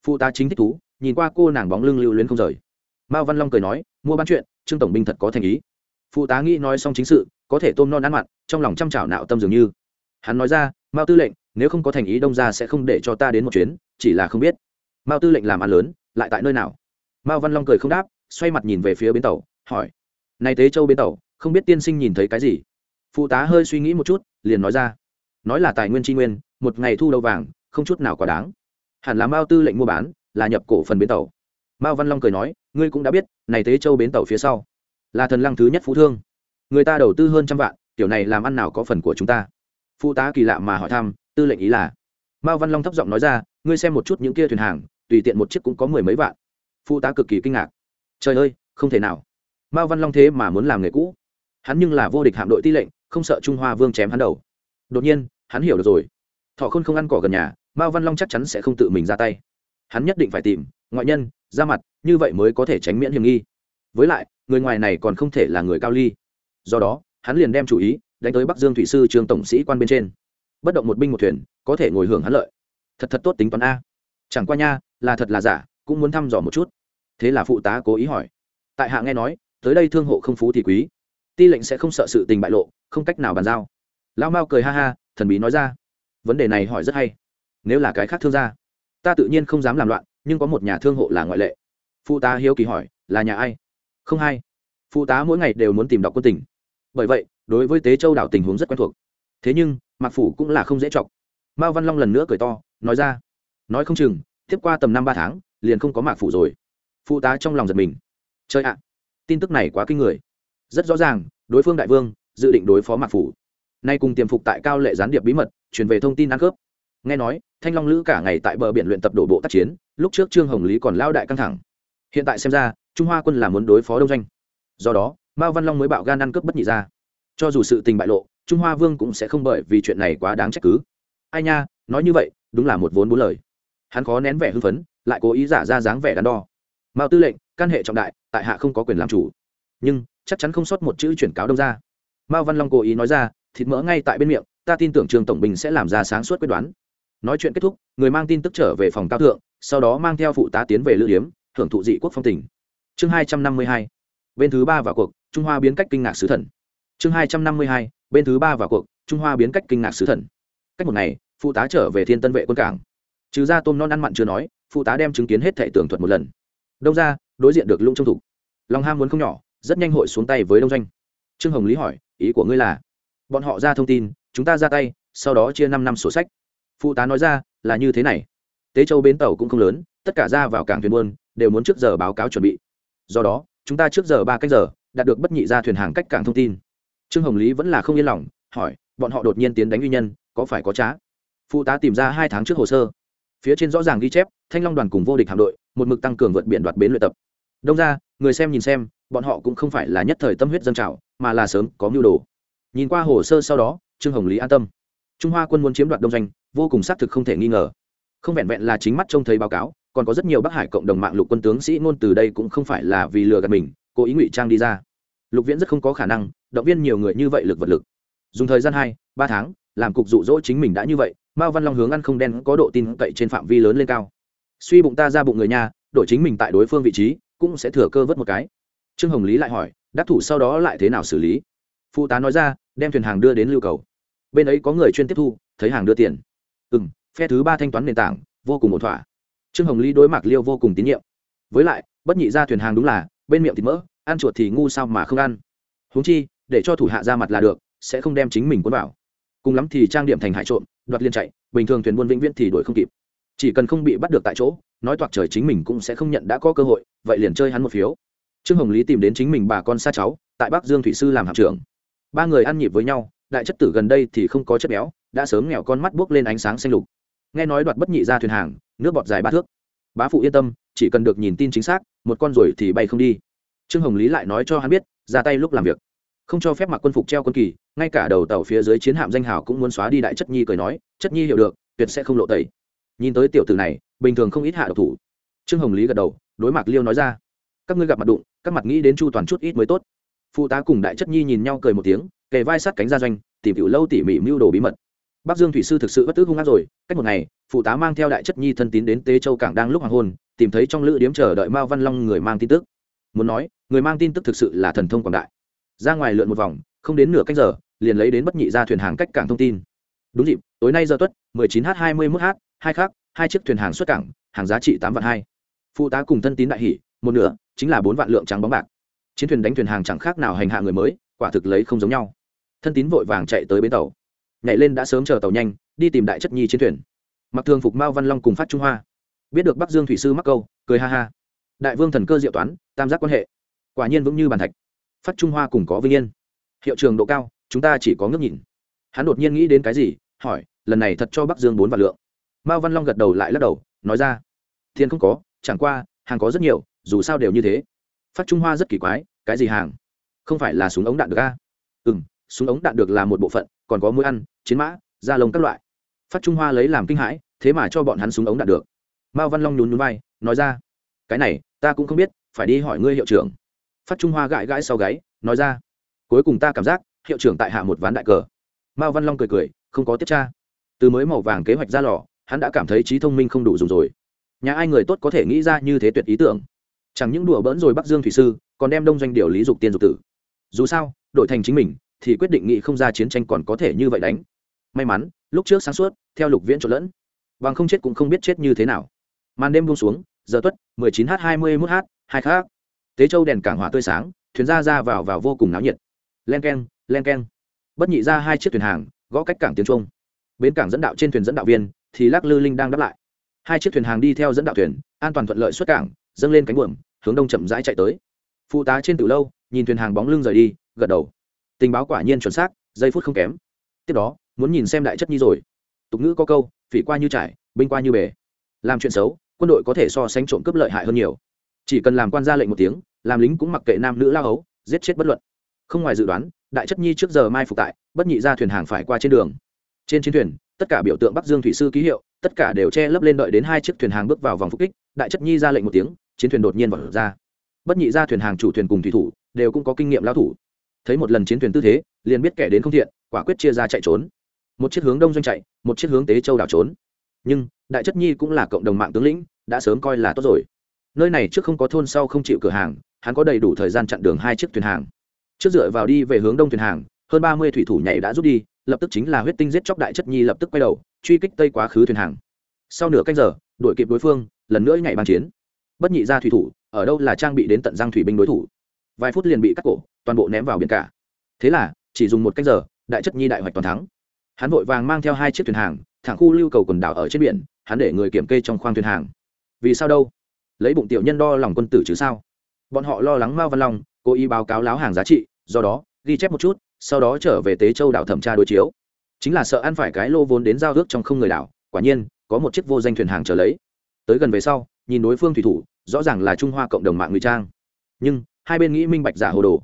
Phụ tá chính thích thú, nhìn qua cô nàng bóng lưng lưu luyến không rời. Mao văn long cười nói, mua bán chuyện, trương tổng binh thật có thành ý. Phụ tá nghĩ nói xong chính sự, có thể tôm non ăn mặn, trong lòng chăm chảo nạo tâm dường như. Hắn nói ra, mao tư lệnh, nếu không có thành ý đông ra sẽ không để cho ta đến một chuyến, chỉ là không biết. Mao tư lệnh làm ăn lớn, lại tại nơi nào? Mao văn long cười không đáp, xoay mặt nhìn về phía bến tàu, hỏi, này tế châu bến tàu, không biết tiên sinh nhìn thấy cái gì? Phụ tá hơi suy nghĩ một chút, liền nói ra, nói là tài nguyên tri nguyên, một ngày thu đầu vàng, không chút nào quá đáng. Hẳn là mao tư lệnh mua bán, là nhập cổ phần bến tàu. Mao văn long cười nói, ngươi cũng đã biết, này tế châu bến tàu phía sau, là thần lăng thứ nhất phú thương. Người ta đầu tư hơn trăm vạn, kiểu này làm ăn nào có phần của chúng ta? Phụ tá kỳ lạ mà hỏi thăm, tư lệnh ý là, mao văn long thấp giọng nói ra, ngươi xem một chút những kia thuyền hàng, tùy tiện một chiếc cũng có mười mấy vạn phụ tá cực kỳ kinh ngạc. Trời ơi, không thể nào. Mao văn long thế mà muốn làm nghề cũ. Hắn nhưng là vô địch hạm đội ti lệnh, không sợ trung hoa vương chém hắn đầu. Đột nhiên, hắn hiểu được rồi. Thọ khôn không ăn cỏ gần nhà, mao văn long chắc chắn sẽ không tự mình ra tay. Hắn nhất định phải tìm, ngoại nhân, ra mặt, như vậy mới có thể tránh miễn hiểm nghi. Với lại, người ngoài này còn không thể là người cao ly. Do đó, hắn liền đem chủ ý, đánh tới bắc dương thủy sư trường tổng sĩ quan bên trên. Bất động một binh một thuyền, có thể ngồi hưởng hắn lợi. Thật thật tốt tính toán a. Chẳng qua nha, là thật là giả, cũng muốn thăm dò một chút thế là phụ tá cố ý hỏi. Tại hạ nghe nói, tới đây thương hộ không phú thì quý. Ti lệnh sẽ không sợ sự tình bại lộ, không cách nào bàn giao. Lao mao cười ha ha, thần bí nói ra. Vấn đề này hỏi rất hay. Nếu là cái khác thương gia, ta tự nhiên không dám làm loạn, nhưng có một nhà thương hộ là ngoại lệ. Phụ tá hiếu kỳ hỏi, là nhà ai? Không hay. Phụ tá mỗi ngày đều muốn tìm đọc quân tình. Bởi vậy, đối với tế châu đảo tình huống rất quen thuộc. Thế nhưng, mạc phủ cũng là không dễ chọc. Mao văn long lần nữa cười to, nói ra. Nói không chừng, tiếp qua tầm năm ba tháng, liền không có mạc phủ rồi phụ tá trong lòng giật mình. Chơi ạ, tin tức này quá kinh người. Rất rõ ràng, đối phương đại vương, dự định đối phó mạc phủ. Nay cùng tiềm phục tại cao lệ gián điệp bí mật, truyền về thông tin ăn cướp. Nghe nói, thanh long lữ cả ngày tại bờ biển luyện tập đổ bộ tác chiến, lúc trước trương hồng lý còn lao đại căng thẳng. Hiện tại xem ra, trung hoa quân là muốn đối phó đông doanh. Do đó, mao văn long mới bạo gan ăn cướp bất nhị ra. Cho dù sự tình bại lộ, trung hoa vương cũng sẽ không bởi vì chuyện này quá đáng trách cứ. Ai nha, nói như vậy, đúng là một vốn bốn lời. Hắn khó nén vẻ hưng phấn, lại cố ý giả ra dáng vẻ đắn đo mao tư lệnh căn hệ trọng đại, tại hạ không có quyền làm chủ. Nhưng, chắc chắn không sót một chữ chuyển cáo đông ra mao văn long cố ý nói ra, thịt mỡ ngay tại bên miệng, ta tin tưởng trường tổng bình sẽ làm ra sáng suốt quyết đoán. Nói chuyện kết thúc, người mang tin tức trở về phòng cao thượng, sau đó mang theo phụ tá tiến về lữ điếm, hưởng thụ dị quốc phong tỉnh. chương hai trăm năm mươi hai, bên thứ ba vào cuộc, trung hoa biến cách kinh ngạc sứ thần. Chương hai trăm năm mươi hai, bên thứ ba vào cuộc, trung hoa biến cách kinh ngạc sứ thần. Cách một ngày, phụ tá trở về thiên tân vệ quân cảng. Trừ ra tôm non ăn mặn chưa nói, phụ tá đem chứng kiến hết thệ tường thuật một lần đông ra đối diện được lũng trong thủ lòng ham muốn không nhỏ, rất nhanh hội xuống tay với đông doanh. Trương hồng lý hỏi, ý của ngươi là? Bọn họ ra thông tin, chúng ta ra tay, sau đó chia năm năm sổ sách. Phụ tá nói ra, là như thế này. Tế châu bến tàu cũng không lớn, tất cả ra vào cảng thuyền buôn, đều muốn trước giờ báo cáo chuẩn bị. Do đó, chúng ta trước giờ ba cách giờ, đạt được bất nhị ra thuyền hàng cách cảng thông tin. Trương hồng lý vẫn là không yên lòng, hỏi, bọn họ đột nhiên tiến đánh uy nhân, có phải có trá? Phụ tá tìm ra hai tháng trước hồ sơ phía trên rõ ràng ghi chép, thanh long đoàn cùng vô địch hạm đội, một mực tăng cường vượt biển đoạt bến luyện tập. Đông ra, người xem nhìn xem, bọn họ cũng không phải là nhất thời tâm huyết dân trào, mà là sớm có mưu đồ. Nhìn qua hồ sơ sau đó, trương hồng lý an tâm. Trung hoa quân muốn chiếm đoạt đông doanh, vô cùng xác thực không thể nghi ngờ. Không vẹn vẹn là chính mắt trông thấy báo cáo, còn có rất nhiều bắc hải cộng đồng mạng lục quân tướng sĩ ngôn từ đây cũng không phải là vì lừa gạt mình, cố ý ngụy trang đi ra. Lục viễn rất không có khả năng, động viên nhiều người như vậy lực vật lực. Dùng thời gian hai, ba tháng, làm cục rụ rỗ chính mình đã như vậy mao văn long hướng ăn không đen có độ tin cậy trên phạm vi lớn lên cao. Suy bụng ta ra bụng người nhà, đổi chính mình tại đối phương vị trí, cũng sẽ thừa cơ vớt một cái. Trương hồng lý lại hỏi, đắc thủ sau đó lại thế nào xử lý? Phụ tá nói ra, đem thuyền hàng đưa đến lưu cầu. Bên ấy có người chuyên tiếp thu, thấy hàng đưa tiền. Ừ m phe thứ ba thanh toán nền tảng, vô cùng ổn thỏa. Trương hồng lý đối mặt liêu vô cùng tín nhiệm. Với lại, bất nhị ra thuyền hàng đúng là, bên miệng thì mỡ, ăn chuột thì ngu sao mà không ăn. Húng chi, để cho thủ hạ ra mặt là được, sẽ không đem chính mình cuốn vào cùng lắm thì trang điểm thành hải trộm, đoạt liên chạy, bình thường thuyền buôn vĩnh viễn thì đuổi không kịp. Chỉ cần không bị bắt được tại chỗ, nói toạc trời chính mình cũng sẽ không nhận đã có cơ hội, vậy liền chơi hắn một phiếu. Trương hồng lý tìm đến chính mình bà con xa cháu, tại bắc dương thủy sư làm hạm trưởng. Ba người ăn nhịp với nhau, đại chất tử gần đây thì không có chất béo, đã sớm nghèo con mắt buốc lên ánh sáng xanh lục. Nghe nói đoạt bất nhị ra thuyền hàng, nước bọt dài ba thước. Bá phụ yên tâm, chỉ cần được nhìn tin chính xác, một con rồi thì bay không đi. Trương hồng lý lại nói cho hắn biết, ra tay lúc làm việc. Không cho phép mặc quân phục treo quân kỳ ngay cả đầu tàu phía dưới chiến hạm danh hào cũng muốn xóa đi đại chất nhi cười nói, chất nhi hiểu được, tuyệt sẽ không lộ tẩy. Nhìn tới tiểu tử này, bình thường không ít hạ độc thủ. Trương hồng lý gật đầu, đối mặt liêu nói ra, các ngươi gặp mặt đụng, các mặt nghĩ đến chu toàn chút ít mới tốt. Phụ tá cùng đại chất nhi nhìn nhau cười một tiếng, kề vai sát cánh ra doanh, tìm hiểu lâu tỉ mỉ mưu đồ bí mật. Bắc dương thủy sư thực sự bất tức hung ác rồi, cách một ngày, phụ tá mang theo đại chất nhi thân tín đến tế châu cảng đang lúc hoàng hôn, tìm thấy trong lữ điếm chờ đợi mao văn long người mang tin tức. Muốn nói, người mang tin tức thực sự là thần thông quảng đại. Ra ngoài lượn một vòng không đến nửa cách giờ, liền lấy đến bất nhị ra thuyền hàng cách cảng thông tin. Đúng dịp, tối nay giờ tuất 19 h 21 h hai khác hai chiếc thuyền hàng xuất cảng, hàng giá trị tám vạn hai. Phụ tá cùng thân tín đại hỷ, một nửa, chính là bốn vạn lượng trắng bóng bạc. Chiến thuyền đánh thuyền hàng chẳng khác nào hành hạ người mới, quả thực lấy không giống nhau. Thân tín vội vàng chạy tới bến tàu. Nhảy lên đã sớm chờ tàu nhanh, đi tìm đại chất nhi chiến thuyền. Mặc thường phục mao văn long cùng phát trung hoa. Biết được bắc dương thủy sư mắc câu, cười ha ha. Đại vương thần cơ diệu toán, tam giác quan hệ. Quả nhiên vững như bàn thạch. Phát trung hoa cùng có vinh yên hiệu trường độ cao, chúng ta chỉ có ngước nhìn. Hắn đột nhiên nghĩ đến cái gì, hỏi, lần này thật cho bắc dương bốn vạn lượng. Mao văn long gật đầu lại lắc đầu, nói ra thiên không có, chẳng qua, hàng có rất nhiều, dù sao đều như thế. Phát trung hoa rất kỳ quái, cái gì hàng? Không phải là súng ống đạn được a? Ừ m súng ống đạn được là một bộ phận, còn có mũi ăn, chiến mã, da lông các loại. Phát trung hoa lấy làm kinh hãi, thế mà cho bọn hắn súng ống đạn được. Mao văn long nhún nhún vai, nói ra, cái này, ta cũng không biết, phải đi hỏi ngươi hiệu trưởng. Phát trung hoa gãi gãi sau gáy, nói ra cuối cùng ta cảm giác, hiệu trưởng tại hạ một ván đại cờ. Mao văn long cười cười, không có tiếp tra. Từ mới màu vàng kế hoạch ra lò, hắn đã cảm thấy trí thông minh không đủ dùng rồi. Nhà ai người tốt có thể nghĩ ra như thế tuyệt ý tưởng. Chẳng những đùa bỡn rồi bắc dương thủy sư, còn đem đông doanh điều lý dục tiên dục tử. Dù sao, đổi thành chính mình, thì quyết định nghị không ra chiến tranh còn có thể như vậy đánh. May mắn, lúc trước sáng suốt, theo lục viễn trộn lẫn. Bằng không chết cũng không biết chết như thế nào. Màn đêm buông xuống, giờ tuất 19 h 21 h hai khác. Tế châu đèn cảng hỏa tươi sáng, thuyền ra ra vào vào vô cùng náo nhiệt len keng len keng. Bất nhị ra hai chiếc thuyền hàng, gõ cách cảng tiếng trung. Bến cảng dẫn đạo trên thuyền dẫn đạo viên, thì lắc lư linh đang đáp lại. Hai chiếc thuyền hàng đi theo dẫn đạo thuyền, an toàn thuận lợi xuất cảng, dâng lên cánh buồm, hướng đông chậm rãi chạy tới. Phụ tá trên từ lâu, nhìn thuyền hàng bóng lưng rời đi, gật đầu. Tình báo quả nhiên chuẩn xác, giây phút không kém. Tiếp đó, muốn nhìn xem đại chất nhi rồi. Tục ngữ có câu, phỉ qua như trải, binh qua như bể làm chuyện xấu, quân đội có thể so sánh trộm cướp lợi hại hơn nhiều. Chỉ cần làm quan ra lệnh một tiếng, làm lính cũng mặc kệ nam nữ lao hấu, giết chết bất luận không ngoài dự đoán, đại chất nhi trước giờ mai phục tại, bất nhị ra thuyền hàng phải qua trên đường. Trên chiến thuyền, tất cả biểu tượng bắc dương thủy sư ký hiệu, tất cả đều che lấp lên đợi đến hai chiếc thuyền hàng bước vào vòng phục kích, đại chất nhi ra lệnh một tiếng, chiến thuyền đột nhiên vào ra. Bất nhị ra thuyền hàng chủ thuyền cùng thủy thủ, đều cũng có kinh nghiệm lao thủ. Thấy một lần chiến thuyền tư thế, liền biết kẻ đến không thiện, quả quyết chia ra chạy trốn. Một chiếc hướng đông doanh chạy, một chiếc hướng tế châu đảo trốn. Nhưng, đại chất nhi cũng là cộng đồng mạng tướng lĩnh, đã sớm coi là tốt rồi. Nơi này trước không có thôn sau không chịu cửa hàng, hắn có đầy đủ thời gian chặn đường hai chiếc thuyền hàng trước dựa vào đi về hướng đông thuyền hàng, hơn ba mươi thủy thủ nhảy đã rút đi, lập tức chính là huyết tinh giết chóc đại chất nhi lập tức quay đầu, truy kích tây quá khứ thuyền hàng. Sau nửa canh giờ đội kịp đối phương, lần nữa nhảy bàn chiến. Bất nhị ra thủy thủ, ở đâu là trang bị đến tận giang thủy binh đối thủ. Vài phút liền bị cắt cổ, toàn bộ ném vào biển cả. Thế là, chỉ dùng một canh giờ, đại chất nhi đại hoạch toàn thắng. Hắn vội vàng mang theo hai chiếc thuyền hàng, thẳng khu lưu cầu quần đảo ở trên biển, hắn để người kiểm kê trong khoang thuyền hàng. Vì sao đâu? Lấy bụng tiểu nhân đo lòng quân tử chứ sao? Bọn họ lo lắng mao văn long, cố ý báo cáo láo hàng giá trị do đó, ghi chép một chút, sau đó trở về tế châu đảo thẩm tra đối chiếu. Chính là sợ ăn phải cái lô vốn đến giao ước trong không người đảo, quả nhiên, có một chiếc vô danh thuyền hàng trở lấy. Tới gần về sau, nhìn đối phương thủy thủ, rõ ràng là trung hoa cộng đồng mạng ngụy trang. Nhưng, hai bên nghĩ minh bạch giả hồ đồ.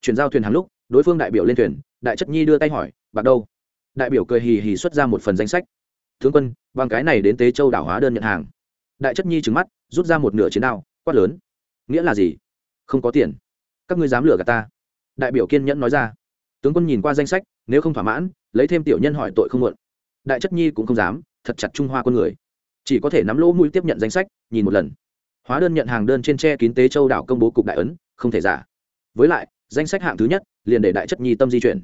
Chuyển giao thuyền hàng lúc, đối phương đại biểu lên thuyền, đại chất nhi đưa tay hỏi, bạc đâu? Đại biểu cười hì hì xuất ra một phần danh sách. Tướng quân, bằng cái này đến tế châu đảo hóa đơn nhận hàng. Đại chất nhi trứng mắt, rút ra một nửa chiến đao, quát lớn. Nghĩa là gì? Không có tiền. Các ngươi dám lừa gạt ta đại biểu kiên nhẫn nói ra. Tướng quân nhìn qua danh sách, nếu không thỏa mãn, lấy thêm tiểu nhân hỏi tội không muộn. Đại chất nhi cũng không dám, thật chặt trung hoa con người. Chỉ có thể nắm lỗ mũi tiếp nhận danh sách, nhìn một lần. Hóa đơn nhận hàng đơn trên tre kín tế châu đảo công bố cục đại ấn, không thể giả. Với lại, danh sách hạng thứ nhất, liền để đại chất nhi tâm di chuyển.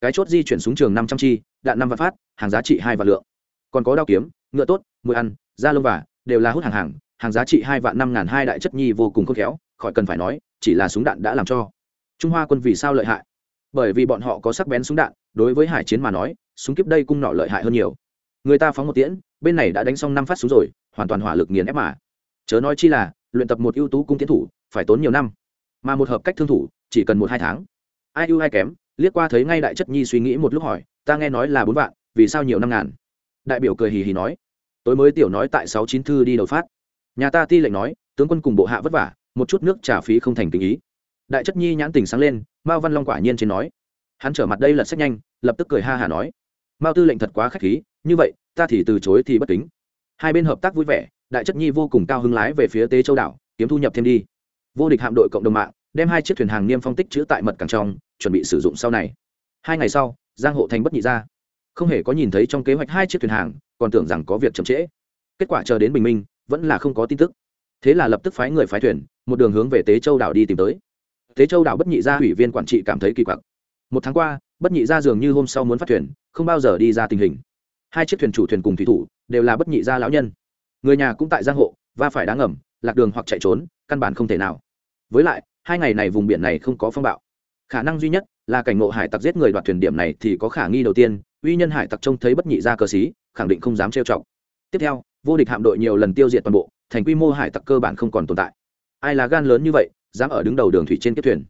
Cái chốt di chuyển xuống trường năm trăm chi, đạn năm vạn phát, hàng giá trị hai vạn lượng. Còn có đao kiếm, ngựa tốt mũi ăn, da lông vả, đều là hút hàng hàng hàng giá trị hai vạn năm ngàn hai đại chất nhi vô cùng khôn khéo, khỏi cần phải nói, chỉ là súng đạn đã làm cho trung hoa quân vì sao lợi hại? Bởi vì bọn họ có sắc bén súng đạn, đối với hải chiến mà nói, súng kiếp đây cung nọ lợi hại hơn nhiều. Người ta phóng một tiễn, bên này đã đánh xong năm phát súng rồi, hoàn toàn hỏa lực nghiền ép mà. Chớ nói chi là, luyện tập một ưu tú cung tiến thủ, phải tốn nhiều năm. Mà một hợp cách thương thủ, chỉ cần một hai tháng. Ai ưu ai kém, liếc qua thấy ngay đại chất nhi suy nghĩ một lúc hỏi, ta nghe nói là bốn vạn, vì sao nhiều năm ngàn? Đại biểu cười hì hì nói. Tối mới tiểu nói tại sáu chín thư đi đầu phát. Nhà ta ti lệnh nói, tướng quân cùng bộ hạ vất vả, một chút nước trả phí không thành tình ý đại chất nhi nhãn tình sáng lên, mao văn long quả nhiên trên nói. Hắn trở mặt đây lật sách nhanh, lập tức cười ha hả nói. Mao tư lệnh thật quá k h á c h khí, như vậy, ta thì từ chối thì bất kính. Hai bên hợp tác vui vẻ, đại chất nhi vô cùng cao hứng lái về phía tế châu đảo, kiếm thu nhập thêm đi. Vô địch hạm đội cộng đồng mạng, đem hai chiếc thuyền hàng niêm phong tích chữ tại mật càng trong, chuẩn bị sử dụng sau này. Hai ngày sau, giang hộ thành bất nhị ra. Không hề có nhìn thấy trong kế hoạch hai chiếc thuyền hàng, còn tưởng rằng có việc chậm trễ. Kết quả chờ đến bình minh, vẫn là không có tin tức. Thế là lập tức phái người phái thuyền, một đường hướng về tế châu đảo đi tìm tới thế châu đảo bất nhị gia ủy viên quản trị cảm thấy kỳ quặc. Một tháng qua, bất nhị gia dường như hôm sau muốn phát thuyền, không bao giờ đi ra tình hình. Hai chiếc thuyền chủ thuyền cùng thủy thủ đều là bất nhị gia lão nhân. Người nhà cũng tại giang hộ và phải đáng ngầm, lạc đường hoặc chạy trốn, căn bản không thể nào. Với lại, hai ngày này vùng biển này không có phong bạo. Khả năng duy nhất là cảnh ngộ hải tặc giết người đoạt thuyền điểm này thì có khả nghi đầu tiên, uy nhân hải tặc trông thấy bất nhị gia cờ xí, khẳng định không dám trêu chọc. Tiếp theo, vô địch hạm đội nhiều lần tiêu diệt toàn bộ, thành quy mô hải tặc cơ bản không còn tồn tại. Ai là gan lớn như vậy dám ở đứng đầu đường thủy trên kiếp thuyền.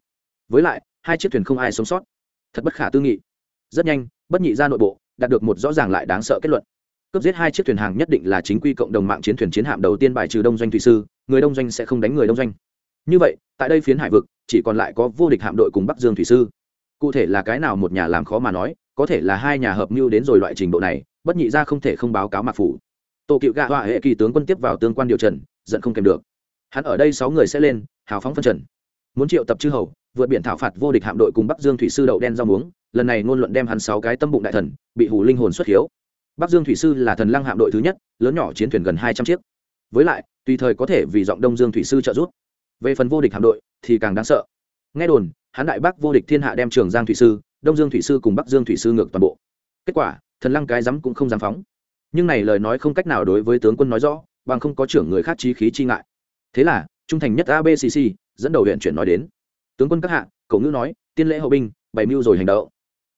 Với lại, hai chiếc thuyền không ai sống sót. Thật bất khả tư nghị. Rất nhanh, bất nhị ra nội bộ, đạt được một rõ ràng lại đáng sợ kết luận. Cướp giết hai chiếc thuyền hàng nhất định là chính quy cộng đồng mạng chiến thuyền chiến hạm đầu tiên bài trừ đông doanh thủy sư, người đông doanh sẽ không đánh người đông doanh. Như vậy, tại đây phiến hải vực, chỉ còn lại có vô địch hạm đội cùng bắc dương thủy sư. Cụ thể là cái nào một nhà làm khó mà nói, có thể là hai nhà hợp mưu đến rồi loại trình độ này, bất nhị ra không thể không báo cáo mạc phủ. Tổ cựu gạ họa hệ kỳ tướng quân tiếp vào tương quan điều trần, giận không kèm được. Hắn ở đây sáu người sẽ lên hào phóng phân trần. Muốn triệu tập chư hầu, vượt biển thảo phạt vô địch hạm đội cùng bắc dương thủy sư đậu đen rau muống, lần này ngôn luận đem hắn sáu cái tâm bụng đại thần, bị hủ linh hồn xuất hiếu. Bắc dương thủy sư là thần lăng hạm đội thứ nhất, lớn nhỏ chiến thuyền gần hai trăm chiếc. Với lại, tùy thời có thể vì giọng đông dương thủy sư trợ giúp. Về phần vô địch hạm đội, thì càng đáng sợ. Nghe đồn, hắn đại bắc vô địch thiên hạ đem trường giang thủy sư, đông dương thủy sư cùng bắc dương thủy sư ngược toàn bộ. Kết quả, thần lăng cái dám cũng không dám phóng. Nhưng này lời nói không cách nào đối với tướng quân nói rõ, bằng không có trưởng người khác trí khí chi ngại. Thế là trung thành nhất abcc dẫn đầu huyện chuyển nói đến. Tướng quân các hạ, cậu ngữ nói, tiên lễ hậu binh, bày mưu rồi hành động.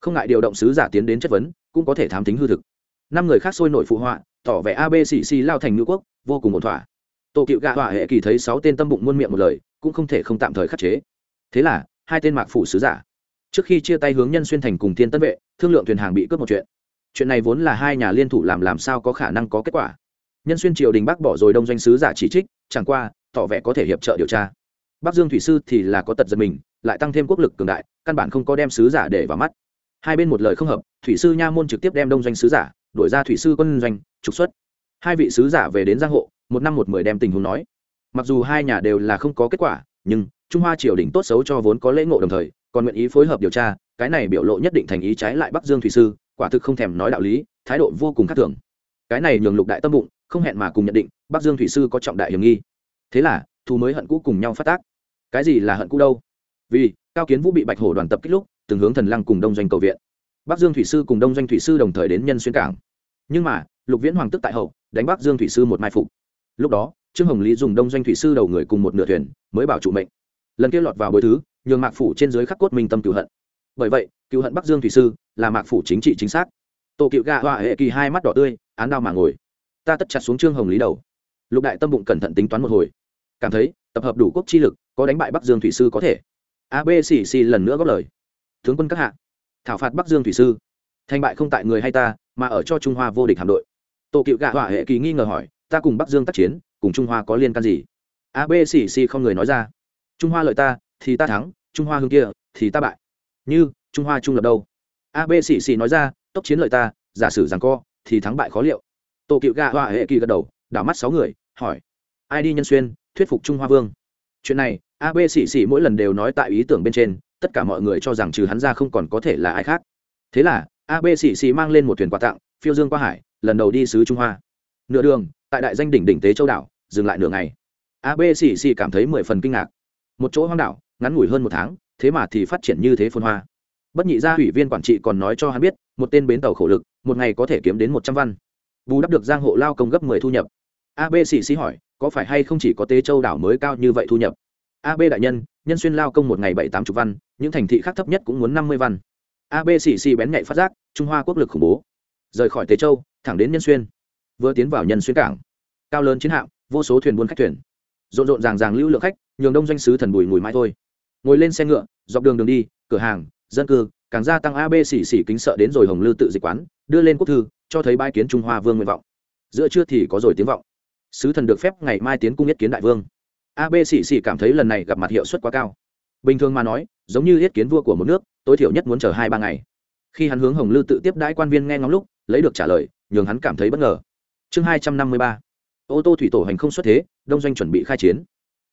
Không ngại điều động sứ giả tiến đến chất vấn, cũng có thể thám tính hư thực. Năm người khác sôi nổi phụ họa, tỏ vẻ abcc lao thành ngữ quốc, vô cùng ổn thỏa. Tổ cựu gạ họa hệ kỳ thấy sáu tên tâm bụng muôn miệng một lời, cũng không thể không tạm thời khắc chế. Thế là, hai tên mạc phủ sứ giả. Trước khi chia tay hướng nhân xuyên thành cùng thiên tân vệ, thương lượng thuyền hàng bị cướp một chuyện. Chuyện này vốn là hai nhà liên thủ làm làm sao có khả năng có kết quả. Nhân xuyên triều đình bác bỏ rồi đông doanh sứ giả chỉ trích, chẳng qua tỏ vẻ có thể hiệp trợ điều tra. Bắc dương thủy sư thì là có tật giật mình, lại tăng thêm quốc lực cường đại, căn bản không có đem sứ giả để vào mắt. Hai bên một lời không hợp, thủy sư nha môn trực tiếp đem đông doanh sứ giả đổi ra thủy sư quân doanh, trục xuất. Hai vị sứ giả về đến giang hộ, một năm một mười đem tình huống nói. Mặc dù hai nhà đều là không có kết quả, nhưng trung hoa triều đình tốt xấu cho vốn có lễ ngộ đồng thời, còn nguyện ý phối hợp điều tra, cái này biểu lộ nhất định thành ý trái lại bắc dương thủy sư, quả thực không thèm nói đạo lý, thái độ vô cùng khác thường. Cái này nhường lục đại tâm bụng, không hẹn mà cùng nhận định, bắc dương thủy sư có trọng đại hiểm nghi thế là, thù mới hận cũ cùng nhau phát tác. Cái gì là hận cũ đâu? Vì, cao kiến vũ bị bạch hổ đoàn tập kích lúc, từng hướng thần lăng cùng đông doanh cầu viện. Bắc dương thủy sư cùng đông doanh thủy sư đồng thời đến nhân xuyên cảng. Nhưng mà, lục viễn hoàng tức tại hậu, đánh bắc dương thủy sư một mai phục. Lúc đó, trương hồng lý dùng đông doanh thủy sư đầu người cùng một nửa thuyền, mới bảo trụ mệnh. Lần kia lọt vào bối thứ, nhường mạc phủ trên dưới khắc cốt minh tâm cựu hận. Bởi vậy, cựu hận bắc dương thủy sư là mạc phủ chính trị chính xác. Tổ cựu gạ họa hệ kỳ hai mắt đỏ tươi, án đau mà ngồi. Ta tất chặt xuống trương hồng lý đầu. Lục đại tâm bụng cẩn thận tính toán một hồi cảm thấy, tập hợp đủ quốc chi lực, có đánh bại bắc dương thủy sư có thể. Abcc lần nữa góp lời. Tướng quân các hạ. Thảo phạt bắc dương thủy sư. Thành bại không tại người hay ta, mà ở cho trung hoa vô địch hạm đội. Tổ cựu gạ hỏa hệ kỳ nghi ngờ hỏi, ta cùng bắc dương tác chiến, cùng trung hoa có liên can gì? Abcc không người nói ra, trung hoa lợi ta, thì ta thắng, trung hoa hương kia, thì ta bại. Như, trung hoa trung lập đâu? Abcc nói ra, tốc chiến lợi ta, giả sử rằng co, thì thắng bại khó liệu. Tổ cựu gạ hỏa hệ kỳ gật đầu, đảo mắt sáu người, hỏi, ai đi nhân xuyên thuyết phục trung hoa vương. Chuyện này ab xì xì mỗi lần đều nói tại ý tưởng bên trên, tất cả mọi người cho rằng trừ hắn ra không còn có thể là ai khác. Thế là ab xì xì mang lên một thuyền quà tặng, phiêu dương qua hải, lần đầu đi sứ trung hoa. Nửa đường, tại đại danh đỉnh đỉnh tế châu đảo, dừng lại nửa ngày. Ab xì xì cảm thấy mười phần kinh ngạc. Một chỗ hoang đảo, ngắn ngủi hơn một tháng, thế mà thì phát triển như thế phôn hoa. Bất nhị gia ủy viên quản trị còn nói cho hắn biết, một tên bến tàu khổ lực, một ngày có thể kiếm đến một trăm văn. Bù đắp được giang hộ lao công gấp mười thu nhập. Ab hỏi có phải hay không chỉ có tế châu đảo mới cao như vậy thu nhập? Ab đại nhân nhân xuyên lao công một ngày bảy tám chục văn, những thành thị khác thấp nhất cũng muốn năm mươi văn. Ab xì xì bén nhạy phát giác, trung hoa quốc lực khủng bố. Rời khỏi tế châu, thẳng đến nhân xuyên. Vừa tiến vào nhân xuyên cảng, cao lớn chiến hạm, vô số thuyền buôn khách thuyền. Rộn rộn ràng ràng lưu lượng khách, nhường đông doanh sứ thần bùi mùi mai thôi. Ngồi lên xe ngựa, dọc đường đường đi, cửa hàng, dân cư, càng gia tăng ab xỉ xỉ kính sợ đến rồi hồng lư tự dịch quán, đưa lên quốc thư, cho thấy bãi kiến trung hoa vương nguyện vọng. Giữa trưa thì có rồi tiếng vọng sứ thần được phép ngày mai tiến cung yết kiến đại vương. Ab xì xì cảm thấy lần này gặp mặt hiệu suất quá cao. Bình thường mà nói, giống như yết kiến vua của một nước, tối thiểu nhất muốn chờ hai ba ngày. Khi hắn hướng hồng lư tự tiếp đãi quan viên nghe ngóng lúc, lấy được trả lời, nhường hắn cảm thấy bất ngờ. Chương hai trăm năm mươi ba. Ô tô thủy tổ hành không xuất thế, đông doanh chuẩn bị khai chiến.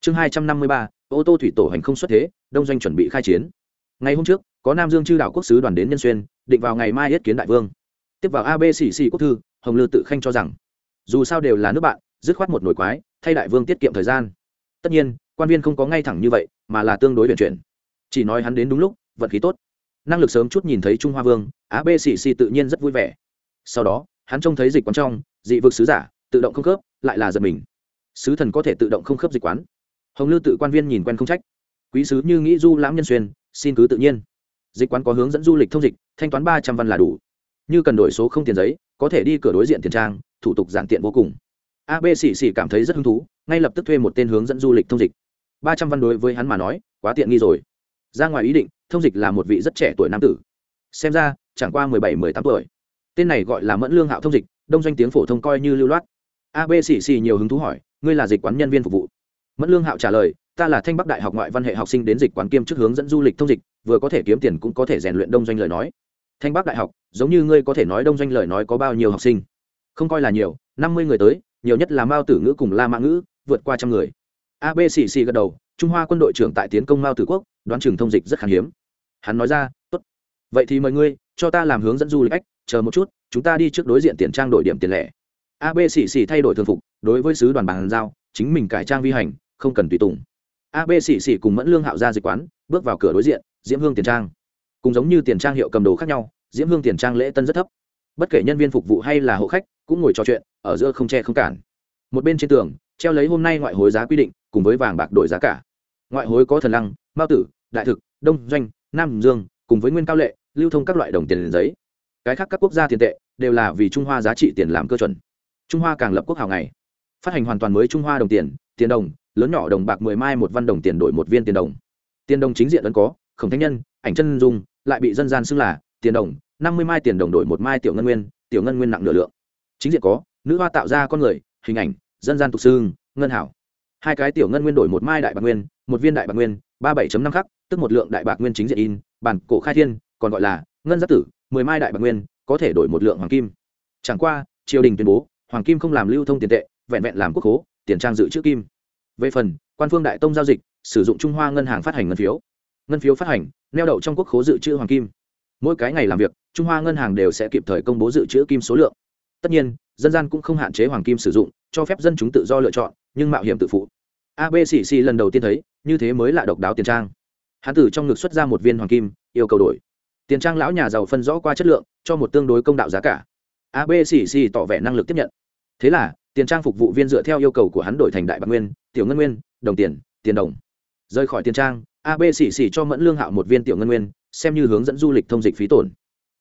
Chương hai trăm năm mươi ba. Ô tô thủy tổ hành không xuất thế, đông doanh chuẩn bị khai chiến. Ngày hôm trước, có nam dương chư đảo quốc sứ đoàn đến nhân xuyên, định vào ngày mai yết kiến đại vương. Tiếp vào abcc quốc thư, hồng lư tự khanh cho rằng, dù sao đều là nước bạn dứt khoát một nổi quái, thay đại vương tiết kiệm thời gian. Tất nhiên, quan viên không có ngay thẳng như vậy, mà là tương đối vận chuyển. Chỉ nói hắn đến đúng lúc, vận khí tốt. Năng lực sớm chút nhìn thấy trung hoa vương, á ab xì xì tự nhiên rất vui vẻ. Sau đó, hắn trông thấy dịch quán trong, dị vực sứ giả, tự động không khớp, lại là giật mình. Sứ thần có thể tự động không khớp dịch quán. Hồng lư tự quan viên nhìn quen không trách. Quý sứ như nghĩ du lãm nhân xuyên, xin cứ tự nhiên. Dịch quán có hướng dẫn du lịch thông dịch, thanh toán ba trăm văn là đủ. Như cần đổi số không tiền giấy, có thể đi cửa đối diện tiền trang, thủ tục giản tiện vô cùng ab xì xì cảm thấy rất hứng thú, ngay lập tức thuê một tên hướng dẫn du lịch thông dịch. Ba trăm văn đối với hắn mà nói, quá tiện nghi rồi. Ra ngoài ý định, thông dịch là một vị rất trẻ tuổi nam tử. Xem ra, chẳng qua mười bảy, mười tám tuổi. Tên này gọi là mẫn lương hạo thông dịch, đông doanh tiếng phổ thông coi như lưu loát. Ab xì xì nhiều hứng thú hỏi, ngươi là dịch quán nhân viên phục vụ? Mẫn lương hạo trả lời, ta là thanh bắc đại học ngoại văn hệ học sinh đến dịch quán kiêm chức hướng dẫn du lịch thông dịch, vừa có thể kiếm tiền cũng có thể rèn luyện đông doanh lời nói. Thanh bắc đại học, giống như ngươi có thể nói đông doanh lời nói có bao nhiêu học sinh? Không coi là nhiều, năm mươi người tới nhiều nhất là mao tử ngữ cùng la mã ngữ, vượt qua trăm người. Abcc xì xì gật đầu, trung hoa quân đội trưởng tại tiến công mao tử quốc, đoán trường thông dịch rất khan hiếm. Hắn nói ra, tốt. Vậy thì mời ngươi, cho ta làm hướng dẫn du lịch ách, chờ một chút, chúng ta đi trước đối diện tiền trang đổi điểm tiền lẻ. Abcc xì xì thay đổi thường phục, đối với sứ đoàn bàn giao, chính mình cải trang vi hành, không cần tùy tùng. Abcc xì xì cùng mẫn lương hạo ra dịch quán, bước vào cửa đối diện, diễm hương tiền trang. Cùng giống như tiền trang hiệu cầm đồ khác nhau, diễm hương tiền trang lễ tân rất thấp bất kể nhân viên phục vụ hay là hộ khách, cũng ngồi trò chuyện, ở giữa không che không cản. Một bên trên tường, treo lấy hôm nay ngoại hối giá quy định, cùng với vàng bạc đổi giá cả. Ngoại hối có thần lăng, mao tử, đại thực, đông, doanh, nam, dương, cùng với nguyên cao lệ, lưu thông các loại đồng tiền giấy. Cái khác các quốc gia tiền tệ, đều là vì trung hoa giá trị tiền làm cơ chuẩn. Trung hoa càng lập quốc hào ngày. Phát hành hoàn toàn mới trung hoa đồng tiền tiền đồng, lớn nhỏ đồng bạc mười mai một văn đồng tiền đổi một viên tiền đồng. Tiền đồng chính diện vẫn có, khổng thanh nhân, ảnh chân dung, lại bị dân gian xưng là tiền đồng năm mươi mai tiền đồng đổi một mai tiểu ngân nguyên, tiểu ngân nguyên nặng nửa lượng. Chính diện có, nữ hoa tạo ra con người, hình ảnh, dân gian tục xương ngân hảo. Hai cái tiểu ngân nguyên đổi một mai đại bạc nguyên, một viên đại bạc nguyên, ba bảy năm khắc, tức một lượng đại bạc nguyên chính diện in, bản cổ khai thiên, còn gọi là ngân giác tử, mười mai đại bạc nguyên, có thể đổi một lượng hoàng kim. Chẳng qua, triều đình tuyên bố, hoàng kim không làm lưu thông tiền tệ, vẹn vẹn làm quốc hố tiền trang dự trữ kim. Về phần, quan phương đại tông giao dịch, sử dụng trung hoa ngân hàng phát hành ngân phiếu. Ngân phiếu phát hành, neo đậu trong quốc khố dự trữ hoàng kim mỗi cái ngày làm việc, trung hoa ngân hàng đều sẽ kịp thời công bố dự trữ kim số lượng. Tất nhiên, dân gian cũng không hạn chế hoàng kim sử dụng, cho phép dân chúng tự do lựa chọn, nhưng mạo hiểm tự phụ. Abcc lần đầu tiên thấy, như thế mới là độc đáo tiền trang. Hán tử trong ngực xuất ra một viên hoàng kim, yêu cầu đổi. Tiền trang lão nhà giàu phân rõ qua chất lượng, cho một tương đối công đạo giá cả. Abcc tỏ vẻ năng lực tiếp nhận. Thế là, tiền trang phục vụ viên dựa theo yêu cầu của hắn đổi thành đại bạc nguyên, tiểu ngân nguyên, đồng tiền tiền đồng. Rời khỏi tiền trang abcc cho mẫn lương hạo một viên tiểu ngân nguyên xem như hướng dẫn du lịch thông dịch phí tổn.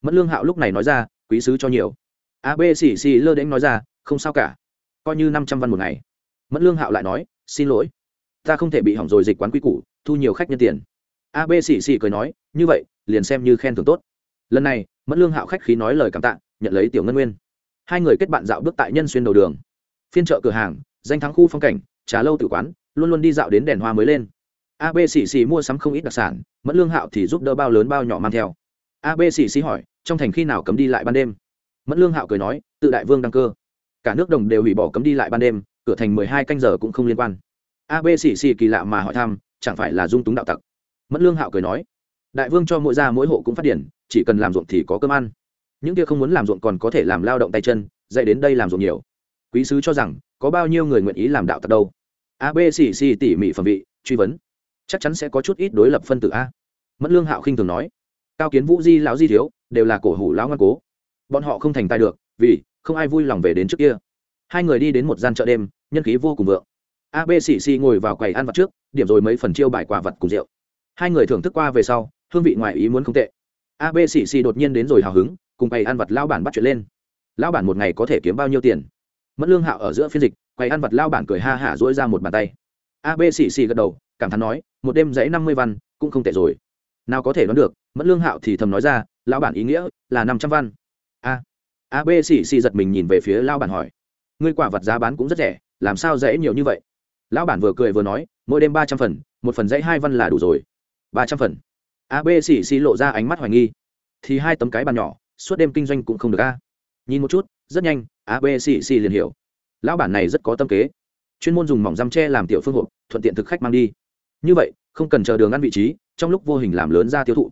Mẫn lương hạo lúc này nói ra, quý sứ cho nhiều. Abcc lơ đễnh nói ra, không sao cả, coi như năm trăm văn một ngày. Mẫn lương hạo lại nói, xin lỗi, ta không thể bị hỏng rồi dịch quán quy củ, thu nhiều khách nhân tiền. Abcc cười nói, như vậy, liền xem như khen thưởng tốt. Lần này, mẫn lương hạo khách khí nói lời cảm tạ, nhận lấy tiểu ngân nguyên. Hai người kết bạn dạo bước tại nhân xuyên đầu đường. Phiên chợ cửa hàng, danh thắng khu phong cảnh, trà lâu tự quán, luôn luôn đi dạo đến đèn hoa mới lên abcc mua sắm không ít đặc sản, mẫn lương hạo thì giúp đỡ bao lớn bao nhỏ mang theo. Abcc hỏi, trong thành khi nào cấm đi lại ban đêm? Mẫn lương hạo cười nói, tự đại vương đăng cơ. Cả nước đồng đều hủy bỏ cấm đi lại ban đêm, cửa thành mười hai canh giờ cũng không liên quan. Abcc kỳ lạ mà hỏi thăm, chẳng phải là dung túng đạo tặc? Mẫn lương hạo cười nói, đại vương cho mỗi gia mỗi hộ cũng phát điển, chỉ cần làm ruộng thì có cơm ăn. Những kia không muốn làm ruộng còn có thể làm lao động tay chân, dạy đến đây làm ruộng nhiều. Quý sứ cho rằng, có bao nhiêu người nguyện ý làm đạo tặc đâu? Abcc tỉ mỉ phẩm vị, truy vấn chắc chắn sẽ có chút ít đối lập phân tử a. Mẫn lương hạo khinh thường nói. Cao kiến vũ di, lão di thiếu, đều là cổ hủ lão ngoan cố. Bọn họ không thành tài được, vì không ai vui lòng về đến trước kia. Hai người đi đến một gian chợ đêm, nhân khí vô cùng vượng. Abcc ngồi vào quầy ăn vặt trước, điểm rồi mấy phần chiêu bài quả vật cùng rượu. Hai người thưởng thức qua về sau, hương vị ngoài ý muốn không tệ. Abcc đột nhiên đến rồi hào hứng, cùng quầy ăn vặt lao bản bắt chuyện lên. Lao bản một ngày có thể kiếm bao nhiêu tiền? Mất lương hạo ở giữa phiên dịch, quầy ăn vặt lao bản cười ha hả dỗi ra một bàn tay. Abi xì xì gật đầu, cảm thán nói, một đêm dãy năm mươi văn cũng không tệ rồi. Nào có thể đoán được mất lương hạo thì thầm nói ra, lão bản ý nghĩa là năm trăm văn. A Abi xì xì giật mình nhìn về phía lao bản hỏi, ngươi quả vật giá bán cũng rất rẻ, làm sao dễ nhiều như vậy? Lão bản vừa cười vừa nói, mỗi đêm ba trăm phần, một phần dãy hai văn là đủ rồi. Ba trăm phần. Xì lộ ra ánh mắt hoài nghi. Thì hai tấm cái bàn nhỏ, suốt đêm kinh doanh cũng không được a. Nhìn một chút, rất nhanh abcc liền hiểu. Lão bản này rất có tâm kế chuyên môn dùng mỏng răm tre làm tiểu phương hộp, thuận tiện thực khách mang đi. Như vậy, không cần chờ đường ăn vị trí, trong lúc vô hình làm lớn ra tiêu thụ.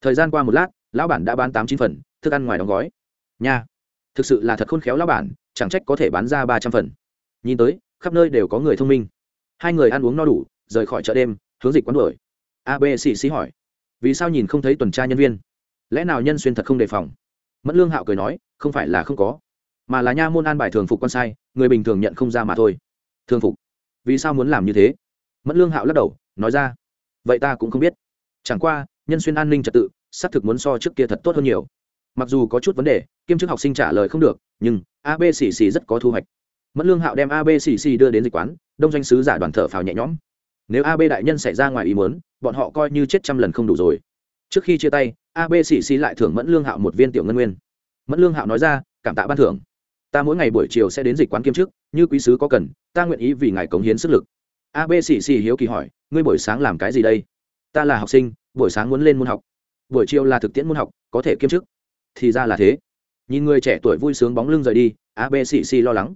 Thời gian qua một lát, lão bản đã bán tám chín phần, thức ăn ngoài đóng gói. Nha, thực sự là thật khôn khéo lão bản, chẳng trách có thể bán ra ba trăm phần. Nhìn tới, khắp nơi đều có người thông minh. Hai người ăn uống no đủ, rời khỏi chợ đêm, hướng dịch quán đuổi. Ab xì xì hỏi, vì sao nhìn không thấy tuần tra nhân viên? Lẽ nào nhân xuyên thật không đề phòng? Mẫn lương hạo cười nói, không phải là không có, mà là nha môn an bài thường phục quan sai, người bình thường nhận không ra mà thôi thương phục. Vì sao muốn làm như thế? Mẫn lương hạo lắc đầu, nói ra, vậy ta cũng không biết. Chẳng qua, nhân xuyên an ninh trật tự, xác thực muốn so trước kia thật tốt hơn nhiều. Mặc dù có chút vấn đề, kiêm chức học sinh trả lời không được, nhưng abcc rất có thu hoạch. Mẫn lương hạo đem abcc đưa đến dịch quán, đông doanh sứ giả đoàn thợ phào nhẹ nhõm. Nếu ab đại nhân xảy ra ngoài ý muốn, bọn họ coi như chết trăm lần không đủ rồi. Trước khi chia tay abcc lại thưởng mẫn lương hạo một viên tiểu ngân nguyên. Mẫn lương hạo nói ra, cảm tạ ban thưởng ta mỗi ngày buổi chiều sẽ đến dịch quán kiêm chức như quý sứ có cần, ta nguyện ý vì ngài cống hiến sức lực. Abcc hiếu kỳ hỏi, ngươi buổi sáng làm cái gì đây? Ta là học sinh, buổi sáng muốn lên môn học. Buổi chiều là thực tiễn môn học, có thể kiêm chức thì ra là thế. Nhìn người trẻ tuổi vui sướng bóng lưng rời đi abcc lo lắng.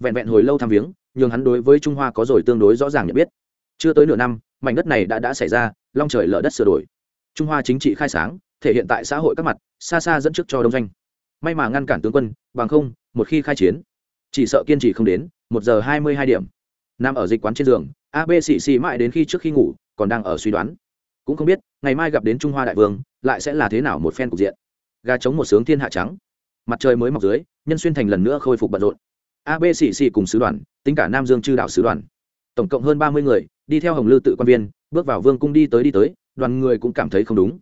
Vẹn vẹn hồi lâu tham viếng nhưng hắn đối với trung hoa có rồi tương đối rõ ràng nhận biết. Chưa tới nửa năm, mảnh đất này đã đã xảy ra, long trời lở đất sửa đổi. Trung hoa chính trị khai sáng, thể hiện tại xã hội các mặt, xa xa dẫn trước cho đông doanh may mà ngăn cản tướng quân, bằng không, một khi khai chiến, chỉ sợ kiên trì không đến, một giờ hai mươi hai điểm. Nằm ở dịch quán trên giường Abe xì xì mãi đến khi trước khi ngủ, còn đang ở suy đoán. Cũng không biết, ngày mai gặp đến trung hoa đại vương, lại sẽ là thế nào một phen cục diện. Gà chống một sướng thiên hạ trắng. Mặt trời mới mọc dưới, nhân xuyên thành lần nữa khôi phục bận rộn. Abe xì xì cùng sứ đoàn, tính cả nam dương chư đạo sứ đoàn. Tổng cộng hơn ba mươi người, đi theo hồng lư tự quan viên, bước vào vương cung đi tới đi tới, đoàn người cũng cảm thấy không đúng.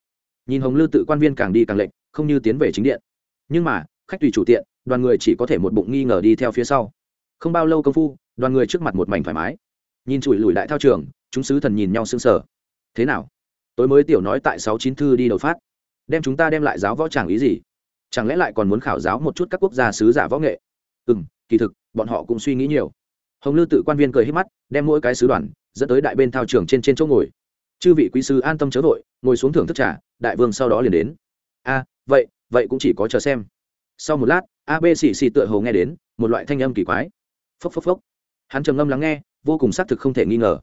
Nhìn hồng lư tự quan viên càng đi càng lệnh không như tiến về chính điện nhưng mà, khách tùy chủ tiện, đoàn người chỉ có thể một bụng nghi ngờ đi theo phía sau. Không bao lâu công phu, đoàn người trước mặt một mảnh thoải mái. Nhìn chùi lùi đại thao trường, chúng sứ thần nhìn nhau sững sờ. Thế nào? Tối mới tiểu nói tại sáu chín thư đi đầu phát. Đem chúng ta đem lại giáo võ tràng ý gì. Chẳng lẽ lại còn muốn khảo giáo một chút các quốc gia sứ giả võ nghệ? Ừ m kỳ thực, bọn họ cũng suy nghĩ nhiều. Hồng lư tự quan viên cười hết mắt, đem mỗi cái sứ đoàn, dẫn tới đại bên thao trường trên trên chỗ ngồi. Chư vị quý sứ an tâm chớ vội, ngồi xuống thưởng thức trà, đại vương sau đó liền đến. A vậy vậy cũng chỉ có chờ xem. Sau một lát ab xì xì tựa hồ nghe đến, một loại thanh âm kỳ quái. Phốc phốc phốc. Hắn trầm ngâm lắng nghe, vô cùng xác thực không thể nghi ngờ.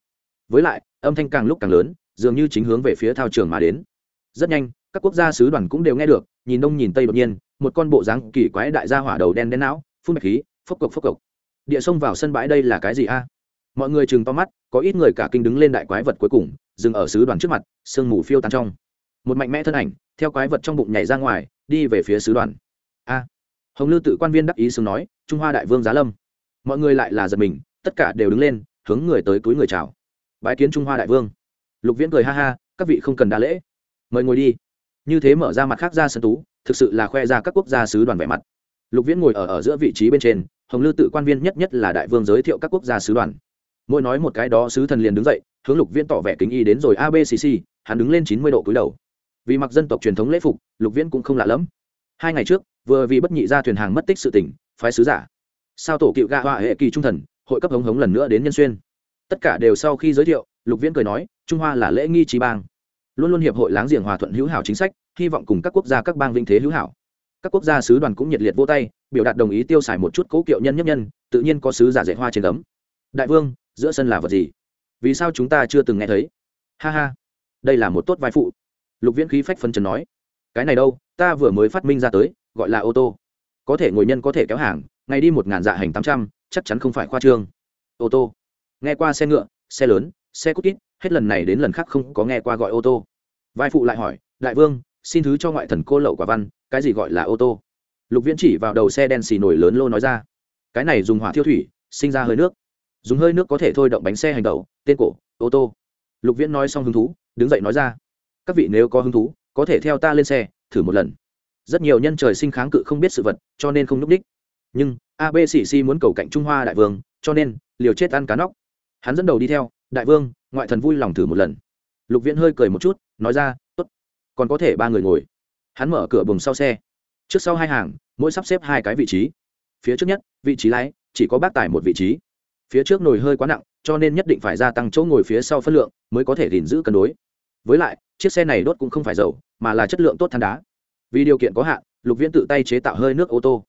Với lại, âm thanh càng lúc càng lớn, dường như chính hướng về phía thao trường mà đến. Rất nhanh, các quốc gia sứ đoàn cũng đều nghe được, nhìn đông nhìn tây đột nhiên, một con bộ dáng kỳ quái đại gia hỏa đầu đen đen não, phun bạch khí, phốc cộc phốc cộc. Địa sông vào sân bãi đây là cái gì a? Mọi người chừng to mắt, có ít người cả kinh đứng lên đại quái vật cuối cùng, dừng ở sứ đoàn trước mặt, sương mù phiêu tan trong một mạnh mẽ thân ảnh theo quái vật trong bụng nhảy ra ngoài đi về phía sứ đoàn. A. Hồng lư tự quan viên đắc ý sướng nói trung hoa đại vương giá lâm. Mọi người lại là giật mình tất cả đều đứng lên hướng người tới túi người chào. Bái kiến trung hoa đại vương. Lục viễn cười ha ha các vị không cần đa lễ. Mời ngồi đi. Như thế mở ra mặt khác ra sân tú thực sự là khoe ra các quốc gia sứ đoàn vẻ mặt. Lục viễn ngồi ở, ở giữa vị trí bên trên hồng lư tự quan viên nhất nhất là đại vương giới thiệu các quốc gia sứ đoàn. Mỗi nói một cái đó sứ thần liền đứng dậy hướng lục viễn tỏ vẻ kính y đến rồi abcc hắn đứng lên chín mươi độ cúi đầu vì mặc dân tộc truyền thống lễ phục, lục viễn cũng không lạ lẫm. Hai ngày trước, vừa vì bất nhị ra thuyền hàng mất tích sự tỉnh phái sứ giả, sao tổ cựu gạ họa hệ kỳ trung thần, hội cấp hống hống lần nữa đến nhân xuyên. Tất cả đều sau khi giới thiệu, lục viễn cười nói, trung hoa là lễ nghi trí bang. Luôn luôn hiệp hội láng giềng hòa thuận hữu hảo chính sách, hy vọng cùng các quốc gia các bang vinh thế hữu hảo. Các quốc gia sứ đoàn cũng nhiệt liệt vô tay, biểu đạt đồng ý tiêu xài một chút cố kiệu nhân nhất nhân, tự nhiên có sứ giả dạy hoa trên tấm đại vương, giữa sân là vật gì? Vì sao chúng ta chưa từng nghe thấy? Ha ha, đây là một tốt vai phụ lục viễn khí phách phân trần nói, cái này đâu, ta vừa mới phát minh ra tới, gọi là ô tô. Có thể ngồi nhân có thể kéo hàng, ngày đi một ngàn dạ hành tám trăm, chắc chắn không phải khoa trương. Ô tô. Nghe qua xe ngựa, xe lớn, xe cút kít, hết lần này đến lần khác không có nghe qua gọi ô tô. Vai phụ lại hỏi, đại vương, xin thứ cho ngoại thần cô lậu quả văn, cái gì gọi là ô tô? Lục viễn chỉ vào đầu xe đen xì nổi lớn lô nói ra, cái này dùng hỏa thiêu thủy, sinh ra hơi nước. Dùng hơi nước có thể thôi động bánh xe hành tẩu, tên cổ, ô tô. Lục viễn nói xong hứng thú, đứng dậy nói ra các vị nếu có hứng thú, có thể theo ta lên xe, thử một lần. Rất nhiều nhân trời sinh kháng cự không biết sự vật, cho nên không n ú c đích nhưng abcc muốn cầu cạnh trung hoa đại vương, cho nên, liều chết ăn cá nóc. Hắn dẫn đầu đi theo, đại vương, ngoại thần vui lòng thử một lần. Lục viễn hơi cười một chút, nói ra, tốt, còn có thể ba người ngồi. Hắn mở cửa buồng sau xe. Trước sau hai hàng, mỗi sắp xếp hai cái vị trí. Phía trước nhất, vị trí lái, chỉ có bác tải một vị trí. Phía trước nồi hơi quá nặng, cho nên nhất định phải gia tăng chỗ ngồi phía sau phân lượng, mới có thể gìn giữ cân đối với lại, chiếc xe này đốt cũng không phải dầu, mà là chất lượng tốt than đá. Vì điều kiện có hạn, lục viễn tự tay chế tạo hơi nước ô tô.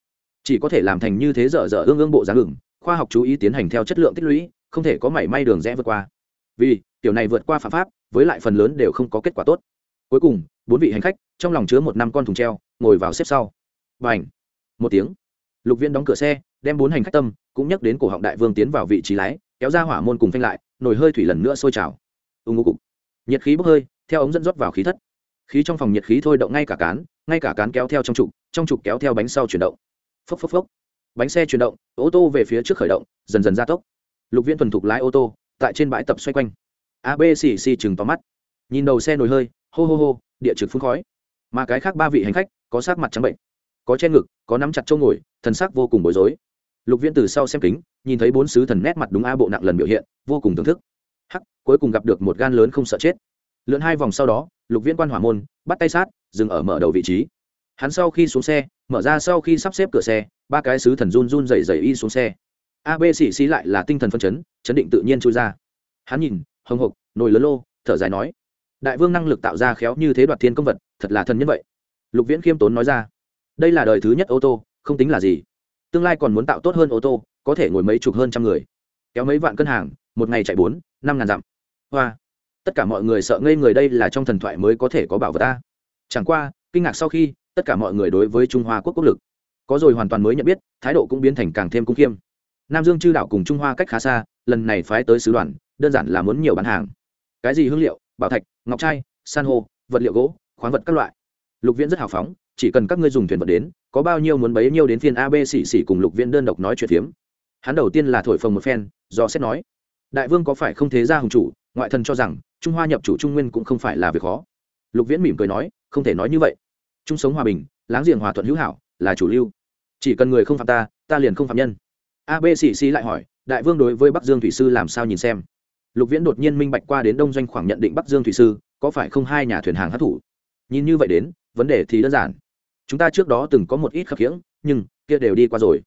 Chỉ có thể làm thành như thế dở dở ương ương bộ dáng ngừng khoa học chú ý tiến hành theo chất lượng tích lũy, không thể có mảy may đường rẽ vượt qua. Vì tiểu này vượt qua phạm pháp, với lại phần lớn đều không có kết quả tốt. Cuối cùng, bốn vị hành khách, trong lòng chứa một năm con thùng treo, ngồi vào xếp sau. Và h một tiếng. Lục viên đóng cửa xe, đem bốn hành khách tâm, cũng nhắc đến cổ họng đại vương tiến vào vị trí lái, kéo ra hỏa môn cùng phanh lại, nồi hơi thủy lần nữa sôi trào. Ưng ngô cục nhiệt khí bốc hơi, theo ống dẫn rót vào khí thất. Khí trong phòng nhiệt khí thôi động ngay cả cán, ngay cả cán kéo theo trong trục trong trục kéo theo bánh sau chuyển động. Phốc phốc phốc. Bánh xe chuyển động, ô tô về phía trước khởi động, dần dần gia tốc. Lục viên thuần thục lái ô tô, tại trên bãi tập xoay quanh. Abcc chừng tóm mắt. Nhìn đầu xe nồi hơi, hô hô hô, địa trực phun khói. Mà cái khác ba vị hành khách, có sát mặt trắng bệnh, có che ngực, có nắm chặt châu ngồi, thần sắc vô cùng bối rối. Lục viễn từ sau xem kính, nhìn thấy bốn sứ thần nét mặt đúng a bộ nặng lần biểu hiện, vô cùng thưởng thức hắc, cuối cùng gặp được một gan lớn không sợ chết. Lượn hai vòng sau đó, lục viễn quan hỏa môn, bắt tay sát, dừng ở mở đầu vị trí. Hắn sau khi xuống xe, mở ra sau khi sắp xếp cửa xe, ba cái sứ thần run run dày dày y xuống xe. Ab xì xì lại là tinh thần phân chấn chấn định tự nhiên trôi ra. Hắn nhìn, hồng hộc, nồi lớn lô, thở dài nói, đại vương năng lực tạo ra khéo như thế đoạt thiên công vật, thật là thần nhân vậy. Lục viễn khiêm tốn nói ra, đây là đời thứ nhất ô tô, không tính là gì. Tương lai còn muốn tạo tốt hơn ô tô, có thể ngồi mấy chục hơn trăm người. Kéo mấy vạn cân hàng một ngày chạy bốn, năm ngàn dặm. Hoa. Tất cả mọi người sợ ngây người đây là trong thần thoại mới có thể có bảo vật ta. Chẳng qua, kinh ngạc sau khi, tất cả mọi người đối với trung hoa quốc quốc lực. Có rồi hoàn toàn mới nhận biết, thái độ cũng biến thành càng thêm cung khiêm. Nam dương chư đảo cùng trung hoa cách khá xa, lần này phái tới sứ đoàn, đơn giản là muốn nhiều bán hàng. Cái gì hương liệu, bảo thạch, ngọc trai, san hô, vật liệu gỗ, khoáng vật các loại. Lục viễn rất hào phóng, chỉ cần các ngươi dùng thuyền vật đến, có bao nhiêu muốn bấy nhiêu đến phiên ab xỉ xỉ cùng lục viễn đơn độc nói chuyện phiếm. Hắn đầu tiên là thổi phồng một phen, do xét nói đại vương có phải không thế gia hùng chủ, ngoại thần cho rằng, trung hoa nhập chủ trung nguyên cũng không phải là việc khó. Lục viễn mỉm cười nói, không thể nói như vậy. Chung sống hòa bình, láng giềng hòa thuận hữu hảo, là chủ lưu. Chỉ cần người không phạm ta ta liền không phạm nhân. A b xì lại hỏi, đại vương đối với bắc dương thủy sư làm sao nhìn xem? Lục viễn đột nhiên minh bạch qua đến đông doanh khoảng nhận định bắc dương thủy sư, có phải không hai nhà thuyền hàng hát thủ nhìn như vậy đến, vấn đề thì đơn giản. Chúng ta trước đó từng có một ít khập khiễng, nhưng, kia đều đi qua rồi.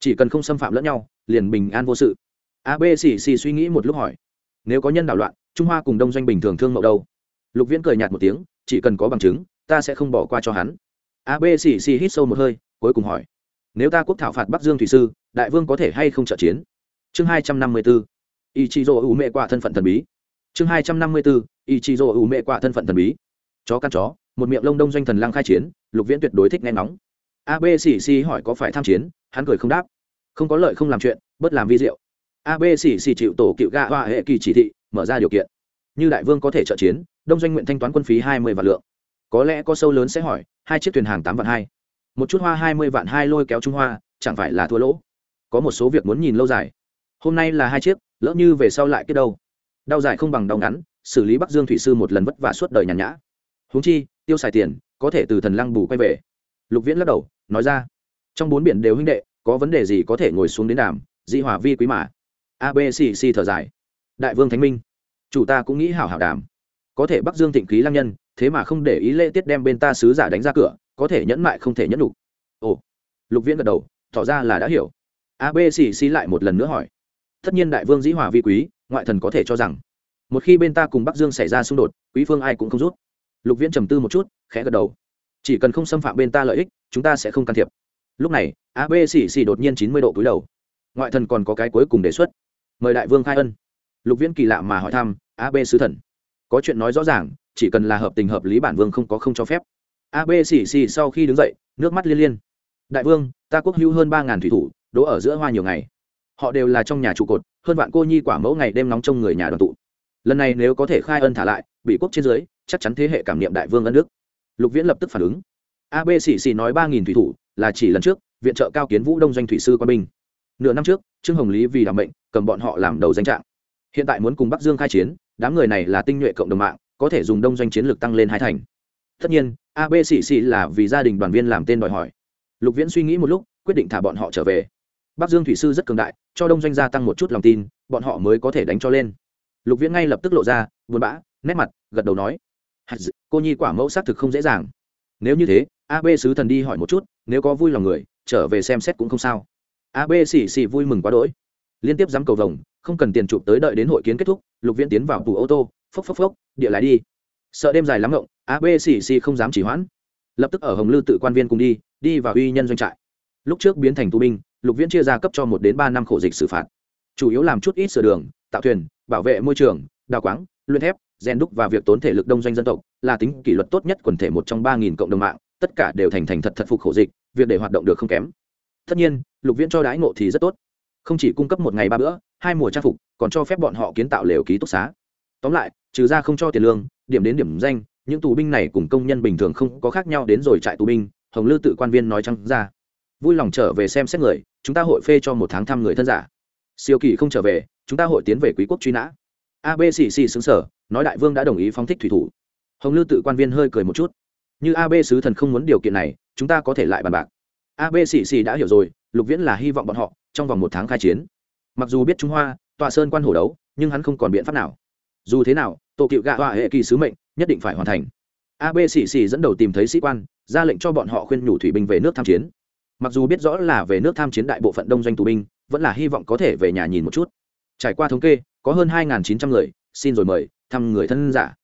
Chỉ cần không xâm phạm lẫn nhau, liền bình an vô sự abcc suy nghĩ một lúc hỏi. Nếu có nhân đảo loạn, trung hoa cùng đông doanh bình thường thương mậu đâu? Lục viễn cười nhạt một tiếng, chỉ cần có bằng chứng, ta sẽ không bỏ qua cho hắn. Abcc hít sâu một hơi, cuối cùng hỏi. Nếu ta quốc thảo phạt bắc dương thủy sư, đại vương có thể hay không trợ chiến? Chương hai trăm năm mươi bốn ý chí dỗ ủ mẹ quả thân phận thần bí. Chương hai trăm năm mươi bốn ý chí dỗ ủ mẹ quả thân phận thần bí. Chó căn chó, một miệng lông đông doanh thần lang khai chiến, lục viễn tuyệt đối thích nghe nóng abcc hỏi có phải tham chiến, hắn cười không đáp. Không có lợi không làm chuyện bớt làm vi diệu abcc chịu tổ cựu gạ hoa, hệ, kỳ chỉ thị, mở ra điều kiện. Như đại vương có thể trợ chiến, đông doanh nguyện thanh toán quân phí hai mươi vạn lượng. Có lẽ có sâu lớn sẽ hỏi, hai chiếc thuyền hàng tám vạn hai. Một chút hoa hai mươi vạn hai lôi kéo trung hoa, chẳng phải là thua lỗ. Có một số việc muốn nhìn lâu dài. Hôm nay là hai chiếc, lỡ như về sau lại kết đâu. Đau dài không bằng đau ngắn, xử lý bắc dương thủy sư một lần vất vả suốt đời nhàn nhã. Huống chi, tiêu xài tiền, có thể từ thần lăng bù quay về. Lục viễn lắc đầu, nói ra. Trong bốn biển đều huynh đệ, có vấn đề gì có thể ngồi xuống đến đàm di hòa vi quý mà abcc thở dài. Đại vương thánh minh, chủ ta cũng nghĩ hảo hảo đàm. Có thể bắc dương thịnh khí lang nhân, thế mà không để ý lễ tiết đem bên ta sứ giả đánh ra cửa, có thể nhẫn mại không thể nhẫn đủ ồ, lục viễn gật đầu, tỏ ra là đã hiểu. Abcc lại một lần nữa hỏi. Tất nhiên đại vương dĩ hòa vi quý, ngoại thần có thể cho rằng, một khi bên ta cùng bắc dương xảy ra xung đột, quý phương ai cũng không rút. Lục viễn trầm tư một chút, khẽ gật đầu. Chỉ cần không xâm phạm bên ta lợi ích, chúng ta sẽ không can thiệp. Lúc này abcc đột nhiên chín mươi độ cúi đầu. Ngoại thần còn có cái cuối cùng đề xuất mời đại vương khai ân. Lục viễn kỳ lạ mà hỏi thăm ab sứ thần, có chuyện nói rõ ràng, chỉ cần là hợp tình hợp lý bản vương không có không cho phép. Ab xì xì sau khi đứng dậy, nước mắt liên liên. Đại vương, ta quốc hữu hơn ba ngàn thủy thủ, đỗ ở giữa hoa nhiều ngày. Họ đều là trong nhà trụ cột, hơn vạn cô nhi quả mẫu ngày đêm nóng trong người nhà đoàn tụ. Lần này nếu có thể khai ân thả lại, bị quốc trên dưới, chắc chắn thế hệ cảm niệm đại vương ân đức. Lục viễn lập tức phản ứng. Ab xì xì nói ba nghìn thủy thủ là chỉ lần trước, viện trợ cao kiến vũ đông doanh thủy sư quân binh. Nửa năm trước, trương hồng lý vì đảm bệnh cầm bọn họ làm đầu danh trạng. Hiện tại muốn cùng bắc dương khai chiến, đám người này là tinh nhuệ cộng đồng mạng, có thể dùng đông doanh chiến lược tăng lên hai thành. Tất nhiên ab là vì gia đình đoàn viên làm tên đòi hỏi. Lục viễn suy nghĩ một lúc, quyết định thả bọn họ trở về. Bắc dương thủy sư rất cường đại, cho đông doanh gia tăng một chút lòng tin, bọn họ mới có thể đánh cho lên. Lục viễn ngay lập tức lộ ra, buồn bã, nét mặt, gật đầu nói cô nhi quả mẫu xác thực không dễ dàng. Nếu như thế ab sứ thần đi hỏi một chút, nếu có vui lòng người, trở về xem xét cũng không sao. Ab xì xì vui mừng quá đỗi liên tiếp dám cầu vồng, không cần tiền chụp tới đợi đến hội kiến kết thúc, lục viễn tiến vào tủ ô tô, phốc phốc phốc, địa lái đi. Sợ đêm dài lắm ngộng abcc không dám chỉ hoãn. Lập tức ở hồng lư tự quan viên cùng đi đi vào uy nhân doanh trại. Lúc trước biến thành tù binh, lục viễn chia ra cấp cho một đến ba năm khổ dịch xử phạt. Chủ yếu làm chút ít sửa đường, tạo thuyền, bảo vệ môi trường, đào quáng, luyện thép, rèn đúc và việc tốn thể lực đông doanh dân tộc, là tính kỷ luật tốt nhất quần thể một trong ba nghìn cộng đồng mạng, tất cả đều thành thành thật thật phục khổ dịch, việc để hoạt động được không kém. Tất nhiên, lục viễn cho đãi ngộ thì rất tốt không chỉ cung cấp một ngày ba bữa, hai mùa trang phục, còn cho phép bọn họ kiến tạo lều ký túc xá. Tóm lại, trừ ra không cho tiền lương, điểm đến điểm danh, những tù binh này cùng công nhân bình thường không có khác nhau đến rồi trại tù binh, hồng lư tự quan viên nói chăng ra. Vui lòng trở về xem xét người, chúng ta hội phê cho một tháng thăm người thân giả. Siêu kỳ không trở về, chúng ta hội tiến về quý quốc truy nã. Abcc xứng sở, nói đại vương đã đồng ý phóng thích thủy thủ. Hồng lư tự quan viên hơi cười một chút. Như ab sứ thần không muốn điều kiện này, chúng ta có thể lại bàn bạc abcc đã hiểu rồi, lục viễn là hy vọng bọn họ trong vòng một tháng khai chiến. Mặc dù biết trung hoa, tọa sơn quan hổ đấu, nhưng hắn không còn biện pháp nào. Dù thế nào, tổ cựu gạ họa hệ kỳ sứ mệnh nhất định phải hoàn thành. Abcc dẫn đầu tìm thấy sĩ quan, ra lệnh cho bọn họ khuyên nhủ thủy binh về nước tham chiến. Mặc dù biết rõ là về nước tham chiến đại bộ phận đông doanh tù binh, vẫn là hy vọng có thể về nhà nhìn một chút. Trải qua thống kê, có hơn hai chín trăm người, xin rồi mời thăm người thân giả.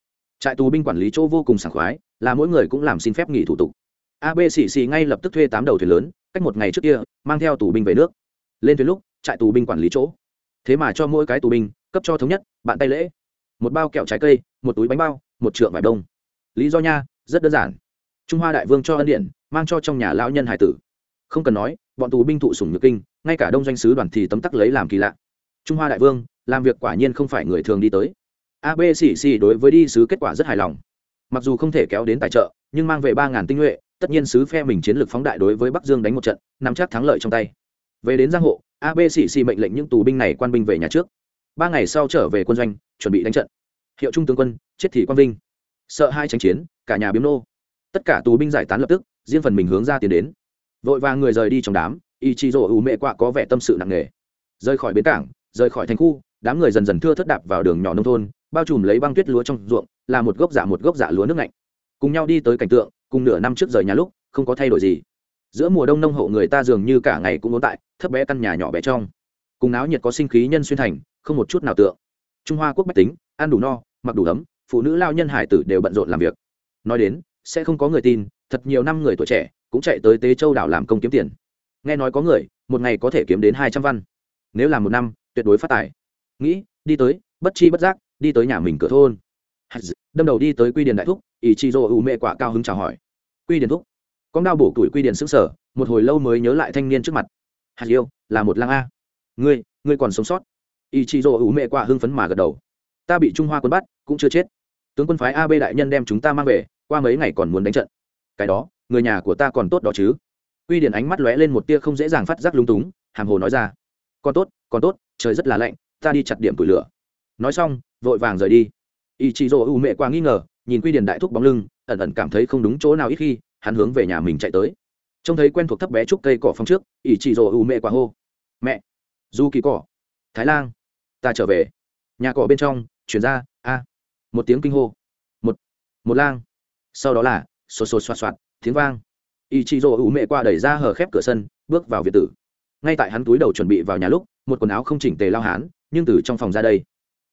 Trại tù binh quản lý chỗ vô cùng sảng khoái, là mỗi người cũng làm xin phép nghỉ thủ tục abcc xì xì ngay lập tức thuê tám đầu thuyền lớn, cách một ngày trước kia, mang theo tù binh về nước. Lên thuyền lúc, trại tù binh quản lý chỗ. Thế mà cho mỗi cái tù binh, cấp cho thống nhất, bạn tay lễ. Một bao kẹo trái cây, một túi bánh bao, một trượng vải đông. Lý do nha, rất đơn giản. Trung hoa đại vương cho ân điện, mang cho trong nhà lão nhân hải tử. Không cần nói, bọn tù binh thụ sủng nhược kinh, ngay cả đông doanh sứ đoàn thì tấm tắc lấy làm kỳ lạ. Trung hoa đại vương, làm việc quả nhiên không phải người thường đi tới. Abcc đối với đi sứ kết quả rất hài lòng mặc dù không thể kéo đến tài trợ, nhưng mang về ba ngàn tinh nhuệ, tất nhiên sứ phe mình chiến lược phóng đại đối với bắc dương đánh một trận, nắm chắc thắng lợi trong tay. Về đến giang hộ abcc mệnh lệnh những tù binh này quan binh về nhà trước. Ba ngày sau trở về quân doanh, chuẩn bị đánh trận. Hiệu trung tướng quân, chết thì quan vinh sợ hai tranh chiến, cả nhà biếm nô. Tất cả tù binh giải tán lập tức, riêng phần mình hướng ra tiến đến. Vội vàng người rời đi trong đám y chi rỗ ủ mẹ quạ có vẻ tâm sự nặng nề. Rời khỏi bến cảng, rời khỏi thành khu, đám người dần dần thưa thất đạp vào đường nhỏ nông thôn bao trùm lấy băng tuyết lúa trong ruộng, là một gốc giả một gốc giả lúa nước lạnh cùng nhau đi tới cảnh tượng, cùng nửa năm trước rời nhà lúc, không có thay đổi gì. Giữa mùa đông nông hộ người ta dường như cả ngày cũng ốn tại, thấp bé căn nhà nhỏ bé trong. Cùng náo nhiệt có sinh khí nhân xuyên thành, không một chút nào tượng. Trung hoa quốc bách tính, ăn đủ no, mặc đủ ấm, phụ nữ lao nhân hải tử đều bận rộn làm việc. Nói đến, sẽ không có người tin, thật nhiều năm người tuổi trẻ cũng chạy tới tế châu đảo làm công kiếm tiền. Nghe nói có người, một ngày có thể kiếm đến hai trăm văn. Nếu làm một năm, tuyệt đối phát tài. Nghĩ, đi tới, bất chi bất giác đi tới nhà mình cửa thôn. Đâm đầu đi tới quy điền đại thúc ý chị dô ủ mẹ quả cao hứng chào hỏi. Quy điền thúc, con đao bổ tuổi quy điền xứng sở một hồi lâu mới nhớ lại thanh niên trước mặt. Hạt yêu, là một lang a. Ngươi ngươi còn sống sót. Ý chị dô ủ mẹ quả hưng phấn mà gật đầu. Ta bị trung hoa quân bắt, cũng chưa chết. Tướng quân phái ab đại nhân đem chúng ta mang về, qua mấy ngày còn muốn đánh trận. Cái đó, người nhà của ta còn tốt đó chứ. Quy điển ánh mắt lóe lên một tia không dễ dàng phát giác lung túng, hàm hồ nói ra. Còn tốt còn tốt, trời rất là lạnh, ta đi chặt điểm tủi lửa. Nói xong vội vàng rời đi. Ý chị rỗ u mẹ qua nghi ngờ, nhìn quy điển đại thúc bóng lưng, ẩn ẩn cảm thấy không đúng chỗ nào ít khi hắn hướng về nhà mình chạy tới. Trông thấy quen thuộc thấp bé trúc cây cỏ phong trước ý chị rỗ u mẹ qua hô. Mẹ du kỳ cỏ, thái lan ta trở về. Nhà cỏ bên trong, chuyển ra, a. Một tiếng kinh hô. Một một lang. Sau đó là xô xô xoạt xoạt tiếng vang. Ý chị rỗ u mẹ qua đẩy ra hờ khép cửa sân, bước vào việt tử. Ngay tại hắn túi đầu chuẩn bị vào nhà lúc, một quần áo không chỉnh tề lao hán, nhưng từ trong phòng ra đây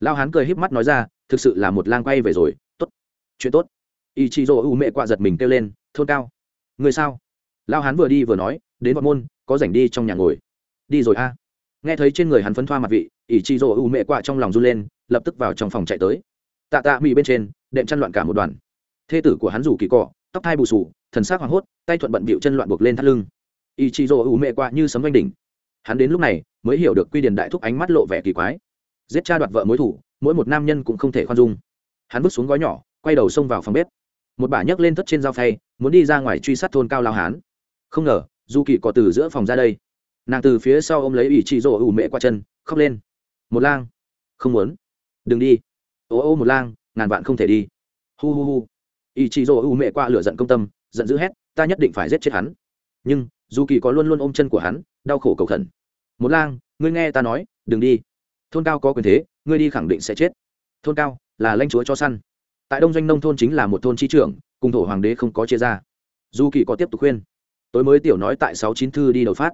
lao hán cười híp mắt nói ra, thực sự là một lang quay về rồi, tốt, chuyện tốt. Ý chí dỗ u mẹ quạ giật mình kêu lên, thôn cao, người sao? Lao hán vừa đi vừa nói, đến vọt môn, có rảnh đi trong nhà ngồi. Đi rồi a. Nghe thấy trên người hắn phấn thoa mặt vị ý chí dỗ u mẹ quạ trong lòng run lên, lập tức vào trong phòng chạy tới. Tạ tạ mỹ bên trên, đệm chăn loạn cả một đoàn. Thê tử của hắn rủ kỳ cọ, tóc thai bù sù thần sắc hoảng hốt, tay thuận bận bịu chân loạn buộc lên thắt lưng. Ý chí dỗ u mẹ quạ như sấm oanh đỉnh. Hắn đến lúc này, mới hiểu được quy điền đại thúc ánh mắt lộ vẻ kỳ quái giết cha đoạt vợ mối thủ, mỗi một nam nhân cũng không thể khoan dung. Hắn vứt xuống gói nhỏ, quay đầu xông vào phòng bếp. Một bà nhấc lên thất trên dao phay, muốn đi ra ngoài truy sát thôn cao lao hán. Không ngờ du kỳ có từ giữa phòng ra đây. Nàng từ phía sau ô m lấy ủy chị rỗ ủ mẹ qua chân, khóc lên. Một lang. Không muốn. Đừng đi. Ô ô một lang, ngàn vạn không thể đi. Hu hu hu. Ủy chị rỗ ủ mẹ qua lửa giận công tâm, giận dữ hét, ta nhất định phải giết chết hắn. Nhưng du kỳ có luôn luôn ôm chân của hắn, đau khổ cầu khẩn. Một lang, ngươi nghe ta nói, đừng đi thôn cao có quyền thế, ngươi đi khẳng định sẽ chết. Thôn cao là lãnh chúa cho săn. Tại đông doanh nông thôn chính là một thôn chi trưởng, cùng thổ hoàng đế không có chia ra. Dù kỳ có tiếp tục khuyên. Tối mới tiểu nói tại sáu chín thư đi đầu phát.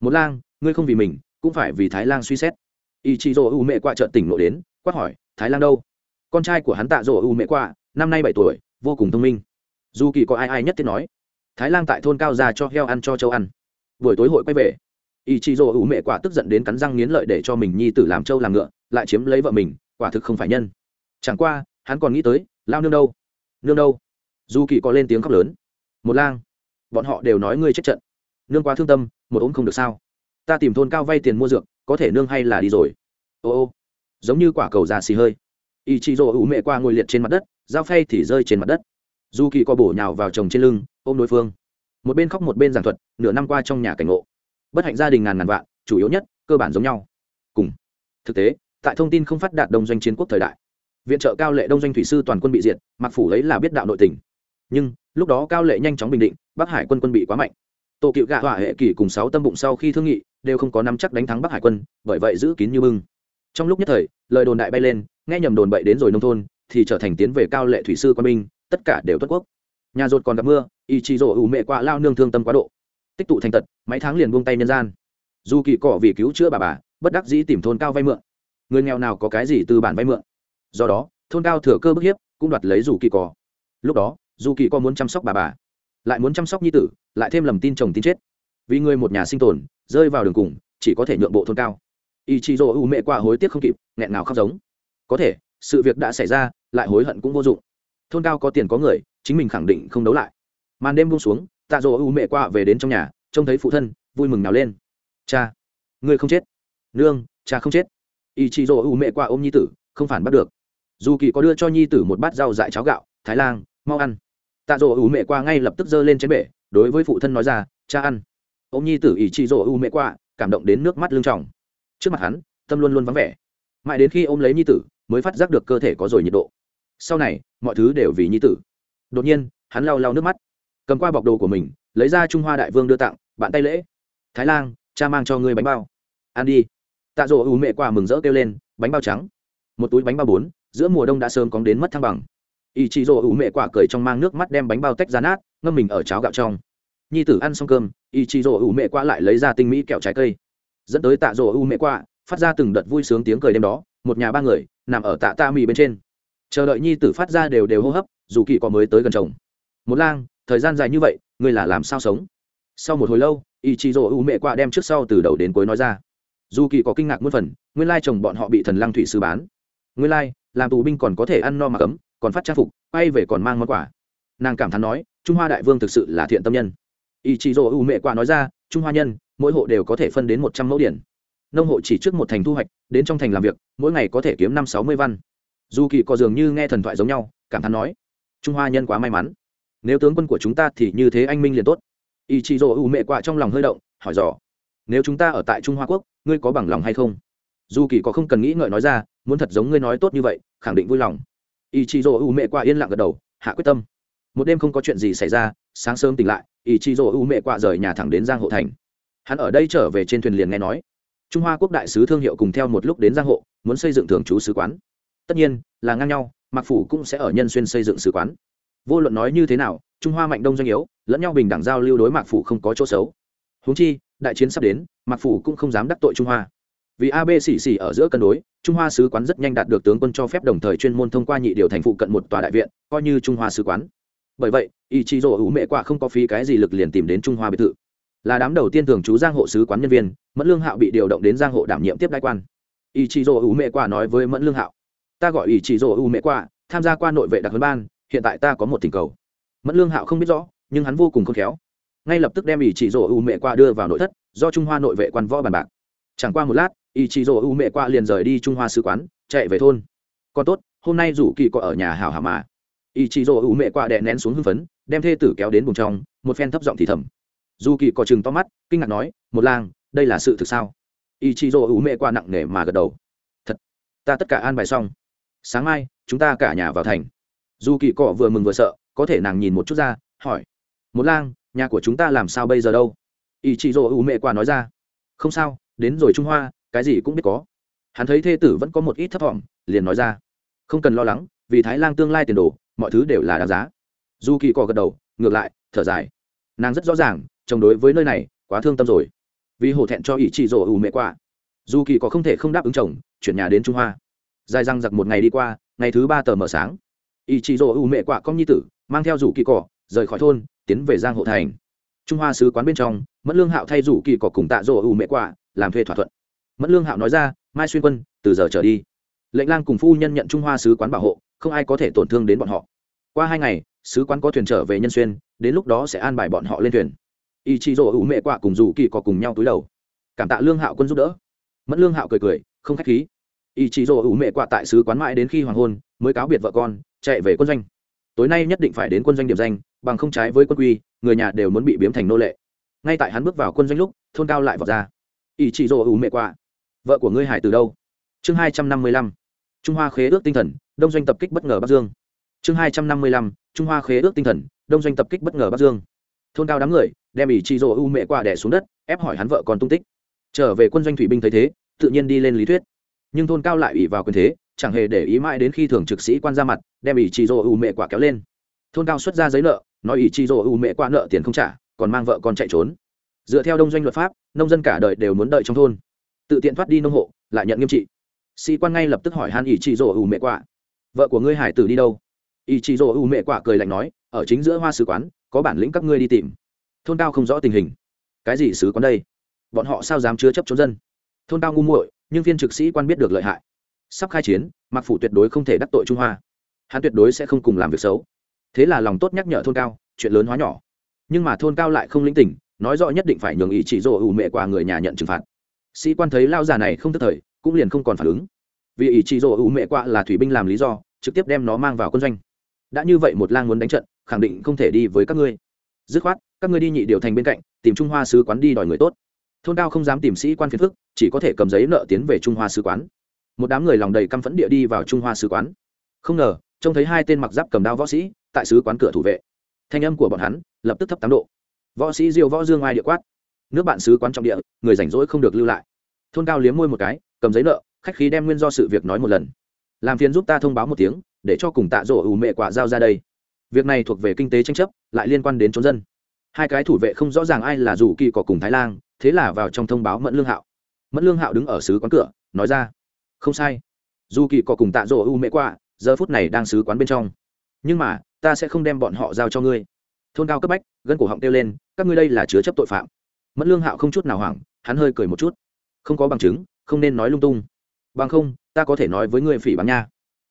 Một lang, ngươi không vì mình, cũng phải vì thái lang suy xét. Ý chị dỗ u mẹ quạ trợn tỉnh nội đến, quát hỏi, thái lang đâu? Con trai của hắn tạ dỗ u mẹ quạ, năm nay bảy tuổi, vô cùng thông minh. Dù kỳ có ai ai nhất thiết nói, thái lang tại thôn cao già cho heo ăn cho châu ăn. Buổi tối hội quay về ý chí dỗ ủ mẹ quả tức giận đến cắn răng nghiến lợi để cho mình nhi tử làm trâu làm ngựa, lại chiếm lấy vợ mình, quả thực không phải nhân. Chẳng qua, hắn còn nghĩ tới lao nương đâu? Nương đâu? Dù kỳ có lên tiếng khóc lớn. Một lang, bọn họ đều nói ngươi chết trận. Nương quá thương tâm, một ốm không được sao? Ta tìm thôn cao vay tiền mua dược, có thể nương hay là đi rồi? Ô ô, giống như quả cầu già xì hơi. Y chị rỗ ủ mẹ qua ngồi liệt trên mặt đất, dao phay thì rơi trên mặt đất. Du kỳ co bổ nhào vào chồng trên lưng, ôm đối phương. Một bên khóc một bên giảng thuật, nửa năm qua trong nhà cảnh ngộ bất hạnh gia đình ngàn ngàn vạn, chủ yếu nhất, cơ bản giống nhau. Cùng, thực tế, tại thông tin không phát đạt đông doanh chiến quốc thời đại, viện trợ cao lệ đông doanh thủy sư toàn quân bị diệt mặc phủ lấy là biết đạo nội tình. Nhưng, lúc đó cao lệ nhanh chóng bình định, bắc hải quân quân bị quá mạnh. Tổ cựu gạ hỏa hệ kỷ cùng sáu tâm bụng sau khi thương nghị, đều không có nắm chắc đánh thắng bắc hải quân, bởi vậy giữ kín như bưng. Trong lúc nhất thời, lời đồn đại bay lên, nghe nhầm đồn bậy đến rồi nông thôn, thì trở thành tiến về cao lệ thủy sư quân binh, tất cả đều tuất quốc. Nhà rột còn gặp mưa ý chí rổ ủ mẹ quạ lao nương thương tâm quá độ tích tụ thành tật, mấy tháng liền buông tay nhân gian. Dù kỳ cọ vì cứu chữa bà bà, bất đắc dĩ tìm thôn cao vay mượn. Người nghèo nào có cái gì từ bản vay mượn? Do đó, thôn cao thừa cơ bức hiếp, cũng đoạt lấy dù kỳ cọ. Lúc đó, dù kỳ cọ muốn chăm sóc bà bà, lại muốn chăm sóc nhi tử, lại thêm lầm tin chồng tin chết. Vì người một nhà sinh tồn, rơi vào đường cùng, chỉ có thể nhượng bộ thôn cao. Ý chí dỗ u mẹ qua hối tiếc không kịp, nghẹn nào khóc giống. Có thể, sự việc đã xảy ra, lại hối hận cũng vô dụng. Thôn cao có tiền có người, chính mình khẳng định không đấu lại. Màn đêm buông xuống tạ dỗ u mẹ qua về đến trong nhà, trông thấy phụ thân, vui mừng nào lên. Cha người không chết. Nương, cha không chết. Ý chị dỗ u mẹ qua ôm nhi tử, không phản bắt được. Dù kỳ có đưa cho nhi tử một bát rau dại cháo gạo, thái lan mau ăn. Tạ dỗ u mẹ qua ngay lập tức giơ lên chén bể, đối với phụ thân nói ra, cha ăn. Ô m nhi tử ý chị dỗ u mẹ qua, cảm động đến nước mắt lưng tròng. Trước mặt hắn, tâm luôn luôn vắng vẻ. Mãi đến khi ôm lấy nhi tử, mới phát giác được cơ thể có rồi nhiệt độ. Sau này, mọi thứ đều vì nhi tử. Đột nhiên, hắn lau lau nước mắt cầm qua bọc đồ của mình, lấy ra trung hoa đại vương đưa tặng, bạn tay lễ. Thái lan cha mang cho ngươi bánh bao. Ăn đi. Tạ rỗ ủ mẹ quả mừng rỡ kêu lên, bánh bao trắng. Một túi bánh bao bốn, giữa mùa đông đã sớm cóng đến mất thăng bằng. Ý chị rỗ ủ mẹ quả cười trong mang nước mắt đem bánh bao tách ra nát, ngâm mình ở cháo gạo trong. Nhi tử ăn xong cơm ý chị rỗ ủ mẹ quả lại lấy ra tinh mỹ kẹo trái cây. Dẫn tới tạ rỗ ủ mẹ quả, phát ra từng đợt vui sướng tiếng cười đêm đó, một nhà ba người, nằm ở tạ ta mì bên trên. Chờ đợi nhi tử phát ra đều đều hô hấp, dù kỳ có mới tới gần chồng. Một lang thời gian dài như vậy, ngươi là làm sao sống? Sau một hồi lâu ý chí rỗ U mẹ Quạ đem trước sau từ đầu đến cuối nói ra. Dù kỳ có kinh ngạc muôn phần, nguyên lai chồng bọn họ bị thần lăng thủy sư bán. Nguyên lai, làm tù binh còn có thể ăn no mà cấm, còn phát trang phục, quay về còn mang món quà. Nàng cảm thán nói, trung hoa đại vương thực sự là thiện tâm nhân. Ý chí rỗ u mẹ Quạ nói ra, trung hoa nhân, mỗi hộ đều có thể phân đến một trăm mẫu điển nông hộ chỉ trước một thành thu hoạch, đến trong thành làm việc, mỗi ngày có thể kiếm năm sáu mươi văn. Dù kỳ có dường như nghe thần thoại giống nhau, cảm thán nói, trung hoa nhân quá may mắn nếu tướng quân của chúng ta thì như thế anh minh liền tốt. Ý chị dỗ ủ mẹ quạ trong lòng hơi động, hỏi dò, nếu chúng ta ở tại trung hoa quốc, ngươi có bằng lòng hay không? Dù kỳ có không cần nghĩ ngợi nói ra, muốn thật giống ngươi nói tốt như vậy, khẳng định vui lòng. Ý chị dỗ u mẹ qua yên lặng gật đầu, hạ quyết tâm. Một đêm không có chuyện gì xảy ra, sáng sớm tỉnh lại, ý chị dỗ u mẹ qua rời nhà thẳng đến giang hộ thành. Hắn ở đây trở về trên thuyền liền nghe nói, trung hoa quốc đại sứ thương hiệu cùng theo một lúc đến giang hộ, muốn xây dựng thường trú sứ quán. Tất nhiên, là ngang nhau mặc phủ cũng sẽ ở nhân xuyên xây dựng sứ quán vô luận nói như thế nào, trung hoa mạnh đông doanh yếu, lẫn nhau bình đẳng giao lưu đối mạc phủ không có chỗ xấu. Húng chi, đại chiến sắp đến, mạc phủ cũng không dám đắc tội trung hoa. Vì ab xỉ xỉ ở giữa cân đối, trung hoa sứ quán rất nhanh đạt được tướng quân cho phép đồng thời chuyên môn thông qua nhị điều thành phụ cận một tòa đại viện, coi như trung hoa sứ quán. Bởi vậy, ý chí rổ hữu mẹ quả không có phí cái gì lực liền tìm đến trung hoa biệt thự. Là đám đầu tiên thường trú giang hộ sứ quán nhân viên, mẫn lương hạo bị điều động đến giang hộ đảm nhiệm tiếp đại quan. Ý chí rổ hữu mẹ quả nói với mẫn lương hạo, ta gọi ý chí rổ hữu mẹ quả, tham gia quan nội vệ đặc huấn ban hiện tại ta có một tình cầu. Mẫn lương hạo không biết rõ, nhưng hắn vô cùng khôn khéo. Ngay lập tức đem ý chỉ rổ u mẹ qua đưa vào nội thất, do trung hoa nội vệ quan võ bàn bạc. Chẳng qua một lát ý chỉ rổ u mẹ qua liền rời đi trung hoa sứ quán, chạy về thôn. Còn tốt, hôm nay rủ kỳ có ở nhà hảo hảo mà. Ý chỉ rổ u mẹ qua đè nén xuống hưng phấn, đem thê tử kéo đến bùng trong, một phen thấp giọng thì thầm. Dù kỳ có chừng to mắt, kinh ngạc nói, một lang, đây là sự thực sao? Ý chỉ rổ u mẹ qua nặng nề mà gật đầu. Thật, ta tất cả an bài xong. Sáng mai, chúng ta cả nhà vào thành dù kỳ cọ vừa mừng vừa sợ, có thể nàng nhìn một chút ra, hỏi, một lang, nhà của chúng ta làm sao bây giờ đâu? Ý chị rỗ ủ mẹ quả nói ra, không sao, đến rồi trung hoa, cái gì cũng biết có. Hắn thấy thê tử vẫn có một ít thấp thỏm, liền nói ra, không cần lo lắng, vì thái lan tương lai tiền đồ, mọi thứ đều là đáng giá. Dù kỳ cọ gật đầu, ngược lại, thở dài, nàng rất rõ ràng, chồng đối với nơi này, quá thương tâm rồi. Vì hổ thẹn cho ý chị rỗ ủ mẹ quả, dù kỳ có không thể không đáp ứng chồng, chuyển nhà đến trung hoa. Dài răng giặc một ngày đi qua, ngày thứ ba tờ mở sáng ý chí rỗ u mẹ quạ con nhi tử, mang theo rủ kỳ cỏ, rời khỏi thôn, tiến về giang hộ thành. Trung hoa sứ quán bên trong, mẫn lương hạo thay rủ kỳ cỏ cùng tạ rỗ u mẹ quạ làm thuê thỏa thuận. Mẫn lương hạo nói ra, mai xuyên quân, từ giờ trở đi, lệnh lang cùng phu nhân nhận trung hoa sứ quán bảo hộ, không ai có thể tổn thương đến bọn họ. Qua hai ngày, sứ quán có thuyền trở về nhân xuyên, đến lúc đó sẽ an bài bọn họ lên thuyền. Y chí rỗ u mẹ quạ cùng rủ kỳ cỏ cùng nhau túi đầu. Cảm tạ lương hạo quân giúp đỡ. Mẫn lương hạo cười cười, không khách khí ý chí rồ ủ mẹ quạ tại sứ quán mãi đến khi hoàng hôn, mới cáo biệt vợ con, chạy về quân doanh. Tối nay nhất định phải đến quân doanh điểm danh, bằng không trái với quân quy, người nhà đều muốn bị biếm thành nô lệ. Ngay tại hắn bước vào quân doanh lúc, thôn cao lại vọt ra. Ỷ chí rồ ủ mẹ quạ. vợ của ngươi hải từ đâu? Chương hai trăm năm mươi lăm. Trung hoa khế ước tinh thần, đông doanh tập kích bất ngờ bắc dương. Chương hai trăm năm mươi lăm. Trung hoa khế ước tinh thần, đông doanh tập kích bất ngờ bắc dương. Thôn cao đám người, đem ỷ chí rồ u mẹ qua đẻ xuống đất, ép hỏi hắn vợ còn tung tích. Trở về quân doanh thủy binh thấy thế, tự nhiên đi lên lý thuyết nhưng thôn cao lại ủy vào quyền thế, chẳng hề để ý mãi đến khi thường trực sĩ quan ra mặt, đem ủy chị rồ u mẹ quả kéo lên. Thôn cao xuất ra giấy nợ, nói ủy chị rồ u mẹ quả nợ tiền không trả, còn mang vợ con chạy trốn. Dựa theo đông doanh luật pháp, nông dân cả đời đều muốn đợi trong thôn. Tự tiện thoát đi nông hộ, lại nhận nghiêm trị. Sĩ quan ngay lập tức hỏi han ỷ chị rồ u mẹ quả, vợ của ngươi hải tử đi đâu? Ỷ chị rồ u mẹ quả cười lạnh nói, ở chính giữa hoa sứ quán, có bản lĩnh các ngươi đi tìm. Thôn cao không rõ tình hình. Cái gì sứ quán đây? Bọn họ sao dám chứa chấp trốn dân? Thôn cao ngu muội nhưng viên trực sĩ quan biết được lợi hại. Sắp khai chiến mặc phủ tuyệt đối không thể đắc tội trung hoa. Hắn tuyệt đối sẽ không cùng làm việc xấu. Thế là lòng tốt nhắc nhở thôn cao, chuyện lớn hóa nhỏ. Nhưng mà thôn cao lại không lĩnh tỉnh nói rõ nhất định phải nhường ý chỉ dỗ ủ mẹ qua người nhà nhận trừng phạt. Sĩ quan thấy lao già này không tức thời, cũng liền không còn phản ứng. Vì ý chỉ dỗ ủ mẹ qua là thủy binh làm lý do, trực tiếp đem nó mang vào quân doanh. Đã như vậy một lang muốn đánh trận, khẳng định không thể đi với các ngươi. Dứt khoát, các ngươi đi nhị điều thành bên cạnh, tìm trung hoa sứ quán đi đòi người tốt thôn cao không dám tìm sĩ quan phiền phức, chỉ có thể cầm giấy nợ tiến về trung hoa sứ quán. Một đám người lòng đầy căm phẫn địa đi vào trung hoa sứ quán. Không ngờ, trông thấy hai tên mặc giáp cầm đao võ sĩ tại sứ quán cửa thủ vệ. Thanh âm của bọn hắn lập tức thấp tám độ. Võ sĩ diêu võ dương ai địa quát. Nước bạn sứ quán trọng địa, người rảnh rỗi không được lưu lại. Thôn cao liếm môi một cái, cầm giấy nợ, khách khí đem nguyên do sự việc nói một lần. Làm phiền giúp ta thông báo một tiếng, để cho cùng tạ rỗ ủ mẹ quả giao ra đây. Việc này thuộc về kinh tế tranh chấp, lại liên quan đến trốn dân. Hai cái thủ vệ không rõ ràng ai là dù kỳ cỏ cùng thái lan thế là vào trong thông báo mẫn lương hạo. Mẫn lương hạo đứng ở sứ quán cửa, nói ra, không sai. Dù kỳ có cùng tạ rỗ u mễ quả giờ phút này đang sứ quán bên trong. Nhưng mà, ta sẽ không đem bọn họ giao cho ngươi. Thôn cao cấp bách, gân cổ họng kêu lên, các ngươi đây là chứa chấp tội phạm. Mẫn lương hạo không chút nào hoảng, hắn hơi cười một chút. Không có bằng chứng, không nên nói lung tung. Bằng không, ta có thể nói với ngươi phỉ bằng nha.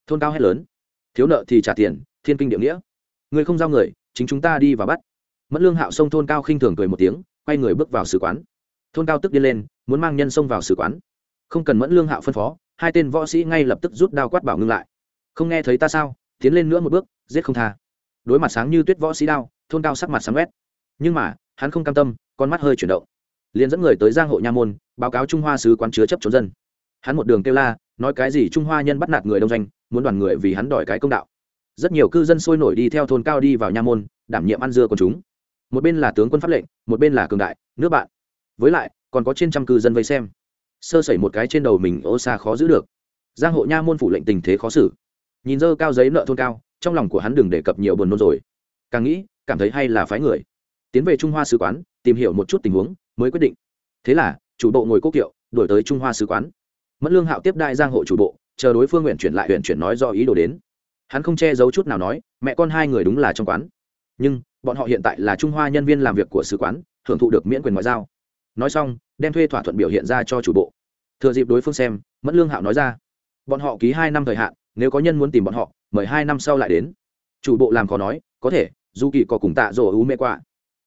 Thôn cao hét lớn. Thiếu nợ thì trả tiền, thiên kinh địa nghĩa. Ngươi không giao người, chính chúng ta đi và bắt. Mẫn lương hạo xông thôn cao khinh thường cười một tiếng, quay người bước vào sứ quán thôn cao tức điên lên, muốn mang nhân xông vào sử quán. Không cần mẫn lương hạo phân phó, hai tên võ sĩ ngay lập tức rút đao quát bảo ngưng lại. Không nghe thấy ta sao? Tiến lên nữa một bước, giết không tha. Đối mặt sáng như tuyết võ sĩ đao, thôn cao sắc mặt sáng quét. Nhưng mà, hắn không cam tâm, con mắt hơi chuyển động. Liền dẫn người tới giang hộ nha môn, báo cáo trung hoa sứ quán chứa chấp trốn dân. Hắn một đường kêu la, nói cái gì trung hoa nhân bắt nạt người đông doanh, muốn đoàn người vì hắn đòi cái công đạo. Rất nhiều cư dân sôi nổi đi theo thôn cao đi vào nha môn, đảm nhiệm ăn dưa của chúng. Một bên là tướng quân pháp lệnh, một bên là cường đại, nước bạn với lại, còn có trên trăm cư dân vây xem. Sơ sẩy một cái trên đầu mình ô xa khó giữ được. Giang hộ nha môn phủ lệnh tình thế khó xử. Nhìn dơ cao giấy nợ thôn cao, trong lòng của hắn đừng đề cập nhiều buồn nôn rồi. Càng nghĩ, cảm thấy hay là phái người. Tiến về trung hoa sứ quán, tìm hiểu một chút tình huống, mới quyết định. Thế là, chủ bộ ngồi quốc kiệu đổi tới trung hoa sứ quán. Mẫn lương hạo tiếp đại giang hộ chủ bộ, chờ đối phương nguyện chuyển lại huyện chuyển nói do ý đồ đến. Hắn không che giấu chút nào nói, mẹ con hai người đúng là trong quán. Nhưng, bọn họ hiện tại là trung hoa nhân viên làm việc của sứ quán, hưởng thụ được miễn quyền ngoại giao nói xong, đem thuê thỏa thuận biểu hiện ra cho chủ bộ. Thừa dịp đối phương xem, mẫn lương hạo nói ra, bọn họ ký hai năm thời hạn, nếu có nhân muốn tìm bọn họ, mời hai năm sau lại đến. Chủ bộ làm khó nói, có thể, dù kỳ có cùng tạ rổ ú mẹ quạ.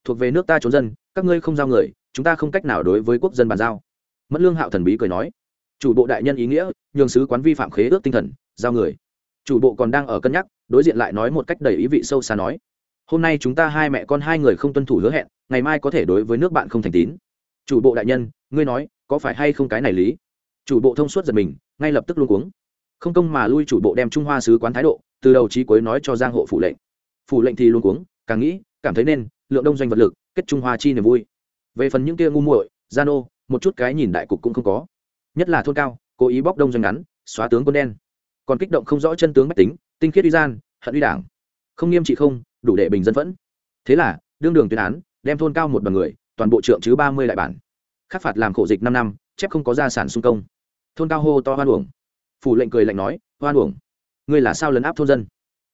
thuộc về nước ta trốn dân, các ngươi không giao người, chúng ta không cách nào đối với quốc dân bàn giao. Mẫn lương hạo thần bí cười nói, chủ bộ đại nhân ý nghĩa, nhường sứ quán vi phạm khế ước tinh thần, giao người. Chủ bộ còn đang ở cân nhắc, đối diện lại nói một cách đầy ý vị sâu xa nói, hôm nay chúng ta hai mẹ con hai người không tuân thủ hứa hẹn, ngày mai có thể đối với nước bạn không thành tín chủ bộ đại nhân, ngươi nói, có phải hay không cái này lý? Chủ bộ thông suốt giật mình, ngay lập tức luôn cuống. Không công mà lui chủ bộ đem trung hoa sứ quán thái độ, từ đầu trí cuối nói cho giang hộ phủ lệnh. Phủ lệnh thì luôn cuống, càng nghĩ, cảm thấy nên, lượng đông doanh vật lực, kết trung hoa chi niềm vui. Về phần những kia ngu muội gian ô một chút cái nhìn đại cục cũng không có. Nhất là thôn cao, cố ý bóc đông doanh ngắn, xóa tướng quân đen. Còn kích động không rõ chân tướng mách tính, tinh khiết uy gian, hận uy đảng. Không nghiêm trị không, đủ để bình dân vẫn thế là, đương đường tuyên án, đem thôn cao một bằng người toàn bộ trượng chứ ba mươi đại bản. Khắc phạt làm khổ dịch năm năm, chép không có gia sản xung công. Thôn cao hô to hoan uổng. Phủ lệnh cười lạnh nói, hoan uổng? Ngươi là sao lấn áp thôn dân?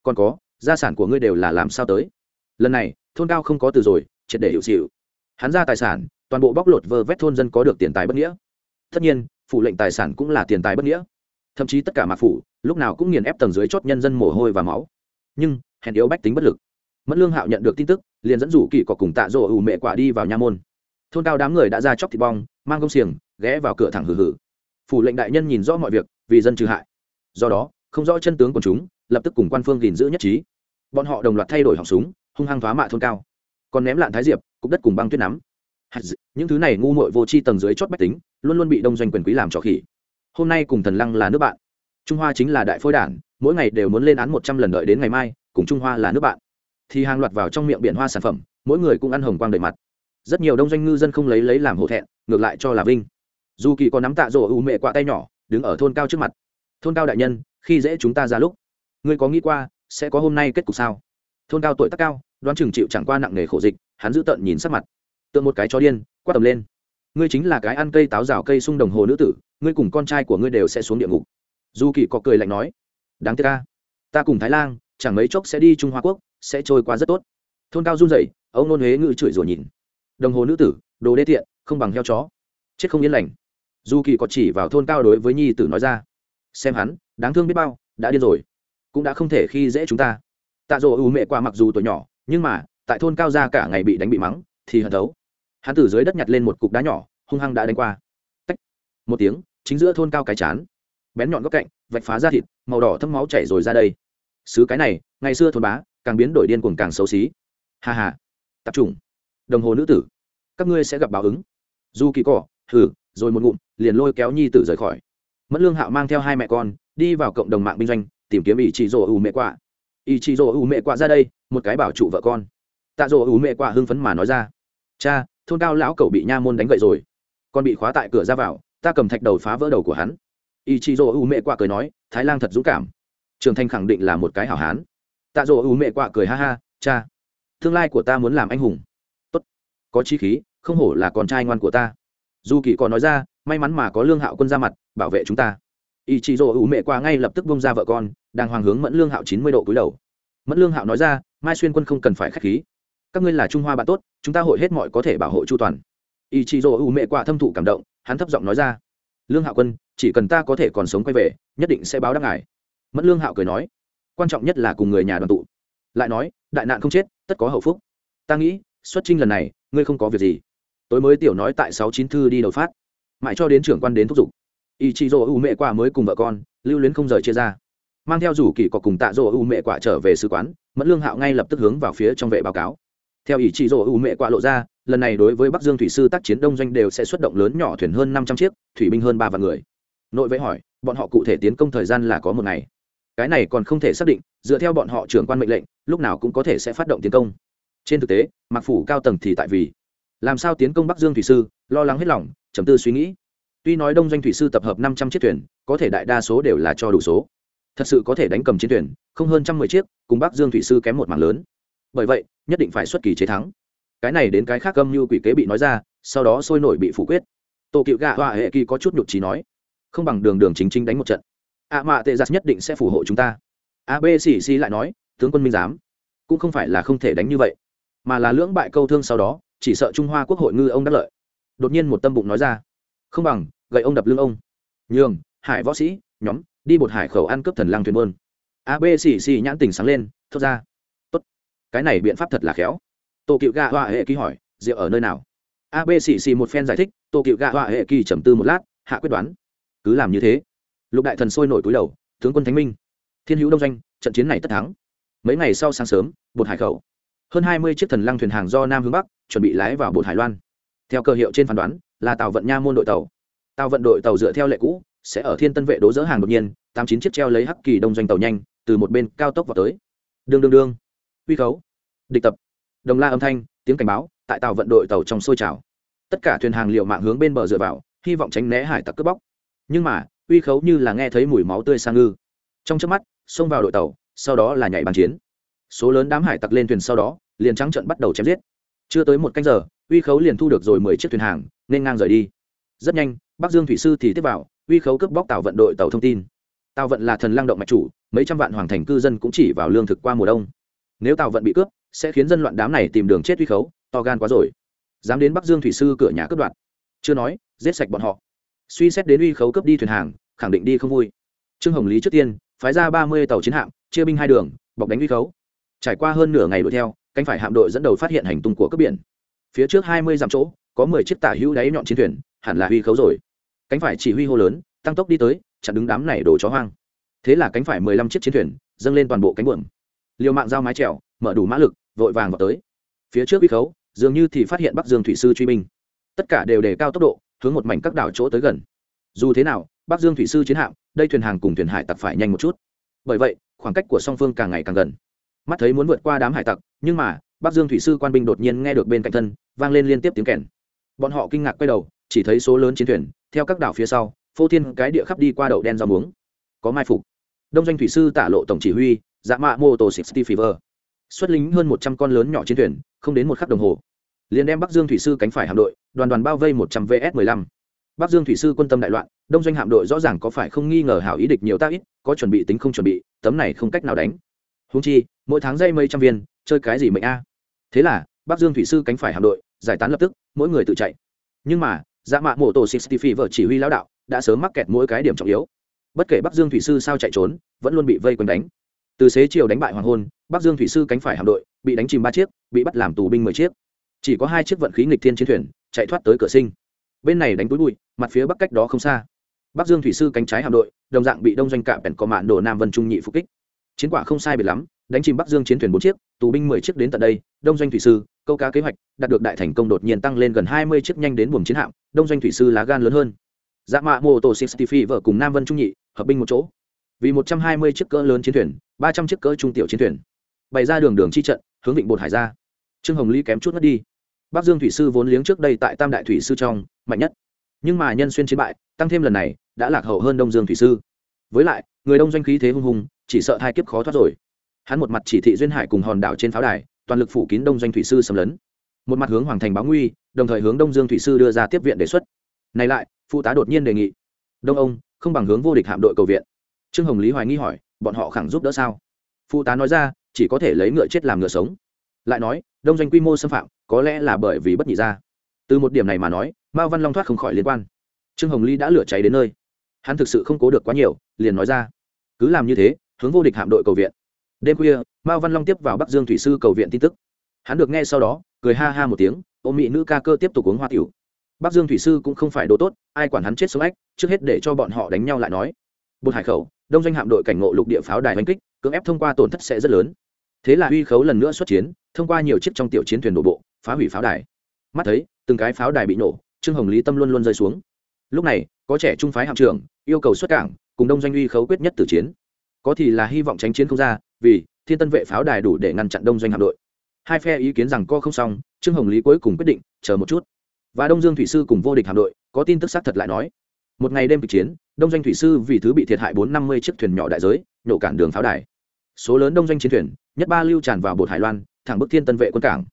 Còn có, gia sản của ngươi đều là làm sao tới? Lần này, thôn cao không có từ rồi, triệt để hiệu xịu hắn ra tài sản, toàn bộ bóc lột vơ vét thôn dân có được tiền tài bất nghĩa. Tất nhiên, phủ lệnh tài sản cũng là tiền tài bất nghĩa. Thậm chí tất cả mạc phủ, lúc nào cũng nghiền ép tầng dưới chót nhân dân mồ hôi và máu. Nhưng, hèn yếu bách tính bất lực mẫn lương hạo nhận được tin tức, liền dẫn rủ kỳ có cùng tạ rỗ ủ mẹ quả đi vào nha môn. Thôn cao đám người đã ra chóc thịt bong, mang công xiềng, ghé vào cửa thẳng hử hử phủ lệnh đại nhân nhìn rõ mọi việc, vì dân trừ hại. Do đó, không rõ chân tướng của chúng, lập tức cùng quan phương gìn giữ nhất trí. Bọn họ đồng loạt thay đổi họng súng, hung hăng phá mạ thôn cao. Còn ném lạn thái diệp, cục đất cùng băng tuyết nắm. Những thứ này ngu muội vô tri tầng dưới chót bách tính, luôn luôn bị đông doanh quyền quý làm trò khỉ. Hôm nay cùng thần lăng là nước bạn. Trung hoa chính là đại phôi đản mỗi ngày đều muốn lên án một trăm lần đợi đến ngày mai, cùng trung hoa là nước bạn thì hàng loạt vào trong miệng biển hoa sản phẩm, mỗi người cũng ăn hồng quang đầy mặt. Rất nhiều đông doanh ngư dân không lấy lấy làm hổ thẹn, ngược lại cho là vinh. Dù kỳ có nắm tạ rỗ ù mẹ quạ tay nhỏ, đứng ở thôn cao trước mặt. Thôn cao đại nhân, khi dễ chúng ta ra lúc. Ngươi có nghĩ qua, sẽ có hôm nay kết cục sao? Thôn cao tuổi tác cao, đoán chừng chịu chẳng qua nặng nề khổ dịch, hắn giữ tợn nhìn sắc mặt. Tượng một cái chó điên, quát tầm lên. Ngươi chính là cái ăn cây táo rào cây sung đồng hồ nữ tử, ngươi cùng con trai của ngươi đều sẽ xuống địa ngục. Dù kỳ có cười lạnh nói. Đáng tiếc ca ta cùng thái lan, chẳng mấy chốc sẽ đi trung hoa quốc sẽ trôi qua rất tốt. Thôn cao run rẩy ông nôn huế ngự chửi rủa nhìn. Đồng hồ nữ tử, đồ đê tiện, không bằng heo chó. Chết không yên lành. Du kỳ có chỉ vào thôn cao đối với nhi tử nói ra. Xem hắn, đáng thương biết bao, đã điên rồi. Cũng đã không thể khi dễ chúng ta. Tạ dỗ ưu mẹ qua mặc dù tuổi nhỏ, nhưng mà, tại thôn cao ra cả ngày bị đánh bị mắng, thì hận thấu. Hắn từ dưới đất nhặt lên một cục đá nhỏ, hung hăng đã đánh qua. Tách. một tiếng, chính giữa thôn cao cái chán. Bén nhọn góc cạnh, vạch phá ra thịt, màu đỏ thấm máu chảy rồi ra đây. Xứ cái này, ngày xưa thôn bá càng biến đổi điên cuồng càng xấu xí. Hà hà tập trung. Đồng hồ nữ tử. Các ngươi sẽ gặp báo ứng. Du kỳ cỏ hừ, rồi một ngụm, liền lôi kéo nhi tử rời khỏi. Mẫn lương hạo mang theo hai mẹ con, đi vào cộng đồng mạng binh doanh, tìm kiếm ý chị rồ ủ mẹ quạ ý chị rồ ủ mẹ quạ ra đây, một cái bảo trụ vợ con. Tạ rồ ủ mẹ quạ hưng phấn mà nói ra. Cha, thôn cao lão cậu bị nha môn đánh gậy rồi. Con bị khóa tại cửa ra vào, ta cầm thạch đầu phá vỡ đầu của hắn. Ý chị rồ ủ mẹ quạ cười nói, thái lan thật dũng cảm. Trường thanh khẳng định là một cái hảo hán tạ dỗ ủ mẹ quạ cười ha ha, cha, tương lai của ta muốn làm anh hùng. Tốt, có chi khí, không hổ là con trai ngoan của ta. Dù kỳ còn nói ra, may mắn mà có lương hạo quân ra mặt, bảo vệ chúng ta. Ý chị dỗ ủ mẹ Quạ ngay lập tức bông ra vợ con đang hoàng hướng mẫn lương hạo chín mươi độ cúi đầu. Mẫn lương hạo nói ra, mai xuyên quân không cần phải k h á c h khí. Các ngươi là trung hoa bạn tốt, chúng ta hội hết mọi có thể bảo hộ chu toàn. Ý chị dỗ ủ mẹ Quạ thâm thụ cảm động, hắn thấp giọng nói ra, lương hạo quân, chỉ cần ta có thể còn sống quay về, nhất định sẽ báo đáp ngài. Mẫn lương hạo cười nói quan trọng nhất là cùng người nhà đoàn tụ. Lại nói, đại nạn không chết, tất có hậu phúc. Ta nghĩ, xuất trinh lần này, ngươi không có việc gì. Tối mới tiểu nói tại sáu chín thư đi đầu phát. Mãi cho đến trưởng quan đến thúc giục. Ý chị rồ u mẹ quả mới cùng vợ con, lưu luyến không rời chia ra. Mang theo rủ kỳ có cùng tạ rồ u mẹ quả trở về sứ quán, mẫn lương hạo ngay lập tức hướng vào phía trong vệ báo cáo. Theo ý chị rồ u mẹ quả lộ ra, lần này đối với bắc dương thủy sư tác chiến đông doanh đều sẽ xuất động lớn nhỏ thuyền hơn năm trăm chiếc, thủy binh hơn ba vạn người. Nội vệ hỏi, bọn họ cụ thể tiến công thời gian là có một ngày cái này còn không thể xác định, dựa theo bọn họ trưởng quan mệnh lệnh, lúc nào cũng có thể sẽ phát động tiến công. Trên thực tế mặc phủ cao tầng thì tại vì, làm sao tiến công bắc dương thủy sư, lo lắng hết lòng chấm tư suy nghĩ. Tuy nói đông doanh thủy sư tập hợp năm trăm chiếc thuyền, có thể đại đa số đều là cho đủ số. Thật sự có thể đánh cầm chiến thuyền, không hơn trăm mười chiếc, cùng bắc dương thủy sư kém một mảng lớn. Bởi vậy, nhất định phải xuất kỳ chế thắng. Cái này đến cái khác âm như quỷ kế bị nói ra, sau đó sôi nổi bị phủ quyết. Tổ cựu gạ hòa hệ kỳ có chút nhục trí nói, không bằng đường đường chính chính đánh một trận ạ mạ tệ giặt nhất định sẽ phù hộ chúng ta. A b lại nói, tướng quân minh giám, cũng không phải là không thể đánh như vậy, mà là lưỡng bại câu thương sau đó, chỉ sợ trung hoa quốc hội ngư ông đắc lợi. Đột nhiên một tâm bụng nói ra, không bằng, gậy ông đập lưng ông. Nhường, hải võ sĩ, nhóm, đi bột hải khẩu ăn cướp thần lăng thuyền bơn a b nhãn tình sáng lên, thốt ra, tốt, cái này biện pháp thật là khéo. Tô cựu gạ họa hệ ký hỏi, rượu ở nơi nào? A b một phen giải thích, tô cựu gạ họa hệ kỳ trầm tư một lát, hạ quyết đoán, cứ làm như thế lục đại thần sôi nổi túi đầu, tướng quân thánh minh, thiên hữu đông doanh, trận chiến này tất thắng. Mấy ngày sau sáng sớm, bột hải khẩu. Hơn hai mươi chiếc thần lăng thuyền hàng do nam hướng bắc chuẩn bị lái vào bột hải loan. Theo cơ hiệu trên phán đoán, là tàu vận nha môn đội tàu. Tàu vận đội tàu dựa theo lệ cũ, sẽ ở thiên tân vệ đỗ dỡ hàng đột nhiên, tám chín chiếc treo lấy hắc kỳ đông doanh tàu nhanh, từ một bên cao tốc vào tới. Đương đương đương. Uy khấu. Địch tập. Đồng la âm thanh, tiếng cảnh báo, tại tàu vận đội tàu trong sôi trào. Tất cả thuyền hàng liệu mạng hướng bên bờ dựa vào, hy vọng tránh né hải tặc cướp bóc. Nhưng mà uy khấu như là nghe thấy mùi máu tươi sang ngư. Trong chớp mắt, xông vào đội tàu, sau đó là nhảy bàn chiến. Số lớn đám hải tặc lên thuyền sau đó, liền trắng trận bắt đầu chém giết. Chưa tới một canh giờ, uy khấu liền thu được rồi mười chiếc thuyền hàng, nên ngang rời đi. Rất nhanh, bắc dương thủy sư thì tiếp vào, uy khấu cướp bóc tàu vận đội tàu thông tin. Tàu vận là thần lang động mạch chủ, mấy trăm vạn hoàng thành cư dân cũng chỉ vào lương thực qua mùa đông. Nếu tàu vận bị cướp, sẽ khiến dân loạn đám này tìm đường chết uy khấu, to gan quá rồi. Dám đến bắc dương thủy sư cửa nhà cướp đoạt. Chưa nói, giết sạch bọn họ suy xét đến uy khấu cướp đi thuyền hàng, khẳng định đi không vui. Trương hồng lý trước tiên, phái ra ba mươi tàu chiến hạm, chia binh hai đường, bọc đánh uy khấu. Trải qua hơn nửa ngày đuổi theo, cánh phải hạm đội dẫn đầu phát hiện hành tung của cướp biển. Phía trước hai mươi dặm chỗ, có mười chiếc tả hữu đáy nhọn chiến thuyền, hẳn là uy khấu rồi. Cánh phải chỉ huy hô lớn, tăng tốc đi tới, chặn đứng đám này đổ chó hoang. Thế là cánh phải mười lăm chiếc chiến thuyền, dâng lên toàn bộ cánh buồm. Liều mạng giao mái trèo mở đủ mã lực, vội vàng vào tới. Phía trước uy khấu, dường như thì phát hiện bắc dương thủy sư truy binh. Tất cả đều đề cao tốc độ hướng một mảnh các đảo chỗ tới gần. Dù thế nào, bắc dương thủy sư chiến hạm, đây thuyền hàng cùng thuyền hải tặc phải nhanh một chút. Bởi vậy, khoảng cách của song phương càng ngày càng gần. Mắt thấy muốn vượt qua đám hải tặc, nhưng mà, bắc dương thủy sư quan binh đột nhiên nghe được bên cạnh thân, vang lên liên tiếp tiếng kèn. Bọn họ kinh ngạc quay đầu, chỉ thấy số lớn chiến thuyền, theo các đảo phía sau, phô thiên cái địa khắp đi qua đậu đen rau muống. Có mai phục. Đông doanh thủy sư tả lộ tổng chỉ huy dạ mạ mô tô sixty fever xuất lính hơn một trăm con lớn nhỏ chiến thuyền, không đến một khắc đồng hồ liền đem bắc dương thủy sư cánh phải hạm đội, đoàn đoàn bao vây một trăm vs mười lăm. Bắc dương thủy sư quân tâm đại loạn, đông doanh hạm đội rõ ràng có phải không nghi ngờ hảo ý địch nhiều tác ít, có chuẩn bị tính không chuẩn bị, tấm này không cách nào đánh. Húng chi, mỗi tháng dây mấy trăm viên, chơi cái gì mệnh a? Thế là, bắc dương thủy sư cánh phải hạm đội, giải tán lập tức, mỗi người tự chạy. Nhưng mà dạ mạ mổ tổ sixty phi vợ chỉ huy lão đạo, đã sớm mắc kẹt mỗi cái điểm trọng yếu. Bất kể bắc dương thủy sư sao chạy trốn, vẫn luôn bị vây quanh đánh. Từ xế chiều đánh bại hoàng hôn, bắc dương thủy sư cánh phải hạm đội, bị đánh chìm ba chiếc, bị bắt làm tù binh mười chiếc chỉ có hai chiếc vận khí nghịch thiên chiến thuyền chạy thoát tới cửa sinh. Bên này đánh túi bụi, mặt phía bắc cách đó không xa. Bắc dương thủy sư cánh trái hạm đội, đồng dạng bị đông doanh cạm bèn có mạn đồ nam vân trung nhị phục kích. Chiến quả không sai biệt lắm, đánh chìm bắc dương chiến thuyền bốn chiếc, tù binh mười chiếc đến tận đây, đông doanh thủy sư, câu cá kế hoạch, đạt được đại thành công đột nhiên tăng lên gần hai mươi chiếc nhanh đến buồng chiến hạm, đông doanh thủy sư lá gan lớn hơn. Dạ mạ mô tô six phi vợ cùng nam vân trung nhị hợp binh một chỗ. Vì một trăm hai mươi chiếc cỡ lớn chiến thuyền, ba trăm chiếc cỡ trung tiểu chiến thuyền. Bày ra đường đường chi trận, hướng vịnh bột hải ra. Trương hồng lý kém chút mất đi bắc dương thủy sư vốn liếng trước đây tại tam đại thủy sư trong, mạnh nhất. Nhưng mà nhân xuyên chiến bại, tăng thêm lần này, đã lạc hậu hơn đông dương thủy sư. Với lại, người đông doanh khí thế hung hùng, chỉ sợ hai kiếp khó thoát rồi. Hắn một mặt chỉ thị duyên hải cùng hòn đảo trên pháo đài, toàn lực phủ kín đông doanh thủy sư xâm lấn. Một mặt hướng hoàng thành báo nguy, đồng thời hướng đông dương thủy sư đưa ra tiếp viện đề xuất. Này lại, phụ tá đột nhiên đề nghị. Đông ông, không bằng hướng vô địch hạm đội cầu viện. Trương hồng lý hoài nghi hỏi, bọn họ khẳng giúp đỡ sao? Phụ tá nói ra, chỉ có thể lấy ngựa chết làm ngựa sống lại nói, đông doanh quy mô xâm phạm, có lẽ là bởi vì bất nhị ra từ một điểm này mà nói, mao văn long thoát không khỏi liên quan. Trương hồng ly đã lửa cháy đến nơi. Hắn thực sự không cố được quá nhiều, liền nói ra. Cứ làm như thế, hướng vô địch hạm đội cầu viện. Đêm khuya, mao văn long tiếp vào bắc dương thủy sư cầu viện tin tức. Hắn được nghe sau đó, cười ha ha một tiếng ôm mỹ nữ ca cơ tiếp tục uống hoa tiểu. Bắc dương thủy sư cũng không phải đồ tốt, ai quản hắn chết sống ách, trước hết để cho bọn họ đánh nhau lại nói. Bột hải khẩu, đông doanh hạm đội cảnh ngộ lục địa pháo đài đánh kích, cưỡng ép thông qua tổn thất sẽ rất lớn thế là uy khấu lần nữa xuất chiến, thông qua nhiều chiếc trong tiểu chiến thuyền đổ bộ, phá hủy pháo đài. Mắt thấy, từng cái pháo đài bị nổ, trương hồng lý tâm luôn luôn rơi xuống. Lúc này, có trẻ trung phái hạm trưởng, yêu cầu xuất cảng, cùng đông doanh uy khấu quyết nhất tử chiến. Có thì là hy vọng tránh chiến không ra, vì thiên tân vệ pháo đài đủ để ngăn chặn đông doanh hạm đội. Hai phe ý kiến rằng co không xong, trương hồng lý cuối cùng quyết định, chờ một chút. Và đông dương thủy sư cùng vô địch hạm đội, có tin tức xác thật lại nói. Một ngày đêm kịch chiến, đông doanh thủy sư vì thứ bị thiệt hại bốn năm mươi chiếc thuyền nhỏ đại giới, nhổ cản đường pháo đài số lớn đông doanh chiến thuyền, nhất ba lưu tràn vào bột hải loan, thẳng bức thiên tân vệ quân cảng.